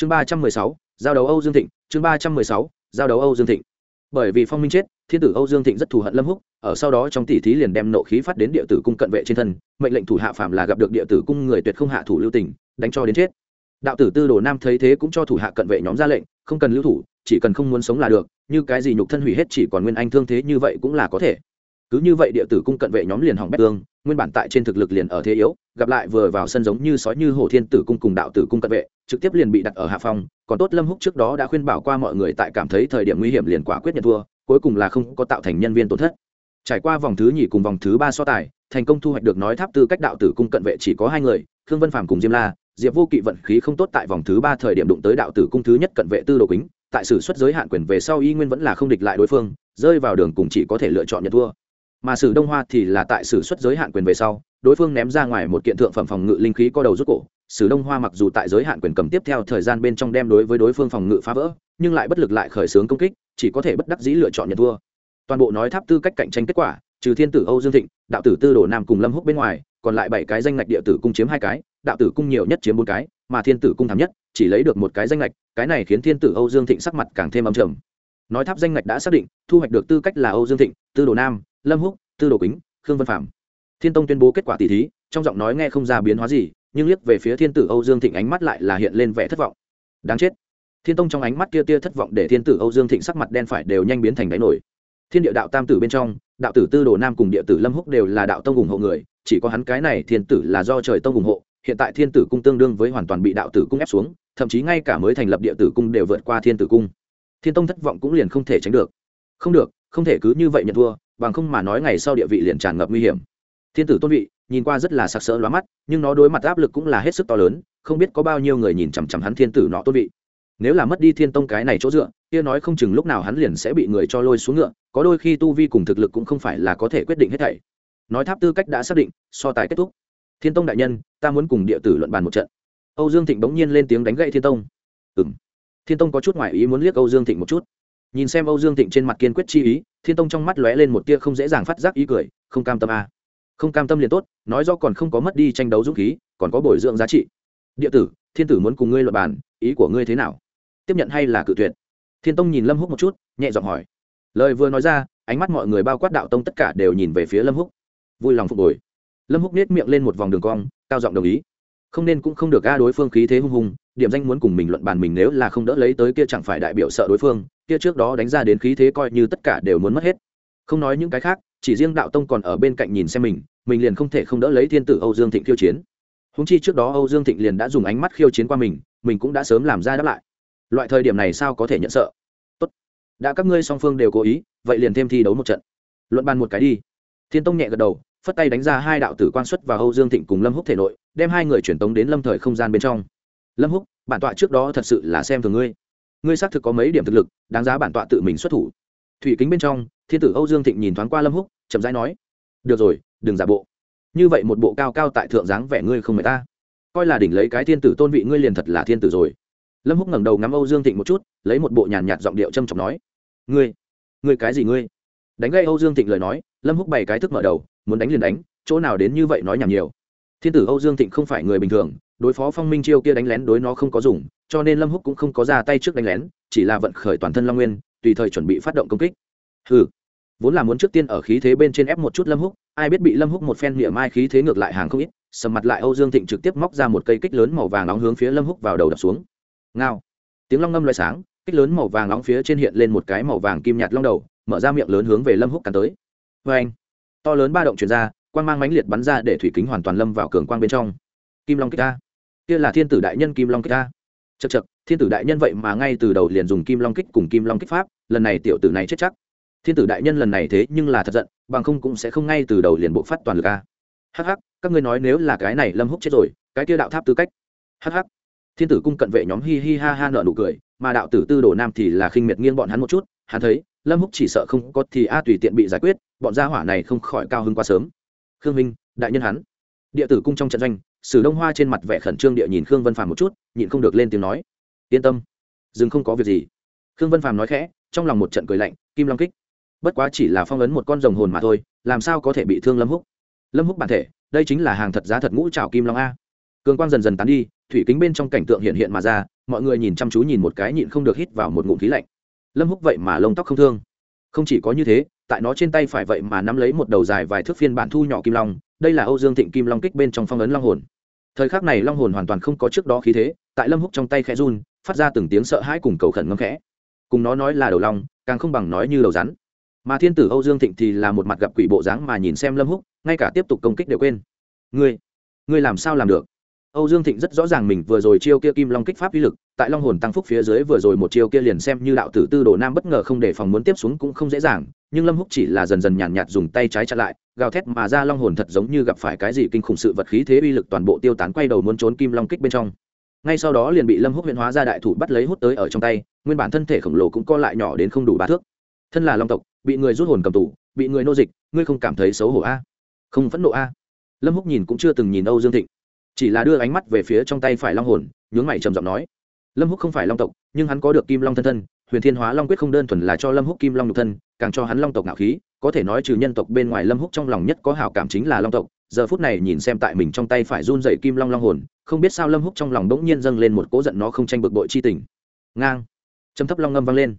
chương ba trăm mười sáu, giao đấu âu dương thịnh, chương ba trăm mười sáu, giao đấu âu dương thịnh. Bởi vì phong minh chết, thiên tử âu dương thịnh rất thù hận lâm húc, ở sau đó trong tỷ thí liền đem nộ khí phát đến địa tử cung cận vệ trên thân, mệnh lệnh thủ hạ phạm là gặp được địa tử cung người tuyệt không hạ thủ lưu tình, đánh cho đến chết. Đạo tử tư đồ nam thấy thế cũng cho thủ hạ cận vệ nhóm ra lệnh, không cần lưu thủ, chỉ cần không muốn sống là được, như cái gì nhục thân hủy hết chỉ còn nguyên anh thương thế như vậy cũng là có thể cứ như vậy địa tử cung cận vệ nhóm liền hỏng bét tương, nguyên bản tại trên thực lực liền ở thế yếu, gặp lại vừa vào sân giống như sói như hổ thiên tử cung cùng đạo tử cung cận vệ, trực tiếp liền bị đặt ở hạ phong, còn tốt lâm húc trước đó đã khuyên bảo qua mọi người tại cảm thấy thời điểm nguy hiểm liền quả quyết nhận thua, cuối cùng là không có tạo thành nhân viên tổn thất. Trải qua vòng thứ nhì cùng vòng thứ ba so tài, thành công thu hoạch được nói tháp tư cách đạo tử cung cận vệ chỉ có hai người, khương vân phạm cùng diêm la, diệp vô kỵ vận khí không tốt tại vòng thứ ba thời điểm đụng tới đạo tử cung thứ nhất cận vệ tư đồ kính tại sử xuất giới hạn quyền về sau y nguyên vẫn là không địch lại đối phương, rơi vào đường cùng chỉ có thể lựa chọn nhận thua mà sử đông hoa thì là tại sử xuất giới hạn quyền về sau, đối phương ném ra ngoài một kiện thượng phẩm phòng ngự linh khí có đầu rút cổ. Sử đông hoa mặc dù tại giới hạn quyền cầm tiếp theo thời gian bên trong đem đối với đối phương phòng ngự phá vỡ, nhưng lại bất lực lại khởi xướng công kích, chỉ có thể bất đắc dĩ lựa chọn nhận thua. Toàn bộ nói tháp tư cách cạnh tranh kết quả, trừ thiên tử âu dương thịnh, đạo tử tư đồ nam cùng lâm húc bên ngoài, còn lại bảy cái danh ngạch địa tử cung chiếm hai cái, đạo tử cung nhiều nhất chiếm bốn cái, mà thiên tử cung thảm nhất, chỉ lấy được một cái danh ngạch, cái này khiến thiên tử âu dương thịnh sắc mặt càng thêm âm trầm. Nói tháp danh ngạch đã xác định, thu hoạch được tư cách là âu dương thịnh, tư đồ nam lâm húc, tư đồ kính khương Văn phạm thiên tông tuyên bố kết quả tỷ thí, trong giọng nói nghe không ra biến hóa gì, nhưng liếc về phía thiên tử âu dương thịnh ánh mắt lại là hiện lên vẻ thất vọng. Đáng chết. Thiên tông trong ánh mắt kia tia thất vọng để thiên tử âu dương thịnh sắc mặt đen phải đều nhanh biến thành đáy nổi. Thiên địa đạo tam tử bên trong, đạo tử tư đồ nam cùng địa tử lâm húc đều là đạo tông ủng hộ người, chỉ có hắn cái này thiên tử là do trời tông ủng hộ, hiện tại thiên tử cung tương đương với hoàn toàn bị đạo tử cung ép xuống, thậm chí ngay cả mới thành lập địa tử cung đều vượt qua thiên tử cung. Thiên tông thất vọng cũng liền không thể tránh được. Không được, không thể cứ như vậy nhận thua bằng không mà nói ngày sau địa vị liền tràn ngập nguy hiểm. Thiên tử tôn vị, nhìn qua rất là sặc sỡ lóa mắt, nhưng nó đối mặt áp lực cũng là hết sức to lớn, không biết có bao nhiêu người nhìn chằm chằm hắn thiên tử nọ tôn vị. Nếu là mất đi thiên tông cái này chỗ dựa, kia nói không chừng lúc nào hắn liền sẽ bị người cho lôi xuống ngựa, có đôi khi tu vi cùng thực lực cũng không phải là có thể quyết định hết thảy. Nói tháp tư cách đã xác định, so tài kết thúc. Thiên tông đại nhân, ta muốn cùng địa tử luận bàn một trận. Âu dương thịnh bỗng nhiên lên tiếng đánh gậy thiên tông. Ừ m thiên tông có chút ngoại ý muốn liếc âu dương thịnh một chút. Nhìn xem âu dương thịnh trên mặt kiên quyết chi ý thiên tông trong mắt lóe lên một tia không dễ dàng phát giác ý cười, không cam tâm a à. không cam tâm liền tốt, nói do còn không có mất đi tranh đấu dũng khí, còn có bồi dưỡng giá trị. Địa tử, thiên tử muốn cùng ngươi luận bàn, ý của ngươi thế nào? Tiếp nhận hay là cự tuyệt? Thiên tông nhìn lâm húc một chút, nhẹ giọng hỏi. Lời vừa nói ra, ánh mắt mọi người bao quát đạo tông tất cả đều nhìn về phía lâm húc. Vui lòng phục hồi. Lâm húc nết miệng lên một vòng đường cong, cao giọng đồng ý. Không nên cũng không được ga đối phương khí thế hung hùng, điểm danh muốn cùng mình luận bàn mình nếu là không đỡ lấy tới kia chẳng phải đại biểu sợ đối phương kia trước đó đánh ra đến khí thế coi như tất cả đều muốn mất hết. Không nói những cái khác, chỉ riêng đạo tông còn ở bên cạnh nhìn xem mình mình liền không thể không đỡ lấy thiên tử âu dương thịnh khiêu chiến. Húng chi trước đó âu dương thịnh liền đã dùng ánh mắt khiêu chiến qua mình mình cũng đã sớm làm ra đáp lại. Loại thời điểm này sao có thể nhận sợ? Tốt. Đã các ngươi song phương đều cố ý, vậy liền thêm thi đấu một trận. Luận bàn một cái đi. Thiên tông nhẹ gật đầu, phất tay đánh ra hai đạo tử quan xuất và âu dương thịnh cùng lâm húc thể nội, đem hai người truyền tống đến lâm thời không gian bên trong. Lâm húc, bản tọa trước đó thật sự là xem thường ngươi ngươi xác thực có mấy điểm thực lực, đáng giá bản tọa tự mình xuất thủ. Thủy kính bên trong, thiên tử âu dương thịnh nhìn thoáng qua lâm húc, chậm rãi nói, được rồi, đừng giả bộ. Như vậy một bộ cao cao tại thượng dáng vẻ ngươi không mời ta. Coi là đỉnh lấy cái thiên tử tôn vị ngươi liền thật là thiên tử rồi. Lâm húc ngẩng đầu ngắm âu dương thịnh một chút, lấy một bộ nhàn nhạt giọng điệu trâm trọng nói, ngươi ngươi cái gì ngươi? Đánh gây âu dương thịnh lời nói, lâm húc bày cái thức mở đầu, muốn đánh liền đánh, chỗ nào đến như vậy nói nhảm nhiều. Thiên tử âu dương thịnh không phải người bình thường đối phó phong minh chiêu kia đánh lén đối nó không có dùng, cho nên lâm húc cũng không có ra tay trước đánh lén, chỉ là vận khởi toàn thân long nguyên, tùy thời chuẩn bị phát động công kích. Hừ. Vốn là muốn trước tiên ở khí thế bên trên ép một chút lâm húc, ai biết bị lâm húc một phen miệng mai khí thế ngược lại hàng không ít, sầm mặt lại âu dương thịnh trực tiếp móc ra một cây kích lớn màu vàng nóng hướng phía lâm húc vào đầu đập xuống. Ngao. Tiếng long ngâm loại sáng, kích lớn màu vàng nóng phía trên hiện lên một cái màu vàng kim nhạt long đầu, mở ra miệng lớn hướng về lâm húc cắn tới. Vê anh to lớn ba động chuyển ra, quang mang mãnh liệt bắn ra để thủy kính hoàn toàn lâm vào cường quang bên trong. Kim long kích ta kia là thiên tử đại nhân kim long kích ta. Chật chật thiên tử đại nhân vậy mà ngay từ đầu liền dùng kim long kích cùng kim long kích pháp, lần này tiểu tử này chết chắc. Thiên tử đại nhân lần này thế nhưng là thật giận, bằng không cũng sẽ không ngay từ đầu liền bộ phát toàn lực a. Hh các ngươi nói nếu là cái này lâm húc chết rồi, cái kia đạo tháp tư cách. Hh thiên tử cung cận vệ nhóm hi hi ha ha nợ nụ cười, mà đạo tử tư đồ nam thì là khinh miệt nghiêng bọn hắn một chút, hắn thấy, lâm húc chỉ sợ không có thì a tùy tiện bị giải quyết, bọn gia hỏa này không khỏi cao hơn quá sớm. Khương minh, đại nhân hắn. Địa tử cung trong trận doanh sử đông hoa trên mặt vẻ khẩn trương địa nhìn khương vân phàm một chút, nhịn không được lên tiếng nói, yên tâm, dừng không có việc gì. Khương vân phàm nói khẽ, trong lòng một trận cười lạnh, kim long kích, bất quá chỉ là phong ấn một con rồng hồn mà thôi, làm sao có thể bị thương lâm húc? Lâm húc bản thể, đây chính là hàng thật giá thật ngũ trào kim long a. Cường quang dần dần tán đi, thủy kính bên trong cảnh tượng hiện hiện mà ra, mọi người nhìn chăm chú nhìn một cái nhịn không được hít vào một ngụm khí lạnh. Lâm húc vậy mà lông tóc không thương. Không chỉ có như thế, tại nó trên tay phải vậy mà nắm lấy một đầu dài vài thước phiên bản thu nhỏ kim long, đây là âu dương thịnh kim long kích bên trong phong ấn long hồn thời khắc này long hồn hoàn toàn không có trước đó khí thế, tại lâm húc trong tay khẽ run, phát ra từng tiếng sợ hãi cùng cầu khẩn ngâm khẽ. Cùng nó nói là đầu long càng không bằng nói như đầu rắn. Mà thiên tử âu dương thịnh thì là một mặt gặp quỷ bộ dáng mà nhìn xem lâm húc, ngay cả tiếp tục công kích đều quên. Ngươi ngươi làm sao làm được? Âu dương thịnh rất rõ ràng mình vừa rồi chiêu kia kim long kích pháp uy lực, tại long hồn tăng phúc phía dưới vừa rồi một chiêu kia liền xem như đạo tử tư đồ nam bất ngờ không để phòng muốn tiếp xuống cũng không dễ dàng nhưng lâm húc chỉ là dần dần nhàn nhạt, nhạt dùng tay trái chặn lại gào thét mà ra long hồn thật giống như gặp phải cái gì kinh khủng sự vật khí thế uy lực toàn bộ tiêu tán quay đầu muốn trốn kim long kích bên trong. Ngay sau đó liền bị lâm húc huyện hóa ra đại thủ bắt lấy hút tới ở trong tay nguyên bản thân thể khổng lồ cũng co lại nhỏ đến không đủ ba thước. Thân là long tộc bị người rút hồn cầm tù bị người nô dịch ngươi không cảm thấy xấu hổ a? Không phẫn nộ a? Lâm húc nhìn cũng chưa từng nhìn âu dương thịnh chỉ là đưa ánh mắt về phía trong tay phải long hồn nhướng mày trầm giọng nói. Lâm húc không phải long tộc nhưng hắn có được kim long thân thân huyền thiên hóa long quyết không đơn thuần là cho lâm húc kim long nhục thân, càng cho hắn long tộc ngạo khí, có thể nói trừ nhân tộc bên ngoài lâm húc trong lòng nhất có hào cảm chính là long tộc, giờ phút này nhìn xem tại mình trong tay phải run dậy kim long long hồn, không biết sao lâm húc trong lòng đ ỗ n g nhiên dâng lên một cố giận nó không tranh bực bội chi tình. Ngang! Châm thấp long ngâm vang lên.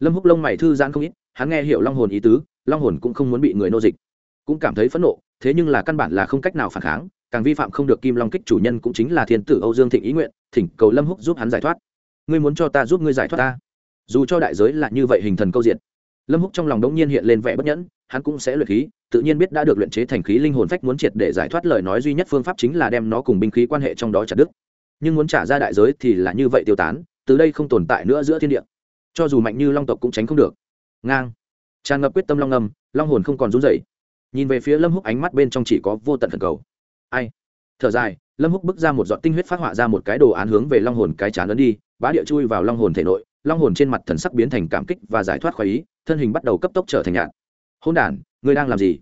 Lâm húc lông mày thư giãn không ít, hắn nghe hiểu long hồn ý tứ, long hồn cũng không muốn bị người nô dịch. Cũng cảm thấy phẫn nộ, thế nhưng là căn bản là không cách nào phản kháng, càng vi phạm không được kim long kích chủ nhân cũng chính là thiên tử âu dương thịnh ý nguyện, thỉnh cầu lâm húc giúp hắn giải thoát. Ngươi muốn cho ta giúp ngươi giải thoát ta? Dù cho đại giới là như vậy hình thần câu diện lâm húc trong lòng đống nhiên hiện lên vẻ bất nhẫn, hắn cũng sẽ luyện khí, tự nhiên biết đã được luyện chế thành khí linh hồn phách muốn triệt để giải thoát lời nói duy nhất phương pháp chính là đem nó cùng binh khí quan hệ trong đó chặt đứt. Nhưng muốn trả ra đại giới thì là như vậy tiêu tán, từ đây không tồn tại nữa giữa thiên địa. Cho dù mạnh như long tộc cũng tránh không được. Ngang. Tràn ngập quyết tâm long ngầm long hồn không còn run rẩy. Nhìn về phía lâm húc ánh mắt bên trong chỉ có vô tận thần cầu. Ai? Thở dài, lâm húc bước ra một giọt tinh huyết phát họa ra một cái đồ án hướng về long hồn cái chán lớn đi, bá địa chui vào long hồn thể nội long hồn trên mặt thần sắc biến thành cảm kích và giải thoát khoái ý, thân hình bắt đầu cấp tốc trở thành nhạn hôn đản, ngươi đang làm gì?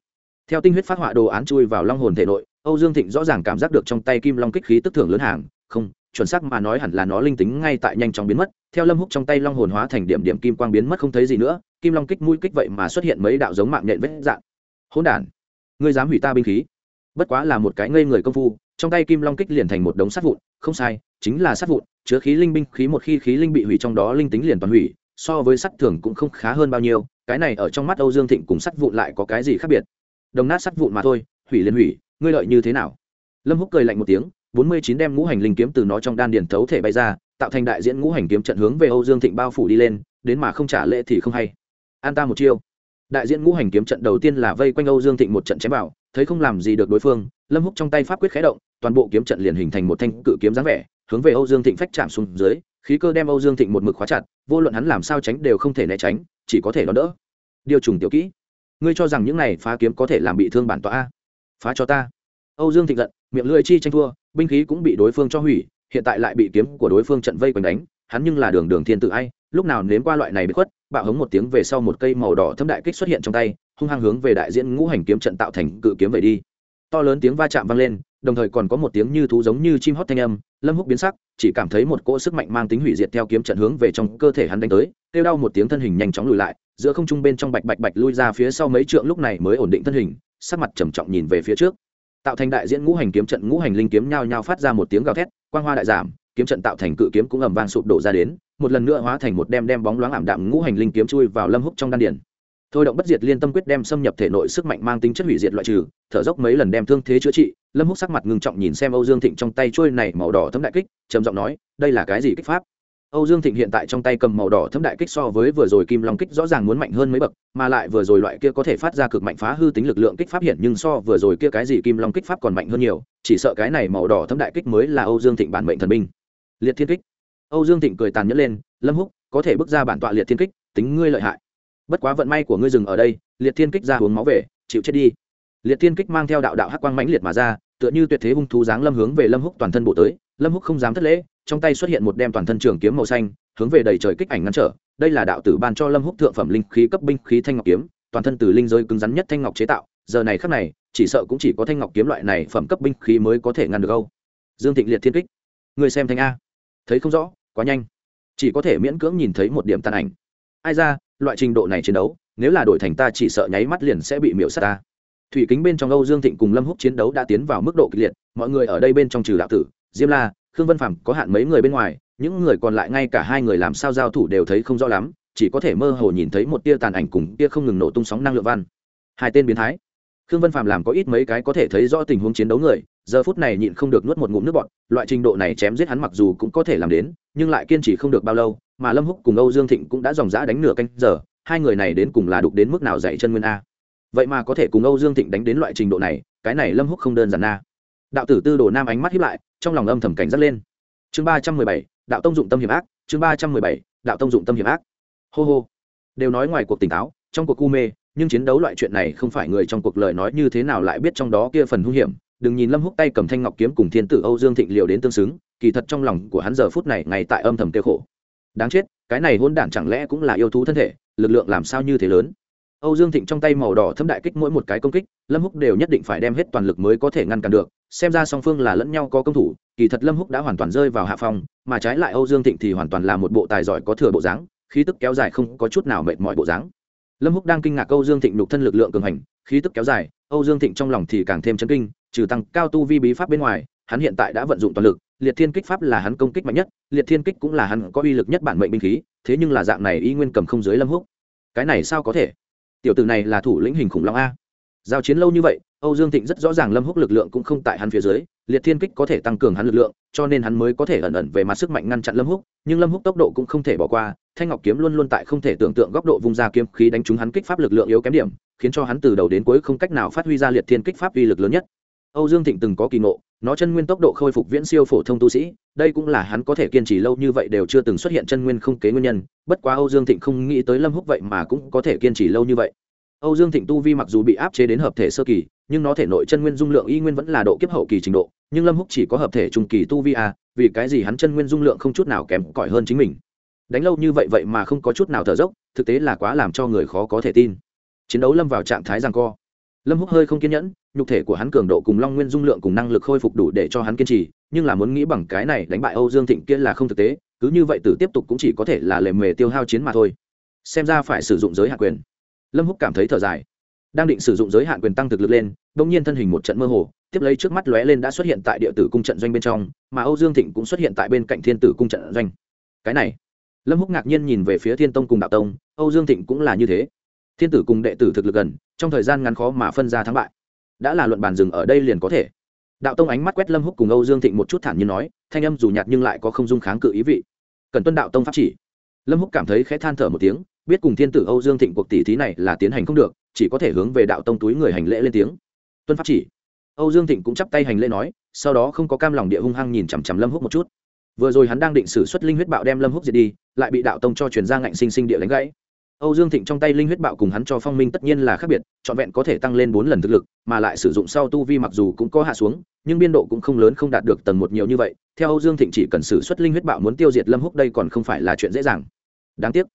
Theo tinh huyết phát họa đồ án chui vào long hồn thể nội, âu dương thịnh rõ ràng cảm giác được trong tay kim long kích khí tức thưởng lớn hàng. Không, chuẩn xác mà nói hẳn là nó linh tính ngay tại nhanh chóng biến mất. Theo lâm húc trong tay long hồn hóa thành điểm điểm kim quang biến mất không thấy gì nữa, kim long kích mũi kích vậy mà xuất hiện mấy đạo giống mạng nhện vết dạng. Hỗn đản, ngươi dám hủy ta binh khí? Bất quá là một cái ngây người công phu, trong tay kim long kích liền thành một đống sắt vụn. Không sai chính là sắt vụn, chứa khí linh binh, khí một khi khí linh bị hủy trong đó linh tính liền toàn hủy, so với sắt thường cũng không khá hơn bao nhiêu, cái này ở trong mắt âu dương thịnh cùng sắt vụn lại có cái gì khác biệt? Đồng nát sắt vụn mà thôi, hủy liền hủy, ngươi lợi như thế nào? Lâm húc cười lạnh một tiếng, bốn mươi chín đem ngũ hành linh kiếm từ nó trong đan điền thấu thể bay ra, tạo thành đại diễn ngũ hành kiếm trận hướng về âu dương thịnh bao phủ đi lên, đến mà không trả lễ thì không hay. An ta một chiêu. Đại diễn ngũ hành kiếm trận đầu tiên là vây quanh âu dương thịnh một trận chém vào, thấy không làm gì được đối phương, lâm húc trong tay pháp quyết khé động, toàn bộ kiếm trận liền hình thành một thanh cự kiếm dáng vẻ hướng về âu dương thịnh phách chạm xuống dưới, khí cơ đem âu dương thịnh một mực khóa chặt, vô luận hắn làm sao tránh đều không thể né tránh, chỉ có thể đón đỡ. Điều trùng tiểu kỹ, ngươi cho rằng những này phá kiếm có thể làm bị thương bản tọa a? Phá cho ta. Âu dương thịnh giận, miệng lưỡi chi tranh thua, binh khí cũng bị đối phương cho hủy, hiện tại lại bị kiếm của đối phương trận vây quanh đánh, hắn nhưng là đường đường thiên tử ai, lúc nào nếm qua loại này bị khuất, bạo hống một tiếng về sau một cây màu đỏ thâm đại kích xuất hiện trong tay, hung hăng hướng về đại diễn ngũ hành kiếm trận tạo thành cự kiếm về đi. To lớn tiếng va chạm vang lên đồng thời còn có một tiếng như thú giống như chim hót thanh âm, lâm húc biến sắc, chỉ cảm thấy một cỗ sức mạnh mang tính hủy diệt theo kiếm trận hướng về trong cơ thể hắn đánh tới, kêu đau một tiếng thân hình nhanh chóng lùi lại, giữa không trung bên trong bạch bạch bạch lui ra phía sau mấy trượng lúc này mới ổn định thân hình, sắc mặt trầm trọng nhìn về phía trước. Tạo thành đại diễn ngũ hành kiếm trận, ngũ hành linh kiếm nhao nhao phát ra một tiếng gào thét, quang hoa đại giảm, kiếm trận tạo thành cự kiếm cũng ầm vang sụp đổ ra đến, một lần nữa hóa thành một đem đem bóng loáng ảm đạm ngũ hành linh kiếm chui vào lâm húc trong đan điển thôi động bất diệt liên tâm quyết đem xâm nhập thể nội sức mạnh mang tính chất hủy diệt loại trừ, thở dốc mấy lần đem thương thế chữa trị lâm húc sắc mặt ngưng trọng nhìn xem âu dương thịnh trong tay trôi này màu đỏ thấm đại kích, trầm giọng nói, đây là cái gì kích pháp? Âu dương thịnh hiện tại trong tay cầm màu đỏ thấm đại kích so với vừa rồi kim long kích rõ ràng muốn mạnh hơn mấy bậc, mà lại vừa rồi loại kia có thể phát ra cực mạnh phá hư tính lực lượng kích pháp hiện nhưng so vừa rồi kia cái gì kim long kích pháp còn mạnh hơn nhiều, chỉ sợ cái này màu đỏ thấm đại kích mới là âu dương thịnh bản mệnh thần binh. Liệt thiên kích. Âu dương thịnh cười tàn nhẫn lên, lâm húc, có thể bước ra bản tọa liệt thiên kích, tính ngươi lợi hại. Bất quá vận may của ngươi dừng ở đây, liệt thiên kích ra uống máu về, chịu chết đi. Liệt thiên kích mang theo đạo đạo hắc quang mãnh liệt mà ra tựa như tuyệt thế hung thú dáng lâm hướng về lâm húc toàn thân bộ tới, lâm húc không dám thất lễ, trong tay xuất hiện một đem toàn thân trường kiếm màu xanh, hướng về đầy trời kích ảnh ngăn trở. Đây là đạo tử ban cho lâm húc thượng phẩm linh khí cấp binh khí thanh ngọc kiếm, toàn thân từ linh giới cứng rắn nhất thanh ngọc chế tạo. Giờ này khắc này, chỉ sợ cũng chỉ có thanh ngọc kiếm loại này phẩm cấp binh khí mới có thể ngăn được âu dương thịnh liệt thiên kích. Người xem thanh a. Thấy không rõ, quá nhanh. Chỉ có thể miễn cưỡng nhìn thấy một điểm tàn ảnh. Ai ra, loại trình độ này chiến đấu, nếu là đổi thành ta chỉ sợ nháy mắt liền sẽ bị miễu sát ta thủy kính bên trong âu dương thịnh cùng lâm húc chiến đấu đã tiến vào mức độ kịch liệt, mọi người ở đây bên trong trừ đạo tử, diêm la, khương vân phạm có hạn mấy người bên ngoài, những người còn lại ngay cả hai người làm sao giao thủ đều thấy không rõ lắm, chỉ có thể mơ hồ nhìn thấy một tia tàn ảnh cùng tia không ngừng nổ tung sóng năng lượng văn. Hai tên biến thái. Khương vân phạm làm có ít mấy cái có thể thấy rõ tình huống chiến đấu người, giờ phút này nhịn không được nuốt một ngụm nước bọt, loại trình độ này chém giết hắn mặc dù cũng có thể làm đến, nhưng lại kiên trì không được bao lâu, mà lâm húc cùng âu dương thịnh cũng đã dòng dã đánh nửa canh giờ, hai người này đến cùng là đục đến mức nào dạy chân nguyên a vậy mà có thể cùng âu dương thịnh đánh đến loại trình độ này, cái này lâm húc không đơn giản na đạo tử tư đồ nam ánh mắt hiếp lại, trong lòng âm thầm cảnh giác lên. Chương ba trăm mười bảy, đạo tông dụng tâm hiểm ác, chương ba trăm mười bảy, đạo tông dụng tâm hiểm ác. Hô hô. Đều nói ngoài cuộc tỉnh táo, trong cuộc cu mê, nhưng chiến đấu loại chuyện này không phải người trong cuộc lời nói như thế nào lại biết trong đó kia phần hung hiểm. Đừng nhìn lâm húc tay cầm thanh ngọc kiếm cùng thiên tử âu dương thịnh liều đến tương xứng, kỳ thật trong lòng của hắn giờ phút này ngay tại âm thầm tiêu khổ. Đáng chết, cái này hôn đản chẳng lẽ cũng là yêu thú thân thể, lực lượng làm sao như thế lớn? Âu dương thịnh trong tay màu đỏ thâm đại kích mỗi một cái công kích, lâm húc đều nhất định phải đem hết toàn lực mới có thể ngăn cản được, xem ra song phương là lẫn nhau có công thủ, kỳ thật lâm húc đã hoàn toàn rơi vào hạ phong, mà trái lại âu dương thịnh thì hoàn toàn là một bộ tài giỏi có thừa bộ dáng, khí tức kéo dài không có chút nào mệt mỏi bộ dáng. Lâm húc đang kinh ngạc âu dương thịnh nhục thân lực lượng cường hành, khí tức kéo dài, âu dương thịnh trong lòng thì càng thêm chấn kinh, trừ tăng cao tu vi bí pháp bên ngoài, hắn hiện tại đã vận dụng toàn lực, liệt thiên kích pháp là hắn công kích mạnh nhất, liệt thiên kích cũng là hắn có uy lực nhất bản mệnh binh khí, thế nhưng là dạng này y nguyên cầm không dưới lâm húc. Cái này sao có thể? Tiểu tử này là thủ lĩnh hình khủng long a. Giao chiến lâu như vậy, âu dương thịnh rất rõ ràng lâm húc lực lượng cũng không tại hắn phía dưới, liệt thiên kích có thể tăng cường hắn lực lượng, cho nên hắn mới có thể ẩn ẩn về mặt sức mạnh ngăn chặn lâm húc, nhưng lâm húc tốc độ cũng không thể bỏ qua, thanh ngọc kiếm luôn luôn tại không thể tưởng tượng góc độ vung ra kiếm khí đánh trúng hắn kích pháp lực lượng yếu kém điểm, khiến cho hắn từ đầu đến cuối không cách nào phát huy ra liệt thiên kích pháp uy lực lớn nhất. Âu dương thịnh từng có kỳ ngộ nó chân nguyên tốc độ khôi phục viễn siêu phổ thông tu sĩ, đây cũng là hắn có thể kiên trì lâu như vậy đều chưa từng xuất hiện chân nguyên không kế nguyên nhân, bất quá âu dương thịnh không nghĩ tới lâm húc vậy mà cũng có thể kiên trì lâu như vậy. Âu dương thịnh tu vi mặc dù bị áp chế đến hợp thể sơ kỳ, nhưng nó thể nội chân nguyên dung lượng y nguyên vẫn là độ kiếp hậu kỳ trình độ, nhưng lâm húc chỉ có hợp thể trung kỳ tu vi à? vì cái gì hắn chân nguyên dung lượng không chút nào kém cỏi hơn chính mình. Đánh lâu như vậy vậy mà không có chút nào thở dốc, thực tế là quá làm cho người khó có thể tin. Chiến đấu lâm vào trạng thái giằng co. Lâm húc hơi không kiên nhẫn nhục thể của hắn cường độ cùng long nguyên dung lượng cùng năng lực khôi phục đủ để cho hắn kiên trì, nhưng là muốn nghĩ bằng cái này đánh bại âu dương thịnh kia là không thực tế, cứ như vậy tử tiếp tục cũng chỉ có thể là lề mề tiêu hao chiến mà thôi. Xem ra phải sử dụng giới hạn quyền. Lâm húc cảm thấy thở dài. Đang định sử dụng giới hạn quyền tăng thực lực lên, bỗng nhiên thân hình một trận mơ hồ, tiếp lấy trước mắt lóe lên đã xuất hiện tại địa tử cung trận doanh bên trong, mà âu dương thịnh cũng xuất hiện tại bên cạnh thiên tử cung trận doanh. Cái này, lâm húc ngạc nhiên nhìn về phía thiên tông cùng đạo tông, âu dương thịnh cũng là như thế. Thiên tử cùng đệ tử thực lực gần, trong thời gian ngắn khó mà phân ra thắng bại đã là luận bàn dừng ở đây liền có thể. Đạo tông ánh mắt quét lâm húc cùng âu dương thịnh một chút thản nhiên nói, thanh âm dù nhạt nhưng lại có không dung kháng cự ý vị. Cần tuân đạo tông pháp chỉ. Lâm húc cảm thấy khẽ than thở một tiếng, biết cùng thiên tử âu dương thịnh cuộc tỷ thí này là tiến hành không được, chỉ có thể hướng về đạo tông túi người hành lễ lên tiếng. Tuân pháp chỉ. Âu dương thịnh cũng chắp tay hành lễ nói, sau đó không có cam lòng địa hung hăng nhìn chằm chằm lâm húc một chút. Vừa rồi hắn đang định xử xuất linh huyết bạo đem lâm húc diệt đi, lại bị đạo tông cho truyền ra ngạnh sinh sinh địa đánh gãy âu dương thịnh trong tay linh huyết bạo cùng hắn cho phong minh tất nhiên là khác biệt, trọn vẹn có thể tăng lên bốn lần thực lực, mà lại sử dụng sau tu vi mặc dù cũng có hạ xuống, nhưng biên độ cũng không lớn không đạt được tầng một nhiều như vậy. Theo âu dương thịnh chỉ cần sử xuất linh huyết bạo muốn tiêu diệt lâm húc đây còn không phải là chuyện dễ dàng. Đáng tiếc,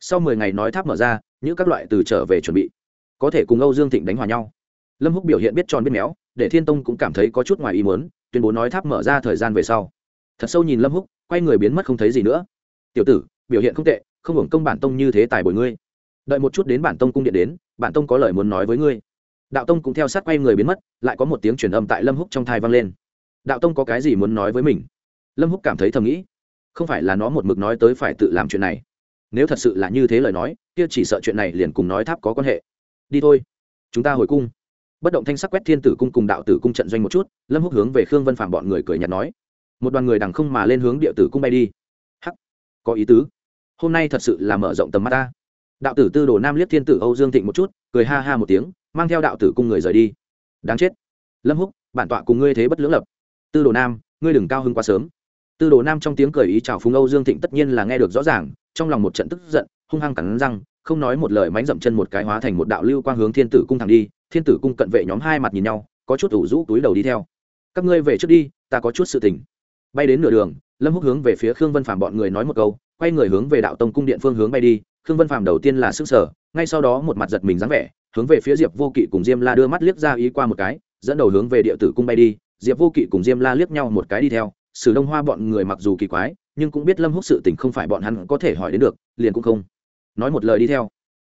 sau mười ngày nói tháp mở ra, những các loại từ trở về chuẩn bị, có thể cùng âu dương thịnh đánh hòa nhau. Lâm húc biểu hiện biết tròn biết méo, để thiên tông cũng cảm thấy có chút ngoài ý muốn, tuyên bố nói tháp mở ra thời gian về sau. Thật sâu nhìn lâm húc, quay người biến mất không thấy gì nữa. Tiểu tử, biểu hiện không tệ không hưởng công bản tông như thế tài bồi ngươi. Đợi một chút đến bản tông cung điện đến, bản tông có lời muốn nói với ngươi. Đạo tông cũng theo sát quay người biến mất, lại có một tiếng truyền âm tại lâm húc trong thai vang lên. Đạo tông có cái gì muốn nói với mình? Lâm húc cảm thấy thầm nghĩ, không phải là nó một mực nói tới phải tự làm chuyện này. Nếu thật sự là như thế lời nói, kia chỉ sợ chuyện này liền cùng nói tháp có quan hệ. Đi thôi, chúng ta hồi cung. Bất động thanh sắc quét thiên tử cung cùng đạo tử cung trận doanh một chút, lâm húc hướng về khương vân phạm bọn người cười nhạt nói. Một đoàn người đằng không mà lên hướng địa tử cung bay đi. Hắc, có ý tứ hôm nay thật sự là mở rộng tầm mắt ta. Đạo tử tư đồ nam liếc thiên tử âu dương thịnh một chút, cười ha ha một tiếng, mang theo đạo tử cung người rời đi. Đáng chết. Lâm húc, bản tọa cùng ngươi thế bất lưỡng lập. Tư đồ nam, ngươi đừng cao hưng quá sớm. Tư đồ nam trong tiếng cười ý chào phúng âu dương thịnh tất nhiên là nghe được rõ ràng, trong lòng một trận tức giận, hung hăng cắn răng, không nói một lời mánh dậm chân một cái hóa thành một đạo lưu quang hướng thiên tử cung thẳng đi. Thiên tử cung cận vệ nhóm hai mặt nhìn nhau, có chút ủ rũ túi đầu đi theo. Các ngươi về trước đi, ta có chút sự tình. Bay đến nửa đường, lâm húc hướng về phía khương vân phạm bọn người nói một câu quay người hướng về đạo tông cung điện phương hướng bay đi, khương vân phạm đầu tiên là sức sở ngay sau đó một mặt giật mình dáng vẻ, hướng về phía diệp vô kỵ cùng diêm la đưa mắt liếc ra ý qua một cái, dẫn đầu hướng về địa tử cung bay đi, diệp vô kỵ cùng diêm la liếc nhau một cái đi theo, sử đông hoa bọn người mặc dù kỳ quái, nhưng cũng biết lâm húc sự tình không phải bọn hắn có thể hỏi đến được, liền cũng không nói một lời đi theo.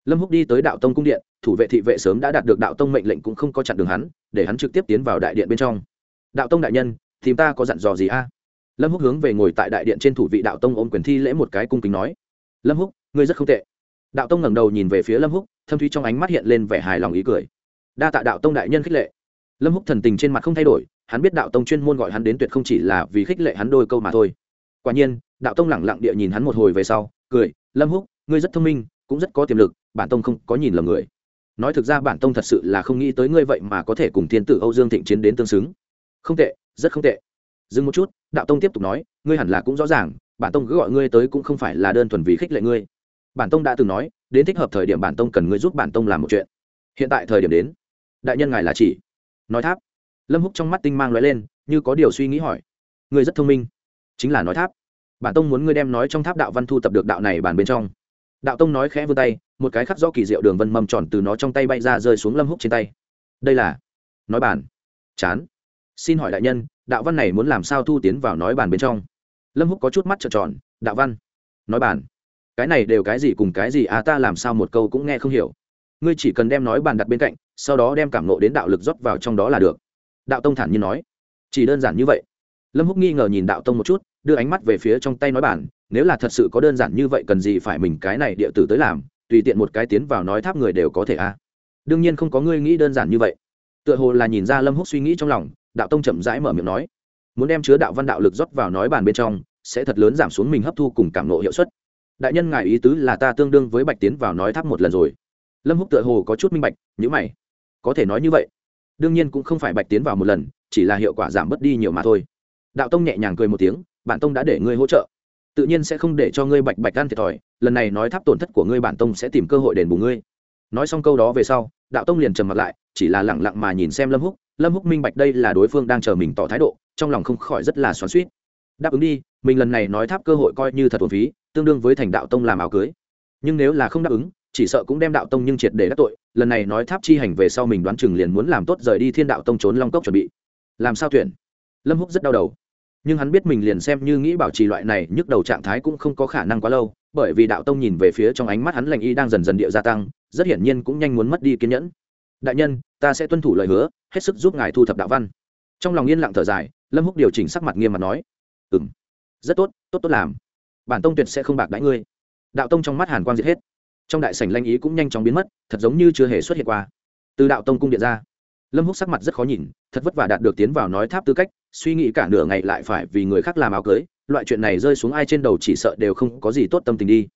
Lâm húc đi tới đạo tông cung điện, thủ vệ thị vệ sớm đã đạt được đạo tông mệnh lệnh cũng không có chặn đường hắn, để hắn trực tiếp tiến vào đại điện bên trong. Đạo tông đại nhân thì ta có dặn dò gì a? Lâm húc hướng về ngồi tại đại điện trên thủ vị đạo tông ôm quyền thi lễ một cái cung kính nói, lâm húc, ngươi rất không tệ. Đạo tông ngẩng đầu nhìn về phía lâm húc, thâm thúy trong ánh mắt hiện lên vẻ hài lòng ý cười. Đa tạ đạo tông đại nhân khích lệ. Lâm húc thần tình trên mặt không thay đổi, hắn biết đạo tông chuyên môn gọi hắn đến tuyệt không chỉ là vì khích lệ hắn đôi câu mà thôi. Quả nhiên, đạo tông lẳng lặng địa nhìn hắn một hồi về sau, cười, lâm húc, ngươi rất thông minh, cũng rất có tiềm lực, bản tông không có nhìn lầm người. Nói thực ra bản tông thật sự là không nghĩ tới ngươi vậy mà có thể cùng thiên tử âu dương thịnh chiến đến tương xứng. Không tệ, rất không tệ dừng một chút đạo tông tiếp tục nói ngươi hẳn là cũng rõ ràng bản tông cứ gọi ngươi tới cũng không phải là đơn thuần vì khích lệ ngươi. Bản tông đã từng nói đến thích hợp thời điểm bản tông cần ngươi giúp bản tông làm một chuyện. Hiện tại thời điểm đến. Đại nhân ngài là chỉ. Nói tháp. Lâm húc trong mắt tinh mang l lên như có điều suy nghĩ hỏi. Ngươi rất thông minh. Chính là nói tháp. Bản tông muốn ngươi đem nói trong tháp đạo văn thu tập được đạo này bàn bên trong. Đạo tông nói khẽ vươn tay một cái khắc do kỳ diệu đường vân mầm tròn từ nó trong tay bay ra rơi xuống lâm húc trên tay. Đây là nói bản, chán. Xin hỏi đại nhân đạo văn này muốn làm sao thu tiến vào nói bàn bên trong? Lâm húc có chút mắt trợn tròn, đạo văn, nói bàn. Cái này đều cái gì cùng cái gì à ta làm sao một câu cũng nghe không hiểu. Ngươi chỉ cần đem nói bàn đặt bên cạnh, sau đó đem cảm nộ đến đạo lực rót vào trong đó là được. Đạo tông thản nhiên nói. Chỉ đơn giản như vậy. Lâm húc nghi ngờ nhìn đạo tông một chút, đưa ánh mắt về phía trong tay nói bản nếu là thật sự có đơn giản như vậy cần gì phải mình cái này địa tử tới làm, tùy tiện một cái tiến vào nói tháp người đều có thể a à. đương nhiên không có ngươi nghĩ đơn giản như vậy. Tựa hồ là nhìn ra lâm húc suy nghĩ trong lòng đạo tông chậm rãi mở miệng nói, muốn đem chứa đạo văn đạo lực rót vào nói bàn bên trong, sẽ thật lớn giảm xuống mình hấp thu cùng cảm nộ hiệu suất. Đại nhân ngài ý tứ là ta tương đương với bạch tiến vào nói tháp một lần rồi. Lâm húc tựa hồ có chút minh bạch nhữ mày. Có thể nói như vậy. Đương nhiên cũng không phải bạch tiến vào một lần, chỉ là hiệu quả giảm bớt đi nhiều mà thôi. Đạo tông nhẹ nhàng cười một tiếng bản tông đã để ngươi hỗ trợ. Tự nhiên sẽ không để cho ngươi bạch bạch ăn thiệt thòi, lần này nói tháp tổn thất của ngươi bản tông sẽ tìm cơ hội đền bù ngươi. Nói xong câu đó về sau, đạo tông liền trầm mặt lại, chỉ là lẳng lặng mà nhìn xem lâm húc lâm húc minh bạch đây là đối phương đang chờ mình tỏ thái độ, trong lòng không khỏi rất là xoắn suýt đáp ứng đi, mình lần này nói tháp cơ hội coi như thật thuần phí, tương đương với thành đạo tông làm áo cưới. Nhưng nếu là không đáp ứng, chỉ sợ cũng đem đạo tông nhưng triệt để đắc tội, lần này nói tháp chi hành về sau mình đoán chừng liền muốn làm tốt rời đi thiên đạo tông trốn long cốc chuẩn bị. Làm sao tuyển? Lâm húc rất đau đầu. Nhưng hắn biết mình liền xem như nghĩ bảo trì loại này, nhức đầu trạng thái cũng không có khả năng quá lâu, bởi vì đạo tông nhìn về phía trong ánh mắt hắn lành y đang dần dần địa gia tăng, rất hiển nhiên cũng nhanh muốn mất đi kiên nhẫn đại nhân, ta sẽ tuân thủ lời hứa, hết sức giúp ngài thu thập đạo văn. Trong lòng yên lặng thở dài, lâm húc điều chỉnh sắc mặt nghiêm mặt nói ừ m rất tốt tốt tốt làm. Bản tông tuyệt sẽ không bạc đãi ngươi. Đạo tông trong mắt hàn quang diệt hết. Trong đại sảnh lanh ý cũng nhanh chóng biến mất, thật giống như chưa hề xuất hiện qua. Từ đạo tông cung điện ra, lâm húc sắc mặt rất khó nhìn, thật vất vả đạt được tiến vào nói tháp tư cách, suy nghĩ cả nửa ngày lại phải vì người khác làm áo cưới, loại chuyện này rơi xuống ai trên đầu chỉ sợ đều không có gì tốt tâm tình đi.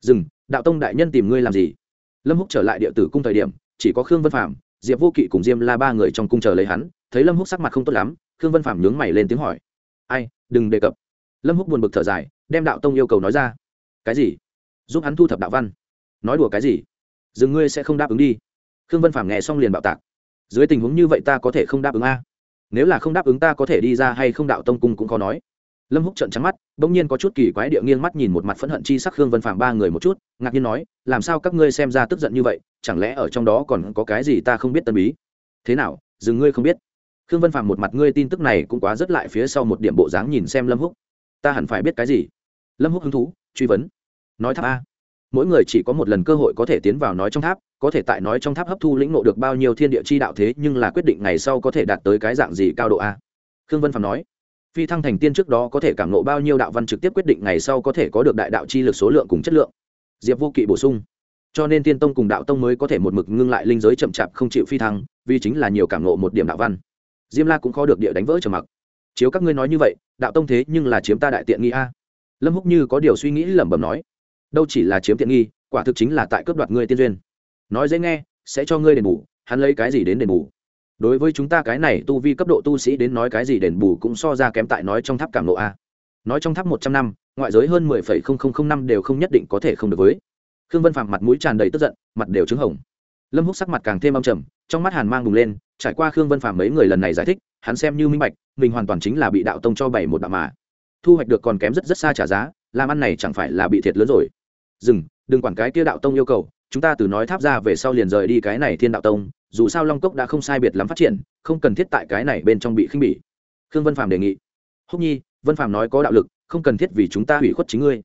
Dừng, đạo tông đại nhân tìm ngươi làm gì? Lâm húc trở lại địa tử cung thời điểm chỉ có khương vân phạm diệp vô kỵ cùng diêm la ba người trong cung chờ lấy hắn, thấy lâm húc sắc mặt không tốt lắm, khương vân phạm nhướng mày lên tiếng hỏi. Ai, đừng đề cập. Lâm húc buồn bực thở dài, đem đạo tông yêu cầu nói ra. Cái gì? Giúp hắn thu thập đạo văn. Nói đùa cái gì? Dừng ngươi sẽ không đáp ứng đi. Khương vân phạm nghe xong liền bạo tạc. Dưới tình huống như vậy ta có thể không đáp ứng a? Nếu là không đáp ứng ta có thể đi ra hay không đạo tông cung cũng khó nói lâm húc trợn trắng mắt, bỗng nhiên có chút kỳ quái địa nghiêng mắt nhìn một mặt phẫn hận chi sắc khương vân phạm ba người một chút, ngạc nhiên nói, làm sao các ngươi xem ra tức giận như vậy, chẳng lẽ ở trong đó còn có cái gì ta không biết tân bí? Thế nào dừng ngươi không biết? Khương vân phạm một mặt ngươi tin tức này cũng quá rất lại phía sau một điểm bộ dáng nhìn xem lâm húc. Ta hẳn phải biết cái gì? Lâm húc hứng thú, truy vấn. Nói tháp a. Mỗi người chỉ có một lần cơ hội có thể tiến vào nói trong tháp, có thể tại nói trong tháp hấp thu lĩnh ngộ được bao nhiêu thiên địa chi đạo thế, nhưng là quyết định ngày sau có thể đạt tới cái dạng gì cao độ a? Khương vân phạm nói phi thăng thành tiên trước đó có thể cảm ngộ bao nhiêu đạo văn trực tiếp quyết định ngày sau có thể có được đại đạo chi lực số lượng cùng chất lượng. Diệp vô kỵ bổ sung. Cho nên tiên tông cùng đạo tông mới có thể một mực ngưng lại linh giới chậm chạp không chịu phi thăng, vì chính là nhiều cảm ngộ một điểm đạo văn. Diêm la cũng khó được địa đánh vỡ trầm mặc. Chiếu các ngươi nói như vậy, đạo tông thế nhưng là chiếm ta đại tiện nghi a. Lâm húc như có điều suy nghĩ lẩm bẩm nói. Đâu chỉ là chiếm tiện nghi, quả thực chính là tại cướp đoạt ngươi tiên duyên. Nói dễ nghe, sẽ cho ngươi đền bù, hắn lấy cái gì đến đền bù? Đối với chúng ta cái này tu vi cấp độ tu sĩ đến nói cái gì đền bù cũng so ra kém tại nói trong tháp cảm nộ a. Nói trong tháp một trăm năm, ngoại giới hơn mười phẩy không không không năm đều không nhất định có thể không được với. Khương vân phạm mặt mũi tràn đầy tức giận, mặt đều trứng hồng. Lâm húc sắc mặt càng thêm âm trầm, trong mắt hàn mang bùng lên, trải qua khương vân phạm mấy người lần này giải thích, hắn xem như minh bạch, mình hoàn toàn chính là bị đạo tông cho bảy một đạo mà. Thu hoạch được còn kém rất rất xa trả giá, làm ăn này chẳng phải là bị thiệt lớn rồi. Dừng, đừng quản cái kia đạo tông yêu cầu, chúng ta từ nói tháp ra về sau liền rời đi cái này thiên đạo tông dù sao long cốc đã không sai biệt lắm phát triển, không cần thiết tại cái này bên trong bị khinh bỉ. Khương vân phạm đề nghị. Húc nhi, vân phạm nói có đạo lực, không cần thiết vì chúng ta hủy khuất chính ngươi.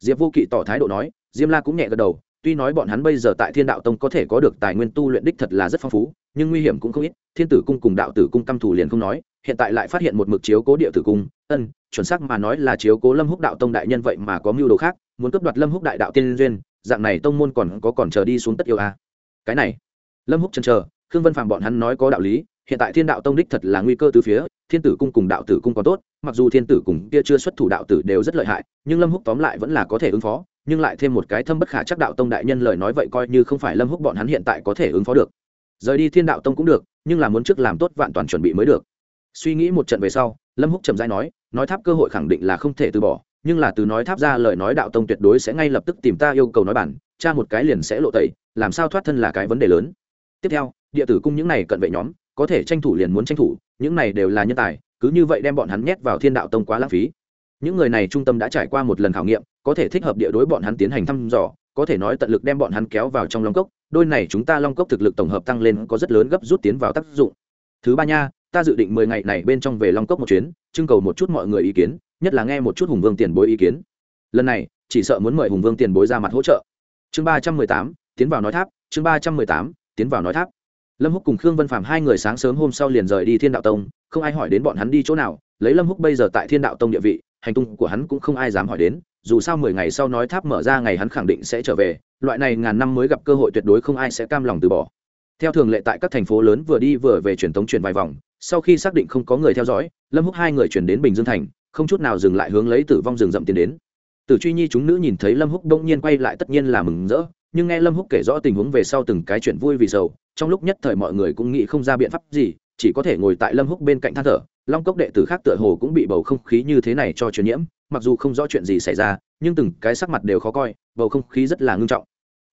Diệp vô kỵ tỏ thái độ nói, diêm la cũng nhẹ gật đầu, tuy nói bọn hắn bây giờ tại thiên đạo tông có thể có được tài nguyên tu luyện đích thật là rất phong phú, nhưng nguy hiểm cũng không ít, thiên tử cung cùng đạo tử cung căm thủ liền không nói, hiện tại lại phát hiện một mực chiếu cố địa tử cung, ân, chuẩn xác mà nói là chiếu cố lâm húc đạo tông đại nhân vậy mà có mưu đồ khác, muốn cướp đoạt lâm húc đại đạo tiên duyên, dạng này tông môn còn có còn chờ đi xuống tất yêu a à? cái này lâm húc chần chờ, khương vân phàm bọn hắn nói có đạo lý, hiện tại thiên đạo tông đích thật là nguy cơ từ phía, thiên tử cung cùng đạo tử cung có tốt, mặc dù thiên tử cùng kia chưa xuất thủ đạo tử đều rất lợi hại, nhưng lâm húc tóm lại vẫn là có thể ứng phó, nhưng lại thêm một cái thâm bất khả chắc đạo tông đại nhân lời nói vậy coi như không phải lâm húc bọn hắn hiện tại có thể ứng phó được. Rời đi thiên đạo tông cũng được, nhưng là muốn trước làm tốt vạn toàn chuẩn bị mới được. Suy nghĩ một trận về sau, lâm húc chậm rãi nói nói tháp cơ hội khẳng định là không thể từ bỏ, nhưng là từ nói tháp ra lời nói đạo tông tuyệt đối sẽ ngay lập tức tìm ta yêu cầu nói bản, cha một cái liền sẽ lộ tẩy, làm sao thoát thân là cái vấn đề lớn tiếp theo, địa tử cung những này cận vệ nhóm, có thể tranh thủ liền muốn tranh thủ, những này đều là nhân tài, cứ như vậy đem bọn hắn nhét vào thiên đạo tông quá lãng phí. Những người này trung tâm đã trải qua một lần khảo nghiệm, có thể thích hợp địa đối bọn hắn tiến hành thăm dò, có thể nói tận lực đem bọn hắn kéo vào trong long cốc, đôi này chúng ta long cốc thực lực tổng hợp tăng lên có rất lớn gấp rút tiến vào tác dụng. Thứ ba nha, ta dự định mười ngày này bên trong về long cốc một chuyến, trưng cầu một chút mọi người ý kiến, nhất là nghe một chút hùng vương tiền bối ý kiến. Lần này, chỉ sợ muốn mời hùng vương tiền bối ra mặt hỗ trợ. Chương ba trăm mười tám, tiến vào nói tháp, chương ba trăm mười tám tiến vào nói tháp. Lâm húc cùng khương vân phạm hai người sáng sớm hôm sau liền rời đi thiên đạo tông, không ai hỏi đến bọn hắn đi chỗ nào, lấy lâm húc bây giờ tại thiên đạo tông địa vị, hành tung của hắn cũng không ai dám hỏi đến, dù sao mười ngày sau nói tháp mở ra ngày hắn khẳng định sẽ trở về, loại này ngàn năm mới gặp cơ hội tuyệt đối không ai sẽ cam lòng từ bỏ. Theo thường lệ tại các thành phố lớn vừa đi vừa về truyền thống truyền vài vòng, sau khi xác định không có người theo dõi, lâm húc hai người chuyển đến bình dương thành, không chút nào dừng lại hướng lấy tử vong rừng rậm tiến đến. Tử truy nhi chúng nữ nhìn thấy lâm húc đông nhiên quay lại tất nhiên là mừng rỡ nhưng nghe lâm húc kể rõ tình huống về sau từng cái chuyện vui vì sầu, trong lúc nhất thời mọi người cũng nghĩ không ra biện pháp gì, chỉ có thể ngồi tại lâm húc bên cạnh than thở, long cốc đệ tử khác tựa hồ cũng bị bầu không khí như thế này cho truyền nhiễm, mặc dù không rõ chuyện gì xảy ra, nhưng từng cái sắc mặt đều khó coi, bầu không khí rất là ngưng trọng.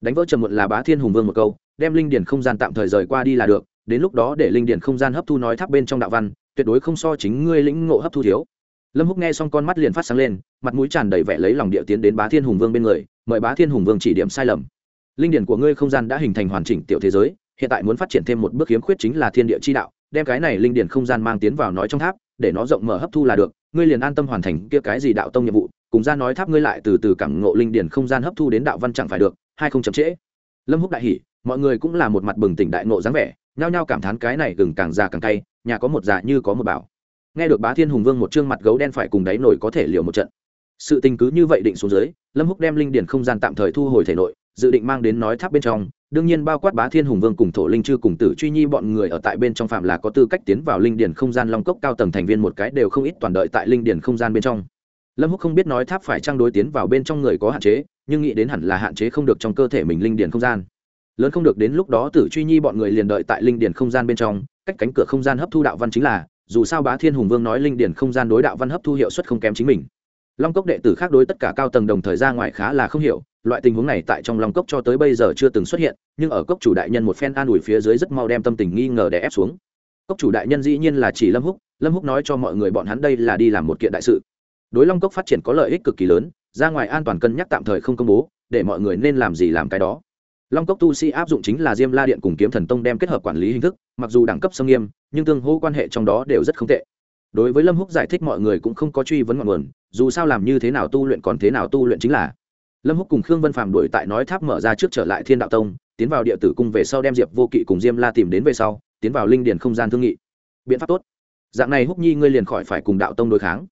Đánh vỡ trầm muộn là bá thiên hùng vương một câu, đem linh điển không gian tạm thời rời qua đi là được, đến lúc đó để linh điển không gian hấp thu nói tháp bên trong đạo văn, tuyệt đối không so chính ngươi lĩnh ngộ hấp thu thiếu. Lâm húc nghe xong con mắt liền phát sáng lên, mặt mũi tràn đầy vẻ lấy lòng địa tiến đến bá thiên hùng vương bên người, mời bá thiên hùng vương chỉ điểm sai lầm linh điển của ngươi không gian đã hình thành hoàn chỉnh tiểu thế giới, hiện tại muốn phát triển thêm một bước khiếm khuyết chính là thiên địa chi đạo, đem cái này linh điển không gian mang tiến vào nói trong tháp, để nó rộng mở hấp thu là được, ngươi liền an tâm hoàn thành kia cái gì đạo tông nhiệm vụ, cùng ra nói tháp ngươi lại từ từ cảm ngộ linh điển không gian hấp thu đến đạo văn chẳng phải được, hai không chậm trễ. Lâm húc đại hỉ, mọi người cũng là một mặt bừng tỉnh đại ngộ dáng vẻ, nhao nhao cảm thán cái này gừng càng già càng cay, nhà có một già như có một bảo. Nghe được bá thiên hùng vương một trương mặt gấu đen phải cùng đáy nổi có thể liều một trận. Sự tình cứ như vậy định xuống dưới, lâm húc đem linh điển không gian tạm thời thu hồi thể nội dự định mang đến nói tháp bên trong, đương nhiên bao quát bá thiên hùng vương cùng thổ linh chư cùng tử truy nhi bọn người ở tại bên trong phạm là có tư cách tiến vào linh điển không gian long cốc cao tầng thành viên một cái đều không ít toàn đợi tại linh điển không gian bên trong. Lâm húc không biết nói tháp phải trang đối tiến vào bên trong người có hạn chế, nhưng nghĩ đến hẳn là hạn chế không được trong cơ thể mình linh điển không gian. Lớn không được đến lúc đó tử truy nhi bọn người liền đợi tại linh điển không gian bên trong, cách cánh cửa không gian hấp thu đạo văn chính là, dù sao bá thiên hùng vương nói linh điển không gian đối đạo văn hấp thu hiệu suất không kém chính mình long cốc đệ tử khác đối tất cả cao tầng đồng thời ra ngoài khá là không hiểu, loại tình huống này tại trong long cốc cho tới bây giờ chưa từng xuất hiện, nhưng ở cốc chủ đại nhân một phen an ủi phía dưới rất mau đem tâm tình nghi ngờ để ép xuống. Cốc chủ đại nhân dĩ nhiên là chỉ lâm húc lâm húc nói cho mọi người bọn hắn đây là đi làm một kiện đại sự. Đối long cốc phát triển có lợi ích cực kỳ lớn, ra ngoài an toàn cân nhắc tạm thời không công bố, để mọi người nên làm gì làm cái đó. Long cốc tu sĩ áp dụng chính là diêm la điện cùng kiếm thần tông đem kết hợp quản lý hình thức, mặc dù đẳng cấp sâm nghiêm, nhưng tương hô quan hệ trong đó đều rất không tệ đối với lâm húc giải thích mọi người cũng không có truy vấn ngọn nguồn, dù sao làm như thế nào tu luyện còn thế nào tu luyện chính là. Lâm húc cùng khương vân phàm đuổi tại nói tháp mở ra trước trở lại thiên đạo tông, tiến vào địa tử cung về sau đem diệp vô kỵ cùng diêm la tìm đến về sau, tiến vào linh điền không gian thương nghị. Biện pháp tốt. Dạng này húc nhi ngươi liền khỏi phải cùng đạo tông đối kháng.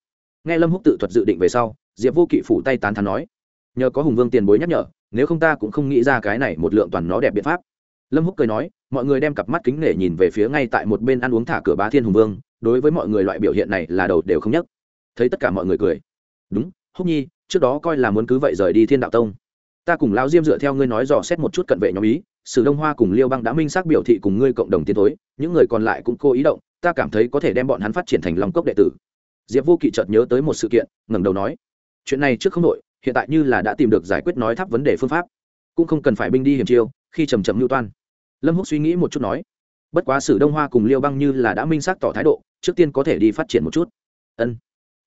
Nghe lâm húc tự thuật dự định về sau, diệp vô kỵ phủ tay tán thắn nói, nhờ có hùng vương tiền bối nhắc nhở, nếu không ta cũng không nghĩ ra cái này một lượng toàn nó đẹp biện pháp. Lâm húc cười nói mọi người đem cặp mắt kính nể nhìn về phía ngay tại một bên ăn uống thả cửa bá thiên hùng vương, đối với mọi người loại biểu hiện này là đầu đều không nhấc. Thấy tất cả mọi người cười. Đúng, húc nhi, trước đó coi là muốn cứ vậy rời đi thiên đạo tông. Ta cùng lão diêm dựa theo ngươi nói dò xét một chút cận vệ nhóm ý, sử đông hoa cùng liêu băng đã minh xác biểu thị cùng ngươi cộng đồng tiến thối, những người còn lại cũng cố ý động, ta cảm thấy có thể đem bọn hắn phát triển thành lòng cốc đệ tử. Diệp vô kỵ chợt nhớ tới một sự kiện, ngẩng đầu nói, chuyện này trước không đội hiện tại như là đã tìm được giải quyết nói thắp vấn đề phương pháp, cũng không cần phải binh đi hiểm chiêu, khi trầm trầm mưu toan lâm húc suy nghĩ một chút nói, bất quá sử đông hoa cùng liêu băng như là đã minh xác tỏ thái độ, trước tiên có thể đi phát triển một chút. Ân.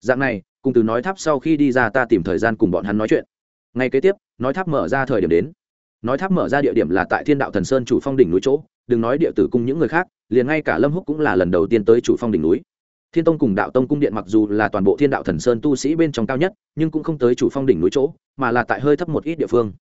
Dạng này, cùng từ nói tháp sau khi đi ra ta tìm thời gian cùng bọn hắn nói chuyện. Ngay kế tiếp, nói tháp mở ra thời điểm đến. Nói tháp mở ra địa điểm là tại thiên đạo thần sơn chủ phong đỉnh núi chỗ, đừng nói địa tử cung những người khác, liền ngay cả lâm húc cũng là lần đầu tiên tới chủ phong đỉnh núi. Thiên tông cùng đạo tông cung điện mặc dù là toàn bộ thiên đạo thần sơn tu sĩ bên trong cao nhất, nhưng cũng không tới chủ phong đỉnh núi chỗ, mà là tại hơi thấp một ít địa phương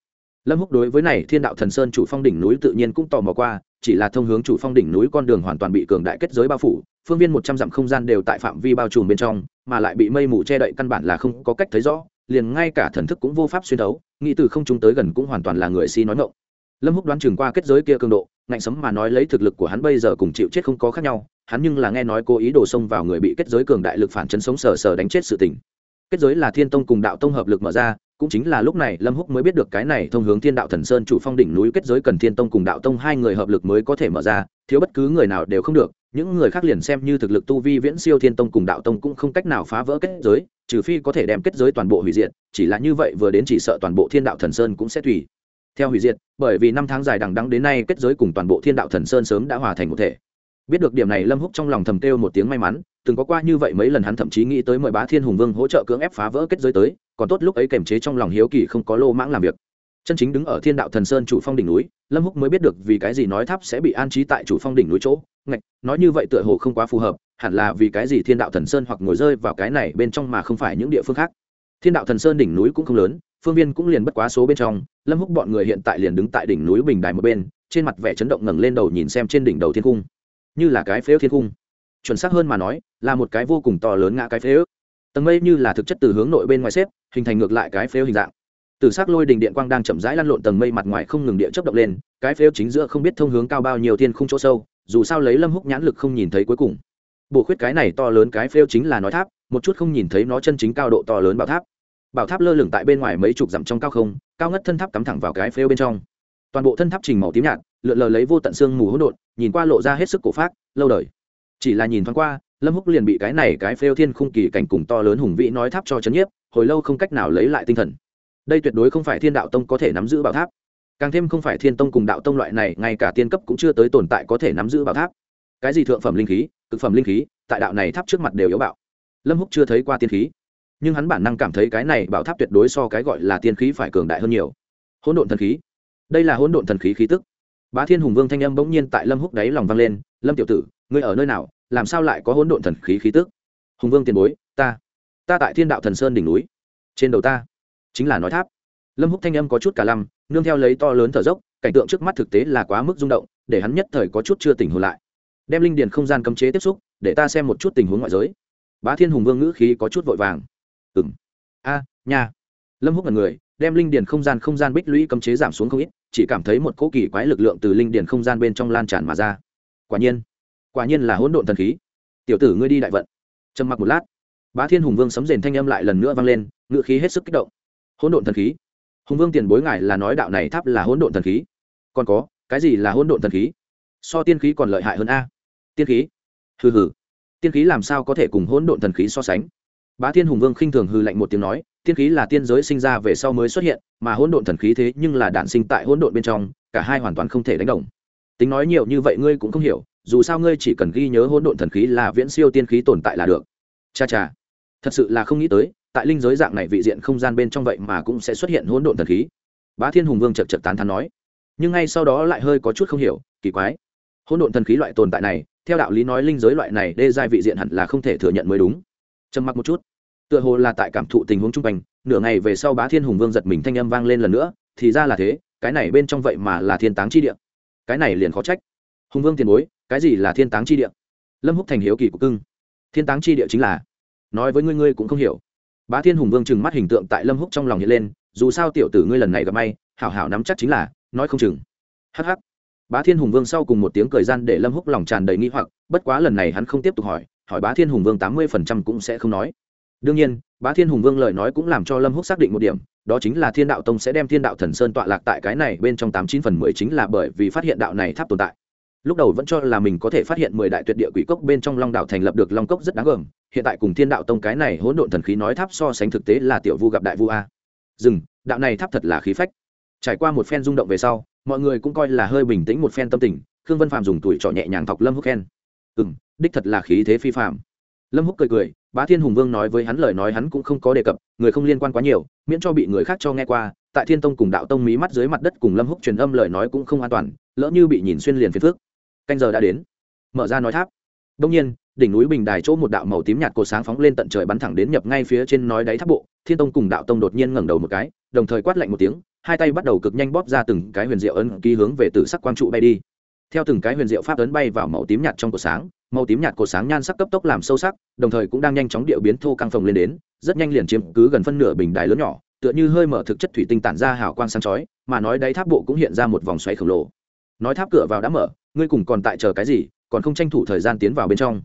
lâm húc đối với này thiên đạo thần sơn chủ phong đỉnh núi tự nhiên cũng tò mò qua, chỉ là thông hướng chủ phong đỉnh núi con đường hoàn toàn bị cường đại kết giới bao phủ, phương viên một trăm dặm không gian đều tại phạm vi bao trùm bên trong, mà lại bị mây mù che đậy căn bản là không có cách thấy rõ, liền ngay cả thần thức cũng vô pháp xuyên thấu, nghĩ từ không chúng tới gần cũng hoàn toàn là người si nói ngộng lâm húc đoán chừng qua kết giới kia cường độ, ngạnh sấm mà nói lấy thực lực của hắn bây giờ cùng chịu chết không có khác nhau, hắn nhưng là nghe nói cố ý đổ xông vào người bị kết giới cường đại lực phản chấn sống sờ sờ đánh chết sự tình. Kết giới là thiên tông cùng đạo tông hợp lực mở ra cũng chính là lúc này lâm húc mới biết được cái này thông hướng thiên đạo thần sơn chủ phong đỉnh núi kết giới cần thiên tông cùng đạo tông hai người hợp lực mới có thể mở ra, thiếu bất cứ người nào đều không được, những người khác liền xem như thực lực tu vi viễn siêu thiên tông cùng đạo tông cũng không cách nào phá vỡ kết giới, trừ phi có thể đem kết giới toàn bộ hủy diệt, chỉ là như vậy vừa đến chỉ sợ toàn bộ thiên đạo thần sơn cũng sẽ tùy theo hủy diệt, bởi vì năm tháng dài đằng đẵng đến nay kết giới cùng toàn bộ thiên đạo thần sơn sớm đã hòa thành một thể biết được điểm này, lâm húc trong lòng thầm kêu một tiếng may mắn, từng có qua như vậy mấy lần hắn thậm chí nghĩ tới mời bá thiên hùng vương hỗ trợ cưỡng ép phá vỡ kết giới tới, còn tốt lúc ấy kềm chế trong lòng hiếu kỳ không có lô mãng làm việc. Chân chính đứng ở thiên đạo thần sơn chủ phong đỉnh núi, lâm húc mới biết được vì cái gì nói tháp sẽ bị an trí tại chủ phong đỉnh núi chỗ. Ngạch, nói như vậy tựa hồ không quá phù hợp, hẳn là vì cái gì thiên đạo thần sơn hoặc ngồi rơi vào cái này bên trong mà không phải những địa phương khác. Thiên đạo thần sơn đỉnh núi cũng không lớn, phương viên cũng liền bất quá số bên trong, lâm húc bọn người hiện tại liền đứng tại đỉnh núi bình đài một bên, trên mặt vẻ chấn động ngẩng lên đầu nhìn xem trên đỉnh đầu thiên cung như là cái phếu thiên cung. Chuẩn xác hơn mà nói, là một cái vô cùng to lớn ngã cái phếu tầng mây như là thực chất từ hướng nội bên ngoài xếp, hình thành ngược lại cái phếu hình dạng. Từ s ắ c lôi đình điện quang đang chậm rãi lăn lộn tầng mây mặt ngoài không ngừng địa chấp động lên, cái phếu chính giữa không biết thông hướng cao bao nhiêu thiên không chỗ sâu, dù sao lấy lâm húc nhãn lực không nhìn thấy cuối cùng. Bổ khuyết cái này to lớn cái phếu chính là nói tháp, một chút không nhìn thấy nó chân chính cao độ to lớn bảo tháp. Bảo tháp lơ lửng tại bên ngoài mấy chục dặm trong cao không, cao ngất thân tháp cắm thẳng vào cái phếu bên trong toàn bộ thân tháp trình màu tím nhạt, lượn lờ lấy vô tận xương mù hỗn độn, nhìn qua lộ ra hết sức cổ phát lâu đời. Chỉ là nhìn thoáng qua, lâm húc liền bị cái này cái phêu thiên khung kỳ cảnh cùng to lớn hùng vĩ nói tháp cho chấn nhiếp, hồi lâu không cách nào lấy lại tinh thần. Đây tuyệt đối không phải thiên đạo tông có thể nắm giữ bảo tháp. Càng thêm không phải thiên tông cùng đạo tông loại này, ngay cả tiên cấp cũng chưa tới tồn tại có thể nắm giữ bảo tháp. Cái gì thượng phẩm linh khí, cực phẩm linh khí, tại đạo này tháp trước mặt đều yếu bạo. Lâm húc chưa thấy qua tiên khí, nhưng hắn bản năng cảm thấy cái này bảo tháp tuyệt đối so cái gọi là tiên khí phải cường đại hơn nhiều. Hỗn độn thần khí đây là hỗn độn thần khí khí tức. Bá thiên hùng vương thanh âm bỗng nhiên tại lâm húc đáy lòng vang lên, lâm tiểu tử, ngươi ở nơi nào? Làm sao lại có hỗn độn thần khí khí tức? Hùng vương tiền bối, ta ta tại thiên đạo thần sơn đỉnh núi, trên đầu ta, chính là nói tháp. Lâm húc thanh âm có chút cả lăm, nương theo lấy to lớn thở dốc, cảnh tượng trước mắt thực tế là quá mức rung động, để hắn nhất thời có chút chưa tỉnh hồn lại. Đem linh điền không gian cấm chế tiếp xúc, để ta xem một chút tình huống ngoại giới. Bá thiên hùng vương ngữ khí có chút vội vàng. Ừng a, nha. Lâm húc là người, đem linh điền không gian không gian bích lũy cấm chế giảm xuống không ít chỉ cảm thấy một cỗ kỳ quái lực lượng từ linh điền không gian bên trong lan tràn mà ra. Quả nhiên quả nhiên là hỗn độn thần khí. Tiểu tử ngươi đi đại vận. Trầm mặc một lát, bá thiên hùng vương sấm rền thanh âm lại lần nữa vang lên ngự khí hết sức kích động. Hỗn độn thần khí? Hùng vương tiền bối ngài là nói đạo này tháp là hỗn độn thần khí. Còn có, cái gì là hỗn độn thần khí? So tiên khí còn lợi hại hơn a. Tiên khí? Hừ hừ. Tiên khí làm sao có thể cùng hỗn độn thần khí so sánh? Bá thiên hùng vương khinh thường hư lạnh một tiếng nói tiên khí là tiên giới sinh ra về sau mới xuất hiện, mà hỗn độn thần khí thế nhưng là đạn sinh tại hỗn độn bên trong, cả hai hoàn toàn không thể đánh đồng. Tính nói nhiều như vậy ngươi cũng không hiểu, dù sao ngươi chỉ cần ghi nhớ hỗn độn thần khí là viễn siêu tiên khí tồn tại là được. Cha cha. Thật sự là không nghĩ tới, tại linh giới dạng này vị diện không gian bên trong vậy mà cũng sẽ xuất hiện hỗn độn thần khí. Bá thiên hùng vương chật chật tán thán nói. Nhưng ngay sau đó lại hơi có chút không hiểu, kỳ quái. Hỗn độn thần khí loại tồn tại này, theo đạo lý nói linh giới loại này đê giai vị diện hẳn là không thể thừa nhận mới đúng. Trầm mặc một chút tựa hồ là tại cảm thụ tình huống chung quanh, nửa ngày về sau bá thiên hùng vương giật mình thanh âm vang lên lần nữa, thì ra là thế, cái này bên trong vậy mà là thiên táng chi địa. Cái này liền khó trách. Hùng vương tiền bối, cái gì là thiên táng chi địa? Lâm húc thành hiếu kỳ của cưng. Thiên táng chi địa chính là, nói với ngươi ngươi cũng không hiểu. Bá thiên hùng vương chừng mắt hình tượng tại lâm húc trong lòng hiện lên, dù sao tiểu tử ngươi lần này gặp may, hảo hảo nắm chắc chính là, nói không chừng. Hh bá thiên hùng vương sau cùng một tiếng cười gian để lâm húc lòng tràn đầy nghi hoặc, bất quá lần này hắn không tiếp tục hỏi hỏi bá thiên hùng vương tám mươi phần trăm cũng sẽ không nói đương nhiên, bá thiên hùng vương lời nói cũng làm cho lâm húc xác định một điểm, đó chính là thiên đạo tông sẽ đem thiên đạo thần sơn tọa lạc tại cái này bên trong tám chín phần mười chính là bởi vì phát hiện đạo này tháp tồn tại. Lúc đầu vẫn cho là mình có thể phát hiện mười đại tuyệt địa quỷ cốc bên trong long đạo thành lập được long cốc rất đáng gờm, hiện tại cùng thiên đạo tông cái này hỗn độn thần khí nói tháp so sánh thực tế là tiểu vu gặp đại vu a. Dừng, đạo này tháp thật là khí phách. Trải qua một phen rung động về sau, mọi người cũng coi là hơi bình tĩnh một phen tâm tình, khương vân phạm dùng tuổi trọ nhẹ nhàng thọc lâm húc khen. Ừ đích thật là khí thế phi phạm lâm húc cười cười, bá thiên hùng vương nói với hắn lời nói hắn cũng không có đề cập, người không liên quan quá nhiều, miễn cho bị người khác cho nghe qua, tại thiên tông cùng đạo tông mí mắt dưới mặt đất cùng lâm húc truyền âm lời nói cũng không an toàn, lỡ như bị nhìn xuyên liền phiền phước canh giờ đã đến. Mở ra nói tháp. Đông nhiên, đỉnh núi bình đài chỗ một đạo màu tím nhạt cột sáng phóng lên tận trời bắn thẳng đến nhập ngay phía trên nói đáy tháp bộ, thiên tông cùng đạo tông đột nhiên ngẩng đầu một cái, đồng thời quát lạnh một tiếng, hai tay bắt đầu cực nhanh bóp ra từng cái huyền diệu ấn ký hướng về từ sắc quang trụ bay đi. Theo từng cái huyền diệu pháp ấn bay vào màu tím nhạt trong cột sáng màu tím nhạt cột sáng nhan sắc cấp tốc làm sâu sắc, đồng thời cũng đang nhanh chóng điệu biến thô căng phồng lên đến, rất nhanh liền chiếm cứ gần phân nửa bình đài lớn nhỏ, tựa như hơi mở thực chất thủy tinh tản ra hào quang sáng chói, mà nói đáy tháp bộ cũng hiện ra một vòng xoáy khổng lồ. Nói tháp cửa vào đã mở, ngươi cùng còn tại chờ cái gì, còn không tranh thủ thời gian tiến vào bên trong.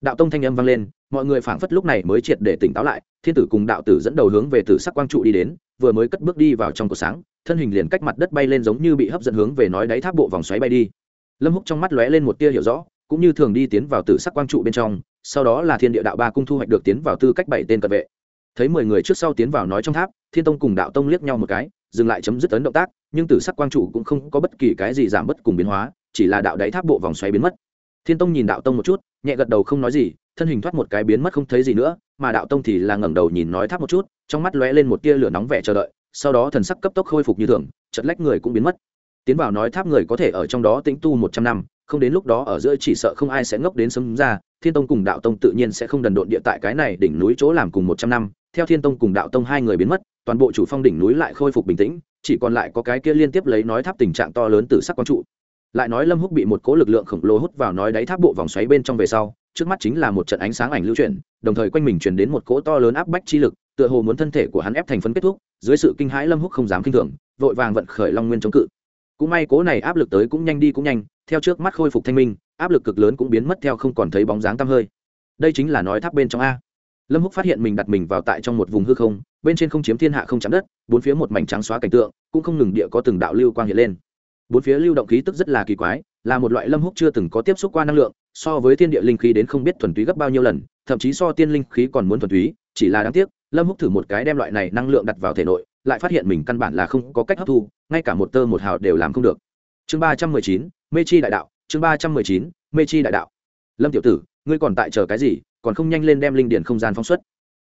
Đạo tông thanh âm vang lên, mọi người phảng phất lúc này mới triệt để tỉnh táo lại, thiên tử cùng đạo tử dẫn đầu hướng về tử sắc quang trụ đi đến, vừa mới cất bước đi vào trong cổ sáng, thân hình liền cách mặt đất bay lên giống như bị hấp dẫn hướng về nói đáy tháp bộ vòng xoáy bay đi. Lâm húc trong mắt lóe lên một tia hiểu rõ cũng như thường đi tiến vào tử sắc quang trụ bên trong, sau đó là thiên địa đạo ba cung thu hoạch được tiến vào tư cách bảy tên cận vệ. Thấy mười người trước sau tiến vào nói trong tháp, thiên tông cùng đạo tông liếc nhau một cái, dừng lại chấm dứt ấn động tác, nhưng tử sắc quang trụ cũng không có bất kỳ cái gì giảm bất cùng biến hóa, chỉ là đạo đáy tháp bộ vòng xoáy biến mất. Thiên tông nhìn đạo tông một chút, nhẹ gật đầu không nói gì, thân hình thoát một cái biến mất không thấy gì nữa, mà đạo tông thì là ngẩng đầu nhìn nói tháp một chút, trong mắt lóe lên một tia lửa nóng vẻ chờ đợi, sau đó thần sắc cấp tốc khôi phục như thường chật lách người cũng biến mất. Tiến vào nói tháp người có thể ở trong đó tĩnh tu một trăm năm không đến lúc đó ở giữa chỉ sợ không ai sẽ ngốc đến sấm ra, thiên tông cùng đạo tông tự nhiên sẽ không đần độn địa tại cái này đỉnh núi chỗ làm cùng một trăm năm. Theo thiên tông cùng đạo tông hai người biến mất, toàn bộ chủ phong đỉnh núi lại khôi phục bình tĩnh, chỉ còn lại có cái kia liên tiếp lấy nói tháp tình trạng to lớn từ sắc quang trụ. Lại nói lâm húc bị một cố lực lượng khổng lồ hút vào nói đáy tháp bộ vòng xoáy bên trong về sau, trước mắt chính là một trận ánh sáng ảnh lưu chuyển, đồng thời quanh mình truyền đến một cỗ to lớn áp bách chi lực, tựa hồ muốn thân thể của hắn ép thành phấn kết thúc, dưới sự kinh hãi lâm húc không dám kinh thường, vội vàng vận khởi long nguyên chống cự cũng may cố này áp lực tới cũng nhanh đi cũng nhanh, theo trước mắt khôi phục thanh minh, áp lực cực lớn cũng biến mất theo không còn thấy bóng dáng tăm hơi. Đây chính là nói tháp bên trong a. Lâm húc phát hiện mình đặt mình vào tại trong một vùng hư không, bên trên không chiếm thiên hạ không chạm đất, bốn phía một mảnh trắng xóa cảnh tượng, cũng không ngừng địa có từng đạo lưu quang hiện lên. Bốn phía lưu động khí tức rất là kỳ quái, là một loại lâm húc chưa từng có tiếp xúc qua năng lượng, so với thiên địa linh khí đến không biết thuần túy gấp bao nhiêu lần, thậm chí so tiên linh khí còn muốn thuần túy, chỉ là đáng tiếc lâm húc thử một cái đem loại này năng lượng đặt vào thể nội, lại phát hiện mình căn bản là không có cách hấp thu, ngay cả một tơ một hào đều làm không được. Chương ba trăm mười chín, mê chi đại đạo, chương ba trăm mười chín, mê chi đại đạo. Lâm tiểu tử, ngươi còn tại chờ cái gì, còn không nhanh lên đem linh điển không gian phóng xuất.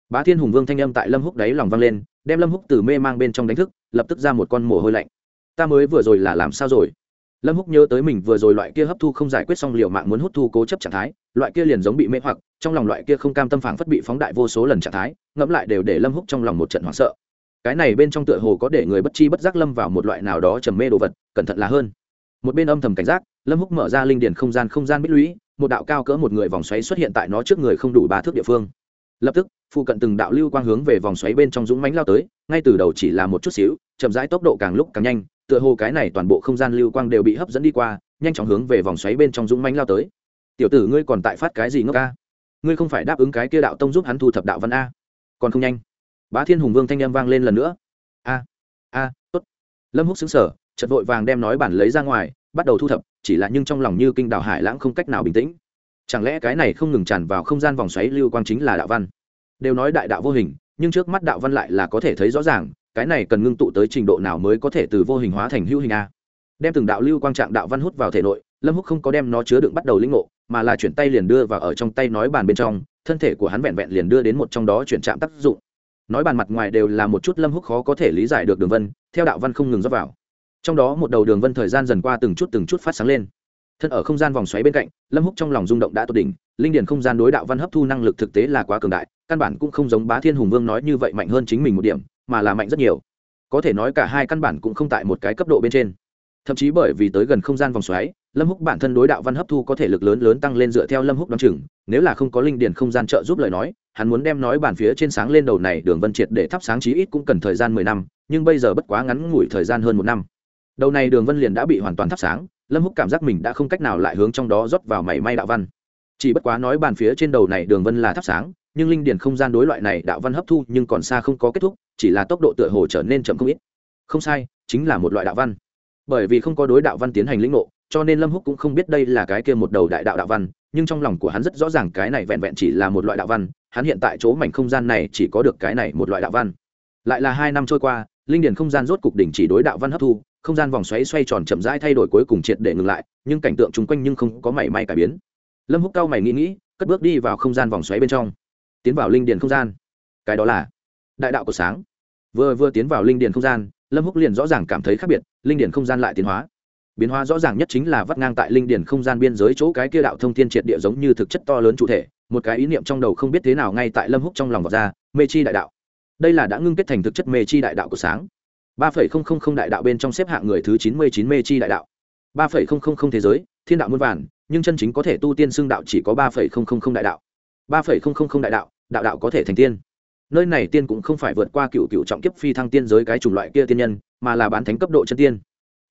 Bá thiên hùng vương thanh âm tại lâm húc đáy lòng vang lên, đem lâm húc từ mê mang bên trong đánh thức, lập tức ra một con mồ hôi lạnh. Ta mới vừa rồi là làm sao rồi? Lâm húc nhớ tới mình vừa rồi loại kia hấp thu không giải quyết xong liệu mạng muốn hút thu cố chấp trạng thái, loại kia liền giống bị mê hoặc, trong lòng loại kia không cam tâm phản phất bị phóng đại vô số lần trạng thái, ngẫm lại đều để lâm húc trong lòng một trận hoảng sợ. Cái này bên trong tựa hồ có để người bất chi bất giác lâm vào một loại nào đó trầm mê đồ vật, cẩn thận là hơn. Một bên âm thầm cảnh giác, lâm húc mở ra linh điển không gian không gian bích lũy, một đạo cao cỡ một người vòng xoáy xuất hiện tại nó trước người không đủ ba thước địa phương. Lập tức, phụ cận từng đạo lưu quang hướng về vòng xoáy bên trong dũng mánh lao tới, ngay từ đầu chỉ là một chút xíu, chậm rãi tốc độ càng lúc càng nhanh tựa hồ cái này toàn bộ không gian lưu quang đều bị hấp dẫn đi qua, nhanh chóng hướng về vòng xoáy bên trong dũng mánh lao tới. Tiểu tử, ngươi còn tại phát cái gì ngốc ca ngươi không phải đáp ứng cái kia đạo tông giúp hắn thu thập đạo văn a? Còn không nhanh. Bá thiên hùng vương thanh â m vang lên lần nữa. A a, tốt. Lâm húc xứng sở chật vội vàng đem nói bản lấy ra ngoài, bắt đầu thu thập, chỉ là nhưng trong lòng như kinh đào hải lãng không cách nào bình tĩnh. Chẳng lẽ cái này không ngừng tràn vào không gian vòng xoáy lưu quang chính là đạo văn? Đều nói đại đạo vô hình, nhưng trước mắt đạo văn lại là có thể thấy rõ ràng cái này cần ngưng tụ tới trình độ nào mới có thể từ vô hình hóa thành hữu hình a? Đem từng đạo lưu quang trạng đạo văn hút vào thể nội, lâm húc không có đem nó chứa đựng bắt đầu linh ngộ, mà là chuyển tay liền đưa vào ở trong tay nói bàn bên trong, thân thể của hắn vẹn vẹn liền đưa đến một trong đó chuyển chạm tác dụng. Nói bàn mặt ngoài đều là một chút lâm húc khó có thể lý giải được đường vân, theo đạo văn không ngừng dốc vào. Trong đó một đầu đường vân thời gian dần qua từng chút từng chút phát sáng lên. Thân ở không gian vòng xoáy bên cạnh, lâm húc trong lòng rung động đã tột đỉnh, linh điển không gian đối đạo văn hấp thu năng lực thực tế là quá cường đại, căn bản cũng không giống bá thiên hùng vương nói như vậy mạnh hơn chính mình một điểm mà là mạnh rất nhiều. Có thể nói cả hai căn bản cũng không tại một cái cấp độ bên trên. Thậm chí bởi vì tới gần không gian vòng xoáy, lâm húc bản thân đối đạo văn hấp thu có thể lực lớn lớn tăng lên dựa theo lâm húc đ o á n chừng, nếu là không có linh điển không gian trợ giúp lời nói, hắn muốn đem nói bản phía trên sáng lên đầu này đường vân triệt để thắp sáng chí ít cũng cần thời gian mười năm, nhưng bây giờ bất quá ngắn ngủi thời gian hơn một năm. Đầu này đường vân liền đã bị hoàn toàn thắp sáng, lâm húc cảm giác mình đã không cách nào lại hướng trong đó rót vào mảy may đạo văn. Chỉ bất quá nói bàn phía trên đầu này đường vân là thắp sáng nhưng linh điển không gian đối loại này đạo văn hấp thu nhưng còn xa không có kết thúc, chỉ là tốc độ tựa hồ trở nên chậm không ít. Không sai, chính là một loại đạo văn. Bởi vì không có đối đạo văn tiến hành lĩnh ngộ, cho nên lâm húc cũng không biết đây là cái kia một đầu đại đạo đạo văn, nhưng trong lòng của hắn rất rõ ràng cái này vẹn vẹn chỉ là một loại đạo văn, hắn hiện tại chỗ mảnh không gian này chỉ có được cái này một loại đạo văn. Lại là hai năm trôi qua, linh điển không gian rốt cục đỉnh chỉ đối đạo văn hấp thu, không gian vòng xoáy xoay tròn chậm rãi thay đổi cuối cùng triệt để ngừng lại, nhưng cảnh tượng chung quanh nhưng không có mảy may cải biến. Lâm húc cao mày nghĩ nghĩ, cất bước đi vào không gian vòng xoáy bên trong tiến vào linh điển không gian. Cái đó là đại đạo của sáng. Vừa vừa tiến vào linh điển không gian, lâm húc liền rõ ràng cảm thấy khác biệt, linh điển không gian lại tiến hóa. Biến hóa rõ ràng nhất chính là vắt ngang tại linh điển không gian biên giới chỗ cái kia đạo thông thiên triệt địa giống như thực chất to lớn chủ thể, một cái ý niệm trong đầu không biết thế nào ngay tại lâm húc trong lòng vọt ra, mê chi đại đạo. Đây là đã ngưng kết thành thực chất mê chi đại đạo của sáng. ba phẩy không không không đại đạo bên trong xếp hạng người thứ chín mươi chín mê chi đại đạo. ba phẩy không không không thế giới, thiên đạo muôn vàn, nhưng chân chính có thể tu tiên xưng đạo chỉ có ba phẩy không không không đại đạo ba phẩy không không không đại đạo đạo đạo có thể thành tiên. Nơi này tiên cũng không phải vượt qua cựu cựu trọng kiếp phi thăng tiên giới cái chủng loại kia tiên nhân, mà là bán thánh cấp độ chân tiên.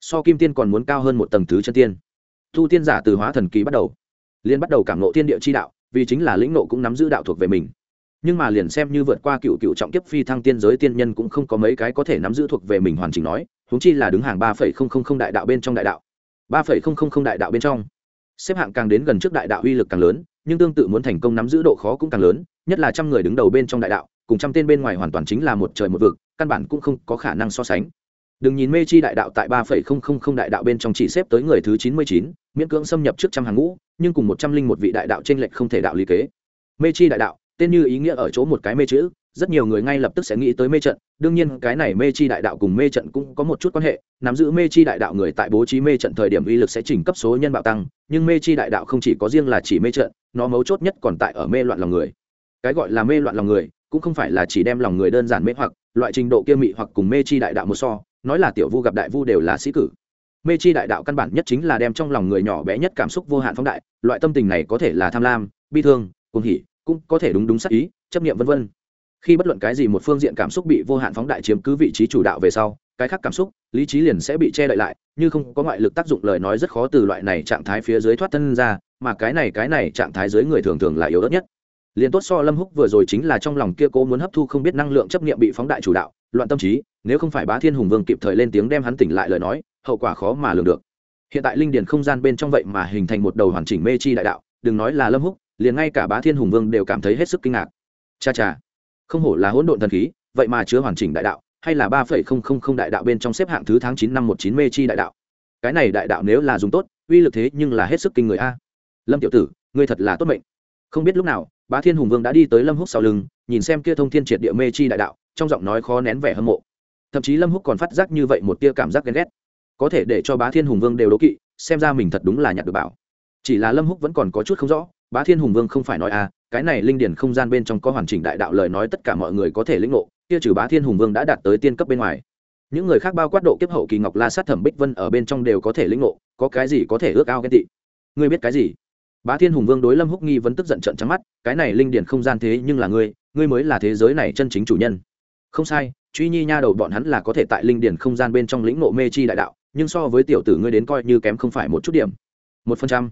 So kim tiên còn muốn cao hơn một tầng thứ chân tiên. Tu tiên giả từ hóa thần kỳ bắt đầu liên bắt đầu cảm nộ tiên địa chi đạo, vì chính là lĩnh nộ cũng nắm giữ đạo thuộc về mình. Nhưng mà liền xem như vượt qua cựu cựu trọng kiếp phi thăng tiên giới tiên nhân cũng không có mấy cái có thể nắm giữ thuộc về mình hoàn chỉnh nói, huống chi là đứng hàng ba phẩy không không không đại đạo bên trong đại đạo. ba phẩy không không không đại đạo bên trong. Xếp hạng càng đến gần trước đại đạo uy lực càng lớn nhưng tương tự muốn thành công nắm giữ độ khó cũng càng lớn, nhất là trăm người đứng đầu bên trong đại đạo, cùng trăm tên bên ngoài hoàn toàn chính là một trời một vực, căn bản cũng không có khả năng so sánh. Đừng nhìn mê chi đại đạo tại ba phẩy không không không đại đạo bên trong chỉ xếp tới người thứ chín mươi chín, miễn cưỡng xâm nhập trước trăm hàng ngũ, nhưng cùng một trăm linh một vị đại đạo t r ê n lệch không thể đạo lý kế. Mê chi đại đạo, tên như ý nghĩa ở chỗ một cái mê chữ rất nhiều người ngay lập tức sẽ nghĩ tới mê trận. Đương nhiên, cái này mê chi đại đạo cùng mê trận cũng có một chút quan hệ. Nắm giữ mê chi đại đạo người tại bố trí mê trận thời điểm uy lực sẽ chỉnh cấp số nhân bạo tăng, nhưng mê chi đại đạo không chỉ có riêng là chỉ mê trận, nó mấu chốt nhất còn tại ở mê loạn lòng người. Cái gọi là mê loạn lòng người, cũng không phải là chỉ đem lòng người đơn giản mê hoặc, loại trình độ kia mị hoặc cùng mê chi đại đạo một so, nói là tiểu vu gặp đại vu đều là sĩ cử. Mê chi đại đạo căn bản nhất chính là đem trong lòng người nhỏ bé nhất cảm xúc vô hạn phóng đại, loại tâm tình này có thể là tham lam, bi thương, cuồng hỉ, cũng có thể đúng đúng sắc ý, chấp niệm vân vân khi bất luận cái gì một phương diện cảm xúc bị vô hạn phóng đại chiếm cứ vị trí chủ đạo về sau, cái khác cảm xúc, lý trí liền sẽ bị che đậy lại, như không có ngoại lực tác dụng lời nói rất khó từ loại này trạng thái phía dưới thoát thân ra, mà cái này cái này trạng thái dưới người thường thường là yếu ớt nhất. Liền tốt so lâm húc vừa rồi chính là trong lòng kia cố muốn hấp thu không biết năng lượng chấp niệm bị phóng đại chủ đạo, loạn tâm trí, nếu không phải bá thiên hùng vương kịp thời lên tiếng đem hắn tỉnh lại lời nói, hậu quả khó mà lường được. Hiện tại linh điền không gian bên trong vậy mà hình thành một đầu hoàn chỉnh mê chi đại đạo, đừng nói là lâm húc, liền ngay cả bá thiên hùng vương đều cảm thấy hết sức kinh ngạc. Cha cha không hổ là hỗn độn thần khí, vậy mà chứa hoàn chỉnh đại đạo, hay là ba phẩy không không không đại đạo bên trong xếp hạng thứ tháng chín năm một chín mê chi đại đạo? Cái này đại đạo nếu là dùng tốt, uy lực thế nhưng là hết sức kinh người a. Lâm tiểu tử, ngươi thật là tốt mệnh. Không biết lúc nào, bá thiên hùng vương đã đi tới lâm húc sau lưng, nhìn xem kia thông thiên triệt địa mê chi đại đạo, trong giọng nói khó nén vẻ hâm mộ. Thậm chí lâm húc còn phát giác như vậy một tia cảm giác ghen ghét. Có thể để cho bá thiên hùng vương đều đố kỵ, xem ra mình thật đúng là nhặt được bảo. Chỉ là lâm húc vẫn còn có chút không rõ bá thiên hùng vương không phải nói à cái này linh điển không gian bên trong có hoàn chỉnh đại đạo lời nói tất cả mọi người có thể lĩnh ngộ, kia trừ bá thiên hùng vương đã đạt tới tiên cấp bên ngoài. Những người khác bao quát độ kiếp hậu kỳ ngọc la sát thẩm bích vân ở bên trong đều có thể lĩnh ngộ, có cái gì có thể ước ao ghen tị. Ngươi biết cái gì? Bá thiên hùng vương đối lâm húc nghi vẫn tức giận trận trắng mắt, cái này linh điển không gian thế nhưng là ngươi ngươi mới là thế giới này chân chính chủ nhân. Không sai, truy nhi nha đầu bọn hắn là có thể tại linh điển không gian bên trong lĩnh ngộ mê chi đại đạo, nhưng so với tiểu tử ngươi đến coi như kém không phải một chút điểm. Một phần trăm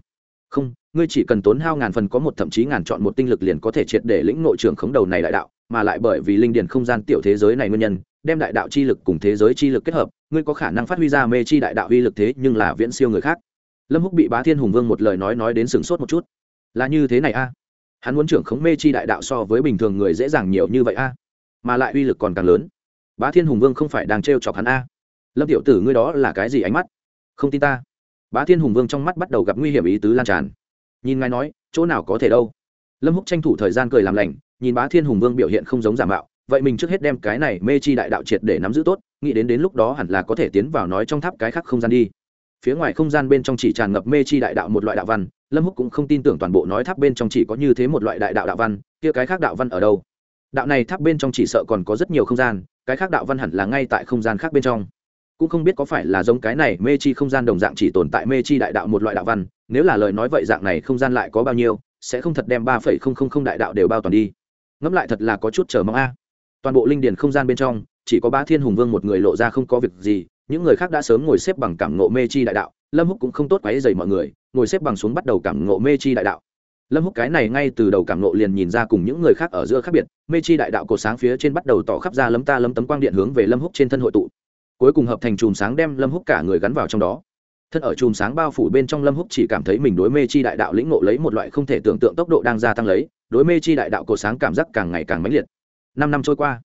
không, ngươi chỉ cần tốn hao ngàn phần có một thậm chí ngàn chọn một tinh lực liền có thể triệt để lĩnh nội trưởng khống đầu này đại đạo, mà lại bởi vì linh điền không gian tiểu thế giới này nguyên nhân, đem đại đạo chi lực cùng thế giới chi lực kết hợp, ngươi có khả năng phát huy ra mê chi đại đạo uy lực thế nhưng là viễn siêu người khác. Lâm húc bị bá thiên hùng vương một lời nói nói đến sừng sốt một chút. Là như thế này a? Hắn muốn trưởng khống mê chi đại đạo so với bình thường người dễ dàng nhiều như vậy a? Mà lại uy lực còn càng lớn. Bá thiên hùng vương không phải đang trêu chọc hắn a? Lâm tiểu tử ngươi đó là cái gì ánh mắt? Không tin ta bá thiên hùng vương trong mắt bắt đầu gặp nguy hiểm ý tứ lan tràn. Nhìn ngài nói, chỗ nào có thể đâu? Lâm húc tranh thủ thời gian cười làm lành, nhìn bá thiên hùng vương biểu hiện không giống giả mạo, vậy mình trước hết đem cái này mê chi đại đạo triệt để nắm giữ tốt, nghĩ đến đến lúc đó hẳn là có thể tiến vào nói trong tháp cái khác không gian đi. Phía ngoài không gian bên trong chỉ tràn ngập mê chi đại đạo một loại đạo văn, lâm húc cũng không tin tưởng toàn bộ nói tháp bên trong chỉ có như thế một loại đại đạo đạo văn, kia cái khác đạo văn ở đâu? Đạo này tháp bên trong chỉ sợ còn có rất nhiều không gian, cái khác đạo văn hẳn là ngay tại không gian khác bên trong cũng không biết có phải là giống cái này mê chi không gian đồng dạng chỉ tồn tại mê chi đại đạo một loại đạo văn, nếu là lời nói vậy dạng này không gian lại có bao nhiêu, sẽ không thật đem ba phẩy không không không đại đạo đều bao toàn đi. Ngẫm lại thật là có chút chờ mong a. Toàn bộ linh điền không gian bên trong, chỉ có ba thiên hùng vương một người lộ ra không có việc gì, những người khác đã sớm ngồi xếp bằng cảm ngộ mê chi đại đạo, lâm húc cũng không tốt quấy dày mọi người, ngồi xếp bằng xuống bắt đầu cảm ngộ mê chi đại đạo. Lâm húc cái này ngay từ đầu cảm ngộ liền nhìn ra cùng những người khác ở giữa khác biệt, mê chi đại đạo cột sáng phía trên bắt đầu tỏ khắp ra lấm ta lấm tấm quang điện hướng về lâm húc trên thân hội tụ cuối cùng hợp thành chùm sáng đem lâm húc cả người gắn vào trong đó. Thân ở chùm sáng bao phủ bên trong lâm húc chỉ cảm thấy mình đối mê chi đại đạo lĩnh ngộ lấy một loại không thể tưởng tượng tốc độ đang gia tăng lấy, đối mê chi đại đạo cổ sáng cảm giác càng ngày càng mãnh liệt. Năm năm trôi qua,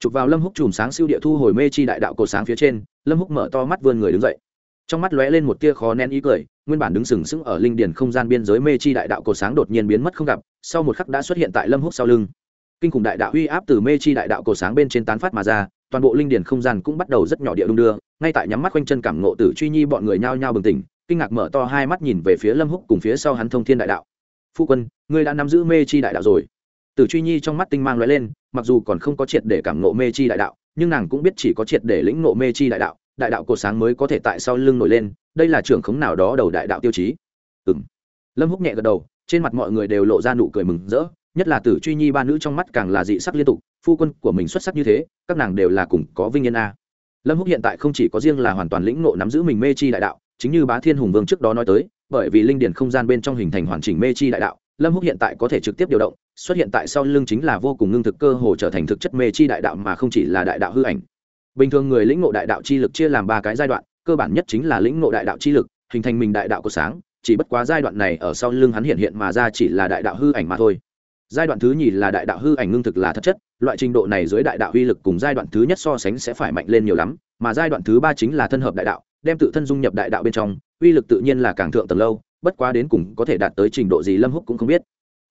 chụp vào lâm húc chùm sáng siêu địa thu hồi mê chi đại đạo cổ sáng phía trên, lâm húc mở to mắt vươn người đứng dậy. Trong mắt lóe lên một tia khó nén ý cười, nguyên bản đứng sừng sững ở linh điển không gian biên giới mê chi đại đạo cổ sáng đột nhiên biến mất không gặp, sau một khắc đã xuất hiện tại lâm húc sau lưng. Kinh khủng đại đạo uy áp từ mê chi đại đạo cổ sáng bên trên tán phát mà ra toàn bộ linh điền không gian cũng bắt đầu rất nhỏ địa đung đưa, ngay tại nhắm mắt quanh chân cảm ngộ tử truy nhi bọn người nhao nhao bừng tỉnh, kinh ngạc mở to hai mắt nhìn về phía lâm húc cùng phía sau hắn thông thiên đại đạo. Phu quân, ngươi đã nắm giữ mê chi đại đạo rồi. Tử truy nhi trong mắt tinh mang lóe lên, mặc dù còn không có triệt để cảm ngộ mê chi đại đạo, nhưng nàng cũng biết chỉ có triệt để lĩnh ngộ mê chi đại đạo đại đạo cổ sáng mới có thể tại sau lưng nổi lên, đây là trưởng khống nào đó đầu đại đạo tiêu chí. Ừ lâm húc nhẹ gật đầu, trên mặt mọi người đều lộ ra nụ cười mừng rỡ nhất là tử truy nhi ba nữ trong mắt càng là dị sắc liên tục, phu quân của mình xuất sắc như thế, các nàng đều là cùng có vinh yên a. Lâm húc hiện tại không chỉ có riêng là hoàn toàn lĩnh ngộ nắm giữ mình mê chi đại đạo, chính như bá thiên hùng vương trước đó nói tới, bởi vì linh điển không gian bên trong hình thành hoàn chỉnh mê chi đại đạo, lâm húc hiện tại có thể trực tiếp điều động, xuất hiện tại sau lưng chính là vô cùng ngưng thực cơ hồ trở thành thực chất mê chi đại đạo mà không chỉ là đại đạo hư ảnh. Bình thường người lĩnh ngộ đại đạo chi lực chia làm ba cái giai đoạn, cơ bản nhất chính là lĩnh ngộ đại đạo chi lực, hình thành mình đại đạo của sáng, chỉ bất quá giai đoạn này ở sau lưng hắn hiện hiện mà ra chỉ là đại đạo hư ảnh mà thôi giai đoạn thứ nhì là đại đạo hư ảnh ngưng thực là thật chất, loại trình độ này dưới đại đạo uy lực cùng giai đoạn thứ nhất so sánh sẽ phải mạnh lên nhiều lắm, mà giai đoạn thứ ba chính là thân hợp đại đạo, đem tự thân dung nhập đại đạo bên trong, uy lực tự nhiên là càng thượng tầng lâu, bất quá đến cùng có thể đạt tới trình độ gì lâm húc cũng không biết.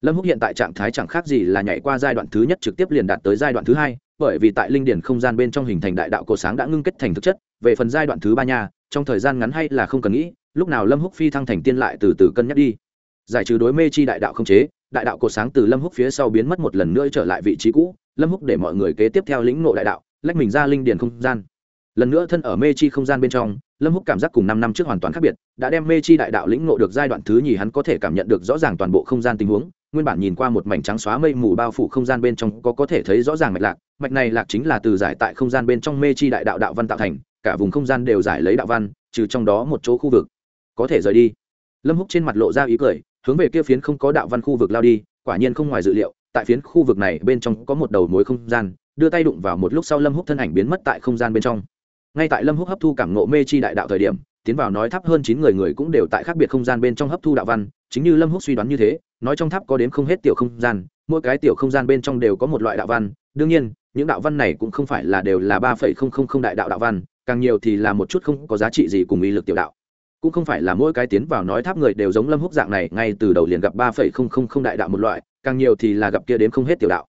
Lâm húc hiện tại trạng thái chẳng khác gì là nhảy qua giai đoạn thứ nhất trực tiếp liền đạt tới giai đoạn thứ hai, bởi vì tại linh điển không gian bên trong hình thành đại đạo cổ sáng đã ngưng kết thành thực chất, về phần giai đoạn thứ ba nha, trong thời gian ngắn hay là không cần nghĩ, lúc nào lâm húc phi thăng thành tiên lại từ từ cân nhắc đi. Giải trừ đối mê chi đại đạo không chế đại đạo cổ sáng từ lâm húc phía sau biến mất một lần nữa trở lại vị trí cũ, lâm húc để mọi người kế tiếp theo lĩnh ngộ đại đạo, lách mình ra linh điển không gian. Lần nữa thân ở mê chi không gian bên trong, lâm húc cảm giác cùng năm năm trước hoàn toàn khác biệt, đã đem mê chi đại đạo lĩnh ngộ được giai đoạn thứ nhì hắn có thể cảm nhận được rõ ràng toàn bộ không gian tình huống, nguyên bản nhìn qua một mảnh trắng xóa mây mù bao phủ không gian bên trong có có thể thấy rõ ràng mạch lạc, mạch này lạc chính là từ giải tại không gian bên trong mê chi đại đạo đạo văn tạo thành, cả vùng không gian đều giải lấy đạo văn, trừ trong đó một chỗ khu vực. Có thể rời đi. Lâm húc trên mặt lộ ra ý cười hướng về kia phiến không có đạo văn khu vực lao đi, quả nhiên không ngoài dự liệu, tại phiến khu vực này bên trong có một đầu mối không gian, đưa tay đụng vào một lúc sau lâm húc thân ảnh biến mất tại không gian bên trong. Ngay tại lâm húc hấp thu cảm ngộ mê chi đại đạo thời điểm, tiến vào nói tháp hơn chín người người cũng đều tại khác biệt không gian bên trong hấp thu đạo văn, chính như lâm húc suy đoán như thế, nói trong tháp có đến không hết tiểu không gian, mỗi cái tiểu không gian bên trong đều có một loại đạo văn, đương nhiên, những đạo văn này cũng không phải là đều là ba phẩy không không không đại đạo đạo văn, càng nhiều thì là một chút không có giá trị gì cùng uy lực tiểu đạo cũng không phải là mỗi cái tiến vào nói tháp người đều giống lâm húc dạng này, ngay từ đầu liền gặp ba phẩy không không không đại đạo một loại, càng nhiều thì là gặp kia đến không hết tiểu đạo.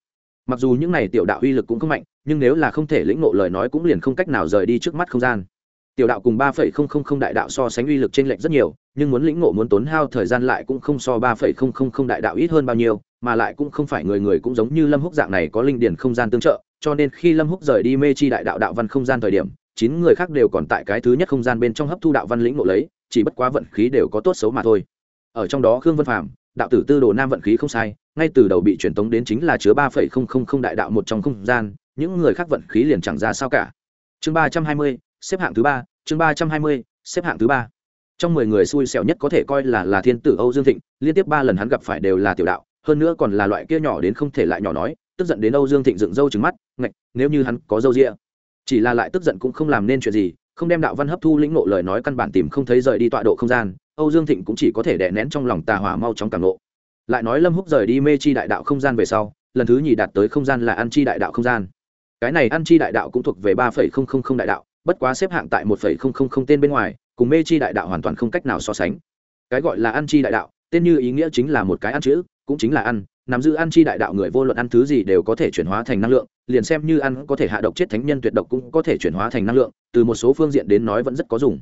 Mặc dù những này tiểu đạo uy lực cũng không mạnh, nhưng nếu là không thể lĩnh ngộ lời nói cũng liền không cách nào rời đi trước mắt không gian. Tiểu đạo cùng ba phẩy không không không đại đạo so sánh uy lực trên lệnh rất nhiều, nhưng muốn lĩnh ngộ muốn tốn hao thời gian lại cũng không so ba phẩy không không không đại đạo ít hơn bao nhiêu, mà lại cũng không phải người người cũng giống như lâm húc dạng này có linh điển không gian tương trợ, cho nên khi lâm húc rời đi mê chi đại đạo đạo văn không gian thời điểm, chín người khác đều còn tại cái thứ nhất không gian bên trong hấp thu đạo văn lĩnh ngộ lấy chỉ bất quá vận khí đều có tốt xấu mà thôi. Ở trong đó khương vân phạm đạo tử tư đồ nam vận khí không sai, ngay từ đầu bị truyền tống đến chính là chứa ba phẩy không không không đại đạo một trong không gian, những người khác vận khí liền chẳng ra sao cả. Chương ba trăm hai mươi, xếp hạng thứ ba, chương ba trăm hai mươi, xếp hạng thứ ba. Trong mười người xui xẻo nhất có thể coi là là thiên tử âu dương thịnh, liên tiếp ba lần hắn gặp phải đều là tiểu đạo, hơn nữa còn là loại kia nhỏ đến không thể lại nhỏ nói, tức giận đến âu dương thịnh dựng râu trứng mắt, ngạch, nếu như hắn có râu ria, chỉ là lại tức giận cũng không làm nên chuyện gì không đem đạo văn hấp thu lĩnh ngộ lời nói căn bản tìm không thấy rời đi tọa độ không gian, âu dương thịnh cũng chỉ có thể đè nén trong lòng tà hỏa mau chóng càng lộ lại nói lâm húc rời đi mê chi đại đạo không gian về sau, lần thứ nhì đạt tới không gian là ăn chi đại đạo không gian. Cái này ăn chi đại đạo cũng thuộc về ba phẩy không không không đại đạo, bất quá xếp hạng tại một phẩy không không không tên bên ngoài, cùng mê chi đại đạo hoàn toàn không cách nào so sánh. Cái gọi là ăn chi đại đạo, tên như ý nghĩa chính là một cái ăn chữ cũng chính là ăn, nắm giữ ăn chi đại đạo người vô luận ăn thứ gì đều có thể chuyển hóa thành năng lượng, liền xem như ăn có thể hạ độc chết thánh nhân tuyệt độc cũng có thể chuyển hóa thành năng lượng, từ một số phương diện đến nói vẫn rất có dùng.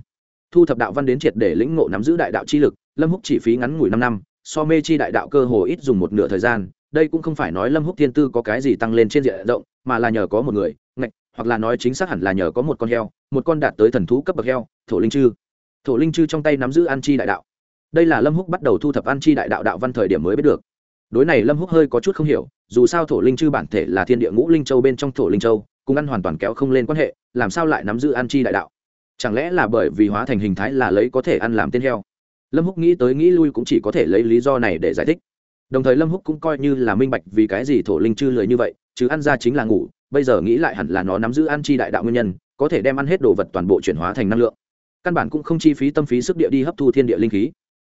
Thu thập đạo văn đến triệt để lĩnh ngộ nắm giữ đại đạo chi lực, lâm húc chỉ phí ngắn ngủi năm năm, so mê chi đại đạo cơ hồ ít dùng một nửa thời gian, đây cũng không phải nói lâm húc thiên tư có cái gì tăng lên trên diện rộng, mà là nhờ có một người, ngạch, hoặc là nói chính xác hẳn là nhờ có một con heo, một con đạt tới thần thú cấp bậc heo, thổ linh chư. Thổ linh chư trong tay nắm giữ an chi đại đạo. Đây là lâm húc bắt đầu thu thập an chi đại đạo đạo văn thời điểm mới biết được đối này lâm húc hơi có chút không hiểu, dù sao thổ linh chư bản thể là thiên địa ngũ linh châu bên trong thổ linh châu, cùng ăn hoàn toàn kéo không lên quan hệ, làm sao lại nắm giữ an chi đại đạo? Chẳng lẽ là bởi vì hóa thành hình thái là lấy có thể ăn làm tên heo? Lâm húc nghĩ tới nghĩ lui cũng chỉ có thể lấy lý do này để giải thích. Đồng thời lâm húc cũng coi như là minh bạch vì cái gì thổ linh chư lười như vậy, chứ ăn ra chính là ngủ, bây giờ nghĩ lại hẳn là nó nắm giữ ăn chi đại đạo nguyên nhân, có thể đem ăn hết đồ vật toàn bộ chuyển hóa thành năng lượng. Căn bản cũng không chi phí tâm phí sức địa đi hấp thu thiên địa linh khí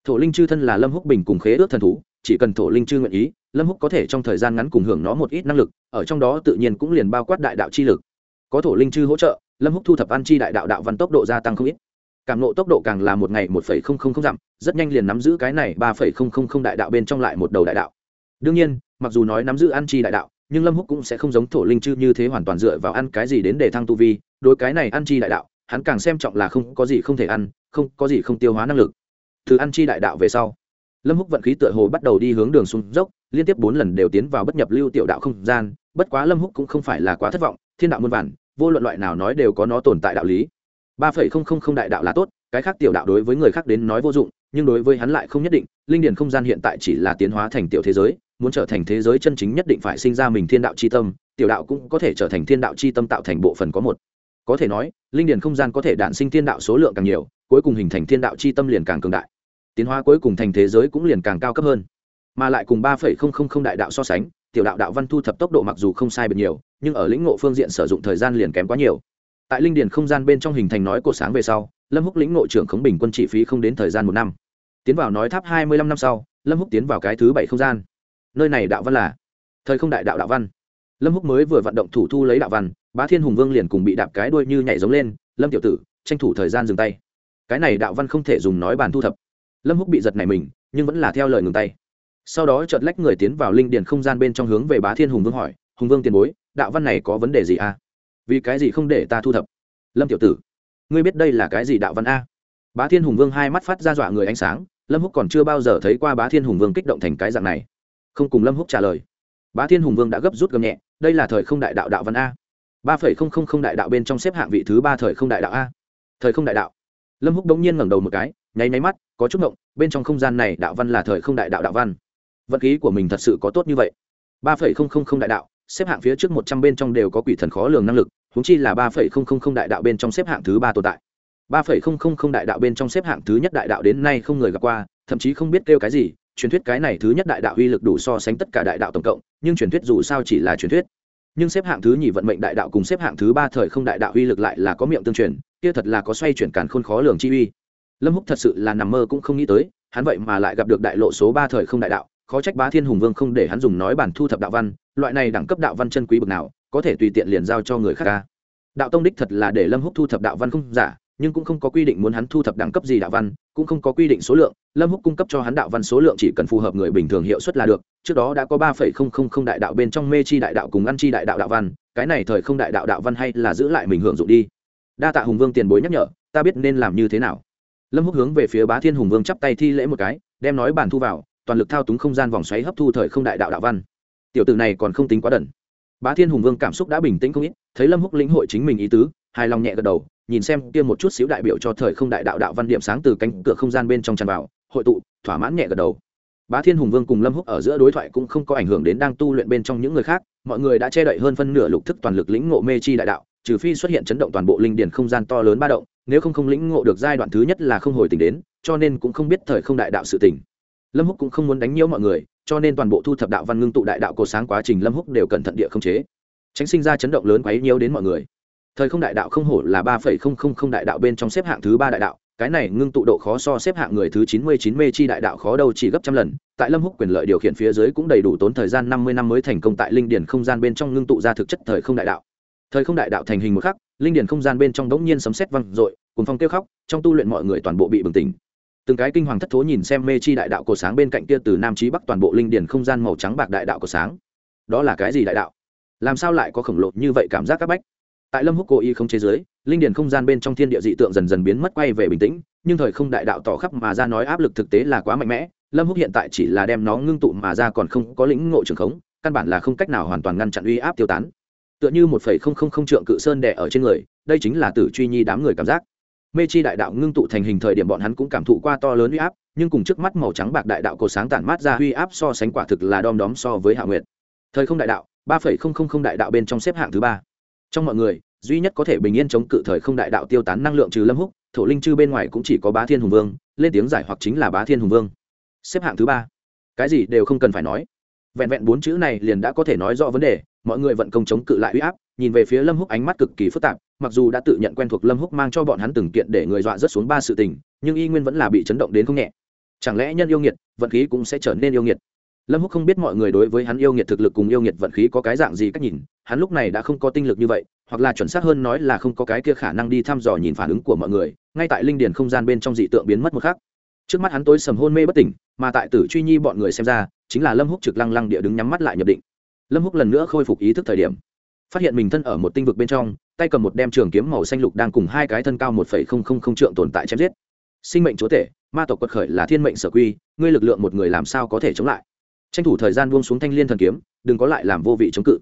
thổ linh chư thân là lâm húc bình cùng khế ước thần thú, chỉ cần thổ linh chư nguyện ý, lâm húc có thể trong thời gian ngắn cùng hưởng nó một ít năng lực, ở trong đó tự nhiên cũng liền bao quát đại đạo chi lực. Có thổ linh chư hỗ trợ, lâm húc thu thập ăn chi đại đạo đạo văn tốc độ gia tăng không ít. Cảm nộ tốc độ càng là một ngày một phẩy không không không dặm, rất nhanh liền nắm giữ cái này ba phẩy không không không đại đạo bên trong lại một đầu đại đạo. Đương nhiên, mặc dù nói nắm giữ ăn chi đại đạo, nhưng lâm húc cũng sẽ không giống thổ linh chư như thế hoàn toàn dựa vào ăn cái gì đến để thăng tu vi, đối cái này ăn chi đại đạo, hắn càng xem trọng là không có gì không thể ăn, không có gì không tiêu hóa năng lực từ ăn chi đại đạo về sau, lâm húc vận khí tựa hồ bắt đầu đi hướng đường xuống dốc, liên tiếp bốn lần đều tiến vào bất nhập lưu tiểu đạo không gian, bất quá lâm húc cũng không phải là quá thất vọng, thiên đạo muôn vàn, vô luận loại nào nói đều có nó tồn tại đạo lý. Ba phẩy không không không đại đạo là tốt, cái khác tiểu đạo đối với người khác đến nói vô dụng, nhưng đối với hắn lại không nhất định, linh điền không gian hiện tại chỉ là tiến hóa thành tiểu thế giới, muốn trở thành thế giới chân chính nhất định phải sinh ra mình thiên đạo c h i tâm, tiểu đạo cũng có thể trở thành thiên đạo c h i tâm tạo thành bộ phần có một. Có thể nói, linh điền không gian có thể đạn sinh thiên đạo số lượng càng nhiều, cuối cùng hình thành thiên đạo c h i tâm liền càng cường đại tiến hóa cuối cùng thành thế giới cũng liền càng cao cấp hơn. Mà lại cùng ba phẩy không không không đại đạo so sánh, tiểu đạo đạo văn thu thập tốc độ mặc dù không sai biệt nhiều, nhưng ở lĩnh ngộ phương diện sử dụng thời gian liền kém quá nhiều. Tại linh điền không gian bên trong hình thành nói cổ sáng về sau, lâm húc lĩnh ngộ trưởng khống bình quân trị phí không đến thời gian một năm. Tiến vào nói tháp hai mươi lăm năm sau, lâm húc tiến vào cái thứ bảy không gian. Nơi này đạo văn là thời không đại đạo đạo văn. Lâm húc mới vừa vận động thủ thu lấy đạo văn, bá thiên hùng vương liền cùng bị đạp cái đuôi như nhảy giống lên, lâm tiểu tử, tranh thủ thời gian dừng tay. Cái này đạo văn không thể dùng nói bàn thu thập lâm húc bị giật này mình, nhưng vẫn là theo lời ngừng tay. Sau đó chợt lách người tiến vào linh điền không gian bên trong hướng về bá thiên hùng vương hỏi, hùng vương tiền bối, đạo văn này có vấn đề gì a? À? vì cái gì không để ta thu thập? Lâm tiểu tử, ngươi biết đây là cái gì đạo văn a? Bá thiên hùng vương hai mắt phát ra dọa người ánh sáng, lâm húc còn chưa bao giờ thấy qua bá thiên hùng vương kích động thành cái dạng này. Không cùng lâm húc trả lời. Bá thiên hùng vương đã gấp rút gầm nhẹ, đây là thời không đại đạo đạo văn a. Ba phẩy không không không đại đạo bên trong xếp hạng vị thứ ba thời không đại đạo a. Thời không đại đạo lâm húc đống nhiên ngẩng đầu một cái, nháy nháy mắt, có chút ngộng, bên trong không gian này đạo văn là thời không đại đạo đạo văn. Vận khí của mình thật sự có tốt như vậy. Ba phẩy không không không đại đạo, xếp hạng phía trước một trăm bên trong đều có quỷ thần khó lường năng lực húng chi là ba phẩy không không không đại đạo bên trong xếp hạng thứ ba tồn tại. Ba phẩy không không không đại đạo bên trong xếp hạng thứ nhất đại đạo đến nay không người gặp qua, thậm chí không biết kêu cái gì, truyền thuyết cái này thứ nhất đại đạo uy lực đủ so sánh tất cả đại đạo tổng cộng, nhưng truyền thuyết dù sao chỉ là truyền thuyết. Nhưng xếp hạng thứ nhì vận mệnh đại đạo cùng xếp hạng thứ ba thời không đại đạo uy lực lại là có miệng tương truyền kia thật là có xoay chuyển càn khôn khó lường chi uy. Lâm húc thật sự là nằm mơ cũng không nghĩ tới, hắn vậy mà lại gặp được đại lộ số ba thời không đại đạo, khó trách bá thiên hùng vương không để hắn dùng nói bản thu thập đạo văn, loại này đẳng cấp đạo văn chân quý bực nào, có thể tùy tiện liền giao cho người khác ca. Đạo tông đích thật là để lâm húc thu thập đạo văn không giả, nhưng cũng không có quy định muốn hắn thu thập đẳng cấp gì đạo văn, cũng không có quy định số lượng, lâm húc cung cấp cho hắn đạo văn số lượng chỉ cần phù hợp người bình thường hiệu suất là được, trước đó đã có ba phẩy không không không đại đạo bên trong mê chi đại đạo cùng ăn chi đại đạo đạo văn, cái này thời không đại đạo đạo văn hay là giữ lại mình hưởng dụng đi đa tạ hùng vương tiền bối nhắc nhở, ta biết nên làm như thế nào. Lâm húc hướng về phía bá thiên hùng vương chắp tay thi lễ một cái, đem nói bản thu vào, toàn lực thao túng không gian vòng xoáy hấp thu thời không đại đạo đạo văn. Tiểu tử này còn không tính quá đần. Bá thiên hùng vương cảm xúc đã bình tĩnh không ít, thấy lâm húc lĩnh hội chính mình ý tứ, hài lòng nhẹ gật đầu, nhìn xem kia một chút xíu đại biểu cho thời không đại đạo đạo văn điểm sáng từ cánh cửa không gian bên trong tràn vào, hội tụ, thỏa mãn nhẹ gật đầu. Bá thiên hùng vương cùng lâm húc ở giữa đối thoại cũng không có ảnh hưởng đến đang tu luyện bên trong những người khác, mọi người đã che đậy hơn phân nửa lục thức toàn lực lĩnh ngộ mê chi đại đạo trừ phi xuất hiện chấn động toàn bộ linh điển không gian to lớn ba động, nếu không không lĩnh ngộ được giai đoạn thứ nhất là không hồi tỉnh đến, cho nên cũng không biết thời không đại đạo sự tình. lâm húc cũng không muốn đánh nhiễu mọi người, cho nên toàn bộ thu thập đạo văn ngưng tụ đại đạo cổ sáng quá trình lâm húc đều cẩn thận địa không chế. Tránh sinh ra chấn động lớn quấy nhiễu đến mọi người. Thời không đại đạo không hổ là ba phẩy không không không đại đạo bên trong xếp hạng thứ ba đại đạo, cái này ngưng tụ độ khó so xếp hạng người thứ chín mươi chín mê chi đại đạo khó đâu chỉ gấp trăm lần. Tại lâm húc quyền lợi điều khiển phía dưới cũng đầy đủ tốn thời gian năm mươi năm mới thành công tại linh điển không gian bên trong ngưng tụ ra thực chất thời không đại đạo thời không đại đạo thành hình một khắc, linh điển không gian bên trong đống nhiên sấm sét văng dội cùng phong kêu khóc, trong tu luyện mọi người toàn bộ bị bừng tỉnh. Từng cái kinh hoàng thất thố nhìn xem mê chi đại đạo cổ sáng bên cạnh kia từ nam chí bắc toàn bộ linh điển không gian màu trắng bạc đại đạo cổ sáng. Đó là cái gì đại đạo? Làm sao lại có khổng lồ như vậy cảm giác các bách? Tại lâm húc cố ý không chế giới, linh điền không gian bên trong thiên địa dị tượng dần dần biến mất quay về bình tĩnh, nhưng thời không đại đạo tỏ khắp mà ra nói áp lực thực tế là quá mạnh mẽ, lâm húc hiện tại chỉ là đem nó ngưng tụ mà ra còn không có lĩnh ngộ trường khống, căn bản là không cách nào hoàn toàn ngăn chặn uy áp tiêu tán tựa như một phẩy không không không trượng cự sơn đè ở trên người, đây chính là tử truy nhi đám người cảm giác. Mê chi đại đạo ngưng tụ thành hình thời điểm bọn hắn cũng cảm thụ qua to lớn huy áp, nhưng cùng trước mắt màu trắng bạc đại đạo cổ sáng tản mát ra uy áp so sánh quả thực là đom đóm so với hạ nguyệt. Thời không đại đạo, ba phẩy không không không đại đạo bên trong xếp hạng thứ ba. Trong mọi người, duy nhất có thể bình yên chống cự thời không đại đạo tiêu tán năng lượng trừ lâm húc, thổ linh chư bên ngoài cũng chỉ có bá thiên hùng vương, lên tiếng giải hoặc chính là bá thiên hùng vương. Xếp hạng thứ ba. Cái gì đều không cần phải nói. Vẹn vẹn bốn chữ này liền đã có thể nói rõ vấn đề mọi người vận công chống cự lại uy áp, nhìn về phía lâm húc ánh mắt cực kỳ phức tạp, mặc dù đã tự nhận quen thuộc lâm húc mang cho bọn hắn từng kiện để người dọa rất xuống ba sự tình, nhưng y nguyên vẫn là bị chấn động đến không nhẹ. Chẳng lẽ nhân yêu nghiệt, vận khí cũng sẽ trở nên yêu nghiệt? Lâm húc không biết mọi người đối với hắn yêu nghiệt thực lực cùng yêu nghiệt vận khí có cái dạng gì cách nhìn, hắn lúc này đã không có tinh lực như vậy, hoặc là chuẩn xác hơn nói là không có cái kia khả năng đi thăm dò nhìn phản ứng của mọi người, ngay tại linh điền không gian bên trong dị tượng biến mất một khắc. Trước mắt hắn tối sầm hôn mê bất tỉnh, mà tại tử truy nhi bọn người xem ra, chính là lâm húc trực lăng lăng địa đứng nhắm mắt lại nhập định lâm húc lần nữa khôi phục ý thức thời điểm, phát hiện mình thân ở một tinh vực bên trong, tay cầm một đem trường kiếm màu xanh lục đang cùng hai cái thân cao một phẩy không không không trượng tồn tại chém giết. Sinh mệnh chúa tể, ma tộc quật khởi là thiên mệnh sở quy, ngươi lực lượng một người làm sao có thể chống lại? Tranh thủ thời gian buông xuống thanh liên thần kiếm, đừng có lại làm vô vị chống cự.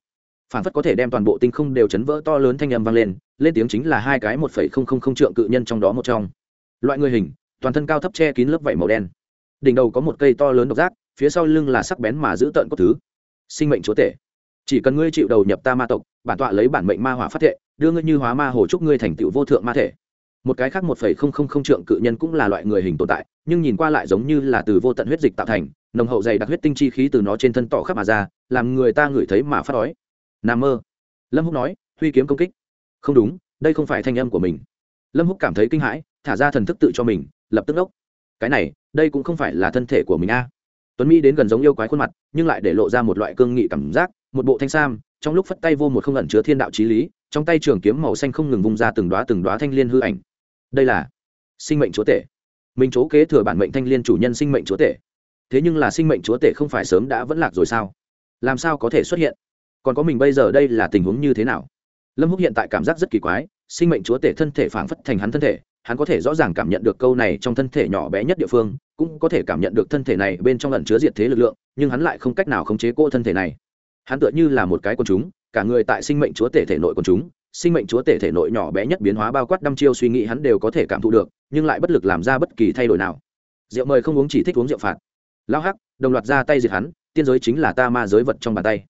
Phản phất có thể đem toàn bộ tinh không đều chấn vỡ to lớn thanh âm vang lên lên tiếng chính là hai cái một phẩy không không không trượng cự nhân trong đó một trong. Loại người hình, toàn thân cao thấp che kín lớp vảy màu đen. Đỉnh đầu có một cây to lớn độc giác, phía sau lưng là sắc bén mà giữ tợn cốt thứ sinh mệnh chúa tể. Chỉ cần ngươi chịu đầu nhập ta ma tộc, bản tọa lấy bản mệnh ma hỏa phát thệ, đưa ngươi như hóa ma hồ trúc ngươi thành tựu vô thượng ma thể. Một cái khác một phẩy không không không trượng cự nhân cũng là loại người hình tồn tại, nhưng nhìn qua lại giống như là từ vô tận huyết dịch tạo thành, nồng hậu dày đặc huyết tinh chi khí từ nó trên thân tỏ khắp mà ra, làm người ta ngửi thấy mà phát đói n mơ. Lâm húc nói, huy kiếm công kích. Không đúng, đây không phải thanh âm của mình. Lâm húc cảm thấy kinh hãi, thả ra thần thức tự cho mình, lập tức ốc. Cái này, đây cũng không phải là thân thể của mình a tuấn mỹ đến gần giống yêu quái khuôn mặt, nhưng lại để lộ ra một loại cương nghị cảm giác, một bộ thanh sam, trong lúc phất tay vô một không ẩn chứa thiên đạo trí lý, trong tay trường kiếm màu xanh không ngừng vung ra từng đoá từng đoá thanh liên hư ảnh. Đây là sinh mệnh chúa tể. Minh chỗ kế thừa bản mệnh thanh liên chủ nhân sinh mệnh chúa tể. Thế nhưng là sinh mệnh chúa tể không phải sớm đã vẫn lạc rồi sao? Làm sao có thể xuất hiện? Còn có mình bây giờ đây là tình huống như thế nào? Lâm húc hiện tại cảm giác rất kỳ quái, sinh mệnh chúa tể thân thể phảng phất thành hắn thân thể hắn có thể rõ ràng cảm nhận được câu này trong thân thể nhỏ bé nhất địa phương, cũng có thể cảm nhận được thân thể này bên trong ẩn chứa diệt thế lực lượng, nhưng hắn lại không cách nào khống chế cô thân thể này. Hắn tựa như là một cái quần chúng, cả người tại sinh mệnh chúa tể thể nội quần chúng, sinh mệnh chúa tể thể nội nhỏ bé nhất biến hóa bao quát năm chiêu suy nghĩ hắn đều có thể cảm thụ được, nhưng lại bất lực làm ra bất kỳ thay đổi nào. Rượu mời không uống chỉ thích uống rượu phạt. Lao hắc, đồng loạt ra tay diệt hắn, tiên giới chính là ta ma giới vật trong bàn tay.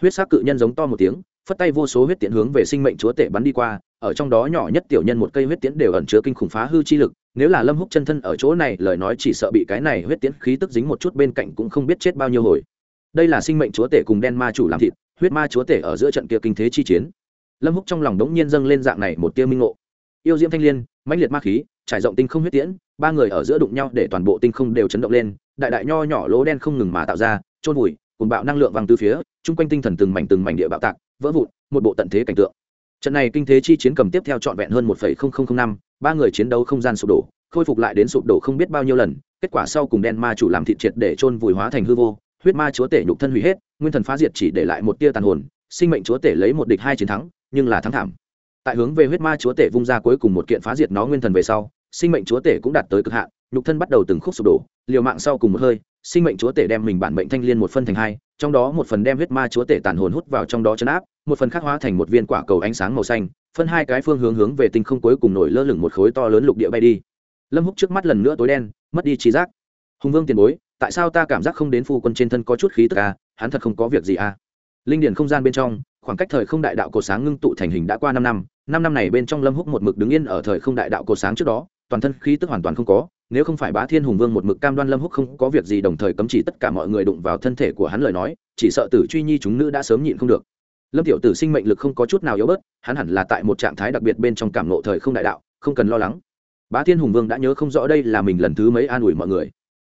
Huyết sắc cự nhân giống to một tiếng, phất tay vô số huyết tiện hướng về sinh mệnh chúa tể bắn đi qua ở trong đó nhỏ nhất tiểu nhân một cây huyết tiễn đều ẩn chứa kinh khủng phá hư chi lực, nếu là lâm húc chân thân ở chỗ này, lời nói chỉ sợ bị cái này huyết tiễn khí tức dính một chút bên cạnh cũng không biết chết bao nhiêu hồi. Đây là sinh mệnh chúa tể cùng đen ma chủ làm thịt, huyết ma chúa tể ở giữa trận kia kinh thế chi chiến. Lâm húc trong lòng đống nhiên dâng lên dạng này một tia minh ngộ. Yêu diễm thanh liên, mãnh liệt ma khí, trải rộng tinh không huyết tiễn, ba người ở giữa đụng nhau để toàn bộ tinh không đều chấn động lên, đại đại nho nhỏ lỗ đen không ngừng mà tạo ra trôn vùi cùng bạo năng lượng văng từ phía, chung quanh tinh thần từng mảnh từng mảnh địa bạo tạc, vỡ vụn, một bộ tận thế cảnh tượng trận này kinh thế chi chiến cầm tiếp theo trọn vẹn hơn một năm, ba người chiến đấu không gian sụp đổ, khôi phục lại đến sụp đổ không biết bao nhiêu lần, kết quả sau cùng đen ma chủ làm thịt triệt để chôn vùi hóa thành hư vô, huyết ma chúa tể nhục thân hủy hết, nguyên thần phá diệt chỉ để lại một tia tàn hồn, sinh mệnh chúa tể lấy một địch hai chiến thắng, nhưng là thắng thảm. Tại hướng về huyết ma chúa tể vung ra cuối cùng một kiện phá diệt nó nguyên thần về sau, sinh mệnh chúa tể cũng đạt tới cực hạn, nhục thân bắt đầu từng khúc sụp đổ, liều mạng sau cùng một hơi, sinh mệnh chúa tể đem mình bản mệnh thanh liên một phân thành hai, trong đó một phần đem huyết ma chúa tể tàn hồn hút vào trong đó chấn áp một phần khác hóa thành một viên quả cầu ánh sáng màu xanh, phân hai cái phương hướng hướng về tinh không cuối cùng nổi lơ lửng một khối to lớn lục địa bay đi. Lâm húc trước mắt lần nữa tối đen, mất đi trí giác. Hùng vương tiền bối, tại sao ta cảm giác không đến phu quân trên thân có chút khí tức à? Hắn thật không có việc gì à? Linh điển không gian bên trong, khoảng cách thời không đại đạo cổ sáng ngưng tụ thành hình đã qua năm năm. Năm năm này bên trong lâm húc một mực đứng yên ở thời không đại đạo cổ sáng trước đó, toàn thân khí tức hoàn toàn không có. Nếu không phải bá thiên hùng vương một mực cam đoan lâm húc không có việc gì đồng thời cấm chỉ tất cả mọi người đụng vào thân thể của hắn lời nói, chỉ sợ tử truy nhi chúng nữ đã sớm nhịn không được lâm tiểu tử sinh mệnh lực không có chút nào yếu bớt, hắn hẳn là tại một trạng thái đặc biệt bên trong cảm nộ thời không đại đạo, không cần lo lắng. Bá thiên hùng vương đã nhớ không rõ đây là mình lần thứ mấy an ủi mọi người.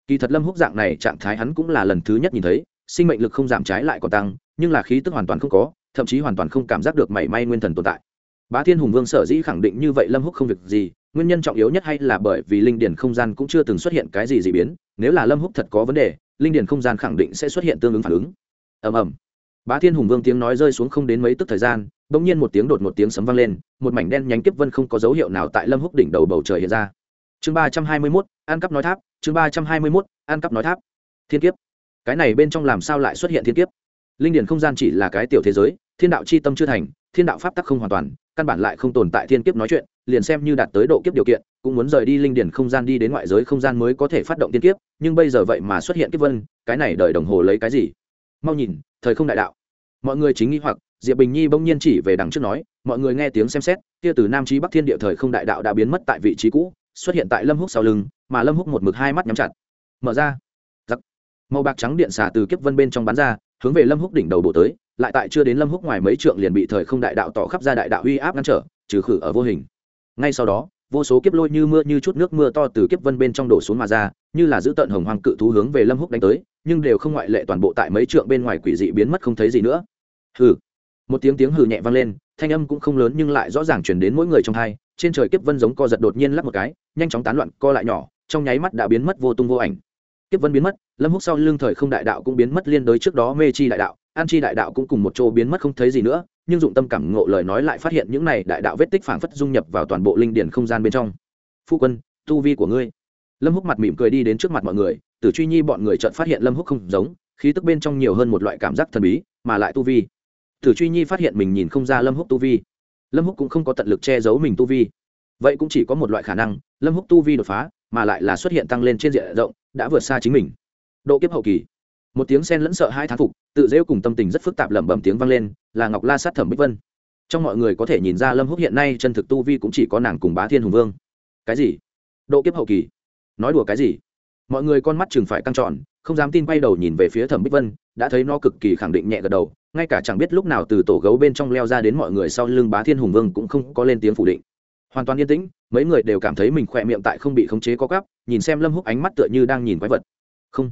Kỳ thật lâm húc dạng này trạng thái hắn cũng là lần thứ nhất nhìn thấy, sinh mệnh lực không giảm trái lại còn tăng, nhưng là khí tức hoàn toàn không có, thậm chí hoàn toàn không cảm giác được mảy may nguyên thần tồn tại. Bá thiên hùng vương sở dĩ khẳng định như vậy lâm húc không việc gì, nguyên nhân trọng yếu nhất hay là bởi vì linh điển không gian cũng chưa từng xuất hiện cái gì dị biến, nếu là lâm húc thật có vấn đề, linh điển không gian khẳng định sẽ xuất hiện tương ứng phản ứng. Ầm ầm bá thiên hùng vương tiếng nói rơi xuống không đến mấy tức thời gian bỗng nhiên một tiếng đột một tiếng sấm vang lên, một mảnh đen nhánh kiếp vân không có dấu hiệu nào tại lâm húc đỉnh đầu bầu trời hiện ra. Chương ba trăm hai mươi mốt, An cắp nói tháp, chương ba trăm hai mươi mốt, An cắp nói tháp. Thiên kiếp. Cái này bên trong làm sao lại xuất hiện thiên kiếp? Linh điển không gian chỉ là cái tiểu thế giới, thiên đạo c h i tâm chưa thành, thiên đạo pháp tắc không hoàn toàn, căn bản lại không tồn tại thiên kiếp nói chuyện, liền xem như đạt tới độ kiếp điều kiện, cũng muốn rời đi linh điển không gian đi đến ngoại giới không gian mới có thể phát động thiên kiếp, nhưng bây giờ vậy mà xuất hiện kiếp vân, cái này đợi đồng hồ lấy cái gì? Mau nhìn thời không đại đạo. Mọi người chính nghi hoặc, diệp bình nhi bỗng nhiên chỉ về đằng trước nói, mọi người nghe tiếng xem xét, kia từ nam trí bắc thiên địa thời không đại đạo đã biến mất tại vị trí cũ, xuất hiện tại lâm húc sau lưng, mà lâm húc một mực hai mắt nhắm chặt. Mở ra. Giặc màu bạc trắng điện xả từ kiếp vân bên trong bắn ra, hướng về lâm húc đỉnh đầu bổ tới, lại tại chưa đến lâm húc ngoài mấy trượng liền bị thời không đại đạo tỏ khắp ra đại đạo uy áp ngăn trở, trừ khử ở vô hình. Ngay sau đó, vô số kiếp lôi như mưa như chút nước mưa to từ kiếp vân bên trong đổ xuống mà ra, như là giữ tận hồng hoàng cự thú hướng về lâm húc đánh tới nhưng đều không ngoại lệ toàn bộ tại mấy trượng bên ngoài quỷ dị biến mất không thấy gì nữa. Hừ. Một tiếng tiếng hừ nhẹ vang lên, thanh âm cũng không lớn nhưng lại rõ ràng chuyển đến mỗi người trong hai, trên trời kiếp vân giống co giật đột nhiên lắp một cái, nhanh chóng tán loạn, co lại nhỏ, trong nháy mắt đã biến mất vô tung vô ảnh. Kiếp vân biến mất, lâm húc sau lưng thời không đại đạo cũng biến mất liên đối trước đó mê chi đại đạo, an chi đại đạo cũng cùng một chỗ biến mất không thấy gì nữa, nhưng dụng tâm cảm ngộ lời nói lại phát hiện những này đại đạo vết tích phảng phất dung nhập vào toàn bộ linh điển không gian bên trong. Phu quân, tu vi của ngươi. Lâm húc mặt mỉm cười đi đến trước mặt mọi người tử truy nhi bọn người chợt phát hiện lâm húc không giống, khí tức bên trong nhiều hơn một loại cảm giác thần bí, mà lại tu vi. Tử truy nhi phát hiện mình nhìn không ra lâm húc tu vi. Lâm húc cũng không có tận lực che giấu mình tu vi. Vậy cũng chỉ có một loại khả năng, lâm húc tu vi đột phá, mà lại là xuất hiện tăng lên trên diện rộng, đã vượt xa chính mình. Độ kiếp hậu kỳ. Một tiếng sen lẫn sợ hai thán phục, tự rêu cùng tâm tình rất phức tạp lẩm bẩm tiếng vang lên, là ngọc la sát thẩm bích vân. Trong mọi người có thể nhìn ra lâm húc hiện nay chân thực tu vi cũng chỉ có nàng cùng bá thiên hùng vương. Cái gì? Độ kiếp hậu kỳ. Nói đùa cái gì? Mọi người con mắt chừng phải căng tròn, không dám tin quay đầu nhìn về phía thẩm bích vân, đã thấy nó cực kỳ khẳng định nhẹ gật đầu, ngay cả chẳng biết lúc nào từ tổ gấu bên trong leo ra đến mọi người sau lưng bá thiên hùng vương cũng không có lên tiếng phủ định. Hoàn toàn yên tĩnh, mấy người đều cảm thấy mình khỏe miệng tại không bị khống chế có cắp nhìn xem lâm húc ánh mắt tựa như đang nhìn quái vật. Không,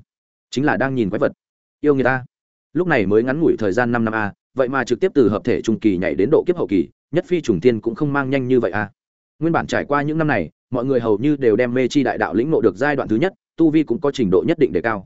chính là đang nhìn quái vật. Yêu người ta. Lúc này mới ngắn ngủi thời gian năm năm a, vậy mà trực tiếp từ hợp thể trung kỳ nhảy đến độ kiếp hậu kỳ, nhất phi trùng tiên cũng không mang nhanh như vậy a. Nguyên bản trải qua những năm này, mọi người hầu như đều đem mê chi đại đạo lĩnh nộ được giai đoạn thứ nhất tu vi cũng có trình độ nhất định đề cao.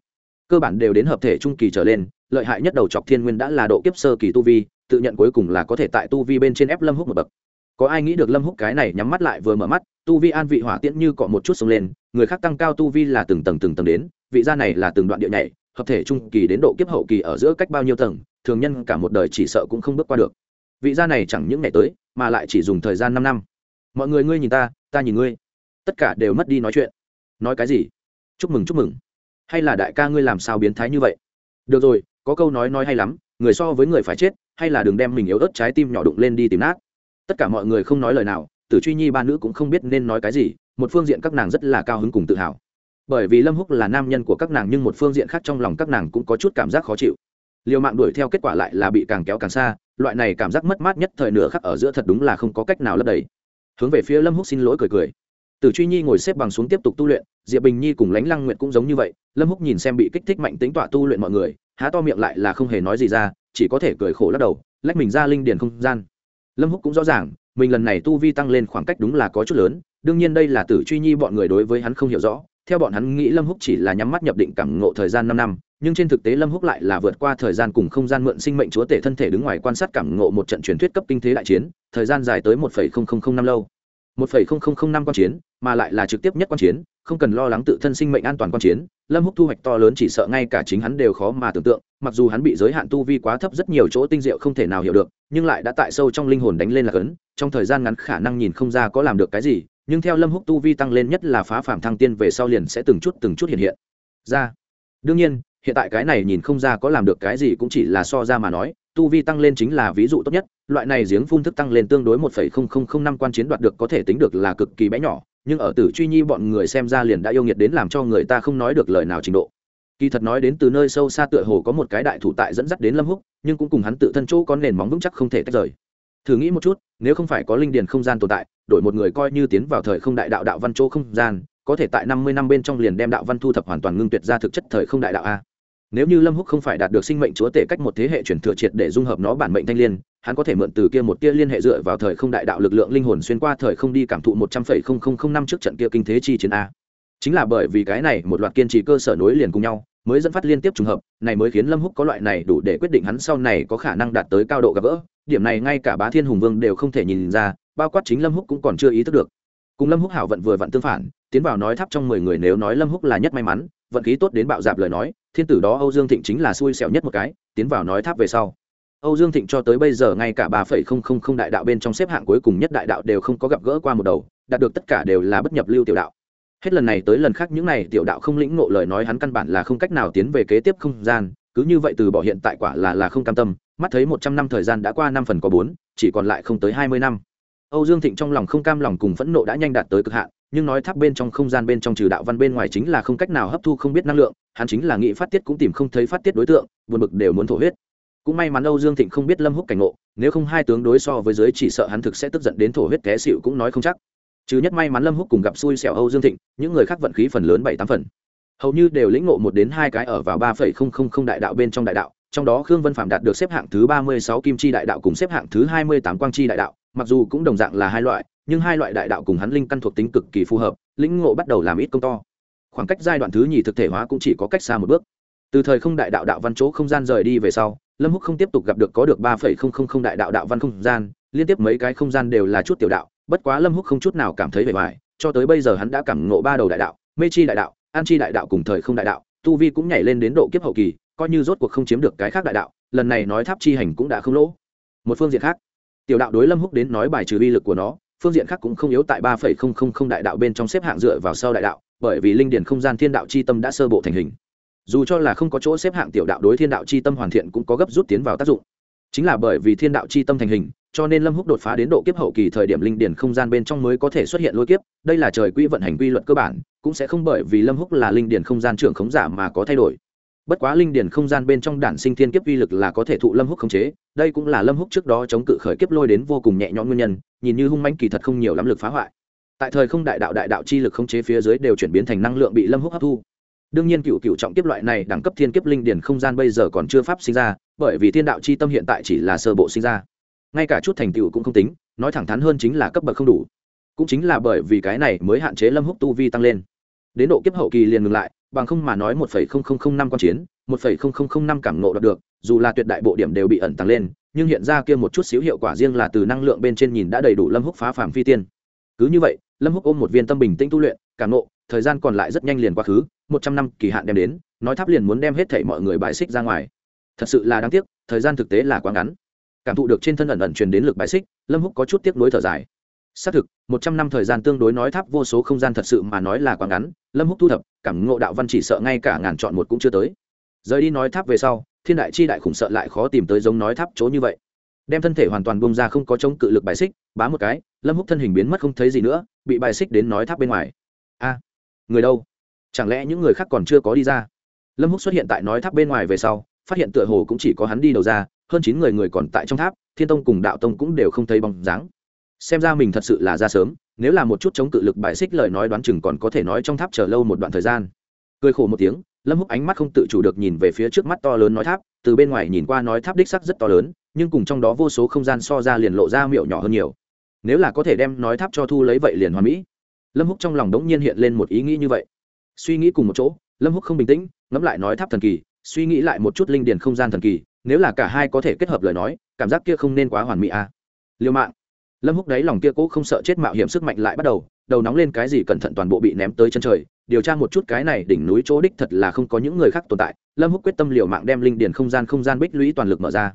Cơ bản đều đến hợp thể trung kỳ trở lên, lợi hại nhất đầu chọc thiên nguyên đã là độ kiếp sơ kỳ tu vi, tự nhận cuối cùng là có thể tại tu vi bên trên ép lâm húc một bậc. Có ai nghĩ được lâm húc cái này nhắm mắt lại vừa mở mắt, tu vi an vị hỏa tiễn như cọ một chút sông lên, người khác tăng cao tu vi là từng tầng từng tầng đến, vị gia này là từng đoạn địa nhảy, hợp thể trung kỳ đến độ kiếp hậu kỳ ở giữa cách bao nhiêu tầng, thường nhân cả một đời chỉ sợ cũng không bước qua được. Vị gia này chẳng những ngày tới, mà lại chỉ dùng thời gian năm năm. Mọi người ngươi nhìn ta ta nhìn ngươi. Tất cả đều mất đi nói chuyện. Nói cái gì? Chúc mừng chúc mừng. Hay là đại ca ngươi làm sao biến thái như vậy? Được rồi, có câu nói nói hay lắm, người so với người phải chết, hay là đừng đem mình yếu ớt trái tim nhỏ đụng lên đi tìm nát. Tất cả mọi người không nói lời nào, tử truy nhi ba nữ cũng không biết nên nói cái gì, một phương diện các nàng rất là cao hứng cùng tự hào. Bởi vì lâm húc là nam nhân của các nàng nhưng một phương diện khác trong lòng các nàng cũng có chút cảm giác khó chịu. Liều mạng đuổi theo kết quả lại là bị càng kéo càng xa, loại này cảm giác mất mát nhất thời nửa khắc ở giữa thật đúng là không có cách nào lấp đầy. Hướng về phía lâm húc xin lỗi cười cười. Tử Truy Nhi ngồi xếp bằng xuống tiếp tục tu luyện, Diệp Bình Nhi cùng Lãnh Lăng Nguyệt cũng giống như vậy, Lâm Húc nhìn xem bị kích thích mạnh tính tọa tu luyện mọi người, há to miệng lại là không hề nói gì ra, chỉ có thể cười khổ lắc đầu, lách mình ra linh điền không gian. Lâm Húc cũng rõ ràng, mình lần này tu vi tăng lên khoảng cách đúng là có chút lớn, đương nhiên đây là Tử Truy Nhi bọn người đối với hắn không hiểu rõ, theo bọn hắn nghĩ Lâm Húc chỉ là nhắm mắt nhập định cảm ngộ thời gian năm năm, nhưng trên thực tế Lâm Húc lại là vượt qua thời gian cùng không gian mượn sinh mệnh chúa tể thân thể đứng ngoài quan sát cảm ngộ một trận truyền thuyết cấp kinh thế đại chiến, thời gian dài tới 1.0005 năm lâu một phẩy không không không năm quan chiến mà lại là trực tiếp nhất quan chiến, không cần lo lắng tự thân sinh mệnh an toàn quan chiến, lâm húc thu hoạch to lớn chỉ sợ ngay cả chính hắn đều khó mà tưởng tượng, mặc dù hắn bị giới hạn tu vi quá thấp rất nhiều chỗ tinh diệu không thể nào hiểu được, nhưng lại đã tại sâu trong linh hồn đánh lên là cấn, trong thời gian ngắn khả năng nhìn không ra có làm được cái gì, nhưng theo lâm húc tu vi tăng lên nhất là phá phạm thăng tiên về sau liền sẽ từng chút từng chút hiện hiện. Ra, đương nhiên, hiện tại cái này nhìn không ra có làm được cái gì cũng chỉ là so ra mà nói, tu vi tăng lên chính là ví dụ tốt nhất, loại này giếng phun thức tăng lên tương đối một phẩy không không không năm quan chiến đoạt được có thể tính được là cực kỳ bé nhỏ nhưng ở tử truy nhi bọn người xem ra liền đã yêu nghiệt đến làm cho người ta không nói được lời nào trình độ. Kỳ thật nói đến từ nơi sâu xa tựa hồ có một cái đại thủ tại dẫn dắt đến lâm húc, nhưng cũng cùng hắn tự thân chỗ có nền móng vững chắc không thể tách rời. Thử nghĩ một chút, nếu không phải có linh điền không gian tồn tại, đổi một người coi như tiến vào thời không đại đạo đạo văn chỗ không gian, có thể tại năm mươi năm bên trong liền đem đạo văn thu thập hoàn toàn ngưng tuyệt ra thực chất thời không đại đạo a nếu như lâm húc không phải đạt được sinh mệnh chúa tể cách một thế hệ chuyển thừa triệt để dung hợp nó bản mệnh thanh liên, hắn có thể mượn từ kia một tia liên hệ dựa vào thời không đại đạo lực lượng linh hồn xuyên qua thời không đi cảm thụ một trăm phẩy không không không năm trước trận kia kinh thế chi chiến a. Chính là bởi vì cái này một loạt kiên trì cơ sở nối liền cùng nhau, mới dẫn phát liên tiếp trùng hợp, này mới khiến lâm húc có loại này đủ để quyết định hắn sau này có khả năng đạt tới cao độ gặp gỡ. Điểm này ngay cả bá thiên hùng vương đều không thể nhìn ra, bao quát chính lâm húc cũng còn chưa ý thức được cùng lâm húc hảo vận vừa vặn tương phản, tiến vào nói tháp trong mười người nếu nói lâm húc là nhất may mắn, vận khí tốt đến bạo dạp lời nói, thiên tử đó âu dương thịnh chính là xui xẻo nhất một cái, tiến vào nói tháp về sau. Âu dương thịnh cho tới bây giờ ngay cả ba phẩy không không không đại đạo bên trong xếp hạng cuối cùng nhất đại đạo đều không có gặp gỡ qua một đầu, đạt được tất cả đều là bất nhập lưu tiểu đạo. Hết lần này tới lần khác những này tiểu đạo không lĩnh ngộ lời nói hắn căn bản là không cách nào tiến về kế tiếp không gian, cứ như vậy từ bỏ hiện tại quả là là không cam tâm, mắt thấy một trăm năm thời gian đã qua năm phần có bốn, chỉ còn lại không tới hai mươi năm âu dương thịnh trong lòng không cam lòng cùng phẫn nộ đã nhanh đạt tới cực hạn, nhưng nói tháp bên trong không gian bên trong trừ đạo văn bên ngoài chính là không cách nào hấp thu không biết năng lượng, hắn chính là nghĩ phát tiết cũng tìm không thấy phát tiết đối tượng, buồn bực đều muốn thổ huyết. Cũng may mắn âu dương thịnh không biết lâm húc cảnh ngộ, nếu không hai tướng đối so với dưới chỉ sợ hắn thực sẽ tức giận đến thổ huyết té xỉu cũng nói không chắc. Chứ nhất may mắn lâm húc cùng gặp xui xẻo âu dương thịnh, những người khác vận khí phần lớn bảy tám phần. Hầu như đều lĩnh ngộ một đến hai cái ở vào ba phẩy không không không đại đạo bên trong đại đạo, trong đó khương vân phạm đạt được xếp hạng thứ ba mươi sáu kim chi đại đạo cùng xếp hạng thứ hai mươi tám quang chi đại đạo mặc dù cũng đồng dạng là hai loại, nhưng hai loại đại đạo cùng hắn linh căn thuộc tính cực kỳ phù hợp, lĩnh ngộ bắt đầu làm ít công to. Khoảng cách giai đoạn thứ nhì thực thể hóa cũng chỉ có cách xa một bước. Từ thời không đại đạo đạo văn chỗ không gian rời đi về sau, lâm húc không tiếp tục gặp được có được ba phẩy không không không đại đạo đạo văn không gian, liên tiếp mấy cái không gian đều là chút tiểu đạo, bất quá lâm húc không chút nào cảm thấy vẻ vải cho tới bây giờ hắn đã cảm ngộ ba đầu đại đạo, mê chi đại đạo, an chi đại đạo cùng thời không đại đạo, tu vi cũng nhảy lên đến độ kiếp hậu kỳ, coi như rốt cuộc không chiếm được cái khác đại đạo, lần này nói tháp chi hành cũng đã không lỗ. Một phương diện khác tiểu đạo đối lâm húc đến nói bài trừ uy lực của nó, phương diện khác cũng không yếu tại ba phẩy không không không đại đạo bên trong xếp hạng dựa vào sau đại đạo, bởi vì linh điển không gian thiên đạo c h i tâm đã sơ bộ thành hình. Dù cho là không có chỗ xếp hạng tiểu đạo đối thiên đạo c h i tâm hoàn thiện cũng có gấp rút tiến vào tác dụng. Chính là bởi vì thiên đạo c h i tâm thành hình, cho nên lâm húc đột phá đến độ kiếp hậu kỳ thời điểm linh điển không gian bên trong mới có thể xuất hiện lôi kiếp, đây là trời quỹ vận hành quy luật cơ bản, cũng sẽ không bởi vì lâm húc là linh điển không gian trưởng khống giả mà có thay đổi bất quá linh điển không gian bên trong đản sinh thiên kiếp uy lực là có thể thụ lâm húc khống chế, đây cũng là lâm húc trước đó chống cự khởi kiếp lôi đến vô cùng nhẹ nhõm nguyên nhân, nhìn như hung manh kỳ thật không nhiều lắm lực phá hoại. Tại thời không đại đạo đại đạo chi lực khống chế phía dưới đều chuyển biến thành năng lượng bị lâm húc hấp thu. Đương nhiên cựu cựu trọng kiếp loại này đẳng cấp thiên kiếp linh điển không gian bây giờ còn chưa pháp sinh ra, bởi vì thiên đạo chi tâm hiện tại chỉ là sơ bộ sinh ra. Ngay cả chút thành tựu cũng không tính, nói thẳng thắn hơn chính là cấp bậc không đủ. Cũng chính là bởi vì cái này mới hạn chế lâm húc tu vi tăng lên. Đến độ kiếp hậu kỳ liền ngừng lại bằng không mà nói một phẩy không không không năm quan chiến, một phẩy không không không năm cảm nộ đạt được, dù là tuyệt đại bộ điểm đều bị ẩn tăng lên, nhưng hiện ra kia một chút xíu hiệu quả riêng là từ năng lượng bên trên nhìn đã đầy đủ lâm húc phá phàm phi tiên. Cứ như vậy, lâm húc ôm một viên tâm bình tĩnh tu luyện, cảm nộ thời gian còn lại rất nhanh liền quá khứ, một trăm năm kỳ hạn đem đến, nói tháp liền muốn đem hết thảy mọi người bài xích ra ngoài. Thật sự là đáng tiếc, thời gian thực tế là quá ngắn. Cảm thụ được trên thân ẩn ẩn truyền đến lực bài xích, lâm húc có chút tiếc nuối thở dài xác thực, một trăm năm thời gian tương đối nói tháp vô số không gian thật sự mà nói là quá ngắn, lâm húc thu thập, cảm ngộ đạo văn chỉ sợ ngay cả ngàn chọn một cũng chưa tới. Rời đi nói tháp về sau, thiên đại chi đại khủng sợ lại khó tìm tới giống nói tháp chỗ như vậy. Đem thân thể hoàn toàn bông ra không có chống cự lực bài xích, bá một cái, lâm húc thân hình biến mất không thấy gì nữa, bị bài xích đến nói tháp bên ngoài. A, người đâu? Chẳng lẽ những người khác còn chưa có đi ra? Lâm húc xuất hiện tại nói tháp bên ngoài về sau, phát hiện tựa hồ cũng chỉ có hắn đi đầu ra, hơn chín người người còn tại trong tháp, thiên tông cùng đạo tông cũng đều không thấy bóng dáng xem ra mình thật sự là ra sớm, nếu là một chút chống cự lực bài xích lời nói đoán chừng còn có thể nói trong tháp chờ lâu một đoạn thời gian. Cười khổ một tiếng, lâm húc ánh mắt không tự chủ được nhìn về phía trước mắt to lớn nói tháp, từ bên ngoài nhìn qua nói tháp đích sắc rất to lớn, nhưng cùng trong đó vô số không gian so ra liền lộ ra miệu nhỏ hơn nhiều. Nếu là có thể đem nói tháp cho thu lấy vậy liền hoàn mỹ. Lâm húc trong lòng đống nhiên hiện lên một ý nghĩ như vậy. Suy nghĩ cùng một chỗ, lâm húc không bình tĩnh, ngẫm lại nói tháp thần kỳ, suy nghĩ lại một chút linh điền không gian thần kỳ, nếu là cả hai có thể kết hợp lời nói, cảm giác kia không nên quá hoàn mỹ à. liêu mạng lâm húc đấy lòng kia cố không sợ chết mạo hiểm sức mạnh lại bắt đầu đầu nóng lên cái gì cẩn thận toàn bộ bị ném tới chân trời. Điều tra một chút cái này đỉnh núi chỗ đích thật là không có những người khác tồn tại. Lâm húc quyết tâm liều mạng đem linh điền không gian không gian bích lũy toàn lực mở ra.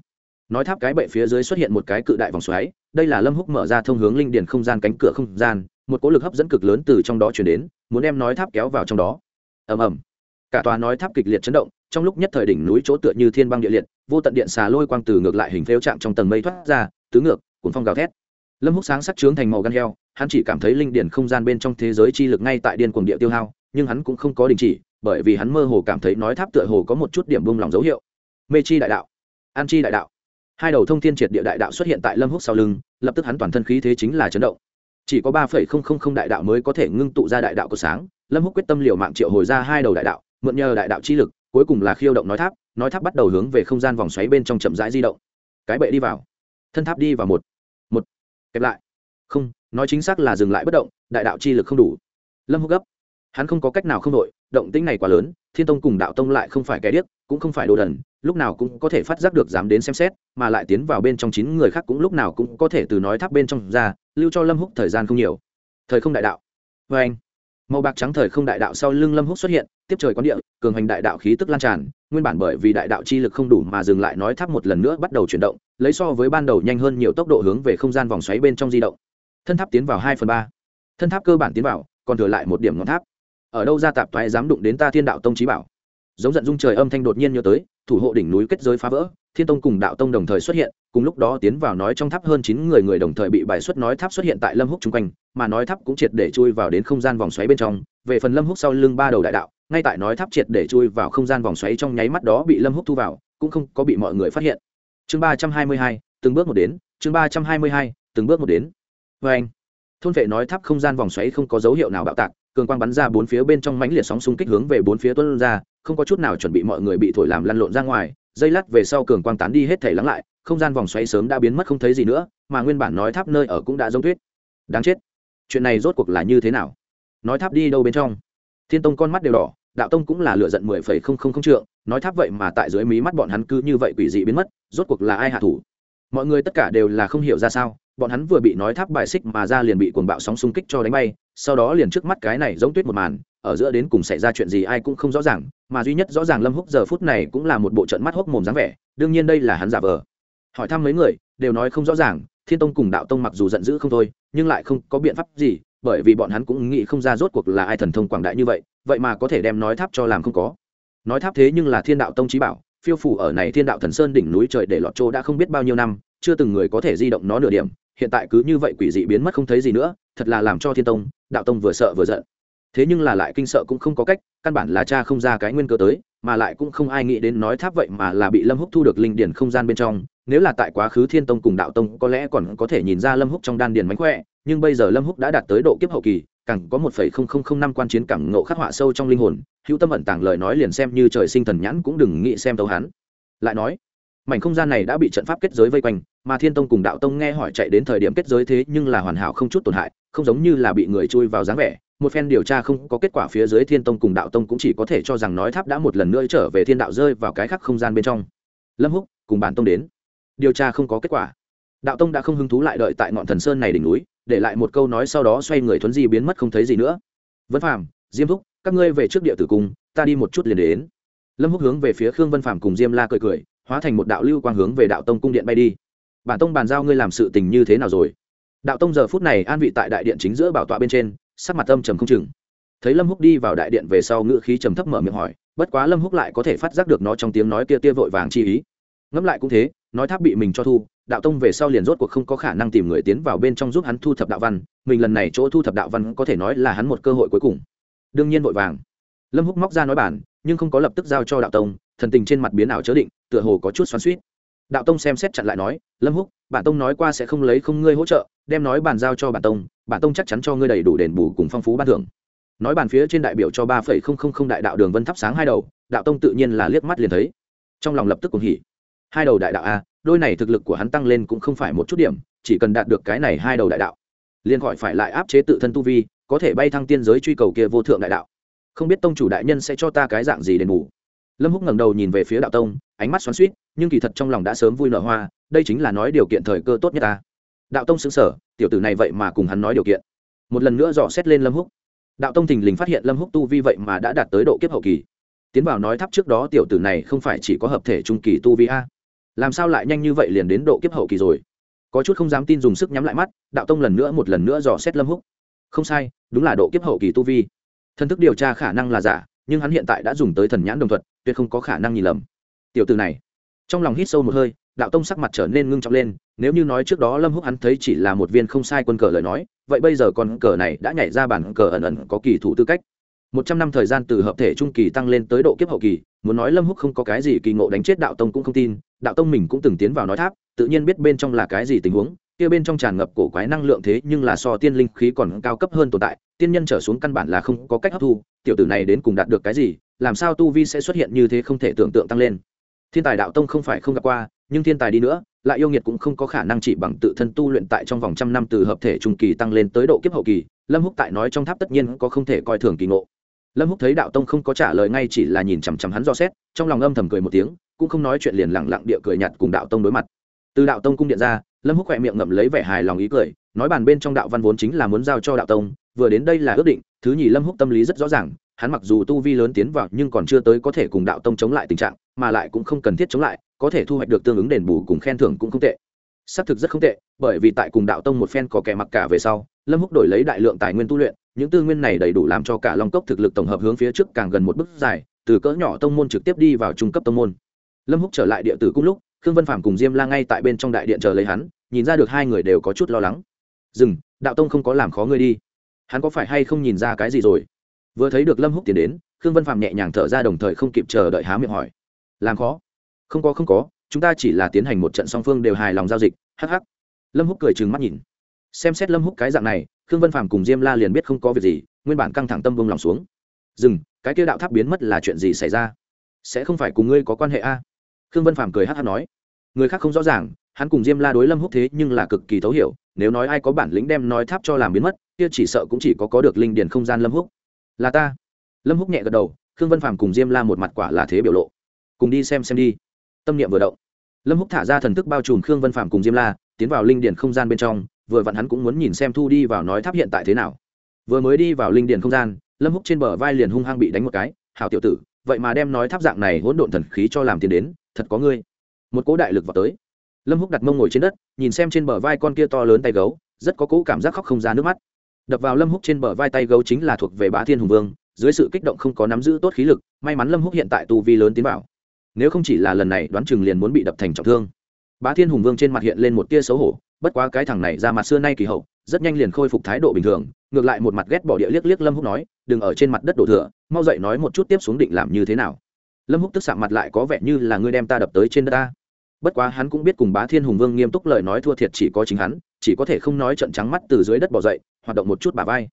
Nói tháp cái bệ phía dưới xuất hiện một cái cự đại vòng xoáy. Đây là lâm húc mở ra thông hướng linh điền không gian cánh cửa không gian. Một cỗ lực hấp dẫn cực lớn từ trong đó chuyển đến, muốn đem nói tháp kéo vào trong đó. Ầm ầm. Cả tòa nói tháp kịch liệt chấn động, trong lúc nhất thời đỉnh núi chỗ tựa như thiên băng địa liệt, vô tận điện xà lôi quang từ ngược lại hình phếu chạm trong tầng mây thoát ra, tứ ngược, cuốn phong gào thét lâm húc sáng sắc trướng thành màu gan heo, hắn chỉ cảm thấy linh điển không gian bên trong thế giới chi lực ngay tại điên cuồng địa tiêu hao, nhưng hắn cũng không có đình chỉ, bởi vì hắn mơ hồ cảm thấy nói tháp tựa hồ có một chút điểm bung lòng dấu hiệu. Mê chi đại đạo, an chi đại đạo. Hai đầu thông thiên triệt địa đại đạo xuất hiện tại lâm húc sau lưng, lập tức hắn toàn thân khí thế chính là chấn động. Chỉ có ba phẩy không không không đại đạo mới có thể ngưng tụ ra đại đạo của sáng, lâm húc quyết tâm liều mạng triệu hồi ra hai đầu đại đạo, mượn nhờ đại đạo chi lực, cuối cùng là khiêu động nói tháp nói tháp bắt đầu hướng về không gian vòng xoáy bên trong chậm rãi di động. Cái bệ đi vào, thân tháp đi vào một một kẹp lại. Không, nói chính xác là dừng lại bất động, đại đạo chi lực không đủ. Lâm húc gấp. Hắn không có cách nào không đội động tĩnh này quá lớn, thiên tông cùng đạo tông lại không phải kẻ điếc, cũng không phải đồ đần, lúc nào cũng có thể phát giác được dám đến xem xét, mà lại tiến vào bên trong chín người khác cũng lúc nào cũng có thể từ nói tháp bên trong ra, lưu cho lâm húc thời gian không nhiều. Thời không đại đạo. Vê anh, màu bạc trắng thời không đại đạo sau lưng lâm húc xuất hiện, tiếp trời quán địa, cường hành đại đạo khí tức lan tràn, nguyên bản bởi vì đại đạo chi lực không đủ mà dừng lại nói tháp một lần nữa bắt đầu chuyển động lấy so với ban đầu nhanh hơn nhiều tốc độ hướng về không gian vòng xoáy bên trong di động. Thân tháp tiến vào hai phần ba. Thân tháp cơ bản tiến vào, còn thừa lại một điểm ngọn tháp. Ở đâu ra tạp thoái dám đụng đến ta thiên đạo tông trí bảo. Giống giận dung trời âm thanh đột nhiên nhớ tới, thủ hộ đỉnh núi kết giới phá vỡ, thiên tông cùng đạo tông đồng thời xuất hiện, cùng lúc đó tiến vào nói trong tháp hơn chín người người đồng thời bị bài xuất nói tháp xuất hiện tại lâm húc chung quanh, mà nói tháp cũng triệt để chui vào đến không gian vòng xoáy bên trong. Về phần lâm húc sau lưng ba đầu đại đạo, ngay tại nói tháp triệt để chui vào không gian vòng xoáy trong nháy mắt đó bị lâm húc thu vào, cũng không có bị mọi người phát hiện chương ba trăm hai mươi hai, từng bước một đến, chương ba trăm hai mươi hai, từng bước một đến. Vê anh, thôn vệ nói tháp không gian vòng xoáy không có dấu hiệu nào bạo tạc, cường quang bắn ra bốn phía bên trong mãnh liệt sóng xung kích hướng về bốn phía tuân ra, không có chút nào chuẩn bị mọi người bị thổi làm lăn lộn ra ngoài, dây lát về sau cường quang tán đi hết thể lắng lại, không gian vòng xoáy sớm đã biến mất không thấy gì nữa, mà nguyên bản nói tháp nơi ở cũng đã giống tuyết. Đáng chết. Chuyện này rốt cuộc là như thế nào? Nói tháp đi đâu bên trong? Thiên tông con mắt đều đỏ, đạo tông cũng là lựa giận mười phẩy không không không trượng nói tháp vậy mà tại dưới mí mắt bọn hắn cứ như vậy quỷ dị biến mất, rốt cuộc là ai hạ thủ? Mọi người tất cả đều là không hiểu ra sao, bọn hắn vừa bị nói tháp bài xích mà ra liền bị cuồng bạo sóng xung kích cho đánh bay, sau đó liền trước mắt cái này giống tuyết một màn, ở giữa đến cùng xảy ra chuyện gì ai cũng không rõ ràng, mà duy nhất rõ ràng lâm húc giờ phút này cũng là một bộ trận mắt hốc mồm dáng vẻ, đương nhiên đây là hắn giả vờ. Hỏi thăm mấy người, đều nói không rõ ràng, thiên tông cùng đạo tông mặc dù giận dữ không thôi, nhưng lại không có biện pháp gì, bởi vì bọn hắn cũng nghĩ không ra rốt cuộc là ai thần thông quảng đại như vậy vậy mà có thể đem nói tháp cho làm không có nói tháp thế nhưng là thiên đạo tông trí bảo, phiêu phủ ở này thiên đạo thần sơn đỉnh núi trời để lọt chỗ đã không biết bao nhiêu năm, chưa từng người có thể di động nó nửa điểm, hiện tại cứ như vậy quỷ dị biến mất không thấy gì nữa, thật là làm cho thiên tông, đạo tông vừa sợ vừa giận. Thế nhưng là lại kinh sợ cũng không có cách, căn bản là cha không ra cái nguyên cơ tới, mà lại cũng không ai nghĩ đến nói tháp vậy mà là bị lâm húc thu được linh điển không gian bên trong nếu là tại quá khứ thiên tông cùng đạo tông có lẽ còn có thể nhìn ra lâm húc trong đan điền mánh khỏe, nhưng bây giờ lâm húc đã đạt tới độ kiếp hậu kỳ, càng có một phẩy không không không năm quan chiến cảm ngộ khắc họa sâu trong linh hồn, hữu tâm ẩn tàng lời nói liền xem như trời sinh thần nhãn cũng đừng nghĩ xem tấu hắn. Lại nói, mảnh không gian này đã bị trận pháp kết giới vây quanh, mà thiên tông cùng đạo tông nghe hỏi chạy đến thời điểm kết giới thế nhưng là hoàn hảo không chút tổn hại, không giống như là bị người chui vào dáng vẻ. Một phen điều tra không có kết quả phía dưới thiên tông cùng đạo tông cũng chỉ có thể cho rằng nói tháp đã một lần nữa trở về thiên đạo rơi vào cái khắc không gian bên trong. Lâm húc, cùng bản tông đến điều tra không có kết quả. Đạo tông đã không hứng thú lại đợi tại ngọn thần sơn này đỉnh núi, để lại một câu nói sau đó xoay người thuấn di biến mất không thấy gì nữa. Vân phàm, diêm thúc, các ngươi về trước địa tử cung, ta đi một chút liền đến. Lâm húc hướng về phía khương vân phàm cùng diêm la cười cười, hóa thành một đạo lưu quang hướng về đạo tông cung điện bay đi. Bản tông bàn giao ngươi làm sự tình như thế nào rồi? Đạo tông giờ phút này an vị tại đại điện chính giữa bảo tọa bên trên, sắc mặt âm trầm không chừng. Thấy lâm húc đi vào đại điện về sau ngữ khí trầm thấp mở miệng hỏi, bất quá lâm húc lại có thể phát giác được nó trong tiếng nói kia tia vội vàng chi ý. Ngẫm lại cũng thế nói tháp bị mình cho thu, đạo tông về sau liền rốt cuộc không có khả năng tìm người tiến vào bên trong giúp hắn thu thập đạo văn, mình lần này chỗ thu thập đạo văn có thể nói là hắn một cơ hội cuối cùng. Đương nhiên vội vàng. Lâm húc móc ra nói bản, nhưng không có lập tức giao cho đạo tông, thần tình trên mặt biến ảo chớ định, tựa hồ có chút xoắn suýt đạo tông xem xét chặn lại nói, lâm húc, bản tông nói qua sẽ không lấy không ngươi hỗ trợ, đem nói bàn giao cho bản tông bản tông chắc chắn cho ngươi đầy đủ đền bù cùng phong phú ban thưởng. Nói bàn phía trên đại biểu cho ba phẩy không không không đại đạo đường vân thắp sáng hai đầu, đạo tông tự nhiên là liếc mắt liền thấy. Trong lòng lập tức cùng hỉ hai đầu đại đạo a, đôi này thực lực của hắn tăng lên cũng không phải một chút điểm, chỉ cần đạt được cái này hai đầu đại đạo, liền gọi phải lại áp chế tự thân tu vi, có thể bay thăng tiên giới truy cầu kia vô thượng đại đạo. Không biết tông chủ đại nhân sẽ cho ta cái dạng gì đền bù lâm húc ngẩng đầu nhìn về phía đạo tông, ánh mắt xoắn suýt nhưng kỳ thật trong lòng đã sớm vui nở hoa, đây chính là nói điều kiện thời cơ tốt nhất ta. Đạo tông xứng sở tiểu tử này vậy mà cùng hắn nói điều kiện. Một lần nữa dò xét lên lâm húc. Đạo tông thình lình phát hiện lâm húc tu vi vậy mà đã đạt tới độ kiếp hậu kỳ. Tiến vào nói thắp trước đó tiểu tử này không phải chỉ có hợp thể trung kỳ tu vi a làm sao lại nhanh như vậy liền đến độ kiếp hậu kỳ rồi? Có chút không dám tin dùng sức nhắm lại mắt đạo tông lần nữa một lần nữa dò xét lâm húc. Không sai đúng là độ kiếp hậu kỳ tu vi. Thân thức điều tra khả năng là giả nhưng hắn hiện tại đã dùng tới thần nhãn đồng thuật, tuyệt không có khả năng nhìn lầm. Tiểu từ này. Trong lòng hít sâu một hơi đạo tông sắc mặt trở nên ngưng trọng lên nếu như nói trước đó lâm húc hắn thấy chỉ là một viên không sai quân cờ lời nói vậy bây giờ con cờ này đã nhảy ra bản cờ ẩn ẩn có kỳ thủ tư cách một trăm năm thời gian từ hợp thể trung kỳ tăng lên tới độ kiếp hậu kỳ, muốn nói lâm húc không có cái gì kỳ ngộ đánh chết đạo tông cũng không tin, đạo tông mình cũng từng tiến vào nói tháp, tự nhiên biết bên trong là cái gì tình huống, kia bên trong tràn ngập cổ quái năng lượng thế nhưng là so tiên linh khí còn cao cấp hơn tồn tại, tiên nhân trở xuống căn bản là không có cách hấp thu, tiểu tử này đến cùng đạt được cái gì, làm sao tu vi sẽ xuất hiện như thế không thể tưởng tượng tăng lên. Thiên tài đạo tông không phải không gặp qua, nhưng thiên tài đi nữa, lại yêu nghiệt cũng không có khả năng chỉ bằng tự thân tu luyện tại trong vòng trăm năm từ hợp thể trung kỳ tăng lên tới độ kiếp hậu kỳ, lâm húc tại nói trong tháp tất nhiên có không thể coi thường kỳ ngộ lâm húc thấy đạo tông không có trả lời ngay chỉ là nhìn chằm chằm hắn do xét, trong lòng âm thầm cười một tiếng, cũng không nói chuyện liền lẳng lặng địa cười nhạt cùng đạo tông đối mặt. Từ đạo tông cung điện ra, lâm húc khỏe miệng ngậm lấy vẻ hài lòng ý cười, nói bàn bên trong đạo văn vốn chính là muốn giao cho đạo tông, vừa đến đây là ước định, thứ nhì lâm húc tâm lý rất rõ ràng, hắn mặc dù tu vi lớn tiến vào nhưng còn chưa tới có thể cùng đạo tông chống lại tình trạng, mà lại cũng không cần thiết chống lại, có thể thu hoạch được tương ứng đền bù cùng khen thưởng cũng không tệ. Xác thực rất không tệ, bởi vì tại cùng đạo tông một phen có kẻ mặc cả về sau, lâm húc đổi lấy đại lượng tài nguyên tu luyện những tư nguyên này đầy đủ làm cho cả long cốc thực lực tổng hợp hướng phía trước càng gần một bước dài, từ cỡ nhỏ tông môn trực tiếp đi vào trung cấp tông môn. Lâm húc trở lại địa tử cung lúc, khương vân phạm cùng diêm la ngay tại bên trong đại điện chờ lấy hắn, nhìn ra được hai người đều có chút lo lắng. Dừng, đạo tông không có làm khó ngươi đi. Hắn có phải hay không nhìn ra cái gì rồi? Vừa thấy được lâm húc tiến đến, khương vân phạm nhẹ nhàng thở ra đồng thời không kịp chờ đợi há miệng hỏi. Làm khó? Không có không có, chúng ta chỉ là tiến hành một trận song phương đều hài lòng giao dịch. Hh lâm húc cười trừng mắt nhìn xem xét lâm húc cái dạng này, khương vân phàm cùng diêm la liền biết không có việc gì, nguyên bản căng thẳng tâm bông lòng xuống. Dừng, cái kia đạo tháp biến mất là chuyện gì xảy ra? Sẽ không phải cùng ngươi có quan hệ a? Khương vân phàm cười hát hát nói. Người khác không rõ ràng, hắn cùng diêm la đối lâm húc thế nhưng là cực kỳ thấu hiểu, nếu nói ai có bản lĩnh đem nói tháp cho làm biến mất, kia chỉ sợ cũng chỉ có có được linh điền không gian lâm húc. Là ta. Lâm húc nhẹ gật đầu, khương vân phàm cùng diêm la một mặt quả là thế biểu lộ. Cùng đi xem xem đi. Tâm niệm vừa động. Lâm húc thả ra thần thức bao trùm khương vân phàm cùng diêm la, tiến vào linh điền không gian bên trong vừa vặn hắn cũng muốn nhìn xem thu đi vào nói tháp hiện tại thế nào. Vừa mới đi vào linh điền không gian, lâm húc trên bờ vai liền hung hăng bị đánh một cái, hảo tiểu tử, vậy mà đem nói tháp dạng này hỗn độn thần khí cho làm tiền đến, thật có ngươi. Một cố đại lực vào tới. Lâm húc đặt mông ngồi trên đất, nhìn xem trên bờ vai con kia to lớn tay gấu, rất có cỗ cảm giác khóc không ra nước mắt. Đập vào lâm húc trên bờ vai tay gấu chính là thuộc về bá thiên hùng vương, dưới sự kích động không có nắm giữ tốt khí lực, may mắn lâm húc hiện tại tu vi lớn tiến vào. Nếu không chỉ là lần này, đoán chừng liền muốn bị đập thành trọng thương bá thiên hùng vương trên mặt hiện lên một tia xấu hổ, bất quá cái thằng này ra mặt xưa nay kỳ hậu, rất nhanh liền khôi phục thái độ bình thường, ngược lại một mặt ghét bỏ địa liếc liếc lâm húc nói, đừng ở trên mặt đất đổ thừa, mau dậy nói một chút tiếp xuống định làm như thế nào. Lâm húc tức sạm mặt lại có vẻ như là ngươi đem ta đập tới trên đất ta. Bất quá hắn cũng biết cùng bá thiên hùng vương nghiêm túc lời nói thua thiệt chỉ có chính hắn, chỉ có thể không nói trận trắng mắt từ dưới đất bỏ dậy, hoạt động một chút bà vai.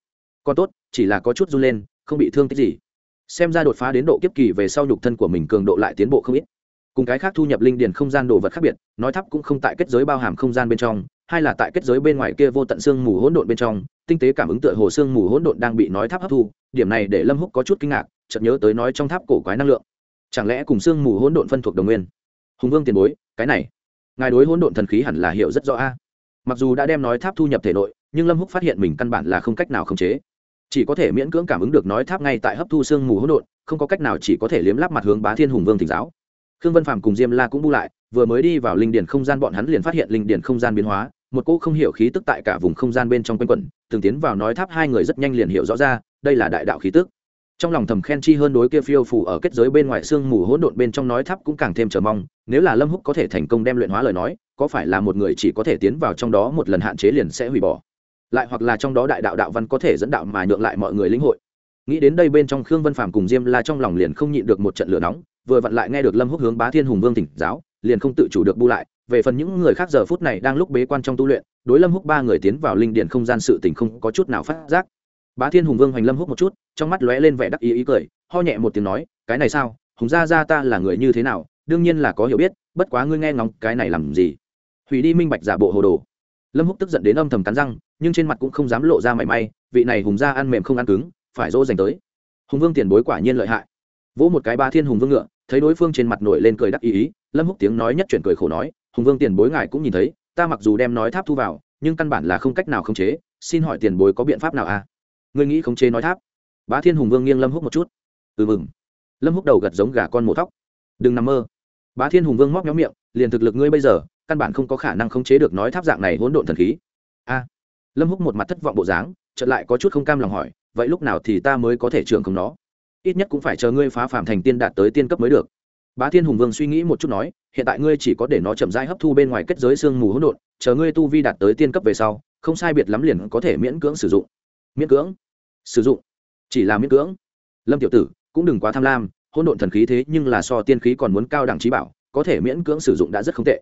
Còn tốt, chỉ là có chút run lên, không bị thương tích gì. Xem ra đột phá đến độ kiếp kỳ về sau nhục thân của mình cường độ lại tiến bộ không ít cùng cái khác thu nhập linh điền không gian đồ vật khác biệt, nói thắp cũng không tại kết giới bao hàm không gian bên trong hay là tại kết giới bên ngoài kia vô tận xương mù hỗn độn bên trong, tinh tế cảm ứng tựa hồ xương mù hỗn độn đang bị nói tháp hấp thu, điểm này để lâm húc có chút kinh ngạc, chợt nhớ tới nói trong tháp cổ quái năng lượng. Chẳng lẽ cùng xương mù hỗn độn phân thuộc đồng nguyên? Hùng vương tiền bối, cái này, ngài đối hỗn độn thần khí hẳn là hiểu rất rõ a. Mặc dù đã đem nói tháp thu nhập thể nội, nhưng lâm húc phát hiện mình căn bản là không cách nào khống chế. Chỉ có thể miễn cưỡng cảm ứng được nói tháp ngay tại hấp thu xương mù hỗn độn, không có cách nào chỉ có thể liếm lấp mặt hướng bá thiên hùng vương thỉnh giáo khương vân Phạm cùng diêm la cũng bu lại, vừa mới đi vào linh điển không gian bọn hắn liền phát hiện linh điển không gian biến hóa, một cỗ không hiểu khí tức tại cả vùng không gian bên trong quanh quẩn, từng tiến vào nói tháp hai người rất nhanh liền hiểu rõ ra, đây là đại đạo khí tức. Trong lòng thầm khen chi hơn đối kia phiêu phủ ở kết giới bên ngoài xương mù hỗn độn bên trong nói tháp cũng càng thêm chờ mong, nếu là lâm húc có thể thành công đem luyện hóa lời nói, có phải là một người chỉ có thể tiến vào trong đó một lần hạn chế liền sẽ hủy bỏ? Lại hoặc là trong đó đại đạo đạo văn có thể dẫn đạo mà nhượng lại mọi người lĩnh hội? Nghĩ đến đây bên trong khương vân phàm cùng diêm la trong lòng liền không nhịn được một trận lửa nóng vừa vặn lại nghe được lâm húc hướng bá thiên hùng vương tỉnh giáo, liền không tự chủ được bu lại. Về phần những người khác giờ phút này đang lúc bế quan trong tu luyện, đối lâm húc ba người tiến vào linh điện không gian sự tình không có chút nào phát giác. Bá thiên hùng vương hoành lâm húc một chút, trong mắt lóe lên vẻ đắc ý ý cười, ho nhẹ một tiếng nói, cái này sao? Hùng gia gia ta là người như thế nào? Đương nhiên là có hiểu biết, bất quá ngươi nghe ngóng, cái này làm gì? Hủy đi minh bạch giả bộ hồ đồ. Lâm húc tức giận đến âm thầm cắn răng, nhưng trên mặt cũng không dám lộ ra mảy may, vị này hùng gia ăn mềm không ăn cứng, phải dỗ dành tới. Hùng vương tiền bối quả nhiên lợi hại. Vỗ một cái ba thiên hùng vương ngựa thấy đối phương trên mặt nổi lên cười đắc ý ý, lâm húc tiếng nói nhất chuyển cười khổ nói, hùng vương tiền bối ngài cũng nhìn thấy, ta mặc dù đem nói tháp thu vào, nhưng căn bản là không cách nào khống chế, xin hỏi tiền bối có biện pháp nào à? Ngươi nghĩ khống chế nói tháp? Bá thiên hùng vương nghiêng lâm húc một chút. Ừ mừng. Lâm húc đầu gật giống gà con mổ thóc. Đừng nằm mơ. Bá thiên hùng vương móc nhóm miệng, liền thực lực ngươi bây giờ, căn bản không có khả năng khống chế được nói tháp dạng này hỗn độn thần khí. A. Lâm húc một mặt thất vọng bộ dáng, chợt lại có chút không cam lòng hỏi, vậy lúc nào thì ta mới có thể trưởng không nó? Ít nhất cũng phải chờ ngươi phá phạm thành tiên đạt tới tiên cấp mới được. Bá thiên hùng vương suy nghĩ một chút nói, hiện tại ngươi chỉ có để nó chậm rãi hấp thu bên ngoài kết giới sương mù hỗn độn, chờ ngươi tu vi đạt tới tiên cấp về sau, không sai biệt lắm liền có thể miễn cưỡng sử dụng. Miễn cưỡng? Sử dụng? Chỉ là miễn cưỡng? Lâm tiểu tử, cũng đừng quá tham lam, hỗn độn thần khí thế nhưng là so tiên khí còn muốn cao đẳng trí bảo, có thể miễn cưỡng sử dụng đã rất không tệ.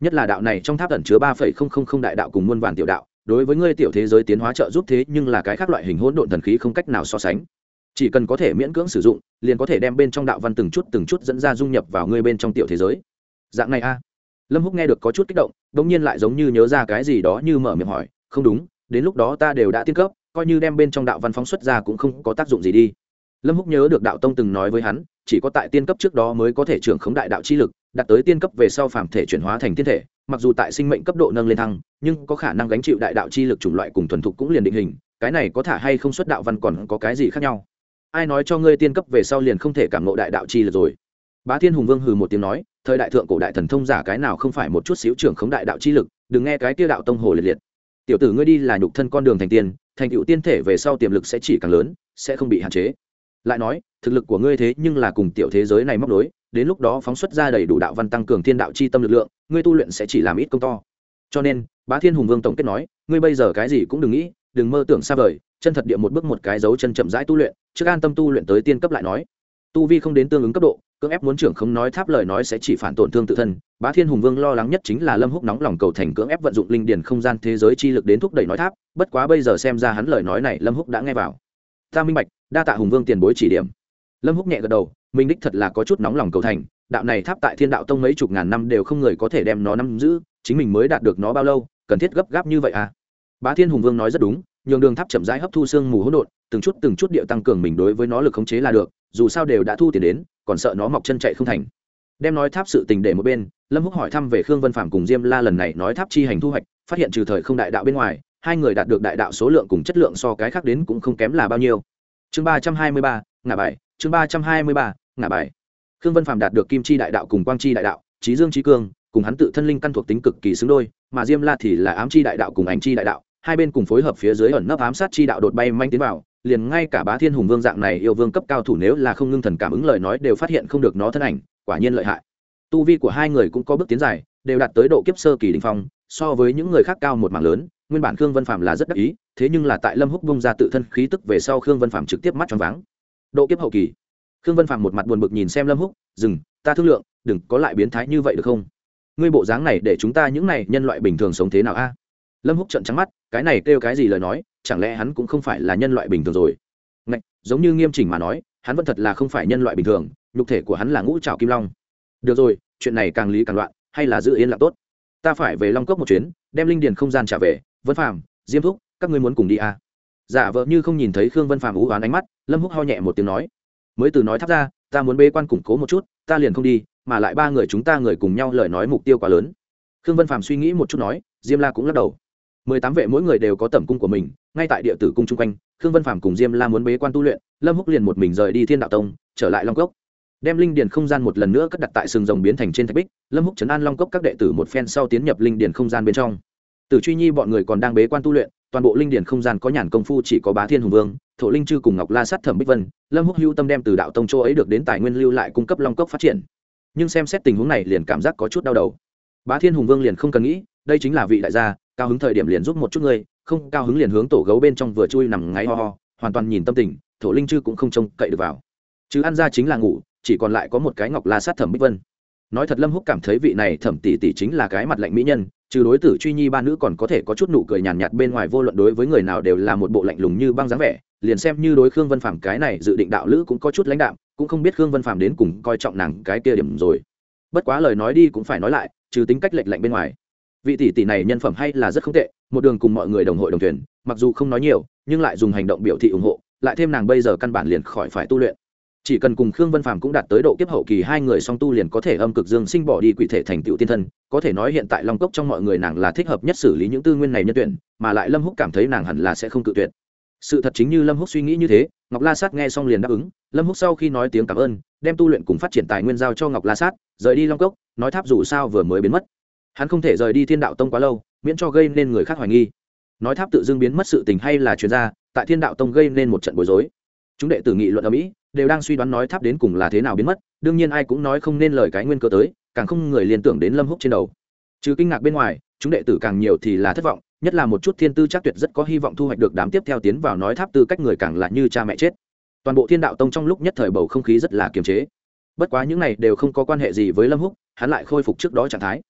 Nhất là đạo này trong tháp ẩn chứa ba phẩy không không không đại đạo cùng muôn vàn tiểu đạo, đối với ngươi tiểu thế giới tiến hóa trợ giúp thế nhưng là cái khác loại hình hỗn độn thần khí không cách nào so sánh chỉ cần có thể miễn cưỡng sử dụng, liền có thể đem bên trong đạo văn từng chút từng chút dẫn ra dung nhập vào ngươi bên trong tiểu thế giới. Dạng này a. Lâm húc nghe được có chút kích động đ ỗ n g nhiên lại giống như nhớ ra cái gì đó như mở miệng hỏi, không đúng, đến lúc đó ta đều đã tiên cấp, coi như đem bên trong đạo văn phóng xuất ra cũng không có tác dụng gì đi. Lâm húc nhớ được đạo tông từng nói với hắn, chỉ có tại tiên cấp trước đó mới có thể trưởng khống đại đạo chi lực, đạt tới tiên cấp về sau phàm thể chuyển hóa thành tiên thể, mặc dù tại sinh mệnh cấp độ nâng lên thăng, nhưng có khả năng gánh chịu đại đạo chi lực chủng loại cùng thuần thục cũng liền định hình, cái này có thả hay không xuất đạo văn còn có cái gì khác nhau ai nói cho ngươi tiên cấp về sau liền không thể cảm ngộ đại đạo chi lực rồi? Bá thiên hùng vương hừ một tiếng nói, thời đại thượng cổ đại thần thông giả cái nào không phải một chút xíu trưởng khống đại đạo chi lực, đừng nghe cái kia đạo tông hồ liệt liệt. Tiểu tử ngươi đi là nhục thân con đường thành tiên, thành tựu tiên thể về sau tiềm lực sẽ chỉ càng lớn, sẽ không bị hạn chế. Lại nói, thực lực của ngươi thế nhưng là cùng tiểu thế giới này móc nối, đến lúc đó phóng xuất ra đầy đủ đạo văn tăng cường thiên đạo chi tâm lực lượng, ngươi tu luyện sẽ chỉ làm ít công to. Cho nên, bá thiên hùng vương tổng kết nói, ngươi bây giờ cái gì cũng đừng nghĩ, đừng mơ tưởng xa vời chân thật địa một bước một cái dấu chân chậm rãi tu luyện, trước an tâm tu luyện tới tiên cấp lại nói. Tu vi không đến tương ứng cấp độ, cưỡng ép muốn trưởng không nói tháp lời nói sẽ chỉ phản tổn thương tự thân, bá thiên hùng vương lo lắng nhất chính là lâm húc nóng lòng cầu thành cưỡng ép vận dụng linh điển không gian thế giới chi lực đến thúc đẩy nói tháp, bất quá bây giờ xem ra hắn lời nói này lâm húc đã nghe vào. Ta minh bạch, đa tạ hùng vương tiền bối chỉ điểm. Lâm húc nhẹ gật đầu minh đích thật là có chút nóng lòng cầu thành, đạo này tháp tại thiên đạo tông mấy chục ngàn năm đều không người có thể đem nó nắm giữ, chính mình mới đạt được nó bao lâu, cần thiết gấp gáp như vậy à? Bá thiên hùng vương nói rất đúng nhường đường tháp chậm rãi hấp thu xương mù hỗn độn, từng chút từng chút điệu tăng cường mình đối với nó lực khống chế là được, dù sao đều đã thu tiền đến, còn sợ nó mọc chân chạy không thành. Đem nói tháp sự tình để một bên, lâm húc hỏi thăm về khương vân phạm cùng diêm la lần này nói tháp chi hành thu hoạch, phát hiện trừ thời không đại đạo bên ngoài, hai người đạt được đại đạo số lượng cùng chất lượng so cái khác đến cũng không kém là bao nhiêu. Chương ba trăm hai mươi ba, ngả bài, chương ba trăm hai mươi ba, ngả bài. Khương vân phạm đạt được kim chi đại đạo cùng quang chi đại đạo trí dương trí cương, cùng hắn tự thân linh căn thuộc tính cực kỳ xứng đôi, mà diêm la thì là ám chi đại đạo cùng ảnh chi đại đạo hai bên cùng phối hợp phía dưới ẩn nấp ám sát chi đạo đột bay manh tiến vào, liền ngay cả bá thiên hùng vương dạng này yêu vương cấp cao thủ nếu là không ngưng thần cảm ứng lời nói đều phát hiện không được nó thân ảnh, quả nhiên lợi hại. Tu vi của hai người cũng có bước tiến dài, đều đạt tới độ kiếp sơ kỳ đình phong, so với những người khác cao một mảng lớn, nguyên bản khương vân phạm là rất đắc ý, thế nhưng là tại lâm húc bung ra tự thân khí tức về sau khương vân phạm trực tiếp mắt choáng váng. Độ kiếp hậu kỳ. Khương vân phạm một mặt buồn bực nhìn xem lâm húc, dừng, ta thương lượng, đừng có lại biến thái như vậy được không? Ngươi bộ dáng này để chúng ta những này nhân loại bình thường sống thế nào a? Lâm húc trận trắng mắt cái này kêu cái gì lời nói chẳng lẽ hắn cũng không phải là nhân loại bình thường rồi? Ngạch, giống như nghiêm chỉnh mà nói hắn vẫn thật là không phải nhân loại bình thường nhục thể của hắn là ngũ trào kim long. Được rồi chuyện này càng lý càng loạn hay là giữ yên lặng tốt? Ta phải về long cốc một chuyến đem linh điền không gian trả về vân phàm diêm thúc các ngươi muốn cùng đi à. giả vợ như không nhìn thấy khương vân phàm ú oán ánh mắt lâm húc ho nhẹ một tiếng nói. Mới từ nói thắp ra ta muốn bê quan củng cố một chút ta liền không đi mà lại ba người chúng ta người cùng nhau lời nói mục tiêu quá lớn. Khương vân phàm suy nghĩ một chút nói diêm la cũng lắc đầu mười tám vệ mỗi người đều có tẩm cung của mình, ngay tại địa tử cung chung quanh, khương vân phàm cùng diêm la muốn bế quan tu luyện, lâm húc liền một mình rời đi thiên đạo tông, trở lại long cốc. Đem linh điền không gian một lần nữa cất đặt tại sừng rồng biến thành trên thạch bích, lâm húc chấn an long cốc các đệ tử một phen sau tiến nhập linh điền không gian bên trong. Tử truy nhi bọn người còn đang bế quan tu luyện, toàn bộ linh điền không gian có nhàn công phu chỉ có bá thiên hùng vương, thổ linh chư cùng ngọc la sát thẩm bích vân, lâm húc hữu tâm đem từ đạo tông châu ấy được đến tài nguyên lưu lại cung cấp long cốc phát triển. Nhưng xem xét tình huống này liền cảm giác có chút đau đầu. Bá thiên hùng vương liền không cần nghĩ, đây chính là vị đại gia cao hứng thời điểm liền giúp một chút ngươi không cao hứng liền hướng tổ gấu bên trong vừa chui nằm ngáy ho ho hoàn toàn nhìn tâm tình thổ linh chư cũng không trông cậy được vào. Chứ ăn ra chính là ngủ chỉ còn lại có một cái ngọc la sát thẩm bích vân. Nói thật lâm húc cảm thấy vị này thẩm tỷ tỷ chính là cái mặt lạnh mỹ nhân trừ đối tử truy nhi ba nữ còn có thể có chút nụ cười nhàn nhạt, nhạt bên ngoài vô luận đối với người nào đều là một bộ lạnh lùng như băng dáng vẻ liền xem như đối khương vân phàm cái này dự định đạo lữ cũng có chút lãnh đạm cũng không biết khương vân phàm đến cùng coi trọng nàng cái kia điểm rồi. Bất quá lời nói đi cũng phải nói lại trừ tính cách lệch lạnh bên ngoài vị tỷ tỷ này nhân phẩm hay là rất không tệ, một đường cùng mọi người đồng hội đồng thuyền, mặc dù không nói nhiều, nhưng lại dùng hành động biểu thị ủng hộ, lại thêm nàng bây giờ căn bản liền khỏi phải tu luyện. Chỉ cần cùng khương vân phàm cũng đạt tới độ kiếp hậu kỳ, hai người song tu liền có thể âm cực dương sinh bỏ đi quỷ thể thành tựu tiên thân, có thể nói hiện tại long cốc trong mọi người nàng là thích hợp nhất xử lý những tư nguyên này nhân tuyển, mà lại lâm húc cảm thấy nàng hẳn là sẽ không cự tuyệt. Sự thật chính như lâm húc suy nghĩ như thế, ngọc la sát nghe xong liền đáp ứng, lâm húc sau khi nói tiếng cảm ơn, đem tu luyện cùng phát triển tài nguyên giao cho ngọc la sát, rời đi long cốc, nói tháp dù sao vừa mới biến mất hắn không thể rời đi thiên đạo tông quá lâu, miễn cho gây nên người khác hoài nghi. Nói tháp tự dưng biến mất sự tình hay là chuyên gia tại thiên đạo tông gây nên một trận bối rối. Chúng đệ tử nghị luận ở mỹ, đều đang suy đoán nói tháp đến cùng là thế nào biến mất, đương nhiên ai cũng nói không nên lời cái nguyên cơ tới, càng không người liên tưởng đến lâm húc trên đầu. Trừ kinh ngạc bên ngoài, chúng đệ tử càng nhiều thì là thất vọng, nhất là một chút thiên tư chắc tuyệt rất có hy vọng thu hoạch được đám tiếp theo tiến vào nói tháp tư cách người càng là như cha mẹ chết. Toàn bộ thiên đạo tông trong lúc nhất thời bầu không khí rất là kiềm chế. Bất quá những này đều không có quan hệ gì với lâm húc, hắn lại khôi phục trước đó trạng thái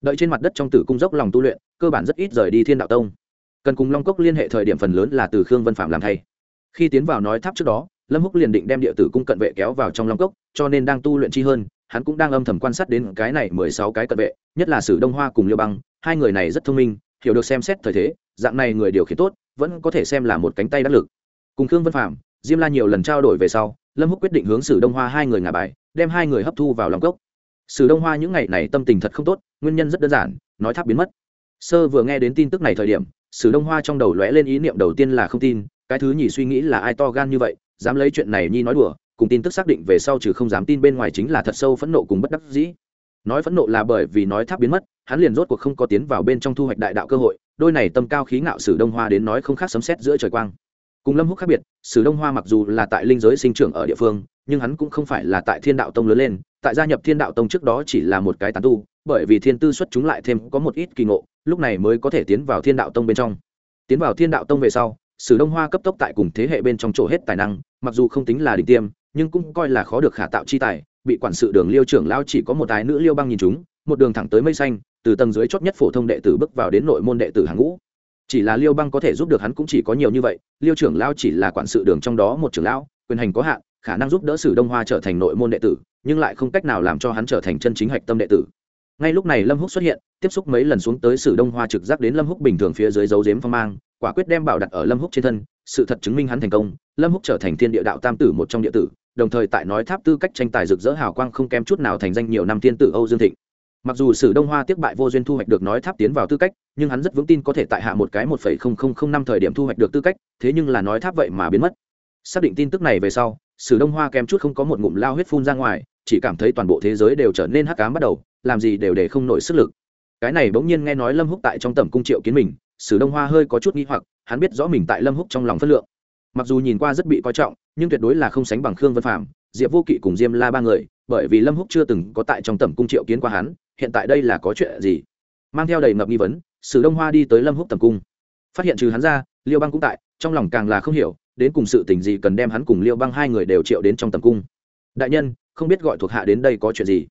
đợi trên mặt đất trong tử cung dốc lòng tu luyện, cơ bản rất ít rời đi thiên đạo tông. Cần cùng long cốc liên hệ thời điểm phần lớn là từ khương vân phạm làm thay. Khi tiến vào nói tháp trước đó, lâm húc liền định đem địa tử cung cận vệ kéo vào trong long cốc, cho nên đang tu luyện chi hơn, hắn cũng đang âm thầm quan sát đến cái này mười sáu cái cận vệ, nhất là sử đông hoa cùng liêu băng, hai người này rất thông minh, hiểu được xem xét thời thế, dạng này người điều khiển tốt, vẫn có thể xem là một cánh tay đắc lực. Cùng khương vân phạm, diêm la nhiều lần trao đổi về sau, lâm húc quyết định hướng sử đông hoa hai người ngả bài, đem hai người hấp thu vào long cốc sử đông hoa những ngày này tâm tình thật không tốt, nguyên nhân rất đơn giản, nói tháp biến mất. Sơ vừa nghe đến tin tức này thời điểm, sử đông hoa trong đầu lóe lên ý niệm đầu tiên là không tin, cái thứ nhì suy nghĩ là ai to gan như vậy, dám lấy chuyện này nhi nói đùa, cùng tin tức xác định về sau trừ không dám tin bên ngoài chính là thật sâu phẫn nộ cùng bất đắc dĩ. Nói phẫn nộ là bởi vì nói tháp biến mất, hắn liền rốt cuộc không có tiến vào bên trong thu hoạch đại đạo cơ hội, đôi này tâm cao khí ngạo sử đông hoa đến nói không khác sấm xét giữa trời quang cùng lâm húc khác biệt, sử đông hoa mặc dù là tại linh giới sinh trưởng ở địa phương, nhưng hắn cũng không phải là tại thiên đạo tông lớn lên, tại gia nhập thiên đạo tông trước đó chỉ là một cái tán tu, bởi vì thiên tư xuất chúng lại thêm có một ít kỳ ngộ, lúc này mới có thể tiến vào thiên đạo tông bên trong. Tiến vào thiên đạo tông về sau, sử đông hoa cấp tốc tại cùng thế hệ bên trong chỗ hết tài năng, mặc dù không tính là đỉnh tiêm, nhưng cũng coi là khó được khả tạo chi tài, bị quản sự đường liêu trưởng lao chỉ có một tài nữ liêu băng nhìn chúng, một đường thẳng tới mây xanh, từ tầng dưới chót nhất phổ thông đệ tử bước vào đến nội môn đệ tử hàng ngũ chỉ là liêu băng có thể giúp được hắn cũng chỉ có nhiều như vậy, liêu trưởng lao chỉ là quản sự đường trong đó một trưởng lão, quyền hành có hạn, khả năng giúp đỡ sử đông hoa trở thành nội môn đệ tử, nhưng lại không cách nào làm cho hắn trở thành chân chính hạch tâm đệ tử. Ngay lúc này lâm húc xuất hiện, tiếp xúc mấy lần xuống tới sử đông hoa trực giác đến lâm húc bình thường phía dưới dấu dếm phong mang, quả quyết đem bảo đặt ở lâm húc trên thân, sự thật chứng minh hắn thành công, lâm húc trở thành thiên địa đạo tam tử một trong địa tử, đồng thời tại nói tháp tư cách tranh tài rực rỡ hào quang không kém chút nào thành danh nhiều năm thiên tử âu dương thịnh mặc dù sử đông hoa tiếp bại vô duyên thu hoạch được nói tháp tiến vào tư cách, nhưng hắn rất vững tin có thể tại hạ một cái một phẩy không không không năm thời điểm thu hoạch được tư cách, thế nhưng là nói tháp vậy mà biến mất. Xác định tin tức này về sau, sử đông hoa kém chút không có một ngụm lao huyết phun ra ngoài, chỉ cảm thấy toàn bộ thế giới đều trở nên hắc ám bắt đầu, làm gì đều để không nổi sức lực. Cái này bỗng nhiên nghe nói lâm húc tại trong tầm cung triệu kiến mình, sử đông hoa hơi có chút nghi hoặc, hắn biết rõ mình tại lâm húc trong lòng phất lượng. Mặc dù nhìn qua rất bị coi trọng, nhưng tuyệt đối là không sánh bằng khương vân phạm diệp vô kỵ cùng diêm la ba người, bởi vì lâm húc chưa từng có tại trong tầm cung triệu kiến qua hắn, hiện tại đây là có chuyện gì? Mang theo đầy ngập nghi vấn, sử đông hoa đi tới lâm húc tầm cung. Phát hiện trừ hắn ra, liêu băng cũng tại, trong lòng càng là không hiểu, đến cùng sự tình gì cần đem hắn cùng liêu băng hai người đều triệu đến trong tầm cung. Đại nhân, không biết gọi thuộc hạ đến đây có chuyện gì?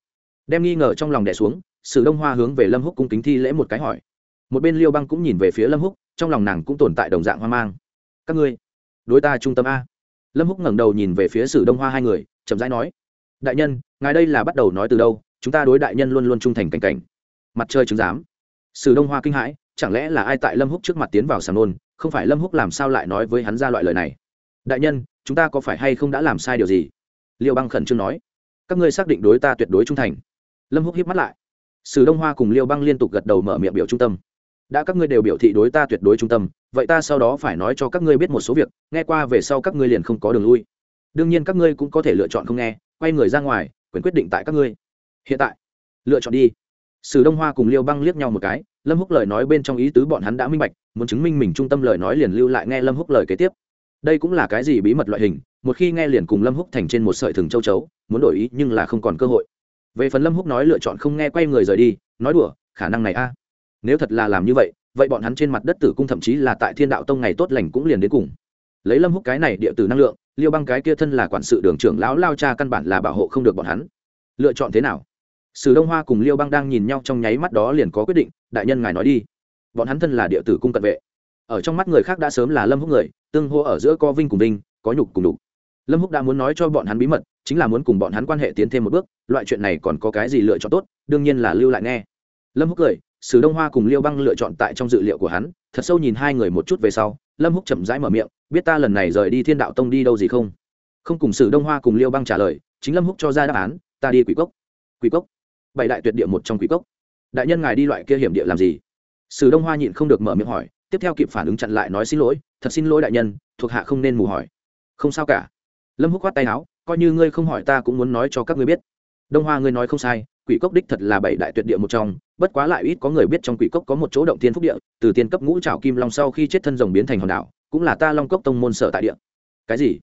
Đem nghi ngờ trong lòng đẻ xuống, sử đông hoa hướng về lâm húc cung kính thi lễ một cái hỏi. Một bên liêu băng cũng nhìn về phía lâm húc, trong lòng nàng cũng tồn tại đồng dạng hoang mang. Các ngươi, đối ta trung tâm a lâm húc ngẩng đầu nhìn về phía sử đông hoa hai người, chậm rãi nói, đại nhân, ngài đây là bắt đầu nói từ đâu? Chúng ta đối đại nhân luôn luôn trung thành cảnh cảnh. Mặt trời chứng giám. Sử đông hoa kinh hãi, chẳng lẽ là ai tại lâm húc trước mặt tiến vào sàn nôn? Không phải lâm húc làm sao lại nói với hắn ra loại lời này? Đại nhân, chúng ta có phải hay không đã làm sai điều gì? Liêu băng khẩn trương nói, các ngươi xác định đối ta tuyệt đối trung thành. Lâm húc hiếp mắt lại. Sử đông hoa cùng liêu băng liên tục gật đầu mở miệng biểu trung tâm đã các ngươi đều biểu thị đối ta tuyệt đối trung tâm, vậy ta sau đó phải nói cho các ngươi biết một số việc, nghe qua về sau các ngươi liền không có đường lui. Đương nhiên các ngươi cũng có thể lựa chọn không nghe, quay người ra ngoài, quyền quyết định tại các ngươi. Hiện tại, lựa chọn đi. Sử đông hoa cùng liêu băng liếc nhau một cái, lâm húc lời nói bên trong ý tứ bọn hắn đã minh bạch, muốn chứng minh mình trung tâm lời nói liền lưu lại nghe lâm húc lời kế tiếp. Đây cũng là cái gì bí mật loại hình, một khi nghe liền cùng lâm húc thành trên một sợi thừng châu chấu, muốn đổi ý nhưng là không còn cơ hội. Về phần lâm húc nói lựa chọn không nghe quay người rời đi, nói đùa, khả năng này a nếu thật là làm như vậy vậy bọn hắn trên mặt đất tử cung thậm chí là tại thiên đạo tông ngày tốt lành cũng liền đến cùng. Lấy lâm húc cái này địa tử năng lượng, liêu băng cái kia thân là quản sự đường trưởng lão lao cha căn bản là bảo hộ không được bọn hắn. Lựa chọn thế nào? Sử đông hoa cùng liêu băng đang nhìn nhau trong nháy mắt đó liền có quyết định, đại nhân ngài nói đi. Bọn hắn thân là địa tử cung cận vệ. Ở trong mắt người khác đã sớm là lâm húc người, tương hô ở giữa có vinh cùng vinh, có nhục cùng đục lâm húc đã muốn nói cho bọn hắn bí mật, chính là muốn cùng bọn hắn quan hệ tiến thêm một bước, loại chuyện này còn có cái gì lựa chọn tốt, đương nhiên là lưu lại nghe. Lâm húc cười sử đông hoa cùng liêu băng lựa chọn tại trong dự liệu của hắn, thật sâu nhìn hai người một chút về sau, lâm húc chậm rãi mở miệng, biết ta lần này rời đi thiên đạo tông đi đâu gì không? Không cùng sử đông hoa cùng liêu băng trả lời, chính lâm húc cho ra đáp án, ta đi quỷ cốc. Quỷ cốc? Bảy đại tuyệt địa một trong quỷ cốc. Đại nhân ngài đi loại kia hiểm địa làm gì? Sử đông hoa nhịn không được mở miệng hỏi, tiếp theo kịp phản ứng chặn lại nói, xin lỗi, thật xin lỗi đại nhân, thuộc hạ không nên mù hỏi. Không sao cả. Lâm húc khoát tay áo, coi như ngươi không hỏi ta cũng muốn nói cho các ngươi biết. Đông hoa, ngươi nói không sai quỷ cốc đích thật là bảy đại tuyệt địa một trong, bất quá lại ít có người biết trong quỷ cốc có một chỗ động thiên phúc địa, từ tiên cấp ngũ trảo kim long sau khi chết thân rồng biến thành hòn đảo, cũng là ta long cốc tông môn sở tại địa. Cái gì?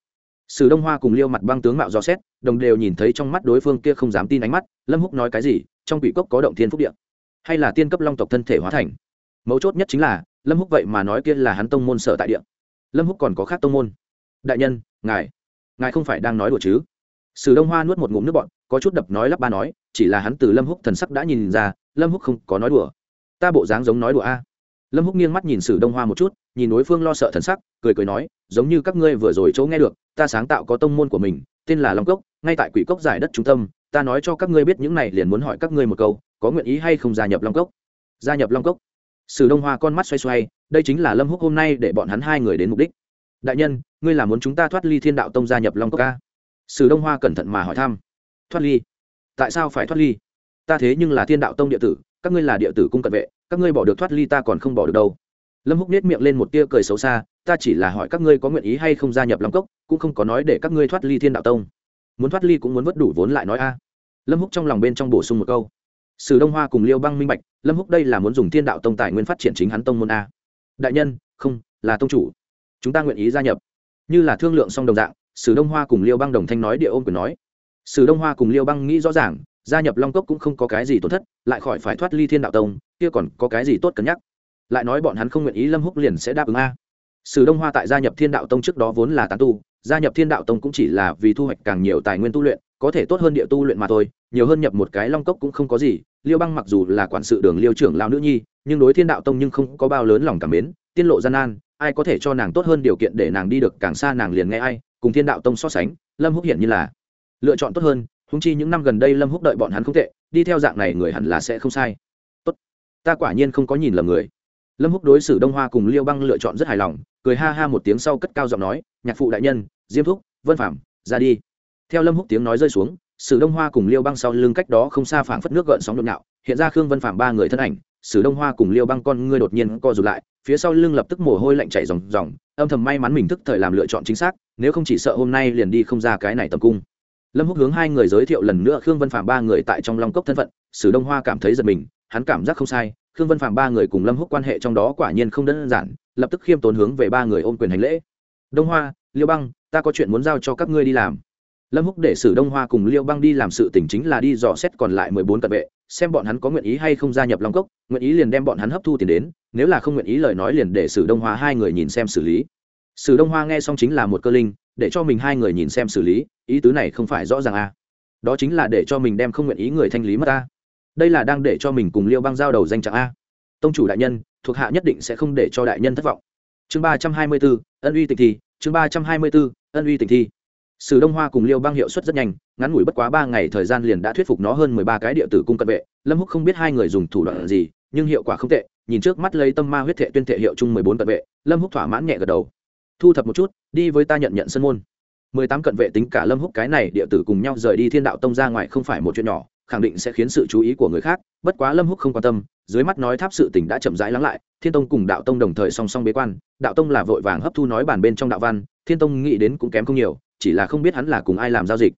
Sử đông hoa cùng liêu mặt băng tướng mạo dò xét, đồng đều nhìn thấy trong mắt đối phương kia không dám tin ánh mắt, lâm húc nói cái gì? Trong quỷ cốc có động thiên phúc địa, hay là tiên cấp long tộc thân thể hóa thành? Mấu chốt nhất chính là, lâm húc vậy mà nói kia là hắn tông môn sở tại địa. Lâm húc còn có khác tông môn. Đại nhân, ngài ngài không phải đang nói đùa chứ? Sử đông hoa nuốt một ngụm nước bọn có chút đập nói lắp ba nói, chỉ là hắn từ lâm húc thần sắc đã nhìn ra, lâm húc không có nói đùa. Ta bộ dáng giống nói đùa a. Lâm húc nghiêng mắt nhìn sử đông hoa một chút, nhìn đối phương lo sợ thần sắc, cười cười nói, giống như các ngươi vừa rồi chỗ nghe được, ta sáng tạo có tông môn của mình, tên là long cốc, ngay tại quỷ cốc giải đất trung tâm, ta nói cho các ngươi biết những này liền muốn hỏi các ngươi một câu, có nguyện ý hay không gia nhập long cốc? Gia nhập long cốc? Sử đông hoa con mắt xoay xoay, đây chính là lâm húc hôm nay để bọn hắn hai người đến mục đích. Đại nhân, ngươi là muốn chúng ta thoát ly thiên đạo tông gia nhập long cốc ca sử đông hoa cẩn thận mà hỏi thăm. Thoát ly? Tại sao phải thoát ly? Ta thế nhưng là thiên đạo tông địa tử, các ngươi là địa tử cung cận vệ, các ngươi bỏ được thoát ly ta còn không bỏ được đâu. Lâm húc nết miệng lên một tia cười xấu xa, ta chỉ là hỏi các ngươi có nguyện ý hay không gia nhập long cốc, cũng không có nói để các ngươi thoát ly thiên đạo tông. Muốn thoát ly cũng muốn vất đủ vốn lại nói a. Lâm húc trong lòng bên trong bổ sung một câu. Sử đông hoa cùng liêu băng minh bạch, lâm húc đây là muốn dùng thiên đạo tông tài nguyên phát triển chính hắn tông môn a. Đại nhân, không, là tông chủ. Chúng ta nguyện ý gia nhập. Như là thương lượng xong đồng dạng sử đông hoa cùng liêu băng đồng thanh nói địa ôm quyền nói. Sử đông hoa cùng liêu băng nghĩ rõ ràng, gia nhập long cốc cũng không có cái gì tổn thất, lại khỏi phải thoát ly thiên đạo tông, kia còn có cái gì tốt cân nhắc. Lại nói bọn hắn không nguyện ý lâm húc liền sẽ đáp ứng a. Sử đông hoa tại gia nhập thiên đạo tông trước đó vốn là tán tu, gia nhập thiên đạo tông cũng chỉ là vì thu hoạch càng nhiều tài nguyên tu luyện, có thể tốt hơn địa tu luyện mà thôi, nhiều hơn nhập một cái long cốc cũng không có gì. Liêu băng mặc dù là quản sự đường liêu trưởng lao nữ nhi, nhưng đối thiên đạo tông nhưng không có bao lớn lòng cảm mến tiên lộ gian nan, ai có thể cho nàng tốt hơn điều kiện để nàng đi được càng xa nàng liền nghe ai cùng thiên đạo tông so sánh, lâm húc hiển như là lựa chọn tốt hơn húng chi những năm gần đây lâm húc đợi bọn hắn không tệ, đi theo dạng này người hẳn là sẽ không sai. Tốt, ta quả nhiên không có nhìn lầm người. Lâm húc đối xử đông hoa cùng liêu băng lựa chọn rất hài lòng, cười ha ha một tiếng sau cất cao giọng nói, nhạc phụ đại nhân, diêm thúc, vân phạm ra đi. Theo lâm húc tiếng nói rơi xuống, sử đông hoa cùng liêu băng sau lưng cách đó không xa phảng phất nước gợn sóng nhộn nhạo, hiện ra khương vân phạm ba người thân ảnh sử đông hoa cùng liêu băng con ngươi đột nhiên co rụt lại, phía sau lưng lập tức mồ hôi lạnh chảy ròng ròng, âm thầm may mắn mình thức thời làm lựa chọn chính xác, nếu không chỉ sợ hôm nay liền đi không ra cái này tầm cung. Lâm húc hướng hai người giới thiệu lần nữa khương vân phạm ba người tại trong long cốc thân phận, sử đông hoa cảm thấy giật mình, hắn cảm giác không sai, khương vân phạm ba người cùng lâm húc quan hệ trong đó quả nhiên không đơn giản, lập tức khiêm tốn hướng về ba người ôm quyền hành lễ. Đông hoa, liêu băng, ta có chuyện muốn giao cho các ngươi đi làm. Lâm húc để sử đông hoa cùng liêu băng đi làm sự tỉnh chính là đi dò xét còn lại mười bốn cận vệ xem bọn hắn có nguyện ý hay không gia nhập long cốc, nguyện ý liền đem bọn hắn hấp thu tiền đến, nếu là không nguyện ý lời nói liền để sử đông hoa hai người nhìn xem xử lý. Sử đông hoa nghe xong chính là một cơ linh, để cho mình hai người nhìn xem xử lý, ý tứ này không phải rõ ràng à. đó chính là để cho mình đem không nguyện ý người thanh lý mất ta. Đây là đang để cho mình cùng liêu băng giao đầu danh trạng a. Tông chủ đại nhân, thuộc hạ nhất định sẽ không để cho đại nhân thất vọng. Chương ba trăm hai mươi bốn ân uy tịch thi chương ba trăm hai mươi bốn ân uy tịch thi sử đông hoa cùng liêu bang hiệu suất rất nhanh, ngắn ngủi bất quá ba ngày thời gian liền đã thuyết phục nó hơn mười ba cái địa tử cung cận vệ. Lâm húc không biết hai người dùng thủ đoạn gì, nhưng hiệu quả không tệ, nhìn trước mắt lấy tâm ma huyết thệ tuyên thệ hiệu chung mười bốn cận vệ, lâm húc thỏa mãn nhẹ gật đầu. Thu thập một chút, đi với ta nhận nhận sân môn. Mười tám cận vệ tính cả lâm húc cái này địa tử cùng nhau rời đi thiên đạo tông ra ngoài không phải một chuyện nhỏ, khẳng định sẽ khiến sự chú ý của người khác, bất quá lâm húc không quan tâm, dưới mắt nói tháp sự tỉnh đã chậm rãi lắng lại, thiên tông cùng đạo tông đồng thời song song bế quan, đạo tông là vội vàng hấp thu nói bản bên trong đạo văn, thiên tông nghĩ đến cũng kém không nhiều chỉ là không biết hắn là cùng ai làm giao dịch.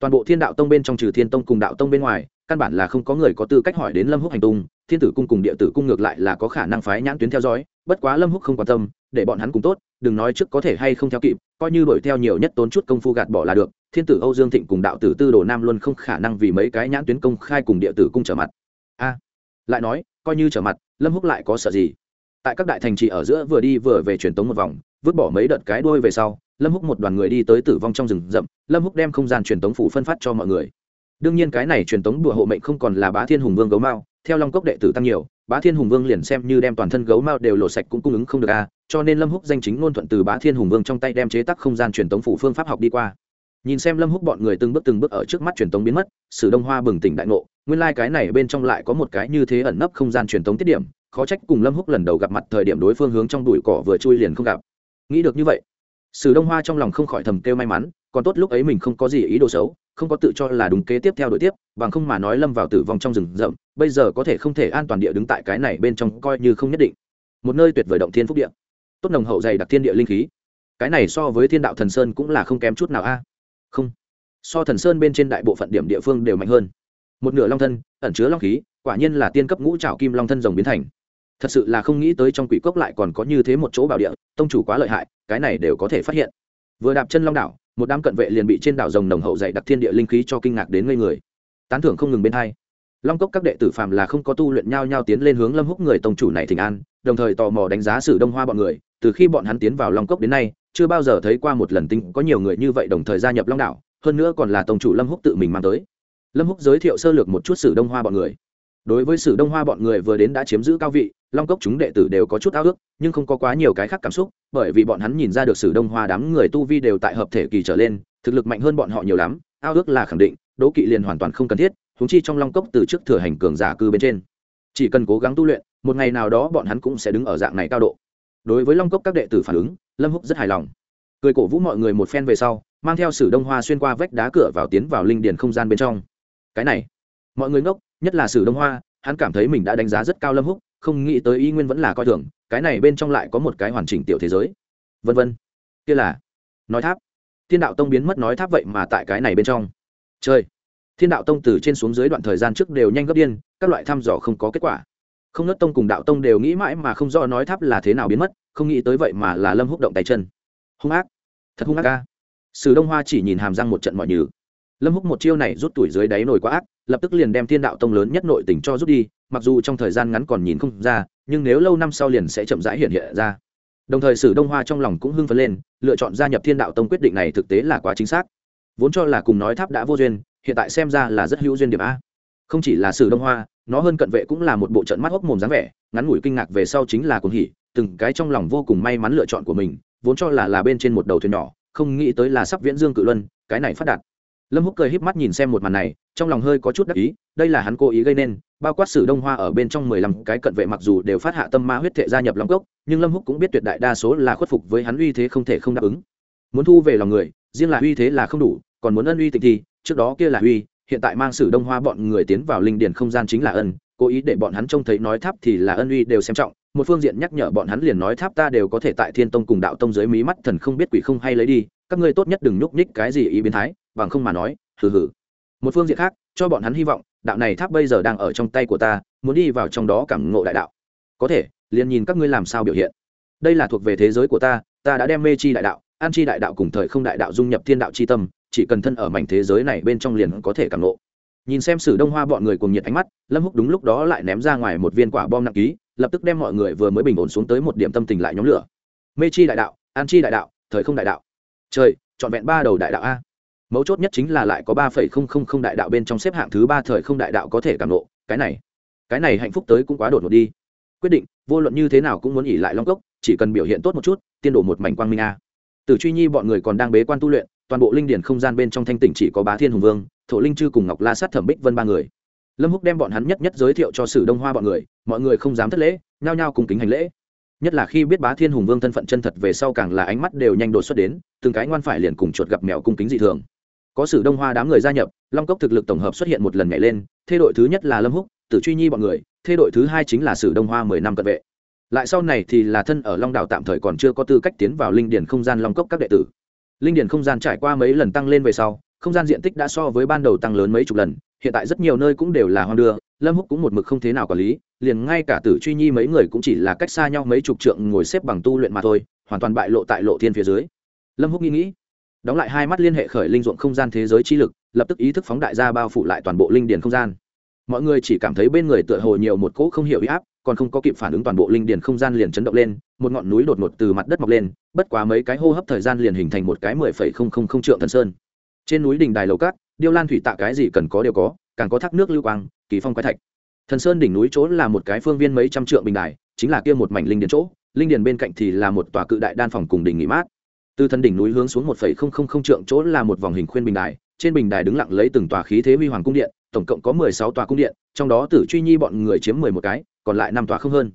Toàn bộ thiên đạo tông bên trong trừ thiên tông cùng đạo tông bên ngoài, căn bản là không có người có tư cách hỏi đến lâm húc hành tung, thiên tử cung cùng địa tử cung ngược lại là có khả năng phái nhãn tuyến theo dõi, bất quá lâm húc không quan tâm, để bọn hắn cùng tốt, đừng nói trước có thể hay không theo kịp, coi như đuổi theo nhiều nhất tốn chút công phu gạt bỏ là được, thiên tử âu dương thịnh cùng đạo tử tư đồ nam luôn không khả năng vì mấy cái nhãn tuyến công khai cùng địa tử cung trở mặt. A, lại nói, coi như trở mặt, lâm húc lại có sợ gì? Tại các đại thành trì ở giữa vừa đi vừa về truyền tống một vòng, vứt bỏ mấy đợt cái đuôi về sau lâm húc một đoàn người đi tới tử vong trong rừng rậm, lâm húc đem không gian truyền tống phủ phân phát cho mọi người. Đương nhiên cái này truyền tống đùa hộ mệnh không còn là bá thiên hùng vương gấu mao, theo long cốc đệ tử tăng nhiều, bá thiên hùng vương liền xem như đem toàn thân gấu mao đều lộ sạch cũng cung ứng không được a, cho nên lâm húc danh chính ngôn thuận từ bá thiên hùng vương trong tay đem chế tác không gian truyền tống phủ phương pháp học đi qua. Nhìn xem lâm húc bọn người từng bước từng bước ở trước mắt truyền tống biến mất, sử đông hoa bừng tỉnh đại ngộ, nguyên lai cái này bên trong lại có một cái như thế ẩn nấp không gian truyền tống tiết điểm, khó trách cùng lâm húc lần đầu gặp mặt thời điểm đối phương hướng trong đùi cỏ vừa chui liền không gặp. Nghĩ được như vậy sử đông hoa trong lòng không khỏi thầm kêu may mắn, còn tốt lúc ấy mình không có gì ý đồ xấu, không có tự cho là đúng kế tiếp theo đội tiếp, bằng không mà nói lâm vào tử vong trong rừng rậm, bây giờ có thể không thể an toàn địa đứng tại cái này bên trong coi như không nhất định. Một nơi tuyệt vời động thiên phúc địa. Tốt nồng hậu dày đặc thiên địa linh khí. Cái này so với thiên đạo thần sơn cũng là không kém chút nào a. À? Không. So thần sơn bên trên đại bộ phận điểm địa phương đều mạnh hơn. Một nửa long thân, ẩn chứa long khí, quả nhiên là tiên cấp ngũ Trảo kim long thân rồng biến thành thật sự là không nghĩ tới trong quỷ cốc lại còn có như thế một chỗ bảo địa, tông chủ quá lợi hại, cái này đều có thể phát hiện. Vừa đạp chân long đảo, một đám cận vệ liền bị trên đảo rồng nồng hậu dạy đặc thiên địa linh khí cho kinh ngạc đến ngây người. Tán thưởng không ngừng bên hai. Long cốc các đệ tử phàm là không có tu luyện nhau nhau tiến lên hướng lâm húc người tông chủ này thỉnh an, đồng thời tò mò đánh giá sử đông hoa bọn người, từ khi bọn hắn tiến vào long cốc đến nay, chưa bao giờ thấy qua một lần tinh có nhiều người như vậy đồng thời gia nhập long đảo, hơn nữa còn là tông chủ lâm húc tự mình mang tới. Lâm húc giới thiệu sơ lược một chút sử đông hoa bọn người đối với sử đông hoa bọn người vừa đến đã chiếm giữ cao vị, long cốc chúng đệ tử đều có chút ao ước, nhưng không có quá nhiều cái khác cảm xúc, bởi vì bọn hắn nhìn ra được sử đông hoa đám người tu vi đều tại hợp thể kỳ trở lên, thực lực mạnh hơn bọn họ nhiều lắm, ao ước là khẳng định, đố kỵ liền hoàn toàn không cần thiết húng chi trong long cốc từ trước thừa hành cường giả cư bên trên. Chỉ cần cố gắng tu luyện, một ngày nào đó bọn hắn cũng sẽ đứng ở dạng này cao độ. Đối với long cốc các đệ tử phản ứng, lâm húc rất hài lòng. Cười cổ vũ mọi người một phen về sau, mang theo sử đông hoa xuyên qua vách đá cửa vào tiến vào linh điền không gian bên trong. Cái này, mọi người ngốc nhất là sử đông hoa, hắn cảm thấy mình đã đánh giá rất cao lâm húc, không nghĩ tới y nguyên vẫn là coi thường, cái này bên trong lại có một cái hoàn chỉnh tiểu thế giới. Vân vân. Kia là, nói tháp. Thiên đạo tông biến mất nói tháp vậy mà tại cái này bên trong. Chơi thiên đạo tông từ trên xuống dưới đoạn thời gian trước đều nhanh gấp điên, các loại thăm dò không có kết quả. Không nớt tông cùng đạo tông đều nghĩ mãi mà không rõ nói tháp là thế nào biến mất, không nghĩ tới vậy mà là lâm húc động tay chân. Hung ác. Thật hung ác ca. Sử đông hoa chỉ nhìn hàm răng một trận mọi nhừ lâm húc một chiêu này rút tuổi dưới đáy nổi quá ác, lập tức liền đem thiên đạo tông lớn nhất nội tình cho rút đi, mặc dù trong thời gian ngắn còn nhìn không ra, nhưng nếu lâu năm sau liền sẽ chậm rãi hiện hiện ra. Đồng thời sử đông hoa trong lòng cũng hưng phấn lên, lựa chọn gia nhập thiên đạo tông quyết định này thực tế là quá chính xác. Vốn cho là cùng nói tháp đã vô duyên, hiện tại xem ra là rất hữu duyên điểm a. Không chỉ là sử đông hoa, nó hơn cận vệ cũng là một bộ trận mắt hốc mồm dáng vẻ, ngắn ngủi kinh ngạc về sau chính là cuồng hỉ, từng cái trong lòng vô cùng may mắn lựa chọn của mình, vốn cho là là bên trên một đầu thuyền nhỏ, không nghĩ tới là sắp viễn dương cự luân, cái này phát đạt lâm húc cười híp mắt nhìn xem một màn này, trong lòng hơi có chút đắc ý, đây là hắn cố ý gây nên, bao quát sử đông hoa ở bên trong mười lăm cái cận vệ mặc dù đều phát hạ tâm ma huyết thệ gia nhập lòng cốc, nhưng lâm húc cũng biết tuyệt đại đa số là khuất phục với hắn uy thế không thể không đáp ứng. Muốn thu về lòng người, riêng là uy thế là không đủ, còn muốn ân uy tịch thì, trước đó kia là uy, hiện tại mang sử đông hoa bọn người tiến vào linh điển không gian chính là ân, cố ý để bọn hắn trông thấy nói tháp thì là ân uy đều xem trọng, một phương diện nhắc nhở bọn hắn liền nói tháp ta đều có thể tại thiên tông cùng đạo tông dưới mí mắt thần không biết quỷ không hay lấy đi các ngươi tốt nhất đừng nhúc nhích cái gì ý biến thái, bằng không mà nói, hừ hừ. Một phương diện khác, cho bọn hắn hy vọng, đạo này tháp bây giờ đang ở trong tay của ta, muốn đi vào trong đó cảm ngộ đại đạo. Có thể, liền nhìn các ngươi làm sao biểu hiện. Đây là thuộc về thế giới của ta ta đã đem mê chi đại đạo, an chi đại đạo cùng thời không đại đạo dung nhập thiên đạo chi tâm, chỉ cần thân ở mảnh thế giới này bên trong liền có thể cảm ngộ. Nhìn xem sử đông hoa bọn người cùng nhiệt ánh mắt, lâm húc đúng lúc đó lại ném ra ngoài một viên quả bom nặng ký, lập tức đem mọi người vừa mới bình ổn xuống tới một điểm tâm tình lại nhóm lửa. Mê chi đại đạo, an chi đại đạo, thời không đại đạo trời, trọn vẹn ba đầu đại đạo a. Mấu chốt nhất chính là lại có ba phẩy không không không đại đạo bên trong xếp hạng thứ ba thời không đại đạo có thể cảm nộ. Cái này cái này hạnh phúc tới cũng quá đột ngột đi. Quyết định, vô luận như thế nào cũng muốn nghỉ lại long cốc, chỉ cần biểu hiện tốt một chút, tiên đổ một mảnh quang minh a. Từ truy nhi bọn người còn đang bế quan tu luyện, toàn bộ linh điển không gian bên trong thanh tỉnh chỉ có bá thiên hùng vương, thổ linh chư cùng ngọc la sát thẩm bích vân ba người. Lâm húc đem bọn hắn nhất nhất giới thiệu cho sử đông hoa bọn người, mọi người không dám thất lễ, nhao nhao cùng kính hành lễ nhất là khi biết bá thiên hùng vương thân phận chân thật về sau càng là ánh mắt đều nhanh đột xuất đến, từng cái ngoan phải liền cùng chuột gặp mèo cung kính dị thường. Có sử đông hoa đám người gia nhập, long cốc thực lực tổng hợp xuất hiện một lần nhảy lên thê đội thứ nhất là lâm húc, tử truy nhi bọn người thê đội thứ hai chính là sử đông hoa mười năm cận vệ. Lại sau này thì là thân ở long đảo tạm thời còn chưa có tư cách tiến vào linh điển không gian long cốc các đệ tử. Linh điển không gian trải qua mấy lần tăng lên về sau, không gian diện tích đã so với ban đầu tăng lớn mấy chục lần, hiện tại rất nhiều nơi cũng đều là hoang đưa, lâm húc cũng một mực không thế nào quản lý liền ngay cả tử truy nhi mấy người cũng chỉ là cách xa nhau mấy chục trượng ngồi xếp bằng tu luyện mà thôi, hoàn toàn bại lộ tại lộ thiên phía dưới. Lâm húc nghĩ nghĩ, đóng lại hai mắt liên hệ khởi linh ruộng không gian thế giới chi lực, lập tức ý thức phóng đại ra bao phủ lại toàn bộ linh điền không gian. Mọi người chỉ cảm thấy bên người tựa hồ nhiều một cỗ không hiểu ý áp, còn không có kịp phản ứng toàn bộ linh điền không gian liền chấn động lên, một ngọn núi đột ngột từ mặt đất mọc lên, bất quá mấy cái hô hấp thời gian liền hình thành một cái mười phẩy không không không trượng thần sơn. Trên núi đình đài lầu cát, điêu lan thủy tạ cái gì cần có đều có, càng có thác nước lưu quang, kỳ phong quái thạch thần sơn đỉnh núi chỗ là một cái phương viên mấy trăm trượng bình đài, chính là kia một mảnh linh điền chỗ, linh điền bên cạnh thì là một tòa cự đại đan phòng cùng đỉnh nghỉ mát. Từ thần đỉnh núi hướng xuống một phẩy không không không trượng chỗ là một vòng hình khuyên bình đài, trên bình đài đứng lặng lấy từng tòa khí thế huy hoàng cung điện, tổng cộng có mười sáu tòa cung điện, trong đó tử truy nhi bọn người chiếm mười một cái, còn lại năm tòa không hơn.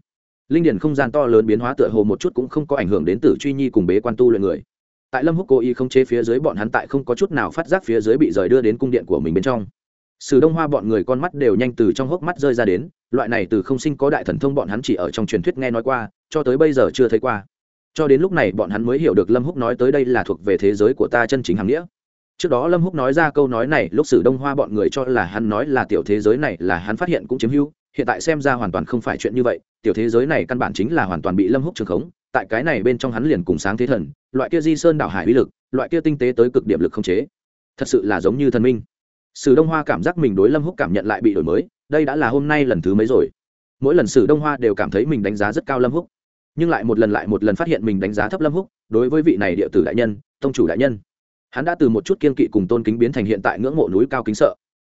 Linh điền không gian to lớn biến hóa tựa hồ một chút cũng không có ảnh hưởng đến tử truy nhi cùng bế quan tu luyện người. Tại lâm húc cố ý không chế phía dưới, bọn hắn tại không có chút nào phát giác phía dưới bị rời đưa đến cung điện của mình bên trong sử đông hoa bọn người con mắt đều nhanh từ trong hốc mắt rơi ra đến, loại này từ không sinh có đại thần thông bọn hắn chỉ ở trong truyền thuyết nghe nói qua, cho tới bây giờ chưa thấy qua. Cho đến lúc này bọn hắn mới hiểu được lâm húc nói tới đây là thuộc về thế giới của ta chân chính hàng nghĩa. Trước đó lâm húc nói ra câu nói này, lúc sử đông hoa bọn người cho là hắn nói là tiểu thế giới này là hắn phát hiện cũng chiếm hữu, hiện tại xem ra hoàn toàn không phải chuyện như vậy, tiểu thế giới này căn bản chính là hoàn toàn bị lâm húc trường khống, tại cái này bên trong hắn liền cùng sáng thế thần, loại kia di sơn đảo hải uy lực, loại kia tinh tế tới cực điểm lực không chế. Thật sự là giống như thần minh sử đông hoa cảm giác mình đối lâm húc cảm nhận lại bị đổi mới, đây đã là hôm nay lần thứ mấy rồi. Mỗi lần sử đông hoa đều cảm thấy mình đánh giá rất cao lâm húc. Nhưng lại một lần lại một lần phát hiện mình đánh giá thấp lâm húc, đối với vị này địa tử đại nhân, tông chủ đại nhân. Hắn đã từ một chút kiên kỵ cùng tôn kính biến thành hiện tại ngưỡng mộ núi cao kính sợ.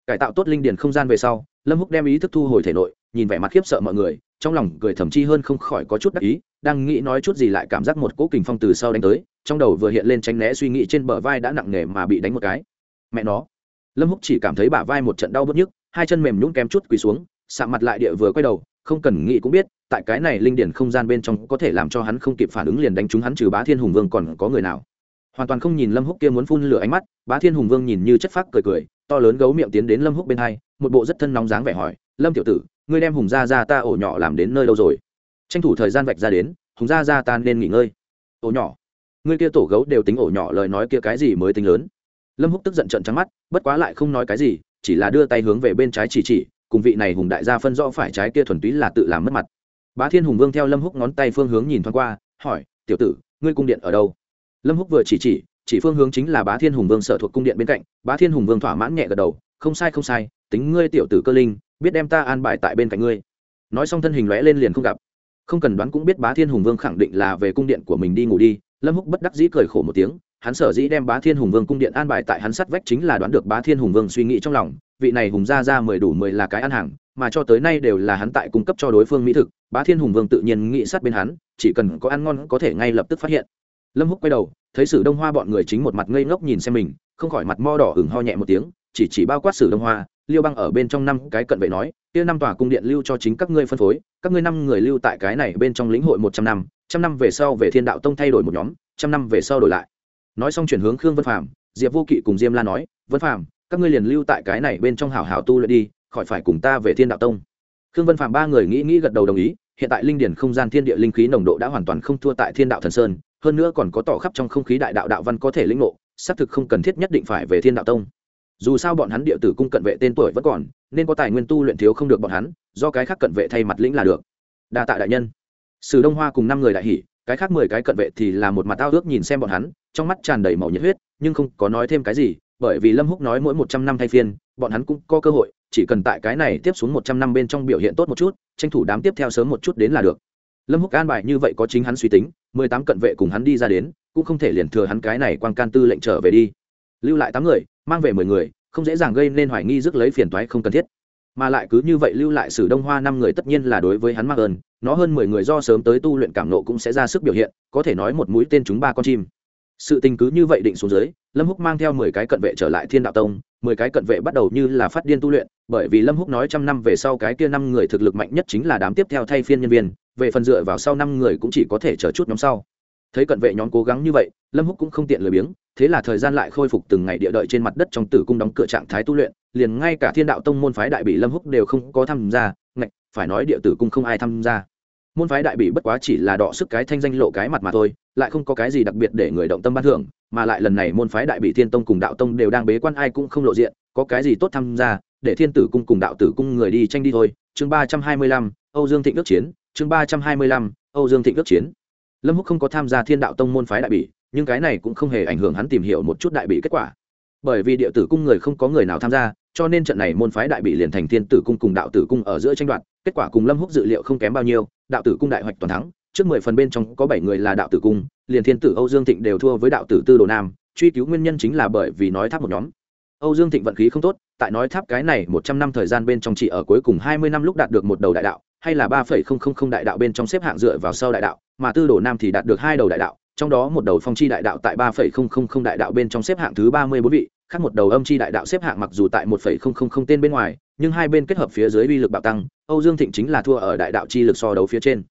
Cải tạo tốt linh điền không gian về sau, lâm húc đem ý thức thu hồi thể nội, nhìn vẻ mặt khiếp sợ mọi người, trong lòng cười thầm chi hơn không khỏi có chút đắc ý, đang nghĩ nói chút gì lại cảm giác một cỗ kình phong từ sau đánh tới, trong đầu vừa hiện lên tránh né suy nghĩ trên bờ vai đã nặng nề mà bị đánh một cái. Mẹ nó! Lâm húc chỉ cảm thấy bả vai một trận đau bứt nhức, hai chân mềm nhũn kém chút quỳ xuống sạm mặt lại địa vừa quay đầu, không cần nghĩ cũng biết, tại cái này linh điển không gian bên trong có thể làm cho hắn không kịp phản ứng liền đánh trúng hắn trừ bá thiên hùng vương còn có người nào. Hoàn toàn không nhìn lâm húc kia muốn phun lửa ánh mắt, bá thiên hùng vương nhìn như chất phác cười cười, to lớn gấu miệng tiến đến lâm húc bên hai, một bộ rất thân nóng dáng vẻ hỏi, lâm tiểu tử, ngươi đem hùng gia Gia ta ổ nhỏ làm đến nơi đâu rồi? Tranh thủ thời gian vạch ra đến, hùng gia Gia ta nên nghỉ ngơi. Ổ nhỏ? Ngươi kia tổ gấu đều tính ổ nhỏ, lời nói kia cái gì mới tính lớn? Lâm húc tức giận trận trắng mắt bất quá lại không nói cái gì, chỉ là đưa tay hướng về bên trái chỉ chỉ, cùng vị này hùng đại gia phân rõ phải trái kia thuần túy là tự làm mất mặt. Bá thiên hùng vương theo lâm húc ngón tay phương hướng nhìn thoáng qua, hỏi, tiểu tử, ngươi cung điện ở đâu? Lâm húc vừa chỉ chỉ chỉ phương hướng chính là bá thiên hùng vương sở thuộc cung điện bên cạnh. Bá thiên hùng vương thỏa mãn nhẹ gật đầu, không sai không sai, tính ngươi tiểu tử cơ linh, biết đem ta an bài tại bên cạnh ngươi. Nói xong thân hình lóe lên liền không gặp. Không cần đoán cũng biết bá thiên hùng vương khẳng định là về cung điện của mình đi ngủ đi. Lâm húc bất đắc dĩ cười khổ một tiếng hắn sở dĩ đem bá thiên hùng vương cung điện an bài tại hắn sắt vách chính là đoán được bá thiên hùng vương suy nghĩ trong lòng, vị này hùng gia ra mười đủ mười là cái ăn hàng, mà cho tới nay đều là hắn tại cung cấp cho đối phương mỹ thực, bá thiên hùng vương tự nhiên nghĩ sát bên hắn, chỉ cần có ăn ngon có thể ngay lập tức phát hiện. Lâm húc quay đầu, thấy sử đông hoa bọn người chính một mặt ngây ngốc nhìn xem mình, không khỏi mặt mo đỏ hửng ho nhẹ một tiếng, chỉ chỉ bao quát sử đông hoa, liêu băng ở bên trong năm cái cận vệ nói, kia năm tòa cung điện lưu cho chính các ngươi phân phối, các ngươi năm người lưu tại cái này bên trong lĩnh hội một trăm năm trăm năm về sau về thiên đạo tông thay đổi một nhóm, trăm năm về sau đổi lại nói xong chuyển hướng khương vân phạm diệp vô kỵ cùng diêm la nói, vân phạm các ngươi liền lưu tại cái này bên trong hảo hảo tu luyện đi, khỏi phải cùng ta về thiên đạo tông. Khương vân phạm ba người nghĩ nghĩ gật đầu đồng ý, hiện tại linh điển không gian thiên địa linh khí nồng độ đã hoàn toàn không thua tại thiên đạo thần sơn, hơn nữa còn có tỏ khắp trong không khí đại đạo đạo văn có thể lĩnh ngộ, xác thực không cần thiết nhất định phải về thiên đạo tông. Dù sao bọn hắn địa tử cung cận vệ tên tuổi vẫn còn, nên có tài nguyên tu luyện thiếu không được bọn hắn, do cái khác cận vệ thay mặt lĩnh là được. Đa tạ đại nhân. Sử đông hoa cùng năm người đại hỷ cái khác mười cái cận vệ thì là một mặt ao ước nhìn xem bọn hắn trong mắt tràn đầy màu nhiệt huyết, nhưng không có nói thêm cái gì, bởi vì lâm húc nói mỗi một trăm năm thay phiên, bọn hắn cũng có cơ hội, chỉ cần tại cái này tiếp xuống một trăm năm bên trong biểu hiện tốt một chút, tranh thủ đám tiếp theo sớm một chút đến là được. Lâm húc an bài như vậy có chính hắn suy tính, mười tám cận vệ cùng hắn đi ra đến, cũng không thể liền thừa hắn cái này quan can tư lệnh trở về đi. Lưu lại tám người, mang về mười người, không dễ dàng gây nên hoài nghi rước lấy phiền toái không cần thiết. Mà lại cứ như vậy lưu lại sử đông hoa năm người tất nhiên là đối với hắn mắc ơn, nó hơn mười người do sớm tới tu luyện cảm nộ cũng sẽ ra sức biểu hiện, có thể nói một mũi tên chúng ba con chim sự tình cứ như vậy định xuống dưới, lâm húc mang theo mười cái cận vệ trở lại thiên đạo tông. Mười cái cận vệ bắt đầu như là phát điên tu luyện, bởi vì lâm húc nói trăm năm về sau cái kia năm người thực lực mạnh nhất chính là đám tiếp theo thay phiên nhân viên, về phần dựa vào sau năm người cũng chỉ có thể chờ chút nhóm sau. Thấy cận vệ nhóm cố gắng như vậy, lâm húc cũng không tiện lười biếng, thế là thời gian lại khôi phục từng ngày địa đợi trên mặt đất trong tử cung đóng cửa trạng thái tu luyện, liền ngay cả thiên đạo tông môn phái đại bị lâm húc đều không có tham gia, ngạch, phải nói địa tử cung không ai tham gia. Môn phái đại bị bất quá chỉ là đọ sức cái thanh danh lộ cái mặt mà thôi lại không có cái gì đặc biệt để người động tâm ban thưởng, mà lại lần này môn phái đại bị thiên tông cùng đạo tông đều đang bế quan, ai cũng không lộ diện, có cái gì tốt tham gia, để thiên tử cung cùng đạo tử cung người đi tranh đi thôi. Chương ba trăm hai mươi lăm, âu dương thịnh ước chiến. Chương ba trăm hai mươi lăm, âu dương thịnh ước chiến. Lâm húc không có tham gia thiên đạo tông môn phái đại bị nhưng cái này cũng không hề ảnh hưởng hắn tìm hiểu một chút đại bị kết quả. Bởi vì địa tử cung người không có người nào tham gia, cho nên trận này môn phái đại bị liền thành thiên tử cung cùng đạo tử cung ở giữa tranh đoạt, kết quả cùng lâm húc dự liệu không kém bao nhiêu, đạo tử cung đại hoạch toàn thắng trước mười phần bên trong có bảy người là đạo tử cung, liền thiên tử âu dương thịnh đều thua với đạo tử tư đồ nam, truy cứu nguyên nhân chính là bởi vì nói tháp một nhóm. Âu dương thịnh vận khí không tốt, tại nói tháp cái này một trăm năm thời gian bên trong chỉ ở cuối cùng hai mươi năm lúc đạt được một đầu đại đạo, hay là ba phẩy không không không đại đạo bên trong xếp hạng dựa vào sau đại đạo, mà tư đồ nam thì đạt được hai đầu đại đạo, trong đó một đầu phong chi đại đạo tại ba phẩy không không không đại đạo bên trong xếp hạng thứ ba mươi bốn vị, khác một đầu âm chi đại đạo xếp hạng mặc dù tại một phẩy không không không tên bên ngoài, nhưng hai bên kết hợp phía dưới uy lực bạo tăng, âu dương thịnh chính là thua ở đại đạo chi lực so đấu phía trên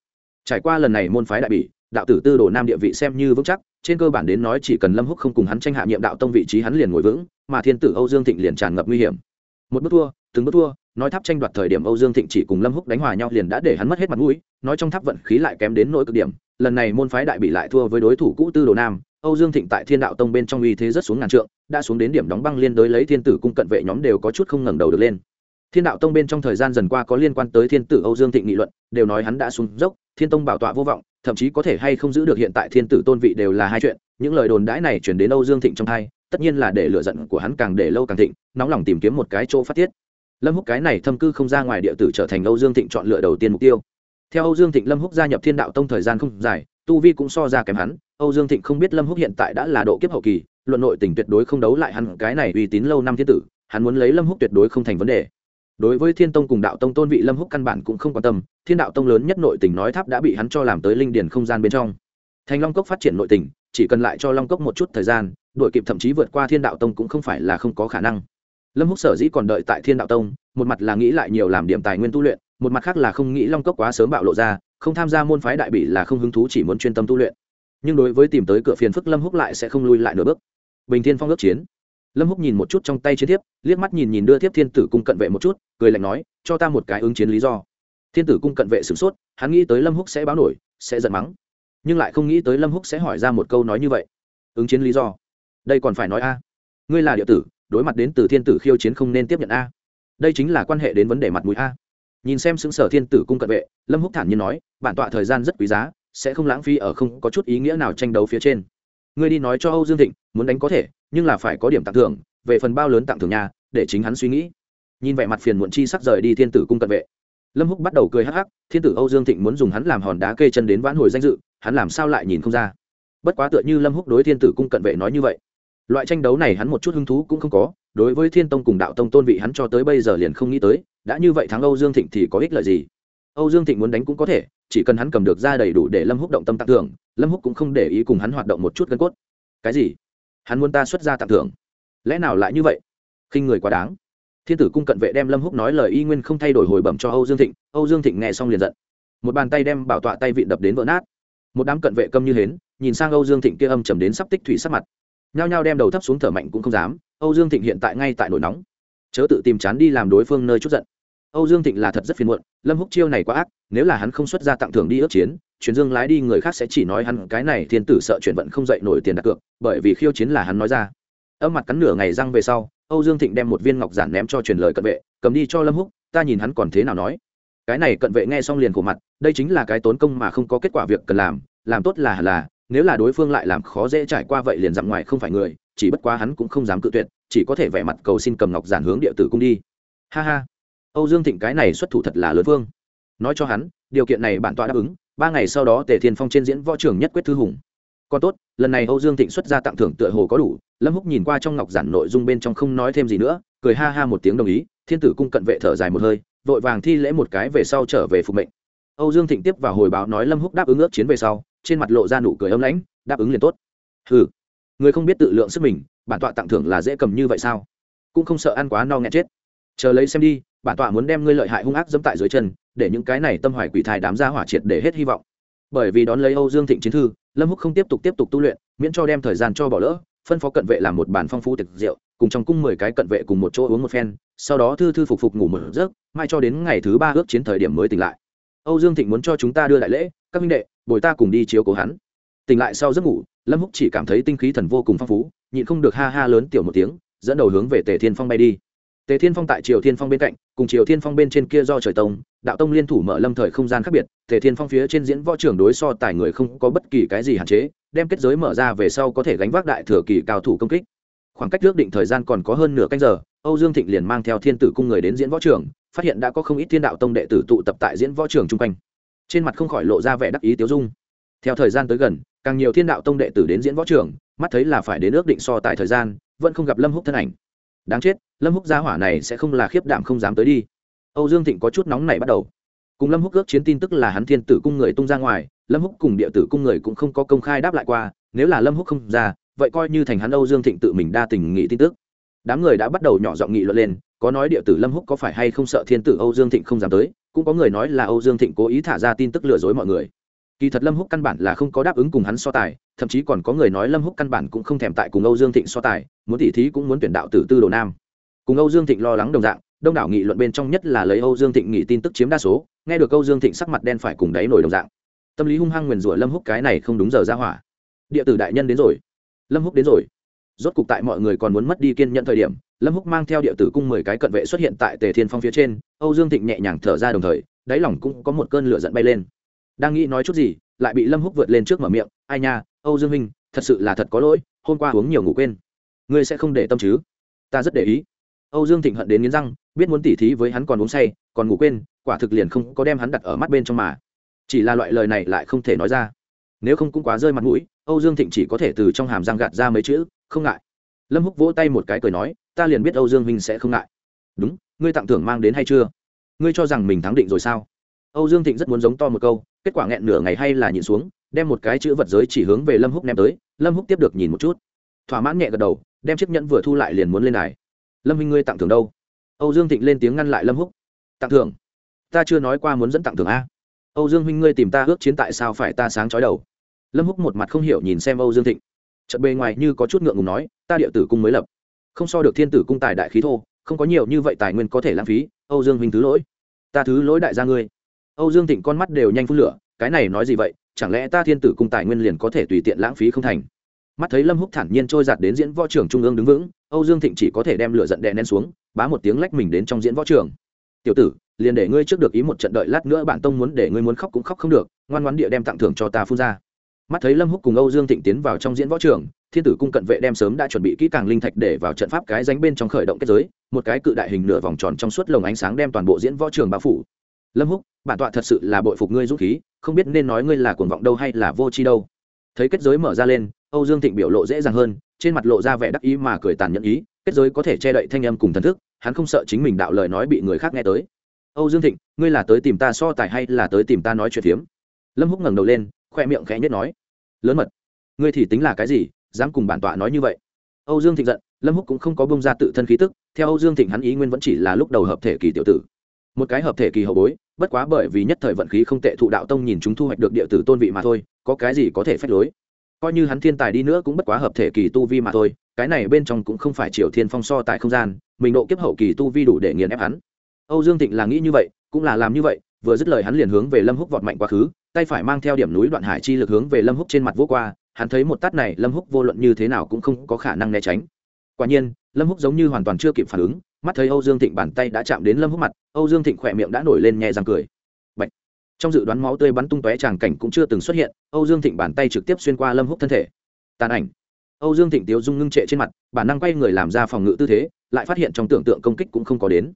trải qua lần này môn phái đại bỉ, đạo tử tư đồ nam địa vị xem như vững chắc, trên cơ bản đến nói chỉ cần lâm húc không cùng hắn tranh hạ nhiệm đạo tông vị trí hắn liền ngồi vững, mà thiên tử âu dương thịnh liền tràn ngập nguy hiểm. Một bước thua, từng bước thua, nói tháp tranh đoạt thời điểm âu dương thịnh chỉ cùng lâm húc đánh hòa nhau liền đã để hắn mất hết mặt mũi, nói trong tháp vận khí lại kém đến nỗi cực điểm, lần này môn phái đại bị lại thua với đối thủ cũ tư đồ nam, âu dương thịnh tại thiên đạo tông bên trong uy thế rất xuống ngàn trượng, đã xuống đến điểm đóng băng liên đối lấy thiên tử cung cận vệ nhóm đều có chút không ngẩng đầu được lên thiên đạo tông bên trong thời gian dần qua có liên quan tới thiên tử âu dương thịnh nghị luận, đều nói hắn đã xuống dốc, thiên tông bảo tọa vô vọng, thậm chí có thể hay không giữ được hiện tại thiên tử tôn vị đều là hai chuyện, những lời đồn đãi này chuyển đến âu dương thịnh trong thai tất nhiên là để lựa giận của hắn càng để lâu càng thịnh, nóng lòng tìm kiếm một cái chỗ phát tiết. Lâm húc cái này thâm cư không ra ngoài địa tử trở thành âu dương thịnh chọn lựa đầu tiên mục tiêu. Theo âu dương thịnh, lâm húc gia nhập thiên đạo tông thời gian không dài, tu vi cũng so ra kém hắn, âu dương thịnh không biết lâm húc hiện tại đã là độ kiếp hậu kỳ, luận nội tình tuyệt đối không đấu lại hắn cái này uy tín lâu năm thiên tử, hắn muốn lấy lâm húc tuyệt đối không thành vấn đề đối với thiên tông cùng đạo tông tôn vị lâm húc căn bản cũng không quan tâm, thiên đạo tông lớn nhất nội tình nói tháp đã bị hắn cho làm tới linh Điền không gian bên trong. Thành long cốc phát triển nội tình, chỉ cần lại cho long cốc một chút thời gian đội kịp thậm chí vượt qua thiên đạo tông cũng không phải là không có khả năng. Lâm húc sở dĩ còn đợi tại thiên đạo tông, một mặt là nghĩ lại nhiều làm điểm tài nguyên tu luyện, một mặt khác là không nghĩ long cốc quá sớm bạo lộ ra, không tham gia môn phái đại bỉ là không hứng thú chỉ muốn chuyên tâm tu luyện. Nhưng đối với tìm tới cửa phiền phức lâm húc lại sẽ không lui lại nửa bước. Bình thiên phong ước chiến lâm húc nhìn một chút trong tay chiến thiếp, liếc mắt nhìn nhìn đưa thiếp thiên tử cung cận vệ một chút, cười lạnh nói, cho ta một cái ứng chiến lý do. Thiên tử cung cận vệ sửng sốt, hắn nghĩ tới lâm húc sẽ báo nổi, sẽ giận mắng. Nhưng lại không nghĩ tới lâm húc sẽ hỏi ra một câu nói như vậy. Ứng chiến lý do? Đây còn phải nói a? Ngươi là địa tử, đối mặt đến từ thiên tử khiêu chiến không nên tiếp nhận a. Đây chính là quan hệ đến vấn đề mặt mũi a. Nhìn xem xứng sở thiên tử cung cận vệ, lâm húc thản nhiên nói, bản tọa thời gian rất quý giá, sẽ không lãng phí ở không có chút ý nghĩa nào tranh đấu phía trên. Ngươi đi nói cho âu dương thịnh, muốn đánh có thể nhưng là phải có điểm tặng thưởng, về phần bao lớn tặng thưởng nhà, để chính hắn suy nghĩ. Nhìn vẻ mặt phiền muộn chi sắc rời đi thiên tử cung cận vệ. Lâm húc bắt đầu cười hắc hắc, thiên tử âu dương thịnh muốn dùng hắn làm hòn đá kê chân đến vãn hồi danh dự, hắn làm sao lại nhìn không ra? Bất quá tựa như lâm húc đối thiên tử cung cận vệ nói như vậy. Loại tranh đấu này hắn một chút hứng thú cũng không có, đối với thiên tông cùng đạo tông tôn vị hắn cho tới bây giờ liền không nghĩ tới, đã như vậy thắng âu dương thịnh thì có ích lợi gì? Âu dương thịnh muốn đánh cũng có thể, chỉ cần hắn cầm được ra đầy đủ để lâm húc động tâm tặng thưởng, lâm húc cũng không để ý cùng hắn hoạt động một chút gân cốt. Cái gì? Hắn muốn ta xuất ra tặng thưởng. Lẽ nào lại như vậy? Khinh người quá đáng. Thiên tử cung cận vệ đem lâm húc nói lời y nguyên không thay đổi hồi bẩm cho âu dương thịnh, âu dương thịnh nghe xong liền giận. Một bàn tay đem bảo tọa tay vị đập đến vỡ nát. Một đám cận vệ câm như hến, nhìn sang âu dương thịnh kia âm trầm đến sắp tích thủy sắc mặt. Nhao nhao đem đầu thấp xuống thở mạnh cũng không dám, âu dương thịnh hiện tại ngay tại nổi nóng. Chớ tự tìm chán đi làm đối phương nơi chút giận. Âu dương thịnh là thật rất phiền muộn, lâm húc chiêu này quá ác, nếu là hắn không xuất ra tặng thưởng đi ước chiến Chuyển dương lái đi, người khác sẽ chỉ nói hắn, cái này thiên tử sợ chuyển vận không dậy nổi tiền đặt cược, bởi vì khiêu chiến là hắn nói ra. Âm mặt cắn nửa ngày răng về sau, âu dương thịnh đem một viên ngọc giản ném cho truyền lời cận vệ, cầm đi cho lâm húc, ta nhìn hắn còn thế nào nói. Cái này cận vệ nghe xong liền khổ mặt, đây chính là cái tốn công mà không có kết quả việc cần làm làm tốt là là, nếu là đối phương lại làm khó dễ trải qua vậy liền dặm ngoài không phải người, chỉ bất quá hắn cũng không dám cự tuyệt, chỉ có thể vẻ mặt cầu xin cầm ngọc giản hướng địa tử cung đi. Ha ha. Âu dương thịnh cái này xuất thủ thật là lớn vương. Nói cho hắn, điều kiện này bản tọa đáp ứng ba ngày sau đó tề thiên phong trên diễn võ trường nhất quyết thư hùng. Còn tốt lần này âu dương thịnh xuất ra tặng thưởng tựa hồ có đủ lâm húc nhìn qua trong ngọc giản nội dung bên trong không nói thêm gì nữa cười ha ha một tiếng đồng ý thiên tử cung cận vệ thở dài một hơi vội vàng thi lễ một cái về sau trở về phục mệnh. Âu dương thịnh tiếp vào hồi báo nói lâm húc đáp ứng ước chiến về sau trên mặt lộ ra nụ cười âm lãnh đáp ứng liền tốt. Ừ, người không biết tự lượng sức mình bản tọa tặng thưởng là dễ cầm như vậy sao? Cũng không sợ ăn quá no nghẹn chết. Chờ lấy xem đi bản tọa muốn đem ngươi lợi hại hung ác dẫm tại dưới chân để những cái này tâm hoài quỷ thai đám ra hỏa triệt để hết hy vọng. Bởi vì đón lấy âu dương thịnh chiến thư, lâm húc không tiếp tục tiếp tục tu luyện, miễn cho đem thời gian cho bỏ lỡ, phân phó cận vệ làm một bàn phong phú tiệc rượu, cùng trong cung mười cái cận vệ cùng một chỗ uống một phen, sau đó thư thư phục phục ngủ một giấc, mai cho đến ngày thứ ba ước chiến thời điểm mới tỉnh lại. Âu dương thịnh muốn cho chúng ta đưa đại lễ, các minh đệ, bồi ta cùng đi chiếu cố hắn. Tỉnh lại sau giấc ngủ, lâm húc chỉ cảm thấy tinh khí thần vô cùng phong phú, nhịn không được ha ha lớn tiểu một tiếng, dẫn đầu hướng về tề thiên phong bay đi tề thiên phong tại triều thiên phong bên cạnh cùng triều thiên phong bên trên kia do trời tông đạo tông liên thủ mở lâm thời không gian khác biệt tề thiên phong phía trên diễn võ trưởng đối so tài người không có bất kỳ cái gì hạn chế đem kết giới mở ra về sau có thể gánh vác đại thừa kỳ cao thủ công kích. Khoảng cách ước định thời gian còn có hơn nửa canh giờ âu dương thịnh liền mang theo thiên tử cung người đến diễn võ trưởng, phát hiện đã có không ít thiên đạo tông đệ tử tụ tập tại diễn võ trưởng chung quanh. Trên mặt không khỏi lộ ra vẻ đắc ý tiêu dung. Theo thời gian tới gần càng nhiều thiên đạo tông đệ tử đến diễn võ trưởng, mắt thấy là phải đến ước định so tại thời gian vẫn không gặp lâm húc thân ảnh đáng chết, lâm húc gia hỏa này sẽ không là khiếp đảm không dám tới đi. Âu dương thịnh có chút nóng này bắt đầu. Cùng lâm húc ước chiến tin tức là hắn thiên tử cung người tung ra ngoài, lâm húc cùng địa tử cung người cũng không có công khai đáp lại qua, nếu là lâm húc không ra, vậy coi như thành hắn âu dương thịnh tự mình đa tình nghị tin tức. Đám người đã bắt đầu nhỏ giọng nghị luận lên, có nói địa tử lâm húc có phải hay không sợ thiên tử âu dương thịnh không dám tới, cũng có người nói là âu dương thịnh cố ý thả ra tin tức lừa dối mọi người. Kỳ thật lâm húc căn bản là không có đáp ứng cùng hắn so tài thậm chí còn có người nói lâm húc căn bản cũng không thèm tại cùng âu dương thịnh so tài, muốn tỉ thí cũng muốn tuyển đạo tử tư đồ nam. Cùng âu dương thịnh lo lắng đồng dạng, đông đảo nghị luận bên trong nhất là lấy âu dương thịnh nghị tin tức chiếm đa số, nghe được âu dương thịnh sắc mặt đen phải cùng đáy nổi đồng dạng. Tâm lý hung hăng nguyền rủa lâm húc cái này không đúng giờ ra hỏa. Địa tử đại nhân đến rồi. Lâm húc đến rồi. Rốt cục tại mọi người còn muốn mất đi kiên nhận thời điểm, lâm húc mang theo địa tử cung mười cái cận vệ xuất hiện tại tề thiên phong phía trên, âu dương thịnh nhẹ nhàng thở ra đồng thời, đáy lòng cũng có một cơn lửa giận bay lên. Đang nghĩ nói chút gì, lại bị lâm húc vượt lên trước mở miệng, ai nha âu dương minh, thật sự là thật có lỗi, hôm qua uống nhiều ngủ quên. Ngươi sẽ không để tâm chứ? Ta rất để ý. Âu dương thịnh hận đến nghiến răng, biết muốn tỉ thí với hắn còn uống say, còn ngủ quên, quả thực liền không có đem hắn đặt ở mắt bên trong mà. Chỉ là loại lời này lại không thể nói ra. Nếu không cũng quá rơi mặt mũi, âu dương thịnh chỉ có thể từ trong hàm răng gạt ra mấy chữ, không ngại. Lâm húc vỗ tay một cái cười nói, ta liền biết âu dương minh sẽ không ngại. Đúng, ngươi tặng thưởng mang đến hay chưa? Ngươi cho rằng mình thắng định rồi sao? Âu dương thịnh rất muốn giống to một câu, kết quả nghẹn nửa ngày hay là nhìn xuống đem một cái chữ vật giới chỉ hướng về lâm húc ném tới, lâm húc tiếp được nhìn một chút. Thỏa mãn nhẹ gật đầu, đem chiếc nhẫn vừa thu lại liền muốn lên đài. Lâm minh ngươi tặng thưởng đâu? Âu dương thịnh lên tiếng ngăn lại lâm húc. Tặng thưởng? Ta chưa nói qua muốn dẫn tặng thưởng a. Âu dương huynh ngươi tìm ta ước chiến tại sao phải ta sáng chói đầu? Lâm húc một mặt không hiểu nhìn xem âu dương thịnh. Trận bề ngoài như có chút ngượng ngùng nói, ta địa tử cung mới lập. Không so được thiên tử cung tài đại khí thô, không có nhiều như vậy tài nguyên có thể lãng phí, âu dương huynh thứ lỗi. Ta thứ lỗi đại gia ngươi. Âu dương thịnh con mắt đều nhanh phun lửa, cái này nói gì vậy? Chẳng lẽ ta thiên tử cung tài nguyên liền có thể tùy tiện lãng phí không thành? Mắt thấy lâm húc thản nhiên trôi giạt đến diễn võ trưởng trung ương đứng vững, âu dương thịnh chỉ có thể đem lửa giận đè nén xuống, bá một tiếng lách mình đến trong diễn võ trưởng tiểu tử, liền để ngươi trước được ý một trận đợi lát nữa bản tông muốn để ngươi muốn khóc cũng khóc không được, ngoan ngoãn địa đem tặng thưởng cho ta phun ra. Mắt thấy lâm húc cùng âu dương thịnh tiến vào trong diễn võ trường, thiên tử cung cận vệ đem sớm đã chuẩn bị kỹ càng linh thạch để vào trận pháp cái ránh bên trong khởi động kết giới, một cái cự đại hình nửa vòng tròn trong suốt lồng ánh sáng đem toàn bộ diễn võ trường bao phủ. Lâm húc, bản tọa thật sự là bội phục ngươi dũng khí không biết nên nói ngươi là cuồng vọng đâu hay là vô tri đâu. Thấy kết giới mở ra lên, âu dương thịnh biểu lộ dễ dàng hơn, trên mặt lộ ra vẻ đắc ý mà cười tàn nhẫn ý, kết giới có thể che đậy thanh âm cùng thần thức, hắn không sợ chính mình đạo lời nói bị người khác nghe tới. Âu dương thịnh, ngươi là tới tìm ta so tài hay là tới tìm ta nói chuyện phiếm? Lâm húc ngẩng đầu lên, khoe miệng khẽ nhất nói. Lớn mật, ngươi thì tính là cái gì, dám cùng bản tọa nói như vậy? Âu dương thịnh giận, lâm húc cũng không có bông ra tự thân khí tức, theo âu dương thịnh hắn ý nguyên vẫn chỉ là lúc đầu hợp thể kỳ tiểu tử một cái hợp thể kỳ hậu bối, bất quá bởi vì nhất thời vận khí không tệ thụ đạo tông nhìn chúng thu hoạch được địa tử tôn vị mà thôi, có cái gì có thể phép lối? Coi như hắn thiên tài đi nữa cũng bất quá hợp thể kỳ tu vi mà thôi, cái này bên trong cũng không phải triều thiên phong so tại không gian, mình độ kiếp hậu kỳ tu vi đủ để nghiền ép hắn. Âu dương thịnh là nghĩ như vậy, cũng là làm như vậy, vừa dứt lời hắn liền hướng về lâm húc vọt mạnh quá khứ, tay phải mang theo điểm núi đoạn hải chi lực hướng về lâm húc trên mặt vô qua, hắn thấy một tát này lâm húc vô luận như thế nào cũng không có khả năng né tránh quả nhiên, lâm húc giống như hoàn toàn chưa kịp phản ứng, mắt thấy âu dương thịnh bàn tay đã chạm đến lâm húc mặt, âu dương thịnh khỏe miệng đã nổi lên nhẹ răng cười. Bạch. trong dự đoán máu tươi bắn tung tóe tràng cảnh cũng chưa từng xuất hiện, âu dương thịnh bàn tay trực tiếp xuyên qua lâm húc thân thể. Tàn ảnh. Âu dương thịnh tiếu dung ngưng trệ trên mặt, bản năng quay người làm ra phòng ngự tư thế, lại phát hiện trong tưởng tượng công kích cũng không có đến.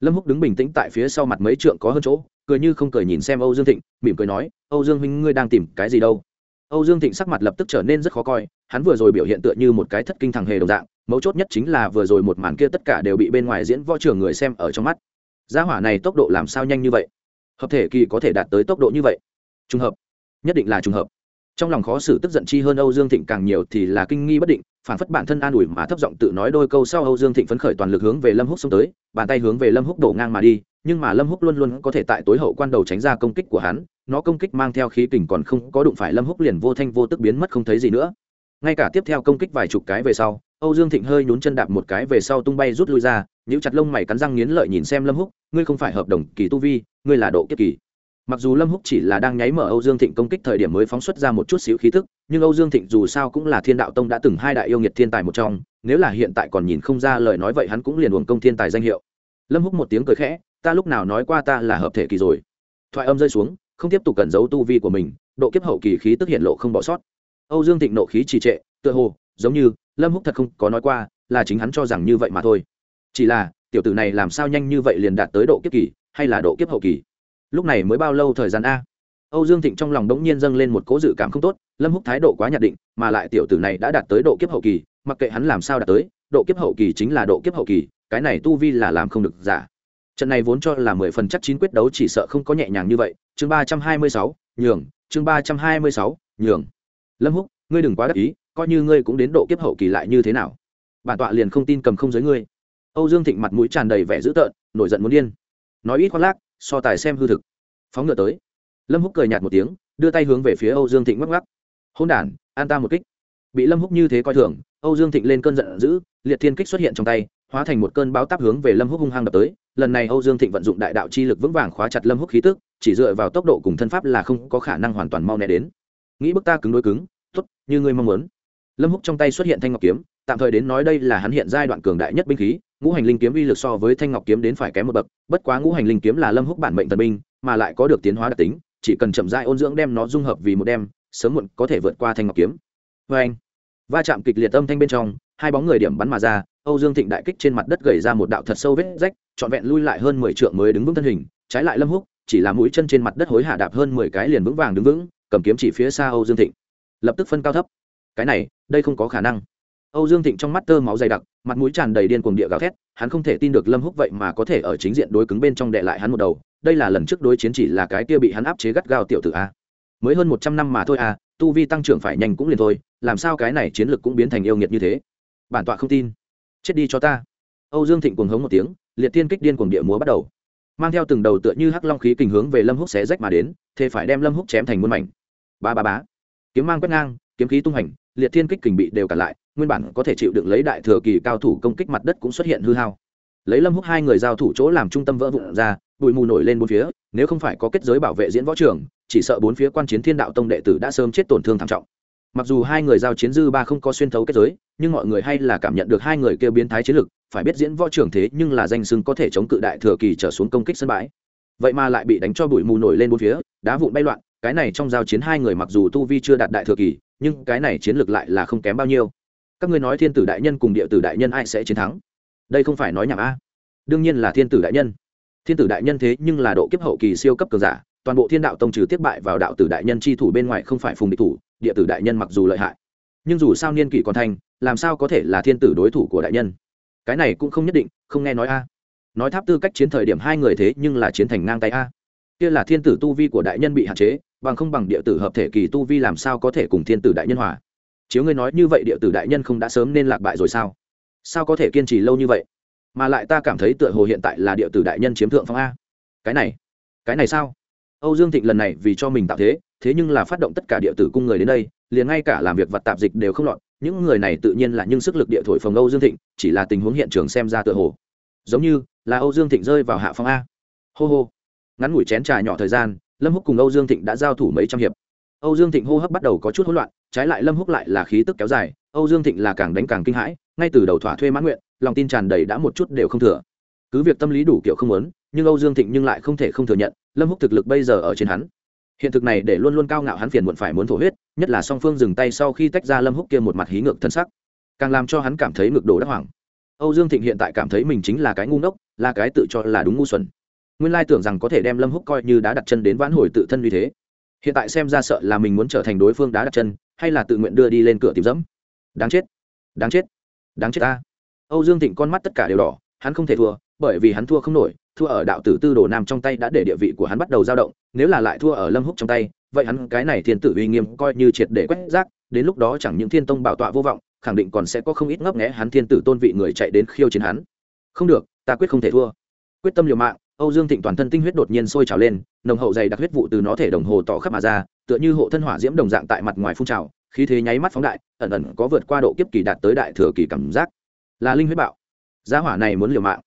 Lâm húc đứng bình tĩnh tại phía sau mặt mấy trượng có hơn chỗ, cười như không cười nhìn xem âu dương thịnh, mỉm cười nói, âu dương huynh, ngươi đang tìm cái gì đâu? Âu dương thịnh sắc mặt lập tức trở nên rất khó coi, hắn vừa rồi biểu hiện tựa như một cái thất kinh thằng hề đồng dạng mấu chốt nhất chính là vừa rồi một màn kia tất cả đều bị bên ngoài diễn võ trường người xem ở trong mắt. Gia hỏa này tốc độ làm sao nhanh như vậy? Hợp thể kỳ có thể đạt tới tốc độ như vậy? Trùng hợp. Nhất định là trùng hợp. Trong lòng khó xử tức giận chi hơn âu dương thịnh càng nhiều thì là kinh nghi bất định, phản phất bản thân an ủi mà thấp giọng tự nói đôi câu sau âu dương thịnh phấn khởi toàn lực hướng về lâm húc xông tới, bàn tay hướng về lâm húc đổ ngang mà đi, nhưng mà lâm húc luôn luôn có thể tại tối hậu quan đầu tránh ra công kích của hắn, nó công kích mang theo khí kình còn không có đụng phải lâm húc liền vô thanh vô tức biến mất không thấy gì nữa. Ngay cả tiếp theo công kích vài chục cái về sau âu dương thịnh hơi nhún chân đạp một cái về sau tung bay rút lui ra, nhíu chặt lông mày cắn răng nghiến lợi nhìn xem lâm húc, ngươi không phải hợp đồng kỳ tu vi, ngươi là độ kiếp kỳ. Mặc dù lâm húc chỉ là đang nháy mở âu dương thịnh công kích thời điểm mới phóng xuất ra một chút xíu khí tức, nhưng âu dương thịnh dù sao cũng là thiên đạo tông đã từng hai đại yêu nghiệt thiên tài một trong, nếu là hiện tại còn nhìn không ra lời nói vậy hắn cũng liền uổng công thiên tài danh hiệu. Lâm húc một tiếng cười khẽ, ta lúc nào nói qua ta là hợp thể kỳ rồi. Thoại âm rơi xuống, không tiếp tục cẩn giấu tu vi của mình, độ kiếp hậu kỳ khí tức hiện lộ không bỏ sót. Âu dương thịnh nộ khí trì trệ, tựa hồ giống như, lâm húc thật không có nói qua, là chính hắn cho rằng như vậy mà thôi. Chỉ là, tiểu tử này làm sao nhanh như vậy liền đạt tới độ kiếp kỳ, hay là độ kiếp hậu kỳ? Lúc này mới bao lâu thời gian a? Âu dương thịnh trong lòng đống nhiên dâng lên một cố dự cảm không tốt, lâm húc thái độ quá nhạt định, mà lại tiểu tử này đã đạt tới độ kiếp hậu kỳ, mặc kệ hắn làm sao đạt tới, độ kiếp hậu kỳ chính là độ kiếp hậu kỳ, cái này tu vi là làm không được giả. Trận này vốn cho là mười phần chắc chín quyết đấu chỉ sợ không có nhẹ nhàng như vậy. Chương ba trăm hai mươi sáu, nhường, chương ba trăm hai mươi sáu, nhường. Lâm húc, ngươi đừng quá đắc ý coi như ngươi cũng đến độ kiếp hậu kỳ lại như thế nào? Bản tọa liền không tin cầm không giới ngươi. Âu dương thịnh mặt mũi tràn đầy vẻ dữ tợn, nổi giận muốn điên. Nói ít khoác lác, so tài xem hư thực. Phóng ngựa tới. Lâm húc cười nhạt một tiếng, đưa tay hướng về phía âu dương thịnh ngắc ngắc hôn đản, an ta một kích. Bị lâm húc như thế coi thường, âu dương thịnh lên cơn giận dữ, liệt thiên kích xuất hiện trong tay, hóa thành một cơn báo táp hướng về lâm húc hung hăng đập tới. Lần này âu dương thịnh vận dụng đại đạo chi lực vững vàng khóa chặt lâm húc khí tức, chỉ dựa vào tốc độ cùng thân pháp là không có khả năng hoàn toàn mau né đến. Nghĩ bức ta cứng đối cứng, tốt, như ngươi mong muốn lâm húc trong tay xuất hiện thanh ngọc kiếm, tạm thời đến nói đây là hắn hiện giai đoạn cường đại nhất binh khí, ngũ hành linh kiếm uy lực so với thanh ngọc kiếm đến phải kém một bậc, bất quá ngũ hành linh kiếm là lâm húc bản mệnh thần binh, mà lại có được tiến hóa đặc tính, chỉ cần chậm rãi ôn dưỡng đem nó dung hợp vì một đem, sớm muộn có thể vượt qua thanh ngọc kiếm. Vê anh, va chạm kịch liệt âm thanh bên trong, hai bóng người điểm bắn mà ra, âu dương thịnh đại kích trên mặt đất gầy ra một đạo thật sâu vết rách, trọn vẹn lui lại hơn mười trượng mới đứng vững thân hình, trái lại lâm húc, chỉ là mũi chân trên mặt đất hối hạ đạp hơn mười cái liền vững vàng đứng vững, cầm kiếm chỉ phía xa âu dương thịnh. Lập tức phân cao thấp cái này, đây không có khả năng. Âu dương thịnh trong mắt tơ máu dày đặc, mặt mũi tràn đầy điên cuồng địa gào thét, hắn không thể tin được lâm húc vậy mà có thể ở chính diện đối cứng bên trong đệ lại hắn một đầu, đây là lần trước đối chiến chỉ là cái kia bị hắn áp chế gắt gao tiểu tử a. Mới hơn một trăm năm mà thôi a, tu vi tăng trưởng phải nhanh cũng liền thôi, làm sao cái này chiến lực cũng biến thành yêu nghiệt như thế? Bản tọa không tin. Chết đi cho ta. Âu dương thịnh cuồng hống một tiếng, liệt tiên kích điên cuồng địa múa bắt đầu. Mang theo từng đầu tựa như hắc long khí kình hướng về lâm húc xé rách mà đến, thế phải đem lâm húc chém thành muôn mảnh. Ba ba bá kiếm mang quét ngang, kiếm khí tung hành liệt thiên kích kình bị đều cản lại, nguyên bản có thể chịu đựng lấy đại thừa kỳ cao thủ công kích mặt đất cũng xuất hiện hư hao. Lấy lâm húc hai người giao thủ chỗ làm trung tâm vỡ vụn ra, bụi mù nổi lên bốn phía, nếu không phải có kết giới bảo vệ diễn võ trường, chỉ sợ bốn phía quan chiến thiên đạo tông đệ tử đã sớm chết tổn thương thảm trọng. Mặc dù hai người giao chiến dư ba không có xuyên thấu kết giới, nhưng mọi người hay là cảm nhận được hai người kêu biến thái chiến lực, phải biết diễn võ trường thế nhưng là danh sưng có thể chống cự đại thừa kỳ trở xuống công kích sân bãi. Vậy mà lại bị đánh cho bụi mù nổi lên bốn phía, đá vụn bay loạn, cái này trong giao chiến hai người mặc dù tu vi chưa đạt đại thừa kỳ nhưng cái này chiến lược lại là không kém bao nhiêu. Các ngươi nói thiên tử đại nhân cùng địa tử đại nhân ai sẽ chiến thắng? Đây không phải nói nhảm a. Đương nhiên là thiên tử đại nhân. Thiên tử đại nhân thế nhưng là độ kiếp hậu kỳ siêu cấp cường giả, toàn bộ thiên đạo tông trừ tiếp bại vào đạo tử đại nhân chi thủ bên ngoài không phải phùng địch thủ, địa tử đại nhân mặc dù lợi hại, nhưng dù sao niên kỷ còn thành, làm sao có thể là thiên tử đối thủ của đại nhân? Cái này cũng không nhất định, không nghe nói a. Nói tháp tư cách chiến thời điểm hai người thế nhưng là chiến thành ngang tay a. Kia là thiên tử tu vi của đại nhân bị hạn chế bằng không bằng địa tử hợp thể kỳ tu vi làm sao có thể cùng thiên tử đại nhân hòa? Chiếu ngươi nói như vậy địa tử đại nhân không đã sớm nên lạc bại rồi sao? Sao có thể kiên trì lâu như vậy? Mà lại ta cảm thấy tựa hồ hiện tại là địa tử đại nhân chiếm thượng phong a. Cái này cái này sao? Âu dương thịnh lần này vì cho mình tạo thế thế nhưng là phát động tất cả địa tử cung người đến đây, liền ngay cả làm việc vật tạp dịch đều không lọt. Những người này tự nhiên là những sức lực địa thổi phồng âu dương thịnh, chỉ là tình huống hiện trường xem ra tựa hồ giống như là âu dương thịnh rơi vào hạ phong a. Hô hô. Ngắn ngủi chén trà nhỏ thời gian lâm húc cùng âu dương thịnh đã giao thủ mấy trăm hiệp. Âu dương thịnh hô hấp bắt đầu có chút hỗn loạn, trái lại lâm húc lại là khí tức kéo dài, âu dương thịnh là càng đánh càng kinh hãi, ngay từ đầu thỏa thuê mãn nguyện, lòng tin tràn đầy đã một chút đều không thừa. Cứ việc tâm lý đủ kiểu không muốn, nhưng âu dương thịnh nhưng lại không thể không thừa nhận, lâm húc thực lực bây giờ ở trên hắn. Hiện thực này để luôn luôn cao ngạo hắn phiền muộn phải muốn thổ huyết, nhất là song phương dừng tay sau khi tách ra lâm húc kia một mặt hí ngược thân sắc. Càng làm cho hắn cảm thấy ngược đổ đắc hoàng âu dương thịnh hiện tại cảm thấy mình chính là cái ngu ngốc, là cái tự cho là đúng ngu xuẩn nguyên lai tưởng rằng có thể đem lâm húc coi như đã đặt chân đến vãn hồi tự thân như thế. Hiện tại xem ra sợ là mình muốn trở thành đối phương đá đặt chân, hay là tự nguyện đưa đi lên cửa tìm dẫm. Đáng chết đáng chết đáng chết ta. Âu dương thịnh con mắt tất cả đều đỏ, hắn không thể thua, bởi vì hắn thua không nổi, thua ở đạo tử tư đồ nam trong tay đã để địa vị của hắn bắt đầu dao động, nếu là lại thua ở lâm húc trong tay, vậy hắn cái này thiên tử uy nghiêm coi như triệt để quét rác, đến lúc đó chẳng những thiên tông bảo tọa vô vọng, khẳng định còn sẽ có không ít ngấp nghẽ hắn thiên tử tôn vị người chạy đến khiêu chiến hắn. Không được, ta quyết không thể thua. Quyết tâm liều mạng âu dương thịnh toàn thân tinh huyết đột nhiên sôi trào lên, nồng hậu dày đặc huyết vụ từ nó thể đồng hồ tỏ khắp mà ra, tựa như hộ thân hỏa diễm đồng dạng tại mặt ngoài phun trào, khí thế nháy mắt phóng đại, ẩn ẩn có vượt qua độ kiếp kỳ đạt tới đại thừa kỳ cảm giác. Là linh huyết bạo. Giá hỏa này muốn liều mạng.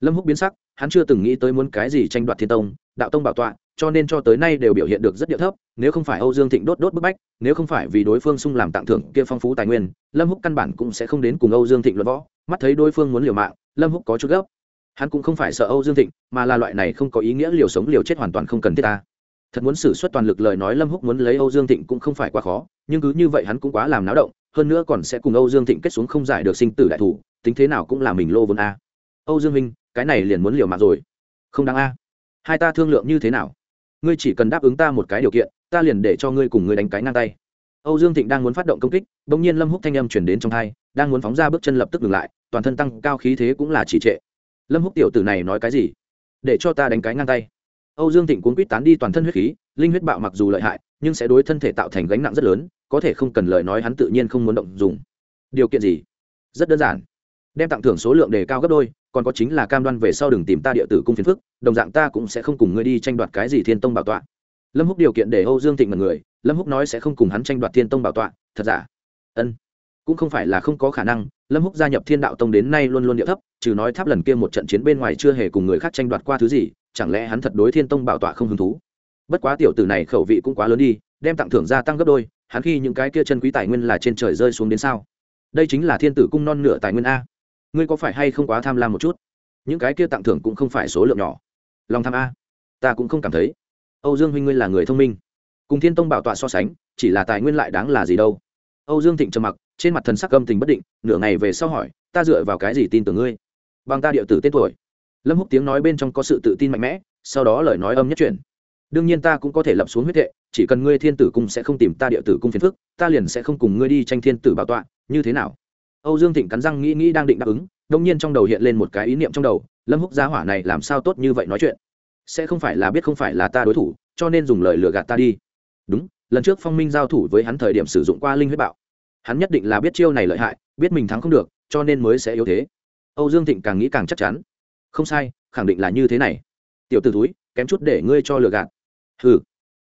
Lâm húc biến sắc, hắn chưa từng nghĩ tới muốn cái gì tranh đoạt thiên tông, đạo tông bảo tọa, cho nên cho tới nay đều biểu hiện được rất địa thấp, nếu không phải âu dương thịnh đốt đốt bức bách, nếu không phải vì đối phương sung làm tặng thưởng kia phong phú tài nguyên, lâm húc căn bản cũng sẽ không đến cùng âu dương thịnh luận võ, mắt thấy đối phương muốn liều mạng, lâm húc có chút gấp hắn cũng không phải sợ âu dương thịnh, mà là loại này không có ý nghĩa liều sống liều chết hoàn toàn không cần thiết ta. Thật muốn xử suất toàn lực lời nói lâm húc muốn lấy âu dương thịnh cũng không phải quá khó, nhưng cứ như vậy hắn cũng quá làm náo động, hơn nữa còn sẽ cùng âu dương thịnh kết xuống không giải được sinh tử đại thủ, tính thế nào cũng là mình lô vốn a. Âu dương minh, cái này liền muốn liều mạng rồi. Không đáng a. Hai ta thương lượng như thế nào? Ngươi chỉ cần đáp ứng ta một cái điều kiện, ta liền để cho ngươi cùng ngươi đánh cái ngang tay. Âu dương thịnh đang muốn phát động công kích, bỗng nhiên lâm húc thanh âm chuyển đến trong thai đang muốn phóng ra bước chân lập tức ngừng lại, toàn thân tăng cao khí thế cũng là chỉ trệ lâm húc tiểu tử này nói cái gì? Để cho ta đánh cái ngang tay. Âu dương thịnh cuốn quýt tán đi toàn thân huyết khí, linh huyết bạo mặc dù lợi hại, nhưng sẽ đối thân thể tạo thành gánh nặng rất lớn, có thể không cần lời nói hắn tự nhiên không muốn động dùng. Điều kiện gì? Rất đơn giản. Đem tặng thưởng số lượng đề cao gấp đôi, còn có chính là cam đoan về sau đừng tìm ta địa tử cung phiền phức, đồng dạng ta cũng sẽ không cùng ngươi đi tranh đoạt cái gì thiên tông bảo tọa. Lâm húc điều kiện để âu dương thịnh mật người, lâm húc nói sẽ không cùng hắn tranh đoạt thiên tông bảo tọa, thật giả? Ân. Cũng không phải là không có khả năng lâm húc gia nhập thiên đạo tông đến nay luôn luôn địa thấp, trừ nói tháp lần kia một trận chiến bên ngoài chưa hề cùng người khác tranh đoạt qua thứ gì, chẳng lẽ hắn thật đối thiên tông bảo tọa không hứng thú? Bất quá tiểu tử này khẩu vị cũng quá lớn đi, đem tặng thưởng gia tăng gấp đôi, hắn khi những cái kia chân quý tài nguyên là trên trời rơi xuống đến sao? Đây chính là thiên tử cung non nửa tài nguyên a. Ngươi có phải hay không quá tham lam một chút? Những cái kia tặng thưởng cũng không phải số lượng nhỏ. Lòng tham a. Ta cũng không cảm thấy. Âu dương huynh ngươi là người thông minh. Cùng thiên tông bảo tọa so sánh, chỉ là tài nguyên lại đáng là gì đâu. Âu dương thịnh trầm mặc trên mặt thần sắc âm tình bất định, nửa ngày về sau hỏi, ta dựa vào cái gì tin tưởng ngươi? Bằng ta địa tử tên tuổi. Lâm húc tiếng nói bên trong có sự tự tin mạnh mẽ, sau đó lời nói âm nhất chuyển. Đương nhiên ta cũng có thể lập xuống huyết hệ, chỉ cần ngươi thiên tử cung sẽ không tìm ta địa tử cung phiền phức, ta liền sẽ không cùng ngươi đi tranh thiên tử bảo tọa, như thế nào? Âu dương thịnh cắn răng nghĩ nghĩ đang định đáp ứng đông nhiên trong đầu hiện lên một cái ý niệm trong đầu, lâm húc gia hỏa này làm sao tốt như vậy nói chuyện? Sẽ không phải là biết không phải là ta đối thủ, cho nên dùng lời lừa gạt ta đi. Đúng, lần trước phong minh giao thủ với hắn thời điểm sử dụng qua linh huyết bạo hắn nhất định là biết chiêu này lợi hại, biết mình thắng không được, cho nên mới sẽ yếu thế. Âu dương thịnh càng nghĩ càng chắc chắn. Không sai, khẳng định là như thế này. Tiểu t ử túi kém chút để ngươi cho lừa gạt. Ừ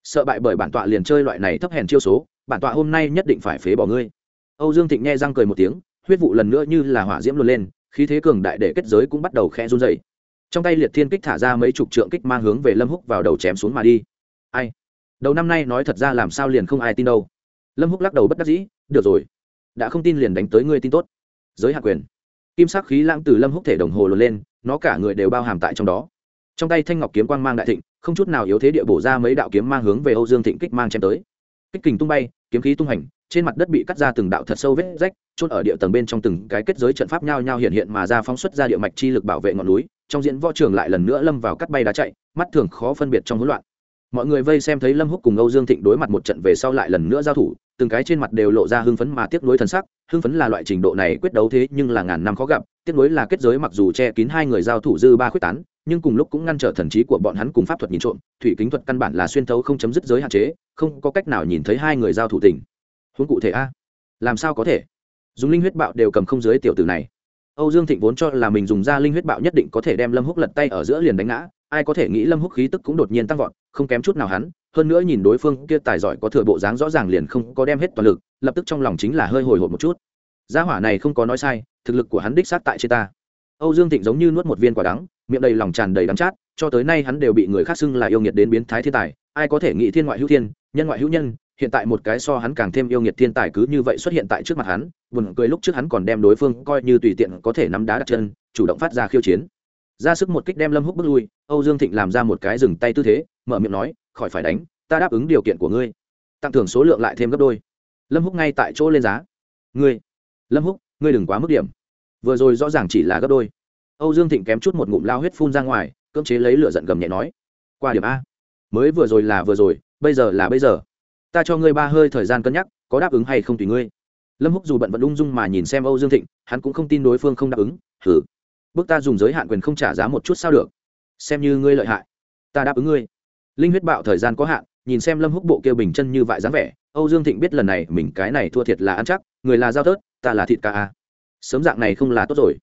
sợ bại bởi bản tọa liền chơi loại này thấp hèn chiêu số, bản tọa hôm nay nhất định phải phế bỏ ngươi. Âu dương thịnh nghe răng cười một tiếng, huyết vụ lần nữa như là hỏa diễm luôn lên, khí thế cường đại để kết giới cũng bắt đầu khe run dày trong tay liệt thiên kích thả ra mấy chục trượng kích mang hướng về lâm húc vào đầu chém xuống mà đi. Ai? Đầu năm nay nói thật ra làm sao liền không ai tin đâu lâm húc lắc đầu bất đắc dĩ, được rồi, đã không tin liền đánh tới ngươi tin tốt. Giới hạ quyền. Kim sắc khí lãng từ lâm húc thể đồng hồ lột lên, nó cả người đều bao hàm tại trong đó. Trong tay thanh ngọc kiếm quang mang đại thịnh, không chút nào yếu thế địa bổ ra mấy đạo kiếm mang hướng về âu dương thịnh kích mang chém tới. Kích kình tung bay, kiếm khí tung hành, trên mặt đất bị cắt ra từng đạo thật sâu vết rách chốt ở địa tầng bên trong từng cái kết giới trận pháp nhao nhao hiện hiện mà ra phóng xuất ra địa mạch chi lực bảo vệ ngọn núi, trong diễn võ trường lại lần nữa lâm vào cắt bay đá chạy, mắt thường khó phân biệt trong hỗn loạn. Mọi người vây xem thấy lâm húc cùng âu dương thịnh đối mặt một trận về sau lại lần nữa giao thủ từng cái trên mặt đều lộ ra hưng phấn mà tiếc nuối thần sắc, hưng phấn là loại trình độ này quyết đấu thế nhưng là ngàn năm khó gặp, tiếc nuối là kết giới mặc dù che kín hai người giao thủ dư ba quyết tán, nhưng cùng lúc cũng ngăn trở thần trí của bọn hắn cùng pháp thuật nhìn trộm, thủy kính thuật căn bản là xuyên thấu không chấm dứt giới hạn chế, không có cách nào nhìn thấy hai người giao thủ tình. Huống cụ thể a? Làm sao có thể? Dùng linh huyết bạo đều cầm không dưới tiểu tử này. Âu dương thịnh vốn cho là mình dùng ra linh huyết bạo nhất định có thể đem lâm húc lật tay ở giữa liền đánh ngã, ai có thể nghĩ lâm húc khí tức cũng đột nhiên tăng vọt, không kém chút nào hắn hơn nữa nhìn đối phương kia tài giỏi có thừa bộ dáng rõ ràng liền không có đem hết toàn lực, lập tức trong lòng chính là hơi hồi hộp một chút. Gia hỏa này không có nói sai, thực lực của hắn đích sát tại trên ta. Âu dương thịnh giống như nuốt một viên quả đắng, miệng đầy lòng tràn đầy đắng chát, cho tới nay hắn đều bị người khác xưng là yêu nghiệt đến biến thái thiên tài, ai có thể nghĩ thiên ngoại hữu thiên, nhân ngoại hữu nhân, hiện tại một cái so hắn càng thêm yêu nghiệt thiên tài cứ như vậy xuất hiện tại trước mặt hắn, buồn cười lúc trước hắn còn đem đối phương coi như tùy tiện có thể nắm đá đặt chân, chủ động phát ra khiêu chiến. Ra sức một kích đem lâm húc bước lui, âu dương thịnh làm ra một cái dừng tay tư thế, mở miệng nói khỏi phải đánh, ta đáp ứng điều kiện của ngươi. Tặng thưởng số lượng lại thêm gấp đôi. Lâm húc ngay tại chỗ lên giá. Ngươi, lâm húc, ngươi đừng quá mức điểm. Vừa rồi rõ ràng chỉ là gấp đôi. Âu dương thịnh kém chút một ngụm lao huyết phun ra ngoài, cưỡng chế lấy lửa giận gầm nhẹ nói. Qua điểm a. Mới vừa rồi là vừa rồi, bây giờ là bây giờ. Ta cho ngươi ba hơi thời gian cân nhắc, có đáp ứng hay không tùy ngươi. Lâm húc dù bận vẫn ung dung mà nhìn xem âu dương thịnh, hắn cũng không tin đối phương không đáp ứng. Thử bước ta dùng giới hạn quyền không trả giá một chút sao được. Xem như ngươi lợi hại. Ta đáp ứng ngươi linh huyết bạo thời gian có hạn, nhìn xem lâm húc bộ kêu bình chân như vại dáng vẻ, âu dương thịnh biết lần này mình cái này thua thiệt là ăn chắc, người là giao tớt ta là thịt ca a à. sớm dạng này không là tốt rồi.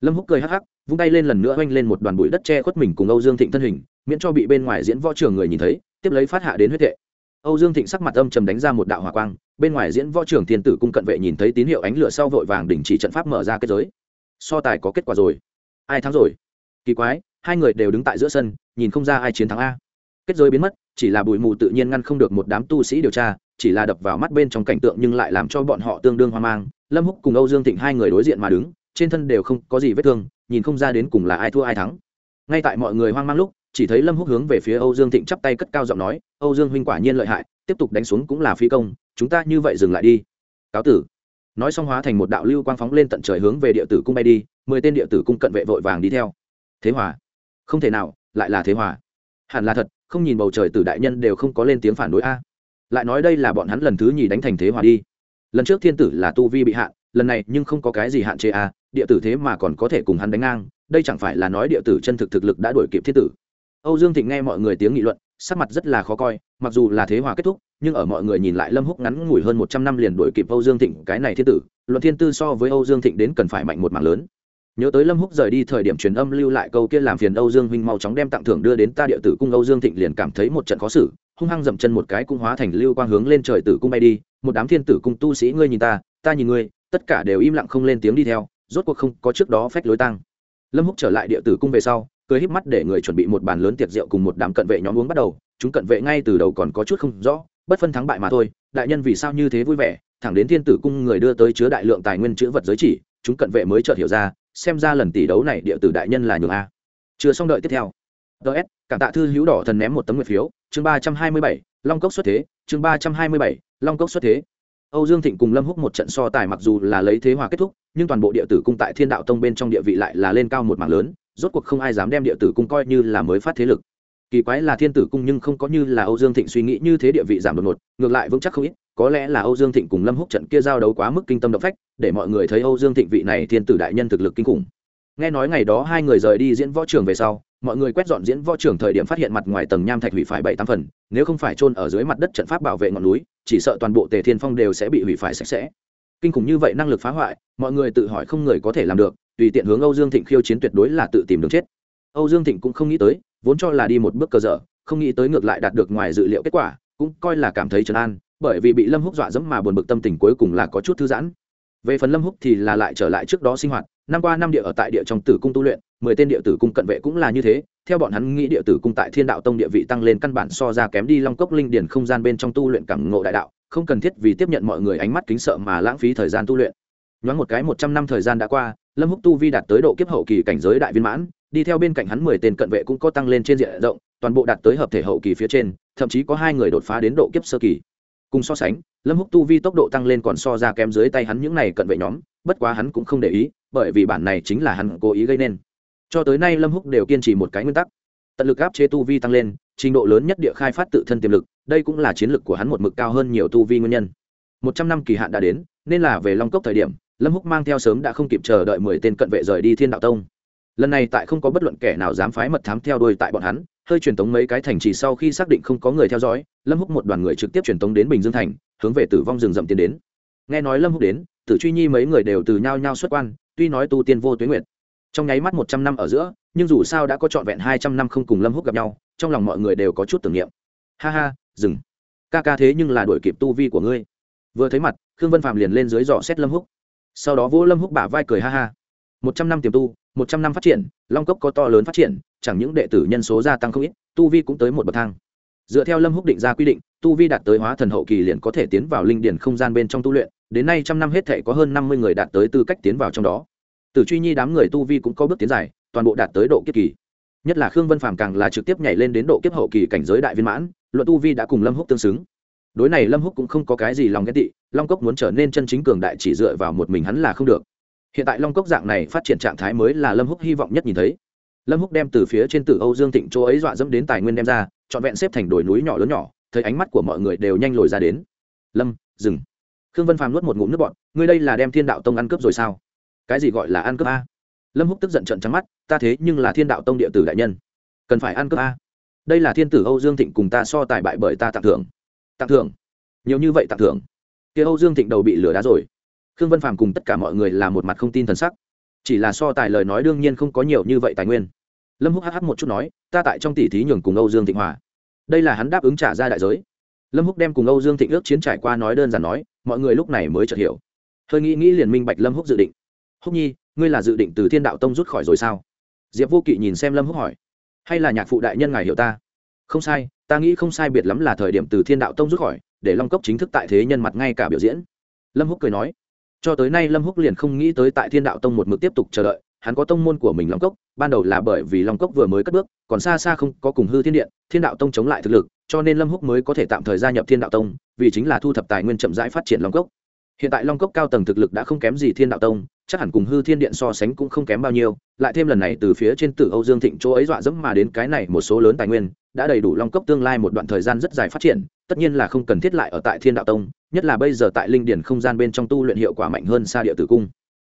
Lâm húc cười hắc hắc, vung tay lên lần nữa oanh lên một đoàn bụi đất che khuất mình cùng âu dương thịnh thân hình, miễn cho bị bên ngoài diễn võ trường người nhìn thấy, tiếp lấy phát hạ đến huyết hệ âu dương thịnh sắc mặt âm trầm đánh ra một đạo hỏa quang, bên ngoài diễn võ trường thiên tử cung cận vệ nhìn thấy tín hiệu ánh lửa sau vội vàng đình chỉ trận pháp mở ra kết giới. So tài có kết quả rồi. Ai thắng rồi? Kỳ quái, hai người đều đứng tại giữa sân, nhìn không ra ai chiến thắng a kết giới biến mất, chỉ là bụi mù tự nhiên ngăn không được một đám tu sĩ điều tra, chỉ là đập vào mắt bên trong cảnh tượng nhưng lại làm cho bọn họ tương đương hoang mang. Lâm húc cùng âu dương thịnh hai người đối diện mà đứng, trên thân đều không có gì vết thương, nhìn không ra đến cùng là ai thua ai thắng. Ngay tại mọi người hoang mang lúc, chỉ thấy lâm húc hướng về phía âu dương thịnh chắp tay cất cao giọng nói, âu dương huynh quả nhiên lợi hại, tiếp tục đánh xuống cũng là phi công, chúng ta như vậy dừng lại đi. Cáo tử. Nói xong hóa thành một đạo lưu quang phóng lên tận trời hướng về địa tử cung bay đi, mười tên địa tử cung cận vệ vội vàng đi theo. Thế hòa. Không thể nào, lại là thế hòa. Hẳn là thật không nhìn bầu trời tử đại nhân đều không có lên tiếng phản đối a. Lại nói đây là bọn hắn lần thứ nhì đánh thành thế hòa đi. Lần trước thiên tử là tu vi bị hạn, lần này nhưng không có cái gì hạn chế a, địa tử thế mà còn có thể cùng hắn đánh ngang, đây chẳng phải là nói địa tử chân thực thực lực đã đuổi kịp thiên tử. Âu dương thịnh nghe mọi người tiếng nghị luận, sắc mặt rất là khó coi, mặc dù là thế hòa kết thúc, nhưng ở mọi người nhìn lại lâm húc ngắn ngủi hơn một trăm năm liền đuổi kịp âu dương thịnh cái này thiên tử, luận thiên tư so với âu dương thịnh đến cần phải mạnh một mảng lớn nhớ tới lâm húc rời đi thời điểm truyền âm lưu lại câu kia làm phiền âu dương huynh mau chóng đem tặng thưởng đưa đến ta địa tử cung âu dương thịnh liền cảm thấy một trận khó xử, hung hăng dậm chân một cái cung hóa thành lưu quang hướng lên trời tử cung bay đi, một đám thiên tử cung tu sĩ ngươi nhìn ta ta nhìn ngươi, tất cả đều im lặng không lên tiếng đi theo, rốt cuộc không có trước đó phách lối tăng lâm húc trở lại địa tử cung về sau, cười híp mắt để người chuẩn bị một bàn lớn tiệc rượu cùng một đám cận vệ nhóm uống bắt đầu, chúng cận vệ ngay từ đầu còn có chút không rõ, bất phân thắng bại mà thôi, đại nhân vì sao như thế vui vẻ, thẳng đến thiên tử cung người đưa tới chứa đại lượng tài nguyên chữ vật giới chỉ, chúng cận vệ mới chợt hiểu ra xem ra lần tỷ đấu này địa tử đại nhân là nhường a. Chưa xong đợi tiếp theo. Ts cảm tạ thư hữu đỏ thần ném một tấm nguyệt phiếu, chương ba trăm hai mươi bảy, long cốc xuất thế, chương ba trăm hai mươi bảy, long cốc xuất thế. Âu dương thịnh cùng lâm húc một trận so tài mặc dù là lấy thế hòa kết thúc, nhưng toàn bộ địa tử cung tại thiên đạo tông bên trong địa vị lại là lên cao một mảng lớn, rốt cuộc không ai dám đem địa tử cung coi như là mới phát thế lực. Kỳ quái là thiên tử cung nhưng không có như là âu dương thịnh suy nghĩ như thế địa vị giảm đột ngột, ngược lại vững chắc không ít có lẽ là âu dương thịnh cùng lâm húc trận kia giao đấu quá mức kinh tâm động phách, để mọi người thấy âu dương thịnh vị này thiên tử đại nhân thực lực kinh khủng. Nghe nói ngày đó hai người rời đi diễn võ trường về sau, mọi người quét dọn diễn võ trường thời điểm phát hiện mặt ngoài tầng nham thạch hủy phải bảy tám phần, nếu không phải trôn ở dưới mặt đất trận pháp bảo vệ ngọn núi, chỉ sợ toàn bộ tề thiên phong đều sẽ bị hủy phải sạch sẽ. Kinh khủng như vậy năng lực phá hoại, mọi người tự hỏi không người có thể làm được, tùy tiện hướng âu dương thịnh khiêu chiến tuyệt đối là tự tìm đường chết. Âu dương thịnh cũng không nghĩ tới, vốn cho là đi một bước cơ dở, không nghĩ tới ngược lại đạt được ngoài dự liệu kết quả, cũng coi là cảm thấy trấn an bởi vì bị lâm húc dọa dẫm mà buồn bực tâm tình cuối cùng là có chút thư giãn. Về phần lâm húc thì là lại trở lại trước đó sinh hoạt, năm qua năm địa ở tại địa trong tử cung tu luyện, mười tên địa tử cung cận vệ cũng là như thế, theo bọn hắn nghĩ địa tử cung tại thiên đạo tông địa vị tăng lên căn bản so ra kém đi long cốc linh điển không gian bên trong tu luyện cảm ngộ đại đạo, không cần thiết vì tiếp nhận mọi người ánh mắt kính sợ mà lãng phí thời gian tu luyện. Nhoáng một cái một trăm năm thời gian đã qua, lâm húc tu vi đạt tới độ kiếp hậu kỳ cảnh giới đại viên mãn, đi theo bên cạnh hắn mười tên cận vệ cũng có tăng lên trên diện rộng, toàn bộ đạt tới hợp thể hậu kỳ phía trên, thậm chí có hai người đột phá đến độ kiếp sơ kỳ cùng so sánh, lâm húc tu vi tốc độ tăng lên còn so ra kém dưới tay hắn những này cận vệ nhóm, bất quá hắn cũng không để ý, bởi vì bản này chính là hắn cố ý gây nên. Cho tới nay lâm húc đều kiên trì một cái nguyên tắc. Tận lực áp chế tu vi tăng lên, trình độ lớn nhất địa khai phát tự thân tiềm lực, đây cũng là chiến lược của hắn một mực cao hơn nhiều tu vi nguyên nhân. Một trăm năm kỳ hạn đã đến, nên là về long cốc thời điểm, lâm húc mang theo sớm đã không kịp chờ đợi mười tên cận vệ rời đi thiên đạo tông lần này tại không có bất luận kẻ nào dám phái mật thám theo đuôi tại bọn hắn, hơi truyền tống mấy cái thành trì sau khi xác định không có người theo dõi, lâm húc một đoàn người trực tiếp truyền tống đến bình dương thành, hướng về tử vong rừng rậm tiến đến. Nghe nói lâm húc đến, tử truy nhi mấy người đều từ nhau nhau xuất quan, tuy nói tu tiên vô tuyến nguyện trong nháy mắt một trăm năm ở giữa, nhưng dù sao đã có trọn vẹn hai trăm năm không cùng lâm húc gặp nhau, trong lòng mọi người đều có chút tưởng niệm. Ha ha, dừng. Ca ca thế nhưng là đổi kịp tu vi của ngươi. Vừa thấy mặt, khương vân phạm liền lên dưới dò xét lâm húc. Sau đó vỗ lâm húc bả vai cười ha ha. Một trăm năm tiềm tu một trăm năm phát triển, long cốc có to lớn phát triển, chẳng những đệ tử nhân số gia tăng không ít, tu vi cũng tới một bậc thang. Dựa theo lâm húc định ra quy định, tu vi đạt tới hóa thần hậu kỳ liền có thể tiến vào linh điển không gian bên trong tu luyện, đến nay trăm năm hết thể có hơn năm mươi người đạt tới tư cách tiến vào trong đó. Từ truy nhi đám người tu vi cũng có bước tiến dài, toàn bộ đạt tới độ kiếp kỳ. Nhất là khương vân phàm càng là trực tiếp nhảy lên đến độ kiếp hậu kỳ cảnh giới đại viên mãn, luận tu vi đã cùng lâm húc tương xứng. Đối này lâm húc cũng không có cái gì lòng ghét tị, long cốc muốn trở nên chân chính cường đại chỉ dựa vào một mình hắn là không được hiện tại long cốc dạng này phát triển trạng thái mới là lâm húc hy vọng nhất nhìn thấy. Lâm húc đem từ phía trên tử âu dương thịnh chỗ ấy dọa dẫm đến tài nguyên đem ra, trọn vẹn xếp thành đồi núi nhỏ lớn nhỏ, thấy ánh mắt của mọi người đều nhanh lồi ra đến. Lâm, dừng. Khương vân phàm nuốt một ngụm nước bọn ngươi đây là đem thiên đạo tông ăn cướp rồi sao? Cái gì gọi là ăn cướp a? Lâm húc tức giận trận trắng mắt, ta thế nhưng là thiên đạo tông địa tử đại nhân. Cần phải ăn cướp a? Đây là thiên tử âu dương thịnh cùng ta so tài bại bởi ta tặng thưởng. Tặng thưởng? Nhiều như vậy tặng thưởng? Kia âu dương thịnh đầu bị lửa đá rồi khương vân phàm cùng tất cả mọi người là một mặt không tin thần sắc. Chỉ là so tài lời nói đương nhiên không có nhiều như vậy tài nguyên. Lâm húc hh một chút nói, ta tại trong tỷ thí nhường cùng âu dương thịnh hòa. Đây là hắn đáp ứng trả ra đại giới. Lâm húc đem cùng âu dương thịnh ước chiến trải qua nói đơn giản nói, mọi người lúc này mới chợt hiểu. Hơi nghĩ nghĩ liền minh bạch lâm húc dự định. Húc nhi, ngươi là dự định từ thiên đạo tông rút khỏi rồi sao? Diệp vô kỵ nhìn xem lâm húc hỏi. Hay là nhạc phụ đại nhân ngài hiểu ta? Không sai, ta nghĩ không sai biệt lắm là thời điểm từ thiên đạo tông rút khỏi, để long cốc chính thức tại thế nhân mặt ngay cả biểu diễn. Lâm húc cười nói cho tới nay lâm húc liền không nghĩ tới tại thiên đạo tông một mực tiếp tục chờ đợi, hắn có tông môn của mình long cốc, ban đầu là bởi vì long cốc vừa mới cất bước, còn xa xa không có cùng hư thiên điện, thiên đạo tông chống lại thực lực, cho nên lâm húc mới có thể tạm thời gia nhập thiên đạo tông, vì chính là thu thập tài nguyên chậm rãi phát triển long cốc. Hiện tại long cốc cao tầng thực lực đã không kém gì thiên đạo tông, chắc hẳn cùng hư thiên điện so sánh cũng không kém bao nhiêu, lại thêm lần này từ phía trên tử âu dương thịnh chỗ ấy dọa dẫm mà đến cái này một số lớn tài nguyên đã đầy đủ long cốc tương lai một đoạn thời gian rất dài phát triển, tất nhiên là không cần thiết lại ở tại thiên đạo tông, nhất là bây giờ tại linh điển không gian bên trong tu luyện hiệu quả mạnh hơn xa địa tử cung.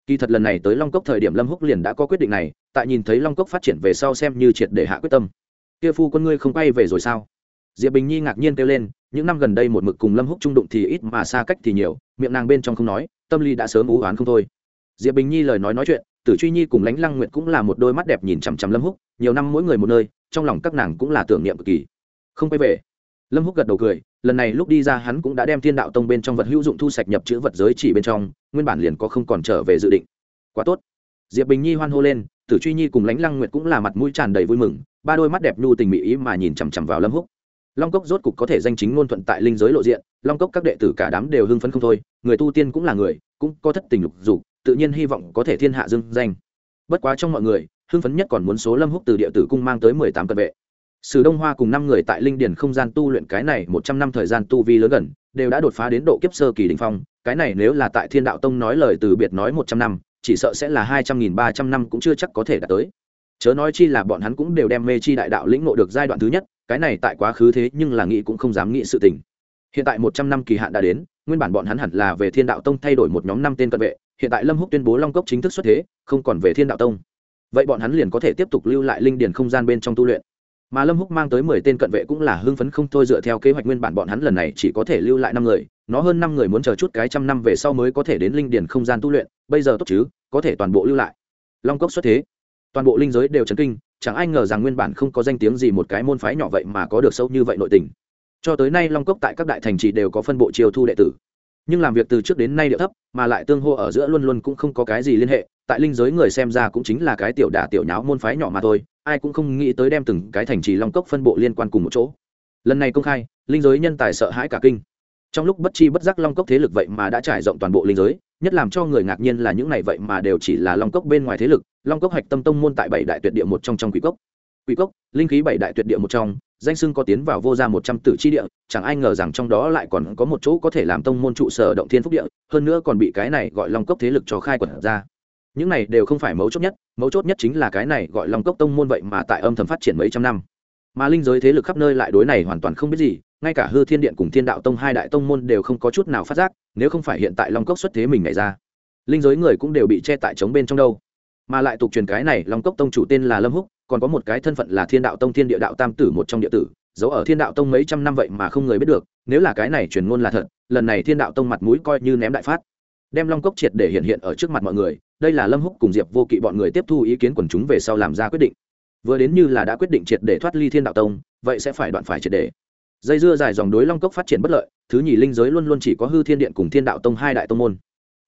Kỳ thật lần này tới long cốc thời điểm lâm húc liền đã có quyết định này, tại nhìn thấy long cốc phát triển về sau xem như triệt để hạ quyết tâm. Kia phu con ngươi không quay về rồi sao? Diệp bình nhi ngạc nhiên kêu lên, những năm gần đây một mực cùng lâm húc trung đụng thì ít mà xa cách thì nhiều, miệng nàng bên trong không nói, tâm lý đã sớm ú oán không thôi. Diệp bình nhi lời nói nói chuyện, tử truy nhi cùng lãnh lăng nguyệt cũng là một đôi mắt đẹp nhìn chằm chằm lâm húc, nhiều năm mỗi người một nơi trong lòng các nàng cũng là tưởng niệm cực kỳ. Không quay về. Lâm húc gật đầu cười, lần này lúc đi ra hắn cũng đã đem thiên đạo tông bên trong vật hữu dụng thu sạch nhập chữ vật giới chỉ bên trong, nguyên bản liền có không còn trở về dự định. Quá tốt. Diệp bình nhi hoan hô lên, tử truy nhi cùng lãnh lăng nguyệt cũng là mặt mũi tràn đầy vui mừng, ba đôi mắt đẹp nhu tình mỹ ý mà nhìn chằm chằm vào lâm húc. Long cốc rốt cục có thể danh chính ngôn thuận tại linh giới lộ diện, long cốc các đệ tử cả đám đều hưng phấn không thôi, người tu tiên cũng là người, cũng có thất tình lục dục, tự nhiên hy vọng có thể thiên hạ dương danh. Bất quá trong mọi người hưng phấn nhất còn muốn số lâm húc từ địa tử cung mang tới mười tám cận vệ. Sử đông hoa cùng năm người tại linh điển không gian tu luyện cái này một trăm năm thời gian tu vi lớn gần, đều đã đột phá đến độ kiếp sơ kỳ đình phong, cái này nếu là tại thiên đạo tông nói lời từ biệt nói một trăm năm, chỉ sợ sẽ là hai trăm nghìn ba trăm năm cũng chưa chắc có thể đạt tới. Chớ nói chi là bọn hắn cũng đều đem mê chi đại đạo lĩnh ngộ được giai đoạn thứ nhất, cái này tại quá khứ thế nhưng là nghĩ cũng không dám nghĩ sự tình. Hiện tại một trăm năm kỳ hạn đã đến, nguyên bản bọn hắn hẳn là về thiên đạo tông thay đổi một nhóm năm tên cận vệ, hiện tại lâm húc tuyên bố long cốc chính thức xuất thế, không còn về thiên đạo tông vậy bọn hắn liền có thể tiếp tục lưu lại linh điển không gian bên trong tu luyện. Mà lâm húc mang tới mười tên cận vệ cũng là hưng phấn không thôi dựa theo kế hoạch nguyên bản bọn hắn lần này chỉ có thể lưu lại năm người, nó hơn năm người muốn chờ chút cái trăm năm về sau mới có thể đến linh điển không gian tu luyện, bây giờ tốt chứ, có thể toàn bộ lưu lại. Long cốc xuất thế, toàn bộ linh giới đều chấn kinh, chẳng ai ngờ rằng nguyên bản không có danh tiếng gì một cái môn phái nhỏ vậy mà có được sâu như vậy nội tình. Cho tới nay long cốc tại các đại thành trì đều có phân bộ chiêu thu đệ tử. Nhưng làm việc từ trước đến nay địa thấp, mà lại tương hô ở giữa luôn luôn cũng không có cái gì liên hệ tại linh giới người xem ra cũng chính là cái tiểu đả tiểu nháo môn phái nhỏ mà thôi, ai cũng không nghĩ tới đem từng cái thành trì long cốc phân bộ liên quan cùng một chỗ. Lần này công khai, linh giới nhân tài sợ hãi cả kinh. Trong lúc bất chi bất giác long cốc thế lực vậy mà đã trải rộng toàn bộ linh giới, nhất làm cho người ngạc nhiên là những này vậy mà đều chỉ là long cốc bên ngoài thế lực, long cốc hạch tâm tông môn tại bảy đại tuyệt địa một trong trong quỷ cốc. Quỷ cốc, linh khí bảy đại tuyệt địa một trong, danh sưng có tiến vào vô gia một trăm tử chi địa, chẳng ai ngờ rằng trong đó lại còn có một chỗ có thể làm tông môn trụ sở động thiên phúc địa, hơn nữa còn bị cái này gọi long cốc thế lực cho khai quật ra những này đều không phải mấu chốt nhất, mấu chốt nhất chính là cái này gọi long cốc tông môn vậy mà tại âm thầm phát triển mấy trăm năm. Mà linh giới thế lực khắp nơi lại đối này hoàn toàn không biết gì, ngay cả hư thiên điện cùng thiên đạo tông hai đại tông môn đều không có chút nào phát giác, nếu không phải hiện tại long cốc xuất thế mình nhảy ra, linh giới người cũng đều bị che tại trống bên trong đâu. Mà lại tục truyền cái này, long cốc tông chủ tên là lâm húc, còn có một cái thân phận là thiên đạo tông thiên địa đạo tam tử một trong địa tử, giấu ở thiên đạo tông mấy trăm năm vậy mà không người biết được, nếu là cái này truyền ngôn là thật, lần này thiên đạo tông mặt mũi coi như ném đại phát, đem long cốc triệt để hiện hiện ở trước mặt mọi người đây là lâm húc cùng diệp vô kỵ bọn người tiếp thu ý kiến quần chúng về sau làm ra quyết định. Vừa đến như là đã quyết định triệt để thoát ly thiên đạo tông, vậy sẽ phải đoạn phải triệt để. Dây dưa dài dòng đối long cốc phát triển bất lợi, thứ nhì linh giới luôn luôn chỉ có hư thiên điện cùng thiên đạo tông hai đại tông môn.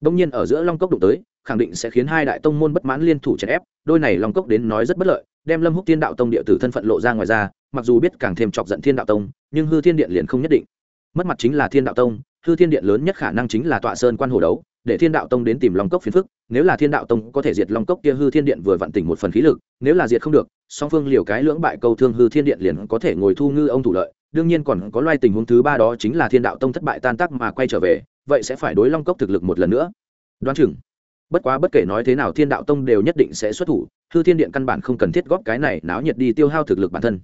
Đông nhiên ở giữa long cốc đụng tới, khẳng định sẽ khiến hai đại tông môn bất mãn liên thủ chèn ép, đôi này long cốc đến nói rất bất lợi, đem lâm húc thiên đạo tông địa tử thân phận lộ ra ngoài ra, mặc dù biết càng thêm chọc giận thiên đạo tông, nhưng hư thiên điện liền không nhất định. Mất mặt chính là thiên đạo tông, hư thiên điện lớn nhất khả năng chính là tọa sơn quan hồ đấu để thiên đạo tông đến tìm long cốc phiền phức, nếu là thiên đạo tông có thể diệt long cốc kia hư thiên điện vừa vặn tỉnh một phần khí lực, nếu là diệt không được, song phương liều cái lưỡng bại câu thương hư thiên điện liền có thể ngồi thu ngư ông thủ lợi, đương nhiên còn có loài tình huống thứ ba đó chính là thiên đạo tông thất bại tan tác mà quay trở về, vậy sẽ phải đối long cốc thực lực một lần nữa. Đoán chừng. Bất quá bất kể nói thế nào thiên đạo tông đều nhất định sẽ xuất thủ, hư thiên điện căn bản không cần thiết góp cái này náo nhiệt đi tiêu hao thực lực bản thân.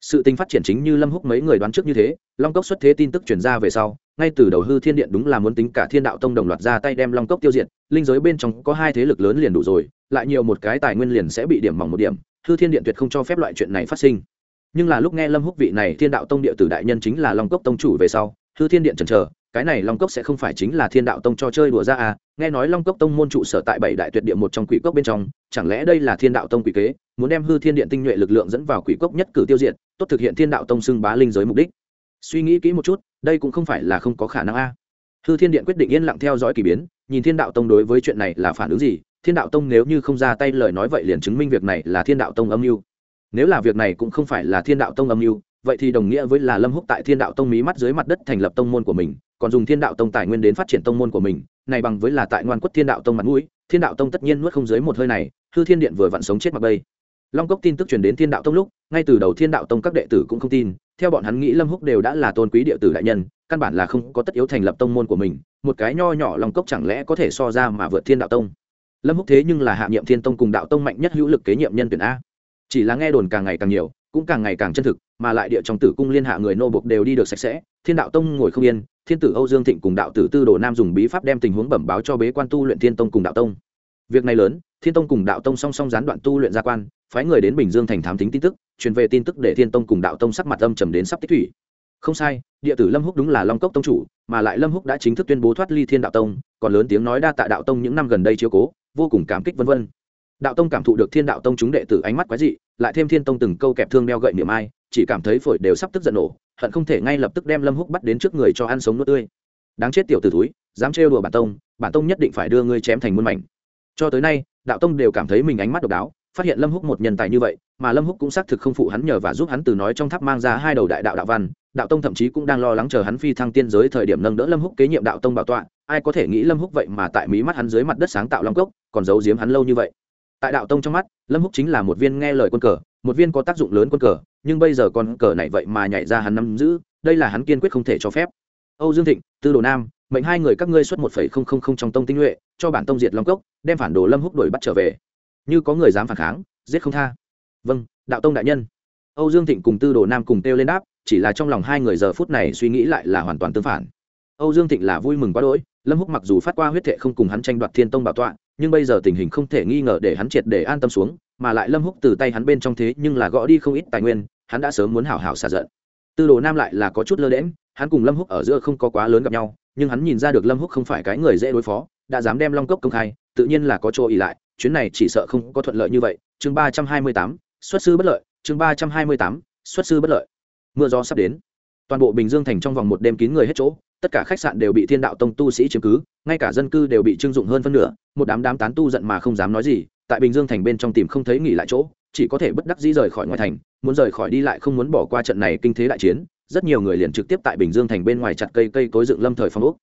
Sự tình phát triển chính như lâm húc mấy người đoán trước như thế, long cốc xuất thế tin tức truyền ra về sau ngay từ đầu hư thiên điện đúng là muốn tính cả thiên đạo tông đồng loạt ra tay đem long cốc tiêu diệt, linh giới bên trong có hai thế lực lớn liền đủ rồi, lại nhiều một cái tài nguyên liền sẽ bị điểm mỏng một điểm, hư thiên điện tuyệt không cho phép loại chuyện này phát sinh. Nhưng là lúc nghe lâm húc vị này thiên đạo tông địa tử đại nhân chính là long cốc tông chủ về sau, hư thiên điện chần chờ, cái này long cốc sẽ không phải chính là thiên đạo tông cho chơi đùa ra à nghe nói long cốc tông môn trụ sở tại bảy đại tuyệt địa một trong quỷ cốc bên trong, chẳng lẽ đây là thiên đạo tông quỷ kế, muốn đem hư thiên điện tinh nhuệ lực lượng dẫn vào quỷ cốc nhất cử tiêu diệt, tốt thực hiện thiên đạo tông xưng bá linh giới mục đích. Suy nghĩ kỹ một chút đây cũng không phải là không có khả năng a hư thiên điện quyết định yên lặng theo dõi k ỳ biến nhìn thiên đạo tông đối với chuyện này là phản ứng gì thiên đạo tông nếu như không ra tay lời nói vậy liền chứng minh việc này là thiên đạo tông âm mưu nếu là việc này cũng không phải là thiên đạo tông âm mưu vậy thì đồng nghĩa với là lâm húc tại thiên đạo tông mí mắt dưới mặt đất thành lập tông môn của mình còn dùng thiên đạo tông tài nguyên đến phát triển tông môn của mình này bằng với là tại ngoan quất thiên đạo tông mặt mũi thiên đạo tông tất nhiên nuốt không dưới một hơi này hư thiên điện vừa vặn sống chết mặc bây long cốc tin tức truyền đến thiên đạo tông lúc ngay từ đầu thiên đạo tông các đệ tử cũng không tin theo bọn hắn nghĩ lâm húc đều đã là tôn quý địa tử đại nhân, căn bản là không có tất yếu thành lập tông môn của mình, một cái nho nhỏ lòng cốc chẳng lẽ có thể so ra mà vượt thiên đạo tông? Lâm húc thế nhưng là hạ nhiệm thiên tông cùng đạo tông mạnh nhất hữu lực kế nhiệm nhân tuyển a. Chỉ là nghe đồn càng ngày càng nhiều, cũng càng ngày càng chân thực, mà lại địa trong tử cung liên hạ người nô bộc đều đi được sạch sẽ, thiên đạo tông ngồi không yên, thiên tử âu dương thịnh cùng đạo tử tư đồ nam dùng bí pháp đem tình huống bẩm báo cho bế quan tu luyện thiên tông cùng đạo tông. Việc này lớn thiên tông cùng đạo tông song song gián đoạn tu luyện gia quan, phái người đến bình dương thành thám tính tin tức, truyền về tin tức để thiên tông cùng đạo tông sắc mặt âm trầm đến sắp tích thủy. Không sai, địa tử lâm húc đúng là long cốc tông chủ, mà lại lâm húc đã chính thức tuyên bố thoát ly thiên đạo tông, còn lớn tiếng nói đa tạ đạo tông những năm gần đây chiếu cố, vô cùng cảm kích vân vân. Đạo tông cảm thụ được thiên đạo tông chúng đệ tử ánh mắt quái dị, lại thêm thiên tông từng câu kẹp thương đeo gậy niệm ai, chỉ cảm thấy phổi đều sắp tức giận nổ, hận không thể ngay lập tức đem lâm húc bắt đến trước người cho ăn sống nuốt tươi. Đáng chết tiểu t ử túi dám trêu đùa bản tông bản tông nhất định phải đưa ngươi chém thành muôn mảnh cho tới nay, đạo tông đều cảm thấy mình ánh mắt độc đáo, phát hiện lâm húc một nhân tài như vậy, mà lâm húc cũng xác thực không phụ hắn nhờ và giúp hắn từ nói trong tháp mang ra hai đầu đại đạo đạo văn, đạo tông thậm chí cũng đang lo lắng chờ hắn phi thăng tiên giới thời điểm nâng đỡ lâm húc kế nhiệm đạo tông bảo tọa, ai có thể nghĩ lâm húc vậy mà tại mí mắt hắn dưới mặt đất sáng tạo long cốc, còn giấu giếm hắn lâu như vậy. Tại đạo tông trong mắt, lâm húc chính là một viên nghe lời quân cờ, một viên có tác dụng lớn quân cờ, nhưng bây giờ con cờ này vậy mà nhảy ra hắn nắm giữ, đây là hắn kiên quyết không thể cho phép. Âu dương thịnh, tư đồ nam mệnh hai người các ngươi xuất một phẩy không không không trong tông tinh nhuệ, cho bản tông diệt long cốc, đem phản đồ lâm húc đuổi bắt trở về. Như có người dám phản kháng, giết không tha. Vâng đạo tông đại nhân. Âu dương thịnh cùng tư đồ nam cùng kêu lên đáp, chỉ là trong lòng hai người giờ phút này suy nghĩ lại là hoàn toàn tương phản. Âu dương thịnh là vui mừng quá đỗi, lâm húc mặc dù phát qua huyết thệ không cùng hắn tranh đoạt thiên tông bảo tọa, nhưng bây giờ tình hình không thể nghi ngờ để hắn triệt để an tâm xuống, mà lại lâm húc từ tay hắn bên trong thế nhưng là gõ đi không ít tài nguyên, hắn đã sớm muốn hảo hảo xả giận. Tư đồ nam lại là có chút lơ đễm hắn cùng lâm húc ở giữa không có quá lớn gặp nhau nhưng hắn nhìn ra được lâm húc không phải cái người dễ đối phó, đã dám đem long cốc công khai, tự nhiên là có chỗ ỉ lại, chuyến này chỉ sợ không có thuận lợi như vậy. Chương ba trăm hai mươi tám, xuất sư bất lợi. Chương ba trăm hai mươi tám, xuất sư bất lợi. Mưa gió sắp đến. Toàn bộ bình dương thành trong vòng một đêm kín người hết chỗ, tất cả khách sạn đều bị thiên đạo tông tu sĩ chiếm cứ, ngay cả dân cư đều bị trưng dụng hơn phân nửa. Một đám đám tán tu giận mà không dám nói gì, tại bình dương thành bên trong tìm không thấy nghỉ lại chỗ, chỉ có thể bất đắc dĩ rời khỏi ngoài thành, muốn rời khỏi đi lại không muốn bỏ qua trận này kinh thế đại chiến rất nhiều người liền trực tiếp tại bình dương thành bên ngoài chặt cây cây cối dựng lâm thời phong úc,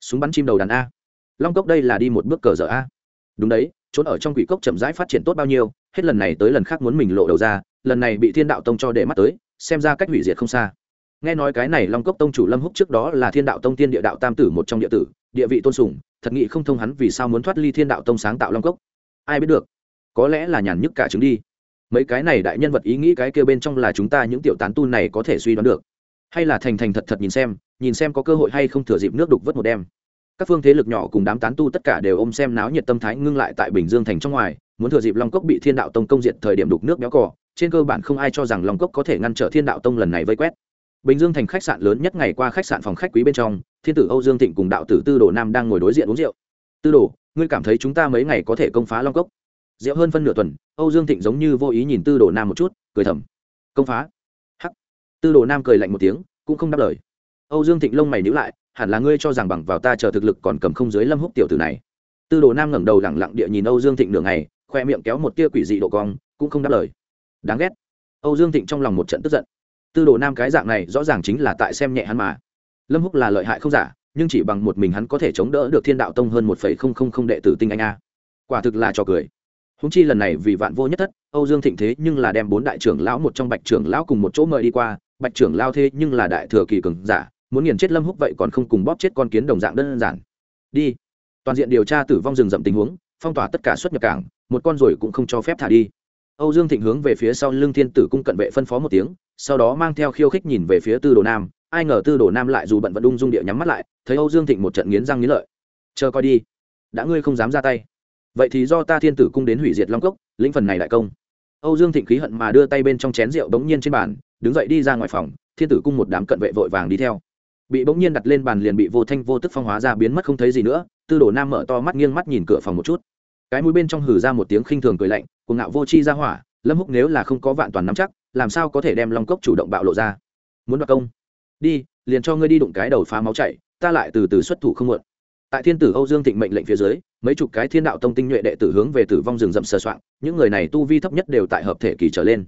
súng bắn chim đầu đàn a. Long cốc đây là đi một bước cờ dở a. Đúng đấy trốn ở trong quỷ cốc chậm rãi phát triển tốt bao nhiêu hết lần này tới lần khác muốn mình lộ đầu ra lần này bị thiên đạo tông cho để mắt tới xem ra cách hủy diệt không xa. Nghe nói cái này long cốc tông chủ lâm húc trước đó là thiên đạo tông tiên địa đạo tam tử một trong địa tử địa vị tôn sùng thật nghị không thông hắn vì sao muốn thoát ly thiên đạo tông sáng tạo long cốc. Ai biết được có lẽ là nhàn nhức cả trứng đi. Mấy cái này đại nhân vật ý nghĩ cái kia bên trong là chúng ta những tiểu tán tu này có thể suy đoán được hay là thành thành thật thật nhìn xem nhìn xem có cơ hội hay không thừa dịp nước đục vớt một đêm các phương thế lực nhỏ cùng đám tán tu tất cả đều ôm xem náo nhiệt tâm thái ngưng lại tại bình dương thành trong ngoài, muốn thừa dịp long cốc bị thiên đạo tông công diệt thời điểm đục nước béo cỏ trên cơ bản không ai cho rằng long cốc có thể ngăn trở thiên đạo tông lần này vây quét. Bình dương thành khách sạn lớn nhất ngày qua khách sạn phòng khách quý bên trong, thiên tử âu dương thịnh cùng đạo tử tư đồ nam đang ngồi đối diện uống rượu. Tư đồ, ngươi cảm thấy chúng ta mấy ngày có thể công phá long cốc? Rượu hơn phân nửa tuần. Âu dương thịnh giống như vô ý nhìn tư đồ nam một chút, cười thầm. Công phá? Tư đồ nam cười lạnh một tiếng, cũng không đáp lời. Âu dương thịnh lông mày nhíu lại, hẳn là ngươi cho rằng bằng vào ta chờ thực lực còn cầm không dưới lâm húc tiểu tử này. Tư đồ nam ngẩng đầu lẳng lặng địa nhìn âu dương thịnh nửa ngày, khoe miệng kéo một tia quỷ dị độ cong, cũng không đáp lời. Đáng ghét. Âu dương thịnh trong lòng một trận tức giận. Tư đồ nam cái dạng này rõ ràng chính là tại xem nhẹ hắn mà. Lâm húc là lợi hại không giả, nhưng chỉ bằng một mình hắn có thể chống đỡ được thiên đạo tông hơn một phẩy không không không đệ tử tinh anh a. Quả thực là trò cười. Húng chi lần này vì vạn vô nhất thất, âu dương thịnh thế nhưng là đem bốn đại trưởng lão, một trong bạch trưởng lão cùng một chỗ mời đi qua bạch trưởng lao thế nhưng là đại thừa kỳ cường giả, muốn nghiền chết lâm húc vậy còn không cùng bóp chết con kiến đồng dạng đơn giản. Đi. Toàn diện điều tra tử vong rừng rậm tình huống, phong tỏa tất cả xuất nhập cảng, một con rồi cũng không cho phép thả đi. Âu dương thịnh hướng về phía sau lưng thiên tử cung cận vệ phân phó một tiếng, sau đó mang theo khiêu khích nhìn về phía tư đồ nam, ai ngờ tư đồ nam lại dù bận vận ung dung địa nhắm mắt lại, thấy âu dương thịnh một trận nghiến răng nghiến lợi. Chờ coi đi. Đã ngươi không dám ra tay. Vậy thì do ta thiên tử cung đến hủy diệt long cốc, lĩnh phần này đại công. Âu dương thịnh khí hận mà đưa tay bên trong chén rượu bỗng nhiên trên bàn đứng dậy đi ra ngoài phòng, thiên tử cung một đám cận vệ vội vàng đi theo. Bị bỗng nhiên đặt lên bàn liền bị vô thanh vô tức phong hóa ra biến mất không thấy gì nữa, tư đồ nam mở to mắt nghiêng mắt nhìn cửa phòng một chút. Cái mũi bên trong hử ra một tiếng khinh thường cười lạnh, cuồng ngạo vô chi ra hỏa, lâm húc nếu là không có vạn toàn nắm chắc, làm sao có thể đem long cốc chủ động bạo lộ ra? Muốn đoạt công? Đi, liền cho ngươi đi đụng cái đầu phá máu chảy ta lại từ từ xuất thủ không muộn. Tại thiên tử âu dương thịnh mệnh lệnh phía dưới, mấy chục cái thiên đạo tông tinh nhuệ đệ tử hướng về tử vong rừng rậm sờ soạn những người này tu vi thấp nhất đều tại hợp thể kỳ trở lên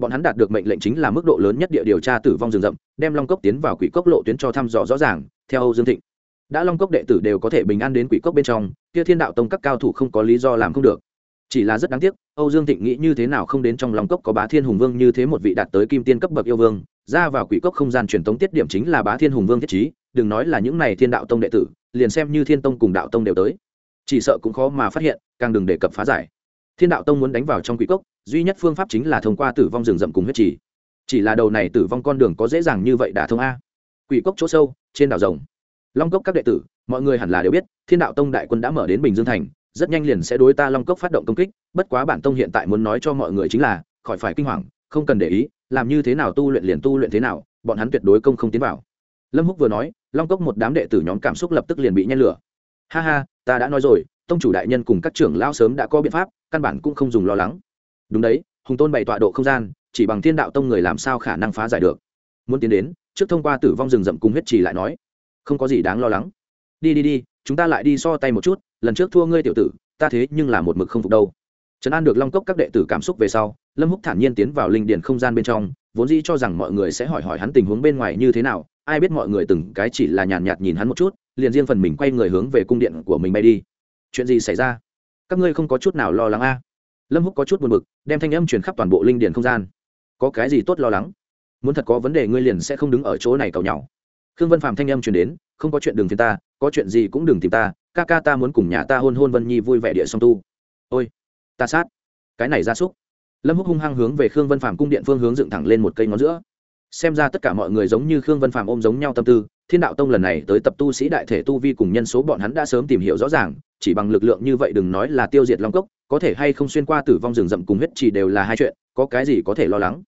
bọn hắn đạt được mệnh lệnh chính là mức độ lớn nhất địa điều tra tử vong rừng rậm, đem long cốc tiến vào quỷ cốc lộ tuyến cho thăm dò rõ ràng, theo âu dương thịnh. Đã long cốc đệ tử đều có thể bình an đến quỷ cốc bên trong, kia thiên đạo tông các cao thủ không có lý do làm không được. Chỉ là rất đáng tiếc, âu dương thịnh nghĩ như thế nào không đến trong long cốc có bá thiên hùng vương như thế một vị đạt tới kim tiên cấp bậc yêu vương, ra vào quỷ cốc không gian truyền thống tiết điểm chính là bá thiên hùng vương thiết trí, đừng nói là những này thiên đạo tông đệ tử, liền xem như thiên tông cùng đạo tông đều tới. Chỉ sợ cũng khó mà phát hiện, càng đừng đề cập phá giải thiên đạo tông muốn đánh vào trong quỷ cốc, duy nhất phương pháp chính là thông qua tử vong rừng rậm cùng huyết trì. Chỉ là đầu này tử vong con đường có dễ dàng như vậy đả thông a. Quỷ cốc chỗ sâu, trên đảo rồng. Long cốc các đệ tử, mọi người hẳn là đều biết, thiên đạo tông đại quân đã mở đến bình dương thành, rất nhanh liền sẽ đối ta long cốc phát động công kích, bất quá bản tông hiện tại muốn nói cho mọi người chính là, khỏi phải kinh hoàng, không cần để ý, làm như thế nào tu luyện liền tu luyện thế nào, bọn hắn tuyệt đối công không tiến vào. Lâm húc vừa nói, long cốc một đám đệ tử nhóm cảm xúc lập tức liền bị nhen lửa ha ha ta đã nói rồi tông chủ đại nhân cùng các trưởng lao sớm đã có biện pháp căn bản cũng không dùng lo lắng. Đúng đấy hùng tôn bày tọa độ không gian chỉ bằng thiên đạo tông người làm sao khả năng phá giải được? Muốn tiến đến trước thông qua tử vong rừng rậm cùng huyết trì lại nói. Không có gì đáng lo lắng. Đi đi đi chúng ta lại đi so tay một chút lần trước thua ngươi tiểu tử ta thế nhưng là một mực không phục đâu. Trấn an được long cốc các đệ tử cảm xúc về sau lâm húc thản nhiên tiến vào linh điển không gian bên trong vốn dĩ cho rằng mọi người sẽ hỏi hỏi hắn tình huống bên ngoài như thế nào ai biết mọi người từng cái chỉ là nhàn nhạt, nhìn hắn một chút liền riêng phần mình quay người hướng về cung điện của mình bay đi. Chuyện gì xảy ra? Các ngươi không có chút nào lo lắng a lâm húc có chút buồn bực, đem thanh âm truyền khắp toàn bộ linh điện không gian. Có cái gì tốt lo lắng? Muốn thật có vấn đề ngươi liền sẽ không đứng ở chỗ này cầu nhau khương vân phạm thanh âm truyền đến, không có chuyện đừng phiền ta, có chuyện gì cũng đừng tìm ta, ca ca ta muốn cùng nhà ta hôn hôn vân nhi vui vẻ địa song tu. Ôi, ta sát. Cái này ra súc. Lâm húc hung hăng hướng về khương vân phạm cung điện phương hướng dựng thẳng lên một cây ngón giữa. Xem ra tất cả mọi người giống như khương vân phạm ôm giống nhau tâm tư thiên đạo tông lần này tới tập tu sĩ đại thể tu vi cùng nhân số bọn hắn đã sớm tìm hiểu rõ ràng, chỉ bằng lực lượng như vậy đừng nói là tiêu diệt long cốc, có thể hay không xuyên qua tử vong rừng rậm cùng huyết chỉ đều là hai chuyện, có cái gì có thể lo lắng?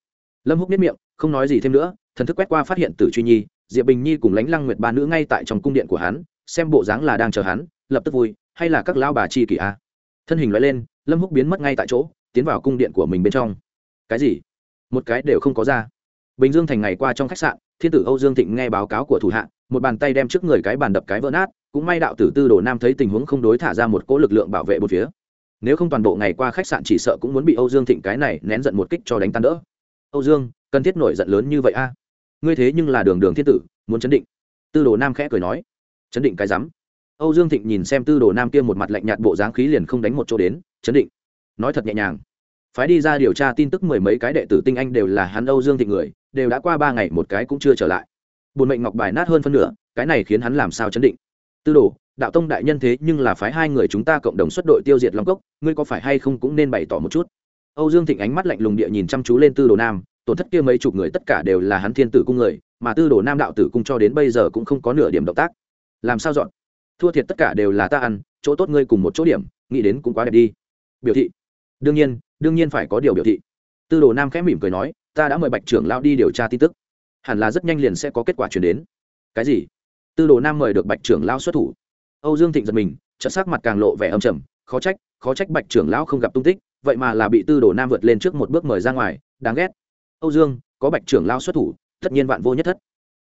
Lâm húc biết miệng, không nói gì thêm nữa, thần thức quét qua phát hiện tử truy nhi, diệp bình nhi cùng lãnh lăng nguyệt ba nữ ngay tại trong cung điện của hắn, xem bộ dáng là đang chờ hắn, lập tức vui, hay là các lão bà chi kỷ a? Thân hình loại lên, lâm húc biến mất ngay tại chỗ, tiến vào cung điện của mình bên trong. Cái gì? Một cái đều không có ra. Bình dương thành ngày qua trong khách sạn thiên tử âu dương thịnh nghe báo cáo của thủ hạ, một bàn tay đem trước người cái bàn đập cái vỡ nát, cũng may đạo tử tư đồ nam thấy tình huống không đối thả ra một cỗ lực lượng bảo vệ một phía. Nếu không toàn bộ ngày qua khách sạn chỉ sợ cũng muốn bị âu dương thịnh cái này nén giận một kích cho đánh tan đỡ. Âu dương, cần thiết nổi giận lớn như vậy a? Ngươi thế nhưng là đường đường thiên tử, muốn chấn định. Tư đồ nam khẽ cười nói. Chấn định cái rắm. Âu dương thịnh nhìn xem tư đồ nam kia một mặt lạnh nhạt bộ dáng khí liền không đánh một chỗ đến, chấn định. Nói thật nhẹ nhàng. Phái đi ra điều tra tin tức mười mấy cái đệ tử tinh anh đều là hắn âu dương thịnh người đều đã qua ba ngày một cái cũng chưa trở lại. Bùn mệnh ngọc bài nát hơn phân nửa, cái này khiến hắn làm sao chấn định? Tư đồ, đạo tông đại nhân thế nhưng là phái hai người chúng ta cộng đồng xuất đội tiêu diệt long cốc, ngươi có phải hay không cũng nên bày tỏ một chút? Âu dương thịnh ánh mắt lạnh lùng địa nhìn chăm chú lên tư đồ nam, tổn thất kia mấy chục người tất cả đều là hắn thiên tử cung người, mà tư đồ nam đạo tử cung cho đến bây giờ cũng không có nửa điểm động tác. Làm sao dọn? Thua thiệt tất cả đều là ta ăn, chỗ tốt ngươi cùng một chỗ điểm, nghĩ đến cũng quá đẹp đi. Biểu thị. Đương nhiên đương nhiên phải có điều biểu thị. Tư đồ nam khẽ mỉm cười nói ta đã mời bạch trưởng lao đi điều tra tin tức. Hẳn là rất nhanh liền sẽ có kết quả chuyển đến. Cái gì? Tư đồ nam mời được bạch trưởng lao xuất thủ. Âu dương thịnh giật mình trợ sắc mặt càng lộ vẻ âm trầm, khó trách khó trách bạch trưởng lão không gặp tung tích, vậy mà là bị tư đồ nam vượt lên trước một bước mời ra ngoài, đáng ghét. Âu dương, có bạch trưởng lao xuất thủ, tất nhiên vạn vô nhất thất.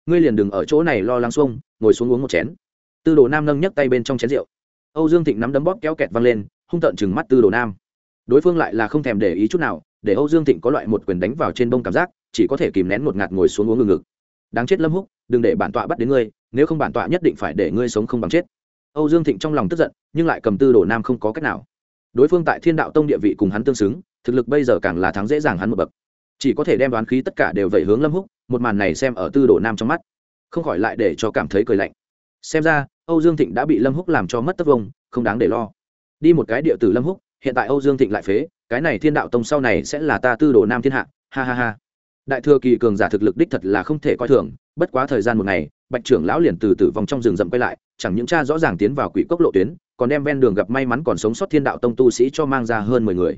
Ngươi liền đừng ở chỗ này lo lắng xuông, ngồi xuống uống một chén. Tư đồ nam nâng nhấc tay bên trong chén rượu. Âu dương thịnh nắm đấm bóp kéo kẹt văng lên, hung tợn chừng mắt tư đồ nam. Đối phương lại là không thèm để ý chút nào để âu dương thịnh có loại một quyền đánh vào trên bông cảm giác, chỉ có thể kìm nén một ngạt ngồi xuống uống ngừng ngực đáng chết lâm húc, đừng để bản tọa bắt đến ngươi, nếu không bản tọa nhất định phải để ngươi sống không bằng chết. Âu dương thịnh trong lòng tức giận, nhưng lại cầm tư đồ nam không có cách nào. Đối phương tại thiên đạo tông địa vị cùng hắn tương xứng, thực lực bây giờ càng là thắng dễ dàng hắn một bậc. Chỉ có thể đem đoán khí tất cả đều vẩy hướng lâm húc, một màn này xem ở tư đồ nam trong mắt. Không khỏi lại để cho cảm thấy cười lạnh. Xem ra, âu dương thịnh đã bị lâm húc làm cho mất tất vông không đáng để lo. Đi một cái địa tử lâm húc, hiện tại âu dương thịnh lại phế cái này thiên đạo tông sau này sẽ là ta tư đồ nam thiên hạ, ha ha ha. Đại thừa kỳ cường giả thực lực đích thật là không thể coi thường, bất quá thời gian một ngày, bạch trưởng lão liền từ tử vong trong rừng rậm quay lại, chẳng những cha rõ ràng tiến vào quỷ cốc lộ tuyến, còn đem ven đường gặp may mắn còn sống sót thiên đạo tông tu sĩ cho mang ra hơn mười người.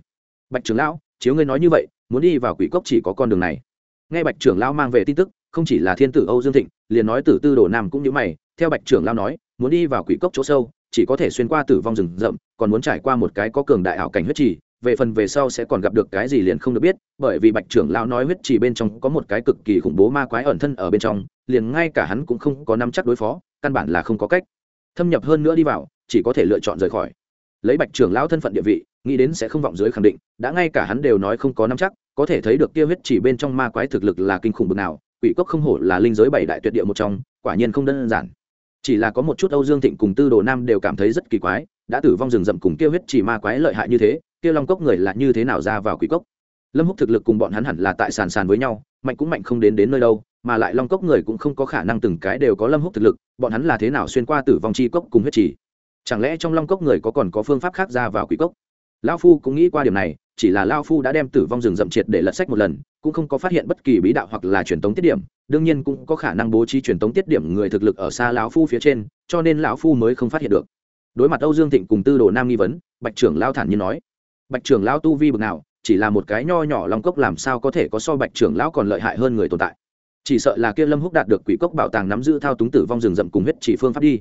Bạch trưởng lão, chiếu ngươi nói như vậy, muốn đi vào quỷ cốc chỉ có con đường này. Nghe bạch trưởng lão mang về tin tức, không chỉ là thiên tử âu dương thịnh, liền nói tử tư đồ nam cũng như mày, theo bạch trưởng lão nói, muốn đi vào quỷ cốc chỗ sâu, chỉ có thể xuyên qua tử vong rừng rậm, còn muốn trải qua một cái có cường đại ảo cảnh huyết trì về phần về sau sẽ còn gặp được cái gì liền không được biết, bởi vì bạch trưởng lão nói huyết chỉ bên trong có một cái cực kỳ khủng bố ma quái ẩn thân ở bên trong, liền ngay cả hắn cũng không có nắm chắc đối phó, căn bản là không có cách. Thâm nhập hơn nữa đi vào, chỉ có thể lựa chọn rời khỏi. Lấy bạch trưởng lão thân phận địa vị, nghĩ đến sẽ không vọng dưới khẳng định, đã ngay cả hắn đều nói không có nắm chắc, có thể thấy được kia huyết chỉ bên trong ma quái thực lực là kinh khủng bực nào, quỷ cốc không hổ là linh giới bảy đại tuyệt địa một trong, quả nhiên không đơn giản. Chỉ là có một chút âu dương thịnh cùng tư đồ nam đều cảm thấy rất kỳ quái, đã tử vong rừng rậm cùng kia huyết chỉ ma quái lợi hại như thế kia long cốc người là như thế nào ra vào quỷ cốc? Lâm húc thực lực cùng bọn hắn hẳn là tại sàn sàn với nhau, mạnh cũng mạnh không đến đến nơi đâu, mà lại long cốc người cũng không có khả năng từng cái đều có lâm húc thực lực, bọn hắn là thế nào xuyên qua tử vong chi cốc cùng huyết trì? chẳng lẽ trong long cốc người có còn có phương pháp khác ra vào quỷ cốc? Lao phu cũng nghĩ qua điểm này, chỉ là lao phu đã đem tử vong rừng rậm triệt để lật sách một lần, cũng không có phát hiện bất kỳ bí đạo hoặc là truyền tống tiết điểm, đương nhiên cũng có khả năng bố trí truyền tống tiết điểm người thực lực ở xa lão phu phía trên, cho nên lão phu mới không phát hiện được. Đối mặt âu dương thịnh cùng tư đồ nam nghi vấn, bạch trưởng lao thản nhiên nói bạch trưởng Lão tu vi bực nào, chỉ là một cái nho nhỏ long cốc làm sao có thể có so bạch trưởng lão còn lợi hại hơn người tồn tại. Chỉ sợ là kia lâm húc đạt được quỷ cốc bảo tàng nắm giữ thao túng tử vong rừng rậm cùng huyết chỉ phương pháp đi.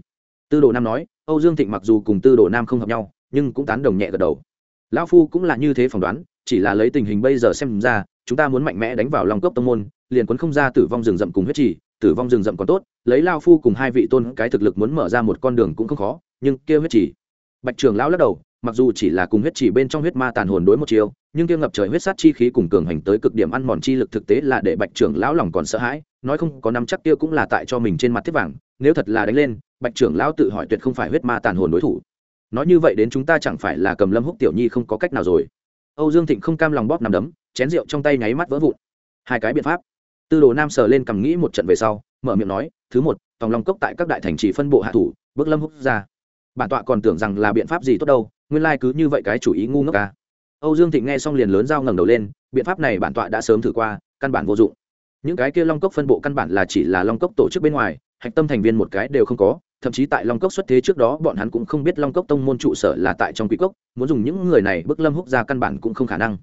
Tư đồ nam nói, âu dương thịnh mặc dù cùng tư đồ nam không hợp nhau, nhưng cũng tán đồng nhẹ gật đầu. Lão phu cũng là như thế phỏng đoán, chỉ là lấy tình hình bây giờ xem ra, chúng ta muốn mạnh mẽ đánh vào long cốc tông môn, liền quấn không ra tử vong rừng rậm cùng huyết chỉ, tử vong rừng rậm còn tốt, lấy lao phu cùng hai vị tôn cái thực lực muốn mở ra một con đường cũng không khó, nhưng kia huyết chỉ. Bạch trường lão lắc đầu mặc dù chỉ là cùng huyết chỉ bên trong huyết ma tàn hồn đối một chiều, nhưng kia ngập trời huyết sát chi khí cùng cường hành tới cực điểm ăn mòn chi lực thực tế là để bạch trưởng lão lòng còn sợ hãi, nói không có năm chắc kia cũng là tại cho mình trên mặt thiết vàng, nếu thật là đánh lên, bạch trưởng lão tự hỏi tuyệt không phải huyết ma tàn hồn đối thủ. Nói như vậy đến chúng ta chẳng phải là cầm lâm húc tiểu nhi không có cách nào rồi. Âu dương thịnh không cam lòng bóp nằm đấm, chén rượu trong tay nháy mắt vỡ vụn. Hai cái biện pháp. Tư đồ nam sờ lên cầm nghĩ một trận về sau, mở miệng nói, thứ một, tòng long cốc tại các đại thành trì phân bộ hạ thủ, bước lâm húc ra. Bản tọa còn tưởng rằng là biện pháp gì tốt đâu nguyên lai cứ như vậy cái chủ ý ngu ngốc ca à. âu dương thịnh nghe xong liền lớn dao ngẩng đầu lên, biện pháp này bản tọa đã sớm thử qua, căn bản vô dụng những cái kia long cốc phân bộ căn bản là chỉ là long cốc tổ chức bên ngoài, hạch tâm thành viên một cái đều không có, thậm chí tại long cốc xuất thế trước đó bọn hắn cũng không biết long cốc tông môn trụ sở là tại trong quỹ cốc, muốn dùng những người này bức lâm húc ra căn bản cũng không khả năng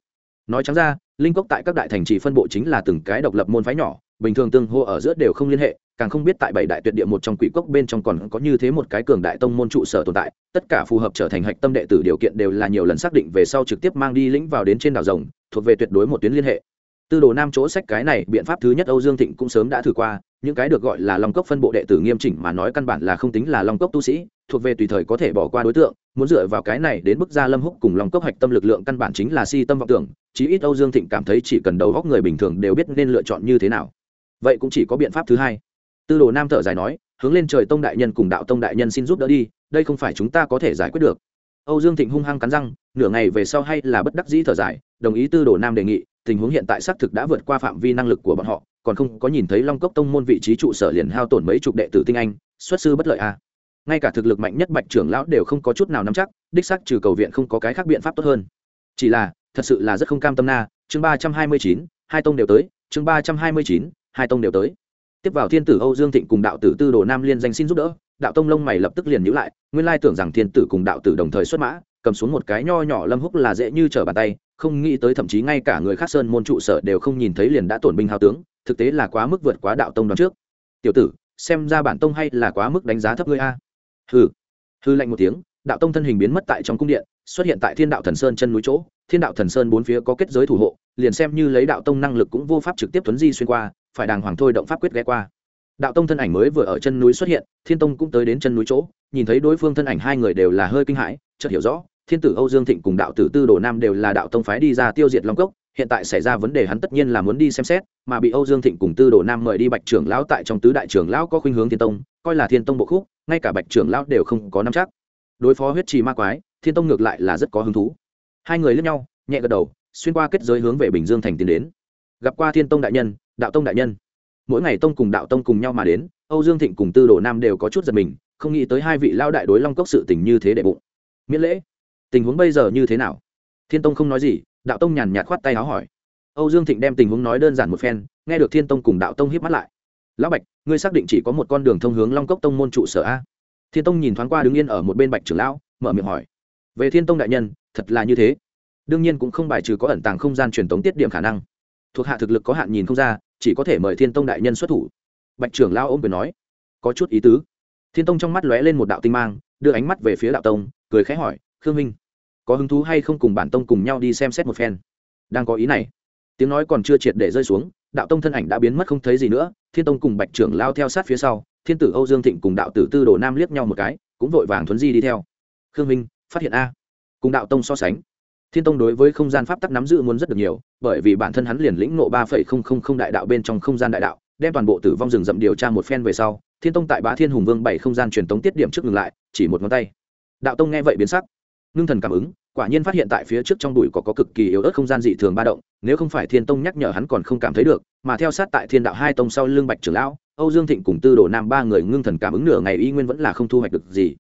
nói trắng ra, linh cốc tại các đại thành trì phân bộ chính là từng cái độc lập môn phái nhỏ, bình thường tương hô ở giữa đều không liên hệ càng không biết tại bảy đại tuyệt địa một trong quỷ cốc bên trong còn có như thế một cái cường đại tông môn trụ sở tồn tại, tất cả phù hợp trở thành hạch tâm đệ tử điều kiện đều là nhiều lần xác định về sau trực tiếp mang đi lĩnh vào đến trên đảo rồng, thuộc về tuyệt đối một tuyến liên hệ. Tư đồ nam chỗ sách cái này, biện pháp thứ nhất âu dương thịnh cũng sớm đã thử qua, những cái được gọi là long cốc phân bộ đệ tử nghiêm chỉnh mà nói căn bản là không tính là long cốc tu sĩ, thuộc về tùy thời có thể bỏ qua đối tượng, muốn dựa vào cái này đến bức ra lâm húc cùng long cốc hạch tâm lực lượng căn bản chính là si tâm vọng tưởng, chí ít âu dương thịnh cảm thấy chỉ cần đầu góc người bình thường đều biết nên lựa chọn như thế nào. Vậy cũng chỉ có biện pháp thứ hai tư đồ nam thở dài nói, hướng lên trời tông đại nhân cùng đạo tông đại nhân xin giúp đỡ đi, đây không phải chúng ta có thể giải quyết được. Âu dương thịnh hung hăng cắn răng, nửa ngày về sau hay là bất đắc dĩ thở dài, đồng ý tư đồ nam đề nghị, tình huống hiện tại xác thực đã vượt qua phạm vi năng lực của bọn họ, còn không có nhìn thấy long cốc tông môn vị trí trụ sở liền hao tổn mấy chục đệ tử tinh anh, xuất sư bất lợi a. À. ngay cả thực lực mạnh nhất bạch trưởng lão đều không có chút nào nắm chắc, đích xác trừ cầu viện không có cái khác biện pháp tốt hơn. Chỉ là, thật sự là rất không cam tâm na, chương ba trăm hai mươi chín, hai tông đều tới, chương ba trăm hai mươi chín, hai tông đều tới tiếp vào thiên tử âu dương thịnh cùng đạo tử tư đồ nam liên danh xin giúp đỡ, đạo tông lông mày lập tức liền nhữ lại, nguyên lai tưởng rằng thiên tử cùng đạo tử đồng thời xuất mã, cầm xuống một cái nho nhỏ lâm húc là dễ như trở bàn tay, không nghĩ tới thậm chí ngay cả người khác sơn môn trụ sở đều không nhìn thấy liền đã tổn binh hào tướng, thực tế là quá mức vượt quá đạo tông đón trước. Tiểu tử, xem ra bản tông hay là quá mức đánh giá thấp ngươi a. Hừ. Hư lạnh một tiếng, đạo tông thân hình biến mất tại trong cung điện, xuất hiện tại thiên đạo thần sơn chân núi chỗ, thiên đạo thần sơn bốn phía có kết giới thủ hộ, liền xem như lấy đạo tông năng lực cũng vô pháp trực tiếp tuấn di xuyên qua phải đàng hoàng thôi động pháp quyết ghé qua. Đạo tông thân ảnh mới vừa ở chân núi xuất hiện, thiên tông cũng tới đến chân núi chỗ, nhìn thấy đối phương thân ảnh hai người đều là hơi kinh hãi, chợt hiểu rõ, thiên tử âu dương thịnh cùng đạo tử tư đồ nam đều là đạo tông phái đi ra tiêu diệt long cốc, hiện tại xảy ra vấn đề hắn tất nhiên là muốn đi xem xét, mà bị âu dương thịnh cùng tư đồ nam mời đi bạch trưởng lão tại trong tứ đại trưởng lão có khuynh hướng thiên tông, coi là thiên tông bộ khúc, ngay cả bạch trưởng lão đều không có nắm chắc. Đối phó huyết trì ma quái, thiên tông ngược lại là rất có hứng thú. Hai người lướt nhau, nhẹ gật đầu, xuyên qua kết giới hướng về bình dương thành tiến đến. Gặp qua thiên tông đại nhân đạo tông đại nhân. Mỗi ngày tông cùng đạo tông cùng nhau mà đến, âu dương thịnh cùng tư đồ nam đều có chút giật mình, không nghĩ tới hai vị lao đại đối long cốc sự tình như thế đệ bụng. Miễn lễ. Tình huống bây giờ như thế nào? Thiên tông không nói gì, đạo tông nhàn nhạt khoát tay áo hỏi. Âu dương thịnh đem tình huống nói đơn giản một phen, nghe được thiên tông cùng đạo tông hiếp mắt lại. Lão bạch, ngươi xác định chỉ có một con đường thông hướng long cốc tông môn trụ sở a? Thiên tông nhìn thoáng qua đứng yên ở một bên bạch trưởng lão, mở miệng hỏi. Về thiên tông đại nhân, thật là như thế. Đương nhiên cũng không bài trừ có ẩn tàng không gian truyền tống tiết điểm khả năng. Thuộc hạ thực lực có hạn nhìn không ra chỉ có thể mời thiên tông đại nhân xuất thủ. Bạch trưởng lao ôm quyền nói, có chút ý tứ. Thiên tông trong mắt lóe lên một đạo tinh mang, đưa ánh mắt về phía đạo tông, cười khẽ hỏi, khương minh, có hứng thú hay không cùng bản tông cùng nhau đi xem xét một phen? Đang có ý này. Tiếng nói còn chưa triệt để rơi xuống, đạo tông thân ảnh đã biến mất không thấy gì nữa, thiên tông cùng bạch trưởng lao theo sát phía sau, thiên tử âu dương thịnh cùng đạo tử tư đồ nam liếc nhau một cái, cũng vội vàng thuấn di đi theo. Khương minh, phát hiện a. Cùng đạo tông so sánh thiên tông đối với không gian pháp tắc nắm giữ muốn rất được nhiều bởi vì bản thân hắn liền lĩnh nộ ba phẩy không không không đại đạo bên trong không gian đại đạo đem toàn bộ tử vong rừng rậm điều tra một phen về sau thiên tông tại bá thiên hùng vương bảy không gian truyền tống tiết điểm trước ngừng lại chỉ một ngón tay. Đạo tông nghe vậy biến sắc. Ngưng thần cảm ứng quả nhiên phát hiện tại phía trước trong đùi có, có cực kỳ yếu ớt không gian dị thường ba động nếu không phải thiên tông nhắc nhở hắn còn không cảm thấy được mà theo sát tại thiên đạo hai tông sau lưng bạch trưởng lão âu dương thịnh cùng tư đồ nam ba người ngưng thần cảm ứng nửa ngày y nguyên vẫn là không thu hoạch được gì.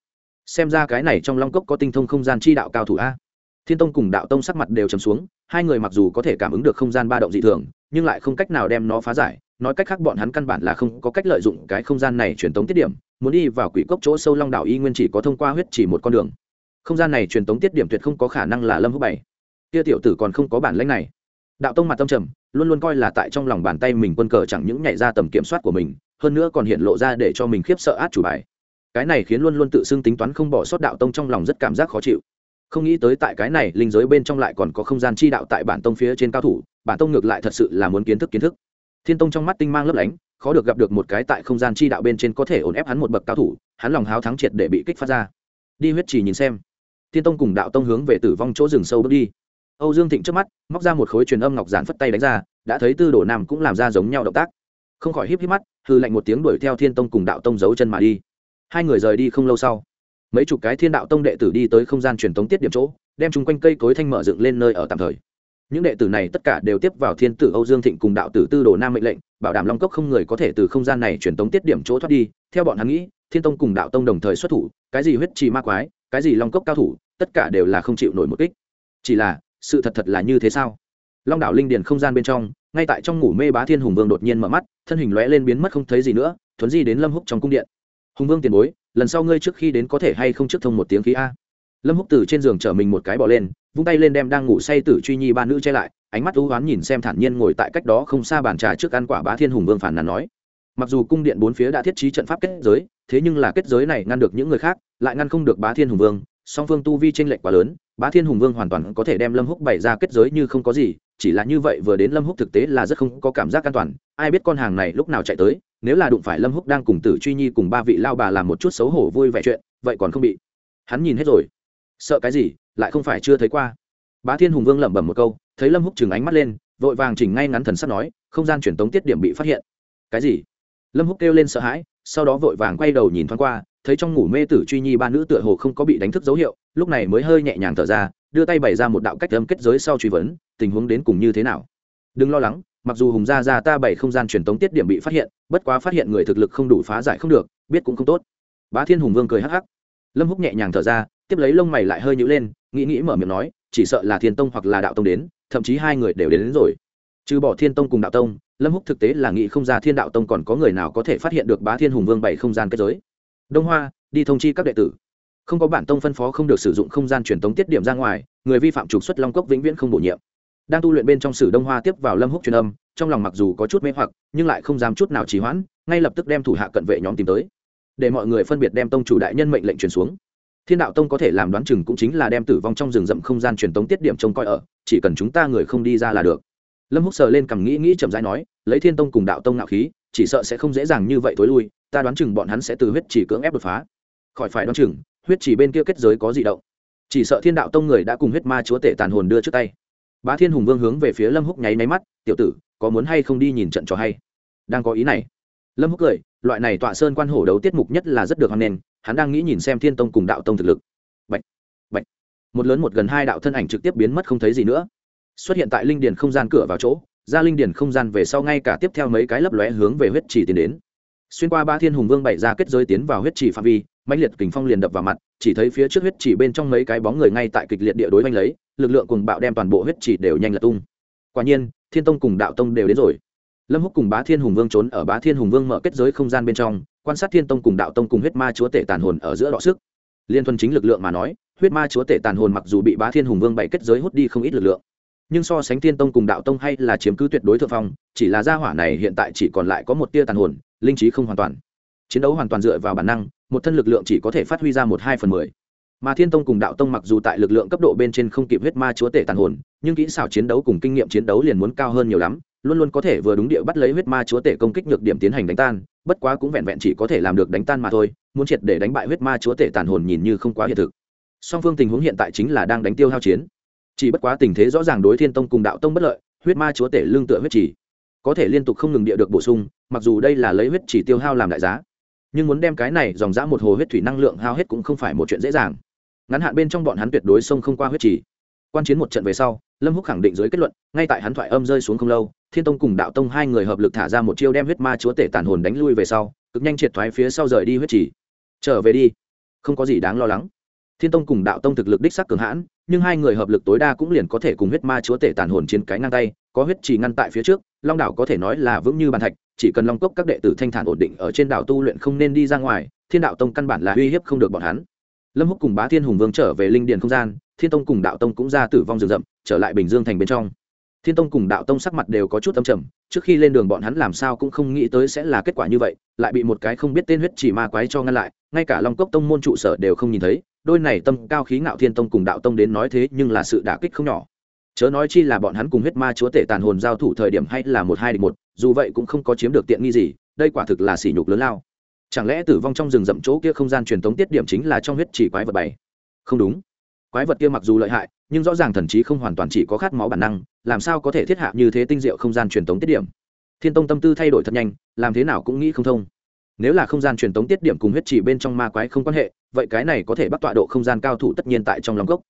Xem ra cái này trong long cốc có tinh thông không gian chi đạo cao thủ a thiên tông cùng đạo tông sắc mặt đều trầm xuống, hai người mặc dù có thể cảm ứng được không gian ba động dị thường, nhưng lại không cách nào đem nó phá giải, nói cách khác bọn hắn căn bản là không có cách lợi dụng cái không gian này truyền tống tiết điểm, muốn đi vào quỷ cốc chỗ sâu long đảo y nguyên chỉ có thông qua huyết chỉ một con đường. Không gian này truyền tống tiết điểm tuyệt không có khả năng là lâm húc bảy. Kia tiểu tử còn không có bản lãnh này. Đạo tông mặt tâm trầm, luôn luôn coi là tại trong lòng bàn tay mình quân cờ chẳng những nhảy ra tầm kiểm soát của mình, hơn nữa còn hiện lộ ra để cho mình khiếp sợ át chủ bài. Cái này khiến luôn luôn tự xưng tính toán không bỏ sót đạo tông trong lòng rất cảm giác khó chịu không nghĩ tới tại cái này linh giới bên trong lại còn có không gian chi đạo tại bản tông phía trên cao thủ, bản tông ngược lại thật sự là muốn kiến thức kiến thức. Thiên tông trong mắt tinh mang lấp lánh, khó được gặp được một cái tại không gian chi đạo bên trên có thể ổn ép hắn một bậc cao thủ, hắn lòng háo thắng triệt để bị kích phát ra. Đi huyết trì nhìn xem. Thiên tông cùng đạo tông hướng về tử vong chỗ rừng sâu bước đi. Âu dương thịnh trước mắt, móc ra một khối truyền âm ngọc giản phất tay đánh ra, đã thấy tư đồ nam cũng làm ra giống nhau động tác. Không khỏi híp híp mắt hư lạnh một tiếng đuổi theo thiên tông cùng đạo tông giấu chân mà đi. Hai người rời đi không lâu sau mấy chục cái thiên đạo tông đệ tử đi tới không gian truyền tống tiết điểm chỗ, đem chung quanh cây cối thanh mở dựng lên nơi ở tạm thời. Những đệ tử này tất cả đều tiếp vào thiên tử âu dương thịnh cùng đạo tử tư đồ nam mệnh lệnh, bảo đảm long cốc không người có thể từ không gian này truyền tống tiết điểm chỗ thoát đi. Theo bọn hắn nghĩ, thiên tông cùng đạo tông đồng thời xuất thủ, cái gì huyết trì ma quái, cái gì long cốc cao thủ, tất cả đều là không chịu nổi một kích. Chỉ là, sự thật thật là như thế sao? Long đảo linh điền không gian bên trong, ngay tại trong ngủ mê bá thiên hùng vương đột nhiên mở mắt, thân hình lóe lên biến mất không thấy gì nữa, thuấn di đến lâm húc trong cung điện. Hùng vương tiền bối lần sau ngươi trước khi đến có thể hay không trước thông một tiếng khí a? Lâm húc từ trên giường chở mình một cái bỏ lên, vung tay lên đem đang ngủ say tử truy nhi ba nữ che lại, ánh mắt u hoán nhìn xem thản nhiên ngồi tại cách đó không xa bàn trà trước ăn quả bá thiên hùng vương phản nàn nói. Mặc dù cung điện bốn phía đã thiết trí trận pháp kết giới, thế nhưng là kết giới này ngăn được những người khác, lại ngăn không được bá thiên hùng vương, song phương tu vi tranh lệch quá lớn, bá thiên hùng vương hoàn toàn có thể đem lâm húc bày ra kết giới như không có gì, chỉ là như vậy vừa đến lâm húc thực tế là rất không có cảm giác an toàn, ai biết con hàng này lúc nào chạy tới nếu là đụng phải lâm húc đang cùng tử truy nhi cùng ba vị lao bà làm một chút xấu hổ vui vẻ chuyện, vậy còn không bị. Hắn nhìn hết rồi. Sợ cái gì, lại không phải chưa thấy qua. Bá thiên hùng vương lẩm bẩm một câu, thấy lâm húc chừng ánh mắt lên, vội vàng chỉnh ngay ngắn thần sắp nói, không gian truyền tống tiết điểm bị phát hiện. Cái gì? Lâm húc kêu lên sợ hãi, sau đó vội vàng quay đầu nhìn thoáng qua, thấy trong ngủ mê tử truy nhi ba nữ tựa hồ không có bị đánh thức dấu hiệu, lúc này mới hơi nhẹ nhàng thở ra, đưa tay bày ra một đạo cách âm kết giới sau truy vấn, tình huống đến cùng như thế nào? Đừng lo lắng mặc dù hùng gia gia ta bảy không gian truyền tống tiết điểm bị phát hiện bất quá phát hiện người thực lực không đủ phá giải không được biết cũng không tốt. Bá thiên hùng vương cười hắc hắc. Lâm húc nhẹ nhàng thở ra tiếp lấy lông mày lại hơi nhữ lên nghĩ nghĩ mở miệng nói chỉ sợ là thiên tông hoặc là đạo tông đến thậm chí hai người đều đến, đến rồi. Trừ bỏ thiên tông cùng đạo tông lâm húc thực tế là nghĩ không ra thiên đạo tông còn có người nào có thể phát hiện được bá thiên hùng vương bảy không gian kết giới. Đông hoa đi thông chi các đệ tử. Không có bản tông phân phó không được sử dụng không gian truyền tống tiết điểm ra ngoài người vi phạm trục xuất long cốc vĩnh viễn không bổ nhiệm đang tu luyện bên trong sử đông hoa tiếp vào lâm húc truyền âm, trong lòng mặc dù có chút mê hoặc, nhưng lại không dám chút nào trì hoãn, ngay lập tức đem thủ hạ cận vệ nhóm tìm tới, để mọi người phân biệt đem tông chủ đại nhân mệnh lệnh truyền xuống. Thiên đạo tông có thể làm đoán chừng cũng chính là đem tử vong trong rừng rậm không gian truyền tống tiết điểm trông coi ở, chỉ cần chúng ta người không đi ra là được. Lâm húc sờ lên cằm nghĩ nghĩ chậm rãi nói, lấy thiên tông cùng đạo tông ngạo khí, chỉ sợ sẽ không dễ dàng như vậy tối lui, ta đoán chừng bọn hắn sẽ từ huyết chỉ cưỡng ép đột phá. Khỏi phải đoán chừng, huyết chỉ bên kia kết giới có gì động? Chỉ sợ thiên đạo tông người đã cùng huyết ma chúa tể tàn hồn đưa trước tay bá thiên hùng vương hướng về phía lâm húc nháy máy mắt tiểu tử có muốn hay không đi nhìn trận cho hay? Đang có ý này. Lâm húc cười loại này tọa sơn quan hổ đấu tiết mục nhất là rất được hoan nghênh hắn đang nghĩ nhìn xem thiên tông cùng đạo tông thực lực. Bạch, bạch. một lớn một gần hai đạo thân ảnh trực tiếp biến mất không thấy gì nữa. Xuất hiện tại linh điền không gian cửa vào chỗ ra linh điền không gian về sau ngay cả tiếp theo mấy cái lấp lóe hướng về huyết chỉ tiến đến. Xuyên qua ba thiên hùng vương bảy ra kết giới tiến vào huyết chỉ phạm vi mãnh liệt kình phong liền đập vào mặt chỉ thấy phía trước huyết chỉ bên trong mấy cái bóng người ngay tại kịch liệt địa đối oanh lấy lực lượng cùng bạo đem toàn bộ huyết chỉ đều nhanh lật tung. Quả nhiên, thiên tông cùng đạo tông đều đến rồi. Lâm húc cùng bá thiên hùng vương trốn ở bá thiên hùng vương mở kết giới không gian bên trong, quan sát thiên tông cùng đạo tông cùng huyết ma chúa tể tàn hồn ở giữa đọ sức. Liên thuần chính lực lượng mà nói, huyết ma chúa tể tàn hồn mặc dù bị bá thiên hùng vương bảy kết giới hút đi không ít lực lượng, nhưng so sánh thiên tông cùng đạo tông hay là chiếm cứ tuyệt đối thượng phong, chỉ là gia hỏa này hiện tại chỉ còn lại có một tia tàn hồn, linh trí không hoàn toàn. Chiến đấu hoàn toàn dựa vào bản năng, một thân lực lượng chỉ có thể phát huy ra một hai phần mười mà thiên tông cùng đạo tông mặc dù tại lực lượng cấp độ bên trên không kịp huyết ma chúa tể tàn hồn, nhưng kỹ xảo chiến đấu cùng kinh nghiệm chiến đấu liền muốn cao hơn nhiều lắm, luôn luôn có thể vừa đúng địa bắt lấy huyết ma chúa tể công kích nhược điểm tiến hành đánh tan, bất quá cũng vẹn vẹn chỉ có thể làm được đánh tan mà thôi, muốn triệt để đánh bại huyết ma chúa tể tàn hồn nhìn như không quá hiện thực. Song phương tình huống hiện tại chính là đang đánh tiêu hao chiến. Chỉ bất quá tình thế rõ ràng đối thiên tông cùng đạo tông bất lợi, huyết ma chúa tể lương tựa huyết chỉ. Có thể liên tục không ngừng địa được bổ sung, mặc dù đây là lấy huyết chỉ tiêu hao làm đại giá. Nhưng muốn đem cái này dòng dã một hồ huyết thủy năng lượng hao hết cũng không phải một chuyện dễ dàng ngắn hạn bên trong bọn hắn tuyệt đối sông không qua huyết trì. quan chiến một trận về sau, lâm húc khẳng định dưới kết luận, ngay tại hắn thoại âm rơi xuống không lâu, thiên tông cùng đạo tông hai người hợp lực thả ra một chiêu đem huyết ma chúa tể tàn hồn đánh lui về sau, cực nhanh triệt thoái phía sau rời đi huyết trì. trở về đi không có gì đáng lo lắng thiên tông cùng đạo tông thực lực đích sắc cường hãn, nhưng hai người hợp lực tối đa cũng liền có thể cùng huyết ma chúa tể tàn hồn chiến cái ngang tay, có huyết trì ngăn tại phía trước, long đảo có thể nói là vững như bàn thạch, chỉ cần long cốc các đệ tử thanh thản ổn định ở trên đảo tu luyện không nên đi ra ngoài, thiên đạo tông căn bản là uy hiếp không được bọn hắn lâm húc cùng bá thiên hùng vương trở về linh điền không gian, thiên tông cùng đạo tông cũng ra tử vong rừng rậm, trở lại bình dương thành bên trong. Thiên tông cùng đạo tông sắc mặt đều có chút âm trầm, trước khi lên đường bọn hắn làm sao cũng không nghĩ tới sẽ là kết quả như vậy, lại bị một cái không biết tên huyết chỉ ma quái cho ngăn lại, ngay cả long cốc tông môn trụ sở đều không nhìn thấy, đôi này tâm cao khí ngạo thiên tông cùng đạo tông đến nói thế nhưng là sự đả kích không nhỏ. Chớ nói chi là bọn hắn cùng huyết ma chúa tể tàn hồn giao thủ thời điểm hay là một hai địch một, dù vậy cũng không có chiếm được tiện nghi gì, đây quả thực là sỉ nhục lớn lao chẳng lẽ tử vong trong rừng rậm chỗ kia không gian truyền thống tiết điểm chính là trong huyết chỉ quái vật bảy không đúng. Quái vật kia mặc dù lợi hại, nhưng rõ ràng thần trí không hoàn toàn chỉ có khát máu bản năng, làm sao có thể thiết hạ như thế tinh diệu không gian truyền thống tiết điểm? Thiên tông tâm tư thay đổi thật nhanh, làm thế nào cũng nghĩ không thông. Nếu là không gian truyền thống tiết điểm cùng huyết chỉ bên trong ma quái không quan hệ, vậy cái này có thể bắt tọa độ không gian cao thủ tất nhiên tại trong lòng gốc.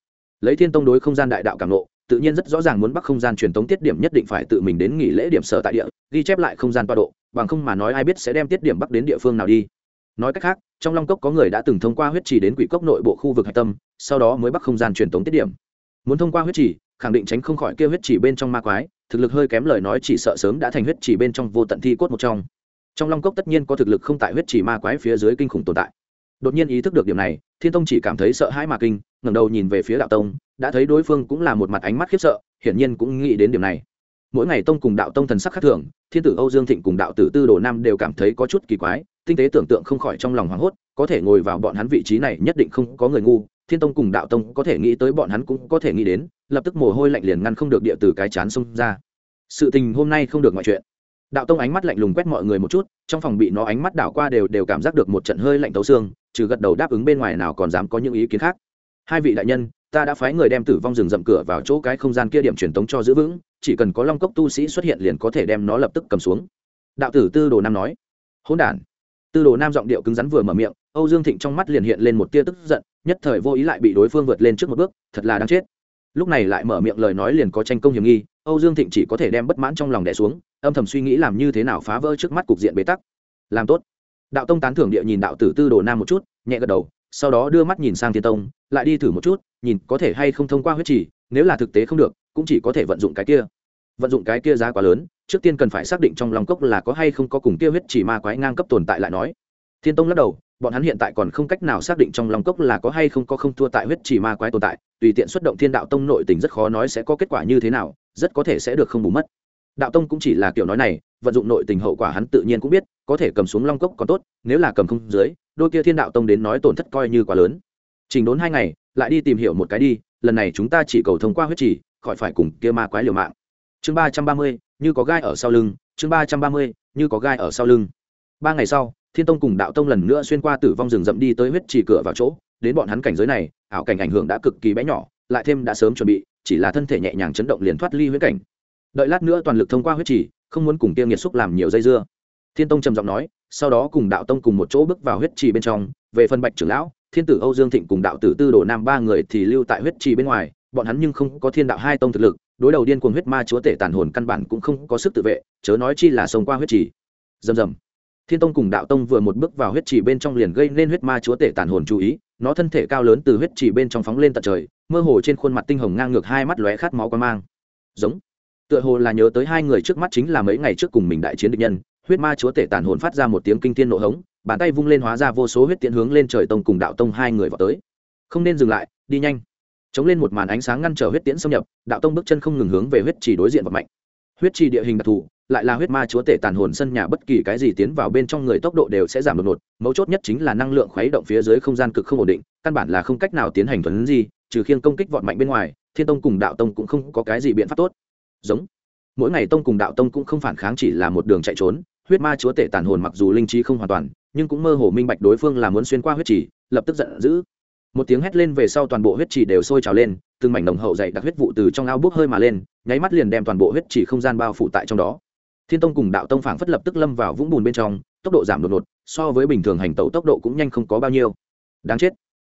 Lấy thiên tông đối không gian đại đạo cảm lộ tự nhiên rất rõ ràng muốn bắt không gian truyền thống tiết điểm nhất định phải tự mình đến nghỉ lễ điểm sở tại địa, ghi chép lại không gian toa độ, bằng không mà nói ai biết sẽ đem tiết điểm bắc đến địa phương nào đi. Nói cách khác, trong long cốc có người đã từng thông qua huyết trì đến quỷ cốc nội bộ khu vực hạch tâm, sau đó mới bắt không gian truyền thống tiết điểm. Muốn thông qua huyết trì, khẳng định tránh không khỏi kêu huyết trì bên trong ma quái, thực lực hơi kém lời nói chỉ sợ sớm đã thành huyết trì bên trong vô tận thi cốt một trong. Trong long cốc tất nhiên có thực lực không tại huyết trì ma quái phía dưới kinh khủng tồn tại. Đột nhiên ý thức được điểm này, thiên tông chỉ cảm thấy sợ hãi mà kinh ngẩng đầu nhìn về phía đạo tông, đã thấy đối phương cũng là một mặt ánh mắt khiếp sợ, hiển nhiên cũng nghĩ đến điểm này. Mỗi ngày tông cùng đạo tông thần sắc khác thường, thiên tử âu dương thịnh cùng đạo tử tư đồ nam đều cảm thấy có chút kỳ quái, tinh tế tưởng tượng không khỏi trong lòng hoảng hốt, có thể ngồi vào bọn hắn vị trí này nhất định không có người ngu, thiên tông cùng đạo tông có thể nghĩ tới bọn hắn cũng có thể nghĩ đến, lập tức mồ hôi lạnh liền ngăn không được địa từ cái chán xông ra. Sự tình hôm nay không được mọi chuyện. Đạo tông ánh mắt lạnh lùng quét mọi người một chút, trong phòng bị nó ánh mắt đảo qua đều đều cảm giác được một trận hơi lạnh tấu xương, trừ gật đầu đáp ứng bên ngoài nào còn dám có những ý kiến khác hai vị đại nhân, ta đã phái người đem tử vong rừng rậm cửa vào chỗ cái không gian kia điểm truyền tống cho giữ vững, chỉ cần có long cốc tu sĩ xuất hiện liền có thể đem nó lập tức cầm xuống. Đạo tử tư đồ nam nói. Hỗn đản. Tư đồ nam giọng điệu cứng rắn vừa mở miệng, âu dương thịnh trong mắt liền hiện lên một tia tức giận, nhất thời vô ý lại bị đối phương vượt lên trước một bước, thật là đáng chết. Lúc này lại mở miệng lời nói liền có tranh công hiểm nghi, âu dương thịnh chỉ có thể đem bất mãn trong lòng đẻ xuống, âm thầm suy nghĩ làm như thế nào phá vỡ trước mắt cục diện bế tắc. Làm tốt. Đạo tông tán thưởng địa nhìn đạo tử tư đồ nam một chút, nhẹ gật đầu sau đó đưa mắt nhìn sang thiên tông, lại đi thử một chút, nhìn có thể hay không thông qua huyết trì, nếu là thực tế không được, cũng chỉ có thể vận dụng cái kia. Vận dụng cái kia giá quá lớn, trước tiên cần phải xác định trong lòng cốc là có hay không có cùng kia huyết chỉ ma quái ngang cấp tồn tại lại nói. Thiên tông lắc đầu, bọn hắn hiện tại còn không cách nào xác định trong lòng cốc là có hay không có không thua tại huyết chỉ ma quái tồn tại, tùy tiện xuất động thiên đạo tông nội tình rất khó nói sẽ có kết quả như thế nào, rất có thể sẽ được không bù mất. Đạo tông cũng chỉ là kiểu nói này, vận dụng nội tình hậu quả hắn tự nhiên cũng biết, có thể cầm xuống long cốc còn tốt, nếu là cầm không dưới đôi kia thiên đạo tông đến nói tổn thất coi như quá lớn. Trình đốn hai ngày, lại đi tìm hiểu một cái đi, lần này chúng ta chỉ cầu thông qua huyết chỉ khỏi phải cùng kia ma quái liều mạng. Chương ba trăm ba mươi, như có gai ở sau lưng, chương ba trăm ba mươi, như có gai ở sau lưng. Ba ngày sau, thiên tông cùng đạo tông lần nữa xuyên qua tử vong rừng rậm đi tới huyết chỉ cửa vào chỗ, đến bọn hắn cảnh giới này, ảo cảnh ảnh hưởng đã cực kỳ bé nhỏ, lại thêm đã sớm chuẩn bị, chỉ là thân thể nhẹ nhàng chấn động liền thoát ly huyết cảnh. Đợi lát nữa toàn lực thông qua huyết trì, không muốn cùng kia nghiệt xúc làm nhiều dây dưa. Thiên tông trầm giọng nói sau đó cùng đạo tông cùng một chỗ bước vào huyết trì bên trong, về phần bạch trưởng lão, thiên tử âu dương thịnh cùng đạo tử tư đồ nam ba người thì lưu tại huyết trì bên ngoài, bọn hắn nhưng không có thiên đạo hai tông thực lực, đối đầu điên cuồng huyết ma chúa tể tàn hồn căn bản cũng không có sức tự vệ, chớ nói chi là sống qua huyết trì. Rầm rầm. Thiên tông cùng đạo tông vừa một bước vào huyết trì bên trong liền gây nên huyết ma chúa tể tàn hồn chú ý, nó thân thể cao lớn từ huyết trì bên trong phóng lên tận trời, mơ hồ trên khuôn mặt tinh hồng ngang ngược hai mắt lóe khát máu quan mang. Giống. Tựa hồ là nhớ tới hai người trước mắt chính là mấy ngày trước cùng mình đại chiến địch nhân huyết ma chúa tể tàn hồn phát ra một tiếng kinh thiên nộ hống, bàn tay vung lên hóa ra vô số huyết tiễn hướng lên trời tông cùng đạo tông hai người vào tới. Không nên dừng lại, đi nhanh. Chống lên một màn ánh sáng ngăn trở huyết tiễn xâm nhập, đạo tông bước chân không ngừng hướng về huyết trì đối diện và mạnh huyết trì địa hình đặc thù, lại là huyết ma chúa tể tàn hồn sân nhà bất kỳ cái gì tiến vào bên trong người tốc độ đều sẽ giảm đột ngột, mấu chốt nhất chính là năng lượng khuấy động phía dưới không gian cực không ổn định, căn bản là không cách nào tiến hành thuấn gì trừ khiêng công kích vọt mạnh bên ngoài, thiên tông cùng đạo tông cũng không có cái gì biện pháp tốt. Giống mỗi ngày tông cùng đạo tông cũng không phản kháng chỉ là một đường chạy trốn. Huyết ma chúa tể tàn hồn mặc dù linh trí không hoàn toàn, nhưng cũng mơ hồ minh bạch đối phương là muốn xuyên qua huyết trì, lập tức giận dữ. Một tiếng hét lên về sau toàn bộ huyết trì đều sôi trào lên, từng mảnh đồng hậu dày đặc huyết vụ từ trong ao bốc hơi mà lên, nháy mắt liền đem toàn bộ huyết trì không gian bao phủ tại trong đó. Thiên tông cùng đạo tông phảng phất lập tức lâm vào vũng bùn bên trong, tốc độ giảm đột ngột, so với bình thường hành tẩu tốc độ cũng nhanh không có bao nhiêu. Đáng chết.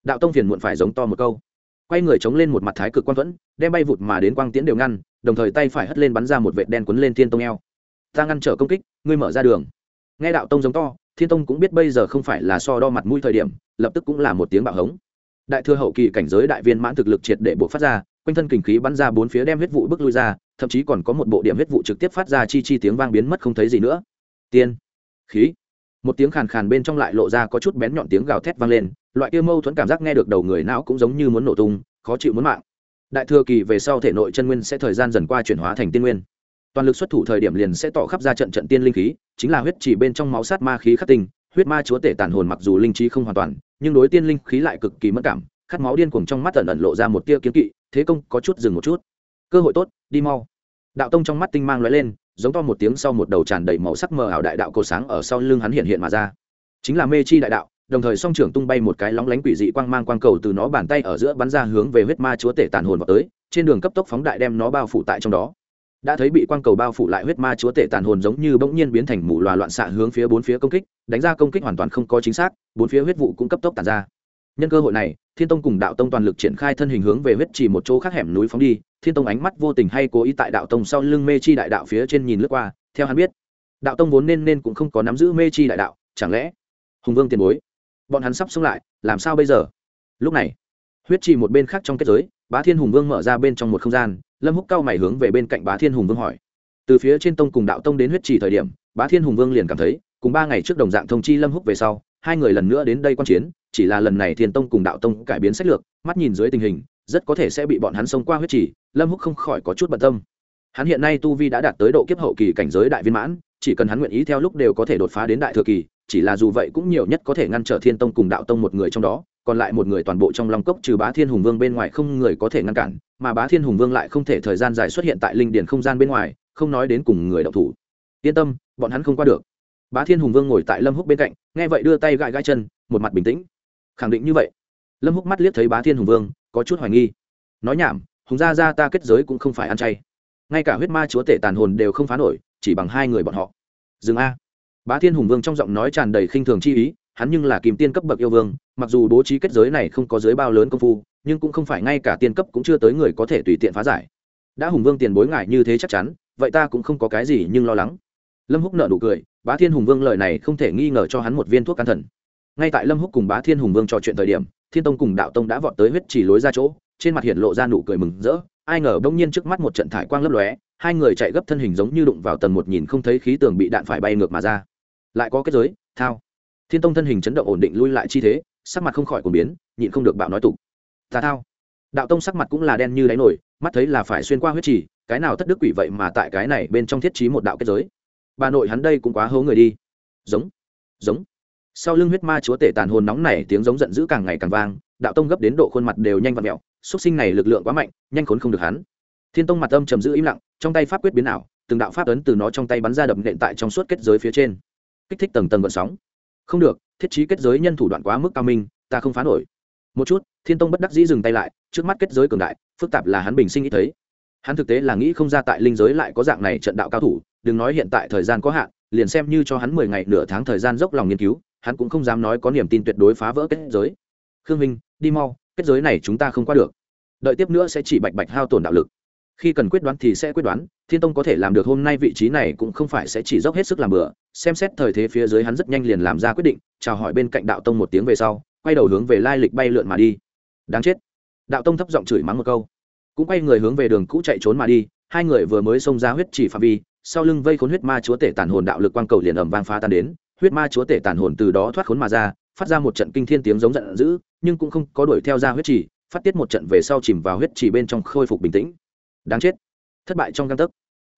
Đạo tông phiền muộn phải giống to một câu. Quay người chống lên một mặt thái cực quan thuẫn, đem bay vụt mà đến quang tiễn đều ngăn đồng thời tay phải hất lên bắn ra một vệt đen quấn lên thiên tông eo. Ta ngăn trở công kích, ngươi mở ra đường. Nghe đạo tông giống to, thiên tông cũng biết bây giờ không phải là so đo mặt mũi thời điểm, lập tức cũng là một tiếng bạo hống. Đại thừa hậu kỳ cảnh giới đại viên mãn thực lực triệt để buộc phát ra, quanh thân kình khí bắn ra bốn phía đem huyết vụ bước lui ra, thậm chí còn có một bộ điểm huyết vụ trực tiếp phát ra chi chi tiếng vang biến mất không thấy gì nữa. Tiên, khí. Một tiếng khàn khàn bên trong lại lộ ra có chút bén nhọn tiếng gào thét vang lên, loại kia mâu thuẫn cảm giác nghe được đầu người não cũng giống như muốn nổ tung, khó chịu muốn mạng đại thừa kỳ về sau thể nội chân nguyên sẽ thời gian dần qua chuyển hóa thành tiên nguyên. Toàn lực xuất thủ thời điểm liền sẽ tỏ khắp ra trận trận tiên linh khí, chính là huyết chỉ bên trong máu sát ma khí khắc tinh, huyết ma chúa tể tàn hồn mặc dù linh trí không hoàn toàn, nhưng đối tiên linh khí lại cực kỳ mất cảm, khát máu điên cuồng trong mắt ẩn ẩn lộ ra một tia kiếm kỵ, thế công có chút dừng một chút. Cơ hội tốt, đi mau. Đạo tông trong mắt tinh mang lóe lên, giống to một tiếng sau một đầu tràn đầy màu sắc mờ ảo đại đạo cầu sáng ở sau lưng hắn hiện hiện mà ra. Chính là mê chi đại đạo đồng thời song trưởng tung bay một cái lóng lánh quỷ dị quang mang quang cầu từ nó bàn tay ở giữa bắn ra hướng về huyết ma chúa tể tàn hồn vào tới, trên đường cấp tốc phóng đại đem nó bao phủ tại trong đó. Đã thấy bị quang cầu bao phủ lại huyết ma chúa tể tàn hồn giống như bỗng nhiên biến thành mù loà loạn xạ hướng phía bốn phía công kích, đánh ra công kích hoàn toàn không có chính xác, bốn phía huyết vụ cũng cấp tốc tàn ra. Nhân cơ hội này, thiên tông cùng đạo tông toàn lực triển khai thân hình hướng về huyết chỉ một chỗ khác hẻm núi phóng đi, thiên tông ánh mắt vô tình hay cố ý tại đạo tông sau lưng mê chi đại đạo phía trên nhìn lướt qua, theo hắn biết, đạo tông vốn nên nên cũng không có nắm giữ mê chi đại đạo, chẳng lẽ hùng vương tiền bối bọn hắn sắp xông lại, làm sao bây giờ? Lúc này, huyết trì một bên khác trong kết giới, bá thiên hùng vương mở ra bên trong một không gian, lâm húc cao mày hướng về bên cạnh bá thiên hùng vương hỏi. Từ phía trên tông cùng đạo tông đến huyết trì thời điểm, bá thiên hùng vương liền cảm thấy, cùng ba ngày trước đồng dạng thông chi lâm húc về sau, hai người lần nữa đến đây quan chiến, chỉ là lần này thiên tông cùng đạo tông cải biến sách lược, mắt nhìn dưới tình hình, rất có thể sẽ bị bọn hắn xông qua huyết trì, lâm húc không khỏi có chút bận tâm. Hắn hiện nay tu vi đã đạt tới độ kiếp hậu kỳ cảnh giới đại viên mãn, chỉ cần hắn nguyện ý theo lúc đều có thể đột phá đến đại thừa kỳ chỉ là dù vậy cũng nhiều nhất có thể ngăn trở thiên tông cùng đạo tông một người trong đó, còn lại một người toàn bộ trong long cốc trừ bá thiên hùng vương bên ngoài không người có thể ngăn cản, mà bá thiên hùng vương lại không thể thời gian dài xuất hiện tại linh điển không gian bên ngoài, không nói đến cùng người đậu thủ. Yên tâm, bọn hắn không qua được. Bá thiên hùng vương ngồi tại lâm húc bên cạnh, nghe vậy đưa tay gãi gãi chân, một mặt bình tĩnh. Khẳng định như vậy. Lâm húc mắt liếc thấy bá thiên hùng vương, có chút hoài nghi. Nói nhảm, hùng gia gia ta kết giới cũng không phải ăn chay. Ngay cả huyết ma chúa tể tàn hồn đều không phá nổi, chỉ bằng hai người bọn họ. Dừng a bá thiên hùng vương trong giọng nói tràn đầy khinh thường chi ý, hắn nhưng là kìm tiên cấp bậc yêu vương, mặc dù bố trí kết giới này không có giới bao lớn công phu, nhưng cũng không phải ngay cả tiên cấp cũng chưa tới người có thể tùy tiện phá giải. Đã hùng vương tiền bối ngại như thế chắc chắn, vậy ta cũng không có cái gì nhưng lo lắng. Lâm húc nợ nụ cười, bá thiên hùng vương lời này không thể nghi ngờ cho hắn một viên thuốc can thần. Ngay tại lâm húc cùng bá thiên hùng vương trò chuyện thời điểm, thiên tông cùng đạo tông đã vọt tới huyết chỉ lối ra chỗ, trên mặt hiện lộ ra nụ cười mừng rỡ, ai ngờ bỗng nhiên trước mắt một trận thải quang lấp lóe, hai người chạy gấp thân hình giống như đụng vào tầng một nhìn không thấy khí tường bị đạn phải bay ngược mà ra lại có kết giới, thao. Thiên tông thân hình chấn động ổn định lui lại chi thế, sắc mặt không khỏi của biến, nhịn không được bạo nói tục. Ta thao. Đạo tông sắc mặt cũng là đen như đáy nổi, mắt thấy là phải xuyên qua huyết trì, cái nào thất đức quỷ vậy mà tại cái này bên trong thiết trí một đạo kết giới. Bà nội hắn đây cũng quá hố người đi. Giống giống. Sau lưng huyết ma chúa tể tàn hồn nóng này tiếng giống giận dữ càng ngày càng vang, đạo tông gấp đến độ khuôn mặt đều nhanh và mẹo xuất sinh này lực lượng quá mạnh, nhanh khốn không được hắn. Thiên tông mặt âm trầm giữ im lặng, trong tay pháp quyết biến ảo, từng đạo pháp ấn từ nó trong tay bắn ra đập nện tại trong suốt kết giới phía trên kích thích tầng tầng vận sóng. Không được, thiết trí kết giới nhân thủ đoạn quá mức cao minh, ta không phá nổi. Một chút, thiên tông bất đắc dĩ dừng tay lại, trước mắt kết giới cường đại, phức tạp là hắn bình sinh nghĩ thấy. Hắn thực tế là nghĩ không ra tại linh giới lại có dạng này trận đạo cao thủ, đừng nói hiện tại thời gian có hạn, liền xem như cho hắn mười ngày nửa tháng thời gian dốc lòng nghiên cứu, hắn cũng không dám nói có niềm tin tuyệt đối phá vỡ kết giới. Khương minh, đi mau, kết giới này chúng ta không qua được. Đợi tiếp nữa sẽ chỉ bạch bạch hao tổn đạo lực khi cần quyết đoán thì sẽ quyết đoán, thiên tông có thể làm được hôm nay vị trí này cũng không phải sẽ chỉ dốc hết sức làm bừa, xem xét thời thế phía dưới hắn rất nhanh liền làm ra quyết định, chào hỏi bên cạnh đạo tông một tiếng về sau, quay đầu hướng về lai lịch bay lượn mà đi. Đáng chết. Đạo tông thấp giọng chửi mắng một câu. Cũng quay người hướng về đường cũ chạy trốn mà đi, hai người vừa mới xông ra huyết chỉ phạm vi, sau lưng vây khốn huyết ma chúa tể tàn hồn đạo lực quang cầu liền ầm vang phá tan đến, huyết ma chúa tể tàn hồn từ đó thoát khốn mà ra, phát ra một trận kinh thiên tiếng giống giận dữ, nhưng cũng không có đuổi theo ra huyết chỉ, phát tiết một trận về sau chìm vào huyết chỉ bên trong khôi phục bình tĩnh đáng chết. Thất bại trong găng tấc.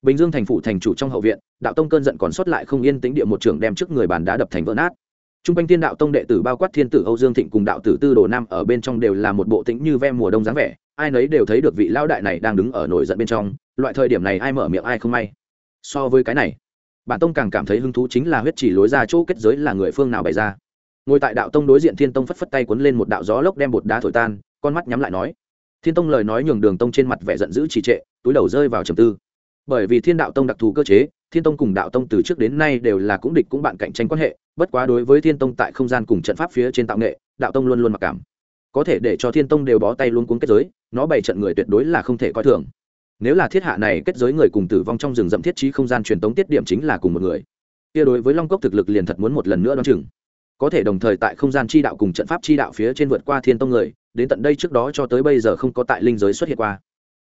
Bình dương thành phủ thành chủ trong hậu viện, đạo tông cơn giận còn sót lại không yên tĩnh địa một trưởng đem trước người bàn đá đập thành vỡ nát. T r u n g quanh thiên đạo tông đệ tử bao quát thiên tử âu dương thịnh cùng đạo tử tư đồ nam ở bên trong đều là một bộ tĩnh như ve mùa đông dáng vẻ, ai nấy đều thấy được vị lão đại này đang đứng ở nổi giận bên trong, loại thời điểm này ai mở miệng ai không may. So với cái này, bản tông càng cảm thấy hứng thú chính là huyết chỉ lối ra chỗ kết giới là người phương nào bày ra. Ngồi tại đạo tông đối diện thiên tông phất phất tay quấn lên một đạo gió lốc đem bột đá thổi tan, con mắt nhắm lại nói thiên tông lời nói nhường đường tông trên mặt vẻ giận dữ trì trệ, túi đầu rơi vào trầm tư. Bởi vì thiên đạo tông đặc thù cơ chế, thiên tông cùng đạo tông từ trước đến nay đều là cũng địch cũng bạn cạnh tranh quan hệ, bất quá đối với thiên tông tại không gian cùng trận pháp phía trên tạo nghệ, đạo tông luôn luôn mặc cảm. Có thể để cho thiên tông đều bó tay luôn cuốn kết giới, nó bày trận người tuyệt đối là không thể coi thường. Nếu là thiết hạ này kết giới người cùng tử vong trong rừng rậm thiết trí không gian truyền tống tiết điểm chính là cùng một người. Kia đối với long cốc thực lực liền thật muốn một lần nữa đ o chừng có thể đồng thời tại không gian chi đạo cùng trận pháp chi đạo phía trên vượt qua thiên tông người, đến tận đây trước đó cho tới bây giờ không có tại linh giới xuất hiện qua.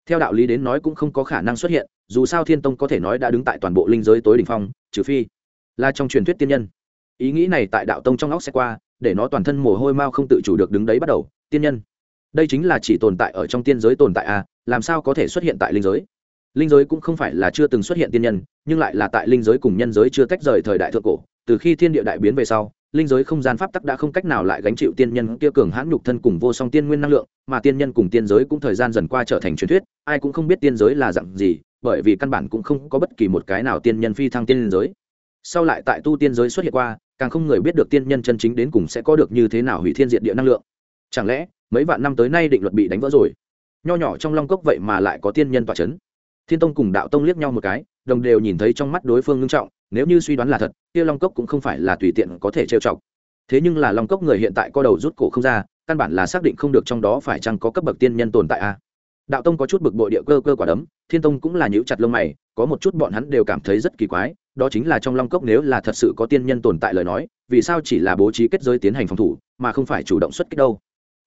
Theo đạo lý đến nói cũng không có khả năng xuất hiện, dù sao thiên tông có thể nói đã đứng tại toàn bộ linh giới tối đ ỉ n h phong, trừ phi là trong truyền thuyết tiên nhân. Ý nghĩ này tại đạo tông trong óc sẽ qua, để nó toàn thân mồ hôi mao không tự chủ được đứng đấy bắt đầu, tiên nhân. Đây chính là chỉ tồn tại ở trong tiên giới tồn tại à làm sao có thể xuất hiện tại linh giới? Linh giới cũng không phải là chưa từng xuất hiện tiên nhân, nhưng lại là tại linh giới cùng nhân giới chưa tách rời thời đại thượng cổ, từ khi thiên địa đại biến về sau linh giới không gian pháp tắc đã không cách nào lại gánh chịu tiên nhân kia cường hãn nhục thân cùng vô song tiên nguyên năng lượng, mà tiên nhân cùng tiên giới cũng thời gian dần qua trở thành truyền thuyết, ai cũng không biết tiên giới là dạng gì, bởi vì căn bản cũng không có bất kỳ một cái nào tiên nhân phi thăng tiên giới. Sau lại tại tu tiên giới xuất hiện qua, càng không người biết được tiên nhân chân chính đến cùng sẽ có được như thế nào hủy thiên diệt địa năng lượng. Chẳng lẽ, mấy vạn năm tới nay định luật bị đánh vỡ rồi? Nho nhỏ trong long cốc vậy mà lại có tiên nhân tọa chấn. Thiên Tông cùng Đạo Tông liếc nhau một cái, đồng đều nhìn thấy trong mắt đối phương ngưng trọng, nếu như suy đoán là thật kia long cốc cũng không phải là tùy tiện có thể trêu chọc thế nhưng là long cốc người hiện tại co đầu rút cổ không ra căn bản là xác định không được trong đó phải chăng có cấp bậc tiên nhân tồn tại a à? đạo tông có chút bực bội địa cơ cơ quả đấm thiên tông cũng là nhíu chặt lông mày có một chút bọn hắn đều cảm thấy rất kỳ quái đó chính là trong long cốc nếu là thật sự có tiên nhân tồn tại lời nói vì sao chỉ là bố trí kết giới tiến hành phòng thủ mà không phải chủ động xuất kích đâu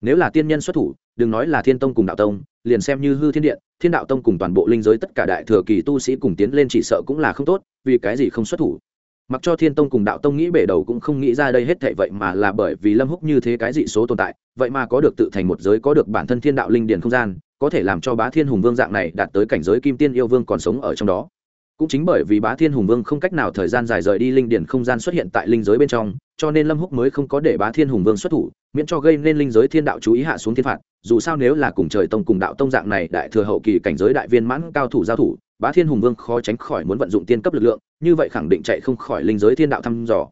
nếu là tiên nhân xuất thủ đừng nói là thiên tông cùng đạo tông liền xem như hư thiên điện thiên đạo tông cùng toàn bộ linh giới tất cả đại thừa kỳ tu sĩ cùng tiến lên chỉ sợ cũng là không tốt, vì cái gì không xuất thủ? Mặc cho thiên tông cùng đạo tông nghĩ bể đầu cũng không nghĩ ra đây hết thệ vậy mà là bởi vì lâm húc như thế cái dị số tồn tại, vậy mà có được tự thành một giới, có được bản thân thiên đạo linh điển không gian, có thể làm cho bá thiên hùng vương dạng này đạt tới cảnh giới kim tiên yêu vương còn sống ở trong đó. Cũng chính bởi vì bá thiên hùng vương không cách nào thời gian dài rời đi linh điển không gian xuất hiện tại linh giới bên trong cho nên lâm húc mới không có để bá thiên hùng vương xuất thủ, miễn cho gây nên linh giới thiên đạo chú ý hạ xuống thiên phạt. Dù sao nếu là cùng trời tông cùng đạo tông dạng này đại thừa hậu kỳ cảnh giới đại viên mãn cao thủ giao thủ, bá thiên hùng vương khó tránh khỏi muốn vận dụng tiên cấp lực lượng, như vậy khẳng định chạy không khỏi linh giới thiên đạo thăm dò.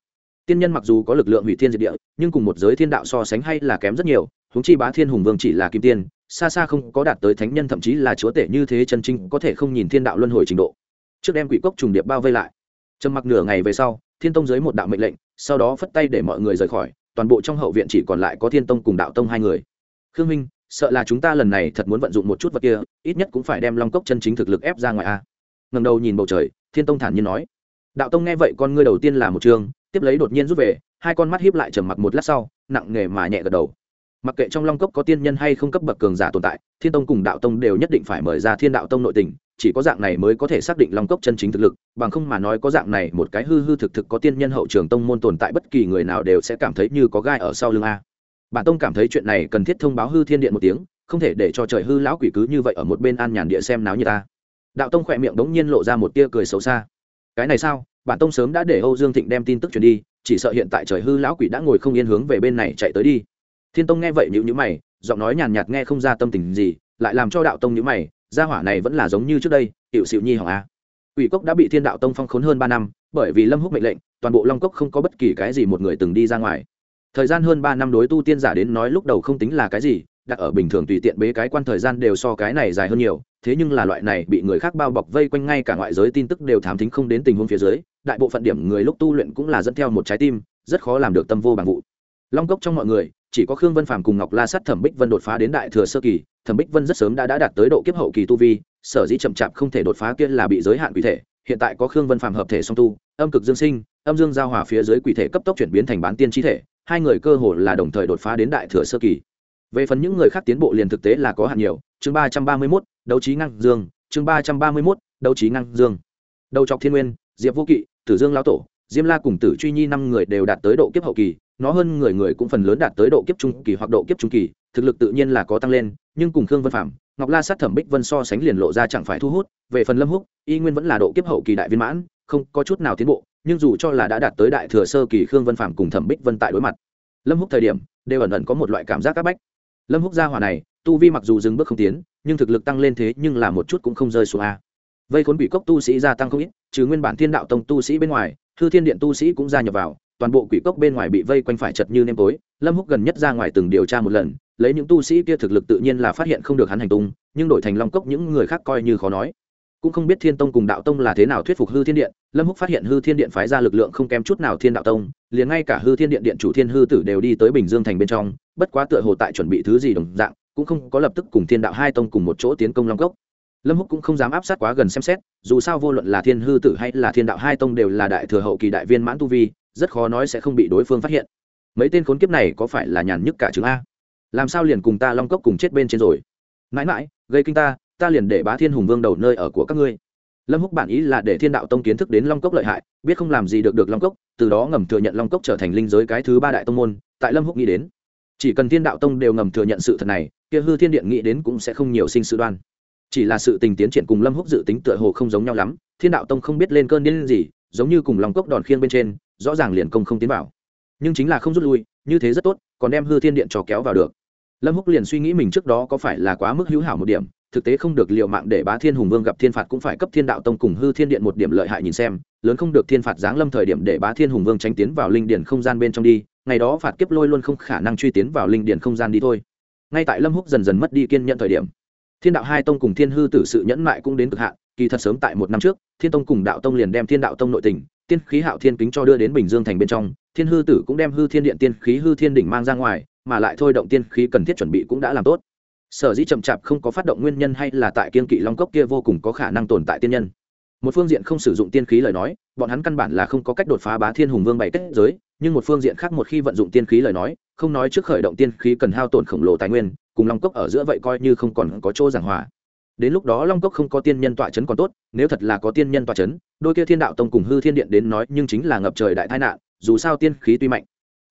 Tiên nhân mặc dù có lực lượng hủy thiên diệt địa, nhưng cùng một giới thiên đạo so sánh hay là kém rất nhiều, huống chi bá thiên hùng vương chỉ là kim tiên, xa xa không có đạt tới thánh nhân, thậm chí là chúa tể như thế chân chính có thể không nhìn thiên đạo luân hồi trình độ. Trước đem quỷ cốc trùng điệp bao vây lại. Trầm mặc nửa ngày về sau, thiên tông dưới một đạo mệnh lệnh sau đó phất tay để mọi người rời khỏi, toàn bộ trong hậu viện chỉ còn lại có thiên tông cùng đạo tông hai người. Khương minh, sợ là chúng ta lần này thật muốn vận dụng một chút vật kia, ít nhất cũng phải đem long cốc chân chính thực lực ép ra ngoài a. Ngầm đầu nhìn bầu trời, thiên tông thản nhiên nói. Đạo tông nghe vậy con ngươi đầu tiên là một chương tiếp lấy đột nhiên rút về, hai con mắt hiếp lại trầm mặc một lát sau, nặng nghề mà nhẹ gật đầu. Mặc kệ trong long cốc có tiên nhân hay không cấp bậc cường giả tồn tại, thiên tông cùng đạo tông đều nhất định phải mời ra thiên đạo tông nội tình chỉ có dạng này mới có thể xác định long cốc chân chính thực lực, bằng không mà nói có dạng này một cái hư hư thực thực có tiên nhân hậu trường tông môn tồn tại bất kỳ người nào đều sẽ cảm thấy như có gai ở sau lưng a. Bản tông cảm thấy chuyện này cần thiết thông báo hư thiên điện một tiếng, không thể để cho trời hư lão quỷ cứ như vậy ở một bên an nhàn địa xem náo như ta đạo tông khỏe miệng đống nhiên lộ ra một tia cười xấu xa. Cái này sao? Bản tông sớm đã để âu dương thịnh đem tin tức truyền đi, chỉ sợ hiện tại trời hư lão quỷ đã ngồi không yên hướng về bên này chạy tới đi. Thiên tông nghe vậy nhữ nhữ mày, giọng nói nhàn nhạt nghe không ra tâm tình gì, lại làm cho đạo tông nhữ mày gia hỏa này vẫn là giống như trước đây hiệu xịu nhi hỏng a quỷ cốc đã bị thiên đạo tông phong khốn hơn ba năm, bởi vì lâm húc mệnh lệnh, toàn bộ long cốc không có bất kỳ cái gì một người từng đi ra ngoài. Thời gian hơn ba năm đối tu tiên giả đến nói lúc đầu không tính là cái gì, đặt ở bình thường tùy tiện bế cái quan thời gian đều so cái này dài hơn nhiều, thế nhưng là loại này bị người khác bao bọc vây quanh ngay cả ngoại giới tin tức đều thám thính không đến tình huống phía dưới, đại bộ phận điểm người lúc tu luyện cũng là dẫn theo một trái tim, rất khó làm được tâm vô bằng vụ. Long cốc trong mọi người chỉ có khương vân phàm cùng ngọc la sắt thẩm bích vân đột phá đến đại thừa sơ kỳ thẩm bích vân rất sớm đã, đã đạt tới độ kiếp hậu kỳ tu vi sở dĩ chậm chạp không thể đột phá kia là bị giới hạn quỷ thể hiện tại có khương vân phàm hợp thể song tu âm cực dương sinh âm dương giao hòa phía dưới quỷ thể cấp tốc chuyển biến thành bán tiên chi thể hai người cơ hồ là đồng thời đột phá đến đại thừa sơ kỳ. Về phần những người khác tiến bộ liền thực tế là có hạn nhiều chương ba trăm ba mươi mốt đấu trí ngăn, dương chương ba trăm ba mươi mốt đấu trí ngăn, dương. Đầu trọc thiên nguyên diệp vô kỵ tử dương lao tổ diêm la cùng tử truy nhi năm người đều đạt tới độ kiếp hậu kỳ nó hơn người người cũng phần lớn đạt tới độ kiếp trung kỳ hoặc độ kiếp trung kỳ, thực lực tự nhiên là có tăng lên, nhưng cùng khương vân phạm, ngọc la sát thẩm bích vân so sánh liền lộ ra chẳng phải thu hút, về phần lâm húc, y nguyên vẫn là độ kiếp hậu kỳ đại viên mãn, không có chút nào tiến bộ, nhưng dù cho là đã đạt tới đại thừa sơ kỳ khương vân phạm cùng thẩm bích vân tại đối mặt. Lâm húc thời điểm, đều ẩn ẩn có một loại cảm giác áp bách. Lâm húc gia hỏa này, tu vi mặc dù dừng bước không tiến, nhưng thực lực tăng lên thế nhưng là một chút cũng không rơi xuống a. Vây khốn quỷ cốc tu sĩ gia tăng không ít, trừ nguyên bản thiên đạo tông tu sĩ bên ngoài, thư thiên điện tu sĩ cũng gia nhập vào toàn bộ quỷ cốc bên ngoài bị vây quanh phải chật như nêm tối. Lâm húc gần nhất ra ngoài từng điều tra một lần, lấy những tu sĩ kia thực lực tự nhiên là phát hiện không được hắn hành tung, nhưng đổi thành long cốc những người khác coi như khó nói. Cũng không biết thiên tông cùng đạo tông là thế nào thuyết phục hư thiên điện, lâm húc phát hiện hư thiên điện phái ra lực lượng không kém chút nào thiên đạo tông, liền ngay cả hư thiên điện điện chủ thiên hư tử đều đi tới bình dương thành bên trong, bất quá tựa hồ tại chuẩn bị thứ gì đồng dạng, cũng không có lập tức cùng thiên đạo hai tông cùng một chỗ tiến công long cốc. Lâm húc cũng không dám áp sát quá gần xem xét, dù sao vô luận là thiên hư tử hay là thiên đạo hai tông đều là đại thừa hậu kỳ đại viên mãn tu vi rất khó nói sẽ không bị đối phương phát hiện. Mấy tên khốn kiếp này có phải là nhàn nhức cả chứng a? Làm sao liền cùng ta long cốc cùng chết bên trên rồi? Mãi mãi, gây kinh ta ta liền để bá thiên hùng vương đầu nơi ở của các ngươi. Lâm húc bản ý là để thiên đạo tông kiến thức đến long cốc lợi hại, biết không làm gì được được long cốc, từ đó ngầm thừa nhận long cốc trở thành linh giới cái thứ ba đại tông môn, tại lâm húc nghĩ đến. Chỉ cần thiên đạo tông đều ngầm thừa nhận sự thật này, kia hư thiên điện nghĩ đến cũng sẽ không nhiều sinh sự đoan. Chỉ là sự tình tiến triển cùng lâm húc dự tính tựa hồ không giống nhau lắm, thiên đạo tông không biết lên cơn điên gì, giống như cùng long cốc đòn khiêng bên trên rõ ràng liền công không tiến vào. Nhưng chính là không rút lui, như thế rất tốt, còn đem hư thiên điện cho kéo vào được. Lâm húc liền suy nghĩ mình trước đó có phải là quá mức hữu hảo một điểm, thực tế không được liệu mạng để bá thiên hùng vương gặp thiên phạt cũng phải cấp thiên đạo tông cùng hư thiên điện một điểm lợi hại nhìn xem, lớn không được thiên phạt giáng lâm thời điểm để bá thiên hùng vương tránh tiến vào linh điển không gian bên trong đi, ngày đó phạt kiếp lôi luôn không khả năng truy tiến vào linh điển không gian đi thôi. Ngay tại lâm húc dần dần mất đi kiên nhận thời điểm, thiên đạo hai tông cùng thiên hư tử sự nhẫn mại cũng đến cực hạn, kỳ thật sớm tại một năm trước, thiên tông cùng đạo tông liền đem thiên đạo tông nội tình tiên khí hạo thiên kính cho đưa đến bình dương thành bên trong, thiên hư tử cũng đem hư thiên điện tiên khí hư thiên đỉnh mang ra ngoài, mà lại thôi động tiên khí cần thiết chuẩn bị cũng đã làm tốt. Sở dĩ chậm chạp không có phát động nguyên nhân hay là tại kiên kỵ long cốc kia vô cùng có khả năng tồn tại tiên nhân. Một phương diện không sử dụng tiên khí lời nói, bọn hắn căn bản là không có cách đột phá bá thiên hùng vương bảy kết giới, nhưng một phương diện khác một khi vận dụng tiên khí lời nói, không nói trước khởi động tiên khí cần hao tổn khổng lồ tài nguyên, cùng long cốc ở giữa vậy coi như không còn có chỗ giảng hòa đến lúc đó long cốc không có tiên nhân tọa chấn còn tốt, nếu thật là có tiên nhân tọa chấn, đôi kia thiên đạo tông cùng hư thiên điện đến nói nhưng chính là ngập trời đại tai nạn, dù sao tiên khí tuy mạnh,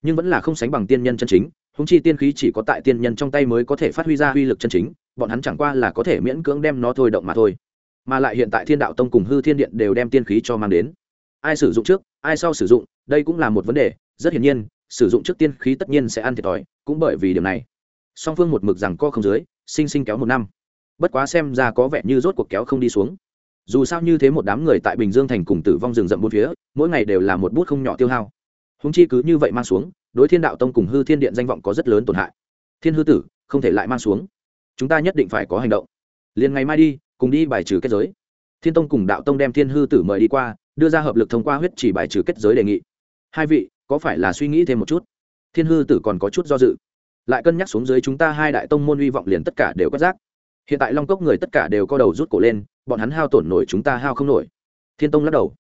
nhưng vẫn là không sánh bằng tiên nhân chân chính húng chi tiên khí chỉ có tại tiên nhân trong tay mới có thể phát huy ra uy lực chân chính, bọn hắn chẳng qua là có thể miễn cưỡng đem nó thôi động mà thôi. Mà lại hiện tại thiên đạo tông cùng hư thiên điện đều đem tiên khí cho mang đến. Ai sử dụng trước, ai sau sử dụng, đây cũng là một vấn đề, rất hiển nhiên, sử dụng trước tiên khí tất nhiên sẽ ăn thiệt thòi, cũng bởi vì điểm này. Song phương một mực rằng co không dưới, sinh sinh kéo một năm bất quá xem ra có vẻ như rốt cuộc kéo không đi xuống. Dù sao như thế một đám người tại bình dương thành cùng tử vong rừng rậm bốn phía, mỗi ngày đều là một bút không nhỏ tiêu hao. Húng chi cứ như vậy mang xuống, đối thiên đạo tông cùng hư thiên điện danh vọng có rất lớn tổn hại. Thiên hư tử, không thể lại mang xuống. Chúng ta nhất định phải có hành động. Liền ngày mai đi, cùng đi bài trừ kết giới. Thiên tông cùng đạo tông đem thiên hư tử mời đi qua, đưa ra hợp lực thông qua huyết chỉ bài trừ kết giới đề nghị. Hai vị, có phải là suy nghĩ thêm một chút? Thiên hư tử còn có chút do dự. Lại cân nhắc xuống dưới chúng ta hai đại tông môn hy vọng liền tất cả đều quét rác hiện tại long cốc người tất cả đều co đầu rút cổ lên, bọn hắn hao tổn nổi chúng ta hao không nổi. Thiên tông lắc đầu.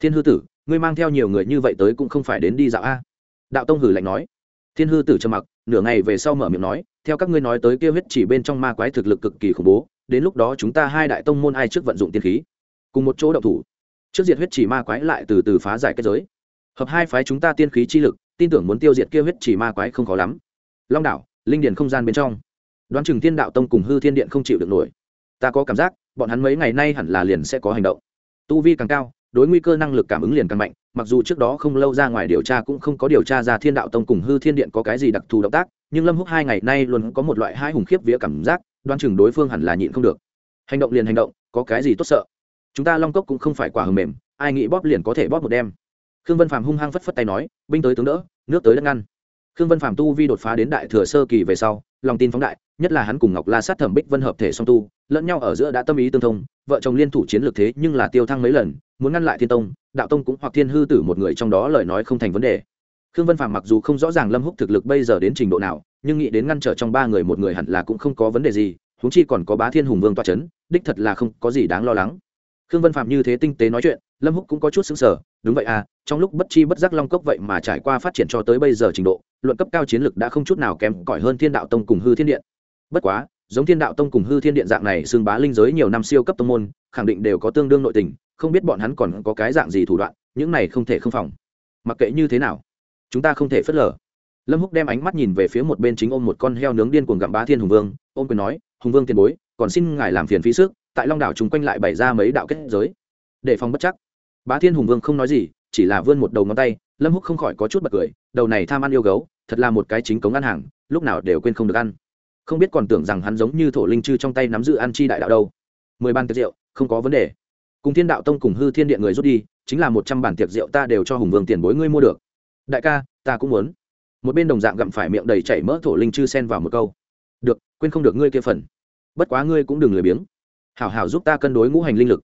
Thiên hư tử, ngươi mang theo nhiều người như vậy tới cũng không phải đến đi dạo a? Đạo tông hử lạnh nói. Thiên hư tử trầm mặc, nửa ngày về sau mở miệng nói, theo các ngươi nói tới kia huyết chỉ bên trong ma quái thực lực cực kỳ khủng bố, đến lúc đó chúng ta hai đại tông môn ai trước vận dụng tiên khí? Cùng một chỗ đậu thủ. Trước diệt huyết chỉ ma quái lại từ từ phá giải kết giới. Hợp hai phái chúng ta tiên khí chi lực, tin tưởng muốn tiêu diệt kia huyết chỉ ma quái không khó lắm. Long đảo, linh điền không gian bên trong đoán chừng thiên đạo tông cùng hư thiên điện không chịu được nổi. Ta có cảm giác, bọn hắn mấy ngày nay hẳn là liền sẽ có hành động. Tu vi càng cao, đối nguy cơ năng lực cảm ứng liền càng mạnh, mặc dù trước đó không lâu ra ngoài điều tra cũng không có điều tra ra thiên đạo tông cùng hư thiên điện có cái gì đặc thù động tác, nhưng lâm húc hai ngày nay luôn có một loại hai hùng khiếp vía cảm giác, Đoán chừng đối phương hẳn là nhịn không được. Hành động liền hành động, có cái gì tốt sợ? Chúng ta long cốc cũng không phải quả hầm mềm, ai nghĩ bóp liền có thể bóp một đêm. Khương vân phàm hung hăng phất phất tay nói, binh tới tướng đỡ, nước tới đất ngăn. Khương vân phàm tu vi đột phá đến đại thừa sơ kỳ về sau lòng tin phóng đại, nhất là hắn cùng ngọc la sát thẩm bích vân hợp thể song tu, lẫn nhau ở giữa đã tâm ý tương thông, vợ chồng liên thủ chiến lược thế nhưng là tiêu thăng mấy lần, muốn ngăn lại thiên tông, đạo tông cũng hoặc thiên hư tử một người trong đó lời nói không thành vấn đề. Khương vân phạm mặc dù không rõ ràng lâm húc thực lực bây giờ đến trình độ nào, nhưng nghĩ đến ngăn trở trong ba người một người hẳn là cũng không có vấn đề gì, huống chi còn có bá thiên hùng vương toa c h ấ n đích thật là không có gì đáng lo lắng. Khương vân phạm như thế tinh tế nói chuyện, lâm húc cũng có chút xứng sở đúng vậy à trong lúc bất chi bất giác long cốc vậy mà trải qua phát triển cho tới bây giờ trình độ, luận cấp cao chiến lực đã không chút nào kém cỏi hơn thiên đạo tông cùng hư thiên điện. Bất quá, giống thiên đạo tông cùng hư thiên điện dạng này xưng bá linh giới nhiều năm siêu cấp tông môn, khẳng định đều có tương đương nội tình, không biết bọn hắn còn có cái dạng gì thủ đoạn, những này không thể không phòng. Mặc kệ như thế nào, chúng ta không thể phớt lờ. Lâm húc đem ánh mắt nhìn về phía một bên chính ôm một con heo nướng điên cuồng gặm bá thiên hùng vương, ôm quyền nói, hùng vương tiền bối, còn xin ngài làm phiền phí sức, tại long đảo chúng quanh lại bày ra mấy đạo kết giới, để phòng bất chắc. Bá thiên hùng vương không nói gì chỉ là vươn một đầu ngón tay, lâm húc không khỏi có chút bật cười, đầu này tham ăn yêu gấu, thật là một cái chính cống ăn hàng, lúc nào đều quên không được ăn. Không biết còn tưởng rằng hắn giống như thổ linh chư trong tay nắm giữ ăn chi đại đạo đâu. Mười bàn tiệc rượu, không có vấn đề. Cùng thiên đạo tông cùng hư thiên điện người rút đi, chính là một trăm bản tiệc rượu ta đều cho hùng vương tiền bối ngươi mua được. Đại ca, ta cũng muốn. Một bên đồng dạng gặm phải miệng đầy chảy mỡ thổ linh chư xen vào một câu. Được, quên không được ngươi kia phần. Bất quá ngươi cũng đừng lười biếng. Hảo hảo giúp ta cân đối ngũ hành linh lực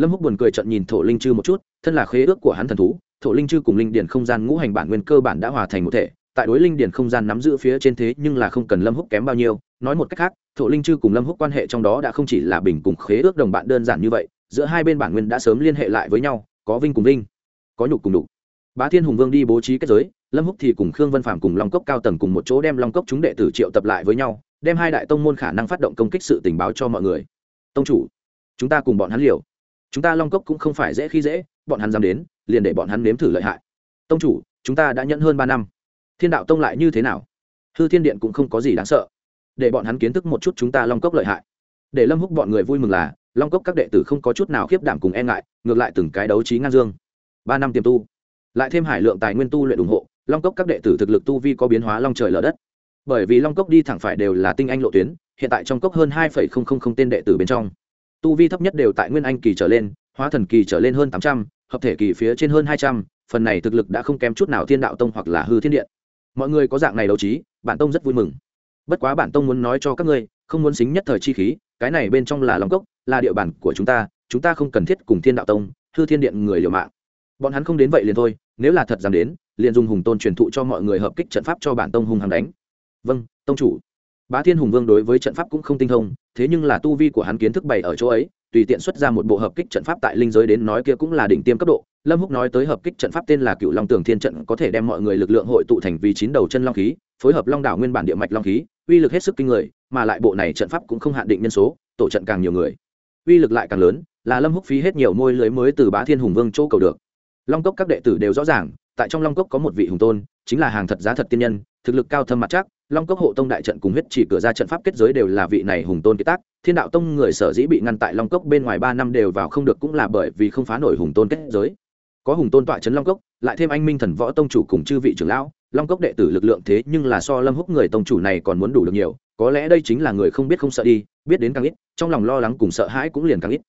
lâm húc buồn cười trận nhìn thổ linh chư một chút, thân là khế ước của hắn thần thú, thổ linh chư cùng linh điển không gian ngũ hành bản nguyên cơ bản đã hòa thành một thể, tại đối linh điển không gian nắm giữ phía trên thế nhưng là không cần lâm húc kém bao nhiêu. Nói một cách khác, thổ linh chư cùng lâm húc quan hệ trong đó đã không chỉ là bình cùng khế ước đồng bạn đơn giản như vậy, giữa hai bên bản nguyên đã sớm liên hệ lại với nhau, có vinh cùng vinh, có nhục cùng đục bá thiên hùng vương đi bố trí kết giới, lâm húc thì cùng khương vân phạm cùng long cốc cao tầng cùng một chỗ đem long cốc chúng đệ tử triệu tập lại với nhau, đem hai đại tông môn khả năng phát động công kích sự tình báo cho mọi người. Tông chủ, chúng ta cùng bọn hắn liều chúng ta long cốc cũng không phải dễ khi dễ, bọn hắn dám đến, liền để bọn hắn nếm thử lợi hại. Tông chủ, chúng ta đã nhận hơn ba năm. Thiên đạo tông lại như thế nào? Hư thiên điện cũng không có gì đáng sợ. Để bọn hắn kiến thức một chút chúng ta long cốc lợi hại. Để lâm húc bọn người vui mừng là, long cốc các đệ tử không có chút nào khiếp đảm cùng e ngại, ngược lại từng cái đấu trí ngang dương. Ba năm tiềm tu, lại thêm hải lượng tài nguyên tu luyện ủng hộ, long cốc các đệ tử thực lực tu vi có biến hóa long trời lở đất. Bởi vì long cốc đi thẳng phải đều là tinh anh lộ tuyến, hiện tại trong cốc hơn hai tên đệ tử bên trong tu vi thấp nhất đều tại nguyên anh kỳ trở lên, hóa thần kỳ trở lên hơn tám trăm, hợp thể kỳ phía trên hơn hai trăm, phần này thực lực đã không kém chút nào thiên đạo tông hoặc là hư thiên điện. Mọi người có dạng này đấu trí, bản tông rất vui mừng. Bất quá bản tông muốn nói cho các ngươi, không muốn xính nhất thời chi khí, cái này bên trong là lòng cốc, là địa bàn của chúng ta chúng ta không cần thiết cùng thiên đạo tông, hư thiên điện người liều mạng. Bọn hắn không đến vậy liền thôi, nếu là thật dám đến, liền dùng hùng tôn truyền thụ cho mọi người hợp kích trận pháp cho bản tông hùng hằng đánh. Vâng tông chủ bá thiên hùng vương đối với trận pháp cũng không tinh thông, thế nhưng là tu vi của hắn kiến thức bày ở chỗ ấy, tùy tiện xuất ra một bộ hợp kích trận pháp tại linh giới đến nói kia cũng là đỉnh tiêm cấp độ. Lâm húc nói tới hợp kích trận pháp tên là cựu long tường thiên trận có thể đem mọi người lực lượng hội tụ thành vì chín đầu chân long khí, phối hợp long đảo nguyên bản địa mạch long khí, uy lực hết sức kinh người, mà lại bộ này trận pháp cũng không hạn định nhân số, tổ trận càng nhiều người. Uy lực lại càng lớn, là lâm húc phí hết nhiều môi lưới mới từ bá thiên hùng vương chỗ cầu được. Long cốc các đệ tử đều rõ ràng, tại trong long cốc có một vị hùng tôn, chính là hàng thật giá thật tiên nhân, thực lực cao thâm mặt chắc long cốc hộ tông đại trận cùng huyết chỉ cửa ra trận pháp kết giới đều là vị này hùng tôn kiệt tác. Thiên đạo tông người sở dĩ bị ngăn tại long cốc bên ngoài ba năm đều vào không được cũng là bởi vì không phá nổi hùng tôn kết giới. Có hùng tôn tọa trấn long cốc, lại thêm anh minh thần võ tông chủ cùng chư vị trưởng lão, long cốc đệ tử lực lượng thế nhưng là so lâm húc người tông chủ này còn muốn đủ được nhiều, có lẽ đây chính là người không biết không sợ đi, biết đến càng ít, trong lòng lo lắng cùng sợ hãi cũng liền càng ít.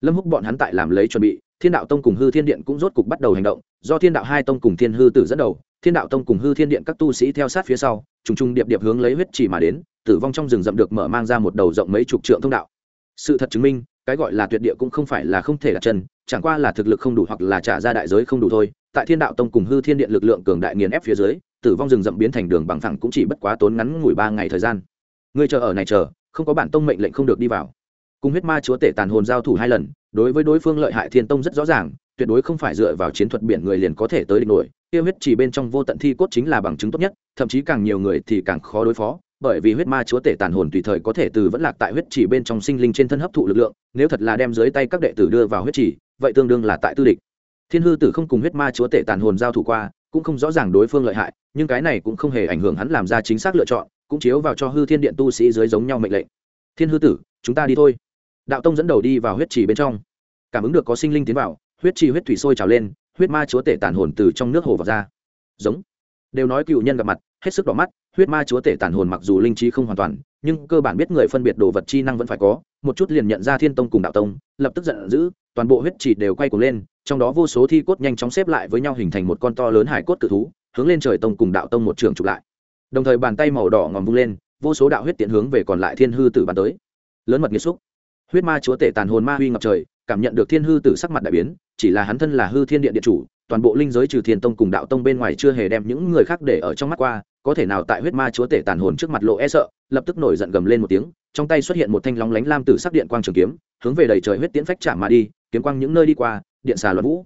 Lâm húc bọn hắn tại làm lấy chuẩn bị thiên đạo tông cùng hư thiên điện cũng rốt cục bắt đầu hành động, do thiên đạo hai tông cùng thiên hư tử dẫn đầu, thiên đạo tông cùng hư thiên điện các tu sĩ theo sát phía sau, trùng trùng điệp điệp hướng lấy huyết chỉ mà đến, tử vong trong rừng rậm được mở mang ra một đầu rộng mấy chục trượng thông đạo. Sự thật chứng minh, cái gọi là tuyệt địa cũng không phải là không thể đặt chân, chẳng qua là thực lực không đủ hoặc là trả ra đại giới không đủ thôi. Tại thiên đạo tông cùng hư thiên điện lực lượng cường đại nghiền ép phía dưới, tử vong rừng rậm biến thành đường bằng thẳng cũng chỉ bất quá tốn ngắn ngủi ba ngày thời gian. Người chờ ở này chờ, không có bản tông mệnh lệnh không được đi vào. Cùng huyết ma chúa tể tàn hồn giao thủ hai lần đối với đối phương lợi hại thiên tông rất rõ ràng, tuyệt đối không phải dựa vào chiến thuật biển người liền có thể tới địch nổi. Tiêu huyết chỉ bên trong vô tận thi cốt chính là bằng chứng tốt nhất, thậm chí càng nhiều người thì càng khó đối phó, bởi vì huyết ma chúa tể tàn hồn tùy thời có thể từ vẫn lạc tại huyết chỉ bên trong sinh linh trên thân hấp thụ lực lượng, nếu thật là đem dưới tay các đệ tử đưa vào huyết chỉ vậy tương đương là tại tư địch. Thiên hư tử không cùng huyết ma chúa tể tàn hồn giao thủ qua, cũng không rõ ràng đối phương lợi hại, nhưng cái này cũng không hề ảnh hưởng hắn làm ra chính xác lựa chọn, cũng chiếu vào cho hư thiên điện tu sĩ dưới giống nhau mệnh lệnh. Thiên hư tử, chúng ta đi thôi đạo tông dẫn đầu đi vào huyết trì bên trong. Cảm ứng được có sinh linh tiến vào, huyết trì huyết thủy sôi trào lên, huyết ma chúa tể tàn hồn từ trong nước hồ vào ra. Giống. Đều nói cựu nhân gặp mặt, hết sức đỏ mắt, huyết ma chúa tể tàn hồn mặc dù linh trí không hoàn toàn, nhưng cơ bản biết người phân biệt đồ vật chi năng vẫn phải có, một chút liền nhận ra thiên tông cùng đạo tông, lập tức giận dữ, toàn bộ huyết trì đều quay cuồng lên, trong đó vô số thi cốt nhanh chóng xếp lại với nhau hình thành một con to lớn hải cốt cự thú, hướng lên trời tông cùng đạo tông một trường chụp lại. Đồng thời bàn tay màu đỏ ngòm vung lên, vô số đạo huyết tiện hướng về còn lại thiên hư tử bàn tới. Lớn mật nghiêm xúc huyết ma chúa tể tàn hồn ma huy ngập trời, cảm nhận được thiên hư tử sắc mặt đại biến, chỉ là hắn thân là hư thiên điện điện chủ, toàn bộ linh giới trừ thiên tông cùng đạo tông bên ngoài chưa hề đem những người khác để ở trong mắt qua, có thể nào tại huyết ma chúa tể tàn hồn trước mặt lộ e sợ, lập tức nổi giận gầm lên một tiếng, trong tay xuất hiện một thanh lóng lánh lam tử sắc điện quang trường kiếm, hướng về đầy trời huyết tiễn phách chạm mà đi, kiếm quang những nơi đi qua, điện xà loạn vũ.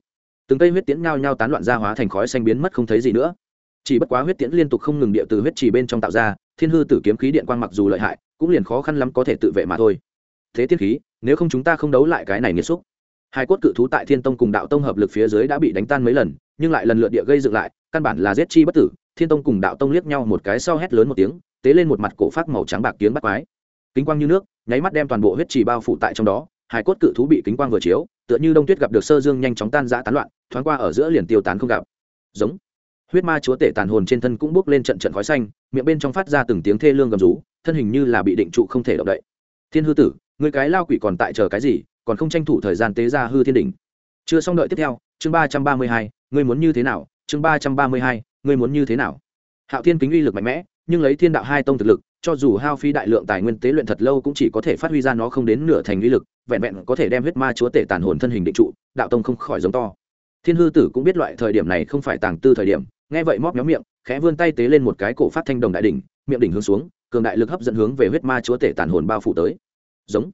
Từng cây huyết tiễn nhao nhao tán loạn ra hóa thành khói xanh biến mất không thấy gì nữa. Chỉ bất quá huyết tiễn liên tục không ngừng địa từ huyết trì bên trong tạo ra, thiên hư tử kiếm khí điện quang mặc dù lợi hại, cũng liền khó khăn lắm có thể tự vệ mà thôi thế tiên khí, nếu không chúng ta không đấu lại cái này nghiệt xúc. Hai cốt cự thú tại thiên tông cùng đạo tông hợp lực phía dưới đã bị đánh tan mấy lần, nhưng lại lần lượt địa gây dựng lại, căn bản là giết chi bất tử. Thiên tông cùng đạo tông liếc nhau một cái sau hét lớn một tiếng, tế lên một mặt cổ phát màu trắng bạc tiếng bắt quái. Kính quang như nước, nháy mắt đem toàn bộ huyết trì bao phủ tại trong đó, hai cốt cự thú bị kính quang vừa chiếu, tựa như đông tuyết gặp được sơ dương nhanh chóng tan ra tán loạn, thoáng qua ở giữa liền tiêu tán không gặp. Giống. Huyết ma chúa tể tàn hồn trên thân cũng bốc lên trận trận khói xanh, miệng bên trong phát ra từng tiếng thê lương gầm rú, thân hình như là bị định trụ không thể động đậy. Thiên hư tử người cái lao quỷ còn tại chờ cái gì, còn không tranh thủ thời gian tế ra hư thiên đỉnh. Chưa xong đợi tiếp theo, chương ba trăm ba mươi hai, ngươi muốn như thế nào? Chương ba trăm ba mươi hai, ngươi muốn như thế nào? Hạo thiên kính uy lực mạnh mẽ, nhưng lấy thiên đạo hai tông thực lực, cho dù hao phí đại lượng tài nguyên tế luyện thật lâu cũng chỉ có thể phát huy ra nó không đến nửa thành uy lực, vẹn vẹn có thể đem huyết ma chúa tể tàn hồn thân hình định trụ, đạo tông không khỏi giống to. Thiên hư tử cũng biết loại thời điểm này không phải tàng tư thời điểm, nghe vậy móc méo miệng, khẽ vươn tay tế lên một cái cổ phát thanh đồng đại đỉnh, miệng đỉnh hướng xuống, cường đại lực hấp dẫn hướng về huyết ma chúa tể tàn hồn bao phủ tới giống.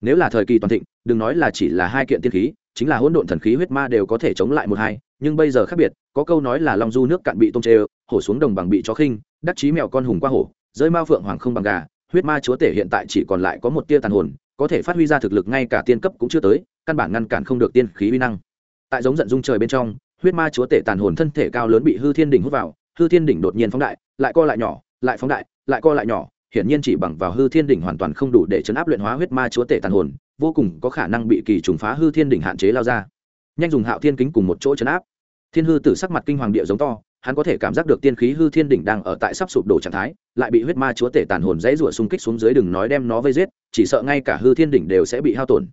Nếu là thời kỳ toàn thịnh, đừng nói là chỉ là hai kiện tiên khí, chính là hỗn độn thần khí huyết ma đều có thể chống lại một hai, nhưng bây giờ khác biệt, có câu nói là long du nước cạn bị tôm chê, hổ xuống đồng bằng bị chó khinh, đắc chí mèo con hùng qua hổ, rơi mao phượng hoàng không bằng gà, huyết ma chúa tể hiện tại chỉ còn lại có một tia tàn hồn, có thể phát huy ra thực lực ngay cả tiên cấp cũng chưa tới, căn bản ngăn cản không được tiên khí uy năng. Tại giống giận dung trời bên trong, huyết ma chúa tể tàn hồn thân thể cao lớn bị hư thiên đỉnh hút vào, hư thiên đỉnh đột nhiên phóng đại, lại co lại nhỏ, lại phóng đại, lại co lại nhỏ hiển nhiên chỉ bằng vào hư thiên đỉnh hoàn toàn không đủ để chấn áp luyện hóa huyết ma chúa tể tàn hồn, vô cùng có khả năng bị kỳ trùng phá hư thiên đỉnh hạn chế lao ra. Nhanh dùng hạo thiên kính cùng một chỗ chấn áp. Thiên hư tử sắc mặt kinh hoàng địa giống to, hắn có thể cảm giác được tiên khí hư thiên đỉnh đang ở tại sắp sụp đổ trạng thái, lại bị huyết ma chúa tể tàn hồn dãy rủa xung kích xuống dưới đừng nói đem nó vây giết, chỉ sợ ngay cả hư thiên đỉnh đều sẽ bị hao tổn.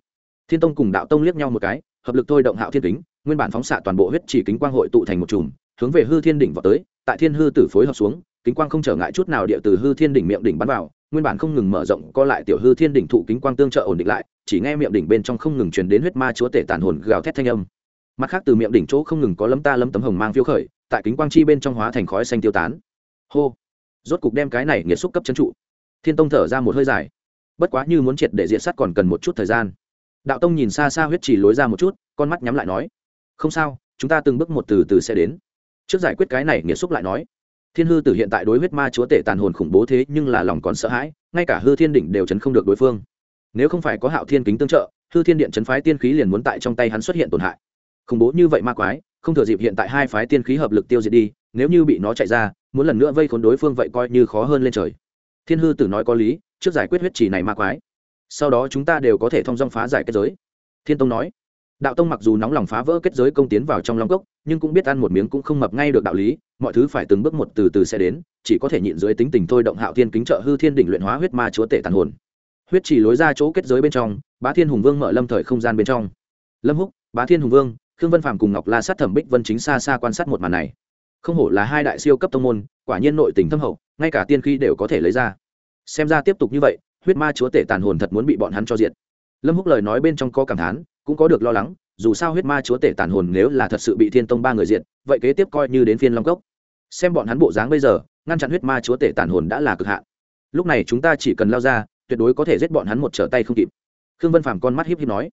Thiên tông cùng đạo tông liếc nhau một cái, hợp lực thôi động hạo thiên kính, nguyên bản phóng xạ toàn bộ huyết chỉ kính quang hội tụ thành một chùm, hướng về hư thiên đỉnh vào tới, tại thiên hư tử phối hợp xuống kính quang không trở ngại chút nào địa từ hư thiên đỉnh miệng đỉnh bắn vào, nguyên bản không ngừng mở rộng co lại tiểu hư thiên đỉnh thụ kính quang tương trợ ổn định lại, chỉ nghe miệng đỉnh bên trong không ngừng truyền đến huyết ma chúa tể tàn hồn gào thét thanh âm. Mặt khác từ miệng đỉnh chỗ không ngừng có lấm ta lấm tấm hồng mang phiêu khởi, tại kính quang chi bên trong hóa thành khói xanh tiêu tán. Hô! Rốt cục đem cái này nghiệt xúc cấp chân trụ. Thiên tông thở ra một hơi dài. Bất quá như muốn triệt để diện sát còn cần một chút thời gian. Đạo tông nhìn xa xa huyết chỉ lối ra một chút, con mắt nhắm lại nói, không sao, chúng ta từng bước một từ từ sẽ đến. Trước giải quyết cái này nghiệt xúc lại nói thiên hư tử hiện tại đối huyết ma chúa tể tàn hồn khủng bố thế nhưng là lòng còn sợ hãi, ngay cả hư thiên đỉnh đều chấn không được đối phương. Nếu không phải có hạo thiên kính tương trợ, hư thiên điện chấn phái tiên khí liền muốn tại trong tay hắn xuất hiện tổn hại. Khủng bố như vậy ma quái, không thừa dịp hiện tại hai phái tiên khí hợp lực tiêu diệt đi, nếu như bị nó chạy ra, muốn lần nữa vây khốn đối phương vậy coi như khó hơn lên trời. Thiên hư tử nói có lý, trước giải quyết huyết trì này ma quái, sau đó chúng ta đều có thể thông dong phá giải kết giới. Thiên tông nói, đạo tông mặc dù nóng lòng phá vỡ kết giới công tiến vào trong long cốc, nhưng cũng biết ăn một miếng cũng không mập ngay được đạo lý mọi thứ phải từng bước một từ từ sẽ đến, chỉ có thể nhịn dưới tính tình thôi động hạo thiên kính trợ hư thiên đỉnh luyện hóa huyết ma chúa tể tàn hồn. Huyết chỉ lối ra chỗ kết giới bên trong, bá thiên hùng vương mở lâm thời không gian bên trong. Lâm húc, bá thiên hùng vương, khương vân phàm cùng ngọc la sát thẩm bích vân chính xa xa quan sát một màn này. Không hổ là hai đại siêu cấp tông môn, quả nhiên nội tình thâm hậu, ngay cả tiên khi đều có thể lấy ra. Xem ra tiếp tục như vậy, huyết ma chúa tể tàn hồn thật muốn bị bọn hắn cho diện lâm húc lời nói bên trong có cảm thán, cũng có được lo lắng, dù sao huyết ma chúa tể tàn hồn nếu là thật sự bị thiên tông ba người diện vậy kế tiếp coi như đến phiên long cốc xem bọn hắn bộ dáng bây giờ, ngăn chặn huyết ma chúa tể tàn hồn đã là cực hạn. Lúc này chúng ta chỉ cần lao ra, tuyệt đối có thể giết bọn hắn một trở tay không kịp. Khương vân phàm con mắt hiếp hiếp nói.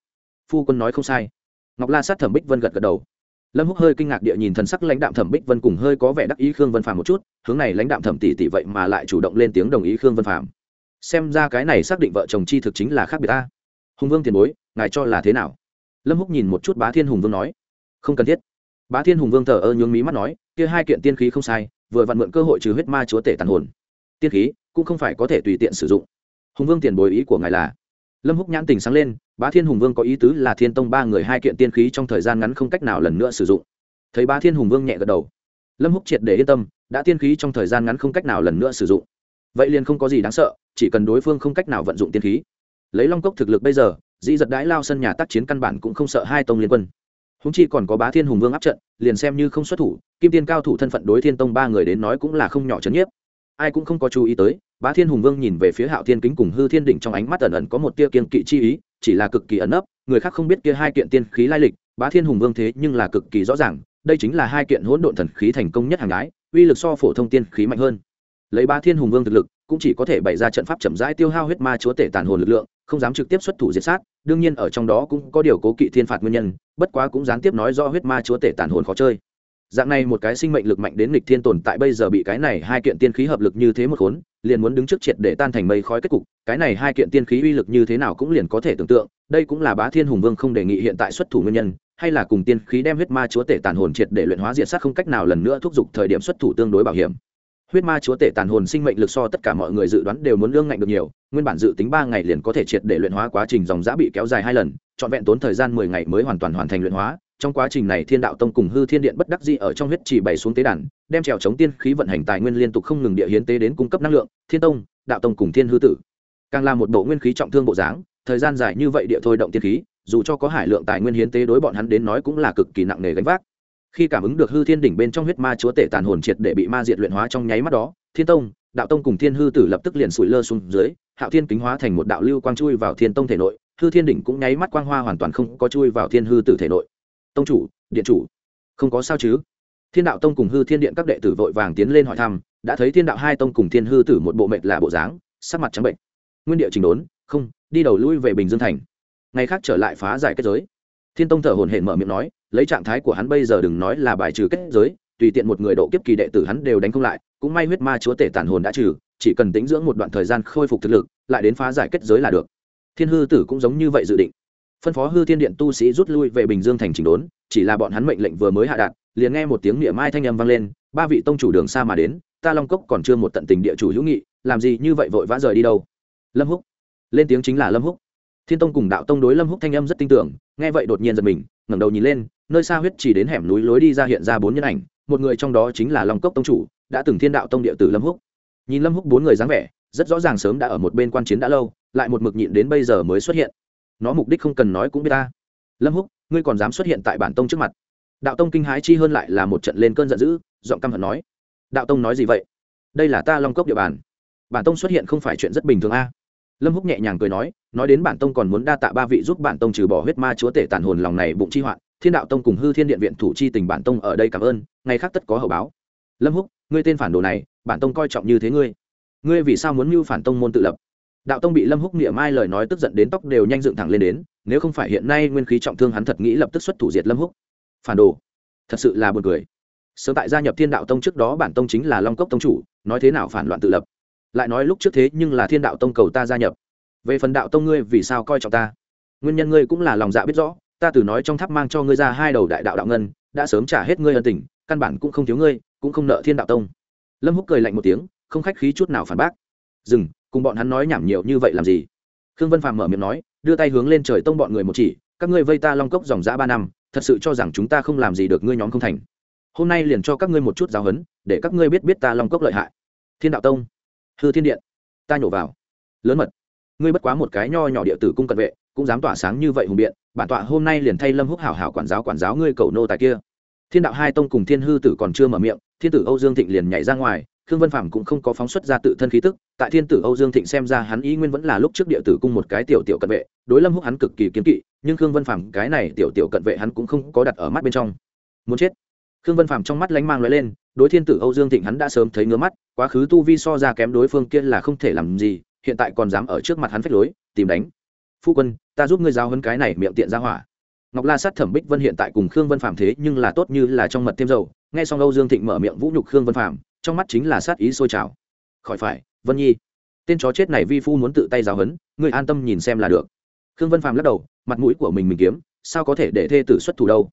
Phu quân nói không sai. Ngọc la sát thẩm bích vân gật gật đầu. Lâm húc hơi kinh ngạc địa nhìn thần sắc lãnh đạm thẩm bích vân cùng hơi có vẻ đắc ý khương vân phàm một chút, hướng này lãnh đạm thẩm tỷ tỷ vậy mà lại chủ động lên tiếng đồng ý khương vân phàm. Xem ra cái này xác định vợ chồng chi thực chính là khác biệt ta. Hùng vương tiền bối, ngài cho là thế nào? Lâm húc nhìn một chút bá thiên hùng vương nói. Không cần thiết. Bá thiên hùng vương thờ ơ nhướng mí mắt nói kia hai kiện tiên khí không sai, vừa vặn mượn cơ hội trừ huyết ma chúa tể tàn hồn. Tiên khí cũng không phải có thể tùy tiện sử dụng. Hùng vương tiền bối ý của ngài là? Lâm húc nhãn tình sáng lên, bá thiên hùng vương có ý tứ là thiên tông ba người hai kiện tiên khí trong thời gian ngắn không cách nào lần nữa sử dụng. Thấy bá thiên hùng vương nhẹ gật đầu. Lâm húc triệt để yên tâm, đã tiên khí trong thời gian ngắn không cách nào lần nữa sử dụng. Vậy liền không có gì đáng sợ, chỉ cần đối phương không cách nào vận dụng tiên khí. Lấy long cốc thực lực bây giờ, dĩ giật đãi lao sân nhà tác chiến căn bản cũng không sợ hai tông liên quân. Húng chi còn có bá thiên hùng vương áp trận, liền xem như không xuất thủ kim tiên cao thủ thân phận đối thiên tông ba người đến nói cũng là không nhỏ c nhiếp. Ai cũng không có chú ý tới, bá thiên hùng vương nhìn về phía hạo thiên kính cùng hư thiên đỉnh trong ánh mắt ẩn ẩn có một tia kiên kỵ chi ý, chỉ là cực kỳ ẩn ấp người khác không biết kia hai kiện tiên khí lai lịch, bá thiên hùng vương thế nhưng là cực kỳ rõ ràng, đây chính là hai kiện hỗn độn thần khí thành công nhất hàng ái uy lực so phổ thông tiên khí mạnh hơn. Lấy bá thiên hùng vương thực lực, cũng chỉ có thể bày ra trận pháp chậm rãi tiêu hao huyết ma chúa tể tàn hồn lực lượng, không dám trực tiếp xuất thủ diệt sát, đương nhiên ở trong đó cũng có điều cố kỵ thiên phạt nguyên nhân, bất quá cũng gián tiếp nói do huyết ma chúa tể tàn hồn khó chơi dạng này một cái sinh mệnh lực mạnh đến nghịch thiên tồn tại bây giờ bị cái này hai kiện tiên khí hợp lực như thế một khốn, liền muốn đứng trước triệt để tan thành mây khói kết cục, cái này hai kiện tiên khí uy lực như thế nào cũng liền có thể tưởng tượng, đây cũng là bá thiên hùng vương không đề nghị hiện tại xuất thủ nguyên nhân, hay là cùng tiên khí đem huyết ma chúa tể tàn hồn triệt để luyện hóa diện sát không cách nào lần nữa thúc giục thời điểm xuất thủ tương đối bảo hiểm. Huyết ma chúa tể tàn hồn sinh mệnh lực so tất cả mọi người dự đoán đều muốn lương ngạnh được nhiều, nguyên bản dự tính ba ngày liền có thể triệt để luyện hóa quá trình dòng giã bị kéo dài hai lần, trọn vẹn tốn thời gian mười ngày mới hoàn toàn hoàn thành luyện hóa trong quá trình này thiên đạo tông cùng hư thiên điện bất đắc dĩ ở trong huyết chỉ bày xuống tế đàn, đem trèo chống tiên khí vận hành tài nguyên liên tục không ngừng địa hiến tế đến cung cấp năng lượng, thiên tông, đạo tông cùng thiên hư tử. Càng là một bộ nguyên khí trọng thương bộ dáng, thời gian dài như vậy địa thôi động tiên khí, dù cho có hải lượng tài nguyên hiến tế đối bọn hắn đến nói cũng là cực kỳ nặng nề gánh vác. Khi cảm ứng được hư thiên đỉnh bên trong huyết ma chúa tể tàn hồn triệt để bị ma diệt luyện hóa trong nháy mắt đó, thiên tông, đạo tông cùng thiên hư tử lập tức liền sủi lơ xuống dưới, hạo thiên kính hóa thành một đạo lưu quang chui vào thiên tông thể nội, hư thiên đỉnh cũng nháy mắt quang hoa hoàn toàn không có chui vào thiên hư tử thể nội tông chủ, điện chủ. Không có sao chứ? Thiên đạo tông cùng hư thiên điện các đệ tử vội vàng tiến lên hỏi thăm, đã thấy thiên đạo hai tông cùng thiên hư tử một bộ mệnh là bộ dáng, sắc mặt trắng bệnh. Nguyên địa trình đốn, không, đi đầu lui về bình dương thành. Ngày khác trở lại phá giải kết giới. Thiên tông thở hồn hển mở miệng nói, lấy trạng thái của hắn bây giờ đừng nói là bài trừ kết giới, tùy tiện một người độ kiếp kỳ đệ tử hắn đều đánh không lại, cũng may huyết ma chúa tể tản hồn đã trừ, chỉ cần tính dưỡng một đoạn thời gian khôi phục thực lực, lại đến phá giải kết giới là được. Thiên hư tử cũng giống như vậy dự định phân phó hư thiên điện tu sĩ rút lui về bình dương thành chỉnh đốn, chỉ là bọn hắn mệnh lệnh vừa mới hạ đạt, liền nghe một tiếng niệm mai thanh âm vang lên, ba vị tông chủ đường xa mà đến, ta long cốc còn chưa một tận tình địa chủ hữu nghị, làm gì như vậy vội vã rời đi đâu? Lâm húc. Lên tiếng chính là lâm húc. Thiên tông cùng đạo tông đối lâm húc thanh âm rất tin tưởng, nghe vậy đột nhiên giật mình, ngẩng đầu nhìn lên, nơi xa huyết chỉ đến hẻm núi lối đi ra hiện ra bốn nhân ảnh, một người trong đó chính là long cốc tông chủ, đã từng thiên đạo tông địa tử lâm húc. Nhìn lâm húc bốn người dáng vẻ, rất rõ ràng sớm đã ở một bên quan chiến đã lâu, lại một mực nhịn đến bây giờ mới xuất hiện nó mục đích không cần nói cũng biết ta. Lâm húc, ngươi còn dám xuất hiện tại bản tông trước mặt. Đạo tông kinh hái chi hơn lại là một trận lên cơn giận dữ, giọng căm hận nói. Đạo tông nói gì vậy? Đây là ta long cốc địa bàn. Bản tông xuất hiện không phải chuyện rất bình thường a. Lâm húc nhẹ nhàng cười nói nói đến bản tông còn muốn đa tạ ba vị giúp bản tông trừ bỏ huyết ma chúa tể tàn hồn lòng này bụng chi hoạn, thiên đạo tông cùng hư thiên điện viện thủ chi tình bản tông ở đây cảm ơn, ngày khác tất có hậu báo. Lâm húc, ngươi tên phản đồ này, bản tông coi trọng như thế ngươi. Ngươi vì sao muốn mưu phản tông môn tự lập? Đạo tông bị lâm húc nghĩa mai lời nói tức giận đến tóc đều nhanh dựng thẳng lên đến, nếu không phải hiện nay nguyên khí trọng thương hắn thật nghĩ lập tức xuất thủ diệt lâm húc. Phản đồ, thật sự là buồn cười. Sớm tại gia nhập thiên đạo tông trước đó bản tông chính là long cốc tông chủ, nói thế nào phản loạn tự lập. Lại nói lúc trước thế nhưng là thiên đạo tông cầu ta gia nhập. Về phần đạo tông ngươi vì sao coi trọng ta? Nguyên nhân ngươi cũng là lòng dạ biết rõ, ta từ nói trong tháp mang cho ngươi ra hai đầu đại đạo đạo ngân, đã sớm trả hết ngươi ân tình, căn bản cũng không thiếu ngươi, cũng không nợ thiên đạo tông. Lâm húc cười lạnh một tiếng, không khách khí chút nào phản bác. Dừng cùng bọn hắn nói nhảm nhiều như vậy làm gì? Khương vân phạm mở miệng nói, đưa tay hướng lên trời tông bọn người một chỉ, các ngươi vây ta long cốc dòng dã ba năm, thật sự cho rằng chúng ta không làm gì được ngươi nhóm không thành. Hôm nay liền cho các ngươi một chút giáo huấn, để các ngươi biết biết ta long cốc lợi hại. Thiên đạo tông, hư thiên điện, ta nhổ vào. Lớn mật, ngươi bất quá một cái nho nhỏ địa tử cung cận vệ, cũng dám tỏa sáng như vậy hùng biện, bản tọa hôm nay liền thay lâm húc hảo hảo quản giáo quản giáo ngươi cầu nô tài kia. Thiên đạo hai tông cùng thiên hư tử còn chưa mở miệng, thiên tử âu dương thịnh liền nhảy ra ngoài khương vân phạm cũng không có phóng xuất ra tự thân khí tức, tại thiên tử âu dương thịnh xem ra hắn ý nguyên vẫn là lúc trước địa tử cung một cái tiểu tiểu cận vệ, đối lâm húc hắn cực kỳ kiếm kỵ, nhưng khương vân phạm cái này tiểu tiểu cận vệ hắn cũng không có đặt ở mắt bên trong. Muốn chết? Khương vân phạm trong mắt lánh mang l lên, đối thiên tử âu dương thịnh hắn đã sớm thấy ngứa mắt, quá khứ tu vi so ra kém đối phương kia là không thể làm gì, hiện tại còn dám ở trước mặt hắn phách lối, tìm đánh. Phu quân, ta giúp ngươi giao hơn cái này miệng tiện ra hỏa. Ngọc la sát thẩm bích vân hiện tại cùng khương vân phạm thế nhưng là tốt như là trong mật thêm dầu. Nghe xong âu dương thịnh mở miệng vũ nhục khương vân phạm trong mắt chính là sát ý sôi trào. Khỏi phải, vân nhi. Tên chó chết này vi phu muốn tự tay giáo hấn ngươi an tâm nhìn xem là được. Khương vân Phàm lắc đầu, mặt mũi của mình mình kiếm, sao có thể để thê tử xuất thủ đâu?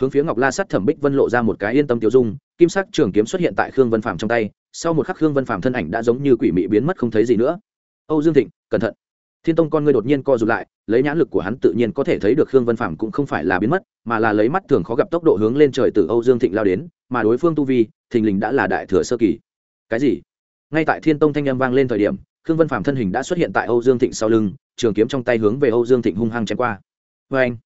Hướng phía ngọc la sắt thẩm bích vân lộ ra một cái yên tâm tiêu dung, kim sắc trường kiếm xuất hiện tại khương vân Phàm trong tay, sau một khắc khương vân Phàm thân ảnh đã giống như quỷ mị biến mất không thấy gì nữa. Âu dương thịnh, cẩn thận. Thiên tông con ngươi đột nhiên co rụt lại, lấy nhãn lực của hắn tự nhiên có thể thấy được khương vân Phàm cũng không phải là biến mất, mà là lấy mắt thường khó gặp tốc độ hướng lên trời từ âu dương thịnh lao đến mà đối phương tu vi, thình lình đã là đại thừa sơ kỳ. Cái gì? Ngay tại thiên tông thanh â m vang lên thời điểm, khương vân phạm thân hình đã xuất hiện tại âu dương thịnh sau lưng, trường kiếm trong tay hướng về âu dương thịnh hung hăng chém qua. Vê anh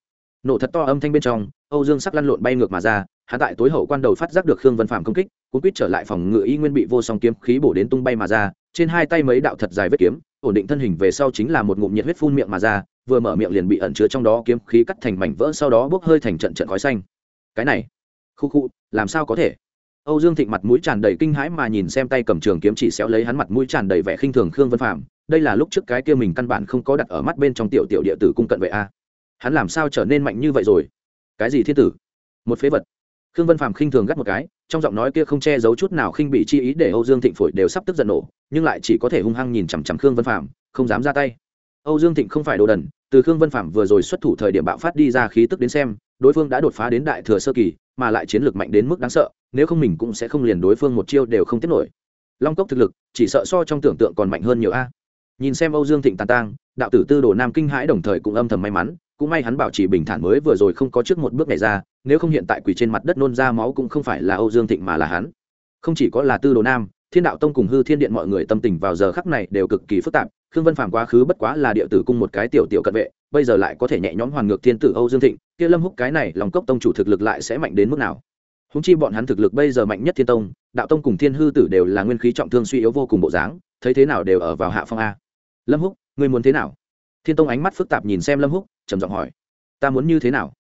nổ thật to âm thanh bên trong, âu dương sắc lăn lộn bay ngược mà ra, hắn tại tối hậu quan đầu phát giác được khương vân phạm công kích, cuốn quýt trở lại phòng ngự y nguyên bị vô song kiếm khí bổ đến tung bay mà ra, trên hai tay mấy đạo thật dài vết kiếm, ổn định thân hình về sau chính là một ngụm nhiệt huyết phun miệng mà ra, vừa mở miệng liền bị ẩn chứa trong đó kiếm khí cắt thành mảnh vỡ, sau đó bốc hơi thành trận trận khói xanh. Cái này khu khu làm sao có thể? Âu dương thịnh mặt mũi tràn đầy kinh hãi mà nhìn xem tay cầm trường kiếm chỉ xéo lấy hắn mặt mũi tràn đầy vẻ khinh thường khương vân phạm đây là lúc trước cái kia mình căn bản không có đặt ở mắt bên trong tiểu tiểu địa tử cung cận vệ a. Hắn làm sao trở nên mạnh như vậy rồi? Cái gì thiên tử? Một phế vật. Khương vân Phạm khinh thường gắt một cái trong giọng nói kia không che giấu chút nào khinh bị chi ý để âu dương thịnh phổi đều sắp tức giận nổ nhưng lại chỉ có thể hung hăng nhìn chằm chằm khương vân Phạm, không dám ra tay. Âu dương thịnh không phải đồ đần từ khương vân Phạm vừa rồi xuất thủ thời điểm bạo phát đi ra khí tức đến xem đối phương đã đột phá đến đại thừa sơ kỳ mà lại chiến lược mạnh đến mức đáng sợ, nếu không mình cũng sẽ không liền đối phương một chiêu đều không tiếp nổi. Long cốc thực lực, chỉ sợ so trong tưởng tượng còn mạnh hơn nhiều a. Nhìn xem âu dương thịnh tàn tang, đạo tử tư đồ nam kinh hãi đồng thời cũng âm thầm may mắn, cũng may hắn bảo trì bình thản mới vừa rồi không có trước một bước này ra, nếu không hiện tại quỳ trên mặt đất nôn ra máu cũng không phải là âu dương thịnh mà là hắn. Không chỉ có là tư đồ nam, thiên đạo tông cùng hư thiên điện mọi người tâm tình vào giờ khắc này đều cực kỳ phức tạp, khương vân phàm quá khứ bất quá là địa tử cung một cái tiểu tiểu cận vệ bây giờ lại có thể nhẹ nhõm hoàn ngược thiên tử âu dương thịnh, kia lâm húc cái này lòng cốc tông chủ thực lực lại sẽ mạnh đến mức nào? Húng chi bọn hắn thực lực bây giờ mạnh nhất thiên tông, đạo tông cùng thiên hư tử đều là nguyên khí trọng thương suy yếu vô cùng bộ dáng, thấy thế nào đều ở vào hạ phong a. Lâm húc, ngươi muốn thế nào? Thiên tông ánh mắt phức tạp nhìn xem lâm húc, trầm giọng hỏi. Ta muốn như thế nào?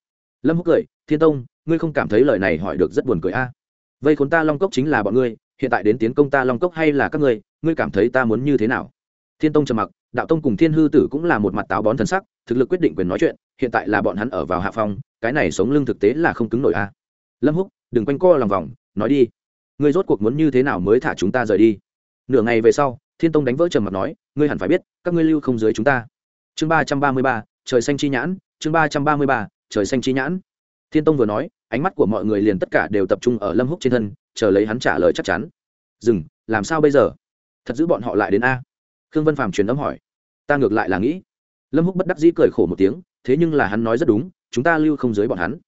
Lâm húc cười, thiên tông, ngươi không cảm thấy lời này hỏi được rất buồn cười a? Vây khốn ta long cốc chính là bọn ngươi, hiện tại đến tiến công ta long cốc hay là các ngươi ngươi cảm thấy ta muốn như thế nào? Thiên tông trầm mặc đạo tông cùng thiên hư tử cũng là một mặt táo bón thần sắc, thực lực quyết định quyền nói chuyện, hiện tại là bọn hắn ở vào hạ phong, cái này sống lưng thực tế là không cứng nổi a. À. Lâm húc, đừng quanh co lòng vòng, nói đi. Ngươi rốt cuộc muốn như thế nào mới thả chúng ta rời đi? Nửa ngày về sau, thiên tông đánh vỡ trầm mặt nói, ngươi hẳn phải biết, các ngươi lưu không dưới chúng ta. Chương ba trăm ba mươi ba, trời xanh chi nhãn, chương ba trăm ba mươi ba, trời xanh chi nhãn. Thiên tông vừa nói, ánh mắt của mọi người liền tất cả đều tập trung ở lâm húc trên thân, chờ lấy hắn trả lời chắc chắn. Dừng, làm sao bây giờ? Thật giữ bọn họ lại đến a? Khương vân phàm truyền âm hỏi, ta ngược lại là nghĩ. Lâm húc bất đắc dĩ cười khổ một tiếng, thế nhưng là hắn nói rất đúng, chúng ta lưu không dưới bọn hắn.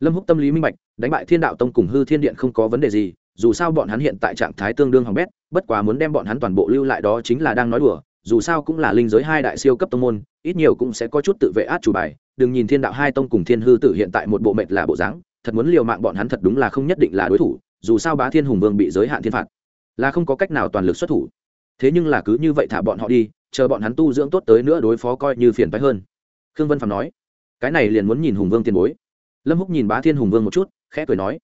Lâm húc tâm lý minh bạch, đánh bại thiên đạo tông cùng hư thiên điện không có vấn đề gì, dù sao bọn hắn hiện tại trạng thái tương đương hỏng bét, bất quá muốn đem bọn hắn toàn bộ lưu lại đó chính là đang nói đùa, dù sao cũng là linh giới hai đại siêu cấp tông môn, ít nhiều cũng sẽ có chút tự vệ át chủ bài. Đừng nhìn thiên đạo hai tông cùng thiên hư tử hiện tại một bộ mệt là bộ dáng, thật muốn liều mạng bọn hắn thật đúng là không nhất định là đối thủ, dù sao bá thiên hùng vương bị giới hạn thiên phạt, là không có cách nào toàn lực xuất thủ thế nhưng là cứ như vậy thả bọn họ đi, chờ bọn hắn tu dưỡng tốt tới nữa đối phó coi như phiền phái hơn. Khương vân phạm nói. Cái này liền muốn nhìn hùng vương tiền bối. Lâm húc nhìn bá thiên hùng vương một chút, khẽ cười nói.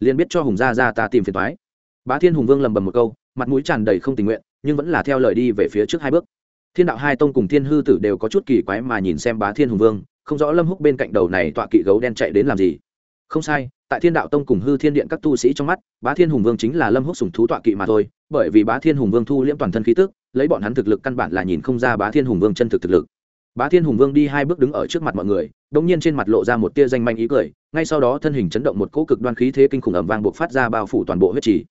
Liền biết cho hùng gia ra ta tìm phiền thoái bá thiên hùng vương lầm bầm một câu, mặt mũi tràn đầy không tình nguyện, nhưng vẫn là theo lời đi về phía trước hai bước. Thiên đạo hai tông cùng thiên hư tử đều có chút kỳ quái mà nhìn xem bá thiên hùng vương, không rõ lâm húc bên cạnh đầu này tọa kỵ gấu đen chạy đến làm gì. Không sai, tại thiên đạo tông cùng hư thiên điện các tu sĩ trong mắt, bá thiên hùng vương chính là lâm húc sùng thú tọa kỵ mà thôi bởi vì bá thiên hùng vương thu liễm toàn thân khí tức, lấy bọn hắn thực lực căn bản là nhìn không ra bá thiên hùng vương chân thực thực lực. Bá thiên hùng vương đi hai bước đứng ở trước mặt mọi người, đống nhiên trên mặt lộ ra một tia danh manh ý cười, ngay sau đó thân hình chấn động một cỗ cực đoan khí thế kinh khủng ẩm vang buộc phát ra bao phủ toàn bộ huyết trì.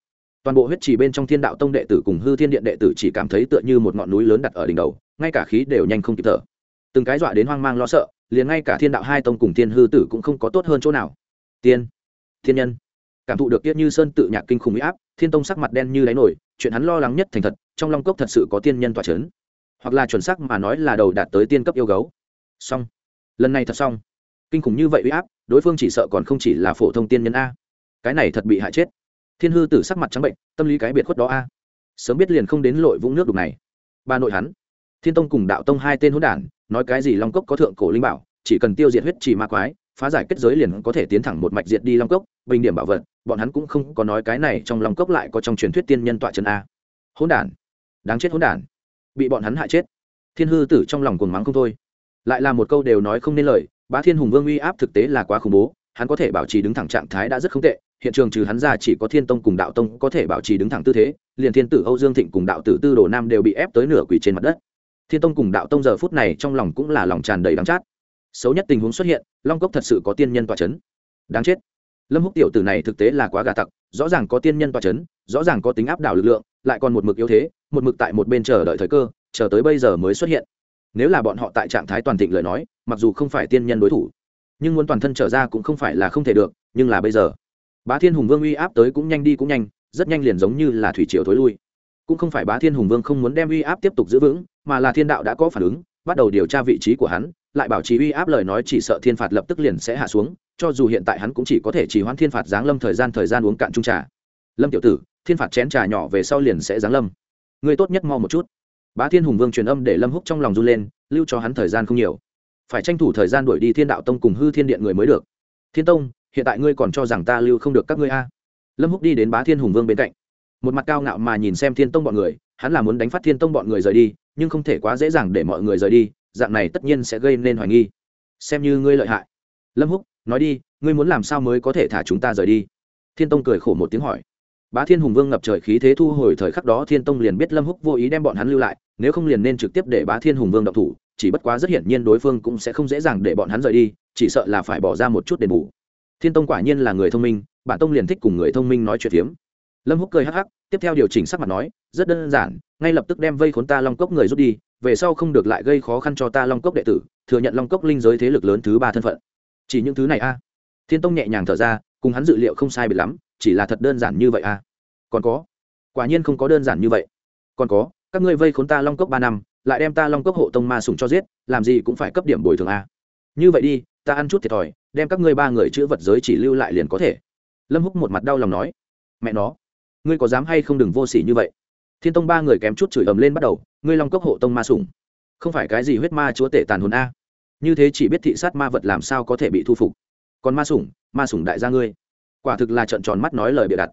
Toàn bộ huyết trì bên trong thiên đạo tông đệ tử cùng hư thiên điện đệ tử chỉ cảm thấy tựa như một ngọn núi lớn đặt ở đỉnh đầu, ngay cả khí đều nhanh không kịp thở. Từng cái dọa đến hoang mang lo sợ, liền ngay cả thiên đạo hai tông cùng thiên hư tử cũng không có tốt hơn chỗ nào. Tiên, thiên nhân cảm thụ được tiết như sơn tự nhạc kinh khủng huy áp, thiên tông sắc mặt đen như đáy nổi, chuyện hắn lo lắng nhất thành thật, trong long cốc thật sự có tiên nhân tỏa c hoặc là chuẩn sắc mà nói là đầu đạt tới tiên cấp yêu gấu. Xong. Lần này thật xong. Kinh khủng như vậy huy áp, đối phương chỉ sợ còn không chỉ là phổ thông tiên nhân a. Cái này thật bị hại chết. Thiên hư tử sắc mặt trắng bệnh, tâm lý cái biệt khuất đó a. Sớm biết liền không đến lội vũng nước đục này. Ba nội hắn. Thiên tông cùng đạo tông hai tên hỗn đản, nói cái gì long cốc có thượng cổ linh bảo, chỉ cần tiêu diệt huyết trì ma quái, phá giải kết giới liền có thể tiến thẳng một mạch diệt đi long cốc, bình điểm bảo vật bọn hắn cũng không có nói cái này trong long cốc lại có trong truyền thuyết tiên nhân tọa chân a. Hỗn đản. Đáng chết hỗn đản. Bị bọn hắn hại chết. Thiên hư tử trong lòng cuồng mắng không thôi. Lại là một câu đều nói không nên lời, bá thiên hùng vương uy áp thực tế là quá khủng bố, hắn có thể bảo trì đứng thẳng trạng thái đã rất không tệ, hiện trường trừ hắn ra chỉ có thiên tông cùng đạo tông có thể bảo trì đứng thẳng tư thế, liền thiên tử âu dương thịnh cùng đạo tử tư đồ nam đều bị ép tới nửa quỷ trên mặt đất. Thiên tông cùng đạo tông giờ phút này trong lòng cũng là lòng tràn đầy đắng chát. Xấu nhất tình huống xuất hiện, long cốc thật sự có tiên nhân tọa c h ấ n đáng chết lâm húc tiểu tử này thực tế là quá gà tặc, rõ ràng có tiên nhân toa c h ấ n rõ ràng có tính áp đảo lực lượng, lại còn một mực yếu thế, một mực tại một bên chờ đợi thời cơ, chờ tới bây giờ mới xuất hiện. Nếu là bọn họ tại trạng thái toàn thịnh lời nói, mặc dù không phải tiên nhân đối thủ, nhưng muốn toàn thân trở ra cũng không phải là không thể được, nhưng là bây giờ, bá thiên hùng vương uy áp tới cũng nhanh đi cũng nhanh, rất nhanh liền giống như là thủy triều thối lui. Cũng không phải bá thiên hùng vương không muốn đem uy áp tiếp tục giữ vững, mà là thiên đạo đã có phản ứng, bắt đầu điều tra vị trí của hắn lại bảo trì uy áp lời nói chỉ sợ thiên phạt lập tức liền sẽ hạ xuống, cho dù hiện tại hắn cũng chỉ có thể chỉ hoãn thiên phạt giáng lâm thời gian thời gian uống cạn chung trà. Lâm tiểu tử, thiên phạt chén trà nhỏ về sau liền sẽ giáng lâm. Ngươi tốt nhất mau một chút. Bá thiên hùng vương truyền âm để lâm húc trong lòng run lên, lưu cho hắn thời gian không nhiều. Phải tranh thủ thời gian đuổi đi thiên đạo tông cùng hư thiên điện người mới được. Thiên tông, hiện tại ngươi còn cho rằng ta lưu không được các ngươi a? Lâm húc đi đến bá thiên hùng vương bên cạnh. Một mặt cao ngạo mà nhìn xem thiên tông bọn người, hắn là muốn đánh phát thiên tông bọn người rời đi, nhưng không thể quá dễ dàng để mọi người rời đi dạng này tất nhiên sẽ gây nên hoài nghi. Xem như ngươi lợi hại. Lâm húc, nói đi, ngươi muốn làm sao mới có thể thả chúng ta rời đi? Thiên tông cười khổ một tiếng hỏi. Bá thiên hùng vương ngập trời khí thế thu hồi thời khắc đó, thiên tông liền biết lâm húc vô ý đem bọn hắn lưu lại, nếu không liền nên trực tiếp để bá thiên hùng vương độc thủ, chỉ bất quá rất hiển nhiên đối phương cũng sẽ không dễ dàng để bọn hắn rời đi, chỉ sợ là phải bỏ ra một chút đền bù. Thiên tông quả nhiên là người thông minh, bản tông liền thích cùng người thông minh nói chuyện phiếm. Lâm húc cười hắc hắc, tiếp theo điều chỉnh sắc mặt nói, rất đơn giản, ngay lập tức đem vây khốn ta long cốc người rút đi về sau không được lại gây khó khăn cho ta long cốc đệ tử, thừa nhận long cốc linh giới thế lực lớn thứ ba thân phận. Chỉ những thứ này a. Thiên tông nhẹ nhàng thở ra, cùng hắn dự liệu không sai biệt lắm, chỉ là thật đơn giản như vậy a. Còn có, quả nhiên không có đơn giản như vậy. Còn có, các ngươi vây khốn ta long cốc ba năm, lại đem ta long cốc hộ tông ma sùng cho giết, làm gì cũng phải cấp điểm bồi thường a. Như vậy đi, ta ăn chút thiệt thòi, đem các ngươi ba người chữ vật giới chỉ lưu lại liền có thể. Lâm húc một mặt đau lòng nói, mẹ nó, ngươi có dám hay không đừng vô s ỉ như vậy? Thiên tông ba người kém chút chửi ầm lên bắt đầu ngươi long cốc hộ tông ma sủng. Không phải cái gì huyết ma chúa tể tàn hồn a. Như thế chỉ biết thị sát ma vật làm sao có thể bị thu phục. Còn ma sủng ma sủng đại gia ngươi. Quả thực là trận tròn mắt nói lời bịa đặt.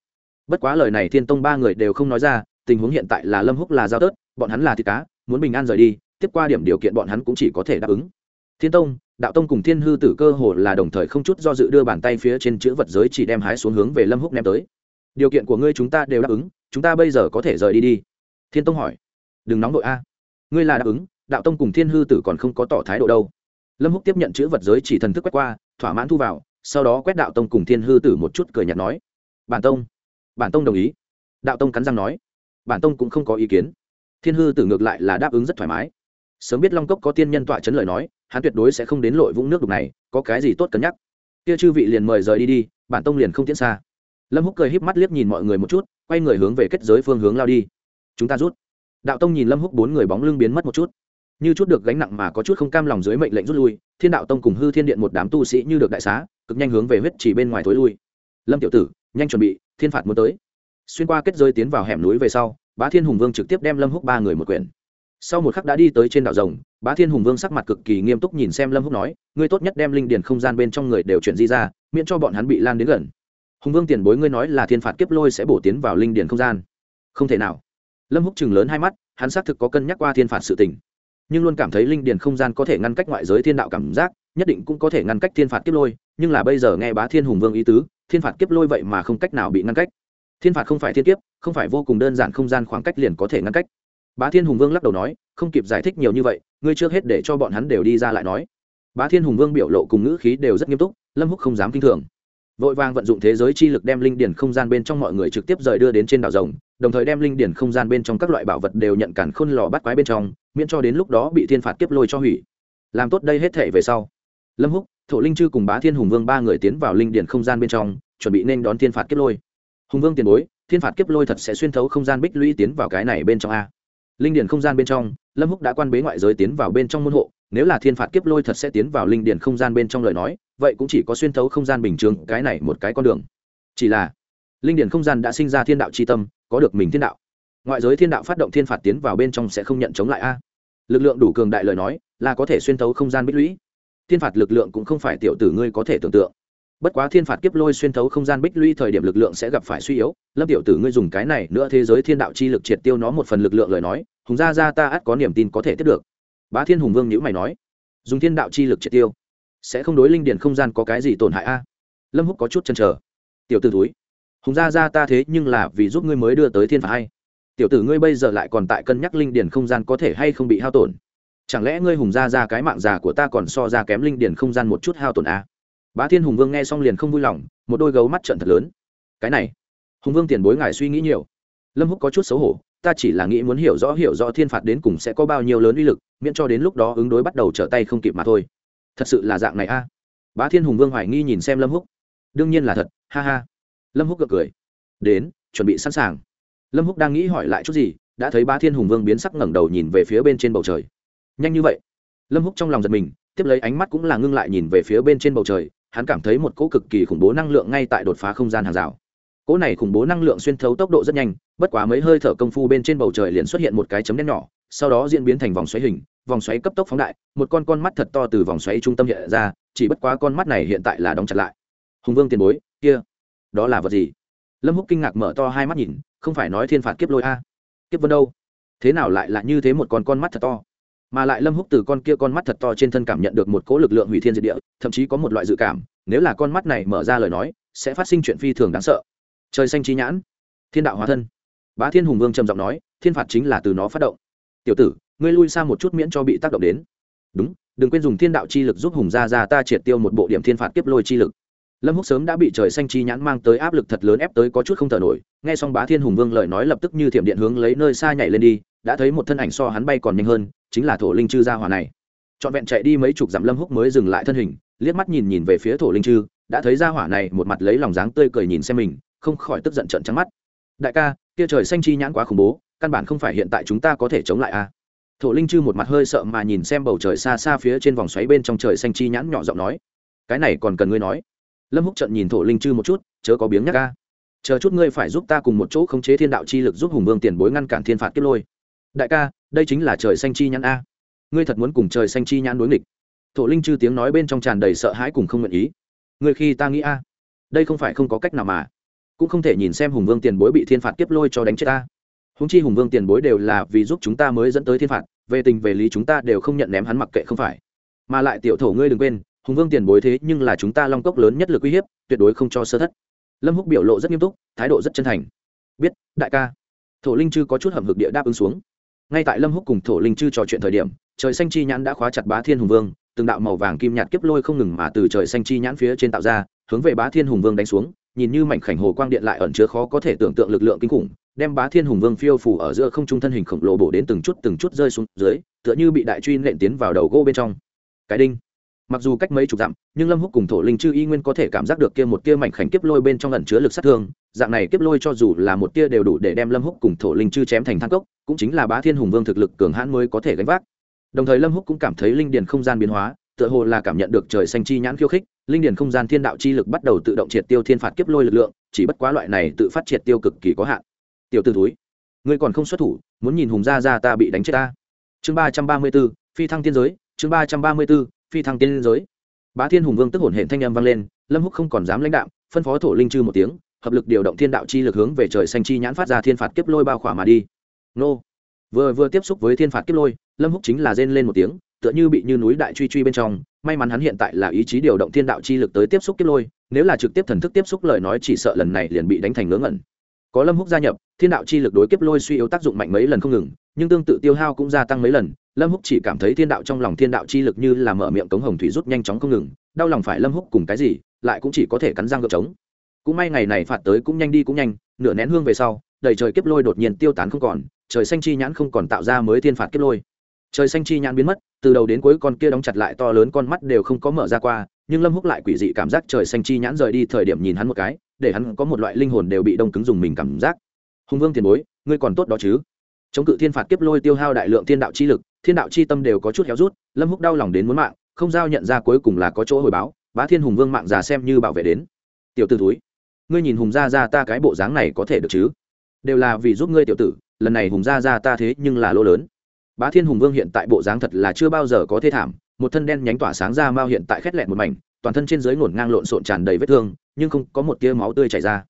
Bất quá lời này thiên tông ba người đều không nói ra, tình huống hiện tại là lâm húc là giao tớt, bọn hắn là thịt cá, muốn bình an rời đi, tiếp qua điểm điều kiện bọn hắn cũng chỉ có thể đáp ứng. Thiên tông, đạo tông cùng thiên hư tử cơ hồ là đồng thời không chút do dự đưa bàn tay phía trên chữ vật giới chỉ đem hái xuống hướng về lâm húc ném tới. Điều kiện của ngươi chúng ta đều đáp ứng, chúng ta bây giờ có thể rời đi đi. Thiên tông hỏi đừng nóng đội a. Ngươi là đáp ứng, đạo tông cùng thiên hư tử còn không có tỏ thái độ đâu. Lâm húc tiếp nhận chữ vật giới chỉ thần thức quét qua, thỏa mãn thu vào, sau đó quét đạo tông cùng thiên hư tử một chút cười nhạt nói. Bản tông bản tông đồng ý. Đạo tông cắn răng nói. Bản tông cũng không có ý kiến. Thiên hư tử ngược lại là đáp ứng rất thoải mái. Sớm biết long cốc có tiên nhân tọa chấn lời nói, hắn tuyệt đối sẽ không đến lội vũng nước đục này, có cái gì tốt cân nhắc. Kia chư vị liền mời rời đi đi, bản tông liền không tiến xa. Lâm húc cười híp mắt liếc nhìn mọi người một chút, quay người hướng về kết giới phương hướng lao đi. Chúng ta rút đạo tông nhìn lâm húc bốn người bóng lưng biến mất một chút như chút được gánh nặng mà có chút không cam lòng dưới mệnh lệnh rút lui thiên đạo tông cùng hư thiên điện một đám tu sĩ như được đại xá cực nhanh hướng về huyết chỉ bên ngoài thối lui lâm tiểu tử nhanh chuẩn bị thiên phạt muốn tới xuyên qua kết rơi tiến vào hẻm núi về sau bá thiên hùng vương trực tiếp đem lâm húc ba người một quyển sau một khắc đã đi tới trên đảo rồng bá thiên hùng vương sắc mặt cực kỳ nghiêm túc nhìn xem lâm húc nói ngươi tốt nhất đem linh điền không gian bên trong người đều chuyển di ra miễn cho bọn hắn bị lan đến gần hùng vương tiền bối ngươi nói là thiên phạt kiếp lôi sẽ bổ tiến vào linh điền không gian không thể nào lâm húc chừng lớn hai mắt, hắn xác thực có cân nhắc qua thiên phạt sự tình. Nhưng luôn cảm thấy linh điền không gian có thể ngăn cách ngoại giới thiên đạo cảm giác, nhất định cũng có thể ngăn cách thiên phạt kiếp lôi, nhưng là bây giờ nghe bá thiên hùng vương ý tứ, thiên phạt kiếp lôi vậy mà không cách nào bị ngăn cách. Thiên phạt không phải thiên kiếp, không phải vô cùng đơn giản không gian khoảng cách liền có thể ngăn cách. Bá thiên hùng vương lắc đầu nói, không kịp giải thích nhiều như vậy, ngươi trước hết để cho bọn hắn đều đi ra lại nói. Bá thiên hùng vương biểu lộ cùng ngữ khí đều rất nghiêm túc, lâm húc không dám kinh thường vội vàng vận dụng thế giới chi lực đem linh điển không gian bên trong mọi người trực tiếp rời đưa đến trên đảo rồng, đồng thời đem linh điển không gian bên trong các loại bảo vật đều nhận cản khôn lò bắt quái bên trong, miễn cho đến lúc đó bị thiên phạt kiếp lôi cho hủy. Làm tốt đây hết thể về sau, lâm húc, thổ linh chư cùng bá thiên hùng vương ba người tiến vào linh điển không gian bên trong, chuẩn bị nên đón thiên phạt kiếp lôi. Hùng vương tiền bối, thiên phạt kiếp lôi thật sẽ xuyên thấu không gian bích lũy tiến vào cái này bên trong a. Linh điển không gian bên trong, lâm húc đã quan bế ngoại giới tiến vào bên trong môn hộ, nếu là thiên phạt kiếp lôi thật sẽ tiến vào linh điển không gian bên trong lời nói vậy cũng chỉ có xuyên thấu không gian bình thường cái này một cái con đường. Chỉ là, linh điển không gian đã sinh ra thiên đạo c h i tâm, có được mình thiên đạo. Ngoại giới thiên đạo phát động thiên phạt tiến vào bên trong sẽ không nhận chống lại a. Lực lượng đủ cường đại lời nói, là có thể xuyên thấu không gian bích lũy. Thiên phạt lực lượng cũng không phải tiểu tử ngươi có thể tưởng tượng. Bất quá thiên phạt kiếp lôi xuyên thấu không gian bích lũy thời điểm lực lượng sẽ gặp phải suy yếu, lâm tiểu tử ngươi dùng cái này nữa thế giới thiên đạo chi lực triệt tiêu nó một phần lực lượng lời nói, hùng ra ra ta ắt có niềm tin có thể tiếp được. Bá thiên hùng vương nhữ mày nói, dùng thiên đạo chi lực triệt tiêu sẽ không đối linh điền không gian có cái gì tổn hại a? Lâm húc có chút chần chờ. Tiểu t ử túi hùng ra ra ta thế nhưng là vì giúp ngươi mới đưa tới thiên phạt hay. Tiểu tử ngươi bây giờ lại còn tại cân nhắc linh điền không gian có thể hay không bị hao tổn. Chẳng lẽ ngươi hùng ra ra cái mạng già của ta còn so ra kém linh điền không gian một chút hao tổn a? Bá thiên hùng vương nghe xong liền không vui lòng, một đôi gấu mắt trận thật lớn. Cái này, hùng vương tiền bối ngài suy nghĩ nhiều. Lâm húc có chút xấu hổ, ta chỉ là nghĩ muốn hiểu rõ hiểu rõ thiên phạt đến cùng sẽ có bao nhiêu lớn uy lực, miễn cho đến lúc đó ứng đối bắt đầu trở tay không kịp mà thôi thật sự là dạng này a. Bá thiên hùng vương hoài nghi nhìn xem lâm húc. Đương nhiên là thật, ha ha. Lâm húc gật cười. Đến, chuẩn bị sẵn sàng. Lâm húc đang nghĩ hỏi lại chút gì, đã thấy bá thiên hùng vương biến sắc ngẩng đầu nhìn về phía bên trên bầu trời. Nhanh như vậy. Lâm húc trong lòng giật mình, tiếp lấy ánh mắt cũng là ngưng lại nhìn về phía bên trên bầu trời, hắn cảm thấy một cỗ cực kỳ khủng bố năng lượng ngay tại đột phá không gian hàng rào. Cỗ này khủng bố năng lượng xuyên thấu tốc độ rất nhanh, bất quá mấy hơi thở công phu bên trên bầu trời liền xuất hiện một cái chấm đen nhỏ, sau đó diễn biến thành vòng xoáy hình vòng xoáy cấp tốc phóng đại, một con con mắt thật to từ vòng xoáy trung tâm hiện ra, chỉ bất quá con mắt này hiện tại là đóng chặt lại. Hùng vương tiền bối, kia, đó là vật gì? Lâm húc kinh ngạc mở to hai mắt nhìn, không phải nói thiên phạt kiếp lôi a. Kiếp vân đâu? Thế nào lại là như thế một con con mắt thật to? Mà lại lâm húc từ con kia con mắt thật to trên thân cảm nhận được một cỗ lực lượng hủy thiên diệt địa, thậm chí có một loại dự cảm, nếu là con mắt này mở ra lời nói, sẽ phát sinh chuyện phi thường đáng sợ. Trời xanh trí nhãn, thiên đạo hóa thân. Bá thiên hùng vương trầm giọng nói, thiên phạt chính là từ nó phát động. Tiểu tử ngươi lui xa một chút miễn cho bị tác động đến. Đúng, đừng quên dùng thiên đạo chi lực giúp hùng gia ra ta triệt tiêu một bộ điểm thiên phạt kiếp lôi chi lực. Lâm húc sớm đã bị trời xanh chi nhãn mang tới áp lực thật lớn ép tới có chút không thở nổi, nghe xong bá thiên hùng vương lời nói lập tức như thiểm điện hướng lấy nơi xa nhảy lên đi, đã thấy một thân ảnh so hắn bay còn nhanh hơn, chính là thổ linh chư gia hỏa này. Trọn vẹn chạy đi mấy chục dặm lâm húc mới dừng lại thân hình, liếc mắt nhìn nhìn về phía thổ linh chư, đã thấy gia hỏa này một mặt lấy lòng dáng tươi cười nhìn xem mình, không khỏi tức giận trợn trắng mắt. Đại ca, kia trời xanh chi nhãn quá khủng bố, căn bản không phải hiện tại chúng ta có thể chống lại a. à thổ linh chư một mặt hơi sợ mà nhìn xem bầu trời xa xa phía trên vòng xoáy bên trong trời xanh chi nhãn nhỏ giọng nói. Cái này còn cần ngươi nói. Lâm húc trận nhìn thổ linh chư một chút, chớ có biếng nhắc ca. Chờ chút ngươi phải giúp ta cùng một chỗ khống chế thiên đạo chi lực giúp hùng vương tiền bối ngăn cản thiên phạt kiếp lôi. Đại ca, đây chính là trời xanh chi nhãn a. Ngươi thật muốn cùng trời xanh chi nhãn đối nghịch. Thổ linh chư tiếng nói bên trong tràn đầy sợ hãi cùng không nguyện ý. Ngươi khi ta nghĩ a, đây không phải không có cách nào mà. Cũng không thể nhìn xem hùng vương tiền bối bị thiên phạt kiếp lôi cho đánh chết ta húng chi hùng vương tiền bối đều là vì giúp chúng ta mới dẫn tới thiên phạt, về tình về lý chúng ta đều không nhận ném hắn mặc kệ không phải. Mà lại tiểu thổ ngươi đừng quên, hùng vương tiền bối thế nhưng là chúng ta long cốc lớn nhất lực uy hiếp, tuyệt đối không cho sơ thất. Lâm húc biểu lộ rất nghiêm túc, thái độ rất chân thành. Biết, đại ca. Thổ linh chư có chút hầm hực địa đáp ứng xuống. Ngay tại lâm húc cùng thổ linh chư trò chuyện thời điểm, trời xanh chi nhãn đã khóa chặt bá thiên hùng vương, từng đạo màu vàng kim nhạt kiếp lôi không ngừng mà từ trời xanh chi nhãn phía trên tạo ra, hướng về bá thiên hùng vương đánh xuống, nhìn như mảnh khảnh hồ quang điện lại ẩn chứa khó có thể tưởng tượng lực lượng kinh khủng đem bá thiên hùng vương phiêu phủ ở giữa không trung thân hình khổng lồ bổ đến từng chút từng chút rơi xuống dưới, tựa như bị đại truy nện tiến vào đầu gỗ bên trong. Cái đinh. Mặc dù cách mấy chục dặm, nhưng lâm húc cùng thổ linh chư y nguyên có thể cảm giác được kia một tia mảnh khảnh kiếp lôi bên trong ẩn chứa lực sát thương. Dạng này kiếp lôi cho dù là một tia đều đủ để đem lâm húc cùng thổ linh chư chém thành thang cốc, cũng chính là bá thiên hùng vương thực lực cường hãn mới có thể gánh vác. Đồng thời lâm húc cũng cảm thấy linh điền không gian biến hóa, tựa hồ là cảm nhận được trời xanh chi nhãn khiêu khích, linh điền không gian thiên đạo chi lực bắt đầu tự động triệt tiêu thiên phạt kiếp lôi lực lượng, chỉ bất quá loại này tự phát triệt tiêu cực kỳ có hạn tiểu tử túi ngươi còn không xuất thủ, muốn nhìn hùng gia ra ta bị đánh chết ta. Chương ba trăm ba mươi b ố phi thăng tiên giới, chương ba trăm ba mươi b ố phi thăng tiên giới. Bá thiên hùng vương tức hổn hển thanh âm vang lên, lâm húc không còn dám lãnh đạo phân phó thổ linh chư một tiếng, hợp lực điều động thiên đạo chi lực hướng về trời xanh chi nhãn phát ra thiên phạt kiếp lôi bao khỏa mà đi. Nô. Vừa vừa tiếp xúc với thiên phạt kiếp lôi, lâm húc chính là rên lên một tiếng, tựa như bị như núi đại truy truy bên trong, may mắn hắn hiện tại là ý chí điều động thiên đạo chi lực tới tiếp xúc kiếp lôi, nếu là trực tiếp thần thức tiếp xúc lời nói chỉ sợ lần này liền bị đánh thành ngớ ngẩn có lâm húc gia nhập, thiên đạo chi lực đối kiếp lôi suy yếu tác dụng mạnh mấy lần không ngừng, nhưng tương tự tiêu hao cũng gia tăng mấy lần. Lâm húc chỉ cảm thấy thiên đạo trong lòng thiên đạo chi lực như là mở miệng cống hồng thủy rút nhanh chóng không ngừng, đau lòng phải lâm húc cùng cái gì, lại cũng chỉ có thể cắn răng gợp trống. Cũng may ngày này phạt tới cũng nhanh đi cũng nhanh, nửa nén hương về sau, đầy trời kiếp lôi đột nhiên tiêu tán không còn, trời xanh chi nhãn không còn tạo ra mới thiên phạt kiếp lôi. Trời xanh chi nhãn biến mất, từ đầu đến cuối con kia đóng chặt lại to lớn con mắt đều không có mở ra qua, nhưng lâm húc lại quỷ dị cảm giác trời xanh chi nhãn rời đi thời điểm nhìn hắn một cái để hắn có một loại linh hồn đều bị đông cứng dùng mình cảm giác. Hùng vương tiền bối, ngươi còn tốt đó chứ? Chống cự thiên phạt kiếp lôi tiêu hao đại lượng thiên đạo chi lực, thiên đạo chi tâm đều có chút héo rút, lâm húc đau lòng đến muốn mạng, không giao nhận ra cuối cùng là có chỗ hồi báo, bá thiên hùng vương mạng già xem như bảo vệ đến. Tiểu tử túi ngươi nhìn hùng gia ra ta cái bộ dáng này có thể được chứ? Đều là vì giúp ngươi tiểu tử, lần này hùng gia ra ta thế nhưng là lỗ lớn. Bá thiên hùng vương hiện tại bộ dáng thật là chưa bao giờ có thế thảm một thân đen nhánh tỏa sáng ra mao hiện tại khét lẹn một mảnh, toàn thân trên dưới ngổn ngang lộn xộn tràn đầy vết thương, nhưng không có một tia máu tươi chảy ra.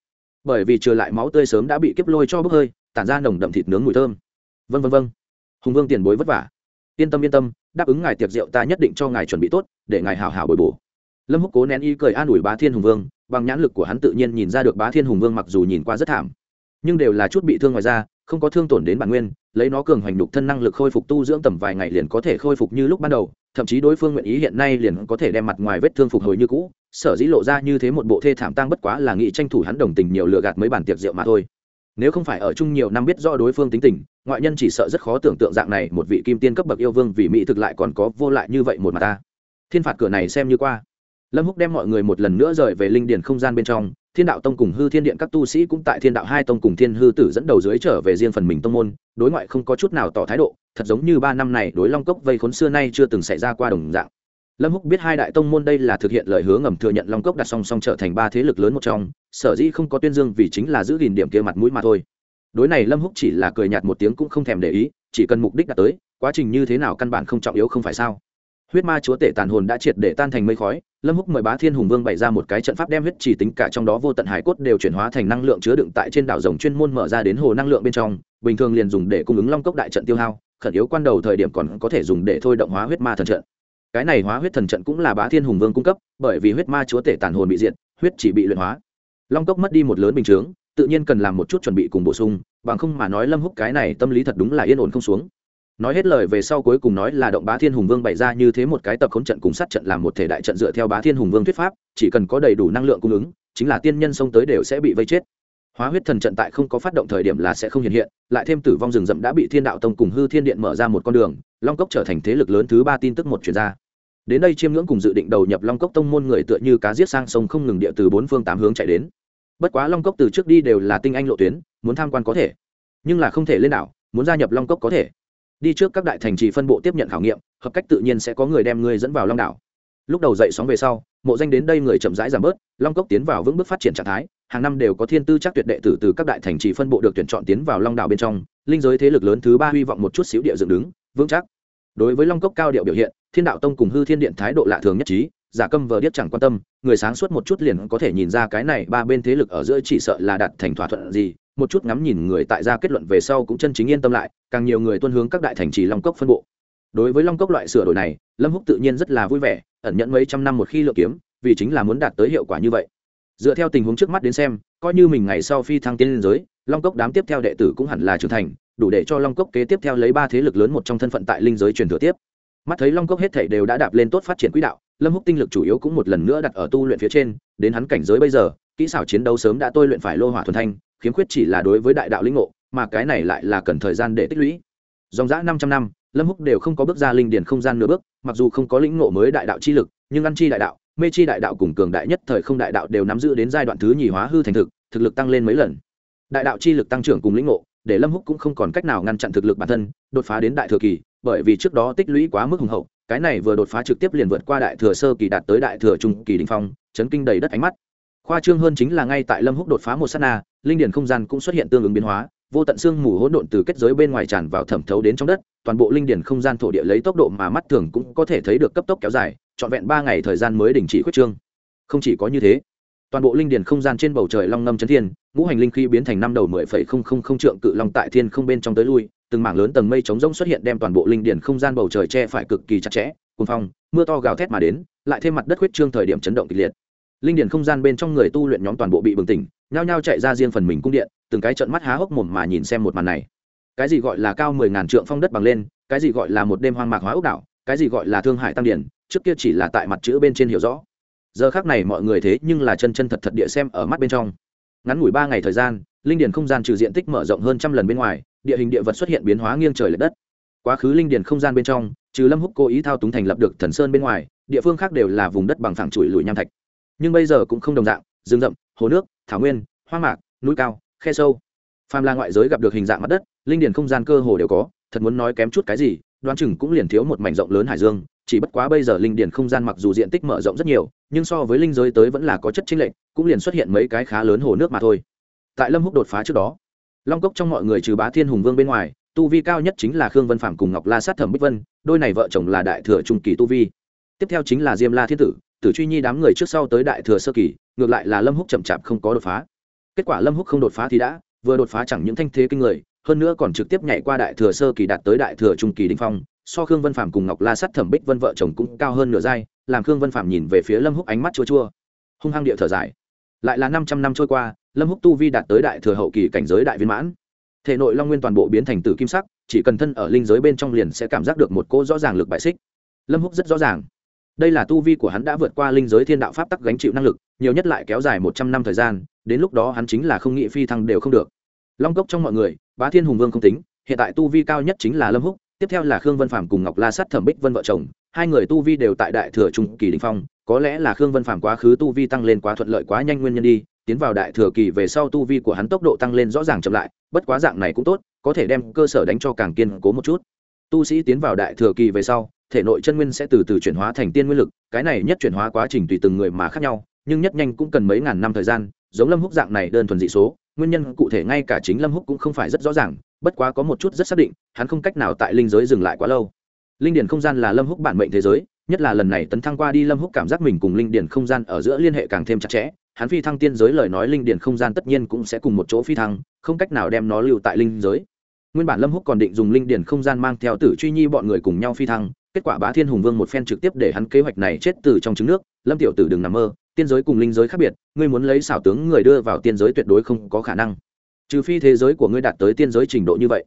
Bởi vì trừ lại máu tươi sớm đã bị kiếp lôi cho bốc hơi, tản ra nồng đậm thịt nướng mùi thơm. Vân vân vân. Hùng vương tiền bối vất vả. Yên tâm yên tâm, đáp ứng ngài tiệc rượu ta nhất định cho ngài chuẩn bị tốt, để ngài hào hào bồi bổ. Lâm húc cố nén y cười an ủi bá thiên hùng vương, bằng nhãn lực của hắn tự nhiên nhìn ra được bá thiên hùng vương mặc dù nhìn qua rất thảm, nhưng đều là chút bị thương ngoài ra không có thương tổn đến bản nguyên, lấy nó cường hoành đục thân năng lực khôi phục tu dưỡng tầm vài ngày liền có thể khôi phục như lúc ban đầu thậm chí đối phương nguyện ý hiện nay liền có thể đem mặt ngoài vết thương phục hồi như cũ, sở dĩ lộ ra như thế một bộ thê thảm tăng bất quá là nghị tranh thủ hắn đồng tình nhiều lừa gạt mấy bản tiệc rượu mà thôi. Nếu không phải ở chung nhiều năm biết rõ đối phương tính tình, ngoại nhân chỉ sợ rất khó tưởng tượng dạng này một vị kim tiên cấp bậc yêu vương vì mỹ thực lại còn có vô lại như vậy một mặt ta. Thiên phạt cửa này xem như qua. Lâm húc đem mọi người một lần nữa rời về linh điền không gian bên trong thiên đạo tông cùng hư thiên điện các tu sĩ cũng tại thiên đạo hai tông cùng thiên hư tử dẫn đầu dưới trở về riêng phần mình tông môn, đối ngoại không có chút nào tỏ thái độ, thật giống như ba năm này đối long cốc vây khốn xưa nay chưa từng xảy ra qua đồng dạng. Lâm húc biết hai đại tông môn đây là thực hiện lời hứa ngầm thừa nhận long cốc đặt song song trở thành ba thế lực lớn một trong, sở dĩ không có tuyên dương vì chính là giữ gìn điểm kia mặt mũi mà thôi. Đối này lâm húc chỉ là cười nhạt một tiếng cũng không thèm để ý, chỉ cần mục đích đạt tới, quá trình như thế nào căn bản không trọng yếu không phải sao. Huyết ma chúa tể tàn hồn đã triệt để tan thành mây khói lâm húc mời bá thiên hùng vương bày ra một cái trận pháp đem huyết chỉ tính cả trong đó vô tận hải cốt đều chuyển hóa thành năng lượng chứa đựng tại trên đảo rồng chuyên môn mở ra đến hồ năng lượng bên trong, bình thường liền dùng để cung ứng long cốc đại trận tiêu hao, khẩn yếu quan đầu thời điểm còn có thể dùng để thôi động hóa huyết ma thần trận. Cái này hóa huyết thần trận cũng là bá thiên hùng vương cung cấp, bởi vì huyết ma chúa tể tàn hồn bị diệt, huyết chỉ bị luyện hóa. Long cốc mất đi một lớn bình chướng, tự nhiên cần làm một chút chuẩn bị cùng bổ sung, bằng không mà nói lâm húc cái này tâm lý thật đúng là yên ổn không xuống nói hết lời về sau cuối cùng nói là động bá thiên hùng vương bày ra như thế một cái tập khốn trận cùng sát trận làm một thể đại trận dựa theo bá thiên hùng vương thuyết pháp, chỉ cần có đầy đủ năng lượng cung ứng, chính là tiên nhân xông tới đều sẽ bị vây chết. Hóa huyết thần trận tại không có phát động thời điểm là sẽ không hiện hiện, lại thêm tử vong rừng rậm đã bị thiên đạo tông cùng hư thiên điện mở ra một con đường, long cốc trở thành thế lực lớn thứ ba tin tức một chuyển ra. Đến đây chiêm ngưỡng cùng dự định đầu nhập long cốc tông môn người tựa như cá giết sang sông không ngừng địa từ bốn phương tám hướng chạy đến. Bất quá long cốc từ trước đi đều là tinh anh lộ tuyến, muốn tham quan có thể, nhưng là không thể lên đảo, muốn gia nhập long cốc có thể đi trước các đại thành trì phân bộ tiếp nhận khảo nghiệm, hợp cách tự nhiên sẽ có người đem ngươi dẫn vào long đảo. Lúc đầu dậy sóng về sau, mộ danh đến đây người chậm rãi giảm bớt, long cốc tiến vào vững bước phát triển trạng thái, hàng năm đều có thiên tư chắc tuyệt đệ tử từ các đại thành trì phân bộ được tuyển chọn tiến vào long đảo bên trong, linh giới thế lực lớn thứ ba hy vọng một chút xíu địa dựng đứng, vững chắc. Đối với long cốc cao điệu biểu hiện, thiên đạo tông cùng hư thiên điện thái độ lạ thường nhất trí, giả câm vờ điếc chẳng quan tâm, người sáng suốt một chút liền có thể nhìn ra cái này ba bên thế lực ở giữa chỉ sợ là đạt thành thỏa thuận gì một chút ngắm nhìn người tại ra kết luận về sau cũng chân chính yên tâm lại, càng nhiều người tuân hướng các đại thành trì long cốc phân bộ. Đối với long cốc loại sửa đổi này, lâm húc tự nhiên rất là vui vẻ, ẩn nhận mấy trăm năm một khi lựa kiếm, vì chính là muốn đạt tới hiệu quả như vậy. Dựa theo tình huống trước mắt đến xem, coi như mình ngày sau phi thăng tiên lên giới, long cốc đám tiếp theo đệ tử cũng hẳn là trưởng thành, đủ để cho long cốc kế tiếp theo lấy ba thế lực lớn một trong thân phận tại linh giới truyền thừa tiếp. Mắt thấy long cốc hết thảy đều đã đạp lên tốt phát triển quỹ đạo, lâm húc tinh lực chủ yếu cũng một lần nữa đặt ở tu luyện phía trên, đến hắn cảnh giới bây giờ, kỹ xảo chiến đấu sớm đã tôi luyện phải lô hỏa thuần thanh khiếm khuyết chỉ là đối với đại đạo lĩnh ngộ, mà cái này lại là cần thời gian để tích lũy. Dòng dã năm trăm năm, lâm húc đều không có bước ra linh điển không gian nửa bước, mặc dù không có lĩnh ngộ mới đại đạo chi lực, nhưng ăn chi đại đạo, mê chi đại đạo cùng cường đại nhất thời không đại đạo đều nắm giữ đến giai đoạn thứ nhì hóa hư thành thực thực lực tăng lên mấy lần. Đại đạo chi lực tăng trưởng cùng lĩnh ngộ, để lâm húc cũng không còn cách nào ngăn chặn thực lực bản thân, đột phá đến đại thừa kỳ, bởi vì trước đó tích lũy quá mức hùng hậu, cái này vừa đột phá trực tiếp liền vượt qua đại thừa sơ kỳ đạt tới đại thừa trung kỳ đỉnh phong, chấn kinh đầy đất ánh mắt khoa trương hơn chính là ngay tại lâm húc đột phá một sát na, linh điển không gian cũng xuất hiện tương ứng biến hóa, vô tận xương mù hỗn độn từ kết giới bên ngoài tràn vào thẩm thấu đến trong đất, toàn bộ linh điển không gian thổ địa lấy tốc độ mà mắt thường cũng có thể thấy được cấp tốc kéo dài, trọn vẹn ba ngày thời gian mới đình chỉ khuyết trương. Không chỉ có như thế, toàn bộ linh điển không gian trên bầu trời long ngâm chấn thiên, ngũ hành linh khí biến thành năm đầu mười phẩy không không không trượng cự long tại thiên không bên trong tới lui, từng mảng lớn tầng mây trống rỗng xuất hiện đem toàn bộ linh điển không gian bầu trời che phải cực kỳ chặt chẽ, cuồng phong, mưa to gào thét mà đến, lại thêm mặt đất khuyết trương thời điểm chấn động kịch liệt linh Điền không gian bên trong người tu luyện nhóm toàn bộ bị bừng tỉnh, nhao nhao chạy ra riêng phần mình cung điện, từng cái trận mắt há hốc mồm mà nhìn xem một màn này. Cái gì gọi là cao mười ngàn trượng phong đất bằng lên, cái gì gọi là một đêm hoang mạc hóa ốc đảo, cái gì gọi là thương hại tăng điển, trước kia chỉ là tại mặt chữ bên trên hiểu rõ. Giờ khác này mọi người thế nhưng là chân chân thật thật địa xem ở mắt bên trong. Ngắn ngủi ba ngày thời gian, linh điền không gian trừ diện tích mở rộng hơn trăm lần bên ngoài, địa hình địa vật xuất hiện biến hóa nghiêng trời l ệ đất. Quá khứ linh điền không gian bên trong, trừ lâm húc cố ý thao túng thành lập được thần sơn bên ngoài, địa phương khác đều là vùng đất bằng phẳng trụi lùi nham thạch nhưng bây giờ cũng không đồng dạng, rừng rậm, hồ nước, thảo nguyên hoa mạc, núi cao, khe sâu. Phàm là ngoại giới gặp được hình dạng mặt đất, linh điền không gian cơ hồ đều có, thật muốn nói kém chút cái gì, đoán chừng cũng liền thiếu một mảnh rộng lớn hải dương, chỉ bất quá bây giờ linh điền không gian mặc dù diện tích mở rộng rất nhiều, nhưng so với linh giới tới vẫn là có chất chính lệnh cũng liền xuất hiện mấy cái khá lớn hồ nước mà thôi. Tại lâm húc đột phá trước đó, long cốc trong mọi người trừ bá thiên hùng vương bên ngoài, tu vi cao nhất chính là khương vân phạm cùng ngọc la sát thẩm bích vân, đôi này vợ chồng là đại thừa trung kỳ tu vi. Tiếp theo chính là diêm la thiên tử tử truy nhi đám người trước sau tới đại thừa sơ kỳ, ngược lại là lâm húc chậm chạp không có đột phá. Kết quả lâm húc không đột phá thì đã, vừa đột phá chẳng những thanh thế kinh người, hơn nữa còn trực tiếp nhảy qua đại thừa sơ kỳ đạt tới đại thừa trung kỳ đỉnh phong, so khương vân phạm cùng ngọc la sắt thẩm bích vân vợ chồng cũng cao hơn nửa giai, làm khương vân phạm nhìn về phía lâm húc ánh mắt chua chua. Hung hăng địa thở dài. Lại là năm trăm năm trôi qua, lâm húc tu vi đạt tới đại thừa hậu kỳ cảnh giới đại viên mãn. Thể nội long nguyên toàn bộ biến thành tử kim sắc, chỉ cần thân ở linh giới bên trong liền sẽ cảm giác được một cô rõ ràng lực bại xích. Lâm húc rất rõ ràng đây là tu vi của hắn đã vượt qua linh giới thiên đạo pháp tắc gánh chịu năng lực, nhiều nhất lại kéo dài một trăm năm thời gian, đến lúc đó hắn chính là không nghị phi thăng đều không được. Long cốc trong mọi người, bá thiên hùng vương không tính, hiện tại tu vi cao nhất chính là lâm húc, tiếp theo là khương vân phạm cùng ngọc la sắt thẩm bích vân vợ chồng, hai người tu vi đều tại đại thừa trung kỳ đình phong, có lẽ là khương vân phạm quá khứ tu vi tăng lên quá thuận lợi quá nhanh nguyên nhân đi, tiến vào đại thừa kỳ về sau tu vi của hắn tốc độ tăng lên rõ ràng chậm lại, bất quá dạng này cũng tốt, có thể đem cơ sở đánh cho càng kiên cố một chút. Tu sĩ tiến vào đại thừa kỳ về sau thể nội chân nguyên sẽ từ từ chuyển hóa thành tiên nguyên lực, cái này nhất chuyển hóa quá trình tùy từng người mà khác nhau, nhưng nhất nhanh cũng cần mấy ngàn năm thời gian, giống lâm húc dạng này đơn thuần dị số, nguyên nhân cụ thể ngay cả chính lâm húc cũng không phải rất rõ ràng, bất quá có một chút rất xác định, hắn không cách nào tại linh giới dừng lại quá lâu. Linh điển không gian là lâm húc bản mệnh thế giới, nhất là lần này tấn thăng qua đi lâm húc cảm giác mình cùng linh điển không gian ở giữa liên hệ càng thêm chặt chẽ, hắn phi thăng tiên giới lời nói linh điển không gian tất nhiên cũng sẽ cùng một chỗ phi thăng, không cách nào đem nó lưu tại linh giới. Nguyên bản lâm húc còn định dùng linh điển không gian mang theo tử truy nhi bọn người cùng nhau phi thăng kết quả bá thiên hùng vương một phen trực tiếp để hắn kế hoạch này chết từ trong trứng nước, lâm tiểu tử đừng nằm mơ, tiên giới cùng linh giới khác biệt, ngươi muốn lấy xảo tướng người đưa vào tiên giới tuyệt đối không có khả năng. Trừ phi thế giới của ngươi đạt tới tiên giới trình độ như vậy.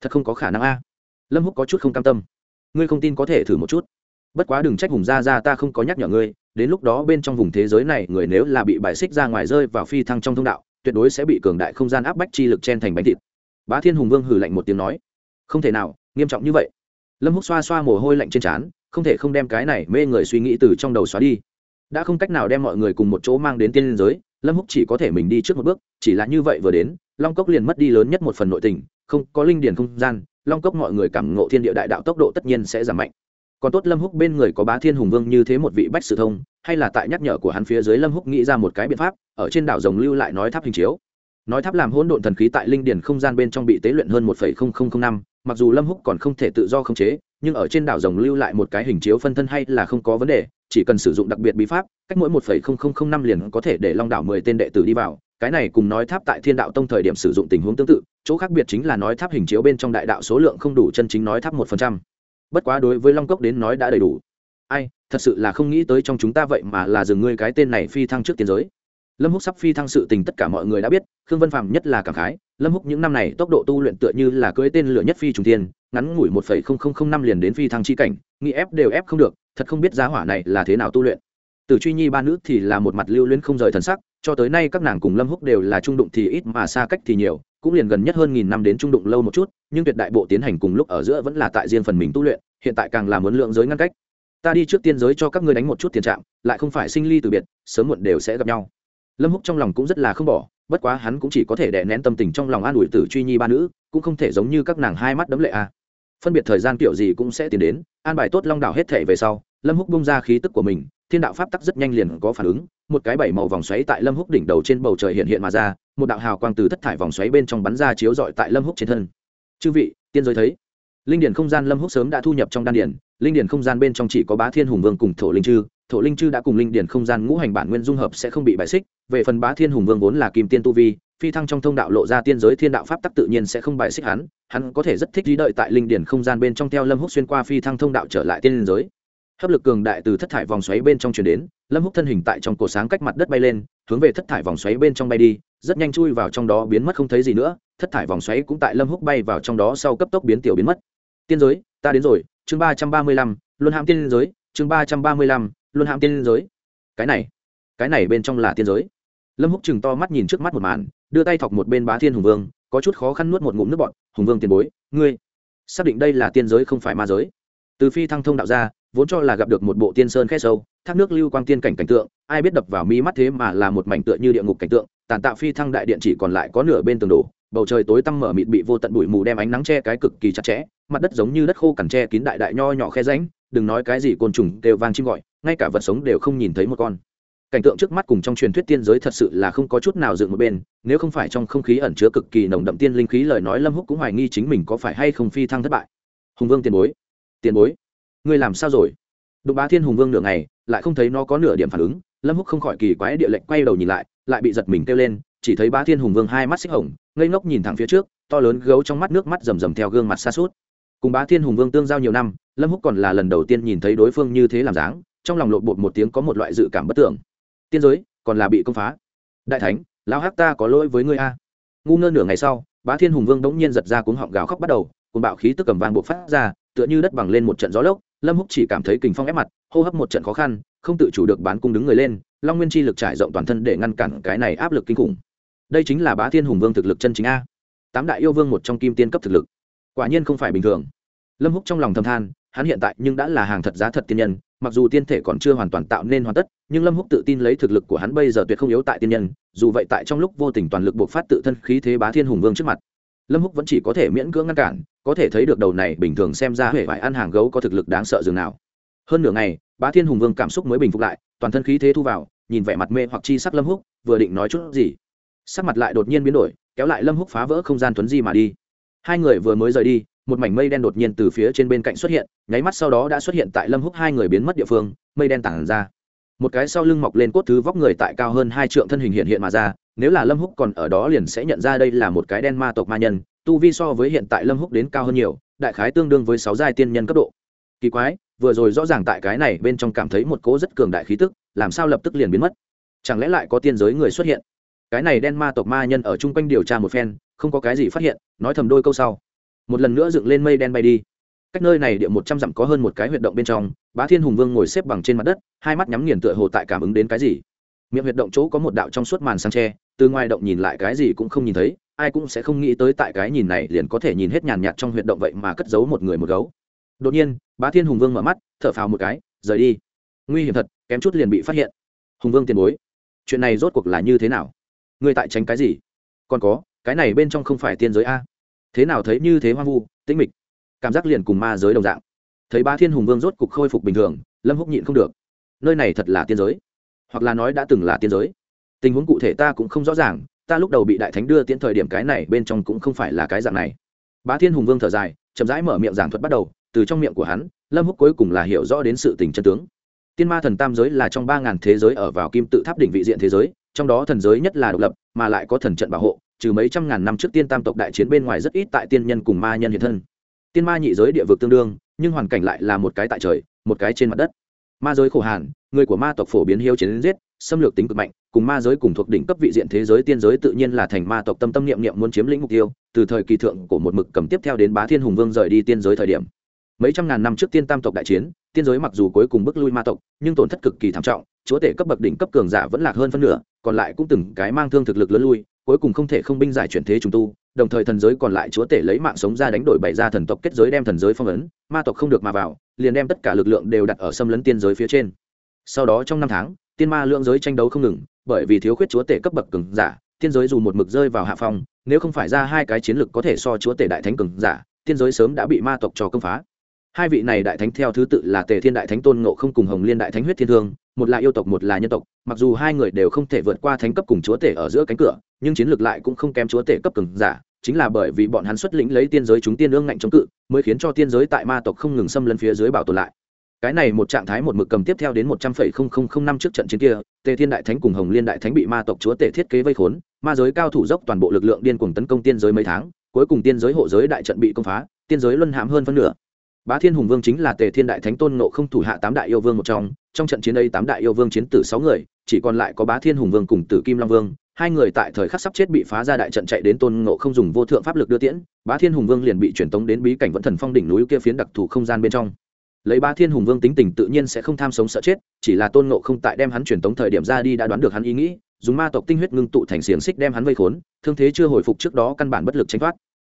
Thật không có khả năng a. Lâm húc có chút không cam tâm. Ngươi không tin có thể thử một chút. Bất quá đừng trách hùng gia gia ta không có nhắc nhở ngươi, đến lúc đó bên trong vùng thế giới này người nếu là bị bài xích ra ngoài rơi vào phi thăng trong thông đạo, tuyệt đối sẽ bị cường đại không gian áp bách chi lực chen thành bánh thịt. Bá thiên hùng vương hừ lạnh một tiếng nói. Không thể nào, nghiêm trọng như vậy lâm húc xoa xoa mồ hôi lạnh trên trán, không thể không đem cái này mê người suy nghĩ từ trong đầu xóa đi. Đã không cách nào đem mọi người cùng một chỗ mang đến tiên liên giới, lâm húc chỉ có thể mình đi trước một bước, chỉ là như vậy vừa đến, long cốc liền mất đi lớn nhất một phần nội tình, không, có linh điển không gian, long cốc mọi người cảm ngộ thiên địa đại đạo tốc độ tất nhiên sẽ giảm mạnh. Còn tốt lâm húc bên người có bá thiên hùng vương như thế một vị bách sử thông, hay là tại nhắc nhở của hắn phía dưới lâm húc nghĩ ra một cái biện pháp, ở trên đảo rồng lưu lại nói tháp hình chiếu. Nói tháp làm hỗn độn thần khí tại linh điển không gian bên trong bị tế luyện hơn một năm mặc dù lâm húc còn không thể tự do khống chế, nhưng ở trên đảo rồng lưu lại một cái hình chiếu phân thân hay là không có vấn đề, chỉ cần sử dụng đặc biệt bí pháp, cách mỗi một năm liền có thể để long đảo mười tên đệ tử đi vào. Cái này cùng nói tháp tại thiên đạo tông thời điểm sử dụng tình huống tương tự, chỗ khác biệt chính là nói tháp hình chiếu bên trong đại đạo số lượng không đủ chân chính nói tháp một phần trăm. Bất quá đối với long cốc đến nói đã đầy đủ. Ai, thật sự là không nghĩ tới trong chúng ta vậy mà là dừng ngươi cái tên này phi thăng trước tiến giới lâm húc sắp phi thăng sự tình tất cả mọi người đã biết, khương vân phạm nhất là cảm khái, lâm húc những năm này tốc độ tu luyện tựa như là cưỡi tên lửa nhất phi trùng tiên ngắn ngủi một phẩy không không không năm liền đến phi thăng chi cảnh, nghĩ ép đều ép không được, thật không biết giá hỏa này là thế nào tu luyện. Từ truy nhi ba nữ thì là một mặt lưu luyến không rời thần sắc, cho tới nay các nàng cùng lâm húc đều là trung đụng thì ít mà xa cách thì nhiều, cũng liền gần nhất hơn nghìn năm đến trung đụng lâu một chút, nhưng tuyệt đại bộ tiến hành cùng lúc ở giữa vẫn là tại riêng phần mình tu luyện, hiện tại càng là muốn lượng giới ngăn cách. Ta đi trước tiên giới cho các ngươi đánh một chút tiền trạng lại không phải sinh ly từ biệt, sớm muộn đều sẽ gặp nhau lâm húc trong lòng cũng rất là không bỏ, bất quá hắn cũng chỉ có thể đè nén tâm tình trong lòng an ủi tử truy nhi ba nữ, cũng không thể giống như các nàng hai mắt đấm lệ a à. phân biệt thời gian kiểu gì cũng sẽ tiến đến, an bài tốt long đảo hết thể về sau, lâm húc bung ra khí tức của mình, thiên đạo pháp tắc rất nhanh liền có phản ứng, một cái bảy màu vòng xoáy tại lâm húc đỉnh đầu trên bầu trời hiện hiện mà ra, một đạo hào quang từ thất thải vòng xoáy bên trong bắn ra chiếu rọi tại lâm húc trên thân chư vị, tiên giới thấy linh điển không gian lâm húc sớm đã thu nhập trong đan điển linh điển không gian bên trong chỉ có bá thiên hùng vương cùng thổ linh chư, thổ linh chư đã cùng linh điển không gian ngũ hành bản nguyên dung hợp sẽ không bị bại xích về phần bá thiên hùng vương vốn là kim tiên tu vi, phi thăng trong thông đạo lộ ra tiên giới thiên đạo pháp tắc tự nhiên sẽ không bại xích hắn hắn có thể rất thích lý đợi tại linh điển không gian bên trong theo lâm húc xuyên qua phi thăng thông đạo trở lại tiên giới. Hấp lực cường đại từ thất thải vòng xoáy bên trong chuyển đến, lâm húc thân hình tại trong cổ sáng cách mặt đất bay lên, hướng về thất thải vòng xoáy bên trong bay đi, rất nhanh chui vào trong đó biến mất không thấy gì nữa, thất thải vòng xoáy cũng tại lâm húc bay vào trong đó sau cấp tốc biến tiểu biến mất. Tiên giới, ta đến rồi, chương ba trăm ba mươi lăm, luân hãm tiên giới, chương ba trăm ba mươi lăm, luân hãm tiên giới. Cái này cái này bên trong là tiên giới lâm húc chừng to mắt nhìn trước mắt một màn, đưa tay thọc một bên bá thiên hùng vương, có chút khó khăn nuốt một ngụm nước bọt, hùng vương tiền bối, ngươi xác định đây là tiên giới không phải ma giới? Từ phi thăng thông đạo ra, vốn cho là gặp được một bộ tiên sơn khe sâu, thác nước lưu quang tiên cảnh cảnh tượng, ai biết đập vào mi mắt thế mà là một mảnh tựa như địa ngục cảnh tượng, tàn tạo phi thăng đại điện chỉ còn lại có nửa bên tường đổ, bầu trời tối tăm mở mịt bị vô tận bụi mù đem ánh nắng che cái cực kỳ chặt chẽ, mặt đất giống như đất khô cằn tre kín đại đại nho nhỏ khe ránh đừng nói cái gì côn trùng đều vang chim gọi, ngay cả vật sống đều không nhìn thấy một con cảnh tượng trước mắt cùng trong truyền thuyết tiên giới thật sự là không có chút nào dựng một bên, nếu không phải trong không khí ẩn chứa cực kỳ nồng đậm tiên linh khí lời nói lâm húc cũng hoài nghi chính mình có phải hay không phi thăng thất bại. Hùng vương tiền bối tiền bối, ngươi làm sao rồi? Đụng bá thiên hùng vương nửa ngày, lại không thấy nó có nửa điểm phản ứng, lâm húc không khỏi kỳ quái địa lệnh quay đầu nhìn lại lại bị giật mình kêu lên, chỉ thấy bá thiên hùng vương hai mắt xích hồng, ngây ngốc nhìn thẳng phía trước, to lớn gấu trong mắt nước mắt rầm rầm theo gương mặt xa suốt. Cùng bá thiên hùng vương tương giao nhiều năm, lâm húc còn là lần đầu tiên nhìn thấy đối phương như thế làm dáng, trong lòng lộn bột một tiếng có một loại dự cảm bất tưởng tiên giới, còn là bị công phá. Đại thánh, lão hắc ta có lỗi với ngươi a. Ngu ngơ nửa ngày sau, bá thiên hùng vương đống nhiên giật ra cuống họng gào khóc bắt đầu cùng bạo khí tức cầm vang bộc phát ra, tựa như đất bằng lên một trận gió lốc, lâm húc chỉ cảm thấy kình phong ép mặt, hô hấp một trận khó khăn, không tự chủ được bán cung đứng người lên, long nguyên chi lực trải rộng toàn thân để ngăn cản cái này áp lực kinh khủng. Đây chính là bá thiên hùng vương thực lực chân chính a. Tám đại yêu vương một trong kim tiên cấp thực lực. Quả nhiên không phải bình thường. Lâm húc trong lòng thầm than, hắn hiện tại nhưng đã là hàng thật giá thật tiên nhân mặc dù tiên thể còn chưa hoàn toàn tạo nên hoàn tất, nhưng lâm húc tự tin lấy thực lực của hắn bây giờ tuyệt không yếu tại tiên nhân, dù vậy tại trong lúc vô tình toàn lực buộc phát tự thân khí thế bá thiên hùng vương trước mặt, lâm húc vẫn chỉ có thể miễn cưỡng ngăn cản, có thể thấy được đầu này bình thường xem ra huệ vải ăn hàng gấu có thực lực đáng sợ dường nào. Hơn nửa ngày, bá thiên hùng vương cảm xúc mới bình phục lại, toàn thân khí thế thu vào, nhìn vẻ mặt mê hoặc chi sắc lâm húc, vừa định nói chút gì, sắc mặt lại đột nhiên biến đổi, kéo lại lâm húc phá vỡ không gian tuấn di mà đi. Hai người vừa mới rời đi một mảnh mây đen đột nhiên từ phía trên bên cạnh xuất hiện, nháy mắt sau đó đã xuất hiện tại lâm húc hai người biến mất địa phương, mây đen tản ra. Một cái sau lưng mọc lên cốt thứ vóc người tại cao hơn hai trượng thân hình hiện hiện mà ra, nếu là lâm húc còn ở đó liền sẽ nhận ra đây là một cái đen ma tộc ma nhân, tu vi so với hiện tại lâm húc đến cao hơn nhiều, đại khái tương đương với sáu giai tiên nhân cấp độ. Kỳ quái, vừa rồi rõ ràng tại cái này bên trong cảm thấy một cỗ rất cường đại khí tức, làm sao lập tức liền biến mất? Chẳng lẽ lại có tiên giới người xuất hiện? Cái này đen ma tộc ma nhân ở chung quanh điều tra một phen, không có cái gì phát hiện, nói thầm đôi câu sau một lần nữa dựng lên mây đen bay đi. Cách nơi này địa một trăm dặm có hơn một cái huyệt động bên trong, bá thiên hùng vương ngồi xếp bằng trên mặt đất, hai mắt nhắm nghiền tựa hồ tại cảm ứng đến cái gì. Miệng huyệt động chỗ có một đạo trong suốt màn sang tre từ ngoài động nhìn lại cái gì cũng không nhìn thấy, ai cũng sẽ không nghĩ tới tại cái nhìn này liền có thể nhìn hết nhàn nhạt trong huyệt động vậy mà cất giấu một người một gấu. Đột nhiên, bá thiên hùng vương mở mắt, thở phào một cái, rời đi. Nguy hiểm thật, kém chút liền bị phát hiện. Hùng vương tiền bối, chuyện này rốt cuộc là như thế nào? Ngươi tại tránh cái gì? Còn có, cái này bên trong không phải tiên giới a? Thế nào thấy như thế hoang vu, tĩnh mịch. Cảm giác liền cùng ma giới đồng dạng. Thấy ba thiên hùng vương rốt cục khôi phục bình thường, lâm húc nhịn không được. Nơi này thật là tiên giới. Hoặc là nói đã từng là tiên giới. Tình huống cụ thể ta cũng không rõ ràng, ta lúc đầu bị đại thánh đưa tiễn thời điểm cái này bên trong cũng không phải là cái dạng này. Bá thiên hùng vương thở dài, chậm rãi mở miệng giảng thuật bắt đầu, từ trong miệng của hắn, lâm húc cuối cùng là hiểu rõ đến sự tình chân tướng. Tiên ma thần tam giới là trong ba ngàn thế giới ở vào kim tự tháp đỉnh vị diện thế giới, trong đó thần giới nhất là độc lập, mà lại có thần trận bảo hộ trừ mấy trăm ngàn năm trước tiên tam tộc đại chiến bên ngoài rất ít tại tiên nhân cùng ma nhân hiện thân. Tiên ma nhị giới địa vực tương đương, nhưng hoàn cảnh lại là một cái tại trời, một cái trên mặt đất. Ma giới khổ hàn, người của ma tộc phổ biến hiếu chiến giết, xâm lược tính cực mạnh, cùng ma giới cùng thuộc đỉnh cấp vị diện thế giới tiên giới tự nhiên là thành ma tộc tâm tâm niệm niệm muốn chiếm lĩnh mục tiêu, từ thời kỳ thượng của một mực cầm tiếp theo đến bá thiên hùng vương rời đi tiên giới thời điểm. Mấy trăm ngàn năm trước tiên tam tộc đại chiến, tiên giới mặc dù cuối cùng bước lui ma tộc, nhưng tổn thất cực kỳ thảm trọng, chúa tể cấp bậc đỉnh cấp cường giả vẫn lạc hơn phân nửa, còn lại cũng từng cái mang thương thực lực lớn lui cuối cùng không thể không binh giải chuyển thế trùng tu, đồng thời thần giới còn lại chúa tể lấy mạng sống ra đánh đổi bày ra thần tộc kết giới đem thần giới phong ấn, ma tộc không được mà vào, liền đem tất cả lực lượng đều đặt ở xâm lấn tiên giới phía trên. Sau đó trong năm tháng, tiên ma lượng giới tranh đấu không ngừng, bởi vì thiếu khuyết chúa tể cấp bậc cường giả, tiên giới dù một mực rơi vào hạ phong, nếu không phải ra hai cái chiến lực có thể so chúa tể đại thánh cường giả, tiên giới sớm đã bị ma tộc trò công phá hai vị này đại thánh theo thứ tự là tề thiên đại thánh tôn ngộ không cùng hồng liên đại thánh huyết thiên thương, một là yêu tộc, một là nhân tộc. Mặc dù hai người đều không thể vượt qua thánh cấp cùng chúa tể ở giữa cánh cửa, nhưng chiến lược lại cũng không kém chúa tể cấp cường giả, chính là bởi vì bọn hắn xuất lĩnh lấy tiên giới chúng tiên ương ngạnh chống cự, mới khiến cho tiên giới tại ma tộc không ngừng xâm lấn phía dưới bảo tồn lại. Cái này một trạng thái một mực cầm tiếp theo đến một trăm phẩy không không không năm trước trận chiến kia, tề thiên đại thánh cùng hồng liên đại thánh bị ma tộc chúa tể thiết kế vây khốn, ma giới cao thủ dốc toàn bộ lực lượng điên cuồng tấn công tiên giới mấy tháng, cuối cùng tiên giới hộ giới đại trận bị công phá, tiên giới luân hãm hơn phân nửa bá thiên hùng vương chính là tề thiên đại thánh tôn nộ không thủ hạ tám đại yêu vương một trong trong trận chiến ấy tám đại yêu vương chiến tử sáu người, chỉ còn lại có bá thiên hùng vương cùng tử kim long vương, hai người tại thời khắc sắp chết bị phá ra đại trận chạy đến tôn ngộ không dùng vô thượng pháp lực đưa tiễn, bá thiên hùng vương liền bị truyền tống đến bí cảnh vẫn thần phong đỉnh núi kia phiến đặc thù không gian bên trong. Lấy bá thiên hùng vương tính tình tự nhiên sẽ không tham sống sợ chết, chỉ là tôn ngộ không tại đem hắn truyền tống thời điểm ra đi đã đoán được hắn ý nghĩ, dùng ma tộc tinh huyết ngưng tụ thành xiềng xích đem hắn vây khốn, thương thế chưa hồi phục trước đó căn bản bất lực tranh thoát.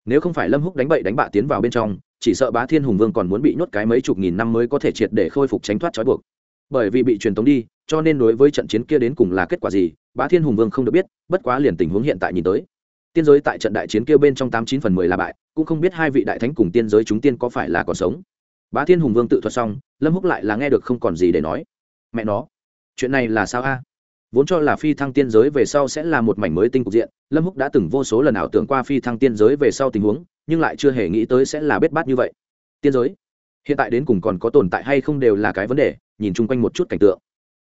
Nếu không phải lâm húc đánh bậy đánh bạ tiến vào bên trong chỉ sợ bá thiên hùng vương còn muốn bị nhốt cái mấy chục nghìn năm mới có thể triệt để khôi phục tránh thoát trói buộc. Bởi vì bị truyền tống đi, cho nên đối với trận chiến kia đến cùng là kết quả gì, bá thiên hùng vương không được biết, bất quá liền tình huống hiện tại nhìn tới. Tiên giới tại trận đại chiến kia bên trong tám chín phần mười là bại, cũng không biết hai vị đại thánh cùng tiên giới chúng tiên có phải là còn sống. Bá thiên hùng vương tự thuật xong, lâm húc lại là nghe được không còn gì để nói. Mẹ nó, chuyện này là sao a? Vốn cho là phi thăng tiên giới về sau sẽ là một mảnh mới tinh cục diện, lâm húc đã từng vô số lần ảo tưởng qua phi thăng tiên giới về sau tình huống nhưng lại chưa hề nghĩ tới sẽ là bết bát như vậy. Tiên giới, hiện tại đến cùng còn có tồn tại hay không đều là cái vấn đề, nhìn chung quanh một chút cảnh tượng.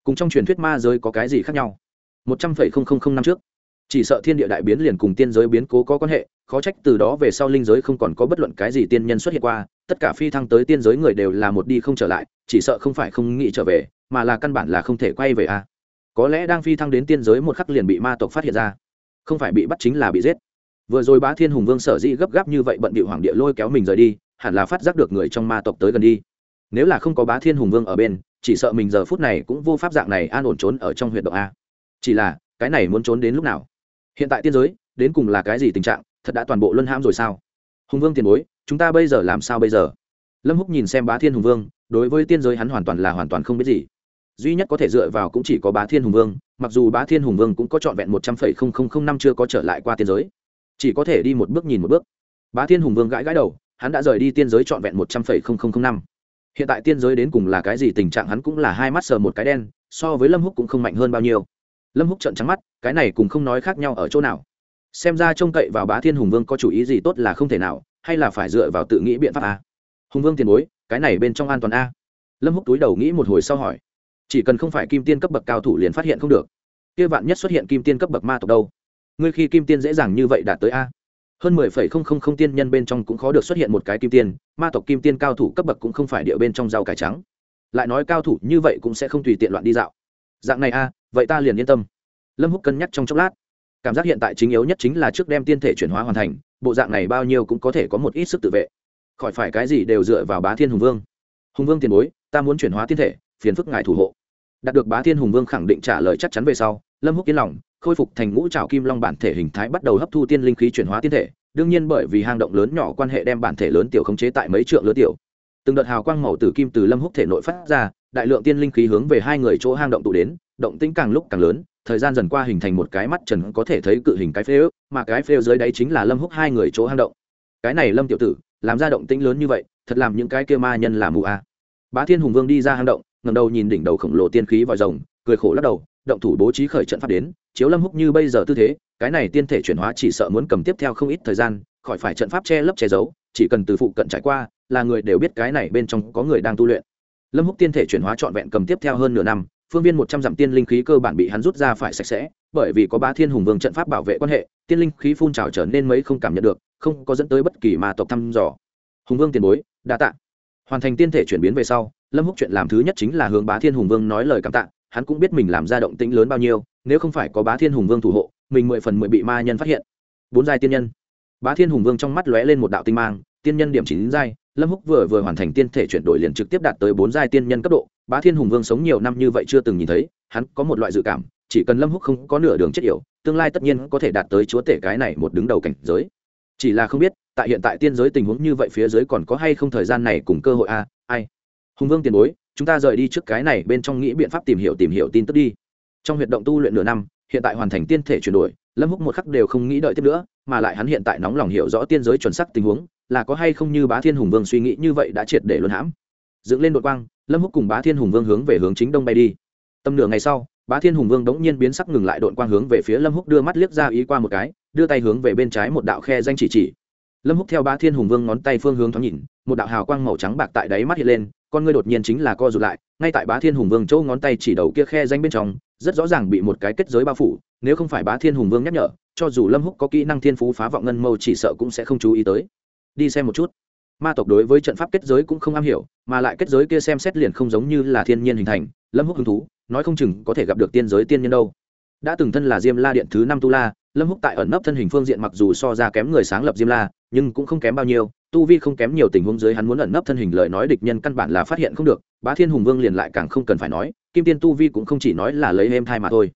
Cùng trong truyền thuyết ma giới có cái gì khác nhau? Một trăm phẩy không không không năm trước, chỉ sợ thiên địa đại biến liền cùng tiên giới biến cố có quan hệ, khó trách từ đó về sau linh giới không còn có bất luận cái gì tiên nhân xuất hiện qua, tất cả phi thăng tới tiên giới người đều là một đi không trở lại, chỉ sợ không phải không nghĩ trở về, mà là căn bản là không thể quay về a à. có lẽ đang phi thăng đến tiên giới một khắc liền bị ma tộc phát hiện ra, không phải bị bắt chính là bị giết vừa rồi bá thiên hùng vương sở dĩ gấp gáp như vậy bận bị hoàng địa lôi kéo mình rời đi, hẳn là phát giác được người trong ma tộc tới gần đi. Nếu là không có bá thiên hùng vương ở bên, chỉ sợ mình giờ phút này cũng vô pháp dạng này an ổn trốn ở trong huyện động a. Chỉ là, cái này muốn trốn đến lúc nào? Hiện tại tiên giới, đến cùng là cái gì tình trạng? Thật đã toàn bộ luân hãm rồi sao? Hùng vương tiền bối, chúng ta bây giờ làm sao bây giờ? Lâm húc nhìn xem bá thiên hùng vương, đối với tiên giới hắn hoàn toàn là hoàn toàn không biết gì. Duy nhất có thể dựa vào cũng chỉ có bá thiên hùng vương, mặc dù bá thiên hùng vương cũng có trọn vẹn một trăm phẩy không không không năm chưa có trở lại qua tiên giới chỉ có thể đi một bước nhìn một bước. Bá thiên hùng vương gãi gãi đầu, hắn đã rời đi tiên giới trọn vẹn một trăm phẩy không không không năm. Hiện tại tiên giới đến cùng là cái gì tình trạng hắn cũng là hai mắt sờ một cái đen, so với lâm húc cũng không mạnh hơn bao nhiêu. Lâm húc trợn trắng mắt, cái này cùng không nói khác nhau ở chỗ nào. Xem ra trông cậy vào bá thiên hùng vương có chủ ý gì tốt là không thể nào, hay là phải dựa vào tự nghĩ biện pháp a? Hùng vương tiền bối, cái này bên trong an toàn a? Lâm húc túi đầu nghĩ một hồi sau hỏi. Chỉ cần không phải kim tiên cấp bậc cao thủ liền phát hiện không được. Kia vạn nhất xuất hiện kim tiên cấp bậc ma tộc đâu? Ngươi khi kim tiên dễ dàng như vậy đạt tới a? Hơn mười phẩy không không không tiên nhân bên trong cũng khó được xuất hiện một cái kim tiên, ma tộc kim tiên cao thủ cấp bậc cũng không phải địa bên trong rau cải trắng. Lại nói cao thủ như vậy cũng sẽ không tùy tiện loạn đi dạo. Dạng này a, vậy ta liền yên tâm. Lâm húc cân nhắc trong chốc lát. Cảm giác hiện tại chính yếu nhất chính là trước đem tiên thể chuyển hóa hoàn thành, bộ dạng này bao nhiêu cũng có thể có một ít sức tự vệ. Khỏi phải cái gì đều dựa vào bá thiên hùng vương. Hùng vương tiền bối, ta muốn chuyển hóa tiên thể, phiền phức ngài thủ hộ. Đạt được bá thiên hùng vương khẳng định trả lời chắc chắn về sau, lâm húc yên lòng khôi phục thành ngũ trào kim long bản thể hình thái bắt đầu hấp thu tiên linh khí chuyển hóa tiên thể, đương nhiên bởi vì hang động lớn nhỏ quan hệ đem bản thể lớn tiểu khống chế tại mấy trượng lớn tiểu từng đợt hào quang màu tử kim từ lâm húc thể nội phát ra, đại lượng tiên linh khí hướng về hai người chỗ hang động tụ đến, động tĩnh càng lúc càng lớn, thời gian dần qua hình thành một cái mắt trần có thể thấy cự hình cái phê ước mà cái phê dưới đáy chính là lâm húc hai người chỗ hang động cái này lâm tiểu tử, làm ra động tĩnh lớn như vậy, thật làm những cái kia ma nhân làm mù a à. bá thiên hùng vương đi ra hang động ngầm đầu nhìn đỉnh đầu khổng lồ tiên khí vòi rồng, cười khổ lắc đầu động thủ bố trí khởi trận pháp đến, chiếu lâm húc như bây giờ tư thế, cái này tiên thể chuyển hóa chỉ sợ muốn cầm tiếp theo không ít thời gian, khỏi phải trận pháp che lấp che giấu, chỉ cần từ phụ cận trải qua, là người đều biết cái này bên trong có người đang tu luyện. Lâm húc tiên thể chuyển hóa trọn vẹn cầm tiếp theo hơn nửa năm, phương viên một trăm dặm tiên linh khí cơ bản bị hắn rút ra phải sạch sẽ, bởi vì có bá thiên hùng vương trận pháp bảo vệ quan hệ, tiên linh khí phun trào trở nên mấy không cảm nhận được, không có dẫn tới bất kỳ ma tộc thăm dò. Hùng vương tiền bối, đa tạ. Hoàn thành tiên thể chuyển biến về sau, lâm húc chuyện làm thứ nhất chính là hướng bá thiên hùng vương nói lời cảm tạ hắn cũng biết mình làm ra động tĩnh lớn bao nhiêu, nếu không phải có bá thiên hùng vương thủ hộ, mình mười phần mười bị ma nhân phát hiện. Bốn giai tiên nhân. Bá thiên hùng vương trong mắt lóe lên một đạo tinh mang, tiên nhân điểm chín giai, lâm húc vừa vừa hoàn thành tiên thể chuyển đổi liền trực tiếp đạt tới bốn giai tiên nhân cấp độ, bá thiên hùng vương sống nhiều năm như vậy chưa từng nhìn thấy, hắn có một loại dự cảm, chỉ cần lâm húc không có nửa đường chết yểu, tương lai tất nhiên có thể đạt tới chúa tể cái này một đứng đầu cảnh giới. Chỉ là không biết, tại hiện tại tiên giới tình huống như vậy phía dưới còn có hay không thời gian này cùng cơ hội a? Ai? Hùng vương tiền bối chúng ta rời đi trước cái này bên trong nghĩ biện pháp tìm hiểu tìm hiểu tin tức đi. Trong huyệt động tu luyện nửa năm, hiện tại hoàn thành tiên thể chuyển đổi, lâm húc một khắc đều không nghĩ đợi tiếp nữa, mà lại hắn hiện tại nóng lòng hiểu rõ tiên giới chuẩn sắc tình huống, là có hay không như bá thiên hùng vương suy nghĩ như vậy đã triệt để luân hãm. Dựng lên đội quang, lâm húc cùng bá thiên hùng vương hướng về hướng chính đông bay đi. Tầm nửa ngày sau, bá thiên hùng vương đống nhiên biến sắc ngừng lại đội quang hướng về phía lâm húc đưa mắt liếc ra ý qua một cái, đưa tay hướng về bên trái một đạo khe danh chỉ chỉ. Lâm húc theo bá thiên hùng vương ngón tay phương hướng thoáng nhìn, một đạo hào quang màu trắng bạc tại đáy mắt hiện lên con ngươi đột nhiên chính là co rụt lại, ngay tại bá thiên hùng vương chỗ ngón tay chỉ đầu kia khe danh bên trong, rất rõ ràng bị một cái kết giới bao phủ, nếu không phải bá thiên hùng vương nhắc nhở, cho dù lâm húc có kỹ năng thiên phú phá vọng ngân mâu chỉ sợ cũng sẽ không chú ý tới. Đi xem một chút. Ma tộc đối với trận pháp kết giới cũng không am hiểu, mà lại kết giới kia xem xét liền không giống như là thiên nhiên hình thành, lâm húc hứng thú, nói không chừng có thể gặp được tiên giới tiên nhân đâu. Đã từng thân là diêm la điện thứ năm tu la, lâm húc tại ẩn nấp thân hình phương diện mặc dù so ra kém người sáng lập diêm la nhưng cũng không kém bao nhiêu, tu vi không kém nhiều tình huống dưới hắn muốn ẩn nấp thân hình lời nói địch nhân căn bản là phát hiện không được, bá thiên hùng vương liền lại càng không cần phải nói, kim tiên tu vi cũng không chỉ nói là lấy êm thai mà thôi.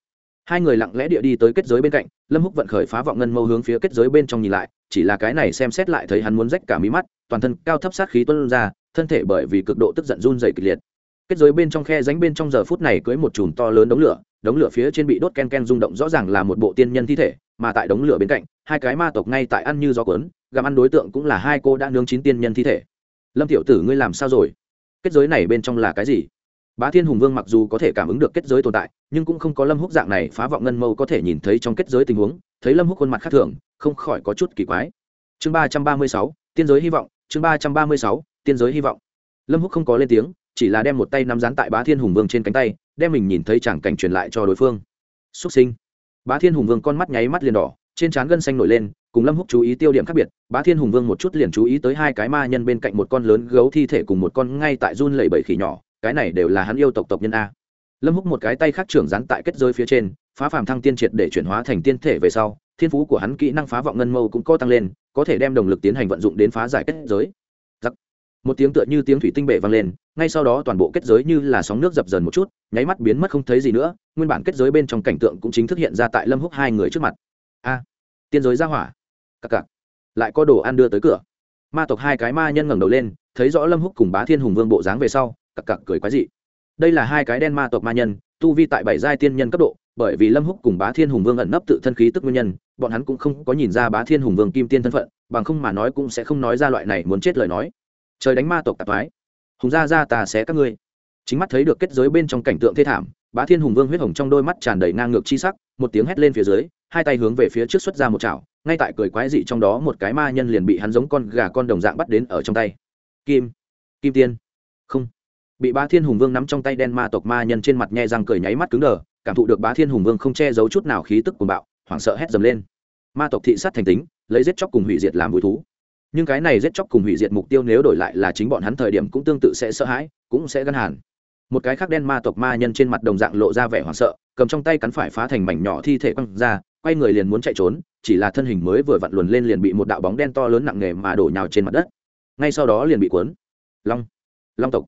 Hai người lặng lẽ địa đi tới kết giới bên cạnh, lâm húc vận khởi phá vọng ngân mâu hướng phía kết giới bên trong nhìn lại, chỉ là cái này xem xét lại thấy hắn muốn rách cả mí mắt, toàn thân cao thấp sát khí tuôn ra, thân thể bởi vì cực độ tức giận run dày kịch liệt. Kết giới bên trong khe ránh bên trong giờ phút này cưới một chùm to lớn đống lửa đống lửa phía trên bị đốt ken ken rung động rõ ràng là một bộ tiên nhân thi thể, mà tại đống lửa bên cạnh, hai cái ma tộc ngay tại ăn như gió cuốn gặm ăn đối tượng cũng là hai cô đã nướng chín tiên nhân thi thể. Lâm tiểu tử ngươi làm sao rồi? Kết giới này bên trong là cái gì? Bá thiên hùng vương mặc dù có thể cảm ứng được kết giới tồn tại, nhưng cũng không có lâm húc dạng này phá vọng ngân mâu có thể nhìn thấy trong kết giới tình huống, thấy lâm húc khuôn mặt khác thường, không khỏi có chút kỳ quái. Chương ba trăm ba mươi sáu, tiên giới hy vọng, chương ba trăm ba mươi sáu, tiên giới hy vọng. Lâm húc không có lên tiếng, chỉ là đem một tay nắm dán tại bá thiên hùng vương trên cánh tay, đem mình nhìn thấy chẳng cảnh truyền lại cho đối phương. Xuất sinh. Bá thiên hùng vương con mắt nháy mắt liền đỏ, trên trán gân xanh nổi lên cùng lâm húc chú ý tiêu điểm khác biệt, bá thiên hùng vương một chút liền chú ý tới hai cái ma nhân bên cạnh một con lớn gấu thi thể cùng một con ngay tại run lẩy bẩy khỉ nhỏ, cái này đều là hắn yêu tộc tộc nhân a. Lâm húc một cái tay khác trưởng rắn tại kết giới phía trên, phá phàm thăng tiên triệt để chuyển hóa thành tiên thể về sau, thiên phú của hắn kỹ năng phá vọng ngân mâu cũng có tăng lên, có thể đem động lực tiến hành vận dụng đến phá giải kết giới. Giặc. một tiếng tựa như tiếng thủy tinh bể vang lên, ngay sau đó toàn bộ kết giới như là sóng nước dập dần một chút, nháy mắt biến mất không thấy gì nữa, nguyên bản kết giới bên trong cảnh tượng cũng chính thức hiện ra tại lâm húc hai người trước mặt. A. Tiên giới ra hỏa cặc cặc. Lại có đồ ăn đưa tới cửa. Ma tộc hai cái ma nhân ngẩng đầu lên, thấy rõ lâm húc cùng bá thiên hùng vương bộ dáng về sau, cặc cặc cười quái dị. Đây là hai cái đen ma tộc ma nhân, tu vi tại bảy giai tiên nhân cấp độ, bởi vì lâm húc cùng bá thiên hùng vương ẩn nấp tự thân khí tức nguyên nhân, bọn hắn cũng không có nhìn ra bá thiên hùng vương kim tiên thân phận, bằng không mà nói cũng sẽ không nói ra loại này muốn chết lời nói. Trời đánh ma tộc tạp thái hùng gia ra ta sẽ các ngươi. Chính mắt thấy được kết giới bên trong cảnh tượng thê thảm, bá thiên hùng vương huyết hồng trong đôi mắt tràn đầy ngang ngược chi sắc, một tiếng hét lên phía dưới, hai tay hướng về phía trước xuất ra một chảo ngay tại cười quái dị trong đó một cái ma nhân liền bị hắn giống con gà con đồng dạng bắt đến ở trong tay. Kim kim tiên. Không. Bị bá thiên hùng vương nắm trong tay đen ma tộc ma nhân trên mặt nhe răng cười nháy mắt cứng đờ, cảm thụ được bá thiên hùng vương không che giấu chút nào khí tức cuồng bạo, hoảng sợ hét dầm lên. Ma tộc thị sát thành tính, lấy giết chóc cùng hủy diệt làm vui thú. Nhưng cái này giết chóc cùng hủy diệt mục tiêu nếu đổi lại là chính bọn hắn thời điểm cũng tương tự sẽ sợ hãi, cũng sẽ gân hàn. Một cái khác đen ma tộc ma nhân trên mặt đồng dạng lộ ra vẻ hoảng sợ, cầm trong tay cắn phải phá thành mảnh nhỏ thi thể quăng ra quay người liền muốn chạy trốn, chỉ là thân hình mới vừa vặn luồn lên liền bị một đạo bóng đen to lớn nặng nề mà đổ nhào trên mặt đất. Ngay sau đó liền bị cuốn. Long long tộc.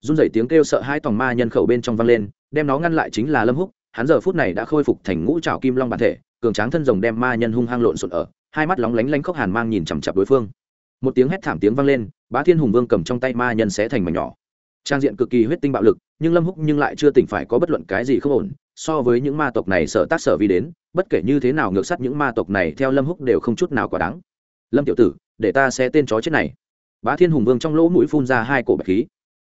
Run rẩy tiếng kêu sợ hai tòng ma nhân khẩu bên trong vang lên, đem nó ngăn lại chính là lâm húc. Hắn giờ phút này đã khôi phục thành ngũ trảo kim long bản thể, cường tráng thân rồng đem ma nhân hung hăng lộn xộn ở, hai mắt lóng lánh lánh khóc hàn mang nhìn chằm chặp đối phương. Một tiếng hét thảm tiếng vang lên, bá thiên hùng vương cầm trong tay ma nhân sẽ thành mảnh nhỏ. Trang diện cực kỳ huyết tinh bạo lực, nhưng lâm húc nhưng lại chưa tỉnh phải có bất luận cái gì không ổn, so với những ma tộc này sợ tác sở vi đến bất kể như thế nào ngược sát những ma tộc này theo lâm húc đều không chút nào quá đáng. Lâm tiểu tử, để ta sẽ tên chó chết này. Bá thiên hùng vương trong lỗ mũi phun ra hai cổ bạch khí.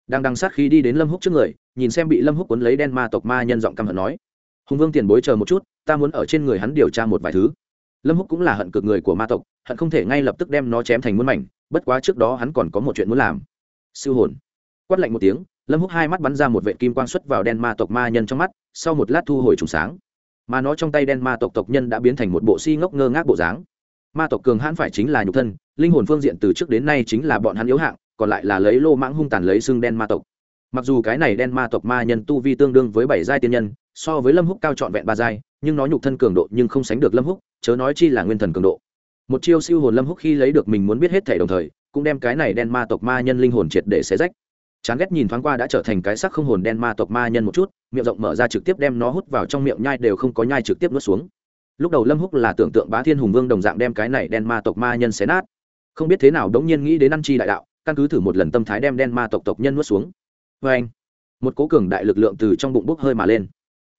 Đang đằng sát khí đi đến lâm húc trước người, nhìn xem bị lâm húc cuốn lấy đen ma tộc ma nhân giọng căm hận nói. Hùng vương tiền bối chờ một chút, ta muốn ở trên người hắn điều tra một vài thứ. Lâm húc cũng là hận cực người của ma tộc, hận không thể ngay lập tức đem nó chém thành muôn mảnh, bất quá trước đó hắn còn có một chuyện muốn làm. Siêu hồn. Quát lạnh một tiếng, lâm húc hai mắt bắn ra một vệ kim quang xuất vào đen ma tộc ma nhân trong mắt, sau một lát thu hồi trùng sáng mà nó trong tay đen ma tộc tộc nhân đã biến thành một bộ si ngốc ngơ ngác bộ dáng. Ma tộc cường hãn phải chính là nhục thân, linh hồn phương diện từ trước đến nay chính là bọn hắn yếu hạng, còn lại là lấy lô mãng hung tàn lấy xương đen ma tộc. Mặc dù cái này đen ma tộc ma nhân tu vi tương đương với bảy giai tiên nhân, so với lâm húc cao trọn vẹn ba giai, nhưng nó nhục thân cường độ nhưng không sánh được lâm húc, chớ nói chi là nguyên thần cường độ. Một chiêu siêu hồn lâm húc khi lấy được mình muốn biết hết thể đồng thời, cũng đem cái này đen ma tộc ma nhân linh hồn triệt để xé rách chán ghét nhìn thoáng qua đã trở thành cái sắc không hồn đen ma tộc ma nhân một chút, miệng rộng mở ra trực tiếp đem nó hút vào trong miệng nhai đều không có nhai trực tiếp nuốt xuống. Lúc đầu lâm húc là tưởng tượng bá thiên hùng vương đồng dạng đem cái này đen ma tộc ma nhân xé nát. Không biết thế nào đống nhiên nghĩ đến ăn chi đại đạo, căn cứ thử một lần tâm thái đem đen ma tộc tộc nhân nuốt xuống. Vê anh, một cố cường đại lực lượng từ trong bụng bốc hơi mà lên.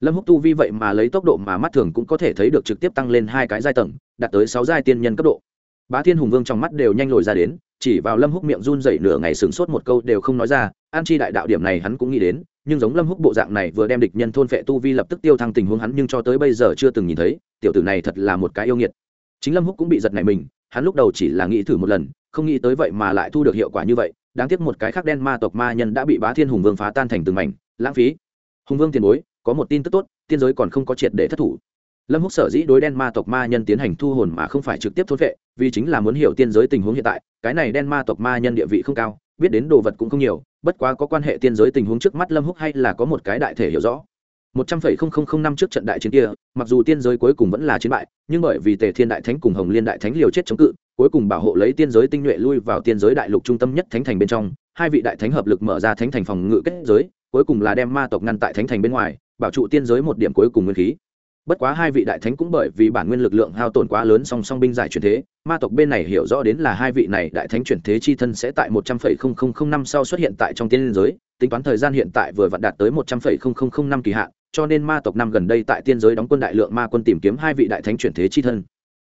Lâm húc tu vi vậy mà lấy tốc độ mà mắt thường cũng có thể thấy được trực tiếp tăng lên hai cái giai tầng, đạt tới sáu giai tiên nhân cấp độ. Bá thiên hùng vương trong mắt đều nhanh lồi ra đến chỉ vào lâm húc miệng run dậy nửa ngày sửng sốt một câu đều không nói ra, an chi đại đạo điểm này hắn cũng nghĩ đến, nhưng giống lâm húc bộ dạng này vừa đem địch nhân thôn phệ tu vi lập tức tiêu thăng tình huống hắn nhưng cho tới bây giờ chưa từng nhìn thấy, tiểu tử này thật là một cái yêu nghiệt. Chính lâm húc cũng bị giật này mình, hắn lúc đầu chỉ là nghĩ thử một lần, không nghĩ tới vậy mà lại thu được hiệu quả như vậy, đáng tiếc một cái khác đen ma tộc ma nhân đã bị bá thiên hùng vương phá tan thành từng mảnh, lãng phí. Hùng vương tiền bối, có một tin tức tốt, tiên giới còn không có triệt để thất thủ lâm húc sở dĩ đối đen ma tộc ma nhân tiến hành thu hồn mà không phải trực tiếp thôn vệ, vì chính là muốn hiểu tiên giới tình huống hiện tại, cái này đen ma tộc ma nhân địa vị không cao, biết đến đồ vật cũng không nhiều, bất quá có quan hệ tiên giới tình huống trước mắt lâm húc hay là có một cái đại thể hiểu rõ. Một trăm phẩy không không không năm trước trận đại chiến kia, mặc dù tiên giới cuối cùng vẫn là chiến bại, nhưng bởi vì tề thiên đại thánh cùng hồng liên đại thánh liều chết chống cự, cuối cùng bảo hộ lấy tiên giới tinh nhuệ lui vào tiên giới đại lục trung tâm nhất thánh thành bên trong, hai vị đại thánh hợp lực mở ra thánh thành phòng ngự kết giới, cuối cùng là đem ma tộc ngăn tại thánh thành bên ngoài, bảo trụ tiên giới một điểm cuối cùng nguyên khí bất quá hai vị đại thánh cũng bởi vì bản nguyên lực lượng hao tổn quá lớn song song binh giải chuyển thế, ma tộc bên này hiểu rõ đến là hai vị này đại thánh chuyển thế chi thân sẽ tại một trăm phẩy không không không năm sau xuất hiện tại trong tiên giới, tính toán thời gian hiện tại vừa vặn đạt tới một trăm phẩy không không không năm kỳ hạn, cho nên ma tộc năm gần đây tại tiên giới đóng quân đại lượng ma quân tìm kiếm hai vị đại thánh chuyển thế chi thân.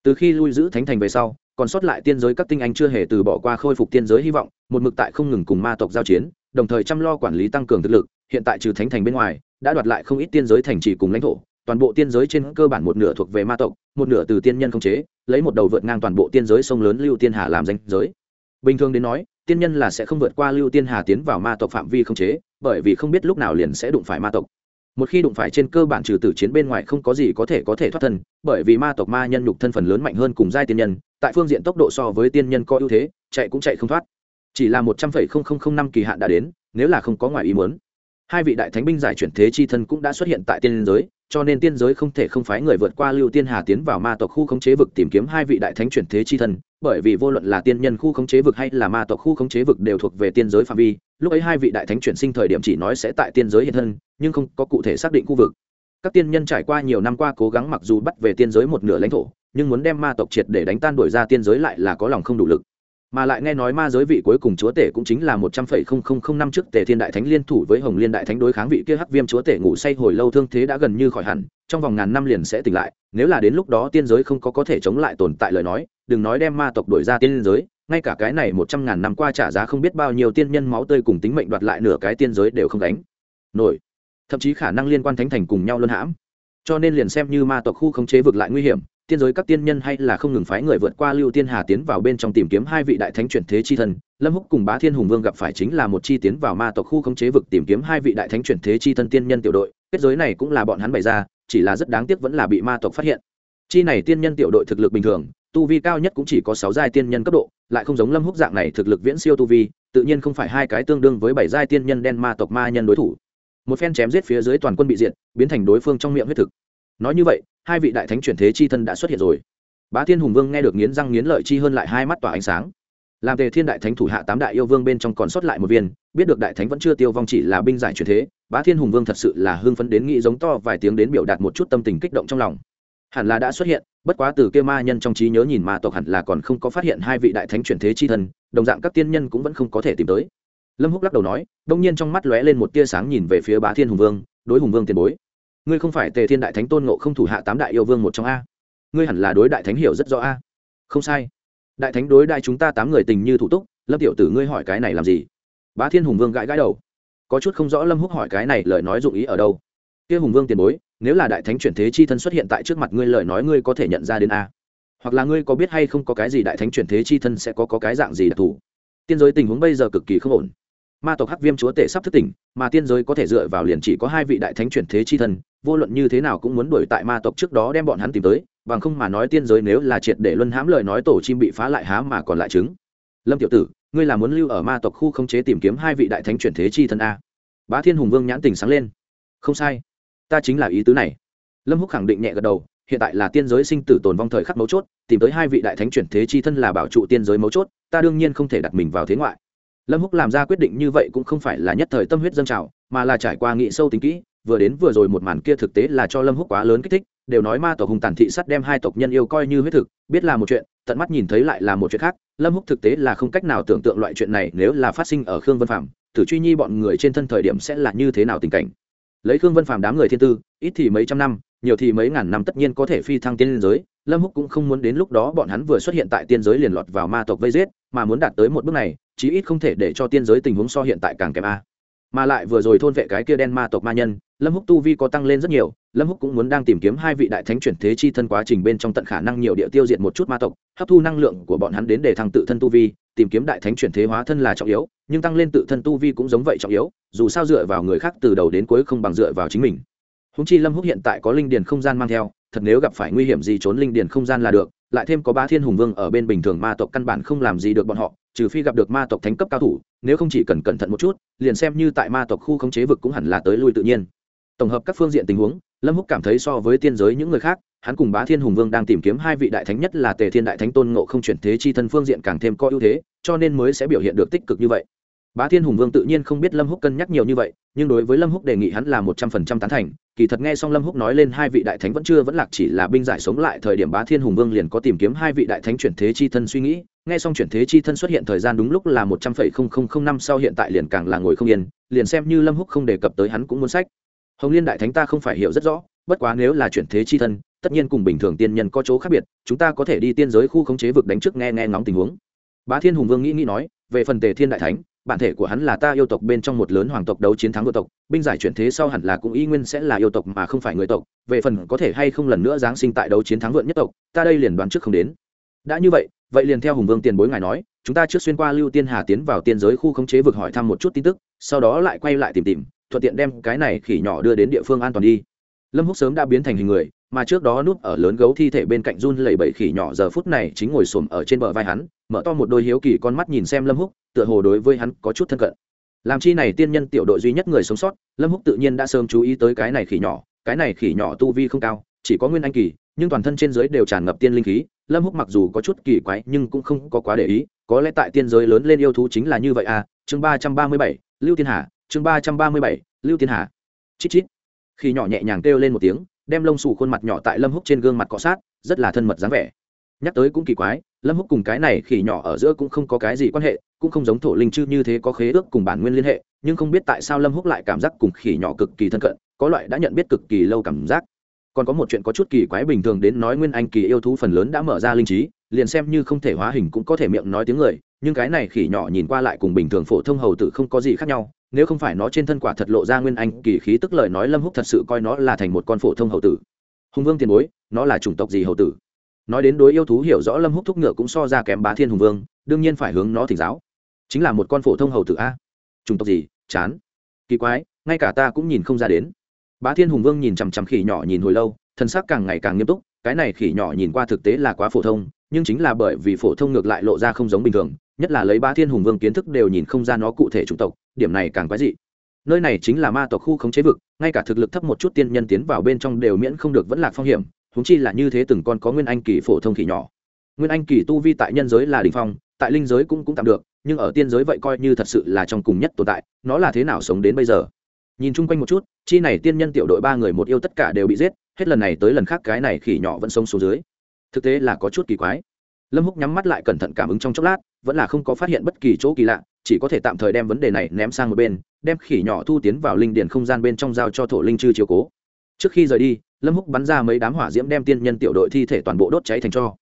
Từ khi lui giữ thánh thành về sau, còn sót lại tiên giới các tinh anh chưa hề từ bỏ qua khôi phục tiên giới hy vọng, một mực tại không ngừng cùng ma tộc giao chiến, đồng thời chăm lo quản lý tăng cường thực lực, hiện tại trừ thánh thành bên ngoài, đã đoạt lại không ít tiên giới thành trì cùng lãnh thổ toàn bộ tiên giới trên cơ bản một nửa thuộc về ma tộc, một nửa từ tiên nhân không chế, lấy một đầu vượt ngang toàn bộ tiên giới sông lớn lưu tiên hà làm danh giới. Bình thường đến nói, tiên nhân là sẽ không vượt qua lưu tiên hà tiến vào ma tộc phạm vi không chế, bởi vì không biết lúc nào liền sẽ đụng phải ma tộc. Một khi đụng phải trên cơ bản trừ tử chiến bên ngoài không có gì có thể có thể thoát thân, bởi vì ma tộc ma nhân nhục thân phần lớn mạnh hơn cùng giai tiên nhân, tại phương diện tốc độ so với tiên nhân có ưu thế, chạy cũng chạy không thoát. Chỉ là một trăm phẩy không không không năm kỳ hạn đã đến, nếu là không có ngoài ý muốn. Hai vị đại thánh binh giải chuyển thế chi thân cũng đã xuất hiện tại tiên giới cho nên tiên giới không thể không phái người vượt qua lưu tiên hà tiến vào ma tộc khu khống chế vực tìm kiếm hai vị đại thánh chuyển thế chi thân, bởi vì vô luận là tiên nhân khu khống chế vực hay là ma tộc khu khống chế vực đều thuộc về tiên giới phạm vi, lúc ấy hai vị đại thánh chuyển sinh thời điểm chỉ nói sẽ tại tiên giới hiện thân, nhưng không có cụ thể xác định khu vực. Các tiên nhân trải qua nhiều năm qua cố gắng mặc dù bắt về tiên giới một nửa lãnh thổ, nhưng muốn đem ma tộc triệt để đánh tan đổi ra tiên giới lại là có lòng không đủ lực mà lại nghe nói ma giới vị cuối cùng chúa tể cũng chính là một trăm phẩy không không không năm trước tề thiên đại thánh liên thủ với hồng liên đại thánh đối kháng vị kia hắc viêm chúa tể ngủ say hồi lâu thương thế đã gần như khỏi hẳn, trong vòng ngàn năm liền sẽ tỉnh lại, nếu là đến lúc đó tiên giới không có có thể chống lại tồn tại lời nói, đừng nói đem ma tộc đổi ra tiên giới, ngay cả cái này một trăm ngàn năm qua trả giá không biết bao nhiêu tiên nhân máu tươi cùng tính mệnh đoạt lại nửa cái tiên giới đều không đánh nổi. Thậm chí khả năng liên quan thánh thành cùng nhau luân hãm. Cho nên liền xem như ma tộc khu khống chế vực lại nguy hiểm tiên giới các tiên nhân hay là không ngừng phái người vượt qua lưu tiên hà tiến vào bên trong tìm kiếm hai vị đại thánh chuyển thế chi thân. Lâm húc cùng bá thiên hùng vương gặp phải chính là một chi tiến vào ma tộc khu khống chế vực tìm kiếm hai vị đại thánh chuyển thế chi thân tiên nhân tiểu đội. Kết giới này cũng là bọn hắn bày ra, chỉ là rất đáng tiếc vẫn là bị ma tộc phát hiện. Chi này tiên nhân tiểu đội thực lực bình thường, tu vi cao nhất cũng chỉ có sáu giai tiên nhân cấp độ, lại không giống lâm húc dạng này thực lực viễn siêu tu vi, tự nhiên không phải hai cái tương đương với bảy giai tiên nhân đen ma tộc ma nhân đối thủ. Một phen chém giết phía dưới toàn quân bị diệt, biến thành đối phương trong miệng huyết thực. Nói như vậy hai vị đại thánh chuyển thế chi thân đã xuất hiện rồi. Bá thiên hùng vương nghe được nghiến răng nghiến lợi chi hơn lại hai mắt tỏa ánh sáng. Làm tề thiên đại thánh thủ hạ tám đại yêu vương bên trong còn sót lại một viên, biết được đại thánh vẫn chưa tiêu vong chỉ là binh giải chuyển thế, bá thiên hùng vương thật sự là hưng phấn đến nghĩ giống to vài tiếng đến biểu đạt một chút tâm tình kích động trong lòng. Hẳn là đã xuất hiện, bất quá từ kia ma nhân trong trí nhớ nhìn ma tộc hẳn là còn không có phát hiện hai vị đại thánh chuyển thế chi thân, đồng dạng các tiên nhân cũng vẫn không có thể tìm tới. Lâm húc lắc đầu nói, đông nhiên trong mắt lóe lên một tia sáng nhìn về phía bá thiên hùng vương, đối hùng vương tiền bối ngươi không phải tề thiên đại thánh tôn ngộ không thủ hạ tám đại yêu vương một trong a? Ngươi hẳn là đối đại thánh hiểu rất rõ a. Không sai. Đại thánh đối đại chúng ta tám người tình như thủ túc lâm tiểu tử ngươi hỏi cái này làm gì? Bá thiên hùng vương gãi gãi đầu. Có chút không rõ lâm húc hỏi cái này lời nói dụng ý ở đâu. Kia hùng vương tiền bối nếu là đại thánh chuyển thế chi thân xuất hiện tại trước mặt ngươi lời nói ngươi có thể nhận ra đến a? Hoặc là ngươi có biết hay không có cái gì đại thánh chuyển thế chi thân sẽ có, có cái dạng gì đặc thù? Tiên giới tình huống bây giờ cực kỳ không ổn. Ma tộc hắc viêm chúa tể sắp thức tỉnh mà tiên giới có thể dựa vào liền chỉ có hai vị đại thánh chuyển thế chi thân vô luận như thế nào cũng muốn đuổi tại ma tộc trước đó đem bọn hắn tìm tới, bằng không mà nói tiên giới nếu là triệt để luân hãm lời nói tổ chim bị phá lại há mà còn lại trứng. Lâm tiểu tử, ngươi là muốn lưu ở ma tộc khu không chế tìm kiếm hai vị đại thánh chuyển thế chi thân a? Bá thiên hùng vương nhãn tình sáng lên. Không sai, ta chính là ý tứ này. Lâm húc khẳng định nhẹ gật đầu, hiện tại là tiên giới sinh tử tồn vong thời khắc mấu chốt, tìm tới hai vị đại thánh chuyển thế chi thân là bảo trụ tiên giới mấu chốt, ta đương nhiên không thể đặt mình vào thế ngoại. Lâm húc làm ra quyết định như vậy cũng không phải là nhất thời tâm huyết dân trào, mà là trải qua nghị sâu tính kỹ vừa đến vừa rồi một màn kia thực tế là cho lâm húc quá lớn kích thích, đều nói ma tộc hùng tàn thị sắt đem hai tộc nhân yêu coi như huyết thực, biết là một chuyện, tận mắt nhìn thấy lại là một chuyện khác, lâm húc thực tế là không cách nào tưởng tượng loại chuyện này nếu là phát sinh ở khương vân phạm tử truy nhi bọn người trên thân thời điểm sẽ là như thế nào tình cảnh. Lấy khương vân phạm đám người thiên tư, ít thì mấy trăm năm, nhiều thì mấy ngàn năm tất nhiên có thể phi thăng tiên giới, lâm húc cũng không muốn đến lúc đó bọn hắn vừa xuất hiện tại tiên giới liền lọt vào ma tộc vây giết, mà muốn đạt tới một bước này, chí ít không thể để cho tiên giới tình huống so hiện tại càng kém a mà lại vừa rồi thôn vệ cái kia đen ma tộc ma nhân, lâm húc tu vi có tăng lên rất nhiều, lâm húc cũng muốn đang tìm kiếm hai vị đại thánh chuyển thế chi thân quá trình bên trong tận khả năng nhiều địa tiêu diệt một chút ma tộc, hấp thu năng lượng của bọn hắn đến để thăng tự thân tu vi, tìm kiếm đại thánh chuyển thế hóa thân là trọng yếu, nhưng tăng lên tự thân tu vi cũng giống vậy trọng yếu, dù sao dựa vào người khác từ đầu đến cuối không bằng dựa vào chính mình. Húng chi lâm húc hiện tại có linh điền không gian mang theo, thật nếu gặp phải nguy hiểm gì trốn linh điền không gian là được, lại thêm có ba thiên hùng vương ở bên bình thường ma tộc căn bản không làm gì được bọn họ trừ phi gặp được ma tộc thánh cấp cao thủ, nếu không chỉ cần cẩn thận một chút, liền xem như tại ma tộc khu khống chế vực cũng hẳn là tới lui tự nhiên. Tổng hợp các phương diện tình huống, lâm húc cảm thấy so với tiên giới những người khác, hắn cùng bá thiên hùng vương đang tìm kiếm hai vị đại thánh nhất là tề thiên đại thánh tôn ngộ không chuyển thế chi thân phương diện càng thêm có ưu thế, cho nên mới sẽ biểu hiện được tích cực như vậy. Bá thiên hùng vương tự nhiên không biết lâm húc cân nhắc nhiều như vậy, nhưng đối với lâm húc đề nghị hắn là một trăm phần trăm tán thành, kỳ thật nghe xong lâm húc nói lên hai vị đại thánh vẫn chưa vẫn lạc chỉ là binh giải sống lại thời điểm bá thiên hùng vương liền có tìm kiếm hai vị đại thánh chuyển thế chi thân suy nghĩ nghe xong chuyển thế chi thân xuất hiện thời gian đúng lúc là một trăm phẩy không không không năm sau hiện tại liền càng là ngồi không yên, liền xem như lâm húc không đề cập tới hắn cũng muốn sách. Hồng liên đại thánh ta không phải hiểu rất rõ, bất quá nếu là chuyển thế chi thân, tất nhiên cùng bình thường tiên nhân có chỗ khác biệt, chúng ta có thể đi tiên giới khu khống chế vực đánh trước nghe nghe ngóng tình huống. Bá thiên hùng vương nghĩ nghĩ nói, về phần tề thiên đại thánh, bản thể của hắn là ta yêu tộc bên trong một lớn hoàng tộc đấu chiến thắng vượt tộc, binh giải chuyển thế sau hẳn là cũng y nguyên sẽ là yêu tộc mà không phải người tộc, về phần có thể hay không lần nữa giáng sinh tại đấu chiến thắng vượn nhất tộc, ta đây liền đoán trước không đến. Đã như vậy vậy liền theo hùng vương tiền bối ngài nói, chúng ta trước xuyên qua lưu tiên hà tiến vào tiên giới khu khống chế vực hỏi thăm một chút tin tức, sau đó lại quay lại tìm tìm, thuận tiện đem cái này khỉ nhỏ đưa đến địa phương an toàn đi. Lâm húc sớm đã biến thành hình người, mà trước đó núp ở lớn gấu thi thể bên cạnh run lẩy bẩy khỉ nhỏ giờ phút này chính ngồi xổm ở trên bờ vai hắn, mở to một đôi hiếu kỳ con mắt nhìn xem lâm húc, tựa hồ đối với hắn có chút thân cận. Làm chi này tiên nhân tiểu đội duy nhất người sống sót, lâm húc tự nhiên đã sớm chú ý tới cái này khỉ nhỏ, cái này khỉ nhỏ tu vi không cao, chỉ có nguyên anh kỳ, nhưng toàn thân trên giới đều tràn ngập tiên linh khí lâm húc mặc dù có chút kỳ quái nhưng cũng không có quá để ý, có lẽ tại tiên giới lớn lên yêu thú chính là như vậy à? Chương ba trăm ba mươi bảy, lưu tiên hà, chương ba trăm ba mươi bảy, lưu tiên hà. Chít chít. Khi nhỏ nhẹ nhàng kêu lên một tiếng, đem lông xù khuôn mặt nhỏ tại lâm húc trên gương mặt cọ sát, rất là thân mật dáng vẻ. Nhắc tới cũng kỳ quái, lâm húc cùng cái này khỉ nhỏ ở giữa cũng không có cái gì quan hệ, cũng không giống thổ linh chư như thế có khế ước cùng bản nguyên liên hệ, nhưng không biết tại sao lâm húc lại cảm giác cùng khỉ nhỏ cực kỳ thân cận, có loại đã nhận biết cực kỳ lâu cảm giác còn có một chuyện có chút kỳ quái bình thường đến nói nguyên anh kỳ yêu thú phần lớn đã mở ra linh trí, liền xem như không thể hóa hình cũng có thể miệng nói tiếng người, nhưng cái này khỉ nhỏ nhìn qua lại cùng bình thường phổ thông hầu tử không có gì khác nhau, nếu không phải nó trên thân quả thật lộ ra nguyên anh kỳ khí tức lời nói lâm húc thật sự coi nó là thành một con phổ thông hầu tử. Hùng vương tiền bối, nó là chủng tộc gì hầu tử? Nói đến đối yêu thú hiểu rõ lâm húc thúc ngựa cũng so ra kém bá thiên hùng vương, đương nhiên phải hướng nó thỉnh giáo. Chính là một con phổ thông hầu tử a. Chủng tộc gì? Chán. Kỳ quái, ngay cả ta cũng nhìn không ra đến bá thiên hùng vương nhìn chằm chằm khỉ nhỏ nhìn hồi lâu thân xác càng ngày càng nghiêm túc, cái này khỉ nhỏ nhìn qua thực tế là quá phổ thông, nhưng chính là bởi vì phổ thông ngược lại lộ ra không giống bình thường, nhất là lấy bá thiên hùng vương kiến thức đều nhìn không ra nó cụ thể chủng tộc, điểm này càng quái dị. Nơi này chính là ma tộc khu khống chế vực, ngay cả thực lực thấp một chút tiên nhân tiến vào bên trong đều miễn không được vẫn lạc phong hiểm húng chi là như thế từng con có nguyên anh kỳ phổ thông khỉ nhỏ. Nguyên anh kỳ tu vi tại nhân giới là đình phong, tại linh giới cũng cũng tạm được, nhưng ở tiên giới vậy coi như thật sự là trong cùng nhất tồn tại, nó là thế nào sống đến bây giờ? Nhìn chung quanh một chút, chi này tiên nhân tiểu đội ba người một yêu tất cả đều bị giết, hết lần này tới lần khác cái này khỉ nhỏ vẫn sống xuống dưới. Thực tế là có chút kỳ quái. Lâm húc nhắm mắt lại cẩn thận cảm ứng trong chốc lát, vẫn là không có phát hiện bất kỳ chỗ kỳ lạ, chỉ có thể tạm thời đem vấn đề này ném sang một bên, đem khỉ nhỏ thu tiến vào linh điển không gian bên trong giao cho thổ linh chư chiếu cố. Trước khi rời đi, lâm húc bắn ra mấy đám hỏa diễm đem tiên nhân tiểu đội thi thể toàn bộ đốt cháy thành cho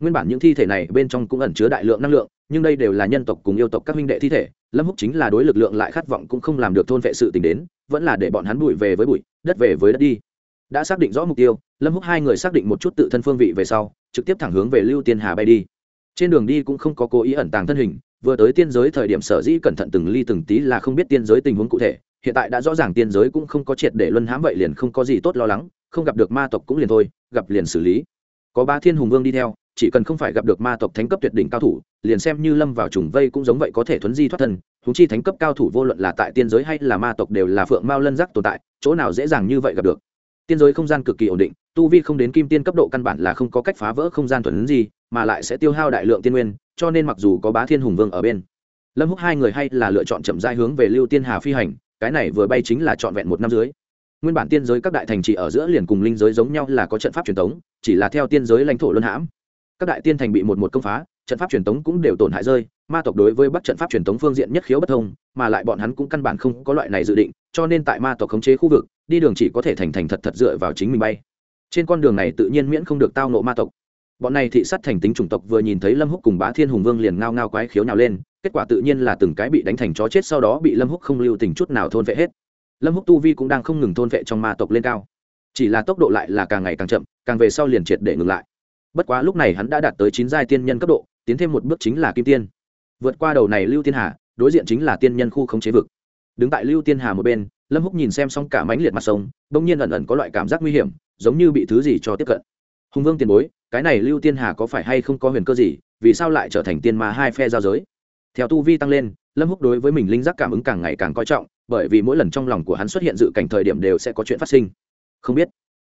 nguyên bản những thi thể này bên trong cũng ẩn chứa đại lượng năng lượng, nhưng đây đều là nhân tộc cùng yêu tộc các minh đệ thi thể, lâm húc chính là đối lực lượng lại khát vọng cũng không làm được thôn vệ sự tình đến, vẫn là để bọn hắn bụi về với bụi, đất về với đất đi. Đã xác định rõ mục tiêu, lâm húc hai người xác định một chút tự thân phương vị về sau, trực tiếp thẳng hướng về lưu tiên hà bay đi. Trên đường đi cũng không có cố ý ẩn tàng thân hình, vừa tới tiên giới thời điểm sở dĩ cẩn thận từng ly từng tí là không biết tiên giới tình huống cụ thể, hiện tại đã rõ ràng tiên giới cũng không có triệt để luân hãm vậy liền không có gì tốt lo lắng, không gặp được ma tộc cũng liền thôi, gặp liền xử lý. Có ba thiên hùng vương đi theo chỉ cần không phải gặp được ma tộc thánh cấp tuyệt đỉnh cao thủ, liền xem như lâm vào trùng vây cũng giống vậy có thể thuấn di thoát thân. Chúng chi thánh cấp cao thủ vô luận là tại tiên giới hay là ma tộc đều là phượng mao lân giác tồn tại, chỗ nào dễ dàng như vậy gặp được. Tiên giới không gian cực kỳ ổn định, tu vi không đến kim tiên cấp độ căn bản là không có cách phá vỡ không gian thuần gì mà lại sẽ tiêu hao đại lượng tiên nguyên, cho nên mặc dù có bá thiên hùng vương ở bên, lâm húc hai người hay là lựa chọn chậm rãi hướng về lưu tiên hà phi hành, cái này vừa bay chính là trọn vẹn một năm dưới. Nguyên bản tiên giới các đại thành trì ở giữa liền cùng linh giới giống nhau là có trận pháp truyền thống chỉ là theo tiên giới lãnh thổ luân hãm các đại tiên thành bị một một công phá, trận pháp truyền thống cũng đều tổn hại rơi, ma tộc đối với bắc trận pháp truyền thống phương diện nhất khiếu bất thông, mà lại bọn hắn cũng căn bản không có loại này dự định, cho nên tại ma tộc khống chế khu vực, đi đường chỉ có thể thành thành thật thật dựa vào chính mình bay. Trên con đường này tự nhiên miễn không được tao nộ ma tộc. Bọn này thị sát thành tính chủng tộc vừa nhìn thấy lâm húc cùng bá thiên hùng vương liền ngao ngao quái khiếu nào lên, kết quả tự nhiên là từng cái bị đánh thành chó chết sau đó bị lâm húc không lưu tình chút nào thôn vệ hết. Lâm húc tu vi cũng đang không ngừng thôn vệ trong ma tộc lên cao. Chỉ là tốc độ lại là càng ngày càng chậm, càng về sau liền triệt để ngừng lại bất quá lúc này hắn đã đạt tới chín giai tiên nhân cấp độ, tiến thêm một bước chính là kim tiên. Vượt qua đầu này lưu tiên hà, đối diện chính là tiên nhân khu không chế vực. Đứng tại lưu tiên hà một bên, lâm húc nhìn xem xong cả mánh liệt mặt sông, bỗng nhiên ẩn ẩn có loại cảm giác nguy hiểm, giống như bị thứ gì cho tiếp cận. Hùng vương tiền bối, cái này lưu tiên hà có phải hay không có huyền cơ gì, vì sao lại trở thành tiên mà hai phe giao giới? Theo tu vi tăng lên, lâm húc đối với mình linh giác cảm ứng càng ngày càng coi trọng, bởi vì mỗi lần trong lòng của hắn xuất hiện dự cảnh thời điểm đều sẽ có chuyện phát sinh. Không biết,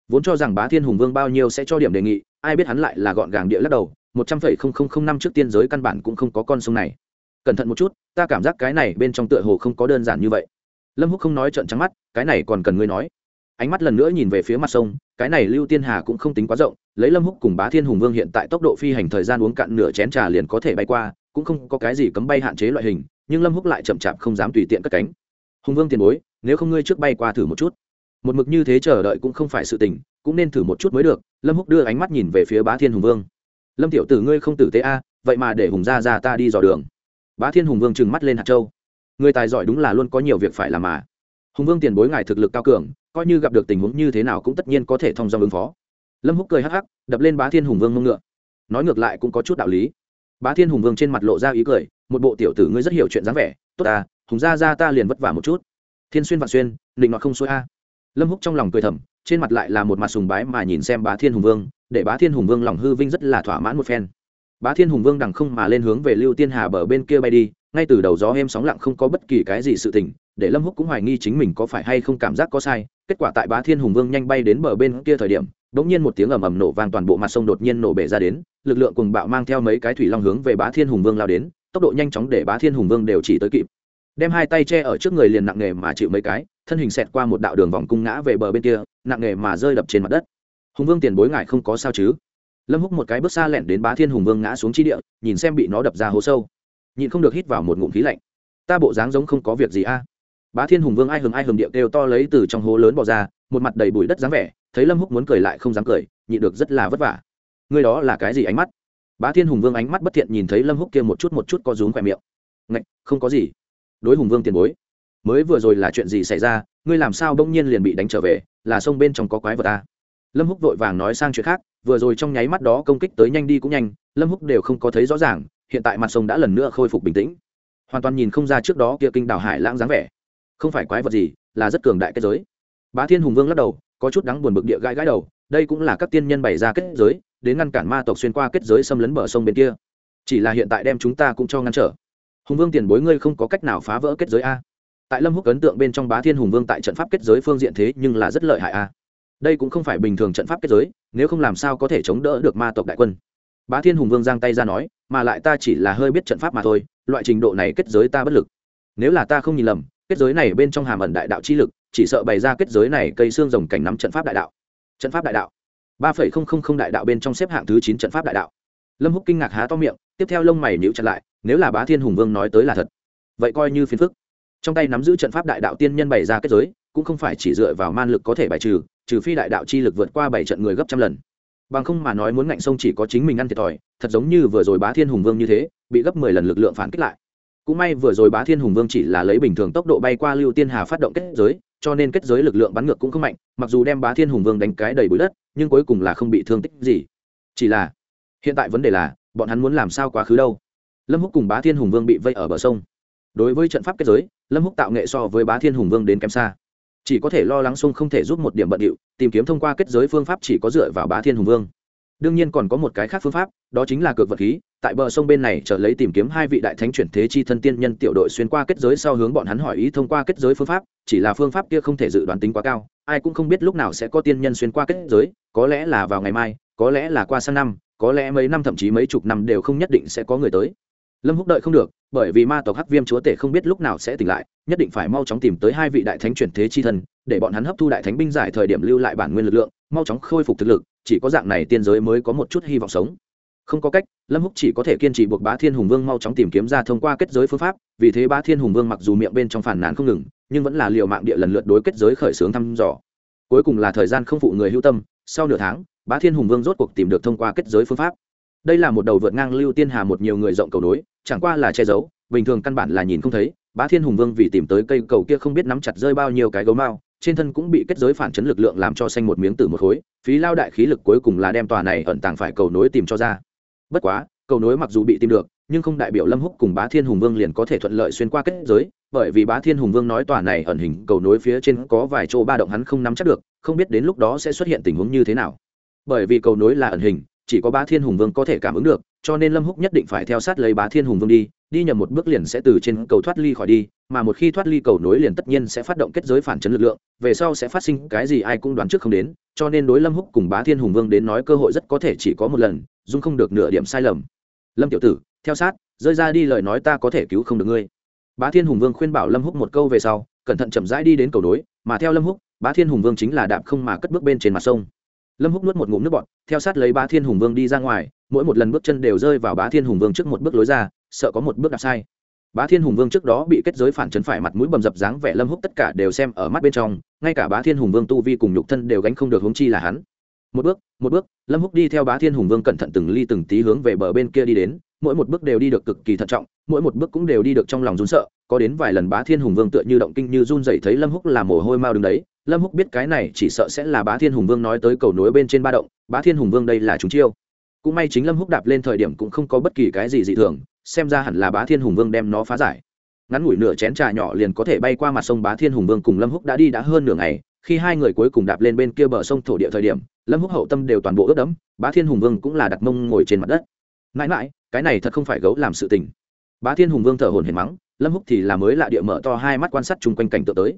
vốn cho rằng bá thiên hùng vương bao nhiêu sẽ cho điểm đề nghị ai biết hắn lại là gọn gàng địa lắc đầu, một trăm phẩy không không không năm trước tiên giới căn bản cũng không có con sông này. Cẩn thận một chút, ta cảm giác cái này bên trong tựa hồ không có đơn giản như vậy. Lâm húc không nói trợn trắng mắt, cái này còn cần ngươi nói. Ánh mắt lần nữa nhìn về phía mặt sông, cái này lưu tiên hà cũng không tính quá rộng, lấy lâm húc cùng bá thiên hùng vương hiện tại tốc độ phi hành thời gian uống cạn nửa chén trà liền có thể bay qua, cũng không có cái gì cấm bay hạn chế loại hình, nhưng lâm húc lại chậm chạp không dám tùy tiện cất cánh. Hùng vương tiền bối, nếu không ngươi trước bay qua thử một chút. Một mực như thế chờ đợi cũng không phải sự tình cũng nên thử một chút mới được, lâm húc đưa ánh mắt nhìn về phía bá thiên hùng vương. Lâm tiểu tử ngươi không tử tế a, vậy mà để hùng gia ra ta đi dò đường. Bá thiên hùng vương trừng mắt lên hạt châu. Người tài giỏi đúng là luôn có nhiều việc phải làm mà. Hùng vương tiền bối ngài thực lực cao cường, coi như gặp được tình huống như thế nào cũng tất nhiên có thể thông dong ứng phó. Lâm húc cười hắc hắc, đập lên bá thiên hùng vương mông ngựa. Nói ngược lại cũng có chút đạo lý. Bá thiên hùng vương trên mặt lộ ra ý cười, một bộ tiểu tử ngươi rất hiểu chuyện dáng vẻ, tốt ta, hùng gia ra ta liền vất vả một chút. Thiên xuyên vạn xuyên định nọ không xuôi a. Lâm húc trong lòng cười thầm trên mặt lại là một mặt sùng bái mà nhìn xem bá thiên hùng vương, để bá thiên hùng vương lòng hư vinh rất là thỏa mãn một phen. Bá thiên hùng vương đằng không mà lên hướng về lưu tiên hà bờ bên kia bay đi, ngay từ đầu gió êm sóng lặng không có bất kỳ cái gì sự tình, để lâm húc cũng hoài nghi chính mình có phải hay không cảm giác có sai, kết quả tại bá thiên hùng vương nhanh bay đến bờ bên kia thời điểm đ ỗ n g nhiên một tiếng ầm ầm nổ vang toàn bộ mặt sông đột nhiên nổ bể ra đến, lực lượng cùng bạo mang theo mấy cái thủy long hướng về bá thiên hùng vương lao đến, tốc độ nhanh chóng để bá thiên hùng vương đều chỉ tới kịp đem hai tay che ở trước người liền nặng nề mà chịu mấy cái, thân hình xẹt qua một đạo đường vòng cung ngã về bờ bên kia, nặng nề mà rơi đập trên mặt đất. Hùng vương tiền bối ngại không có sao chứ? Lâm húc một cái bước xa lẹn đến bá thiên hùng vương ngã xuống chi địa, nhìn xem bị nó đập ra hố sâu. Nhịn không được hít vào một ngụm khí lạnh. Ta bộ dáng giống không có việc gì a. Bá thiên hùng vương ai hừng ai hừng điệu kêu to lấy từ trong hố lớn bỏ ra, một mặt đầy bụi đất dáng vẻ, thấy lâm húc muốn cười lại không dám cười, nhịn được rất là vất vả. Người đó là cái gì ánh mắt? Bá thiên hùng vương ánh mắt bất thiện nhìn thấy lâm húc kia một chút một chút có rúm khỏe miệng. Ngạch, không có gì đối hùng vương tiền bối. Mới vừa rồi là chuyện gì xảy ra, ngươi làm sao bỗng nhiên liền bị đánh trở về, là sông bên trong có quái vật ta lâm húc vội vàng nói sang chuyện khác, vừa rồi trong nháy mắt đó công kích tới nhanh đi cũng nhanh, lâm húc đều không có thấy rõ ràng, hiện tại mặt sông đã lần nữa khôi phục bình tĩnh. Hoàn toàn nhìn không ra trước đó kia kinh đảo hải lãng dáng vẻ. Không phải quái vật gì, là rất cường đại kết giới. Bá thiên hùng vương lắc đầu, có chút đáng buồn bực địa gãi gãi đầu, đây cũng là các tiên nhân bày ra kết giới, đến ngăn cản ma tộc xuyên qua kết giới xâm lấn bờ sông bên kia. Chỉ là hiện tại đem chúng ta cũng cho ngăn trở hùng vương tiền bối ngươi không có cách nào phá vỡ kết giới a. Tại lâm húc ấn tượng bên trong bá thiên hùng vương tại trận pháp kết giới phương diện thế nhưng là rất lợi hại a. Đây cũng không phải bình thường trận pháp kết giới, nếu không làm sao có thể chống đỡ được ma tộc đại quân. Bá thiên hùng vương giang tay ra nói, mà lại ta chỉ là hơi biết trận pháp mà thôi, loại trình độ này kết giới ta bất lực. Nếu là ta không nhìn lầm, kết giới này bên trong hàm ẩn đại đạo chi lực, chỉ sợ bày ra kết giới này cây xương rồng cảnh nắm trận pháp đại đạo. Trận pháp đại đạo. Ba phẩy không không không đại đạo bên trong xếp hạng thứ chín trận pháp đại đạo. Lâm húc kinh ngạc há to miệng, tiếp theo lông mày nhíu chặt lại nếu là bá thiên hùng vương nói tới là thật, vậy coi như phiền phức. Trong tay nắm giữ trận pháp đại đạo tiên nhân bày ra kết giới, cũng không phải chỉ dựa vào man lực có thể bài trừ trừ phi đại đạo chi lực vượt qua bảy trận người gấp trăm lần. Bằng không mà nói muốn ngạnh sông chỉ có chính mình ăn thiệt thòi, thật giống như vừa rồi bá thiên hùng vương như thế, bị gấp mười lần lực lượng phản kích lại. Cũng may vừa rồi bá thiên hùng vương chỉ là lấy bình thường tốc độ bay qua lưu tiên hà phát động kết giới, cho nên kết giới lực lượng bắn ngược cũng không mạnh, mặc dù đem bá thiên hùng vương đánh cái đầy bụi đất, nhưng cuối cùng là không bị thương tích gì. Chỉ là, hiện tại vấn đề là, bọn hắn muốn làm sao quá khứ đâu? Lâm húc cùng bá thiên hùng vương bị vây ở bờ sông. Đối với trận pháp kết giới, lâm húc tạo nghệ so với bá thiên hùng vương đến kém xa. Chỉ có thể lo lắng sông không thể giúp một điểm bận điệu, tìm kiếm thông qua kết giới phương pháp chỉ có dựa vào bá thiên hùng vương. Đương nhiên còn có một cái khác phương pháp, đó chính là cược vật khí, tại bờ sông bên này trở lấy tìm kiếm hai vị đại thánh chuyển thế chi thân tiên nhân tiểu đội xuyên qua kết giới sau hướng bọn hắn hỏi ý thông qua kết giới phương pháp, chỉ là phương pháp kia không thể dự đoán tính quá cao, ai cũng không biết lúc nào sẽ có tiên nhân xuyên qua kết giới, có lẽ là vào ngày mai, có lẽ là qua sang năm, có lẽ mấy năm thậm chí mấy chục năm đều không nhất định sẽ có người tới lâm húc đợi không được, bởi vì ma tộc hắc viêm chúa tể không biết lúc nào sẽ tỉnh lại, nhất định phải mau chóng tìm tới hai vị đại thánh chuyển thế chi thân, để bọn hắn hấp thu đại thánh binh giải thời điểm lưu lại bản nguyên lực lượng, mau chóng khôi phục thực lực, chỉ có dạng này tiên giới mới có một chút hy vọng sống. Không có cách, lâm húc chỉ có thể kiên trì buộc bá thiên hùng vương mau chóng tìm kiếm ra thông qua kết giới phương pháp, vì thế bá thiên hùng vương mặc dù miệng bên trong phản nàn không ngừng, nhưng vẫn là liều mạng địa lần lượt đối kết giới khởi xướng thăm dò. Cuối cùng là thời gian không phụ người hữu tâm, sau nửa tháng, bá thiên hùng vương rốt cuộc tìm được thông qua kết giới phương pháp đây là một đầu vượt ngang lưu tiên hà một nhiều người rộng cầu nối, chẳng qua là che giấu bình thường căn bản là nhìn không thấy bá thiên hùng vương vì tìm tới cây cầu kia không biết nắm chặt rơi bao nhiêu cái gấu mao trên thân cũng bị kết giới phản chấn lực lượng làm cho xanh một miếng tử một khối phí lao đại khí lực cuối cùng là đem tòa này ẩn tàng phải cầu nối tìm cho ra. Bất quá cầu nối mặc dù bị tìm được nhưng không đại biểu lâm húc cùng bá thiên hùng vương liền có thể thuận lợi xuyên qua kết giới bởi vì bá thiên hùng vương nói tòa này ẩn hình cầu nối phía trên có vài chỗ ba động hắn không nắm chắc được không biết đến lúc đó sẽ xuất hiện tình huống như thế nào. Bởi vì cầu nối là ẩn hình chỉ có bá thiên hùng vương có thể cảm ứng được, cho nên lâm húc nhất định phải theo sát lấy bá thiên hùng vương đi đi nhầm một bước liền sẽ từ trên cầu thoát ly khỏi đi, mà một khi thoát ly cầu nối liền tất nhiên sẽ phát động kết giới phản chấn lực lượng, về sau sẽ phát sinh cái gì ai cũng đoán trước không đến, cho nên đối lâm húc cùng bá thiên hùng vương đến nói cơ hội rất có thể chỉ có một lần dung không được nửa điểm sai lầm. Lâm tiểu tử, theo sát, rơi ra đi lời nói ta có thể cứu không được ngươi. Bá thiên hùng vương khuyên bảo lâm húc một câu về sau, cẩn thận chậm rãi đi đến cầu nối, mà theo lâm húc, bá thiên hùng vương chính là đạp không mà cất bước bên trên mặt sông lâm húc nuốt một ngụm nước bọt, theo sát lấy bá thiên hùng vương đi ra ngoài, mỗi một lần bước chân đều rơi vào bá thiên hùng vương trước một bước lối ra, sợ có một bước đạp sai. Bá thiên hùng vương trước đó bị kết giới phản chấn phải mặt mũi bầm dập dáng vẻ lâm húc tất cả đều xem ở mắt bên trong, ngay cả bá thiên hùng vương tu vi cùng nhục thân đều gánh không được hướng chi là hắn. Một bước một bước, lâm húc đi theo bá thiên hùng vương cẩn thận từng ly từng tí hướng về bờ bên kia đi đến, mỗi một bước đều đi được cực kỳ thận trọng, mỗi một bước cũng đều đi được trong lòng run sợ, có đến vài lần bá thiên hùng vương tựa như động kinh như run dậy thấy lâm húc là mồ hôi mau đứng đấy lâm húc biết cái này chỉ sợ sẽ là bá thiên hùng vương nói tới cầu nối bên trên ba động, bá thiên hùng vương đây là chúng chiêu. Cũng may chính lâm húc đạp lên thời điểm cũng không có bất kỳ cái gì dị thường, xem ra hẳn là bá thiên hùng vương đem nó phá giải. Ngắn ngủi nửa chén trà nhỏ liền có thể bay qua mặt sông bá thiên hùng vương cùng lâm húc đã đi đã hơn nửa ngày, khi hai người cuối cùng đạp lên bên kia bờ sông thổ địa thời điểm, lâm húc hậu tâm đều toàn bộ ướt đẫm, bá thiên hùng vương cũng là đặt mông ngồi trên mặt đất. Mãi mãi, cái này thật không phải gấu làm sự tình. Bá thiên hùng vương thở hồn hển mắng, lâm húc thì là mới lạ địa mở to hai mắt quan sát chung quanh cảnh tượng tới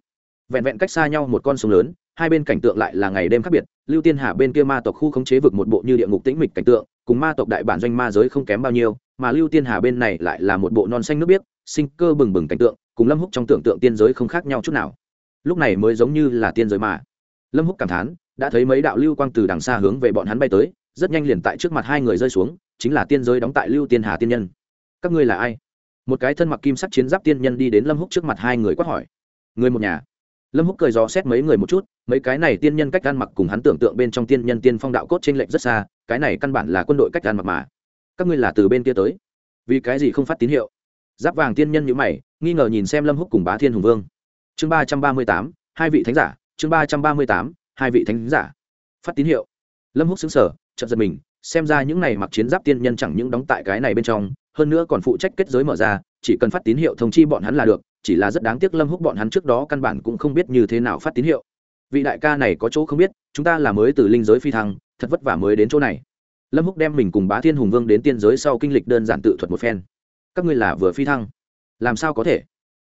vẹn vẹn cách xa nhau một con sông lớn, hai bên cảnh tượng lại là ngày đêm khác biệt. Lưu tiên hà bên kia ma tộc khu khống chế vực một bộ như địa ngục tĩnh mịch cảnh tượng, cùng ma tộc đại bản doanh ma giới không kém bao nhiêu, mà lưu tiên hà bên này lại là một bộ non xanh nước biếc, sinh cơ bừng bừng cảnh tượng, cùng lâm húc trong tưởng tượng tiên giới không khác nhau chút nào. Lúc này mới giống như là tiên giới mà. Lâm húc cảm thán, đã thấy mấy đạo lưu quang từ đằng xa hướng về bọn hắn bay tới, rất nhanh liền tại trước mặt hai người rơi xuống, chính là tiên giới đóng tại lưu tiên hà tiên nhân. Các ngươi là ai? Một cái thân mặc kim sắc chiến giáp tiên nhân đi đến lâm húc trước mặt hai người quát hỏi. Người một nhà lâm húc cười dò xét mấy người một chút, mấy cái này tiên nhân cách ăn mặc cùng hắn tưởng tượng bên trong tiên nhân tiên phong đạo cốt trên lệnh rất xa, cái này căn bản là quân đội cách ăn mặc mà. Các ngươi là từ bên kia tới. Vì cái gì không phát tín hiệu? Giáp vàng tiên nhân nhữ mày, nghi ngờ nhìn xem lâm húc cùng bá thiên hùng vương. Chương ba trăm ba mươi tám, hai vị thánh giả, chương ba trăm ba mươi tám, hai vị thánh giả. Phát tín hiệu. Lâm húc xứng sở chậm giật mình, xem ra những này mặc chiến giáp tiên nhân chẳng những đóng tại cái này bên trong, hơn nữa còn phụ trách kết giới mở ra, chỉ cần phát tín hiệu thông chi bọn hắn là được chỉ là rất đáng tiếc lâm húc bọn hắn trước đó căn bản cũng không biết như thế nào phát tín hiệu. Vị đại ca này có chỗ không biết, chúng ta là mới từ linh giới phi thăng, thật vất vả mới đến chỗ này. Lâm húc đem mình cùng bá thiên hùng vương đến tiên giới sau kinh lịch đơn giản tự thuật một phen. Các ngươi là vừa phi thăng, làm sao có thể?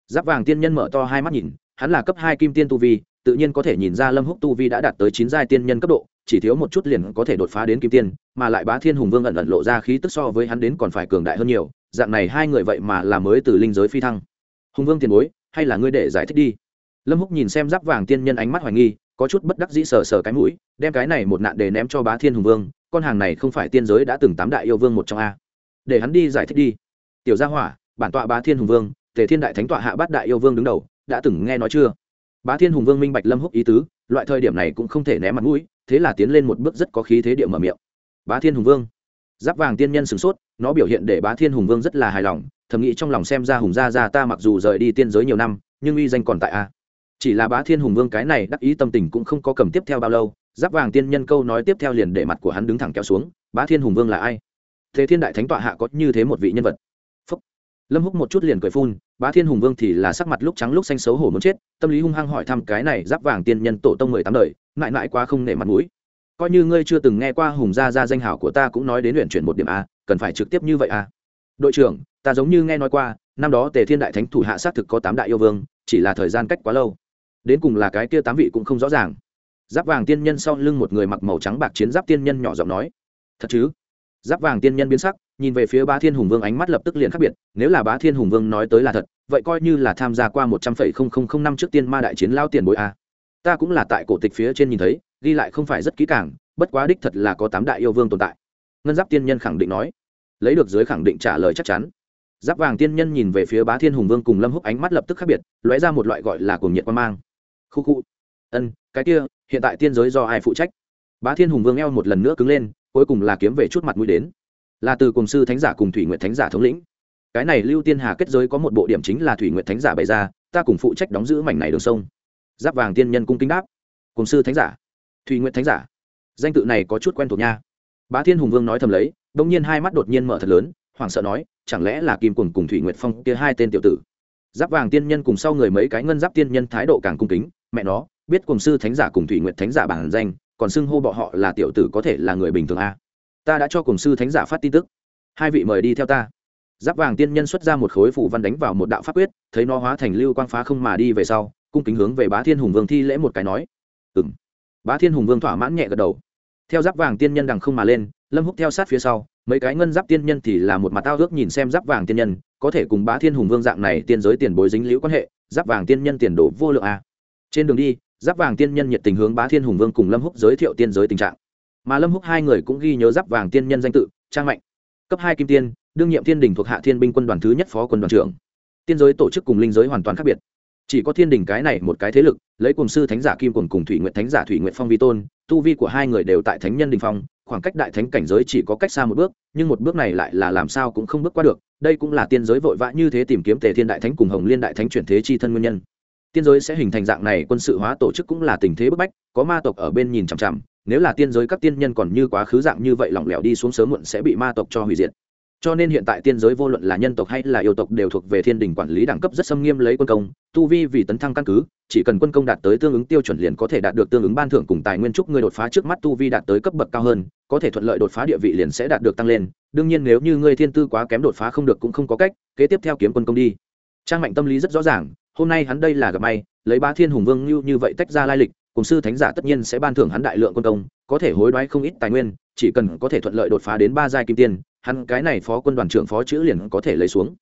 Giáp vàng tiên nhân mở to hai mắt nhìn, hắn là cấp hai kim tiên tu vi, tự nhiên có thể nhìn ra lâm húc tu vi đã đạt tới chín giai tiên nhân cấp độ, chỉ thiếu một chút liền có thể đột phá đến kim tiên, mà lại bá thiên hùng vương ẩn ẩn lộ ra khí tức so với hắn đến còn phải cường đại hơn nhiều, dạng này hai người vậy mà là mới từ linh giới phi thăng hùng vương tiền bối, hay là ngươi để giải thích đi. Lâm húc nhìn xem giáp vàng tiên nhân ánh mắt hoài nghi, có chút bất đắc dĩ sờ sờ cái mũi, đem cái này một nạn để ném cho bá thiên hùng vương, con hàng này không phải tiên giới đã từng tám đại yêu vương một trong a. Để hắn đi giải thích đi. Tiểu gia hỏa, bản tọa bá thiên hùng vương, tề thiên đại thánh tọa hạ bát đại yêu vương đứng đầu, đã từng nghe nói chưa? Bá thiên hùng vương minh bạch lâm húc ý tứ, loại thời điểm này cũng không thể ném mặt mũi, thế là tiến lên một bước rất có khí thế địa mở miệng. Bá thiên hùng vương. Giáp vàng tiên nhân sửng sốt, nó biểu hiện để bá thiên hùng vương rất là hài lòng thầm nghĩ trong lòng xem ra hùng gia gia ta mặc dù rời đi tiên giới nhiều năm, nhưng uy danh còn tại a. Chỉ là bá thiên hùng vương cái này đắc ý tâm tình cũng không có cầm tiếp theo bao lâu, giáp vàng tiên nhân câu nói tiếp theo liền để mặt của hắn đứng thẳng kéo xuống, bá thiên hùng vương là ai? Thế thiên đại thánh tọa hạ có như thế một vị nhân vật? Phúc. lâm húc một chút liền cười phun, bá thiên hùng vương thì là sắc mặt lúc trắng lúc xanh xấu hổ muốn chết, tâm lý hung hăng hỏi thăm cái này giáp vàng tiên nhân tổ tông mười tám đời, mãi mãi quá không nể mặt mũi. Coi như ngươi chưa từng nghe qua hùng gia gia danh hảo của ta cũng nói đến luyện chuyển một điểm a, cần phải trực tiếp như vậy a. Đội trưởng ta giống như nghe nói qua, năm đó tề thiên đại thánh thủ hạ xác thực có tám đại yêu vương, chỉ là thời gian cách quá lâu. Đến cùng là cái kia tám vị cũng không rõ ràng. Giáp vàng tiên nhân sau lưng một người mặc màu trắng bạc chiến giáp tiên nhân nhỏ giọng nói, thật chứ? Giáp vàng tiên nhân biến sắc, nhìn về phía bá thiên hùng vương ánh mắt lập tức liền khác biệt, nếu là bá thiên hùng vương nói tới là thật, vậy coi như là tham gia qua một trăm phẩy không không không năm trước tiên ma đại chiến lao tiền bội a. Ta cũng là tại cổ tịch phía trên nhìn thấy, ghi lại không phải rất kỹ càng, bất quá đích thật là có tám đại yêu vương tồn tại. Ngân giáp tiên nhân khẳng định nói. Lấy được dưới khẳng định trả lời chắc chắn giáp vàng tiên nhân nhìn về phía bá thiên hùng vương cùng lâm húc ánh mắt lập tức khác biệt, lóe ra một loại gọi là cuồng nhiệt quan mang. Khu khu. Ân, cái kia, hiện tại tiên giới do ai phụ trách? Bá thiên hùng vương eo một lần nữa cứng lên, cuối cùng là kiếm về chút mặt mũi đến. Là từ cùng sư thánh giả cùng thủy nguyện thánh giả thống lĩnh. Cái này lưu tiên hà kết giới có một bộ điểm chính là thủy nguyện thánh giả bày ra, ta cùng phụ trách đóng giữ mảnh này đường sông. Giáp vàng tiên nhân cung kính đáp. Cùng sư thánh giả. Thủy nguyện thánh giả. Danh tự này có chút quen thuộc nha. Bá thiên hùng vương nói thầm lấy, đông nhiên hai mắt đột nhiên mở thật lớn, hoảng sợ nói chẳng lẽ là kim quần cùng thủy nguyệt phong kia hai tên tiểu tử? Giáp vàng tiên nhân cùng sau người mấy cái ngân giáp tiên nhân thái độ càng cung kính, mẹ nó, biết cùng sư thánh giả cùng thủy nguyệt thánh giả bản danh, còn xưng hô bọ họ là tiểu tử có thể là người bình thường a. Ta đã cho cùng sư thánh giả phát tin tức. Hai vị mời đi theo ta. Giáp vàng tiên nhân xuất ra một khối phủ văn đánh vào một đạo pháp quyết, thấy nó hóa thành lưu quang phá không mà đi về sau, cung kính hướng về bá thiên hùng vương thi lễ một cái nói. Ừng bá thiên hùng vương thỏa mãn nhẹ gật đầu theo giáp vàng tiên nhân đằng không mà lên, lâm húc theo sát phía sau, mấy cái ngân giáp tiên nhân thì là một mặt tao ước nhìn xem giáp vàng tiên nhân, có thể cùng bá thiên hùng vương dạng này tiên giới tiền bối dính liễu quan hệ, giáp vàng tiên nhân tiền đồ vô lượng a trên đường đi, giáp vàng tiên nhân nhiệt tình hướng bá thiên hùng vương cùng lâm húc giới thiệu tiên giới tình trạng. Mà lâm húc hai người cũng ghi nhớ giáp vàng tiên nhân danh tự, trang mạnh cấp hai kim tiên, đương nhiệm thiên đình thuộc hạ thiên binh quân đoàn thứ nhất phó quân đoàn trưởng. Tiên giới tổ chức cùng linh giới hoàn toàn khác biệt chỉ có thiên đình cái này một cái thế lực, lấy cùng sư thánh giả kim cùng cùng thủy nguyện thánh giả thủy nguyện phong vi tôn, tu vi của hai người đều tại thánh nhân đình phong, khoảng cách đại thánh cảnh giới chỉ có cách xa một bước, nhưng một bước này lại là làm sao cũng không bước qua được, đây cũng là tiên giới vội vã như thế tìm kiếm tề thiên đại thánh cùng hồng liên đại thánh chuyển thế chi thân nguyên nhân. Tiên giới sẽ hình thành dạng này quân sự hóa tổ chức cũng là tình thế bức bách, có ma tộc ở bên nhìn chằm chằm, nếu là tiên giới các tiên nhân còn như quá khứ dạng như vậy lỏng lẻo đi xuống sớm muộn sẽ bị ma tộc cho hủy diệt cho nên hiện tại tiên giới vô luận là nhân tộc hay là yêu tộc đều thuộc về thiên đình quản lý đẳng cấp rất xâm nghiêm lấy quân công, tu vi vì tấn thăng căn cứ, chỉ cần quân công đạt tới tương ứng tiêu chuẩn liền có thể đạt được tương ứng ban thưởng cùng tài nguyên trúc ngươi đột phá trước mắt tu vi đạt tới cấp bậc cao hơn, có thể thuận lợi đột phá địa vị liền sẽ đạt được tăng lên. Đương nhiên nếu như ngươi thiên tư quá kém đột phá không được cũng không có cách, kế tiếp theo kiếm quân công đi. Trang mạnh tâm lý rất rõ ràng, hôm nay hắn đây là gặp may, lấy ba thiên hùng vương như như vậy tách ra lai lịch, cùng sư thánh giả tất nhiên sẽ ban thưởng hắn đại lượng quân công, có thể hối đoái không ít tài nguyên, chỉ cần có thể thuận lợi đột phá đến ba giai kim tiên hắn cái này phó quân đoàn trưởng phó chữ liền có thể lấy xuống.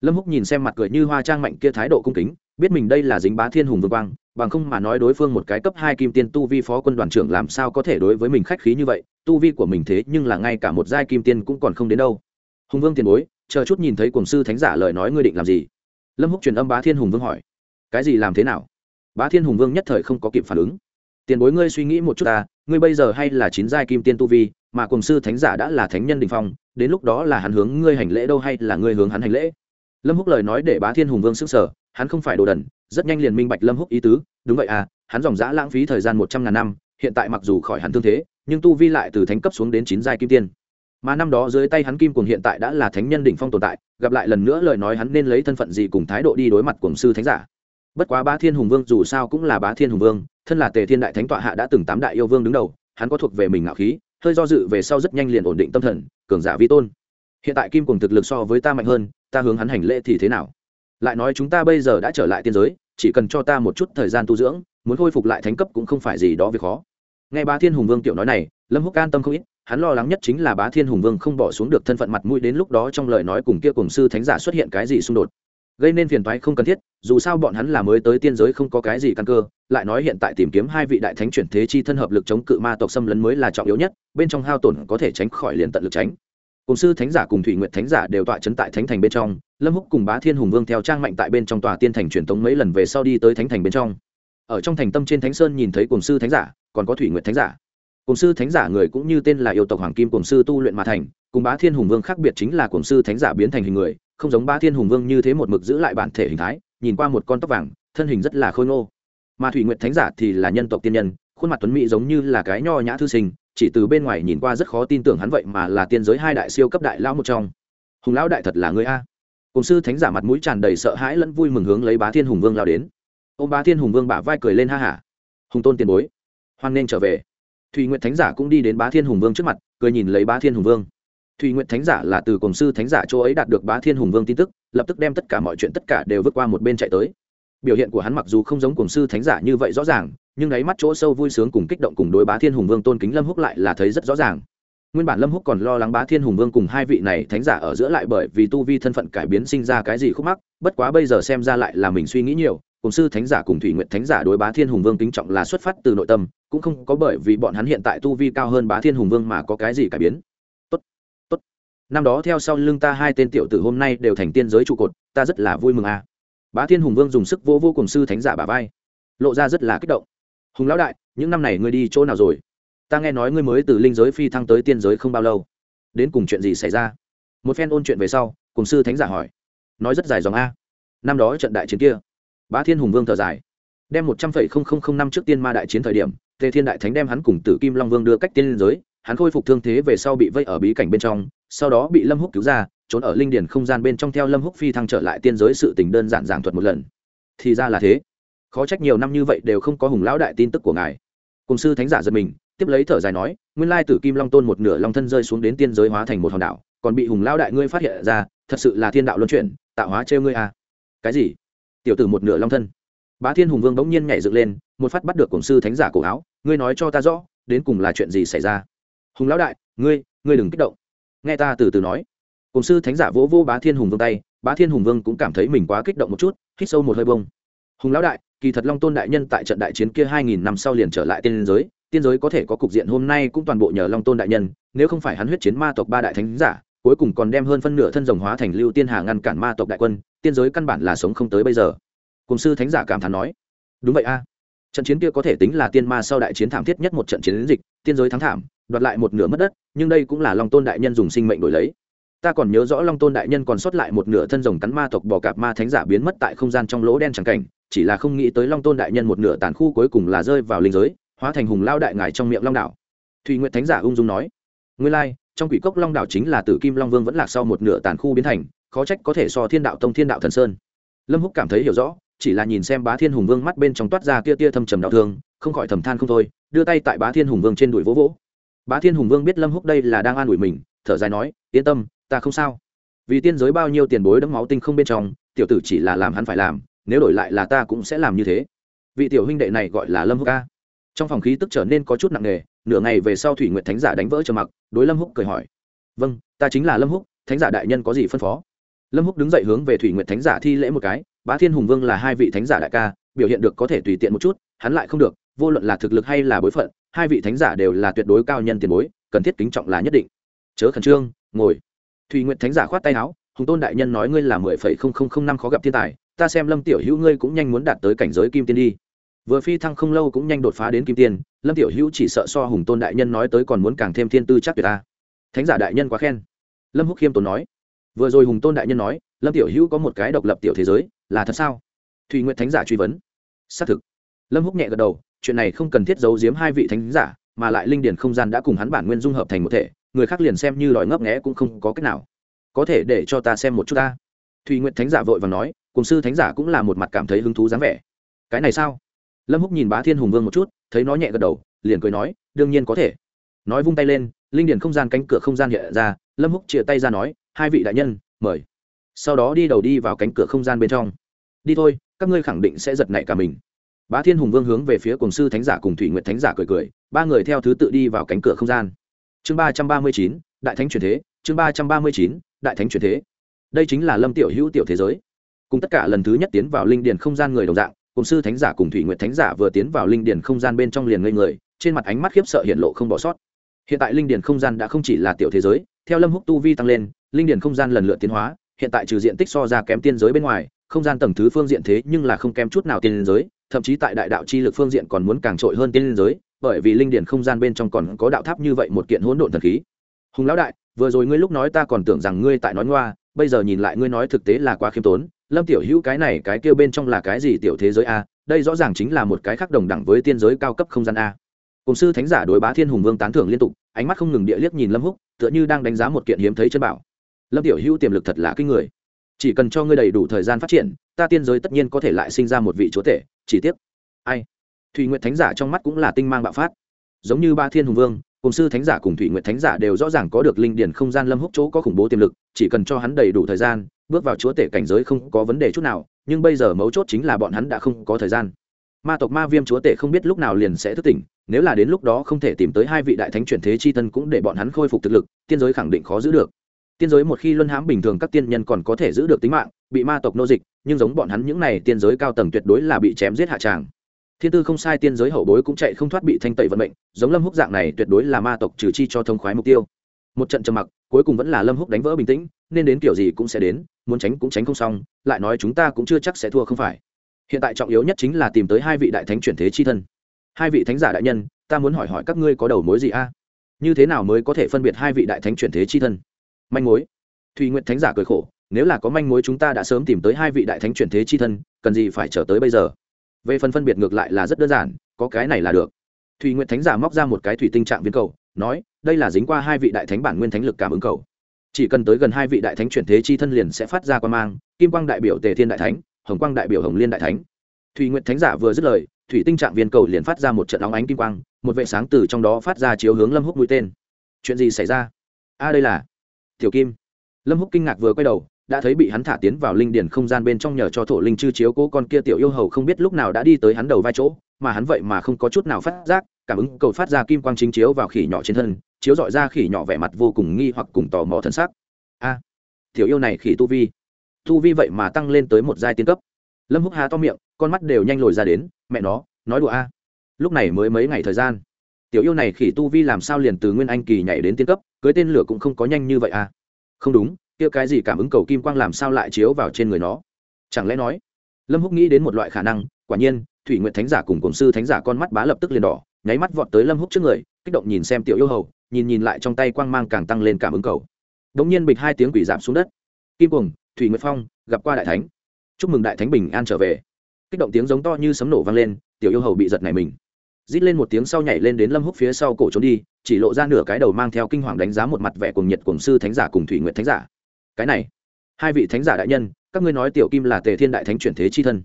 Lâm húc nhìn xem mặt cười như hoa trang mạnh kia thái độ cung kính, biết mình đây là dính bá thiên hùng vương quang, bằng không mà nói đối phương một cái cấp hai kim tiên tu vi phó quân đoàn trưởng làm sao có thể đối với mình khách khí như vậy, tu vi của mình thế nhưng là ngay cả một giai kim tiên cũng còn không đến đâu. Hùng vương tiền bối, chờ chút nhìn thấy cổng sư thánh giả lời nói ngươi định làm gì? Lâm húc truyền âm bá thiên hùng vương hỏi. Cái gì làm thế nào? Bá thiên hùng vương nhất thời không có kịp phản ứng. Tiền bối ngươi suy nghĩ một chút ta, ngươi bây giờ hay là chín giai kim tiên tu vi, mà cổng sư thánh giả đã là thánh nhân đình phong đến lúc đó là hắn hướng ngươi hành lễ đâu hay là ngươi hướng hắn hành lễ? Lâm húc lời nói để bá thiên hùng vương sững sở hắn không phải đồ đần, rất nhanh liền minh bạch lâm húc ý tứ, đúng vậy à hắn dòng dã lãng phí thời gian một trăm ngàn năm, hiện tại mặc dù khỏi hẳn thương thế, nhưng tu vi lại từ thánh cấp xuống đến chín giai kim tiên. Mà năm đó dưới tay hắn kim cùng hiện tại đã là thánh nhân đỉnh phong tồn tại, gặp lại lần nữa lời nói hắn nên lấy thân phận gì cùng thái độ đi đối mặt cùng sư thánh giả. Bất quá bá thiên hùng vương dù sao cũng là bá thiên hùng vương, thân là tề thiên đại thánh tọa hạ đã từng tám đại yêu vương đứng đầu, hắn có thuộc về mình ngạo khí, hơi do dự về sau rất nhanh liền ổn định tâm thần cường giả vi tôn. Hiện tại kim cùng thực lực so với ta mạnh hơn, ta hướng hắn hành lễ thì thế nào? Lại nói chúng ta bây giờ đã trở lại tiên giới, chỉ cần cho ta một chút thời gian tu dưỡng, muốn khôi phục lại thánh cấp cũng không phải gì đó việc khó. Nghe bá thiên hùng vương tiểu nói này, lâm húc an tâm không ít, hắn lo lắng nhất chính là bá thiên hùng vương không bỏ xuống được thân phận mặt mũi đến lúc đó trong lời nói cùng kia cùng sư thánh giả xuất hiện cái gì xung đột gây nên phiền toái không cần thiết, dù sao bọn hắn là mới tới tiên giới không có cái gì căn cơ, lại nói hiện tại tìm kiếm hai vị đại thánh chuyển thế chi thân hợp lực chống cự ma tộc xâm lấn mới là trọng yếu nhất, bên trong hao tổn có thể tránh khỏi liền tận lực tránh. Cùng sư thánh giả cùng thủy nguyện thánh giả đều tọa chấn tại thánh thành bên trong, lâm húc cùng bá thiên hùng vương theo trang mạnh tại bên trong tòa tiên thành truyền tống mấy lần về sau đi tới thánh thành bên trong. Ở trong thành tâm trên thánh sơn nhìn thấy cùng sư thánh giả, còn có thủy nguyện thánh giả. Cùng sư thánh giả người cũng như tên là yêu tộc hoàng kim cùng sư tu luyện mà thành, cùng bá thiên hùng vương khác biệt chính là cùng sư thánh giả biến thành hình người không giống bá thiên hùng vương như thế một mực giữ lại bản thể hình thái, nhìn qua một con tóc vàng, thân hình rất là khôi ngô. Mà thủy nguyện thánh giả thì là nhân tộc tiên nhân, khuôn mặt tuấn mỹ giống như là cái nho nhã thư sinh, chỉ từ bên ngoài nhìn qua rất khó tin tưởng hắn vậy mà là tiên giới hai đại siêu cấp đại lão một trong. Hùng lão đại thật là người a. Cùng sư thánh giả mặt mũi tràn đầy sợ hãi lẫn vui mừng hướng lấy bá thiên hùng vương lao đến. Ô bá thiên hùng vương bả vai cười lên ha hả. Hùng tôn tiền bối, hoan nên trở về. Thùy nguyện thánh giả cũng đi đến bá thiên hùng vương trước mặt, cười nhìn lấy bá thiên hùng vương thùy nguyện thánh giả là từ cổng sư thánh giả chỗ ấy đạt được bá thiên hùng vương tin tức, lập tức đem tất cả mọi chuyện tất cả đều vượt qua một bên chạy tới. Biểu hiện của hắn mặc dù không giống cổng sư thánh giả như vậy rõ ràng, nhưng đáy mắt chỗ sâu vui sướng cùng kích động cùng đối bá thiên hùng vương tôn kính lâm húc lại là thấy rất rõ ràng. Nguyên bản lâm húc còn lo lắng bá thiên hùng vương cùng hai vị này thánh giả ở giữa lại bởi vì tu vi thân phận cải biến sinh ra cái gì khúc mắc, bất quá bây giờ xem ra lại là mình suy nghĩ nhiều, cùng sư thánh giả cùng thủy nguyện thánh giả đối bá thiên hùng vương kính trọng là xuất phát từ nội tâm, cũng không có bởi vì bọn hắn hiện tại tu vi cao hơn bá thiên hùng vương mà có cái gì cải biến năm đó theo sau lưng ta hai tên tiểu tử hôm nay đều thành tiên giới trụ cột, ta rất là vui mừng à. Bá thiên hùng vương dùng sức vô vô cùng sư thánh giả bà vai, lộ ra rất là kích động. Hùng lão đại, những năm này ngươi đi chỗ nào rồi? Ta nghe nói ngươi mới từ linh giới phi thăng tới tiên giới không bao lâu. Đến cùng chuyện gì xảy ra? Một phen ôn chuyện về sau, cùng sư thánh giả hỏi. Nói rất dài dòng a. Năm đó trận đại chiến kia, bá thiên hùng vương thở dài. Đem một trăm phẩy không không không năm trước tiên ma đại chiến thời điểm, tề thiên đại thánh đem hắn cùng tử kim long vương đưa cách tiên liên giới, hắn khôi phục thương thế về sau bị vây ở bí cảnh bên trong sau đó bị lâm húc cứu ra, trốn ở linh điền không gian bên trong theo lâm húc phi thăng trở lại tiên giới sự tình đơn giản giảng thuật một lần. Thì ra là thế. Khó trách nhiều năm như vậy đều không có hùng lão đại tin tức của ngài. Cùng sư thánh giả giật mình, tiếp lấy thở dài nói, nguyên lai tử kim long tôn một nửa long thân rơi xuống đến tiên giới hóa thành một hòn đảo, còn bị hùng lão đại ngươi phát hiện ra, thật sự là thiên đạo luân chuyển, tạo hóa trêu ngươi à. Cái gì? Tiểu tử một nửa long thân. Bá thiên hùng vương bỗng nhiên nhảy dựng lên, một phát bắt được cổng sư thánh giả cổ áo, ngươi nói cho ta rõ, đến cùng là chuyện gì xảy ra? Hùng lão đại, ngươi ngươi đừng kích động nghe ta từ từ nói. Cổng sư thánh giả vỗ vô bá thiên hùng vương tay, bá thiên hùng vương cũng cảm thấy mình quá kích động một chút, hít sâu một hơi bông. Hùng lão đại, kỳ thật long tôn đại nhân tại trận đại chiến kia hai nghìn năm sau liền trở lại tiên giới tiên giới có thể có cục diện hôm nay cũng toàn bộ nhờ long tôn đại nhân, nếu không phải hắn huyết chiến ma tộc ba đại thánh giả, cuối cùng còn đem hơn phân nửa thân rồng hóa thành lưu tiên hà ngăn cản ma tộc đại quân, tiên giới căn bản là sống không tới bây giờ. Cùng sư thánh giả cảm thán nói, đúng vậy a. Trận chiến kia có thể tính là tiên ma sau đại chiến thảm thiết nhất một trận chiến dịch, tiên giới thắng thảm đoạt lại một nửa mất đất, nhưng đây cũng là long tôn đại nhân dùng sinh mệnh đổi lấy. Ta còn nhớ rõ long tôn đại nhân còn sót lại một nửa thân rồng cắn ma tộc bò cạp ma thánh giả biến mất tại không gian trong lỗ đen trắng cảnh, chỉ là không nghĩ tới long tôn đại nhân một nửa tàn khu cuối cùng là rơi vào linh giới, hóa thành hùng lao đại ngài trong miệng long đảo. Thùy nguyện thánh giả ung dung nói, nguyên lai, trong quỷ cốc long đảo chính là tử kim long vương vẫn lạc sau một nửa tàn khu biến thành, khó trách có thể so thiên đạo tông, thiên đạo thần sơn. Lâm húc cảm thấy hiểu rõ, chỉ là nhìn xem bá thiên hùng vương mắt bên trong toát ra tia tia thâm trầm đạo thương, không khỏi thầm than không thôi, đưa tay tại bá thiên hùng vương trên đùi vỗ vỗ bá thiên hùng vương biết lâm húc đây là đang an ủi mình, thở dài nói, yên tâm, ta không sao. Vì tiên giới bao nhiêu tiền bối đẫm máu tinh không bên trong, tiểu tử chỉ là làm hắn phải làm, nếu đổi lại là ta cũng sẽ làm như thế. Vị tiểu huynh đệ này gọi là lâm húc ca trong phòng khí tức trở nên có chút nặng nề, nửa ngày về sau thủy nguyện thánh giả đánh vỡ trầm mặc, đối lâm húc cười hỏi vâng ta chính là lâm húc, thánh giả đại nhân có gì phân phó? Lâm húc đứng dậy hướng về thủy nguyện thánh giả thi lễ một cái, bá thiên hùng vương là hai vị thánh giả đại ca, biểu hiện được có thể tùy tiện một chút, hắn lại không được vô luận là thực lực hay là bối phận, hai vị thánh giả đều là tuyệt đối cao nhân tiền bối, cần thiết kính trọng là nhất định. Chớ khẩn trương, ngồi. Thùy nguyện thánh giả khoát tay áo, hùng tôn đại nhân nói ngươi là mười phẩy không không không năm khó gặp thiên tài, ta xem lâm tiểu hữu ngươi cũng nhanh muốn đạt tới cảnh giới kim tiên đi. Vừa phi thăng không lâu cũng nhanh đột phá đến kim tiên, lâm tiểu hữu chỉ sợ so hùng tôn đại nhân nói tới còn muốn càng thêm thiên tư chắc tuyệt ta. Thánh giả đại nhân quá khen. Lâm húc khiêm tốn nói. Vừa rồi hùng tôn đại nhân nói, lâm tiểu hữu có một cái độc lập tiểu thế giới, là thật sao? Thùy nguyện thánh giả truy vấn. Xác thực. Lâm húc nhẹ gật đầu chuyện này không cần thiết giấu giếm hai vị thánh giả, mà lại linh điển không gian đã cùng hắn bản nguyên dung hợp thành một thể, người khác liền xem như đòi ngấp nghẽ cũng không có cách nào. Có thể để cho ta xem một chút ta. Thùy nguyện thánh giả vội và nói, cùng sư thánh giả cũng là một mặt cảm thấy hứng thú dáng vẻ. Cái này sao? Lâm húc nhìn bá thiên hùng vương một chút, thấy nó nhẹ gật đầu, liền cười nói, đương nhiên có thể. Nói vung tay lên, linh điển không gian cánh cửa không gian hiện ra, lâm húc chia tay ra nói, hai vị đại nhân, mời. Sau đó đi đầu đi vào cánh cửa không gian bên trong. Đi thôi, các ngươi khẳng định sẽ giật nảy cả mình bá thiên hùng vương hướng về phía cùng sư thánh giả cùng thủy nguyện thánh giả cười cười, ba người theo thứ tự đi vào cánh cửa không gian. Chương ba trăm ba mươi chín, đại thánh truyền thế, chương ba trăm ba mươi chín, đại thánh truyền thế. Đây chính là lâm tiểu hữu tiểu thế giới. Cùng tất cả lần thứ nhất tiến vào linh điền không gian người đồng dạng cùng sư thánh giả cùng thủy nguyện thánh giả vừa tiến vào linh điền không gian bên trong liền ngây người, trên mặt ánh mắt khiếp sợ hiện lộ không bỏ sót. Hiện tại linh điền không gian đã không chỉ là tiểu thế giới, theo lâm húc tu vi tăng lên, linh điền không gian lần lượt tiến hóa, hiện tại trừ diện tích so ra kém tiên giới bên ngoài không gian tầng thứ phương diện thế nhưng là không kém chút nào tiên giới, thậm chí tại đại đạo chi lực phương diện còn muốn càng trội hơn tiên giới, bởi vì linh điển không gian bên trong còn có đạo tháp như vậy một kiện hỗn độn thần khí. Hùng lão đại, vừa rồi ngươi lúc nói ta còn tưởng rằng ngươi tại nói ngoa, bây giờ nhìn lại ngươi nói thực tế là quá khiêm tốn, lâm tiểu hữu cái này cái kêu bên trong là cái gì tiểu thế giới a? Đây rõ ràng chính là một cái khác đồng đẳng với tiên giới cao cấp không gian a. Cùng sư thánh giả đối bá thiên hùng vương tán thưởng liên tục, ánh mắt không ngừng địa liếc nhìn lâm húc, tựa như đang đánh giá một kiện hiếm thấy chân bảo. Lâm tiểu hữu tiềm lực thật là kinh người chỉ cần cho ngươi đầy đủ thời gian phát triển, ta tiên giới tất nhiên có thể lại sinh ra một vị chúa tể, chỉ tiếc. Ai? Thủy nguyện thánh giả trong mắt cũng là tinh mang bạo phát. Giống như ba thiên hùng vương, cùng sư thánh giả cùng thủy nguyện thánh giả đều rõ ràng có được linh điển không gian lâm húc chỗ có khủng bố tiềm lực, chỉ cần cho hắn đầy đủ thời gian, bước vào chúa tể cảnh giới không có vấn đề chút nào, nhưng bây giờ mấu chốt chính là bọn hắn đã không có thời gian. Ma tộc ma viêm chúa tể không biết lúc nào liền sẽ thức tỉnh, nếu là đến lúc đó không thể tìm tới hai vị đại thánh chuyển thế chi thân cũng để bọn hắn khôi phục thực lực, tiên giới khẳng định khó giữ được tiên giới một khi luân hãm bình thường các tiên nhân còn có thể giữ được tính mạng, bị ma tộc nô dịch, nhưng giống bọn hắn những này tiên giới cao tầng tuyệt đối là bị chém giết hạ tràng. Thiên tư không sai tiên giới hậu bối cũng chạy không thoát bị thanh tẩy vận mệnh, giống lâm húc dạng này tuyệt đối là ma tộc trừ chi cho thông khoái mục tiêu. Một trận trầm mặc, cuối cùng vẫn là lâm húc đánh vỡ bình tĩnh, nên đến kiểu gì cũng sẽ đến, muốn tránh cũng tránh không xong, lại nói chúng ta cũng chưa chắc sẽ thua không phải. Hiện tại trọng yếu nhất chính là tìm tới hai vị đại thánh chuyển thế chi thân. Hai vị thánh giả đại nhân, ta muốn hỏi hỏi các ngươi có đầu mối gì a? Như thế nào mới có thể phân biệt hai vị đại thánh chuyển thế chi thân? Manh mối. Thùy nguyện thánh giả cười khổ, nếu là có manh mối chúng ta đã sớm tìm tới hai vị đại thánh chuyển thế chi thân, cần gì phải chờ tới bây giờ? Về phần phân biệt ngược lại là rất đơn giản, có cái này là được. Thùy nguyện thánh giả móc ra một cái thủy tinh trạng viên cầu, nói, đây là dính qua hai vị đại thánh bản nguyên thánh lực cảm ứng cầu. Chỉ cần tới gần hai vị đại thánh chuyển thế chi thân liền sẽ phát ra quan mang, kim quang đại biểu tề thiên đại thánh, hồng quang đại biểu hồng liên đại thánh. Thùy nguyện thánh giả vừa dứt lời, thủy tinh trạng viên cầu liền phát ra một trận óng ánh kim quang, một vệ sáng từ trong đó phát ra chiếu hướng lâm húc mũi tên. Chuyện gì xảy ra? A, đây là tiểu kim. Lâm húc kinh ngạc vừa quay đầu, đã thấy bị hắn thả tiến vào linh điển không gian bên trong nhờ cho thổ linh chư chiếu cố con kia tiểu yêu hầu không biết lúc nào đã đi tới hắn đầu vai chỗ, mà hắn vậy mà không có chút nào phát giác, cảm ứng cầu phát ra kim quang chính chiếu vào khỉ nhỏ trên thân, chiếu dọi ra khỉ nhỏ vẻ mặt vô cùng nghi hoặc cùng tò mò thân xác. A, tiểu yêu này khỉ tu vi. Tu vi vậy mà tăng lên tới một giai tiên cấp. Lâm húc há to miệng, con mắt đều nhanh lồi ra đến, mẹ nó, nói đùa a. Lúc này mới mấy ngày thời gian tiểu yêu này khỉ tu vi làm sao liền từ nguyên anh kỳ nhảy đến tiên cấp, cưới tên lửa cũng không có nhanh như vậy à? không đúng, kia cái gì cảm ứng cầu kim quang làm sao lại chiếu vào trên người nó? Chẳng lẽ nói, lâm húc nghĩ đến một loại khả năng, quả nhiên, thủy nguyện thánh giả cùng cổng sư thánh giả con mắt bá lập tức liền đỏ, nháy mắt vọt tới lâm húc trước người, kích động nhìn xem tiểu yêu hầu, nhìn nhìn lại trong tay quang mang càng tăng lên cảm ứng cầu. Đống nhiên bịch hai tiếng quỷ giảm xuống đất. Kim cuồng, thủy nguyệt phong, gặp qua đại thánh. Chúc mừng đại thánh bình an trở về. Kích động tiếng giống to như sấm nổ vang lên, tiểu yêu hầu bị giật này mình rít lên một tiếng sau nhảy lên đến lâm húc phía sau cổ trốn đi, chỉ lộ ra nửa cái đầu mang theo kinh hoàng đánh giá một mặt vẻ cùng nhiệt cùng sư thánh giả cùng thủy nguyệt thánh giả. Cái này, hai vị thánh giả đại nhân, các ngươi nói tiểu kim là tề thiên đại thánh chuyển thế chi thân.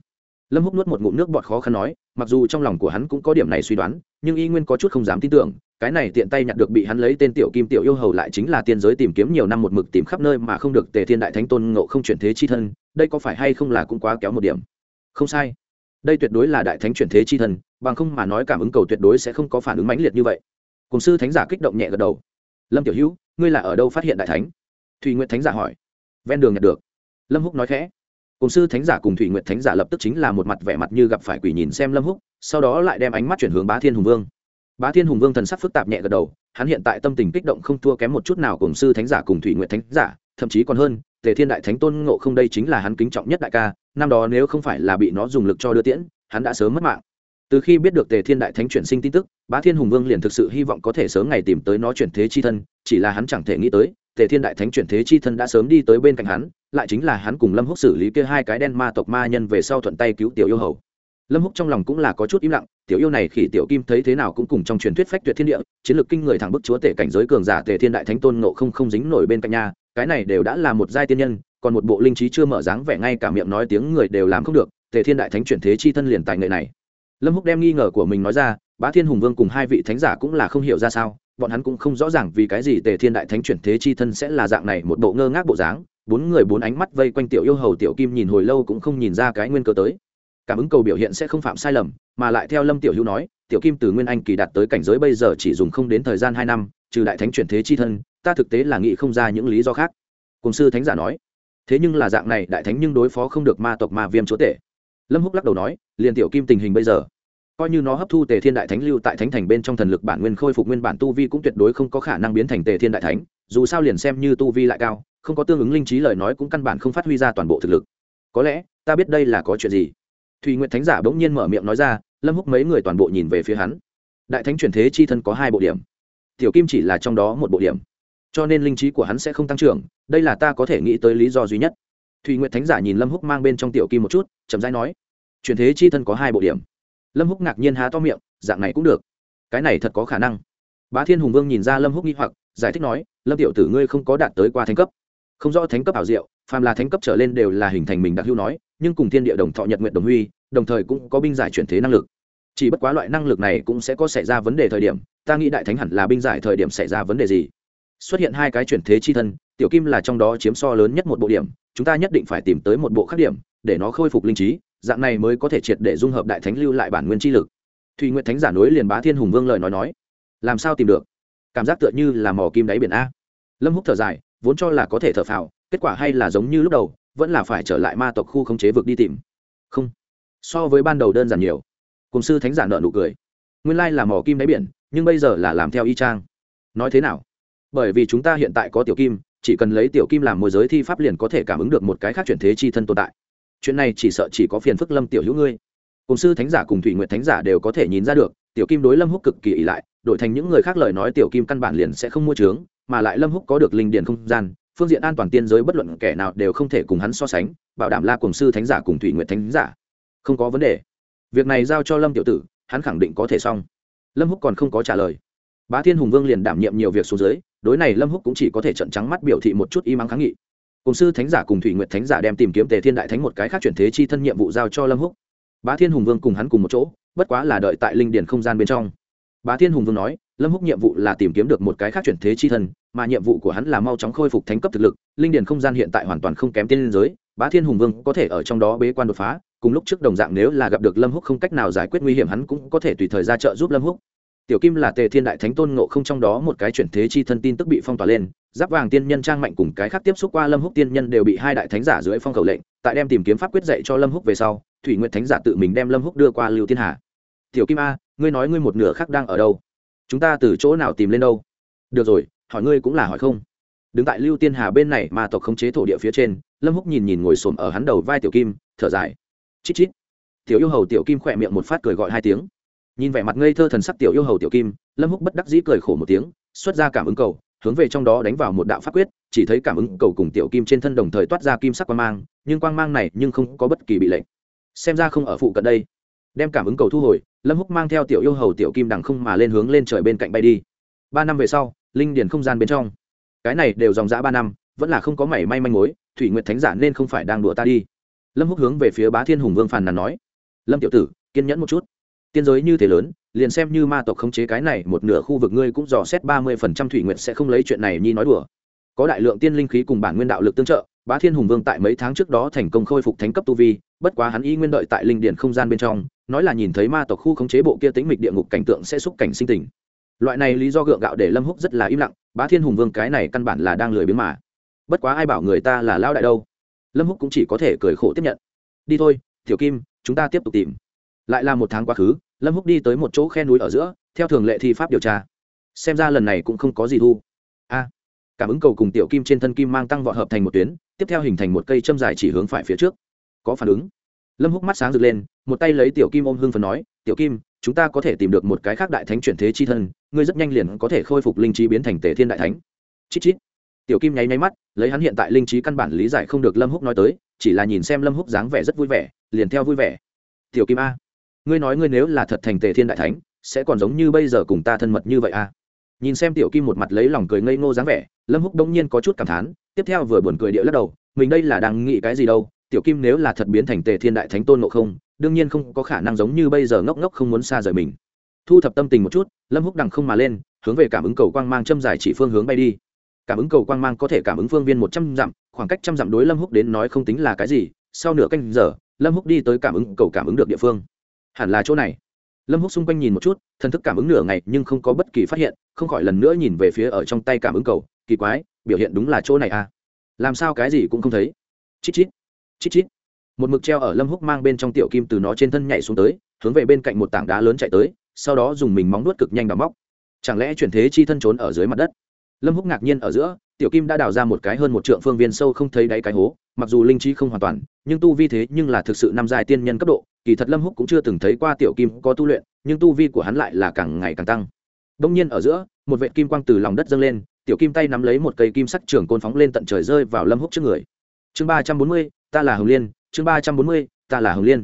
Lâm húc nuốt một ngụm nước bọt khó khăn nói, mặc dù trong lòng của hắn cũng có điểm này suy đoán, nhưng y nguyên có chút không dám tin tưởng, cái này tiện tay nhặt được bị hắn lấy tên tiểu kim tiểu yêu hầu lại chính là tiên giới tìm kiếm nhiều năm một mực tìm khắp nơi mà không được tề thiên đại thánh tôn ngộ không chuyển thế chi thân, đây có phải hay không là cũng quá kéo một điểm. Không sai đây tuyệt đối là đại thánh chuyển thế chi thần, bằng không mà nói cảm ứng cầu tuyệt đối sẽ không có phản ứng mãnh liệt như vậy. Cùng sư thánh giả kích động nhẹ gật đầu. Lâm tiểu hữu ngươi là ở đâu phát hiện đại thánh? Thùy nguyện thánh giả hỏi. Ven đường nhận được. Lâm húc nói khẽ. Cùng sư thánh giả cùng thủy nguyện thánh giả lập tức chính là một mặt vẻ mặt như gặp phải quỷ nhìn xem lâm húc sau đó lại đem ánh mắt chuyển hướng bá thiên hùng vương. Bá thiên hùng vương thần sắc phức tạp nhẹ gật đầu hắn hiện tại tâm tình kích động không thua kém một chút nào cùng sư thánh giả cùng thủy nguyện thánh giả thậm chí còn hơn tề thiên đại thánh tôn ngộ không đây chính là hắn kính trọng nhất đại ca, năm đó nếu không phải là bị nó dùng lực cho đưa tiễn, hắn đã sớm mất mạng. Từ khi biết được tề thiên đại thánh chuyển sinh tin tức, bá thiên hùng vương liền thực sự hy vọng có thể sớm ngày tìm tới nó chuyển thế chi thân, chỉ là hắn chẳng thể nghĩ tới, tề thiên đại thánh chuyển thế chi thân đã sớm đi tới bên cạnh hắn, lại chính là hắn cùng lâm húc xử lý kia hai cái đen ma tộc ma nhân về sau thuận tay cứu tiểu yêu hầu. Lâm húc trong lòng cũng là có chút im lặng, tiểu yêu này khi tiểu kim thấy thế nào cũng cùng trong truyền thuyết phách tuyệt thiên địa, chiến lược kinh người thẳng bức chúa tể cảnh giới cường giả tề thiên đại thánh tôn nộ không không dính nổi bên cạnh nhà cái này đều đã là một giai tiên nhân, còn một bộ linh trí chưa mở dáng vẻ ngay cả miệng nói tiếng người đều làm không được, tề thiên đại thánh chuyển thế chi thân liền tài nghệ này. Lâm húc đem nghi ngờ của mình nói ra, bá thiên hùng vương cùng hai vị thánh giả cũng là không hiểu ra sao, bọn hắn cũng không rõ ràng vì cái gì tề thiên đại thánh chuyển thế chi thân sẽ là dạng này một bộ ngơ ngác bộ dáng, bốn người bốn ánh mắt vây quanh tiểu yêu hầu tiểu kim nhìn hồi lâu cũng không nhìn ra cái nguyên cơ tới. Cảm ứng cầu biểu hiện sẽ không phạm sai lầm, mà lại theo lâm tiểu hữu nói, tiểu kim từ nguyên anh kỳ đạt tới cảnh giới bây giờ chỉ dùng không đến thời gian hai năm, trừ đại thánh chuyển thế chi thân ta thực tế là nghĩ không ra những lý do khác. Cùng sư thánh giả nói, thế nhưng là dạng này đại thánh nhưng đối phó không được ma tộc ma viêm chúa tể. Lâm húc lắc đầu nói, liền tiểu kim tình hình bây giờ, coi như nó hấp thu tề thiên đại thánh lưu tại thánh thành bên trong thần lực bản nguyên khôi phục nguyên bản tu vi cũng tuyệt đối không có khả năng biến thành tề thiên đại thánh, dù sao liền xem như tu vi lại cao, không có tương ứng linh trí lời nói cũng căn bản không phát huy ra toàn bộ thực lực. Có lẽ, ta biết đây là có chuyện gì. Thùy nguyện thánh giả bỗng nhiên mở miệng nói ra, lâm húc mấy người toàn bộ nhìn về phía hắn. Đại thánh chuyển thế chi thân có hai bộ điểm, tiểu kim chỉ là trong đó một bộ điểm cho nên linh trí của hắn sẽ không tăng trưởng, đây là ta có thể nghĩ tới lý do duy nhất. Thùy nguyện thánh giả nhìn lâm húc mang bên trong tiểu kim một chút, chậm rãi nói, chuyển thế chi thân có hai bộ điểm. Lâm húc ngạc nhiên há to miệng, dạng này cũng được. Cái này thật có khả năng. Bá thiên hùng vương nhìn ra lâm húc nghi hoặc, giải thích nói, lâm tiểu tử ngươi không có đạt tới qua thánh cấp. Không rõ thánh cấp ảo diệu, phàm là thánh cấp trở lên đều là hình thành mình đặc hữu nói, nhưng cùng thiên địa đồng thọ nhật nguyện đồng huy, đồng thời cũng có binh giải chuyển thế năng lực. Chỉ bất quá loại năng lực này cũng sẽ có xảy ra vấn đề thời điểm, ta nghĩ đại thánh hẳn là binh giải thời điểm xảy ra vấn đề gì? Xuất hiện hai cái chuyển thế chi thân, tiểu kim là trong đó chiếm so lớn nhất một bộ điểm, chúng ta nhất định phải tìm tới một bộ khác điểm, để nó khôi phục linh trí, dạng này mới có thể triệt để dung hợp đại thánh lưu lại bản nguyên chi lực. Thùy nguyện thánh giả nối liền bá thiên hùng vương lời nói nói, làm sao tìm được? Cảm giác tựa như là mò kim đáy biển a. Lâm húc thở dài, vốn cho là có thể thở phào, kết quả hay là giống như lúc đầu, vẫn là phải trở lại ma tộc khu không chế vực đi tìm. Không. So với ban đầu đơn giản nhiều. Cùng sư thánh giả nợ nụ cười. Nguyên lai là mò kim đáy biển, nhưng bây giờ là làm theo y trang nói thế nào? Bởi vì chúng ta hiện tại có tiểu kim, chỉ cần lấy tiểu kim làm môi giới thi pháp liền có thể cảm ứng được một cái khác chuyển thế chi thân tồn tại. Chuyện này chỉ sợ chỉ có phiền phức lâm tiểu hữu ngươi. Cùng sư thánh giả cùng thủy nguyện thánh giả đều có thể nhìn ra được, tiểu kim đối lâm húc cực kỳ ỉ lại, đổi thành những người khác lời nói tiểu kim căn bản liền sẽ không mua trướng mà lại lâm húc có được linh điền không gian, phương diện an toàn tiên giới bất luận kẻ nào đều không thể cùng hắn so sánh, bảo đảm la cùng sư thánh giả cùng thủy nguyện thánh giả. Không có vấn đề. Việc này giao cho lâm tiểu tử, hắn khẳng định có thể xong. Lâm húc còn không có trả lời. Bá thiên hùng vương liền đảm nhiệm nhiều việc xuống dưới đối này lâm húc cũng chỉ có thể trận trắng mắt biểu thị một chút y mắng kháng nghị. Cùng sư thánh giả cùng thủy nguyệt thánh giả đem tìm kiếm tề thiên đại thánh một cái khác chuyển thế chi thân nhiệm vụ giao cho lâm húc. Bá thiên hùng vương cùng hắn cùng một chỗ, bất quá là đợi tại linh điển không gian bên trong. Bá thiên hùng vương nói, lâm húc nhiệm vụ là tìm kiếm được một cái khác chuyển thế chi thân, mà nhiệm vụ của hắn là mau chóng khôi phục thánh cấp thực lực, linh điển không gian hiện tại hoàn toàn không kém tiên liên giới, bá thiên hùng vương có thể ở trong đó bế quan đột phá, cùng lúc trước đồng dạng nếu là gặp được lâm húc không cách nào giải quyết nguy hiểm hắn cũng có thể tùy thời ra trợ giúp lâm húc tiểu kim là tề thiên đại thánh tôn ngộ không trong đó một cái chuyển thế chi thân tin tức bị phong tỏa lên, giáp vàng tiên nhân trang mạnh cùng cái khác tiếp xúc qua lâm húc tiên nhân đều bị hai đại thánh giả dưới phong khẩu lệnh, tại đem tìm kiếm pháp quyết dạy cho lâm húc về sau, thủy nguyện thánh giả tự mình đem lâm húc đưa qua lưu thiên hà. Tiểu kim a, ngươi nói ngươi một nửa khác đang ở đâu? Chúng ta từ chỗ nào tìm lên đâu? Được rồi, hỏi ngươi cũng là hỏi không. Đứng tại lưu tiên hà bên này mà tộc khống chế thổ địa phía trên, lâm húc nhìn nhìn ngồi xổm ở hắn đầu vai tiểu kim, thở dài. Chít chít. Tiểu yêu hầu tiểu kim khỏe miệng một phát cười gọi hai tiếng nhìn vẻ mặt ngây thơ thần sắc tiểu yêu hầu tiểu kim, lâm húc bất đắc dĩ cười khổ một tiếng, xuất ra cảm ứng cầu, hướng về trong đó đánh vào một đạo pháp quyết, chỉ thấy cảm ứng cầu cùng tiểu kim trên thân đồng thời toát ra kim sắc quang mang, nhưng quang mang này nhưng không có bất kỳ bị lệnh. Xem ra không ở phụ cận đây. Đem cảm ứng cầu thu hồi, lâm húc mang theo tiểu yêu hầu tiểu kim đằng không mà lên hướng lên trời bên cạnh bay đi. Ba năm về sau, linh điền không gian bên trong. Cái này đều dòng dã ba năm, vẫn là không có mảy may manh mối, thủy nguyệt thánh giả nên không phải đang đùa ta đi. Lâm húc hướng về phía bá thiên hùng vương phàn nàn nói. Lâm tiểu tử, kiên nhẫn một chút tiên giới như thế lớn, liền xem như ma tộc khống chế cái này một nửa khu vực ngươi cũng dò xét ba mươi phần trăm thủy nguyện sẽ không lấy chuyện này nhi nói đùa. Có đại lượng tiên linh khí cùng bản nguyên đạo lực tương trợ, bá thiên hùng vương tại mấy tháng trước đó thành công khôi phục thánh cấp tu vi, bất quá hắn y nguyên đợi tại linh điện không gian bên trong, nói là nhìn thấy ma tộc khu khống chế bộ kia tính mịch địa ngục cảnh tượng sẽ xúc cảnh sinh tình. Loại này lý do gượng gạo để lâm húc rất là im lặng, bá thiên hùng vương cái này căn bản là đang lười biếng mà. Bất quá ai bảo người ta là lao đại đâu? Lâm húc cũng chỉ có thể cười khổ tiếp nhận. Đi thôi, tiểu kim, chúng ta tiếp tục tìm. Lại là một tháng quá khứ lâm húc đi tới một chỗ khe núi ở giữa, theo thường lệ thi pháp điều tra. Xem ra lần này cũng không có gì thu. A, cảm ứng cầu cùng tiểu kim trên thân kim mang tăng vọt hợp thành một tuyến, tiếp theo hình thành một cây châm dài chỉ hướng phải phía trước. Có phản ứng. Lâm húc mắt sáng rực lên, một tay lấy tiểu kim ôm hương phần nói, tiểu kim, chúng ta có thể tìm được một cái khác đại thánh chuyển thế chi thân, ngươi rất nhanh liền có thể khôi phục linh trí biến thành tề thiên đại thánh. Chít chít. Tiểu kim nháy nháy mắt, lấy hắn hiện tại linh trí căn bản lý giải không được lâm húc nói tới, chỉ là nhìn xem lâm húc dáng vẻ rất vui vẻ, liền theo vui vẻ. Tiểu kim a ngươi nói ngươi nếu là thật thành tề thiên đại thánh, sẽ còn giống như bây giờ cùng ta thân mật như vậy à? nhìn xem tiểu kim một mặt lấy lòng cười ngây ngô dáng vẻ, lâm húc đông nhiên có chút cảm thán, tiếp theo vừa buồn cười địa lắc đầu, mình đây là đang nghĩ cái gì đâu? Tiểu kim nếu là thật biến thành tề thiên đại thánh tôn ngộ không, đương nhiên không có khả năng giống như bây giờ ngốc ngốc không muốn xa rời mình. Thu thập tâm tình một chút, lâm húc đằng không mà lên, hướng về cảm ứng cầu quang mang châm dài chỉ phương hướng bay đi. Cảm ứng cầu quang mang có thể cảm ứng phương viên một trăm dặm, khoảng cách trăm dặm đối lâm húc đến nói không tính là cái gì, sau nửa canh giờ, lâm húc đi tới cảm ứng cầu cảm ứng được địa phương hẳn là chỗ này. Lâm húc xung quanh nhìn một chút, thần thức cảm ứng nửa ngày nhưng không có bất kỳ phát hiện, không khỏi lần nữa nhìn về phía ở trong tay cảm ứng cầu, kỳ quái, biểu hiện đúng là chỗ này à? Làm sao cái gì cũng không thấy. Chít chít chít chít. Một mực treo ở lâm húc mang bên trong tiểu kim từ nó trên thân nhảy xuống tới, hướng về bên cạnh một tảng đá lớn chạy tới, sau đó dùng mình móng nuốt cực nhanh đào móc. Chẳng lẽ chuyển thế chi thân trốn ở dưới mặt đất? Lâm húc ngạc nhiên ở giữa, tiểu kim đã đào ra một cái hơn một trượng phương viên sâu không thấy đáy cái hố, mặc dù linh trí không hoàn toàn, nhưng tu vi thế nhưng là thực sự năm dài tiên nhân cấp độ, kỳ thật lâm húc cũng chưa từng thấy qua tiểu kim có tu luyện, nhưng tu vi của hắn lại là càng ngày càng tăng. Đông nhiên ở giữa, một vệ kim quang từ lòng đất dâng lên, tiểu kim tay nắm lấy một cây kim sắc trường côn phóng lên tận trời rơi vào lâm húc trước người. Chương ba trăm bốn mươi, ta là hồng liên, chương ba trăm bốn mươi, ta là hồng liên.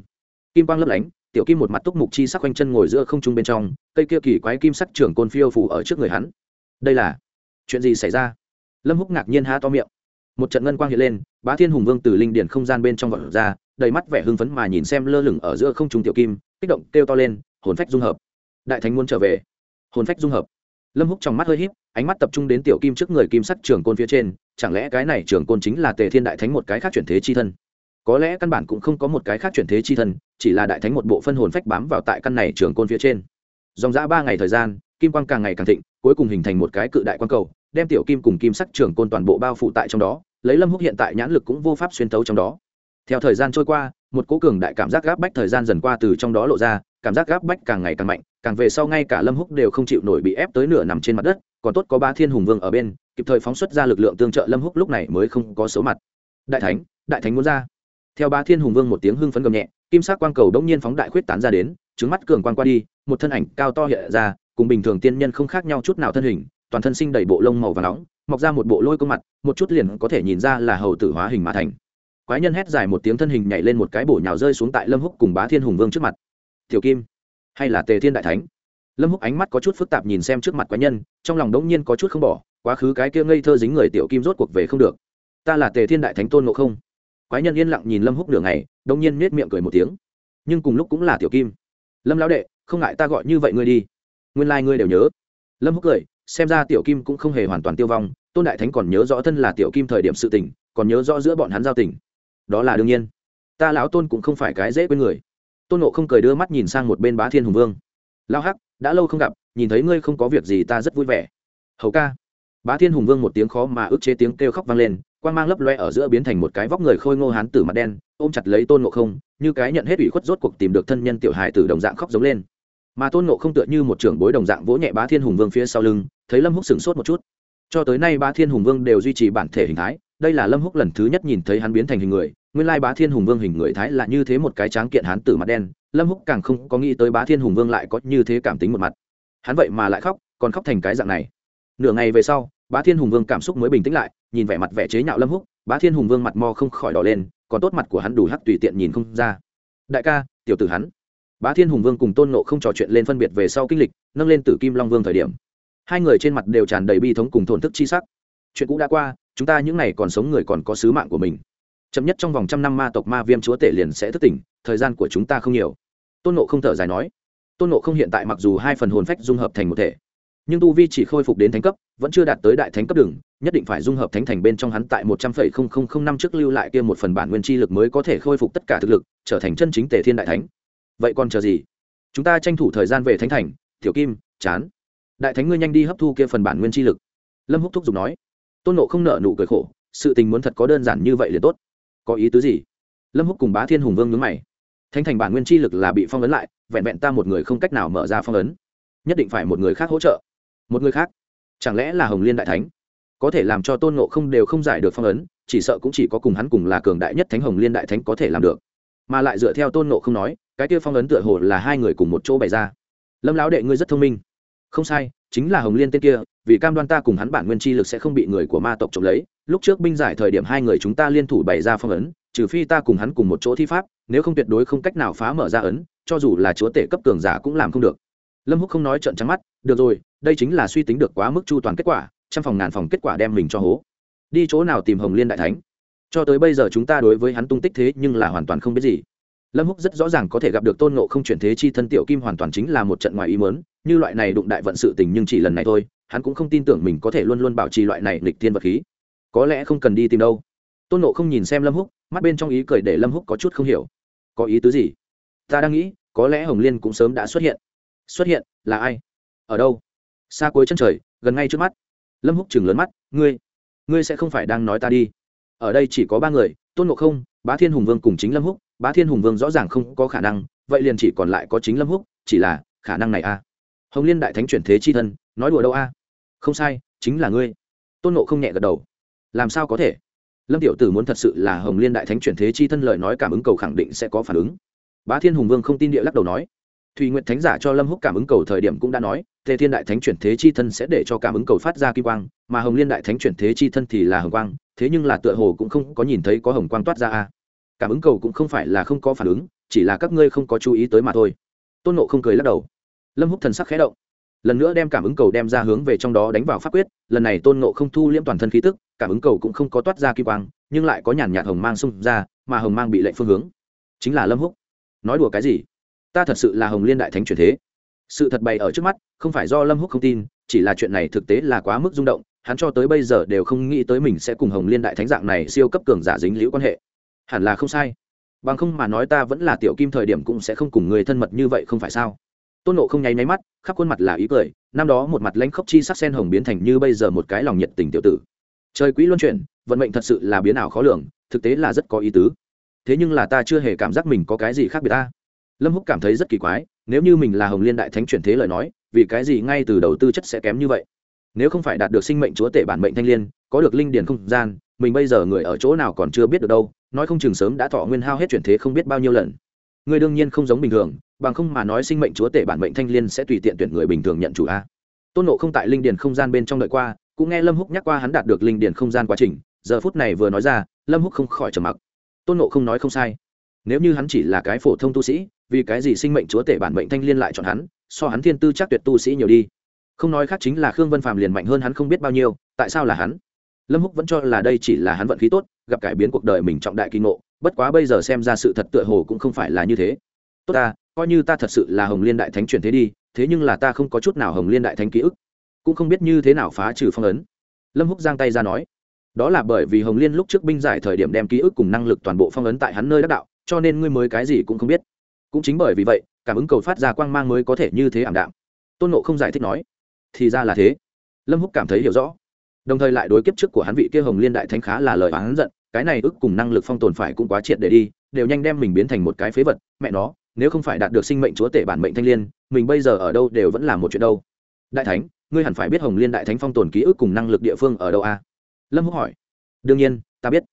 Kim quang lấp lánh, tiểu kim một mặt túc mục chi sắc quanh chân ngồi giữa không trung bên trong, cây kia kỳ quái kim sắc trường côn phiêu phủ ở trước người hắn. Đây là chuyện gì xảy ra? Lâm húc ngạc nhiên há to miệng. Một trận ngân quang hiện lên, bá thiên hùng vương từ linh điển không gian bên trong vọt ra, đầy mắt vẻ hưng phấn mà nhìn xem lơ lửng ở giữa không trung tiểu kim, kích động kêu to lên, hồn phách dung hợp! Đại thánh muốn trở về! Hồn phách dung hợp! Lâm húc trong mắt hơi híp, ánh mắt tập trung đến tiểu kim trước người kim sắc trường côn phía trên, chẳng lẽ cái này trường côn chính là tề thiên đại thánh một cái khác chuyển thế chi thân? Có lẽ căn bản cũng không có một cái khác chuyển thế chi thân, chỉ là đại thánh một bộ phân hồn phách bám vào tại căn này trường côn phía trên. Dòng dã ba ngày thời gian, kim quang càng ngày càng thịnh, cuối cùng hình thành một cái cự đại quang cầu đem tiểu kim cùng kim sắc trường côn toàn bộ bao phủ tại trong đó, lấy lâm húc hiện tại nhãn lực cũng vô pháp xuyên tấu trong đó. Theo thời gian trôi qua, một cố cường đại cảm giác gáp bách thời gian dần qua từ trong đó lộ ra, cảm giác gáp bách càng ngày càng mạnh, càng về sau ngay cả lâm húc đều không chịu nổi bị ép tới nửa nằm trên mặt đất, còn tốt có ba thiên hùng vương ở bên, kịp thời phóng xuất ra lực lượng tương trợ lâm húc lúc này mới không có số mặt. Đại thánh đại thánh muốn ra. Theo ba thiên hùng vương một tiếng hưng phấn gầm nhẹ, kim sắc quang cầu đống nhiên phóng đại khuyết tán ra đến, trứng mắt cường quang qua đi, một thân ảnh cao to hiện ra, cùng bình thường tiên nhân không khác nhau chút nào thân hình toàn thân sinh đầy bộ lông màu và nóng, mọc ra một bộ lôi công mặt, một chút liền có thể nhìn ra là hầu tử hóa hình mà thành. Quái nhân hét dài một tiếng thân hình nhảy lên một cái bổ nhào rơi xuống tại lâm húc cùng bá thiên hùng vương trước mặt. Tiểu kim, hay là tề thiên đại thánh? Lâm húc ánh mắt có chút phức tạp nhìn xem trước mặt quái nhân, trong lòng đống nhiên có chút không bỏ, quá khứ cái kia ngây thơ dính người tiểu kim rốt cuộc về không được. Ta là tề thiên đại thánh tôn ngộ không. Quái nhân yên lặng nhìn lâm húc nửa ngày, đống nhiên nết miệng cười một tiếng. Nhưng cùng lúc cũng là tiểu kim. Lâm lão đệ, không ngại ta gọi như vậy ngươi đi. Nguyên lai ngươi đều nhớ. Lâm húc cười xem ra tiểu kim cũng không hề hoàn toàn tiêu vong, tôn đại thánh còn nhớ rõ thân là tiểu kim thời điểm sự tình, còn nhớ rõ giữa bọn hắn giao tình. Đó là đương nhiên. Ta lão tôn cũng không phải cái dễ quên người. Tôn nộ không cười đưa mắt nhìn sang một bên bá thiên hùng vương. Lao hắc, đã lâu không gặp, nhìn thấy ngươi không có việc gì ta rất vui vẻ. Hầu ca. Bá thiên hùng vương một tiếng khó mà ức chế tiếng kêu khóc vang lên quan g mang lấp loe ở giữa biến thành một cái vóc người khôi ngô hán tử mặt đen, ôm chặt lấy tôn nộ không, như cái nhận hết ủy khuất rốt cuộc tìm được thân nhân tiểu hài tử đồng dạng khóc giống lên. Mà tôn nộ không tựa như một trưởng bối đồng dạng vỗ nhẹ bá thiên hùng vương phía sau lưng thấy lâm húc sửng sốt một chút. Cho tới nay bá thiên hùng vương đều duy trì bản thể hình thái, đây là lâm húc lần thứ nhất nhìn thấy hắn biến thành hình người, nguyên lai bá thiên hùng vương hình người thái là như thế một cái tráng kiện hán tử mặt đen, lâm húc càng không có nghĩ tới bá thiên hùng vương lại có như thế cảm tính một mặt. Hắn vậy mà lại khóc, còn khóc thành cái dạng này. Nửa ngày về sau, bá thiên hùng vương cảm xúc mới bình tĩnh lại, nhìn vẻ mặt vẻ chế nhạo lâm húc, bá thiên hùng vương mặt mo không khỏi đỏ lên, còn tốt mặt của hắn đủ hắc tùy tiện nhìn không ra. Đại ca, tiểu tử hắn. Bá thiên hùng vương cùng tôn nộ không trò chuyện lên phân biệt về sau kinh lịch, nâng lên tử kim long vương thời điểm hai người trên mặt đều tràn đầy bi thống cùng thổn thức chi sắc. Chuyện cũ đã qua, chúng ta những n à y còn sống người còn có sứ mạng của mình. Chậm nhất trong vòng trăm năm ma tộc ma viêm chúa tể liền sẽ thức tỉnh, thời gian của chúng ta không nhiều. Tôn nộ không thở dài nói. Tôn nộ không hiện tại mặc dù hai phần hồn phách dung hợp thành một thể, nhưng tu vi chỉ khôi phục đến thánh cấp, vẫn chưa đạt tới đại thánh cấp đường nhất định phải dung hợp thánh thành bên trong hắn tại một trăm phẩy không không không năm trước lưu lại kia một phần bản nguyên chi lực mới có thể khôi phục tất cả thực lực, trở thành chân chính tề thiên đại thánh. Vậy còn chờ gì? Chúng ta tranh thủ thời gian về thánh thành, tiểu kim, chán đại thánh ngươi nhanh đi hấp thu kia phần bản nguyên chi lực. Lâm húc thúc giục nói. Tôn nộ không nợ nụ cười khổ, sự tình muốn thật có đơn giản như vậy liền tốt. Có ý tứ gì? Lâm húc cùng bá thiên hùng vương nhướng mày. Thánh thành bản nguyên chi lực là bị phong ấn lại, vẹn vẹn ta một người không cách nào mở ra phong ấn. Nhất định phải một người khác hỗ trợ. Một người khác? Chẳng lẽ là hồng liên đại thánh? Có thể làm cho tôn nộ không đều không giải được phong ấn, chỉ sợ cũng chỉ có cùng hắn cùng là cường đại nhất thánh hồng liên đại thánh có thể làm được. Mà lại dựa theo tôn nộ không nói, cái kia phong ấn tựa hồ là hai người cùng một chỗ bày ra. Lâm lão đệ, ngươi rất thông minh không sai, chính là hồng liên tên kia, vì cam đoan ta cùng hắn bản nguyên chi lực sẽ không bị người của ma tộc trộm lấy, lúc trước binh giải thời điểm hai người chúng ta liên thủ bày ra phong ấn, trừ phi ta cùng hắn cùng một chỗ thi pháp, nếu không tuyệt đối không cách nào phá mở ra ấn, cho dù là chúa tể cấp cường giả cũng làm không được. Lâm húc không nói trận trắng mắt, được rồi, đây chính là suy tính được quá mức chu toàn kết quả, trăm phòng ngàn phòng kết quả đem mình cho hố. Đi chỗ nào tìm hồng liên đại thánh? Cho tới bây giờ chúng ta đối với hắn tung tích thế nhưng là hoàn toàn không biết gì lâm húc rất rõ ràng có thể gặp được tôn ngộ không chuyển thế chi thân tiểu kim hoàn toàn chính là một trận ngoài ý mớn như loại này đụng đại vận sự tình nhưng chỉ lần này thôi, hắn cũng không tin tưởng mình có thể luôn luôn bảo trì loại này lịch thiên vật khí. Có lẽ không cần đi tìm đâu. Tôn ngộ không nhìn xem lâm húc, mắt bên trong ý cười để lâm húc có chút không hiểu. Có ý tứ gì? Ta đang nghĩ, có lẽ hồng liên cũng sớm đã xuất hiện. Xuất hiện, là ai? Ở đâu? Xa cuối chân trời, gần ngay trước mắt. Lâm húc chừng lớn mắt, ngươi ngươi sẽ không phải đang nói ta đi. Ở đây chỉ có ba người, tôn ngộ không, bá thiên hùng vương cùng chính lâm húc bá thiên hùng vương rõ ràng không có khả năng, vậy liền chỉ còn lại có chính lâm húc, chỉ là khả năng này a hồng liên đại thánh chuyển thế chi thân, nói đùa đâu a? Không sai, chính là ngươi. Tôn nộ không nhẹ gật đầu. Làm sao có thể? Lâm tiểu tử muốn thật sự là hồng liên đại thánh chuyển thế chi thân lời nói cảm ứng cầu khẳng định sẽ có phản ứng. Bá thiên hùng vương không tin địa lắc đầu nói. Thùy nguyện thánh giả cho lâm húc cảm ứng cầu thời điểm cũng đã nói, tề thiên đại thánh chuyển thế chi thân sẽ để cho cảm ứng cầu phát ra kim quang, mà hồng liên đại thánh chuyển thế chi thân thì là hồng quang, thế nhưng là tựa hồ cũng không có nhìn thấy có hồng quang toát ra a cảm ứng cầu cũng không phải là không có phản ứng, chỉ là các ngươi không có chú ý tới mà thôi. Tôn nộ không cười lắc đầu. Lâm húc thần sắc khẽ động. Lần nữa đem cảm ứng cầu đem ra hướng về trong đó đánh vào pháp quyết, lần này tôn nộ không thu liễm toàn thân khí tức, cảm ứng cầu cũng không có toát ra kim quang, nhưng lại có nhàn nhạt hồng mang xung ra, mà hồng mang bị lệnh phương hướng. Chính là lâm húc. Nói đùa cái gì? Ta thật sự là hồng liên đại thánh truyền thế. Sự thật bày ở trước mắt, không phải do lâm húc không tin, chỉ là chuyện này thực tế là quá mức rung động, hắn cho tới bây giờ đều không nghĩ tới mình sẽ cùng hồng liên đại thánh dạng này siêu cấp cường giả dính liễu quan hệ hẳn là không sai. Bằng không mà nói ta vẫn là tiểu kim thời điểm cũng sẽ không cùng người thân mật như vậy không phải sao? Tôn nộ không nháy máy mắt, khắp khuôn mặt là ý cười, năm đó một mặt lãnh khốc chi sắc sen hồng biến thành như bây giờ một cái lòng nhiệt tình tiểu tử. Trời quỹ luân chuyển, vận mệnh thật sự là biến ảo khó lường, thực tế là rất có ý tứ. Thế nhưng là ta chưa hề cảm giác mình có cái gì khác biệt ta. Lâm húc cảm thấy rất kỳ quái, nếu như mình là hồng liên đại thánh chuyển thế lời nói, vì cái gì ngay từ đầu tư chất sẽ kém như vậy? Nếu không phải đạt được sinh mệnh chúa tể bản mệnh thanh liên, có được linh điền không gian, mình bây giờ người ở chỗ nào còn chưa biết được đâu, nói không chừng sớm đã thọ nguyên hao hết chuyển thế không biết bao nhiêu lần. Người đương nhiên không giống bình thường, bằng không mà nói sinh mệnh chúa tể bản mệnh thanh liên sẽ tùy tiện tuyển người bình thường nhận chủ a. Tôn nộ không tại linh điền không gian bên trong đợi qua, cũng nghe lâm húc nhắc qua hắn đạt được linh điền không gian quá trình, giờ phút này vừa nói ra, lâm húc không khỏi trầm mặc. Tôn nộ không nói không sai. Nếu như hắn chỉ là cái phổ thông tu sĩ, vì cái gì sinh mệnh chúa tể bản mệnh thanh liên lại chọn hắn, so hắn thiên tư chắc tuyệt tu sĩ nhiều đi? Không nói khác chính là khương vân phàm liền mạnh hơn hắn không biết bao nhiêu, tại sao là hắn? Lâm húc vẫn cho là đây chỉ là hắn vận khí tốt, gặp cải biến cuộc đời mình trọng đại kinh ngộ, bất quá bây giờ xem ra sự thật tựa hồ cũng không phải là như thế. Tốt ta, coi như ta thật sự là hồng liên đại thánh truyền thế đi, thế nhưng là ta không có chút nào hồng liên đại thánh ký ức, cũng không biết như thế nào phá trừ phong ấn. Lâm húc giang tay ra nói, đó là bởi vì hồng liên lúc trước binh giải thời điểm đem ký ức cùng năng lực toàn bộ phong ấn tại hắn nơi đắc đạo, cho nên ngươi mới cái gì cũng không biết. Cũng chính bởi vì vậy, cảm ứng cầu phát ra quang mang mới có thể như thế ảm đạm. Tôn nộ không giải thích nói thì ra là thế. Lâm húc cảm thấy hiểu rõ. Đồng thời lại đối kiếp trước của hắn vị kia hồng liên đại thánh khá là lời hắn giận, cái này ức cùng năng lực phong tồn phải cũng quá triệt để đi, đều nhanh đem mình biến thành một cái phế vật, mẹ nó, nếu không phải đạt được sinh mệnh chúa tể bản mệnh thanh liên, mình bây giờ ở đâu đều vẫn là một chuyện đâu. Đại thánh, ngươi hẳn phải biết hồng liên đại thánh phong tồn ký ức cùng năng lực địa phương ở đâu a? À? lâm húc hỏi. Đương nhiên, ta biết.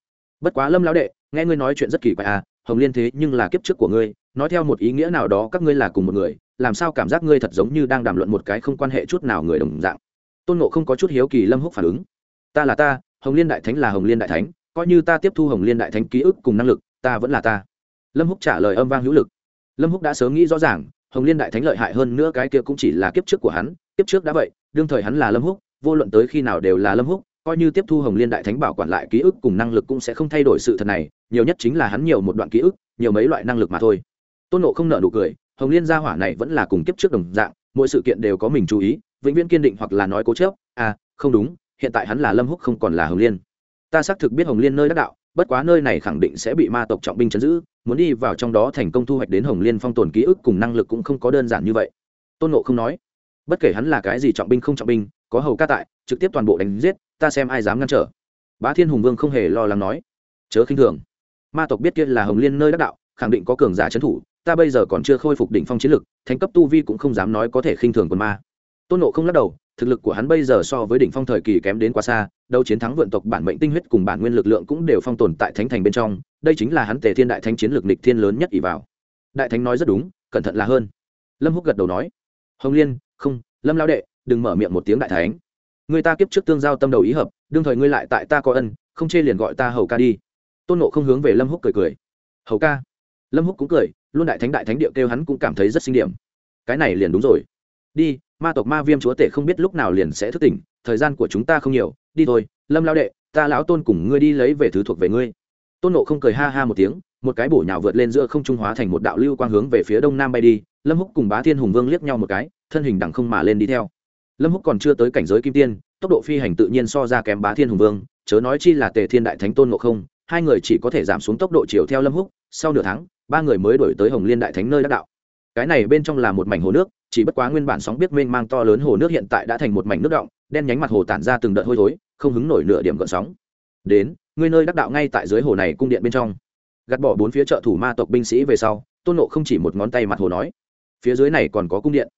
Bất quá lâm lão đệ, nghe ngươi nói chuyện rất kỳ quái à hồng liên thế nhưng là kiếp trước của ngươi, nói theo một ý nghĩa nào đó các ngươi là cùng một người làm sao cảm giác ngươi thật giống như đang đàm luận một cái không quan hệ chút nào người đồng dạng? Tôn nộ không có chút hiếu kỳ lâm húc phản ứng. Ta là ta, hồng liên đại thánh là hồng liên đại thánh, coi như ta tiếp thu hồng liên đại thánh ký ức cùng năng lực, ta vẫn là ta. Lâm húc trả lời âm vang hữu lực. Lâm húc đã sớm nghĩ rõ ràng, hồng liên đại thánh lợi hại hơn nữa cái kia cũng chỉ là kiếp trước của hắn, kiếp trước đã vậy, đương thời hắn là lâm húc, vô luận tới khi nào đều là lâm húc, coi như tiếp thu hồng liên đại thánh bảo quản lại ký ức cùng năng lực cũng sẽ không thay đổi sự thật này, nhiều nhất chính là hắn nhiều một đoạn ký ức, nhiều mấy loại năng lực mà thôi. Tôn nộ không nợ nụ cười hồng liên gia hỏa này vẫn là cùng kiếp trước đồng dạng, mỗi sự kiện đều có mình chú ý, vĩnh viễn kiên định hoặc là nói cố chớp à không đúng, hiện tại hắn là lâm húc không còn là hồng liên. Ta xác thực biết hồng liên nơi đắc đạo, bất quá nơi này khẳng định sẽ bị ma tộc trọng binh chấn giữ, muốn đi vào trong đó thành công thu hoạch đến hồng liên phong tồn ký ức cùng năng lực cũng không có đơn giản như vậy. Tôn nộ không nói, bất kể hắn là cái gì trọng binh không trọng binh, có hầu ca tại, trực tiếp toàn bộ đánh giết, ta xem ai dám ngăn trở. Bá thiên hùng vương không hề lo lắng nói, chớ khinh thường. Ma tộc biết kia là hồng liên nơi đắc đạo, khẳng định có cường giả trấn thủ ta bây giờ còn chưa khôi phục đỉnh phong chiến lực, thánh cấp tu vi cũng không dám nói có thể khinh thường quân ma. Tôn nộ không lắc đầu, thực lực của hắn bây giờ so với đỉnh phong thời kỳ kém đến quá xa đâu chiến thắng vượn tộc bản mệnh tinh huyết cùng bản nguyên lực lượng cũng đều phong tồn tại thánh thành bên trong, đây chính là hắn tề thiên đại thánh chiến lược nịch thiên lớn nhất ỷ vào. Đại thánh nói rất đúng, cẩn thận là hơn. Lâm húc gật đầu nói, hồng liên, không, lâm lao đệ, đừng mở miệng một tiếng đại thánh. Người ta kiếp trước tương giao tâm đầu ý hợp, đương thời ngươi lại tại ta có ân, không chê liền gọi ta hầu ca đi. Tôn nộ không hướng về lâm húc cười cười. Hầu ca? Lâm húc cũng cười luôn đại thánh đại thánh điệu kêu hắn cũng cảm thấy rất sinh điểm. Cái này liền đúng rồi. Đi, ma tộc ma viêm chúa tể không biết lúc nào liền sẽ thức tỉnh, thời gian của chúng ta không nhiều. Đi thôi, lâm lao đệ, ta lão tôn cùng ngươi đi lấy về thứ thuộc về ngươi. Tôn nộ không cười ha ha một tiếng, một cái bổ nhào vượt lên giữa không trung hóa thành một đạo lưu quang hướng về phía đông nam bay đi. Lâm húc cùng bá thiên hùng vương liếc nhau một cái, thân hình đằng không mà lên đi theo. Lâm húc còn chưa tới cảnh giới kim tiên, tốc độ phi hành tự nhiên so ra kém bá thiên hùng vương, chớ nói chi là tề thiên đại thánh tôn ngộ không, hai người chỉ có thể giảm xuống tốc độ chiều theo lâm húc, sau nửa tháng ba người mới đổi tới hồng liên đại thánh nơi đắc đạo. Cái này bên trong là một mảnh hồ nước, chỉ bất quá nguyên bản sóng biết mênh mang to lớn hồ nước hiện tại đã thành một mảnh nước động đen nhánh mặt hồ tản ra từng đợt hôi thối, không hứng nổi nửa điểm gợn sóng. Đến, ngươi nơi đắc đạo ngay tại dưới hồ này cung điện bên trong. Gạt bỏ bốn phía trợ thủ ma tộc binh sĩ về sau, tôn nộ không chỉ một ngón tay mặt hồ nói, phía dưới này còn có cung điện.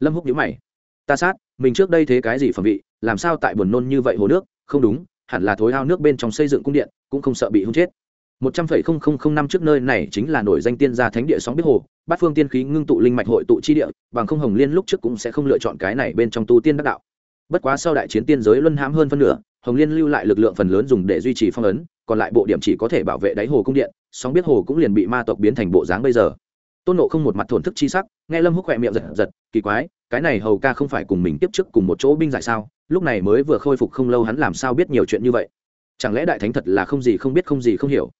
Lâm húc nhíu mày, ta sát, mình trước đây thế cái gì phẩm vị, làm sao tại buồn nôn như vậy hồ nước? Không đúng, hẳn là thối ao nước bên trong xây dựng cung điện, cũng không sợ bị hung chết một trăm phẩy không không không năm trước nơi này chính là nổi danh tiên gia thánh địa sóng biết hồ, bát phương tiên khí ngưng tụ linh mạch hội tụ chi địa, bằng không hồng liên lúc trước cũng sẽ không lựa chọn cái này bên trong tu tiên đắc đạo. Bất quá sau đại chiến tiên giới luân hãm hơn phân nửa, hồng liên lưu lại lực lượng phần lớn dùng để duy trì phong ấn, còn lại bộ điểm chỉ có thể bảo vệ đáy hồ cung điện, sóng biết hồ cũng liền bị ma tộc biến thành bộ dáng bây giờ. Tôn nộ không một mặt thổn thức chi sắc, nghe lâm húc khỏe miệng giật giật, kỳ quái, cái này hầu ca không phải cùng mình tiếp trước cùng một chỗ binh giải sao, lúc này mới vừa khôi phục không lâu hắn làm sao biết nhiều chuyện như vậy? Chẳng lẽ đại thánh thật là không gì không biết không gì không hiểu?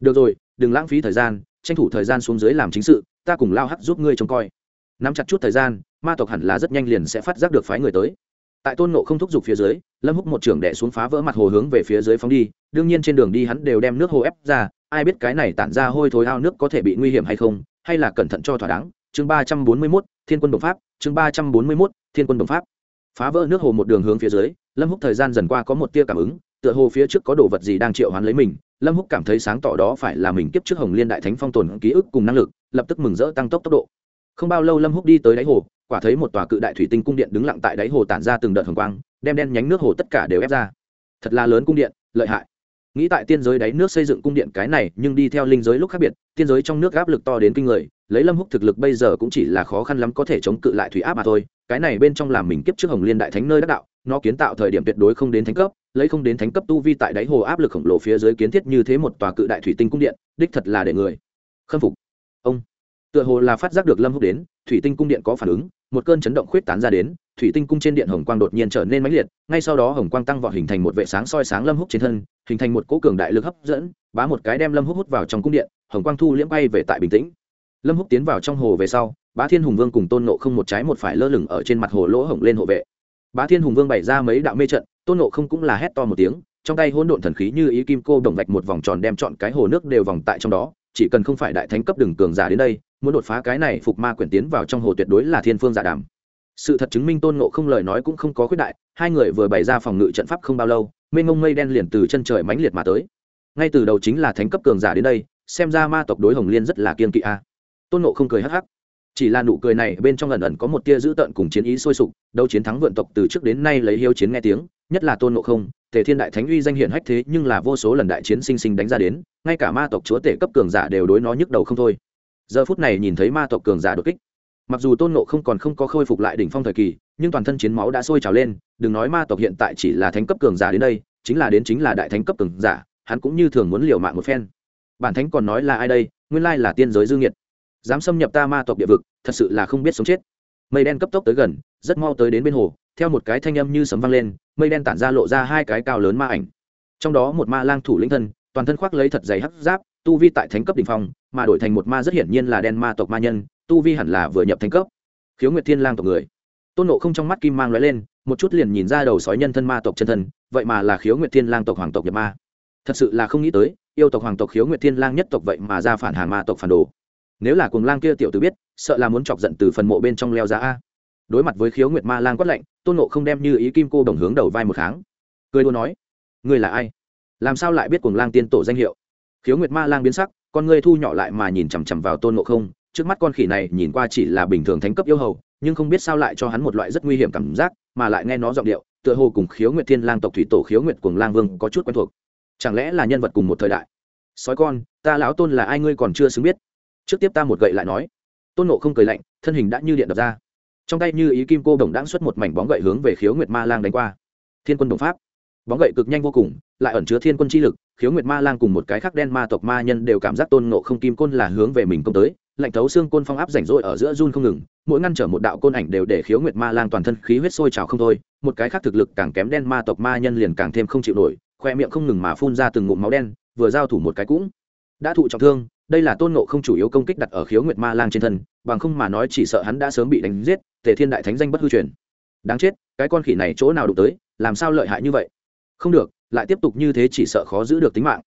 Được rồi, đừng lãng phí thời gian, tranh thủ thời gian xuống dưới làm chính sự, ta cùng lao hắc giúp ngươi trông coi. Nắm chặt chút thời gian, ma tộc hẳn là rất nhanh liền sẽ phát giác được phái người tới. Tại tôn nộ không thúc giục phía dưới, lâm húc một trưởng đẻ xuống phá vỡ mặt hồ hướng về phía dưới phóng đi, đương nhiên trên đường đi hắn đều đem nước hồ ép ra, ai biết cái này tản ra hôi thối ao nước có thể bị nguy hiểm hay không, hay là cẩn thận cho thỏa đáng. Chương ba trăm bốn mươi mốt, thiên quân đồng pháp, chương ba trăm bốn mươi mốt, thiên quân đồng pháp. Phá vỡ nước hồ một đường hướng phía dưới, lâm húc thời gian dần qua có một tia cảm ứng tựa hồ phía trước có đồ vật gì đang triệu hoán lấy mình, lâm húc cảm thấy sáng tỏ đó phải là mình kiếp trước hồng liên đại thánh phong tồn ký ức cùng năng lực, lập tức mừng rỡ tăng tốc tốc độ. Không bao lâu lâm húc đi tới đáy hồ, quả thấy một tòa cự đại thủy tinh cung điện đứng lặng tại đáy hồ tản ra từng đợt hồng quang, đem đen nhánh nước hồ tất cả đều ép ra. Thật là lớn cung điện, lợi hại. Nghĩ tại tiên giới đáy nước xây dựng cung điện cái này, nhưng đi theo linh giới lúc khác biệt, tiên giới trong nước áp lực to đến kinh người lấy lâm húc thực lực bây giờ cũng chỉ là khó khăn lắm có thể chống cự lại thủy áp mà thôi, cái này bên trong làm mình kiếp trước hồng liên đại thánh nơi đắc đạo, nó kiến tạo thời điểm tuyệt đối không đến thánh cấp, lấy không đến thánh cấp tu vi tại đáy hồ áp lực khổng lồ phía dưới kiến thiết như thế một tòa cự đại thủy tinh cung điện, đích thật là để người khâm phục. Ông, tựa hồ là phát giác được lâm húc đến, thủy tinh cung điện có phản ứng, một cơn chấn động khuyết tán ra đến, thủy tinh cung trên điện hồng quang đột nhiên trở nên mãnh liệt, ngay sau đó hồng quang tăng vọt hình thành một vệ sáng soi sáng lâm húc trên thân, hình thành một cỗ cường đại lực hấp dẫn, bá một cái đem lâm húc hút vào trong cung điện, hồng quang thu liễm bay về tại bình tĩnh lâm húc tiến vào trong hồ về sau, bá thiên hùng vương cùng tôn nộ không một trái một phải lơ lửng ở trên mặt hồ lỗ hổng lên hộ vệ. Bá thiên hùng vương bày ra mấy đạo mê trận, tôn nộ không cũng là hét to một tiếng, trong tay hỗn độn thần khí như ý kim cô đồng vạch một vòng tròn đem chọn cái hồ nước đều vòng tại trong đó, chỉ cần không phải đại thánh cấp đường cường giả đến đây, muốn đột phá cái này phục ma quyển tiến vào trong hồ tuyệt đối là thiên phương giả đàm. Sự thật chứng minh tôn nộ không lời nói cũng không có khuyết đại, hai người vừa bày ra phòng ngự trận pháp không bao lâu mê ngông mây đen liền từ chân trời mãnh liệt mà tới. Ngay từ đầu chính là thánh cấp cường giả đến đây, xem ra ma tộc đối hồng liên rất là kiên kỵ a tôn nộ không cười hắc hắc. Chỉ là nụ cười này bên trong ẩn ẩn có một tia dữ tợn cùng chiến ý sôi sục, đấu chiến thắng vượn tộc từ trước đến nay lấy hiếu chiến nghe tiếng, nhất là tôn nộ không, tề thiên đại thánh uy danh hiển hách thế nhưng là vô số lần đại chiến sinh sinh đánh ra đến, ngay cả ma tộc chúa tể cấp cường giả đều đối nó nhức đầu không thôi. Giờ phút này nhìn thấy ma tộc cường giả đột kích, mặc dù tôn nộ không còn không có khôi phục lại đỉnh phong thời kỳ, nhưng toàn thân chiến máu đã sôi trào lên, đừng nói ma tộc hiện tại chỉ là thánh cấp cường giả đến đây, chính là đến chính là đại thánh cấp cường giả, hắn cũng như thường muốn liều mạng một phen. Bản thánh còn nói là ai đây, nguyên lai là tiên giới dương nhiệt dám xâm nhập ta ma tộc địa vực, thật sự là không biết sống chết. Mây đen cấp tốc tới gần, rất mau tới đến bên hồ, theo một cái thanh âm như sấm vang lên, mây đen tản ra lộ ra hai cái cao lớn ma ảnh. Trong đó một ma lang thủ lĩnh thân, toàn thân khoác lấy thật dày hắc giáp, tu vi tại thánh cấp đ ỉ n h phong, mà đổi thành một ma rất hiển nhiên là đen ma tộc ma nhân, tu vi hẳn là vừa nhập thánh cấp. Khiếu nguyệt thiên lang tộc người. Tôn nộ không trong mắt kim mang l ó e lên, một chút liền nhìn ra đầu sói nhân thân ma tộc chân thân, vậy mà là khiếu nguyệt thiên lang tộc hoàng tộc nhập ma. Thật sự là không nghĩ tới, yêu tộc hoàng tộc khiếu nguyệt thiên lang nhất tộc vậy mà ra phản hàng ma tộc phản đồ nếu là cuồng lang kia tiểu tử biết, sợ là muốn chọc giận từ phần mộ bên trong leo ra a. Đối mặt với khiếu nguyệt ma lang quát lạnh, tôn nộ không đem như ý kim cô đồng hướng đầu vai một tháng. cười đua nói, ngươi là ai? Làm sao lại biết cuồng lang tiên tổ danh hiệu? Khiếu nguyệt ma lang biến sắc, con ngươi thu nhỏ lại mà nhìn chằm chằm vào tôn nộ không, trước mắt con khỉ này nhìn qua chỉ là bình thường thánh cấp yêu hầu, nhưng không biết sao lại cho hắn một loại rất nguy hiểm cảm giác, mà lại nghe nó giọng điệu, tựa hồ cùng khiếu nguyệt thiên lang tộc thủy tổ khiếu nguyệt cuồng lang vương có chút quen thuộc. Chẳng lẽ là nhân vật cùng một thời đại? Sói con, ta lão tôn là ai ngươi còn chưa xứng biết? Trước tiếp ta một gậy lại nói. Tôn nộ không cười lạnh, thân hình đã như điện đập ra. Trong tay như ý kim cô đồng đãng xuất một mảnh bóng gậy hướng về khiếu nguyệt ma lang đánh qua. Thiên quân đồng pháp. Bóng gậy cực nhanh vô cùng, lại ẩn chứa thiên quân chi lực, khiếu nguyệt ma lang cùng một cái khác đen ma tộc ma nhân đều cảm giác tôn nộ không kim côn là hướng về mình công tới, lạnh thấu xương côn phong áp rảnh rỗi ở giữa run không ngừng, mỗi ngăn trở một đạo côn ảnh đều để khiếu nguyệt ma lang toàn thân khí huyết sôi trào không thôi, một cái khác thực lực càng kém đen ma tộc ma nhân liền càng thêm không chịu nổi, khoe miệng không ngừng mà phun ra từng ngụm máu đen, vừa giao thủ một cái cũng đã thụ trọng thương đây là tôn nộ không chủ yếu công kích đặt ở khiếu nguyệt ma lang trên thân, bằng không mà nói chỉ sợ hắn đã sớm bị đánh giết, tề thiên đại thánh danh bất hư truyền. Đáng chết, cái con khỉ này chỗ nào đụng tới, làm sao lợi hại như vậy? Không được, lại tiếp tục như thế chỉ sợ khó giữ được tính mạng.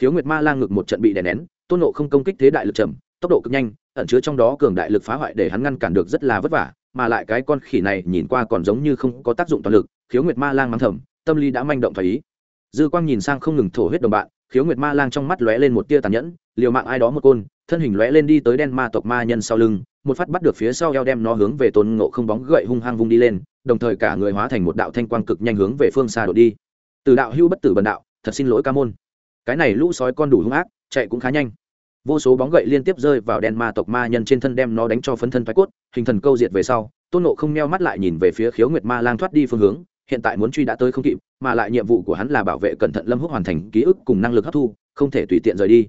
Khiếu nguyệt ma lang ngực một trận bị đè nén, tôn nộ không công kích thế đại lực trầm, tốc độ cực nhanh, ẩn chứa trong đó cường đại lực phá hoại để hắn ngăn cản được rất là vất vả, mà lại cái con khỉ này nhìn qua còn giống như không có tác dụng toàn lực, khiếu nguyệt ma lang mắng thầm, tâm lý đã manh động phải ý. Dư quang nhìn sang không ngừng thổ huyết đồng bạn khiếu nguyệt ma lang trong mắt lóe lên một tia tàn nhẫn, liều mạng ai đó một côn, thân hình lóe lên đi tới đen ma tộc ma nhân sau lưng, một phát bắt được phía sau eo đem nó hướng về tôn ngộ không bóng gậy hung hăng vung đi lên, đồng thời cả người hóa thành một đạo thanh quang cực nhanh hướng về phương xa đột đi. Từ đạo hưu bất tử bần đạo, thật xin lỗi ca môn. Cái này lũ sói con đủ hung ác, chạy cũng khá nhanh. Vô số bóng gậy liên tiếp rơi vào đen ma tộc ma nhân trên thân đem nó đánh cho phấn thân thoái cốt, hình thần câu diệt về sau, tôn nộ không meo mắt lại nhìn về phía khiếu nguyệt ma lang thoát đi phương hướng hiện tại muốn truy đã tới không kịp, mà lại nhiệm vụ của hắn là bảo vệ cẩn thận lâm húc hoàn thành ký ức cùng năng lực hấp thu, không thể tùy tiện rời đi.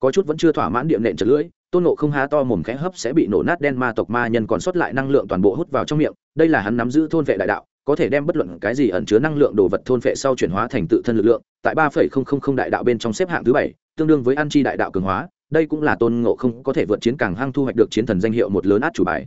Có chút vẫn chưa thỏa mãn điểm nện chật lưỡi, tôn nộ không há to mồm khẽ hấp sẽ bị nổ nát đen ma tộc ma nhân còn sót lại năng lượng toàn bộ hút vào trong miệng, đây là hắn nắm giữ thôn vệ đại đạo, có thể đem bất luận cái gì ẩn chứa năng lượng đồ vật thôn vệ sau chuyển hóa thành tự thân lực lượng, tại ba phẩy không không không đại đạo bên trong xếp hạng thứ bảy, tương đương với an chi đại đạo cường hóa, đây cũng là tôn ngộ không có thể vượt chiến càng hăng thu hoạch được chiến thần danh hiệu một lớn át chủ bài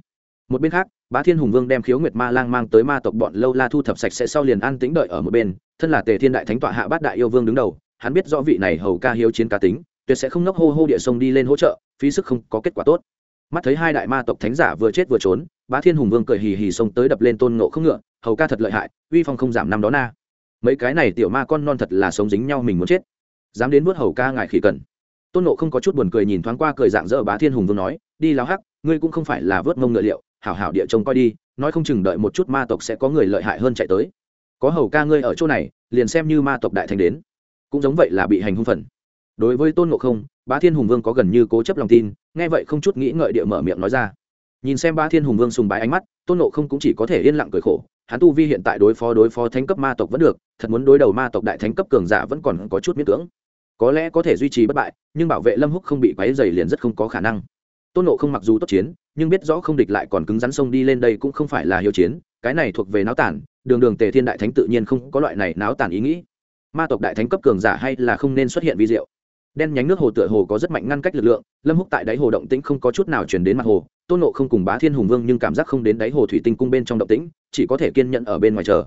một bên khác, bá thiên hùng vương đem khiếu nguyệt ma lang mang tới ma tộc bọn lâu la thu thập sạch sẽ sau liền an tĩnh đợi ở một bên, thân là tề thiên đại thánh tọa hạ bát đại yêu vương đứng đầu, hắn biết rõ vị này hầu ca hiếu chiến cá tính, tuyệt sẽ không nốc hô hô địa sông đi lên hỗ trợ, phí sức không có kết quả tốt. Mắt thấy hai đại ma tộc thánh giả vừa chết vừa trốn, bá thiên hùng vương cười hì hì xông tới đập lên tôn ngộ không ngựa, hầu ca thật lợi hại, uy phong không giảm năm đó na. Mấy cái này tiểu ma con non thật là sống dính nhau mình muốn chết. Dám đến vớt hầu ca ngài khỉ cần. Tôn nộ không có chút buồn cười nhìn thoáng qua cười dạng dỡ bá thiên hùng vương nói, đi lao hắc, ngươi cũng không phải là vớt mông ngựa liệu hảo hảo địa trông coi đi, nói không chừng đợi một chút ma tộc sẽ có người lợi hại hơn chạy tới. Có hầu ca ngươi ở chỗ này, liền xem như ma tộc đại thành đến. Cũng giống vậy là bị hành hung phần. Đối với tôn ngộ không, bá thiên hùng vương có gần như cố chấp lòng tin, nghe vậy không chút nghĩ ngợi địa mở miệng nói ra. Nhìn xem bá thiên hùng vương sùng bái ánh mắt, tôn ngộ không cũng chỉ có thể yên lặng cười khổ. Hắn tu vi hiện tại đối phó đối phó thánh cấp ma tộc vẫn được, thật muốn đối đầu ma tộc đại thánh cấp cường giả vẫn còn có chút miễn cưỡng. Có lẽ có thể duy trì bất bại, nhưng bảo vệ lâm húc không bị quáy dày liền rất không có khả năng. Tôn nộ không mặc dù tốt chiến nhưng biết rõ không địch lại còn cứng rắn sông đi lên đây cũng không phải là hiếu chiến, cái này thuộc về náo tản, đường đường tề thiên đại thánh tự nhiên không có loại này náo tản ý nghĩ. Ma tộc đại thánh cấp cường giả hay là không nên xuất hiện vi diệu. Đen nhánh nước hồ tựa hồ có rất mạnh ngăn cách lực lượng, lâm húc tại đáy hồ động tĩnh không có chút nào chuyển đến mặt hồ, tôn nộ không cùng bá thiên hùng vương nhưng cảm giác không đến đáy hồ thủy tinh cung bên trong động tĩnh, chỉ có thể kiên nhận ở bên ngoài chờ.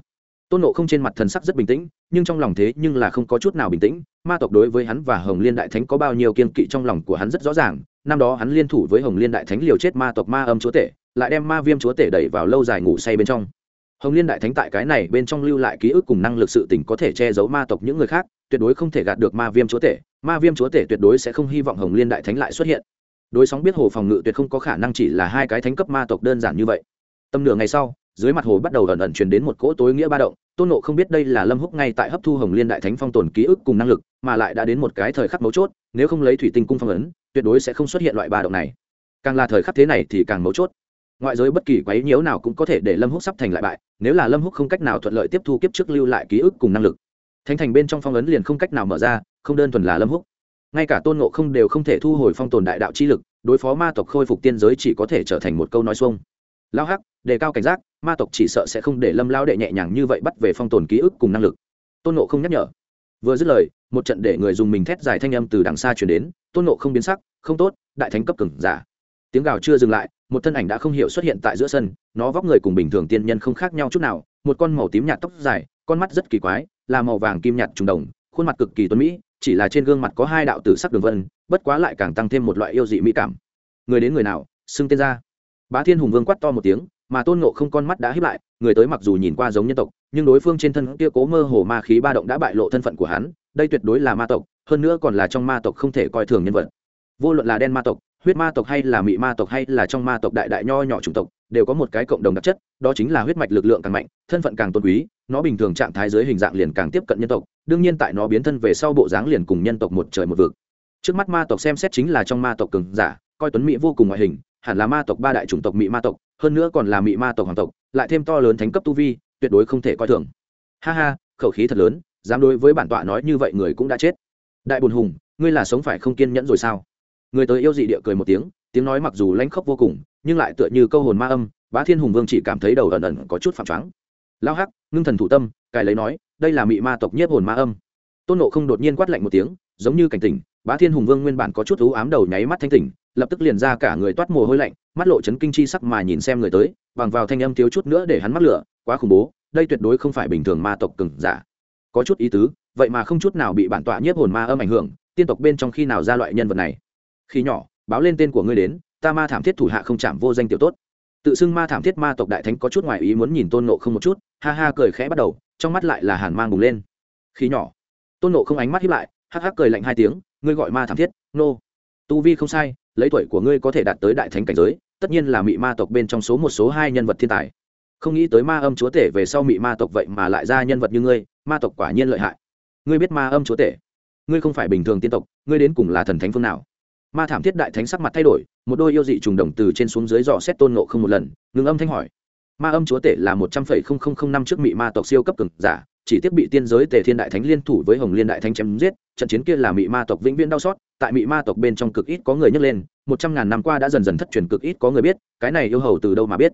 Tôn nộ không trên mặt thần sắc rất bình tĩnh, nhưng trong lòng thế nhưng là không có chút nào bình tĩnh, ma tộc đối với hắn và hồng liên đại thánh có bao nhiêu kiên kỵ trong lòng của hắn rất rõ ràng năm đó hắn liên thủ với hồng liên đại thánh liều chết ma tộc ma âm chúa tể, lại đem ma viêm chúa tể đẩy vào lâu dài ngủ say bên trong. Hồng liên đại thánh tại cái này bên trong lưu lại ký ức cùng năng lực sự tỉnh có thể che giấu ma tộc những người khác, tuyệt đối không thể gạt được ma viêm chúa tể. Ma viêm chúa tể tuyệt đối sẽ không hy vọng hồng liên đại thánh lại xuất hiện. Đối sóng biết hồ phòng ngự tuyệt không có khả năng chỉ là hai cái thánh cấp ma tộc đơn giản như vậy. Tầm nửa ngày sau, dưới mặt hồ bắt đầu ẩn ẩn truyền đến một cỗ tối nghĩa ba động, tôn nộ không biết đây là lâm húc ngay tại hấp thu hồng liên đại thánh phong tồn ký ức cùng năng lực, mà lại đã đến một cái thời khắc mấu chốt, nếu không lấy thủy tinh cung phong ấn tuyệt đối sẽ không xuất hiện loại ba động này. Càng là thời khắc thế này thì càng mấu chốt. Ngoại giới bất kỳ quấy nhiễu nào cũng có thể để lâm húc sắp thành lại bại, nếu là lâm húc không cách nào thuận lợi tiếp thu kiếp trước lưu lại ký ức cùng năng lực. Thánh thành bên trong phong ấn liền không cách nào mở ra, không đơn thuần là lâm húc. Ngay cả tôn ngộ không đều không thể thu hồi phong tồn đại đạo chi lực, đối phó ma tộc khôi phục tiên giới chỉ có thể trở thành một câu nói xuông. Lao hắc, đề cao cảnh giác, ma tộc chỉ sợ sẽ không để lâm lao đệ nhẹ nhàng như vậy bắt về phong tồn ký ức cùng năng lực. Tôn ngộ không nhắc nhở vừa dứt lời, một trận để người dùng mình thét dài thanh âm từ đằng xa chuyển đến, tôn nộ không biến sắc, không tốt, đại thánh cấp cứng giả. Tiếng gào chưa dừng lại, một thân ảnh đã không hiểu xuất hiện tại giữa sân, nó vóc người cùng bình thường tiên nhân không khác nhau chút nào, một con màu tím nhạt tóc dài, con mắt rất kỳ quái, là màu vàng kim nhạt trùng đồng, khuôn mặt cực kỳ tuấn mỹ, chỉ là trên gương mặt có hai đạo tử sắc đường vân, bất quá lại càng tăng thêm một loại yêu dị mỹ cảm. Người đến người nào, xưng tên ra. Bá thiên hùng vương quát to một tiếng mà tôn ngộ không con mắt đã hiếp lại, người tới mặc dù nhìn qua giống nhân tộc, nhưng đối phương trên thân kia cố mơ hồ ma khí ba động đã bại lộ thân phận của hắn, đây tuyệt đối là ma tộc, hơn nữa còn là trong ma tộc không thể coi thường nhân vật. Vô luận là đen ma tộc, huyết ma tộc hay là mị ma tộc hay là trong ma tộc đại đại nho nhỏ chủng tộc, đều có một cái cộng đồng đặc chất, đó chính là huyết mạch lực lượng càng mạnh, thân phận càng tôn quý, nó bình thường trạng thái dưới hình dạng liền càng tiếp cận nhân tộc, đương nhiên tại nó biến thân về sau bộ dáng liền cùng nhân tộc một trời một vực. Trước mắt ma tộc xem xét chính là trong ma tộc cường giả, coi tuấn mỹ vô cùng ngoại hình hẳn là ma tộc ba đại chủng tộc mỹ ma tộc, hơn nữa còn là mỹ ma tộc hoàng tộc, lại thêm to lớn thánh cấp tu vi, tuyệt đối không thể coi thường. Ha ha, khẩu khí thật lớn, dám đối với bản tọa nói như vậy người cũng đã chết. Đại bùn hùng, ngươi là sống phải không kiên nhẫn rồi sao? Người tới yêu dị địa cười một tiếng tiếng nói mặc dù lãnh khốc vô cùng, nhưng lại tựa như câu hồn ma âm, bá thiên hùng vương chỉ cảm thấy đầu ẩn ẩn có chút phẳng choáng. Lao hắc, ngưng thần thủ tâm, cài lấy nói, đây là mị ma tộc nhiếp hồn ma âm. Tôn nộ không đột nhiên quát lạnh một tiếng, giống như cảnh tỉnh bá thiên hùng vương nguyên bản có chút thú ám đầu nháy mắt thanh tỉnh, lập tức liền ra cả người toát mồ hôi lạnh, mắt lộ chấn kinh chi sắc mà nhìn xem người tới, bằng vào thanh âm thiếu chút nữa để hắn mắc lửa, quá khủng bố, đây tuyệt đối không phải bình thường ma tộc cừng giả. Có chút ý tứ, vậy mà không chút nào bị bản tọa nhiếp hồn ma âm ảnh hưởng, tiên tộc bên trong khi nào ra loại nhân vật này? Khi nhỏ, báo lên tên của ngươi đến, ta ma thảm thiết thủ hạ không chạm vô danh tiểu tốt. Tự xưng ma thảm thiết ma tộc đại thánh có chút ngoài ý muốn nhìn tôn nộ không một chút, ha ha cười khẽ bắt đầu, trong mắt lại là hàn mang bùng lên. Khi nhỏ, tôn nộ không ánh mắt hiếp lại, hắc hắc cười lạnh hai tiếng ngươi gọi ma thảm thiết, nô. Tu vi không sai, lấy tuổi của ngươi có thể đạt tới đại thánh cảnh giới, tất nhiên là mị ma tộc bên trong số một số hai nhân vật thiên tài. Không nghĩ tới ma âm chúa tể về sau mị ma tộc vậy mà lại ra nhân vật như ngươi, ma tộc quả nhiên lợi hại. Ngươi biết ma âm chúa tể? Ngươi không phải bình thường tiên tộc, ngươi đến cùng là thần thánh phương nào? Ma thảm thiết đại thánh sắc mặt thay đổi, một đôi yêu dị trùng đồng từ trên xuống dưới dò xét tôn nộ không một lần ngừng âm thanh hỏi. Ma âm chúa tể là một trăm phẩy không không không năm trước mị ma tộc siêu cấp cực giả chỉ tiếc bị tiên giới tề thiên đại thánh liên thủ với hồng liên đại thánh chém giết, trận chiến kia là mị ma tộc vĩnh viễn đau xót, tại mị ma tộc bên trong cực ít có người nhấc lên, một trăm ngàn năm qua đã dần dần thất truyền cực ít có người biết, cái này yêu hầu từ đâu mà biết?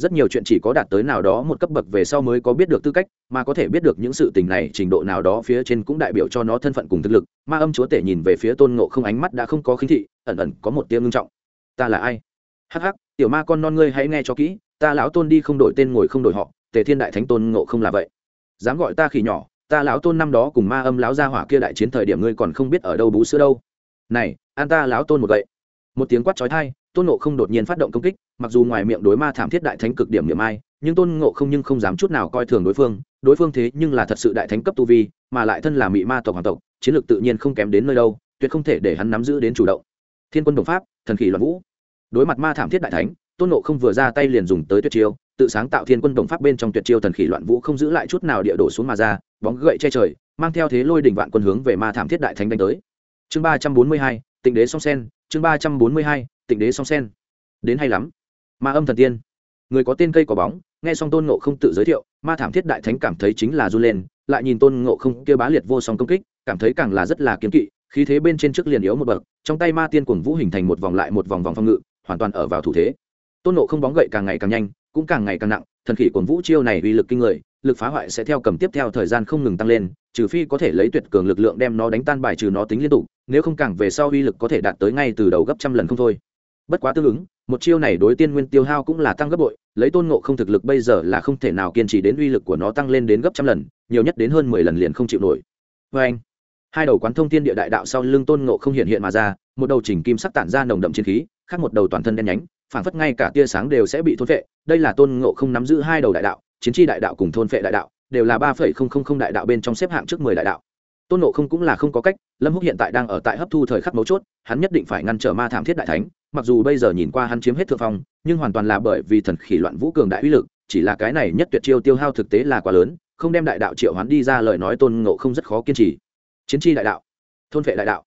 Rất nhiều chuyện chỉ có đạt tới nào đó một cấp bậc về sau mới có biết được tư cách, mà có thể biết được những sự tình này trình độ nào đó phía trên cũng đại biểu cho nó thân phận cùng thực lực, ma âm chúa tể nhìn về phía tôn ngộ không ánh mắt đã không có khinh thị, ẩn ẩn có một tiếng ngưng trọng. Ta là ai? Hắc hắc, tiểu ma con non ngươi hãy nghe cho kỹ, ta lão tôn đi không đổi tên ngồi không đổi họ, tề thiên đại thánh tôn ngộ không là vậy dám gọi ta khỉ nhỏ, ta lão tôn năm đó cùng ma âm lão gia hỏa kia đại chiến thời điểm ngươi còn không biết ở đâu bú sữa đâu. Này, an ta lão tôn một vậy một tiếng quát chói tai, tôn ngộ không đột nhiên phát động công kích, mặc dù ngoài miệng đối ma thảm thiết đại thánh cực điểm miệng ai, nhưng tôn ngộ không nhưng không dám chút nào coi thường đối phương đối phương thế nhưng là thật sự đại thánh cấp tu vi, mà lại thân là mị ma tộc hoàng tộc, chiến lược tự nhiên không kém đến nơi đâu, tuyệt không thể để hắn nắm giữ đến chủ động. Thiên quân đồng pháp, thần khỉ loạn vũ. Đối mặt ma thảm thiết đại thánh, tôn ngộ không vừa ra tay liền dùng tới tuyệt chiêu tự sáng tạo thiên quân đồng pháp bên trong tuyệt chiêu thần khỉ loạn vũ không giữ lại chút nào địa đổ xuống mà ra, bóng gậy che trời, mang theo thế lôi đỉnh vạn quân hướng về ma thảm thiết đại thánh đánh tới. Chương ba trăm bốn mươi hai, tịnh đế song sen, chương ba trăm bốn mươi hai, tịnh đế song sen. Đến hay lắm. Ma âm thần tiên. Người có tên cây có bóng, nghe xong tôn ngộ không tự giới thiệu, ma thảm thiết đại thánh cảm thấy chính là du lên, lại nhìn tôn ngộ không kia bá liệt vô song công kích, cảm thấy càng là rất là kiếm kỵ, khí thế bên trên trước liền yếu một bậc, trong tay ma tiên cuồng vũ hình thành một vòng lại một vòng vòng phong ngự, hoàn toàn ở vào thủ thế. Tôn ngộ không bóng gậy càng ngày càng nhanh cũng càng ngày càng nặng, thần khỉ cuồng vũ chiêu này uy lực kinh người, lực phá hoại sẽ theo cầm tiếp theo thời gian không ngừng tăng lên, trừ phi có thể lấy tuyệt cường lực lượng đem nó đánh tan bài trừ nó tính liên tục, nếu không càng về sau uy lực có thể đạt tới ngay từ đầu gấp trăm lần không thôi. Bất quá tương ứng, một chiêu này đối tiên nguyên tiêu hao cũng là tăng gấp bội, lấy tôn ngộ không thực lực bây giờ là không thể nào kiên trì đến uy lực của nó tăng lên đến gấp trăm lần, nhiều nhất đến hơn mười lần liền không chịu nổi. Vê anh, hai đầu quán thông thiên địa đại đạo sau lưng tôn ngộ không hiện hiện mà ra, một đầu chỉnh kim sắc tản ra nồng đậm chiến khí, khác một đầu toàn thân đen nhánh phản phất ngay cả tia sáng đều sẽ bị thôn phệ. Đây là tôn ngộ không nắm giữ hai đầu đại đạo, chiến tri đại đạo cùng thôn phệ đại đạo, đều là ba phẩy không không không đại đạo bên trong xếp hạng trước mười đại đạo. Tôn ngộ không cũng là không có cách, lâm húc hiện tại đang ở tại hấp thu thời khắc mấu chốt, hắn nhất định phải ngăn trở ma thảm thiết đại thánh, mặc dù bây giờ nhìn qua hắn chiếm hết thượng phong, nhưng hoàn toàn là bởi vì thần khỉ loạn vũ cường đại uy lực, chỉ là cái này nhất tuyệt chiêu tiêu hao thực tế là quá lớn, không đem đại đạo triệu hắn đi ra lời nói tôn ngộ không rất khó kiên trì. Chiến tri đại đạo, thôn vệ đại đạo.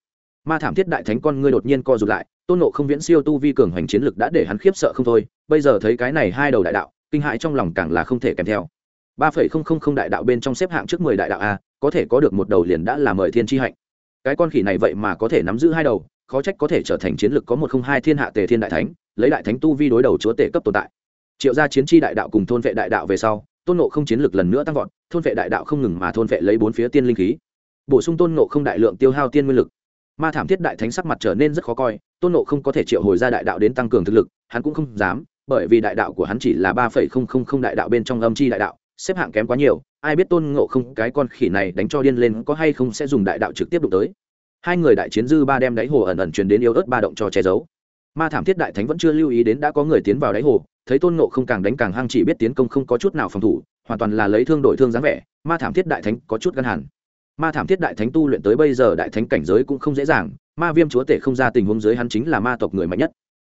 Ma thảm thiết đại thánh con ngươi đột nhiên co rụt lại tôn ngộ không viễn siêu tu vi cường hoành chiến lực đã để hắn khiếp sợ không thôi, bây giờ thấy cái này hai đầu đại đạo, kinh hại trong lòng càng là không thể kèm theo. Ba phẩy không không không đại đạo bên trong xếp hạng trước mười đại đạo a, có thể có được một đầu liền đã là mời thiên tri hạnh. Cái con khỉ này vậy mà có thể nắm giữ hai đầu, khó trách có thể trở thành chiến lực có một không hai thiên hạ tề thiên đại thánh, lấy đại thánh tu vi đối đầu chúa tể cấp tồn tại. Triệu gia chiến tri đại đạo cùng thôn vệ đại đạo về sau, tôn nộ không chiến lực lần nữa tăng vọt, thôn vệ đại đạo không ngừng mà thôn vệ lấy bốn phía tiên linh khí. Bổ sung tôn nộ không đại lượng tiêu hao tiên nguyên lực ma thảm thiết đại thánh sắc mặt trở nên rất khó coi, tôn nộ không có thể triệu hồi ra đại đạo đến tăng cường thực lực, hắn cũng không dám, bởi vì đại đạo của hắn chỉ là ba phẩy không không không đại đạo bên trong âm chi đại đạo, xếp hạng kém quá nhiều, ai biết tôn ngộ không cái con khỉ này đánh cho điên lên có hay không sẽ dùng đại đạo trực tiếp đụng tới. Hai người đại chiến dư ba đem đáy hồ ẩn ẩn truyền đến yếu ớt ba động cho che giấu. Ma thảm thiết đại thánh vẫn chưa lưu ý đến đã có người tiến vào đáy hồ, thấy tôn ngộ không càng đánh càng hăng chỉ biết tiến công không có chút nào phòng thủ, hoàn toàn là lấy thương đổi thương dáng vẻ, ma thảm thiết đại thánh có chút gắn hẳn ma thảm thiết đại thánh tu luyện tới bây giờ đại thánh cảnh giới cũng không dễ dàng, ma viêm chúa tể không ra tình huống giới hắn chính là ma tộc người mạnh nhất.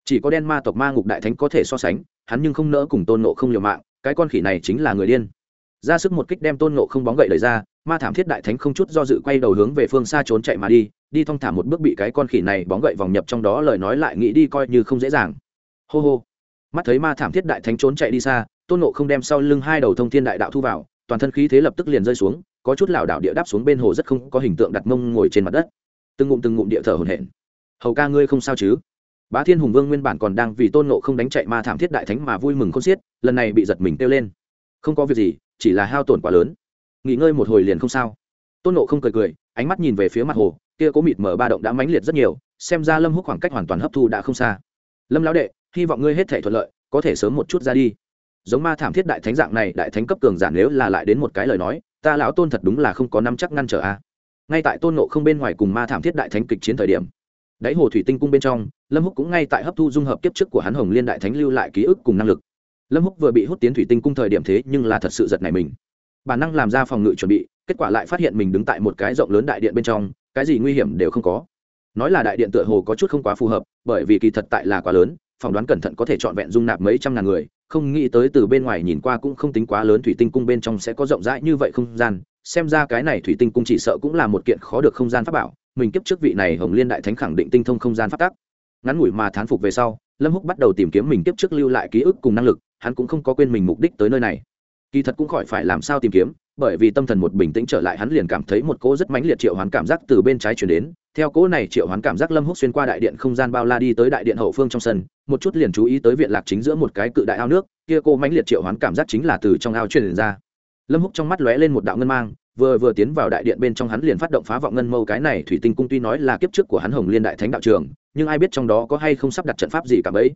Chỉ có đen ma tộc ma ngục đại thánh có thể so sánh, hắn nhưng không nỡ cùng tôn nộ không liều mạng, cái con khỉ này chính là người điên. Ra sức một kích đem tôn nộ không bóng gậy lời ra, ma thảm thiết đại thánh không chút do dự quay đầu hướng về phương xa trốn chạy mà đi đi thong thả một bước bị cái con khỉ này bóng gậy vòng nhập trong đó lời nói lại nghĩ đi coi như không dễ dàng. Hô hô. Mắt thấy ma thảm thiết đại thánh trốn chạy đi xa, tôn nộ không đem sau lưng hai đầu thông thiên đại đạo thu vào, toàn thân khí thế lập tức liền rơi xuống có chút lảo đảo địa đáp xuống bên hồ rất không có hình tượng đặt mông ngồi trên mặt đất. Từng ngụm từng ngụm địa thở hổn hển. Hầu ca ngươi không sao chứ? Bá thiên hùng vương nguyên bản còn đang vì tôn nộ không đánh chạy ma thảm thiết đại thánh mà vui mừng không xiết, lần này bị giật mình kêu lên. Không có việc gì, chỉ là hao tổn quá lớn. Nghỉ ngơi một hồi liền không sao. Tôn nộ không cười cười, ánh mắt nhìn về phía mặt hồ, kia có mịt mở ba động đã mãnh liệt rất nhiều, xem ra lâm húc khoảng cách hoàn toàn hấp thu đã không xa. Lâm lão đệ, hy vọng ngươi hết thể thuận lợi, có thể sớm một chút ra đi. Giống ma thảm thiết đại thánh dạng này, đại thánh cấp cường giả nếu là lại đến một cái lời nói ta lão tôn thật đúng là không có năm chắc ngăn trở a. Ngay tại tôn nộ không bên ngoài cùng ma thảm thiết đại thánh kịch chiến thời điểm, đáy hồ thủy tinh cung bên trong, lâm húc cũng ngay tại hấp thu dung hợp kiếp trước của hắn hồng liên đại thánh lưu lại ký ức cùng năng lực. Lâm húc vừa bị hút tiến thủy tinh cung thời điểm thế nhưng là thật sự giật này mình. Bản năng làm ra phòng ngự chuẩn bị, kết quả lại phát hiện mình đứng tại một cái rộng lớn đại điện bên trong, cái gì nguy hiểm đều không có. Nói là đại điện tựa hồ có chút không quá phù hợp, bởi vì kỳ thật tại là quá lớn, phỏng đoán cẩn thận có thể trọn vẹn dung nạp mấy trăm ngàn người không nghĩ tới từ bên ngoài nhìn qua cũng không tính quá lớn thủy tinh cung bên trong sẽ có rộng rãi như vậy không gian. Xem ra cái này thủy tinh cung chỉ sợ cũng là một kiện khó được không gian pháp bảo. Mình kiếp trước vị này hồng liên đại thánh khẳng định tinh thông không gian pháp tắc. Ngắn ngủi mà thán phục về sau, lâm húc bắt đầu tìm kiếm mình kiếp trước lưu lại ký ức cùng năng lực, hắn cũng không có quên mình mục đích tới nơi này. Kỳ thật cũng khỏi phải làm sao tìm kiếm bởi vì tâm thần một bình tĩnh trở lại, hắn liền cảm thấy một cỗ rất mãnh liệt triệu hoán cảm giác từ bên trái chuyển đến. Theo cỗ này triệu hoán cảm giác lâm húc xuyên qua đại điện không gian bao la đi tới đại điện hậu phương trong sân, một chút liền chú ý tới viện lạc chính giữa một cái cự đại ao nước, kia cô mãnh liệt triệu hoán cảm giác chính là từ trong ao truyền ra. Lâm húc trong mắt lóe lên một đạo ngân mang, vừa vừa tiến vào đại điện bên trong hắn liền phát động phá vọng ngân mâu cái này, thủy tinh cung tuy nói là kiếp trước của hắn hồng liên đại thánh đạo trường, nhưng ai biết trong đó có hay không sắp đặt trận pháp gì cả bấy.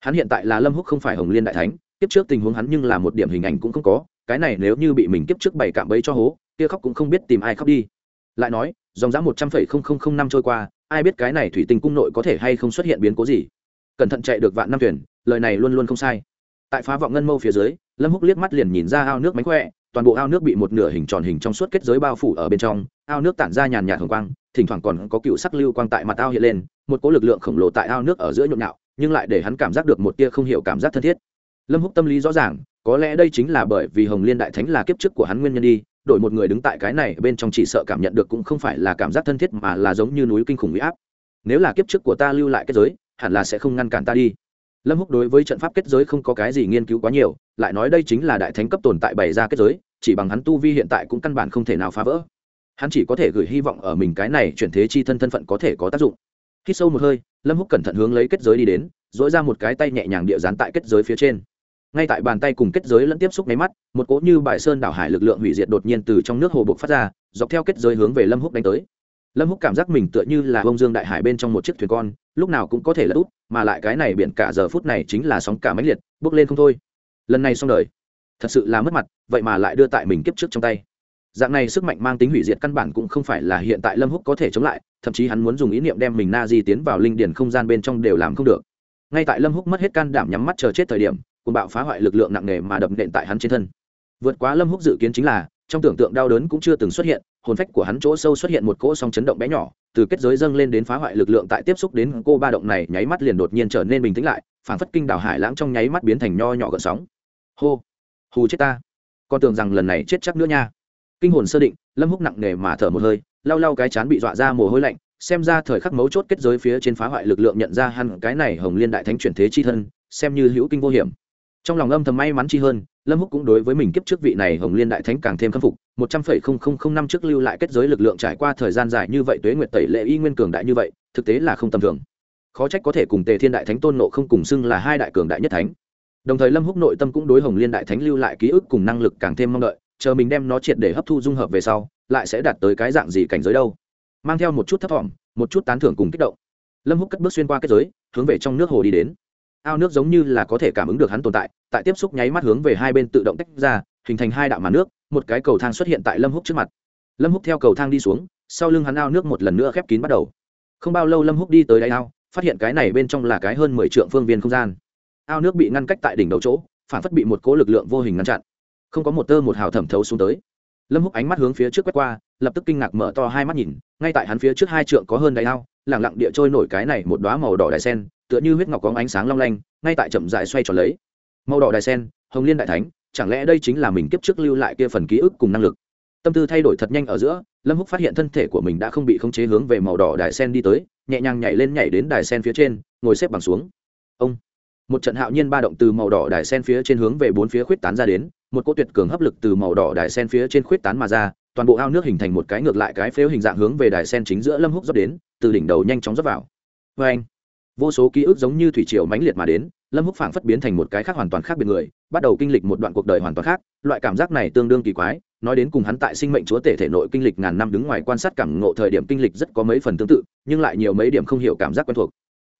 Hắn hiện tại là lâm húc không phải hồng liên đại thánh, kiếp trước tình huống hắn nhưng là một điểm hình ảnh cũng không có cái này nếu như bị mình kiếp trước bày cạm bẫy cho hố, kia khóc cũng không biết tìm ai khóc đi. Lại nói, dòng giá một trăm phẩy không không không năm trôi qua, ai biết cái này thủy tinh cung nội có thể hay không xuất hiện biến cố gì? Cẩn thận chạy được vạn năm thuyền, lời này luôn luôn không sai. Tại phá vọng ngân mâu phía dưới, lâm húc liếc mắt liền nhìn ra ao nước mánh khỏe, toàn bộ ao nước bị một nửa hình tròn hình trong suốt kết giới bao phủ ở bên trong, ao nước tản ra nhàn nhạt hồng quang, thỉnh thoảng còn có cựu sắc lưu quang tại mặt ao hiện lên, một cỗ lực lượng khổng lồ tại ao nước ở giữa nhộn nhạo, nhưng lại để hắn cảm giác được một tia không hiểu cảm giác thân thiết lâm húc tâm lý rõ ràng, có lẽ đây chính là bởi vì hồng liên đại thánh là kiếp trước của hắn nguyên nhân đi, đổi một người đứng tại cái này bên trong chỉ sợ cảm nhận được cũng không phải là cảm giác thân thiết mà là giống như núi kinh khủng huy áp. Nếu là kiếp trước của ta lưu lại kết giới, hẳn là sẽ không ngăn cản ta đi. Lâm húc đối với trận pháp kết giới không có cái gì nghiên cứu quá nhiều, lại nói đây chính là đại thánh cấp tồn tại bày ra kết giới, chỉ bằng hắn tu vi hiện tại cũng căn bản không thể nào phá vỡ. Hắn chỉ có thể gửi hy vọng ở mình cái này chuyển thế chi thân thân phận có thể có tác dụng. Khi sâu một hơi, lâm húc cẩn thận hướng lấy kết giới đi đến dỗi ra một cái tay nhẹ nhàng địa dán tại kết giới phía trên ngay tại bàn tay cùng kết giới lẫn tiếp xúc máy mắt, một cỗ như bài sơn đảo hải lực lượng hủy diệt đột nhiên từ trong nước hồ buộc phát ra, dọc theo kết giới hướng về lâm húc đánh tới. Lâm húc cảm giác mình tựa như là bông dương đại hải bên trong một chiếc thuyền con, lúc nào cũng có thể là út mà lại cái này biển cả giờ phút này chính là sóng cả máy liệt, bước lên không thôi. Lần này xong đời. Thật sự là mất mặt, vậy mà lại đưa tại mình kiếp trước trong tay. Dạng này sức mạnh mang tính hủy diệt căn bản cũng không phải là hiện tại lâm húc có thể chống lại, thậm chí hắn muốn dùng ý niệm đem mình na di tiến vào linh điển không gian bên trong đều làm không được. Ngay tại lâm húc mất hết can đảm nhắm mắt chờ chết thời điểm cùng bạo phá hoại lực lượng nặng nề mà đập nện tại hắn trên thân. Vượt quá lâm húc dự kiến chính là, trong tưởng tượng đau đớn cũng chưa từng xuất hiện, hồn phách của hắn chỗ sâu xuất hiện một cỗ song chấn động bé nhỏ, từ kết giới dâng lên đến phá hoại lực lượng tại tiếp xúc đến cô ba động này, nháy mắt liền đột nhiên trở nên bình tĩnh lại, phảng phất kinh đảo hải lãng trong nháy mắt biến thành nho nhỏ gợn sóng. Hô! Hù chết ta! Con tưởng rằng lần này chết chắc nữa nha. Kinh hồn sơ định, lâm húc nặng nề mà thở một hơi, lau lau cái chán bị dọa ra mồ hôi lạnh, xem ra thời khắc mấu chốt kết giới phía trên phá hoại lực lượng nhận ra hắn, cái này hồng liên đại thánh chuyển thế chi thân, xem như hữu kinh vô hiểm trong lòng âm thầm may mắn chi hơn, lâm húc cũng đối với mình kiếp trước vị này hồng liên đại thánh càng thêm khâm phục, một trăm phẩy không không không năm trước lưu lại kết giới lực lượng trải qua thời gian dài như vậy tuế nguyệt tẩy lệ y nguyên cường đại như vậy, thực tế là không tầm thường. Khó trách có thể cùng tề thiên đại thánh tôn nộ không cùng xưng là hai đại cường đại nhất thánh. Đồng thời lâm húc nội tâm cũng đối hồng liên đại thánh lưu lại ký ức cùng năng lực càng thêm mong đợi, chờ mình đem nó triệt để hấp thu dung hợp về sau, lại sẽ đạt tới cái dạng gì cảnh giới đâu. Mang theo một chút thấp thỏm một chút tán thưởng cùng kích động. Lâm húc cất bước xuyên qua kết giới, hướng về trong nước hồ đi đến ao nước giống như là có thể cảm ứng được hắn tồn tại tại tiếp xúc nháy mắt hướng về hai bên tự động tách ra, hình thành hai đạo màn nước, một cái cầu thang xuất hiện tại lâm húc trước mặt. Lâm húc theo cầu thang đi xuống, sau lưng hắn ao nước một lần nữa khép kín bắt đầu. Không bao lâu lâm húc đi tới đáy ao, phát hiện cái này bên trong là cái hơn mười trượng phương viên không gian. Ao nước bị ngăn cách tại đỉnh đầu chỗ, phản phất bị một cố lực lượng vô hình ngăn chặn. Không có một tơ một hào thẩm thấu xuống tới. Lâm húc ánh mắt hướng phía trước quét qua, lập tức kinh ngạc mở to hai mắt nhìn, ngay tại hắn phía trước hai trượng có hơn đáy ao lẳng lặng địa trôi nổi cái này một đóa màu đỏ đài sen, tựa như huyết ngọc có ánh sáng long lanh, ngay tại chậm dài xoay tròn lấy. Màu đỏ đài sen, hồng liên đại thánh, chẳng lẽ đây chính là mình kiếp trước lưu lại kia phần ký ức cùng năng lực? Tâm tư thay đổi thật nhanh ở giữa, lâm húc phát hiện thân thể của mình đã không bị khống chế hướng về màu đỏ đài sen đi tới, nhẹ nhàng nhảy lên nhảy đến đài sen phía trên, ngồi xếp bằng xuống. Ông! Một trận hạo nhiên ba động từ màu đỏ đài sen phía trên hướng về bốn phía khuyết tán ra đến, một cỗ tuyệt cường hấp lực từ màu đỏ đài sen phía trên khuyết tán mà ra toàn bộ ao nước hình thành một cái ngược lại cái phếu hình dạng hướng về đài sen chính giữa lâm húc dốc đến, từ đỉnh đầu nhanh chóng dốc vào. Vê anh. Vô số ký ức giống như thủy triều mãnh liệt mà đến, lâm húc phảng phất biến thành một cái khác hoàn toàn khác biệt người, bắt đầu kinh lịch một đoạn cuộc đời hoàn toàn khác, loại cảm giác này tương đương kỳ quái, nói đến cùng hắn tại sinh mệnh chúa tể thể nội kinh lịch ngàn năm đứng ngoài quan sát cảm ngộ thời điểm kinh lịch rất có mấy phần tương tự, nhưng lại nhiều mấy điểm không hiểu cảm giác quen thuộc.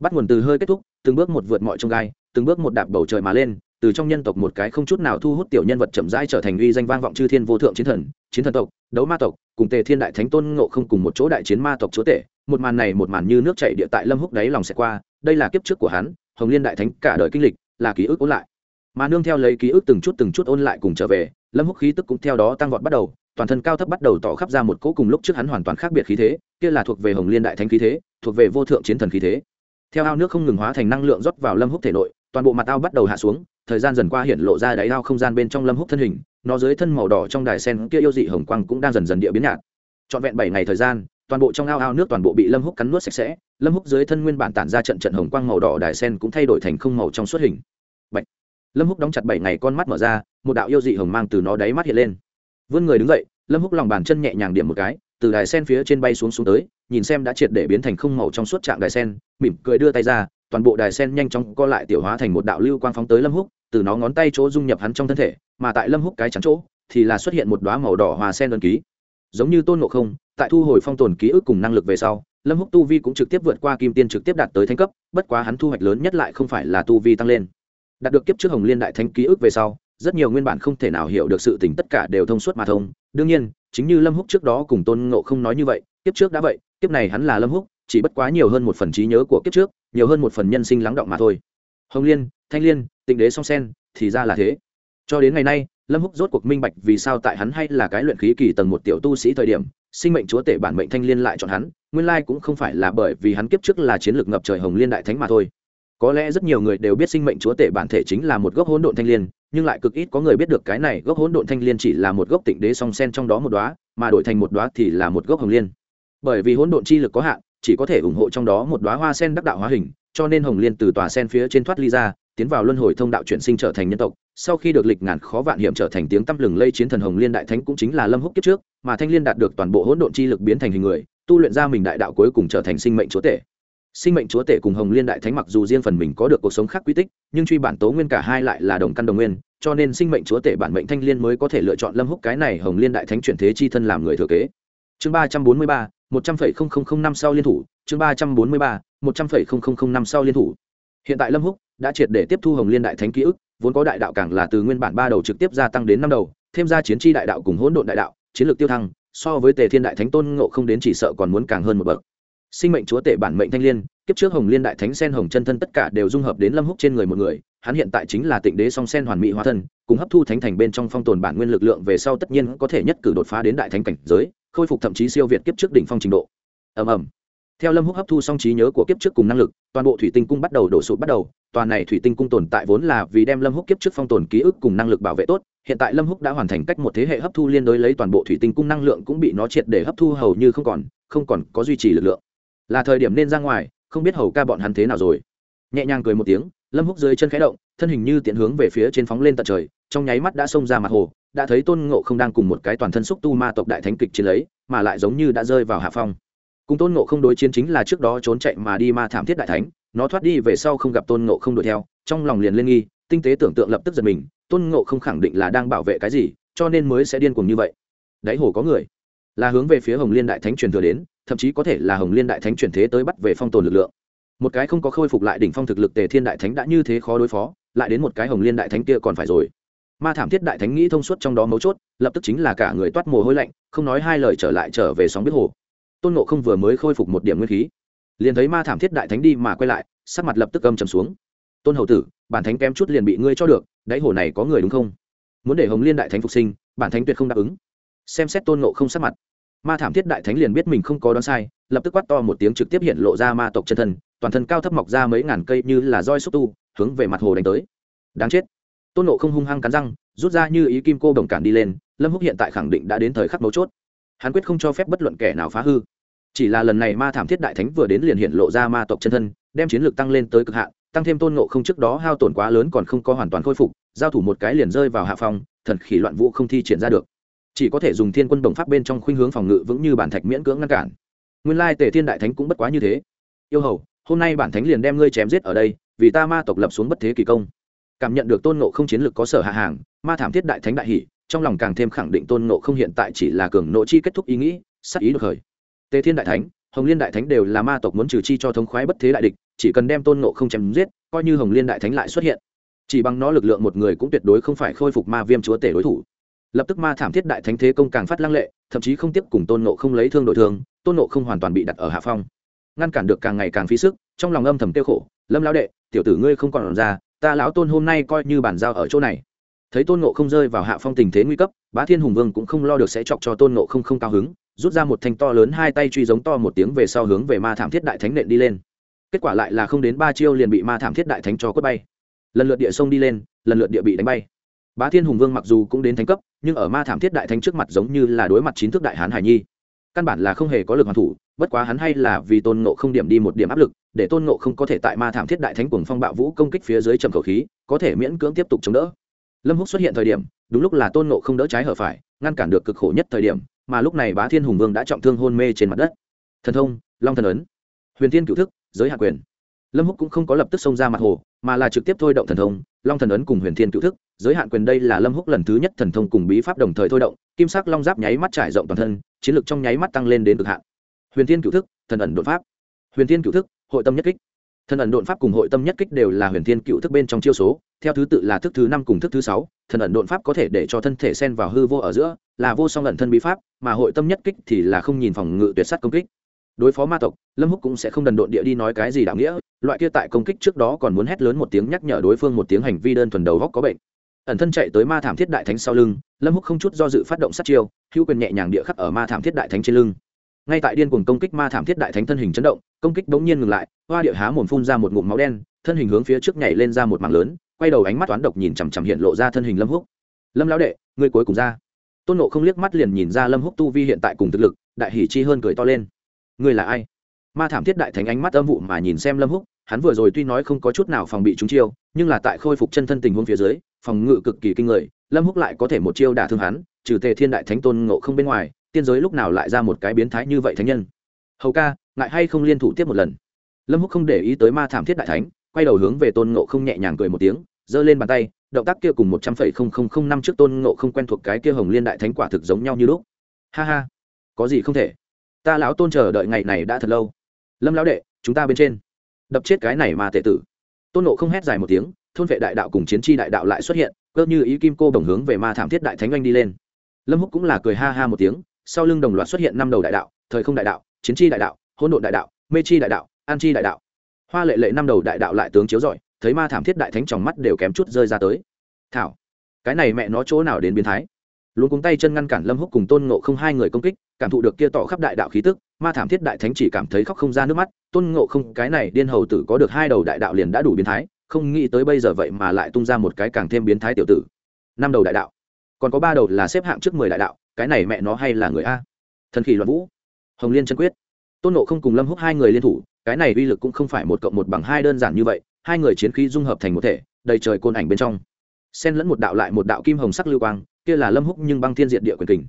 Bắt nguồn từ hơi kết thúc, từng bước một vượt mọi trông gai, từng bước một đạp bầu trời mà lên từ trong nhân tộc một cái không chút nào thu hút tiểu nhân vật chậm rãi trở thành uy danh vang vọng chư thiên vô thượng chiến thần chiến thần tộc, đấu ma tộc, cùng tề thiên đại thánh tôn ngộ không cùng một chỗ đại chiến ma tộc chúa tể. Một màn này một màn như nước chảy địa tại lâm húc đáy lòng sẽ qua, đây là kiếp trước của hắn, hồng liên đại thánh cả đời kinh lịch, là ký ức ôn lại. Mà nương theo lấy ký ức từng chút từng chút ôn lại cùng trở về, lâm húc khí tức cũng theo đó tăng vọt bắt đầu, toàn thân cao thấp bắt đầu tỏ khắp ra một cỗ cùng lúc trước hắn hoàn toàn khác biệt khí thế, kia là thuộc về hồng liên đại thánh khí thế, thuộc về vô thượng chiến thần khí thế. Theo ao nước không ngừng hóa thành năng lượng rót vào lâm húc thể nội, toàn bộ mặt ao bắt đầu hạ xuống thời gian dần qua hiện lộ ra đáy ao không gian bên trong lâm húc thân hình, nó dưới thân màu đỏ trong đài sen kia yêu dị hồng quang cũng đang dần dần địa biến nhạt. Trọn vẹn bảy ngày thời gian, toàn bộ trong ao ao nước toàn bộ bị lâm húc cắn nuốt sạch sẽ, lâm húc dưới thân nguyên bản tản ra trận trận hồng quang màu đỏ đài sen cũng thay đổi thành không màu trong suốt hình. Bạch. lâm húc đóng chặt bảy ngày con mắt mở ra, một đạo yêu dị hồng mang từ nó đáy mắt hiện lên. Vươn người đứng dậy, lâm húc lòng bàn chân nhẹ nhàng điểm một cái, từ đài sen phía trên bay xuống xuống tới, nhìn xem đã triệt để biến thành không màu trong suốt trạng đài sen, mỉm cười đưa tay ra, toàn bộ đài sen nhanh chóng co lại tiểu hóa thành một đạo lưu quang phóng tới lâm húc từ nó ngón tay chỗ dung nhập hắn trong thân thể, mà tại lâm húc cái trắng chỗ, thì là xuất hiện một đóa màu đỏ hòa sen đơn ký. Giống như tôn ngộ không, tại thu hồi phong tồn ký ức cùng năng lực về sau, lâm húc tu vi cũng trực tiếp vượt qua kim tiên trực tiếp đạt tới thánh cấp, bất quá hắn thu hoạch lớn nhất lại không phải là tu vi tăng lên. Đạt được kiếp trước hồng liên đại thánh ký ức về sau, rất nhiều nguyên bản không thể nào hiểu được sự tình tất cả đều thông suốt mà thông. Đương nhiên, chính như lâm húc trước đó cùng tôn ngộ không nói như vậy, kiếp trước đã vậy, kiếp này hắn là lâm húc, chỉ bất quá nhiều hơn một phần trí nhớ của kiếp trước, nhiều hơn một phần nhân sinh lắng động mà thôi. Hồng liên thanh liên, tịnh đế song sen, thì ra là thế. Cho đến ngày nay, lâm húc rốt cuộc minh bạch vì sao tại hắn hay là cái luyện khí kỳ tầng một tiểu tu sĩ thời điểm, sinh mệnh chúa tể bản mệnh thanh liên lại chọn hắn, nguyên lai cũng không phải là bởi vì hắn kiếp trước là chiến lược ngập trời hồng liên đại thánh mà thôi. Có lẽ rất nhiều người đều biết sinh mệnh chúa tể bản thể chính là một gốc hỗn độn thanh liên, nhưng lại cực ít có người biết được cái này gốc hỗn độn thanh liên chỉ là một gốc tịnh đế song sen trong đó một đóa, mà đổi thành một đóa thì là một gốc hồng liên. Bởi vì hỗn độn chi lực có hạn, chỉ có thể ủng hộ trong đó một đóa hoa sen đắc đạo hóa hình, cho nên hồng liên từ tòa sen phía trên thoát ly ra tiến vào luân hồi thông đạo chuyển sinh trở thành nhân tộc, sau khi được lịch ngàn khó vạn hiểm trở thành tiếng tăm lừng lây chiến thần hồng liên đại thánh cũng chính là lâm húc kiếp trước, mà thanh liên đạt được toàn bộ hỗn độn chi lực biến thành hình người, tu luyện ra mình đại đạo cuối cùng trở thành sinh mệnh chúa tể. Sinh mệnh chúa tể cùng hồng liên đại thánh mặc dù riêng phần mình có được cuộc sống khác quy tích, nhưng truy bản tố nguyên cả hai lại là đồng căn đồng nguyên, cho nên sinh mệnh chúa tể bản mệnh thanh liên mới có thể lựa chọn lâm húc cái này hồng liên đại thánh chuyển thế chi thân làm người thừa kế. Chương ba trăm bốn mươi ba, một trăm phẩy không không không năm sau liên thủ, chương ba trăm bốn mươi ba, một trăm phẩy không không không năm sau liên thủ. Hiện tại lâm húc đã triệt để tiếp thu hồng liên đại thánh ký ức, vốn có đại đạo càng là từ nguyên bản ba đầu trực tiếp gia tăng đến năm đầu, thêm ra chiến tri đại đạo cùng hỗn độn đại đạo, chiến lược tiêu thăng, so với tề thiên đại thánh tôn ngộ không đến chỉ sợ còn muốn càng hơn một bậc. Sinh mệnh chúa tể bản mệnh thanh liên, kiếp trước hồng liên đại thánh sen hồng chân thân tất cả đều dung hợp đến lâm húc trên người một người, hắn hiện tại chính là tịnh đế song sen hoàn mỹ hóa thân, cùng hấp thu thánh thành bên trong phong tồn bản nguyên lực lượng về sau tất nhiên có thể nhất cử đột phá đến đại thánh cảnh giới, khôi phục thậm chí siêu việt kiếp trước đỉnh phong trình độ. Ầm ầm theo lâm húc hấp thu xong trí nhớ của kiếp trước cùng năng lực, toàn bộ thủy tinh cung bắt đầu đổ sụp bắt đầu. Toàn này thủy tinh cung tồn tại vốn là vì đem lâm húc kiếp trước phong tồn ký ức cùng năng lực bảo vệ tốt. Hiện tại lâm húc đã hoàn thành cách một thế hệ hấp thu liên đối lấy toàn bộ thủy tinh cung năng lượng cũng bị nó triệt để hấp thu hầu như không còn không còn có duy trì lực lượng. Là thời điểm nên ra ngoài, không biết hầu ca bọn hắn thế nào rồi. Nhẹ nhàng cười một tiếng, lâm húc dưới chân khẽ động, thân hình như tiện hướng về phía trên phóng lên tận trời, trong nháy mắt đã xông ra mặt hồ, đã thấy tôn ngộ không đang cùng một cái toàn thân xúc tu ma tộc đại thánh kịch chiến lấy, mà lại giống như đã rơi vào hạ phong cùng tôn ngộ không đối chiến chính là trước đó trốn chạy mà đi ma thảm thiết đại thánh, nó thoát đi về sau không gặp tôn ngộ không đuổi theo, trong lòng liền lên nghi, tinh tế tưởng tượng lập tức giật mình, tôn ngộ không khẳng định là đang bảo vệ cái gì, cho nên mới sẽ điên cuồng như vậy. Đáy hồ có người. Là hướng về phía hồng liên đại thánh truyền thừa đến, thậm chí có thể là hồng liên đại thánh chuyển thế tới bắt về phong tồn lực lượng. Một cái không có khôi phục lại đỉnh phong thực lực tề thiên đại thánh đã như thế khó đối phó, lại đến một cái hồng liên đại thánh kia còn phải rồi. Ma thảm thiết đại thánh nghĩ thông suốt trong đó mấu chốt, lập tức chính là cả người toát mồ hôi lạnh, không nói hai lời trở lại trở về sóng biết hồ tôn nộ không vừa mới khôi phục một điểm nguyên khí liền thấy ma thảm thiết đại thánh đi mà quay lại sắc mặt lập tức âm trầm xuống tôn hầu tử bản thánh kém chút liền bị ngươi cho được đáy hồ này có người đúng không muốn để hồng liên đại thánh phục sinh bản thánh tuyệt không đáp ứng xem xét tôn nộ không sắc mặt ma thảm thiết đại thánh liền biết mình không có đoán sai lập tức quát to một tiếng trực tiếp hiện lộ ra ma tộc chân thân toàn thân cao thấp mọc ra mấy ngàn cây như là roi xúc tu hướng về mặt hồ đánh tới đáng chết tôn nộ không hung hăng cắn răng rút ra như ý kim cô đồng cản đi lên lâm húc hiện tại khẳng định đã đến thời khắc mấu chốt hắn quyết không cho phép bất luận kẻ nào phá hư. Chỉ là lần này ma thảm thiết đại thánh vừa đến liền hiện lộ ra ma tộc chân thân, đem chiến lược tăng lên tới cực hạn, tăng thêm tôn nộ không trước đó hao tổn quá lớn còn không có hoàn toàn khôi phục, giao thủ một cái liền rơi vào hạ phòng thần khỉ loạn vũ không thi triển ra được. Chỉ có thể dùng thiên quân đồng pháp bên trong khuynh hướng phòng ngự vững như bản thạch miễn cưỡng ngăn cản. Nguyên lai tề thiên đại thánh cũng bất quá như thế. Yêu hầu, hôm nay bản thánh liền đem ngươi chém giết ở đây, vì ta ma tộc lập xuống bất thế kỳ công. Cảm nhận được tôn nộ không chiến lược có sở hạ hàng, ma thảm thiết đại thánh đại hỷ trong lòng càng thêm khẳng định tôn nộ không hiện tại chỉ là cường nộ chi kết thúc ý nghĩ, sắc ý được khởi. Tề thiên đại thánh, hồng liên đại thánh đều là ma tộc muốn trừ chi cho thống khoái bất thế đại địch, chỉ cần đem tôn nộ không chém giết, coi như hồng liên đại thánh lại xuất hiện. Chỉ bằng nó lực lượng một người cũng tuyệt đối không phải khôi phục ma viêm chúa tể đối thủ. Lập tức ma thảm thiết đại thánh thế công càng phát lăng lệ, thậm chí không tiếp cùng tôn nộ không lấy thương đội thương, tôn nộ không hoàn toàn bị đặt ở hạ phong. Ngăn cản được càng ngày càng phí sức, trong lòng âm thầm tiêu khổ, lâm lão đệ, tiểu tử ngươi không còn ra, ta lão tôn hôm nay coi như bản giao ở chỗ này thấy tôn nộ không rơi vào hạ phong tình thế nguy cấp, bá thiên hùng vương cũng không lo được sẽ chọc cho tôn nộ không không cao hứng, rút ra một thanh to lớn hai tay truy giống to một tiếng về sau hướng về ma thảm thiết đại thánh nện đi lên. Kết quả lại là không đến ba chiêu liền bị ma thảm thiết đại thánh cho quất bay. Lần lượt địa sông đi lên, lần lượt địa bị đánh bay. Bá thiên hùng vương mặc dù cũng đến thánh cấp, nhưng ở ma thảm thiết đại thánh trước mặt giống như là đối mặt chín thức đại hán hải nhi. Căn bản là không hề có lực hoàn thủ, bất quá hắn hay là vì tôn nộ không điểm đi một điểm áp lực, để tôn nộ không có thể tại ma thảm thiết đại thánh cuồng phong bạo vũ công kích phía dưới trầm khẩu khí, có thể miễn cưỡng tiếp tục chống đỡ lâm húc xuất hiện thời điểm, đúng lúc là tôn nộ không đỡ trái hở phải, ngăn cản được cực khổ nhất thời điểm, mà lúc này bá thiên hùng vương đã trọng thương hôn mê trên mặt đất. Thần thông, long thần ấn, huyền thiên cựu thức, giới hạ quyền. Lâm húc cũng không có lập tức xông ra mặt hồ, mà là trực tiếp thôi động thần thông, long thần ấn cùng huyền thiên cựu thức, giới hạn quyền đây là lâm húc lần thứ nhất thần thông cùng bí pháp đồng thời thôi động, kim sắc long giáp nháy mắt trải rộng toàn thân, chiến lược trong nháy mắt tăng lên đến cực hạn. Huyền thiên cựu thức, thần ẩn đột pháp. Huyền thiên cựu thức, hội tâm nhất kích thần ẩn độn pháp cùng hội tâm nhất kích đều là huyền thiên cựu thức bên trong chiêu số, theo thứ tự là thức thứ năm cùng thức thứ sáu. Thần ẩn độn pháp có thể để cho thân thể xen vào hư vô ở giữa, là vô song ẩn thân bí pháp, mà hội tâm nhất kích thì là không nhìn phòng ngự tuyệt sắt công kích. Đối phó ma tộc, lâm húc cũng sẽ không đần độn địa đi nói cái gì đạo nghĩa, loại kia tại công kích trước đó còn muốn hét lớn một tiếng nhắc nhở đối phương một tiếng hành vi đơn thuần đầu góc có bệnh. Ẩn thân chạy tới ma thảm thiết đại thánh sau lưng, lâm húc không chút do dự phát động sát chiêu, hữu quyền nhẹ nhàng địa khắc ở ma thảm thiết đại thánh trên lưng ngay tại điên cuồng công kích ma thảm thiết đại thánh thân hình chấn động, công kích bỗng nhiên ngừng lại, hoa địa há mồm phun ra một ngụm máu đen, thân hình hướng phía trước nhảy lên ra một mảng lớn, quay đầu ánh mắt toán độc nhìn chằm chằm hiện lộ ra thân hình lâm húc. Lâm lão đệ, ngươi cuối cùng ra. Tôn nộ không liếc mắt liền nhìn ra lâm húc tu vi hiện tại cùng thực lực, đại hỉ chi hơn cười to lên. Ngươi là ai? Ma thảm thiết đại thánh ánh mắt âm vụ mà nhìn xem lâm húc, hắn vừa rồi tuy nói không có chút nào phòng bị chúng chiêu, nhưng là tại khôi phục chân thân tình huống phía dưới, phòng ngự cực kỳ kinh người, lâm húc lại có thể một chiêu đả thương hắn, trừ tề thiên đại thánh tôn ngộ không bên ngoài tiên giới lúc nào lại ra một cái biến thái như vậy thánh nhân? Hầu ca, ngại hay không liên thủ tiếp một lần? Lâm húc không để ý tới ma thảm thiết đại thánh, quay đầu hướng về tôn ngộ không nhẹ nhàng cười một tiếng, giơ lên bàn tay, động tác kia cùng một trăm phẩy không không không năm trước tôn ngộ không quen thuộc cái kia hồng liên đại thánh quả thực giống nhau như lúc. Ha ha, có gì không thể? Ta lão tôn chờ đợi ngày này đã thật lâu. Lâm lão đệ, chúng ta bên trên. Đập chết cái này mà tệ tử. Tôn nộ không hét dài một tiếng, thôn vệ đại đạo cùng chiến tri đại đạo lại xuất hiện, cơ như ý kim cô đồng hướng về ma thảm thiết đại thánh oanh đi lên. Lâm húc cũng là cười ha ha một tiếng sau lưng đồng loạt xuất hiện năm đầu đại đạo, thời không đại đạo, chiến tri đại đạo, hỗn độn đại đạo, mê chi đại đạo, an chi đại đạo. Hoa lệ lệ năm đầu đại đạo lại tướng chiếu giỏi thấy ma thảm thiết đại thánh trong mắt đều kém chút rơi ra tới. Thảo, cái này mẹ nó chỗ nào đến biến thái? Luôn cuống tay chân ngăn cản lâm húc cùng tôn ngộ không hai người công kích, cảm thụ được kia tỏ khắp đại đạo khí tức, ma thảm thiết đại thánh chỉ cảm thấy khóc không ra nước mắt. Tôn ngộ không, cái này điên hầu tử có được hai đầu đại đạo liền đã đủ biến thái, không nghĩ tới bây giờ vậy mà lại tung ra một cái càng thêm biến thái tiểu tử. Năm đầu đại đạo, còn có ba đầu là xếp hạng trước mười đại đạo cái này mẹ nó hay là người a? Thần khỉ loạn vũ. Hồng liên chân quyết. Tôn nộ không cùng lâm húc hai người liên thủ, cái này uy lực cũng không phải một cộng một bằng hai đơn giản như vậy, hai người chiến khí dung hợp thành một thể, đầy trời côn ảnh bên trong. Xen lẫn một đạo lại một đạo kim hồng sắc lưu quang, kia là lâm húc nhưng băng thiên diện địa quyền kình.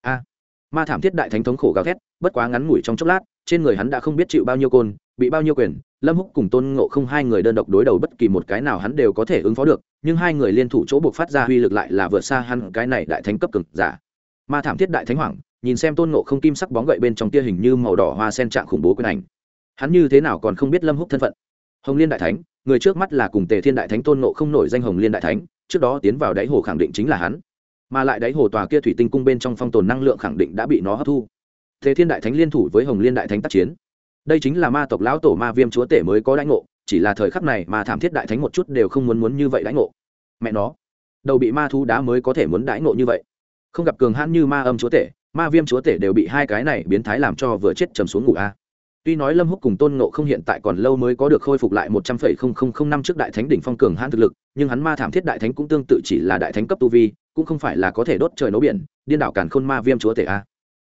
A! Ma thảm thiết đại thánh thống khổ gào thét, bất quá ngắn ngủi trong chốc lát, trên người hắn đã không biết chịu bao nhiêu côn, bị bao nhiêu quyền, lâm húc cùng tôn ngộ không hai người đơn độc đối đầu bất kỳ một cái nào hắn đều có thể ứng phó được, nhưng hai người liên thủ chỗ buộc phát ra uy lực lại là vượt xa hắn cái này đại thánh cấp cực giả ma thảm thiết đại thánh hoàng, nhìn xem tôn ngộ không kim sắc bóng gậy bên trong tia hình như màu đỏ hoa sen trạng khủng bố quyền ảnh. Hắn như thế nào còn không biết lâm húc thân phận? Hồng liên đại thánh, người trước mắt là cùng tề thiên đại thánh tôn ngộ không nổi danh hồng liên đại thánh, trước đó tiến vào đáy hồ khẳng định chính là hắn. Mà lại đáy hồ tòa kia thủy tinh cung bên trong phong tồn năng lượng khẳng định đã bị nó hấp thu. Thế thiên đại thánh liên thủ với hồng liên đại thánh tác chiến. Đây chính là ma tộc lão tổ ma viêm chúa tể mới có đãi ngộ, chỉ là thời khắc này mà thảm thiết đại thánh một chút đều không muốn muốn như vậy đãi ngộ. Mẹ nó, đầu bị ma thú đá mới có thể muốn đãi ngộ như vậy không gặp cường hãn như ma âm chúa tể, ma viêm chúa tể đều bị hai cái này biến thái làm cho vừa chết trầm xuống ngủ a. Tuy nói lâm húc cùng tôn ngộ không hiện tại còn lâu mới có được khôi phục lại một trăm phẩy không không không năm trước đại thánh đỉnh phong cường hãn thực lực, nhưng hắn ma thảm thiết đại thánh cũng tương tự chỉ là đại thánh cấp tu vi, cũng không phải là có thể đốt trời nấu biển, điên đảo càn khôn ma viêm chúa tể a.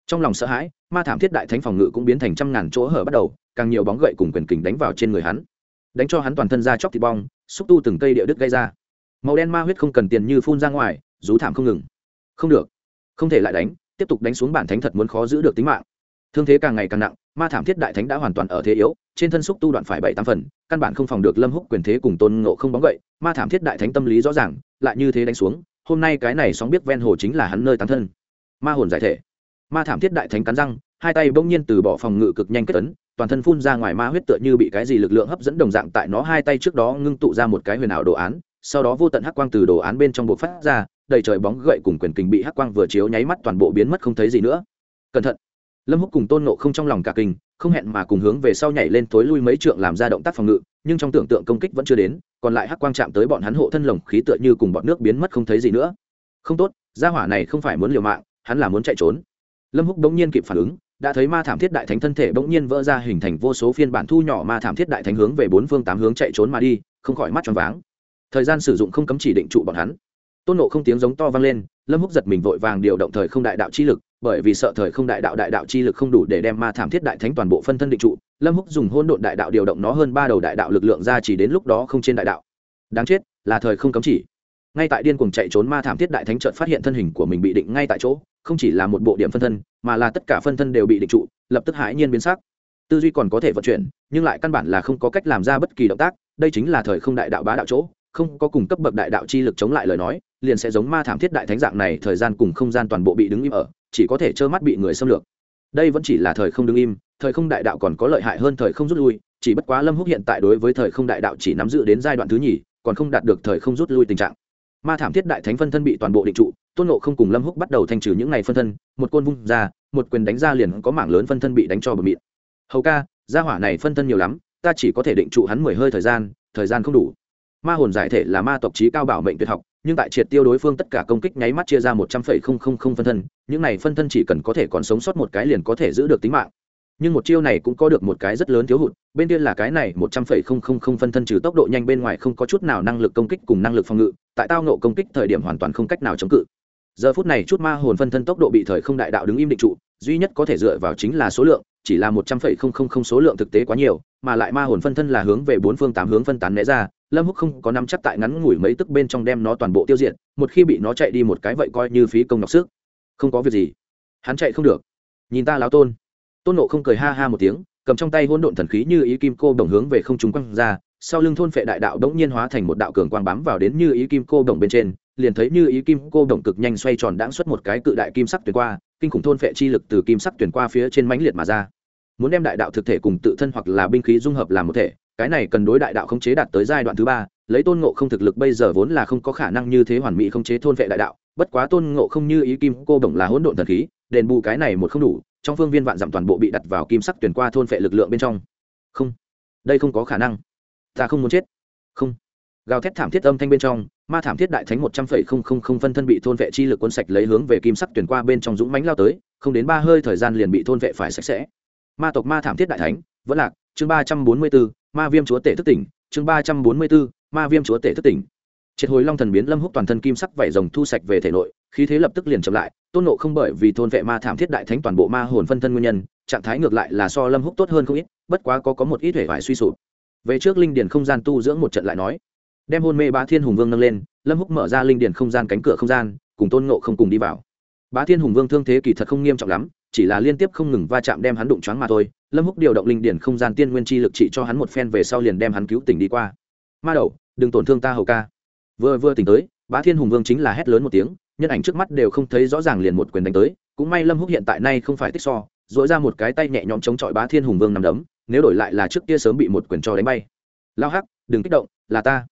Trong lòng sợ hãi, ma thảm thiết đại thánh phòng ngự cũng biến thành trăm ngàn chỗ hở bắt đầu, càng nhiều bóng gậy cùng quyền kình đánh vào trên người hắn. Đánh cho hắn toàn thân ra chóc thịt bong, xúc tu từng cây địa đứt gây ra. Màu đen ma huyết không cần tiền như phun ra ngoài, rú thảm không ngừng. Không được không thể lại đánh, tiếp tục đánh xuống bản thánh thật muốn khó giữ được tính mạng. Thương thế càng ngày càng nặng, ma thảm thiết đại thánh đã hoàn toàn ở thế yếu, trên thân xúc tu đoạn phải bảy tám phần, căn bản không phòng được lâm húc quyền thế cùng tôn ngộ không bóng gậy, ma thảm thiết đại thánh tâm lý rõ ràng, lại như thế đánh xuống, hôm nay cái này sóng biết ven hồ chính là hắn nơi tán thân. Ma hồn giải thể. Ma thảm thiết đại thánh cắn răng, hai tay bỗng nhiên từ bỏ phòng ngự cực nhanh kết tấn, toàn thân phun ra ngoài ma huyết tựa như bị cái gì lực lượng hấp dẫn đồng dạng tại nó hai tay trước đó ngưng tụ ra một cái huyền ảo đồ án, sau đó vô tận hắc quang từ đồ án bên trong bộ phát ra đầy trời bóng gậy cùng quyền kình bị hắc quang vừa chiếu nháy mắt toàn bộ biến mất không thấy gì nữa. Cẩn thận. Lâm húc cùng tôn nộ không trong lòng cả kinh, không hẹn mà cùng hướng về sau nhảy lên tối lui mấy trượng làm ra động tác phòng ngự, nhưng trong tưởng tượng công kích vẫn chưa đến, còn lại hắc quang chạm tới bọn hắn hộ thân lồng khí tựa như cùng bọn nước biến mất không thấy gì nữa. Không tốt, gia hỏa này không phải muốn liều mạng, hắn là muốn chạy trốn. Lâm húc bỗng nhiên kịp phản ứng, đã thấy ma thảm thiết đại thánh thân thể bỗng nhiên vỡ ra hình thành vô số phiên bản thu nhỏ ma thảm thiết đại thánh hướng về bốn phương tám hướng chạy trốn mà đi, không khỏi mắt tròn váng. Thời gian sử dụng không cấm chỉ định trụ bọn hắn tôn nộ không tiếng giống to vang lên, lâm húc giật mình vội vàng điều động thời không đại đạo chi lực, bởi vì sợ thời không đại đạo đại đạo chi lực không đủ để đem ma thảm thiết đại thánh toàn bộ phân thân định trụ, lâm húc dùng hôn độn đại đạo điều động nó hơn ba đầu đại đạo lực lượng ra chỉ đến lúc đó không trên đại đạo. Đáng chết, là thời không cấm chỉ. Ngay tại điên cuồng chạy trốn ma thảm thiết đại thánh trợt phát hiện thân hình của mình bị định ngay tại chỗ, không chỉ là một bộ điểm phân thân, mà là tất cả phân thân đều bị định trụ, lập tức hãi nhiên biến sắc. Tư duy còn có thể vận chuyển, nhưng lại căn bản là không có cách làm ra bất kỳ động tác, đây chính là thời không đại đạo bá đạo chỗ, không có cùng cấp bậc đại đạo chi lực chống lại lời nói liền sẽ giống ma thảm thiết đại thánh dạng này, thời gian cùng không gian toàn bộ bị đứng im ở, chỉ có thể trơ mắt bị người xâm lược. Đây vẫn chỉ là thời không đứng im, thời không đại đạo còn có lợi hại hơn thời không rút lui, chỉ bất quá lâm húc hiện tại đối với thời không đại đạo chỉ nắm giữ đến giai đoạn thứ nhì, còn không đạt được thời không rút lui tình trạng. Ma thảm thiết đại thánh phân thân bị toàn bộ định trụ, tôn nộ không cùng lâm húc bắt đầu thanh trừ những ngày phân thân, một côn vung ra, một quyền đánh ra liền có mảng lớn phân thân bị đánh cho bờ mịn hầu ca, gia hỏa này phân thân nhiều lắm, ta chỉ có thể định trụ hắn mười hơi thời gian thời gian không đủ. Ma hồn giải thể là ma tộc trí cao bảo mệnh tuyệt học nhưng tại triệt tiêu đối phương tất cả công kích nháy mắt chia ra một trăm phẩy không không không phân thân, những này phân thân chỉ cần có thể còn sống sót một cái liền có thể giữ được tính mạng. Nhưng một chiêu này cũng có được một cái rất lớn thiếu hụt, bên kia là cái này một trăm phẩy không không không phân thân trừ tốc độ nhanh bên ngoài không có chút nào năng lực công kích cùng năng lực phòng ngự, tại tao nộ công kích thời điểm hoàn toàn không cách nào chống cự. Giờ phút này chút ma hồn phân thân tốc độ bị thời không đại đạo đứng im định trụ, duy nhất có thể dựa vào chính là số lượng chỉ là một trăm phẩy không không không số lượng thực tế quá nhiều, mà lại ma hồn phân thân là hướng về bốn phương tám hướng phân tán né ra, lâm húc không có nắm chắc tại ngắn ngủi mấy tức bên trong đem nó toàn bộ tiêu diệt, một khi bị nó chạy đi một cái vậy coi như phí công nhọc sức. Không có việc gì. Hắn chạy không được. Nhìn ta láo tôn. Tôn nộ không cười ha ha một tiếng, cầm trong tay hỗn độn thần khí như ý kim cô đồng hướng về không trung quăng ra, sau lưng thôn phệ đại đạo đống nhiên hóa thành một đạo cường quang bám vào đến như ý kim cô đồng bên trên, liền thấy như ý kim cô đồng cực nhanh xoay tròn đãng xuất một cái cự đại kim sắc tuyển qua, kinh khủng thôn phệ chi lực từ kim sắc tuyển qua phía trên mãnh liệt mà ra muốn đem đại đạo thực thể cùng tự thân hoặc là binh khí dung hợp làm một thể, cái này cần đối đại đạo khống chế đạt tới giai đoạn thứ ba, lấy tôn ngộ không thực lực bây giờ vốn là không có khả năng như thế hoàn mỹ khống chế thôn vệ đại đạo, bất quá tôn ngộ không như ý kim cô bổng là hỗn độn thần khí, đền bù cái này một không đủ, trong phương viên vạn dặm toàn bộ bị đặt vào kim sắc tuyển qua thôn vệ lực lượng bên trong. Không, đây không có khả năng. Ta không muốn chết. Không. Gào thét thảm thiết âm thanh bên trong, ma thảm thiết đại thánh một trăm phẩy không không không phân thân bị thôn vệ chi lực quân sạch lấy hướng về kim sắc tuyển qua bên trong dũng mánh lao tới, không đến ba hơi thời gian liền bị thôn vệ phải sạch sẽ ma tộc ma thảm thiết đại thánh, vẫn lạc, chương ba trăm bốn mươi bốn, ma viêm chúa tể thức tỉnh, chương ba trăm bốn mươi bốn, ma viêm chúa tể thức tỉnh. Triệt hồi long thần biến lâm húc toàn thân kim sắc vảy rồng thu sạch về thể nội, khí thế lập tức liền chậm lại, tôn nộ không bởi vì thôn vệ ma thảm thiết đại thánh toàn bộ ma hồn phân thân nguyên nhân, trạng thái ngược lại là so lâm húc tốt hơn không ít, bất quá có có một ít hể vải suy sụp. Về trước linh điền không gian tu dưỡng một trận lại nói, đem hôn mê bá thiên hùng vương nâng lên, lâm húc mở ra linh điền không gian cánh cửa không gian, cùng tôn nộ không cùng đi vào. Bá thiên hùng vương thương thế kỳ thật không nghiêm trọng lắm chỉ là liên tiếp không ngừng va chạm đem hắn đụng choáng mà thôi, lâm húc điều động linh điển không gian tiên nguyên chi lực trị cho hắn một phen về sau liền đem hắn cứu tỉnh đi qua. Ma đầu, đừng tổn thương ta hầu ca. Vừa vừa tỉnh tới, bá thiên hùng vương chính là hét lớn một tiếng, nhân ảnh trước mắt đều không thấy rõ ràng liền một quyền đánh tới, cũng may lâm húc hiện tại nay không phải tích so dội ra một cái tay nhẹ nhõm chống chọi bá thiên hùng vương nằm đấm, nếu đổi lại là trước kia sớm bị một quyền cho đánh bay. Lao hắc, đừng kích động, là ta.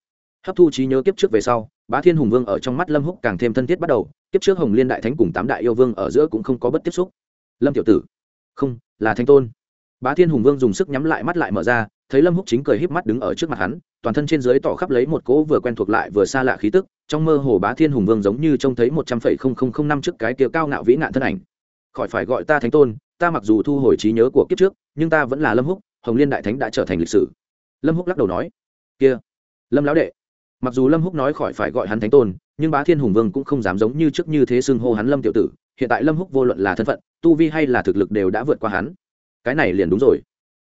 Hấp thu trí nhớ kiếp trước về sau, bá thiên hùng vương ở trong mắt lâm húc càng thêm thân thiết bắt đầu, kiếp trước hồng liên đại thánh cùng tám đại yêu vương ở giữa cũng không có bất tiếp xúc lâm tiểu tử. Không, là thanh tôn. Bá thiên hùng vương dùng sức nhắm lại mắt lại mở ra, thấy lâm húc chính cười híp mắt đứng ở trước mặt hắn, toàn thân trên dưới tỏ khắp lấy một cỗ vừa quen thuộc lại vừa xa lạ khí tức, trong mơ hồ bá thiên hùng vương giống như trông thấy một trăm phẩy không không không năm trước cái kia cao ngạo vĩ nạn thân ảnh. Khỏi phải gọi ta thánh tôn, ta mặc dù thu hồi trí nhớ của kiếp trước, nhưng ta vẫn là lâm húc, hồng liên đại thánh đã trở thành lịch sử. Lâm húc lắc đầu nói, kia, lâm lão đệ. Mặc dù lâm húc nói khỏi phải gọi hắn thánh tôn, nhưng bá thiên hùng vương cũng không dám giống như trước như thế xưng hô hắn lâm tiểu tử hiện tại lâm húc vô luận là thân phận, tu vi hay là thực lực đều đã vượt qua hắn. Cái này liền đúng rồi.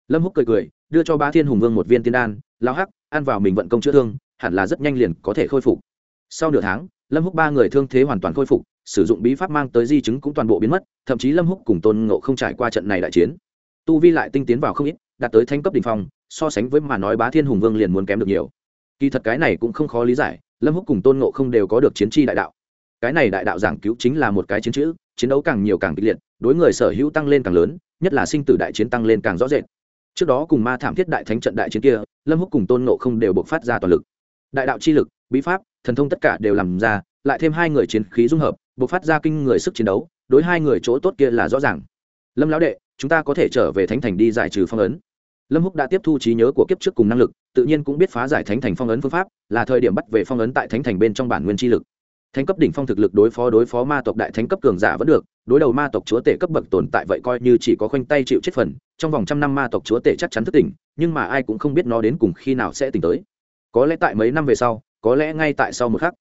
Lâm húc cười cười, đưa cho bá thiên hùng vương một viên tiên đan, lao hắc, ăn vào mình vận công chữa thương, hẳn là rất nhanh liền có thể khôi phục. Sau nửa tháng, lâm húc ba người thương thế hoàn toàn khôi phục, sử dụng bí pháp mang tới di chứng cũng toàn bộ biến mất, thậm chí lâm húc cùng tôn ngộ không trải qua trận này đại chiến. Tu vi lại tinh tiến vào không ít, đạt tới thanh cấp đ ỉ n h phong, so sánh với mà nói bá thiên hùng vương liền muốn kém được nhiều. Kỳ thật cái này cũng không khó lý giải, lâm húc cùng tôn ngộ không đều có được chiến tri đại đạo. Cái này đại đạo giảng cứu chính là một cái chiến chữ chiến đấu càng nhiều càng kịch liệt, đối người sở hữu tăng lên càng lớn, nhất là sinh tử đại chiến tăng lên càng rõ rệt. Trước đó cùng ma thảm thiết đại thánh trận đại chiến kia, lâm húc cùng tôn ngộ không đều bộc phát ra toàn lực. Đại đạo chi lực, bí pháp, thần thông tất cả đều làm ra, lại thêm hai người chiến khí dung hợp, bộc phát ra kinh người sức chiến đấu, đối hai người chỗ tốt kia là rõ ràng. Lâm lão đệ, chúng ta có thể trở về thánh thành đi giải trừ phong ấn. Lâm húc đã tiếp thu trí nhớ của kiếp trước cùng năng lực, tự nhiên cũng biết phá giải thánh thành phong ấn phương pháp, là thời điểm bắt về phong ấn tại thánh thành bên trong bản nguyên chi lực thánh cấp đỉnh phong thực lực đối phó đối phó ma tộc đại thánh cấp cường giả vẫn được, đối đầu ma tộc chúa tể cấp bậc tồn tại vậy coi như chỉ có khoanh tay chịu chết phần, trong vòng trăm năm ma tộc chúa tể chắc chắn thức tỉnh, nhưng mà ai cũng không biết nó đến cùng khi nào sẽ tỉnh tới. Có lẽ tại mấy năm về sau, có lẽ ngay tại sau một khắc.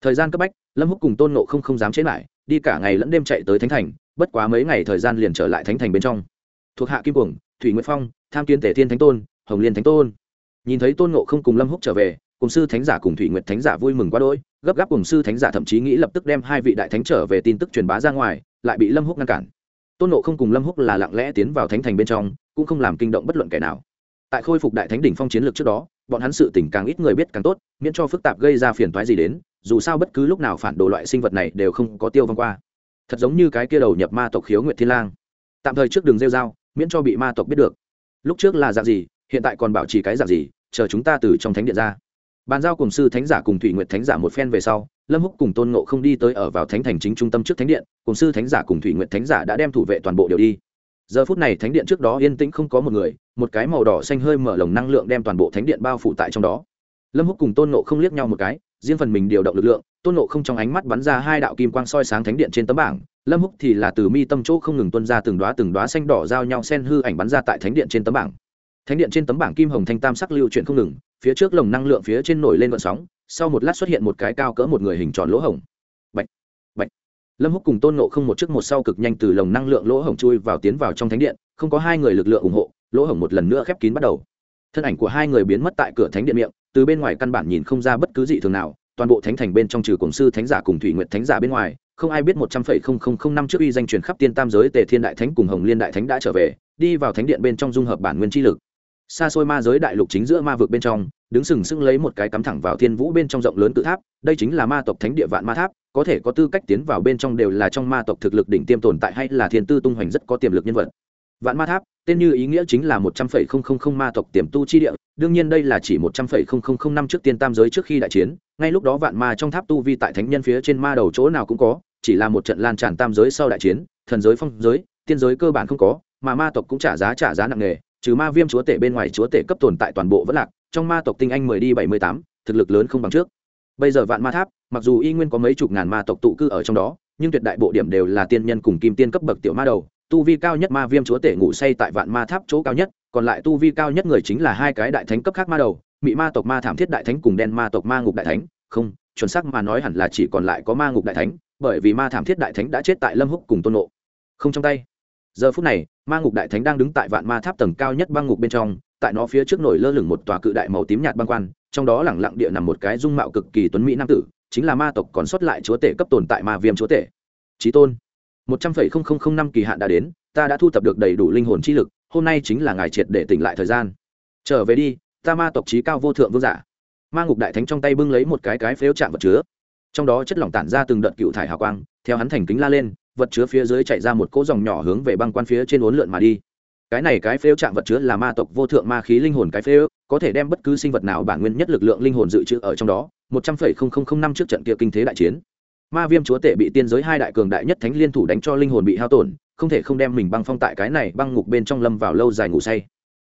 Thời gian cấp bách, lâm húc cùng tôn nộ không không dám chế lại, đi cả ngày lẫn đêm chạy tới thánh thành, bất quá mấy ngày thời gian liền trở lại thánh thành bên trong. Thuộc hạ kim cuồng, thủy nguyệt phong, tham kiến tể thiên thánh tôn, hồng liên thánh tôn. Nhìn thấy tôn nộ không cùng lâm húc trở về, cùng sư thánh giả cùng thủy nguyệt thánh giả vui mừng quá đỗi gấp gáp cùng sư thánh giả thậm chí nghĩ lập tức đem hai vị đại thánh trở về tin tức truyền bá ra ngoài, lại bị lâm húc ngăn cản. Tôn nộ không cùng lâm húc là lặng lẽ tiến vào thánh thành bên trong, cũng không làm kinh động bất luận kẻ nào. Tại khôi phục đại thánh đỉnh phong chiến lược trước đó, bọn hắn sự tỉnh càng ít người biết càng tốt, miễn cho phức tạp gây ra phiền toái gì đến, dù sao bất cứ lúc nào phản đồ loại sinh vật này đều không có tiêu vong qua. Thật giống như cái kia đầu nhập ma tộc khiếu nguyệt thiên lang. Tạm thời trước đường rêu dao miễn cho bị ma tộc biết được. Lúc trước là dạng gì, hiện tại còn bảo trì cái dạng gì, chờ chúng ta từ trong thánh điện ra bàn giao cùng sư thánh giả cùng thủy nguyệt thánh giả một phen về sau, lâm húc cùng tôn ngộ không đi tới ở vào thánh thành chính trung tâm trước thánh điện, cùng sư thánh giả cùng thủy nguyệt thánh giả đã đem thủ vệ toàn bộ đều đi. Giờ phút này thánh điện trước đó yên tĩnh không có một người, một cái màu đỏ xanh hơi mở lồng năng lượng đem toàn bộ thánh điện bao phủ tại trong đó. Lâm húc cùng tôn ngộ không liếc nhau một cái, riêng phần mình điều động lực lượng, tôn ngộ không trong ánh mắt bắn ra hai đạo kim quang soi sáng thánh điện trên tấm bảng, lâm húc thì là từ mi tâm chỗ không ngừng tuân ra từng đoá từng đoá xanh đỏ giao nhau sen hư ảnh bắn ra tại thánh điện trên tấm bảng. Thánh điện trên tấm bảng kim hồng thanh tam sắc lưu chuyển không ngừng phía trước lồng năng lượng phía trên nổi lên vận sóng sau một lát xuất hiện một cái cao cỡ một người hình tròn lỗ hổng. Bạch, bạch. lâm húc cùng tôn nộ không một trước một sau cực nhanh từ lồng năng lượng lỗ hổng chui vào tiến vào trong thánh điện không có hai người lực lượng ủng hộ lỗ hổng một lần nữa khép kín bắt đầu. Thân ảnh của hai người biến mất tại cửa thánh điện miệng từ bên ngoài căn bản nhìn không ra bất cứ gì thường nào toàn bộ thánh thành bên trong trừ cổng sư thánh giả cùng thủy nguyện thánh giả bên ngoài không ai biết một trăm phẩy không không không năm trước uy danh truyền khắp tiên tam giới tề thiên đại thánh cùng hồng liên đại thánh đã trở về đi vào thánh điện bên trong dung hợp bản nguyên chi lực xa xôi ma giới đại lục chính giữa ma vực bên trong, đứng sừng sững lấy một cái cắm thẳng vào thiên vũ bên trong rộng lớn tự tháp, đây chính là ma tộc thánh địa vạn ma tháp, có thể có tư cách tiến vào bên trong đều là trong ma tộc thực lực đỉnh tiêm tồn tại hay là thiên tư tung hoành rất có tiềm lực nhân vật. Vạn ma tháp, tên như ý nghĩa chính là một trăm phẩy không không không ma tộc tiềm tu chi địa, đương nhiên đây là chỉ một trăm phẩy không không không năm trước tiên tam giới trước khi đại chiến, ngay lúc đó vạn ma trong tháp tu vi tại thánh nhân phía trên ma đầu chỗ nào cũng có, chỉ là một trận lan tràn tam giới sau đại chiến, thần giới, phong giới, tiên giới cơ bản không có, mà ma tộc cũng trả giá trả giá nặng nề trừ ma viêm chúa tể bên ngoài chúa tể cấp tồn tại toàn bộ vẫn lạc, trong ma tộc tinh anh mười đi bảy mươi tám, thực lực lớn không bằng trước. Bây giờ vạn ma tháp, mặc dù y nguyên có mấy chục ngàn ma tộc tụ cư ở trong đó, nhưng tuyệt đại bộ điểm đều là tiên nhân cùng kim tiên cấp bậc tiểu ma đầu, tu vi cao nhất ma viêm chúa tể ngủ say tại vạn ma tháp chỗ cao nhất, còn lại tu vi cao nhất người chính là hai cái đại thánh cấp khác ma đầu, mị ma tộc ma thảm thiết đại thánh cùng đen ma tộc ma ngục đại thánh. Không, chuẩn xác mà nói hẳn là chỉ còn lại có ma ngục đại thánh, bởi vì ma thảm thiết đại thánh đã chết tại lâm húc cùng tôn nộ không trong tay. Giờ phút này ma ngục đại thánh đang đứng tại vạn ma tháp tầng cao nhất băng ngục bên trong, tại nó phía trước nổi lơ lửng một tòa cự đại màu tím nhạt băng quan, trong đó lẳng lặng địa nằm một cái dung mạo cực kỳ tuấn mỹ nam tử, chính là ma tộc còn sót lại chúa tể cấp tồn tại ma viêm chúa tể. Trí tôn, một trăm phẩy không không không năm kỳ hạn đã đến, ta đã thu thập được đầy đủ linh hồn chi lực, hôm nay chính là ngày triệt để tỉnh lại thời gian. Trở về đi, ta ma tộc trí cao vô thượng vương giả. Ma ngục đại thánh trong tay bưng lấy một cái cái phếu chạm vật chứa trong đó chất lỏng tản ra từng đợt cựu thải hào quang, theo hắn thành kính la lên, vật chứa phía dưới chạy ra một cỗ dòng nhỏ hướng về băng quan phía trên uốn lượn mà đi. Cái này cái phêu chạm vật chứa là ma tộc vô thượng ma khí linh hồn cái phêu có thể đem bất cứ sinh vật nào bản nguyên nhất lực lượng linh hồn dự trữ ở trong đó, một trăm phẩy không không không năm trước trận kia kinh thế đại chiến. Ma viêm chúa tể bị tiên giới hai đại cường đại nhất thánh liên thủ đánh cho linh hồn bị hao tổn, không thể không đem mình băng phong tại cái này băng ngục bên trong lâm vào lâu dài ngủ say.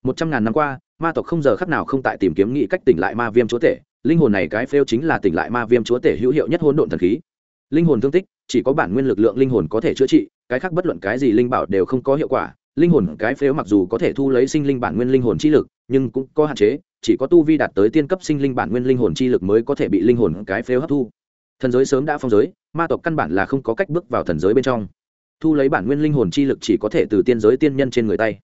Một trăm ngàn năm qua, ma tộc không giờ khắc nào không tại tìm kiếm nghị cách tỉnh lại ma viêm chúa tể linh hồn này cái phêu chính là tỉnh lại ma viêm chúa tể hữu hiệu nhất hỗn độn thần khí. Linh hồn thương tích, chỉ có bản nguyên lực lượng linh hồn có thể chữa trị, cái khác bất luận cái gì linh bảo đều không có hiệu quả. Linh hồn cái phếu mặc dù có thể thu lấy sinh linh bản nguyên linh hồn chi lực, nhưng cũng có hạn chế, chỉ có tu vi đạt tới tiên cấp sinh linh bản nguyên linh hồn chi lực mới có thể bị linh hồn cái phếu hấp thu. Thần giới sớm đã phong giới, ma tộc căn bản là không có cách bước vào thần giới bên trong. Thu lấy bản nguyên linh hồn chi lực chỉ có thể từ tiên giới tiên nhân trên người tay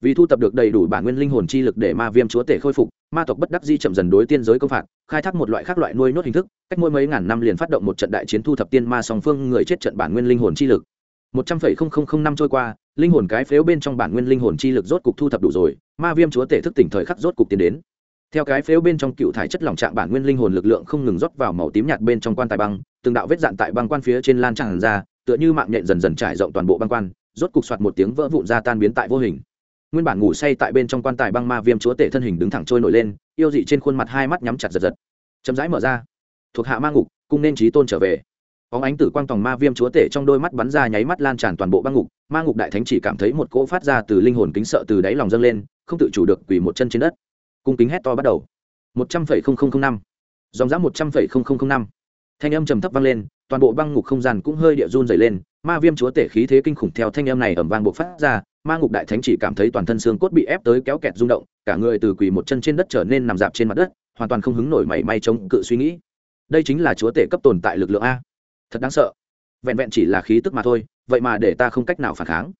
vì thu tập được đầy đủ bản nguyên linh hồn chi lực để ma viêm chúa tể khôi phục, ma tộc bất đắc di chậm dần đối tiên giới công phạt, khai thác một loại khác loại nuôi nốt hình thức, cách mỗi mấy ngàn năm liền phát động một trận đại chiến thu thập tiên ma song phương người chết trận bản nguyên linh hồn chi lực. Một trăm phẩy không không không năm trôi qua, linh hồn cái phếu bên trong bản nguyên linh hồn chi lực rốt cục thu thập đủ rồi, ma viêm chúa tể thức tỉnh thời khắc rốt cục tiến đến. Theo cái phếu bên trong cựu thải chất lỏng trạng bản nguyên linh hồn lực lượng không ngừng rót vào màu tím nhạt bên trong quan tài băng, từng đạo vết dạn tại băng quan phía trên lan tràn ra, tựa như mạng nhện dần dần trải rộng toàn bộ băng quan, rốt cục soạt một tiếng vỡ vụn ra tan biến tại vô hình nguyên bản ngủ say tại bên trong quan tài băng ma viêm chúa tể thân hình đứng thẳng trôi nổi lên, yêu dị trên khuôn mặt hai mắt nhắm chặt giật giật. Chậm rãi mở ra. Thuộc hạ ma ngục, cung nên trí tôn trở về. Óng ánh tử quang tòng ma viêm chúa tể trong đôi mắt bắn ra nháy mắt lan tràn toàn bộ băng ngục. Ma ngục đại thánh chỉ cảm thấy một cỗ phát ra từ linh hồn kính sợ từ đáy lòng dâng lên, không tự chủ được quỳ một chân trên đất. Cung kính hét to bắt đầu. Một trăm phẩy không không không năm. Dòng dã một trăm phẩy không không không năm thanh âm trầm thấp vang lên, toàn bộ băng ngục không gian cũng hơi địa run dày lên, ma viêm chúa tể khí thế kinh khủng theo thanh âm này ẩm vang bộc phát ra, ma ngục đại thánh chỉ cảm thấy toàn thân xương cốt bị ép tới kéo kẹt rung động, cả người từ quỳ một chân trên đất trở nên nằm dạp trên mặt đất, hoàn toàn không hứng nổi mảy may chống cự suy nghĩ. Đây chính là chúa tể cấp tồn tại lực lượng a. Thật đáng sợ. Vẹn vẹn chỉ là khí tức mà thôi, vậy mà để ta không cách nào phản kháng.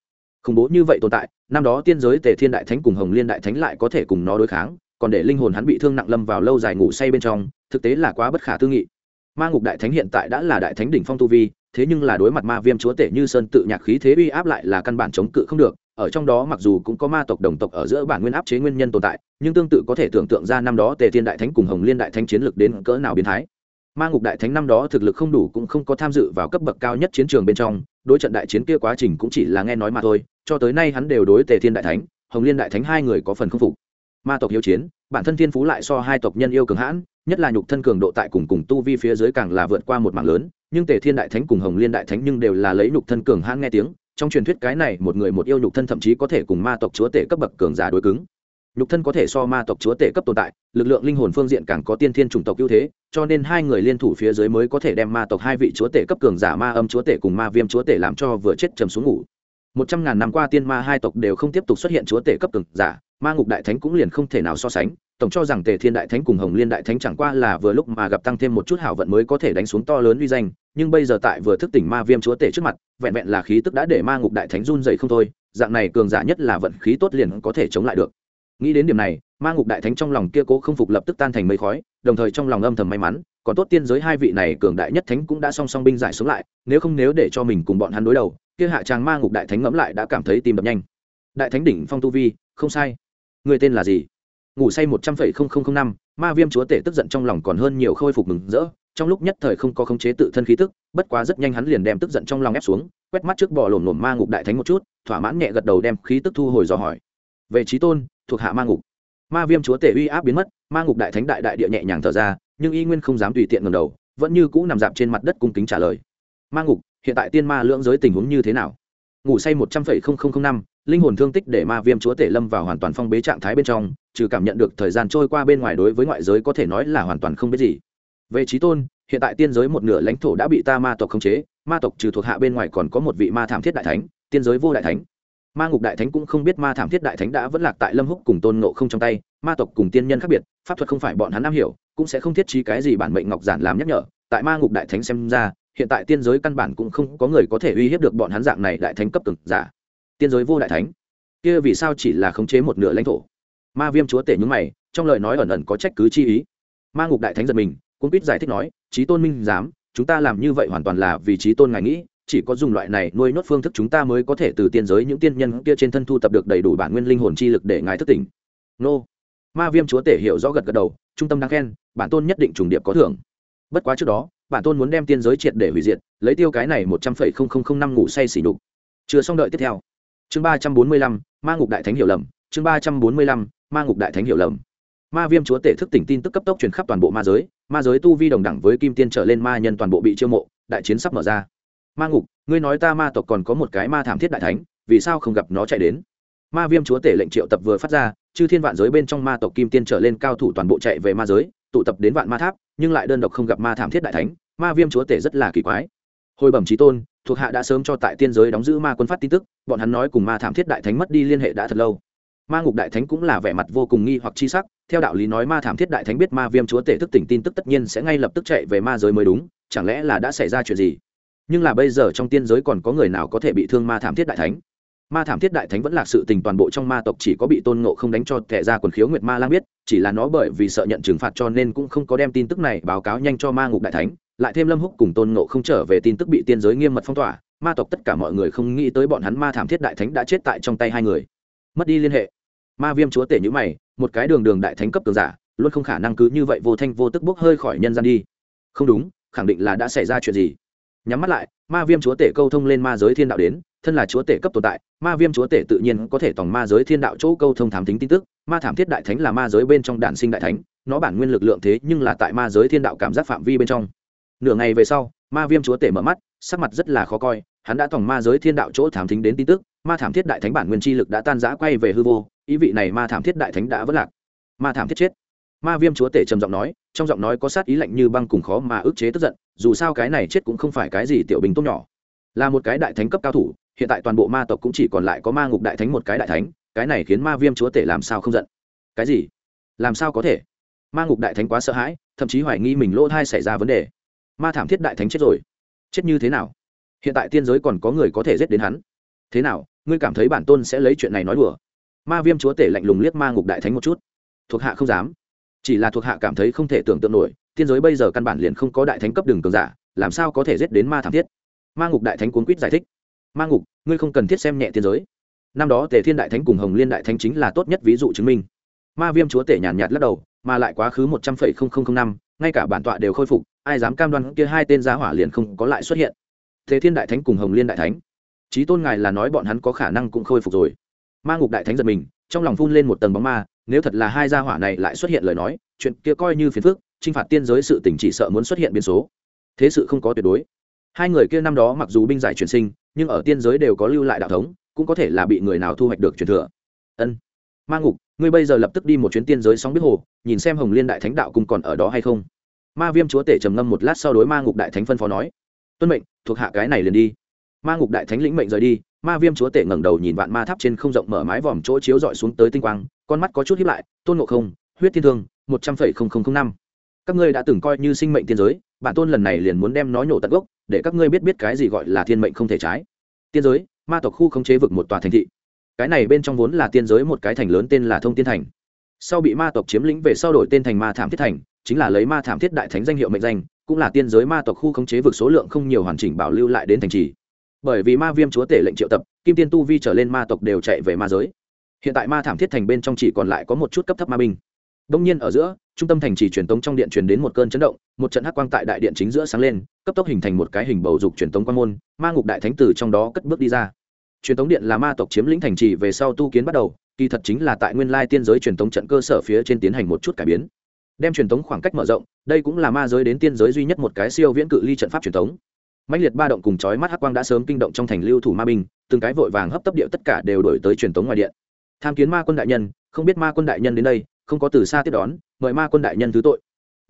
Khủng bố như vậy tồn tại, năm đó tiên giới tề thiên đại thánh cùng hồng liên đại thánh lại có thể cùng nó đối kháng, còn để linh hồn hắn bị thương nặng lâm vào lâu dài ngủ say bên trong, thực tế là quá bất khả tư nghị ma ngục đại thánh hiện tại đã là đại thánh đỉnh phong tu vi, thế nhưng là đối mặt ma viêm chúa tể như sơn tự nhạc khí thế uy áp lại là căn bản chống cự không được. Ở trong đó mặc dù cũng có ma tộc đồng tộc ở giữa bản nguyên áp chế nguyên nhân tồn tại, nhưng tương tự có thể tưởng tượng ra năm đó tề thiên đại thánh cùng hồng liên đại thánh chiến lược đến cỡ nào biến thái. Ma ngục đại thánh năm đó thực lực không đủ cũng không có tham dự vào cấp bậc cao nhất chiến trường bên trong, đối trận đại chiến kia quá trình cũng chỉ là nghe nói mà thôi, cho tới nay hắn đều đối tề thiên đại thánh, hồng liên đại thánh hai người có phần không phục. Ma tộc hiếu chiến, bản thân thiên phú lại so hai tộc nhân yêu cường hãn nhất là nhục thân cường độ tại cùng cùng tu vi phía dưới càng là vượt qua một mạng lớn, nhưng tề thiên đại thánh cùng hồng liên đại thánh nhưng đều là lấy nhục thân cường hãn nghe tiếng, trong truyền thuyết cái này một người một yêu nhục thân thậm chí có thể cùng ma tộc chúa tể cấp bậc cường giả đối cứng. Nhục thân có thể so ma tộc chúa tể cấp tồn tại, lực lượng linh hồn phương diện càng có tiên thiên chủng tộc ưu thế, cho nên hai người liên thủ phía dưới mới có thể đem ma tộc hai vị chúa tể cấp cường giả ma âm chúa tể cùng ma viêm chúa tể làm cho vừa chết trầm xuống ngủ. Một trăm ngàn năm qua tiên ma hai tộc đều không tiếp tục xuất hiện chúa tể cấp cường giả, ma ngục đại thánh cũng liền không thể nào so sánh tổng cho rằng tề thiên đại thánh cùng hồng liên đại thánh chẳng qua là vừa lúc mà gặp tăng thêm một chút hảo vận mới có thể đánh xuống to lớn uy danh, nhưng bây giờ tại vừa thức tỉnh ma viêm chúa tể trước mặt, vẹn vẹn là khí tức đã để ma ngục đại thánh run dậy không thôi, dạng này cường giả nhất là vận khí tốt liền có thể chống lại được. Nghĩ đến điểm này, ma ngục đại thánh trong lòng kia cố không phục lập tức tan thành mây khói, đồng thời trong lòng âm thầm may mắn, còn tốt tiên giới hai vị này cường đại nhất thánh cũng đã song song binh giải xuống lại, nếu không nếu để cho mình cùng bọn hắn đối đầu, kia hạ tràng ma ngục đại thánh ngẫm lại đã cảm thấy tim đập nhanh. Đại thánh đỉnh phong tu vi, không sai. Người tên là gì? Ngủ say một trăm phẩy không không không năm, ma viêm chúa tể tức giận trong lòng còn hơn nhiều khôi phục mừng rỡ, trong lúc nhất thời không có khống chế tự thân khí tức, bất quá rất nhanh hắn liền đem tức giận trong lòng ép xuống, quét mắt trước bò lổm lổm ma ngục đại thánh một chút, thỏa mãn nhẹ gật đầu đem khí tức thu hồi dò hỏi. Về trí tôn, thuộc hạ ma ngục. Ma viêm chúa tể uy áp biến mất, ma ngục đại thánh đại đại địa nhẹ nhàng thở ra, nhưng y nguyên không dám tùy tiện ngầm đầu, vẫn như cũ nằm dạp trên mặt đất cung kính trả lời. Ma ngục, hiện tại tiên ma lưỡng giới tình huống như thế nào? Ngủ say một trăm phẩy không không không năm linh hồn thương tích để ma viêm chúa tể lâm vào hoàn toàn phong bế trạng thái bên trong, trừ cảm nhận được thời gian trôi qua bên ngoài đối với ngoại giới có thể nói là hoàn toàn không biết gì. Về trí tôn, hiện tại tiên giới một nửa lãnh thổ đã bị ta ma tộc khống chế, ma tộc trừ thuộc hạ bên ngoài còn có một vị ma thảm thiết đại thánh, tiên giới vô đại thánh. Ma ngục đại thánh cũng không biết ma thảm thiết đại thánh đã vẫn lạc tại lâm húc cùng tôn nộ không trong tay, ma tộc cùng tiên nhân khác biệt, pháp thuật không phải bọn hắn am hiểu, cũng sẽ không thiết trí cái gì bản mệnh ngọc giản làm nhắc nhở. Tại ma ngục đại thánh xem ra, hiện tại tiên giới căn bản cũng không có người có thể uy hiếp được bọn hắn dạng này đại thánh cấp từng giả tiên giới vô đại thánh. Kia vì sao chỉ là khống chế một nửa lãnh thổ? Ma viêm chúa tể nhúng mày, trong lời nói ẩn ẩn có trách cứ chi ý. Ma ngục đại thánh giật mình cũng biết giải thích nói trí tôn minh dám chúng ta làm như vậy hoàn toàn là vì trí tôn ngài nghĩ, chỉ có dùng loại này nuôi nốt phương thức chúng ta mới có thể từ tiên giới những tiên nhân kia trên thân thu tập được đầy đủ bản nguyên linh hồn chi lực để ngài thức tỉnh. Nô. Ma viêm chúa tể hiểu rõ gật gật đầu, trung tâm đáng khen, bản tôn nhất định trùng điệp có thưởng. Bất quá trước đó, bản tôn muốn đem tiên giới triệt để hủy diệt, lấy tiêu cái này một trăm phẩy không không không năm ngủ say xỉ đục chưa xong đợi tiếp theo chương ba trăm bốn mươi lăm, ma ngục đại thánh hiểu lầm, chương ba trăm bốn mươi lăm, ma ngục đại thánh hiểu lầm. Ma viêm chúa tể thức tỉnh tin tức cấp tốc truyền khắp toàn bộ ma giới ma giới tu vi đồng đẳng với kim tiên trở lên ma nhân toàn bộ bị chiêu mộ, đại chiến sắp mở ra. Ma ngục, ngươi nói ta ma tộc còn có một cái ma thảm thiết đại thánh, vì sao không gặp nó chạy đến? Ma viêm chúa tể lệnh triệu tập vừa phát ra, chư thiên vạn giới bên trong ma tộc kim tiên trở lên cao thủ toàn bộ chạy về ma giới, tụ tập đến vạn ma tháp, nhưng lại đơn độc không gặp ma thảm thiết đại thánh. Ma viêm chúa tể rất là kỳ quái. Hồi bẩm trí tôn thuộc hạ đã sớm cho tại tiên giới đóng giữ ma quân phát tin tức, bọn hắn nói cùng ma thảm thiết đại thánh mất đi liên hệ đã thật lâu. Ma ngục đại thánh cũng là vẻ mặt vô cùng nghi hoặc chi sắc, theo đạo lý nói ma thảm thiết đại thánh biết ma viêm chúa tể thức tỉnh tin tức tất nhiên sẽ ngay lập tức chạy về ma giới mới đúng, chẳng lẽ là đã xảy ra chuyện gì? Nhưng là bây giờ trong tiên giới còn có người nào có thể bị thương ma thảm thiết đại thánh? Ma thảm thiết đại thánh vẫn là sự tình toàn bộ trong ma tộc chỉ có bị tôn ngộ không đánh cho kẻ ra quần khiếu nguyệt ma lang biết, chỉ là nó bởi vì sợ nhận trừng phạt cho nên cũng không có đem tin tức này báo cáo nhanh cho ma ngục đại thánh lại thêm lâm húc cùng tôn ngộ không trở về tin tức bị tiên giới nghiêm mật phong tỏa, ma tộc tất cả mọi người không nghĩ tới bọn hắn ma thảm thiết đại thánh đã chết tại trong tay hai người. Mất đi liên hệ. Ma viêm chúa tể nhữ mày, một cái đường đường đại thánh cấp cường giả, luôn không khả năng cứ như vậy vô thanh vô tức bốc hơi khỏi nhân gian đi. Không đúng, khẳng định là đã xảy ra chuyện gì. Nhắm mắt lại, ma viêm chúa tể câu thông lên ma giới thiên đạo đến, thân là chúa tể cấp tồn tại, ma viêm chúa tể tự nhiên có thể tòng ma giới thiên đạo chỗ câu thông thám tính tin tức. Ma thảm thiết đại thánh là ma giới bên trong đản sinh đại thánh, nó bản nguyên lực lượng thế nhưng là tại ma giới thiên đạo cảm giác phạm vi bên trong nửa ngày về sau, ma viêm chúa tể mở mắt, sắc mặt rất là khó coi, hắn đã tòng ma giới thiên đạo chỗ thảm thính đến tin tức, ma thảm thiết đại thánh bản nguyên chi lực đã tan giã quay về hư vô, ý vị này ma thảm thiết đại thánh đã vất lạc. Ma thảm thiết chết. Ma viêm chúa tể trầm giọng nói, trong giọng nói có sát ý lạnh như băng cùng khó mà ức chế tức giận, dù sao cái này chết cũng không phải cái gì tiểu bình tốt nhỏ. Là một cái đại thánh cấp cao thủ, hiện tại toàn bộ ma tộc cũng chỉ còn lại có ma ngục đại thánh một cái đại thánh, cái này khiến ma viêm chúa tể làm sao không giận? Cái gì? Làm sao có thể? Ma ngục đại thánh quá sợ hãi, thậm chí hoài nghi mình lỗ thai xảy ra vấn đề ma thảm thiết đại thánh chết rồi. Chết như thế nào? Hiện tại tiên giới còn có người có thể giết đến hắn. Thế nào ngươi cảm thấy bản tôn sẽ lấy chuyện này nói đùa? Ma viêm chúa tể lạnh lùng liếc ma ngục đại thánh một chút. Thuộc hạ không dám. Chỉ là thuộc hạ cảm thấy không thể tưởng tượng nổi tiên giới bây giờ căn bản liền không có đại thánh cấp đường cường giả làm sao có thể giết đến ma thảm thiết? Ma ngục đại thánh cuốn quýt giải thích. Ma ngục ngươi không cần thiết xem nhẹ tiên giới. Năm đó tề thiên đại thánh cùng hồng liên đại thánh chính là tốt nhất ví dụ chứng minh. Ma viêm chúa tể nhàn nhạt, nhạt lắc đầu mà lại quá khứ một trăm phẩy không không không năm ngay cả bản tọa đều khôi phục, ai dám cam đoan kia hai tên giá hỏa liền không có lại xuất hiện. Thế thiên đại thánh cùng hồng liên đại thánh. Trí tôn ngài là nói bọn hắn có khả năng cũng khôi phục rồi. Ma ngục đại thánh giật mình, trong lòng phun lên một tầng bóng ma, nếu thật là hai gia hỏa này lại xuất hiện lời nói, chuyện kia coi như phiền phức t r i n h phạt tiên giới sự tỉnh chỉ sợ muốn xuất hiện biến số. Thế sự không có tuyệt đối. Hai người kia năm đó mặc dù binh giải truyền sinh, nhưng ở tiên giới đều có lưu lại đạo thống, cũng có thể là bị người nào thu hoạch được truyền thừa. Ân. Ma ngục ngươi bây giờ lập tức đi một chuyến tiên giới sóng biết hồ, nhìn xem hồng liên đại thánh đạo cung còn ở đó hay không. Ma viêm chúa tể trầm ngâm một lát sau đối ma ngục đại thánh phân phó nói, tuân mệnh, thuộc hạ cái này liền đi. Ma ngục đại thánh lĩnh mệnh rời đi, ma viêm chúa tể ngẩng đầu nhìn vạn ma tháp trên không rộng mở mái vòm chỗ chiếu dọi xuống tới tinh quang, con mắt có chút hiếp lại, tôn ngộ không, huyết thiên thương, một trăm phẩy không không không năm. Các ngươi đã từng coi như sinh mệnh tiên giới, bản tôn lần này liền muốn đem nó nhổ tận gốc, để các ngươi biết biết cái gì gọi là thiên mệnh không thể trái. Tiên giới, ma tộc khu không chế vực một tòa thành thị cái này bên trong vốn là tiên giới một cái thành lớn tên là thông tiên thành. Sau bị ma tộc chiếm lĩnh về sau đổi tên thành ma thảm thiết thành, chính là lấy ma thảm thiết đại thánh danh hiệu mệnh danh, cũng là tiên giới ma tộc khu khống chế vực số lượng không nhiều hoàn chỉnh bảo lưu lại đến thành trì. Bởi vì ma viêm chúa tể lệnh triệu tập, kim tiên tu vi trở lên ma tộc đều chạy về ma giới. Hiện tại ma thảm thiết thành bên trong chỉ còn lại có một chút cấp thấp ma binh. Đông nhiên ở giữa, trung tâm thành trì truyền tống trong điện truyền đến một cơn chấn động, một trận hắc quang tại đại điện chính giữa sáng lên, cấp tốc hình thành một cái hình bầu dục truyền tống quan môn, ma ngục đại thánh tử trong đó cất bước đi ra truyền tống điện là ma tộc chiếm lĩnh thành trì về sau tu kiến bắt đầu, kỳ thật chính là tại nguyên lai tiên giới truyền tống trận cơ sở phía trên tiến hành một chút cải biến. Đem truyền tống khoảng cách mở rộng, đây cũng là ma giới đến tiên giới duy nhất một cái siêu viễn cự ly trận pháp truyền tống mạnh liệt ba động cùng chói mắt hắc quang đã sớm kinh động trong thành lưu thủ ma binh, từng cái vội vàng hấp tấp điệu tất cả đều đổi tới truyền tống ngoài điện. Tham kiến ma quân đại nhân, không biết ma quân đại nhân đến đây, không có từ xa tiếp đón, mời ma quân đại nhân thứ tội.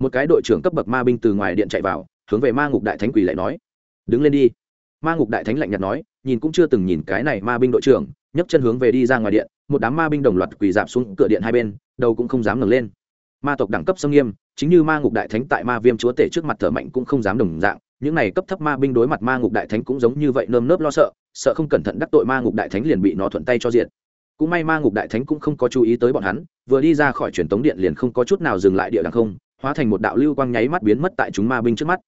Một cái đội trưởng cấp bậc ma binh từ ngoài điện chạy vào, hướng về ma ngục đại thánh quỳ lại nói. Đứng lên đi. Ma ngục đại thánh lạnh nhạt nói nhìn cũng chưa từng nhìn cái này ma binh đội trưởng, nhấc chân hướng về đi ra ngoài điện, một đám ma binh đồng loạt quỳ dạp xuống cửa điện hai bên, đầu cũng không dám ngẩng lên. Ma tộc đẳng cấp sông nghiêm, chính như ma ngục đại thánh tại ma viêm chúa tể trước mặt thở mạnh cũng không dám đồng dạng, những này cấp thấp ma binh đối mặt ma ngục đại thánh cũng giống như vậy nơm nớp lo sợ sợ không cẩn thận đắc tội ma ngục đại thánh liền bị nó thuận tay cho diện cũng may ma ngục đại thánh cũng không có chú ý tới bọn hắn, vừa đi ra khỏi truyền tống điện liền không có chút nào dừng lại địa đàng không, hóa thành một đạo lưu quang nháy mắt biến mất tại chúng ma binh trước mắt.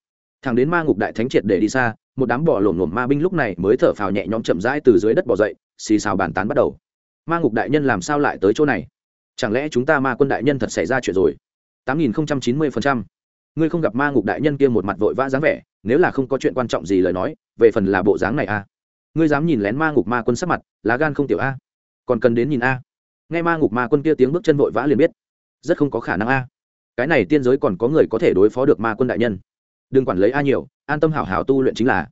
Thằng đến ma ngục đại thánh triệt để đi xa một đám bỏ lổm lổm ma binh lúc này mới thở phào nhẹ nhõm chậm rãi từ dưới đất bỏ dậy, xì xào bàn tán bắt đầu. Ma ngục đại nhân làm sao lại tới chỗ này? Chẳng lẽ chúng ta ma quân đại nhân thật xảy ra chuyện rồi? tám nghìn chín mươi phần trăm. Ngươi không gặp ma ngục đại nhân kia một mặt vội vã dáng vẻ, nếu là không có chuyện quan trọng gì lời nói, về phần là bộ dáng này a à? ngươi dám nhìn lén ma ngục ma quân sắc mặt, lá gan không tiểu a. Còn cần đến nhìn a. Nghe ma ngục ma quân kia tiếng bước chân vội vã liền biết, rất không có khả năng a. Cái này tiên giới còn có người có thể đối phó được ma quân đại nhân đừng quản lấy a nhiều, an tâm hảo hảo tu luyện chính là.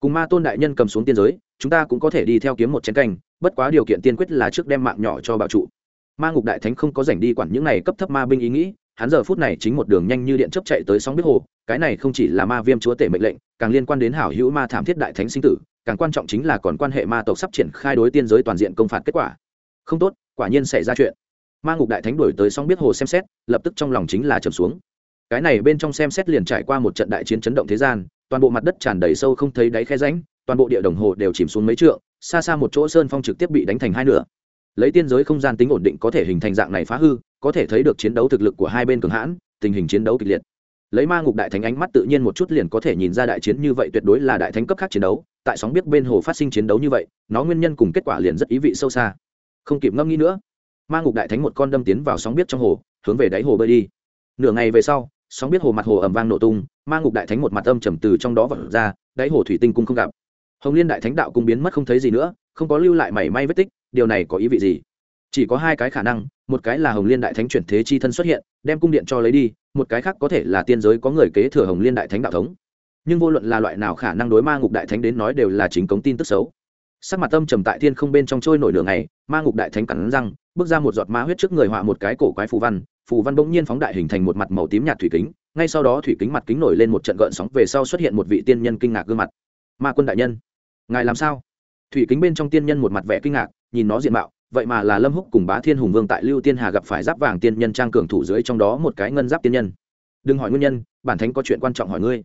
Cùng ma tôn đại nhân cầm xuống tiên giới, chúng ta cũng có thể đi theo kiếm một chén canh, bất quá điều kiện tiên quyết là trước đem mạng nhỏ cho bảo trụ. Ma ngục đại thánh không có rảnh đi quản những này cấp thấp ma binh ý nghĩ, hắn giờ phút này chính một đường nhanh như điện chấp chạy tới sóng biết hồ, cái này không chỉ là ma viêm chúa tể mệnh lệnh, càng liên quan đến hảo hữu ma thảm thiết đại thánh sinh tử, càng quan trọng chính là còn quan hệ ma tộc sắp triển khai đối tiên giới toàn diện công phạt kết quả. Không tốt, quả nhiên xảy ra chuyện. Ma ngục đại thánh đổi tới sóng biết hồ xem xét, lập tức trong lòng chính là trầm xuống cái này bên trong xem xét liền trải qua một trận đại chiến chấn động thế gian, toàn bộ mặt đất tràn đầy sâu không thấy đáy khe ránh toàn bộ địa đồng hồ đều chìm xuống mấy trượng, xa xa một chỗ sơn phong trực tiếp bị đánh thành hai nửa. Lấy tiên giới không gian tính ổn định có thể hình thành dạng này phá hư, có thể thấy được chiến đấu thực lực của hai bên cường hãn, tình hình chiến đấu kịch liệt. Lấy ma ngục đại thánh ánh mắt tự nhiên một chút liền có thể nhìn ra đại chiến như vậy tuyệt đối là đại thánh cấp khác chiến đấu, tại sóng biết bên hồ phát sinh chiến đấu như vậy, nó nguyên nhân cùng kết quả liền rất ý vị sâu xa. Không kịp ngâm nghĩ nữa, ma ngục đại thánh một con đâm tiến vào sóng biết trong hồ, hướng về đáy hồ bơi đi. Nửa ngày về sau sóng biết hồ mặt hồ ẩm vang nổ tung, ma ngục đại thánh một mặt âm trầm từ trong đó vật ra, đáy hồ thủy tinh cung không gặp. Hồng liên đại thánh đạo cung biến mất không thấy gì nữa, không có lưu lại mảy may vết tích, điều này có ý vị gì? Chỉ có hai cái khả năng, một cái là hồng liên đại thánh chuyển thế chi thân xuất hiện, đem cung điện cho lấy đi, một cái khác có thể là tiên giới có người kế thừa hồng liên đại thánh đạo thống. Nhưng vô luận là loại nào khả năng đối ma ngục đại thánh đến nói đều là chính cống tin tức xấu. Sắc mặt tâm trầm tại thiên không bên trong trôi nổi lửa này ma ngục đại thánh cắn răng bước ra một giọt ma huyết trước người họa một cái cổ quái phù văn phù văn bỗng nhiên phóng đại hình thành một mặt màu tím nhạt thủy kính, ngay sau đó thủy kính mặt kính nổi lên một trận gợn sóng, về sau xuất hiện một vị tiên nhân kinh ngạc gương mặt. Ma quân đại nhân, ngài làm sao? Thủy kính bên trong tiên nhân một mặt vẻ kinh ngạc, nhìn nó diện mạo, vậy mà là lâm húc cùng bá thiên hùng vương tại lưu tiên hà gặp phải giáp vàng tiên nhân trang cường thủ dưới trong đó một cái ngân giáp tiên nhân. Đừng hỏi nguyên nhân, bản thánh có chuyện quan trọng hỏi ngươi.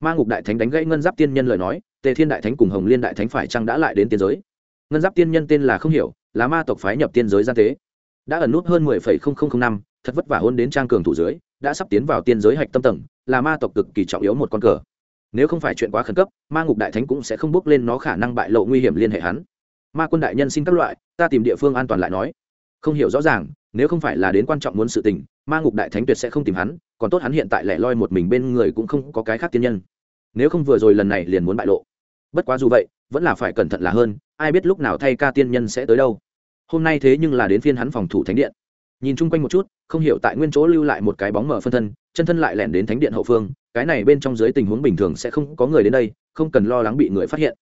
Ma ngục đại thánh đánh gãy ngân giáp tiên nhân lời nói, tề thiên đại thánh cùng hồng liên đại thánh phải chăng đã lại đến tiên giới? Ngân giáp tiên nhân tên là không hiểu là ma tộc phái nhập tiên giới gian tế. Đã ẩn nút hơn mười phẩy không không không năm, thật vất vả hôn đến trang cường thủ dưới, đã sắp tiến vào tiên giới hạch tâm tầng, là ma tộc cực kỳ trọng yếu một con cờ. Nếu không phải chuyện quá khẩn cấp, ma ngục đại thánh cũng sẽ không bước lên nó khả năng bại lộ nguy hiểm liên hệ hắn. Ma quân đại nhân xin các loại, ta tìm địa phương an toàn lại nói. Không hiểu rõ ràng, nếu không phải là đến quan trọng muốn sự tình, ma ngục đại thánh tuyệt sẽ không tìm hắn, còn tốt hắn hiện tại lẻ loi một mình bên người cũng không có cái khác tiên nhân. Nếu không vừa rồi lần này liền muốn bại lộ. Bất quá dù vậy, vẫn là phải cẩn thận là hơn, ai biết lúc nào thay ca tiên nhân sẽ tới đâu hôm nay thế nhưng là đến phiên hắn phòng thủ thánh điện. Nhìn chung quanh một chút, không hiểu tại nguyên chỗ lưu lại một cái bóng mở phân thân, chân thân lại lẻn đến thánh điện hậu phương, cái này bên trong dưới tình huống bình thường sẽ không có người đến đây, không cần lo lắng bị người phát hiện.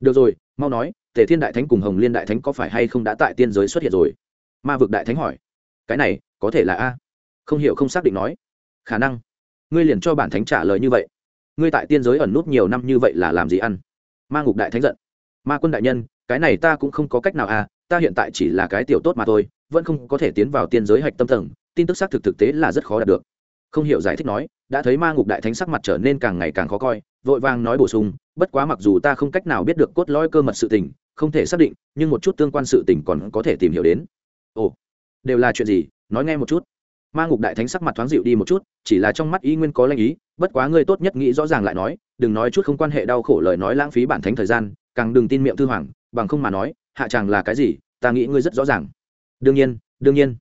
Được rồi, mau nói, tề thiên đại thánh cùng hồng liên đại thánh có phải hay không đã tại tiên giới xuất hiện rồi? Ma vực đại thánh hỏi. Cái này, có thể là a. Không hiểu không xác định nói. Khả năng. Ngươi liền cho bản thánh trả lời như vậy. Ngươi tại tiên giới ẩn nút nhiều năm như vậy là làm gì ăn? Ma ngục đại thánh giận. Ma quân đại nhân, cái này ta cũng không có cách nào à ta hiện tại chỉ là cái tiểu tốt mà thôi, vẫn không có thể tiến vào tiên giới hạch tâm tầng, tin tức xác thực thực tế là rất khó đạt được. Không hiểu giải thích nói, đã thấy ma ngục đại thánh sắc mặt trở nên càng ngày càng khó coi, vội vàng nói bổ sung, bất quá mặc dù ta không cách nào biết được cốt lõi cơ mật sự tình, không thể xác định, nhưng một chút tương quan sự tình còn có thể tìm hiểu đến. Ồ, đều là chuyện gì? Nói nghe một chút. Ma ngục đại thánh sắc mặt thoáng dịu đi một chút, chỉ là trong mắt y nguyên có lanh ý, bất quá ngươi tốt nhất nghĩ rõ ràng lại nói, đừng nói chút không quan hệ đau khổ lời nói lãng phí bản thánh thời gian, càng đừng tin miệng thư hoàng, bằng không mà nói hạ chàng là cái gì, ta nghĩ ngươi rất rõ ràng. Đương nhiên đương nhiên.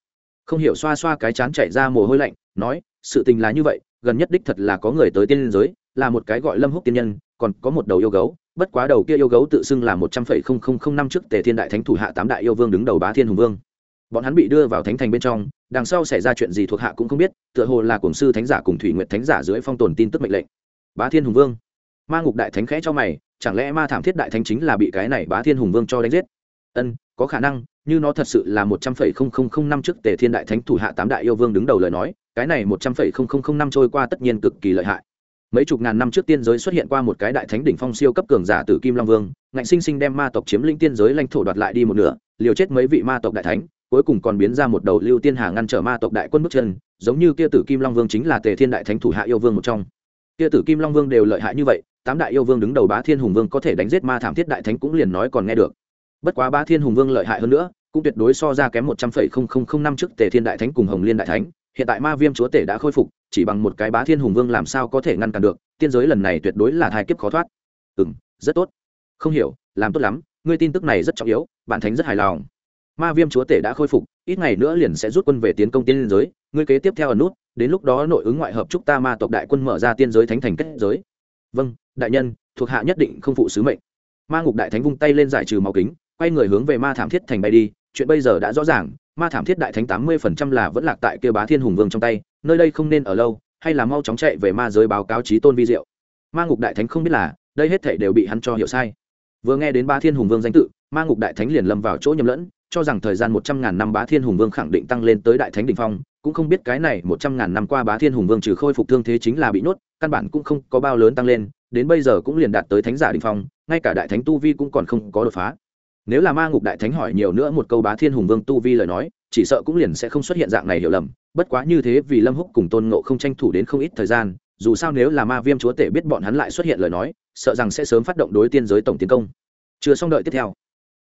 Không hiểu xoa xoa cái chán chạy ra mồ hôi lạnh, nói, sự tình là như vậy, gần nhất đích thật là có người tới tiên liên giới, là một cái gọi lâm húc tiên nhân, còn có một đầu yêu gấu, bất quá đầu kia yêu gấu tự xưng là một trăm phẩy không không không năm trước tề thiên đại thánh thủ hạ tám đại yêu vương đứng đầu bá thiên hùng vương. Bọn hắn bị đưa vào thánh thành bên trong, đằng sau xảy ra chuyện gì thuộc hạ cũng không biết, tựa hồ là cổng sư thánh giả cùng thủy nguyện thánh giả dưới phong tồn tin tức mệnh lệnh. Bá thiên hùng vương. Ma ngục đại thánh khẽ cho mày, chẳng lẽ ma thảm thiết đại thánh chính là bị cái này bá thiên hùng vương cho đánh giết? Ân, có khả năng, như nó thật sự là một trăm phẩy không không không năm trước tề thiên đại thánh thủ hạ tám đại yêu vương đứng đầu lời nói, cái này một trăm phẩy không không không năm trôi qua tất nhiên cực kỳ lợi hại. Mấy chục ngàn năm trước tiên giới xuất hiện qua một cái đại thánh đỉnh phong siêu cấp cường giả từ kim long vương, ngạnh sinh sinh đem ma tộc chiếm lĩnh tiên giới lãnh thổ đoạt lại đi một nửa, liều chết mấy vị ma tộc đại thánh, cuối cùng còn biến ra một đầu lưu tiên hà ngăn trở ma tộc đại quân bước chân, giống như kia tử kim long vương chính là tề thiên đại thánh thủ hạ yêu vương một trong. Kia tử kim long vương đều lợi hại như vậy, tám đại yêu vương đứng đầu bá thiên hùng vương có thể đánh giết ma thảm thiết đại thánh cũng liền nói còn nghe được bất quá bá thiên hùng vương lợi hại hơn nữa, cũng tuyệt đối so ra kém một trăm phẩy không không không năm trước tề thiên đại thánh cùng hồng liên đại thánh. Hiện tại ma viêm chúa tể đã khôi phục, chỉ bằng một cái bá thiên hùng vương làm sao có thể ngăn cản được, tiên giới lần này tuyệt đối là thai kiếp khó thoát. Ừ m rất tốt. Không hiểu, làm tốt lắm, ngươi tin tức này rất trọng yếu, bản thánh rất hài lòng. Ma viêm chúa tể đã khôi phục, ít ngày nữa liền sẽ rút quân về tiến công tiên giới, ngươi kế tiếp theo ở nút, đến lúc đó nội ứng ngoại hợp chúc ta ma tộc đại quân mở ra tiên giới thánh thành kết giới. Vâng đại nhân, thuộc hạ nhất định không phụ sứ mệnh. Ma ngục đại thánh vung tay lên giải trừ màu kính quay người hướng về ma thảm thiết thành bay đi, chuyện bây giờ đã rõ ràng, ma thảm thiết đại thánh tám mươi phần trăm là vẫn lạc tại kia bá thiên hùng vương trong tay, nơi đây không nên ở lâu, hay là mau chóng chạy về ma giới báo cáo trí tôn vi diệu. Ma ngục đại thánh không biết là, đây hết thể đều bị hắn cho hiểu sai. Vừa nghe đến bá thiên hùng vương danh tự, ma ngục đại thánh liền lâm vào chỗ nhầm lẫn, cho rằng thời gian một trăm ngàn năm bá thiên hùng vương khẳng định tăng lên tới đại thánh đỉnh phong, cũng không biết cái này một trăm ngàn năm qua bá thiên hùng vương trừ khôi phục thương thế chính là bị nhốt, căn bản cũng không có bao lớn tăng lên, đến bây giờ cũng liền đạt tới thánh giả đỉnh phong, ngay cả đại thánh tu vi cũng còn không có đột phá nếu là ma ngục đại thánh hỏi nhiều nữa một câu bá thiên hùng vương tu vi lời nói, chỉ sợ cũng liền sẽ không xuất hiện dạng này hiểu lầm. Bất quá như thế vì lâm húc cùng tôn ngộ không tranh thủ đến không ít thời gian, dù sao nếu là ma viêm chúa tể biết bọn hắn lại xuất hiện lời nói, sợ rằng sẽ sớm phát động đối tiên giới tổng tiến công. Chưa xong đợi tiếp theo.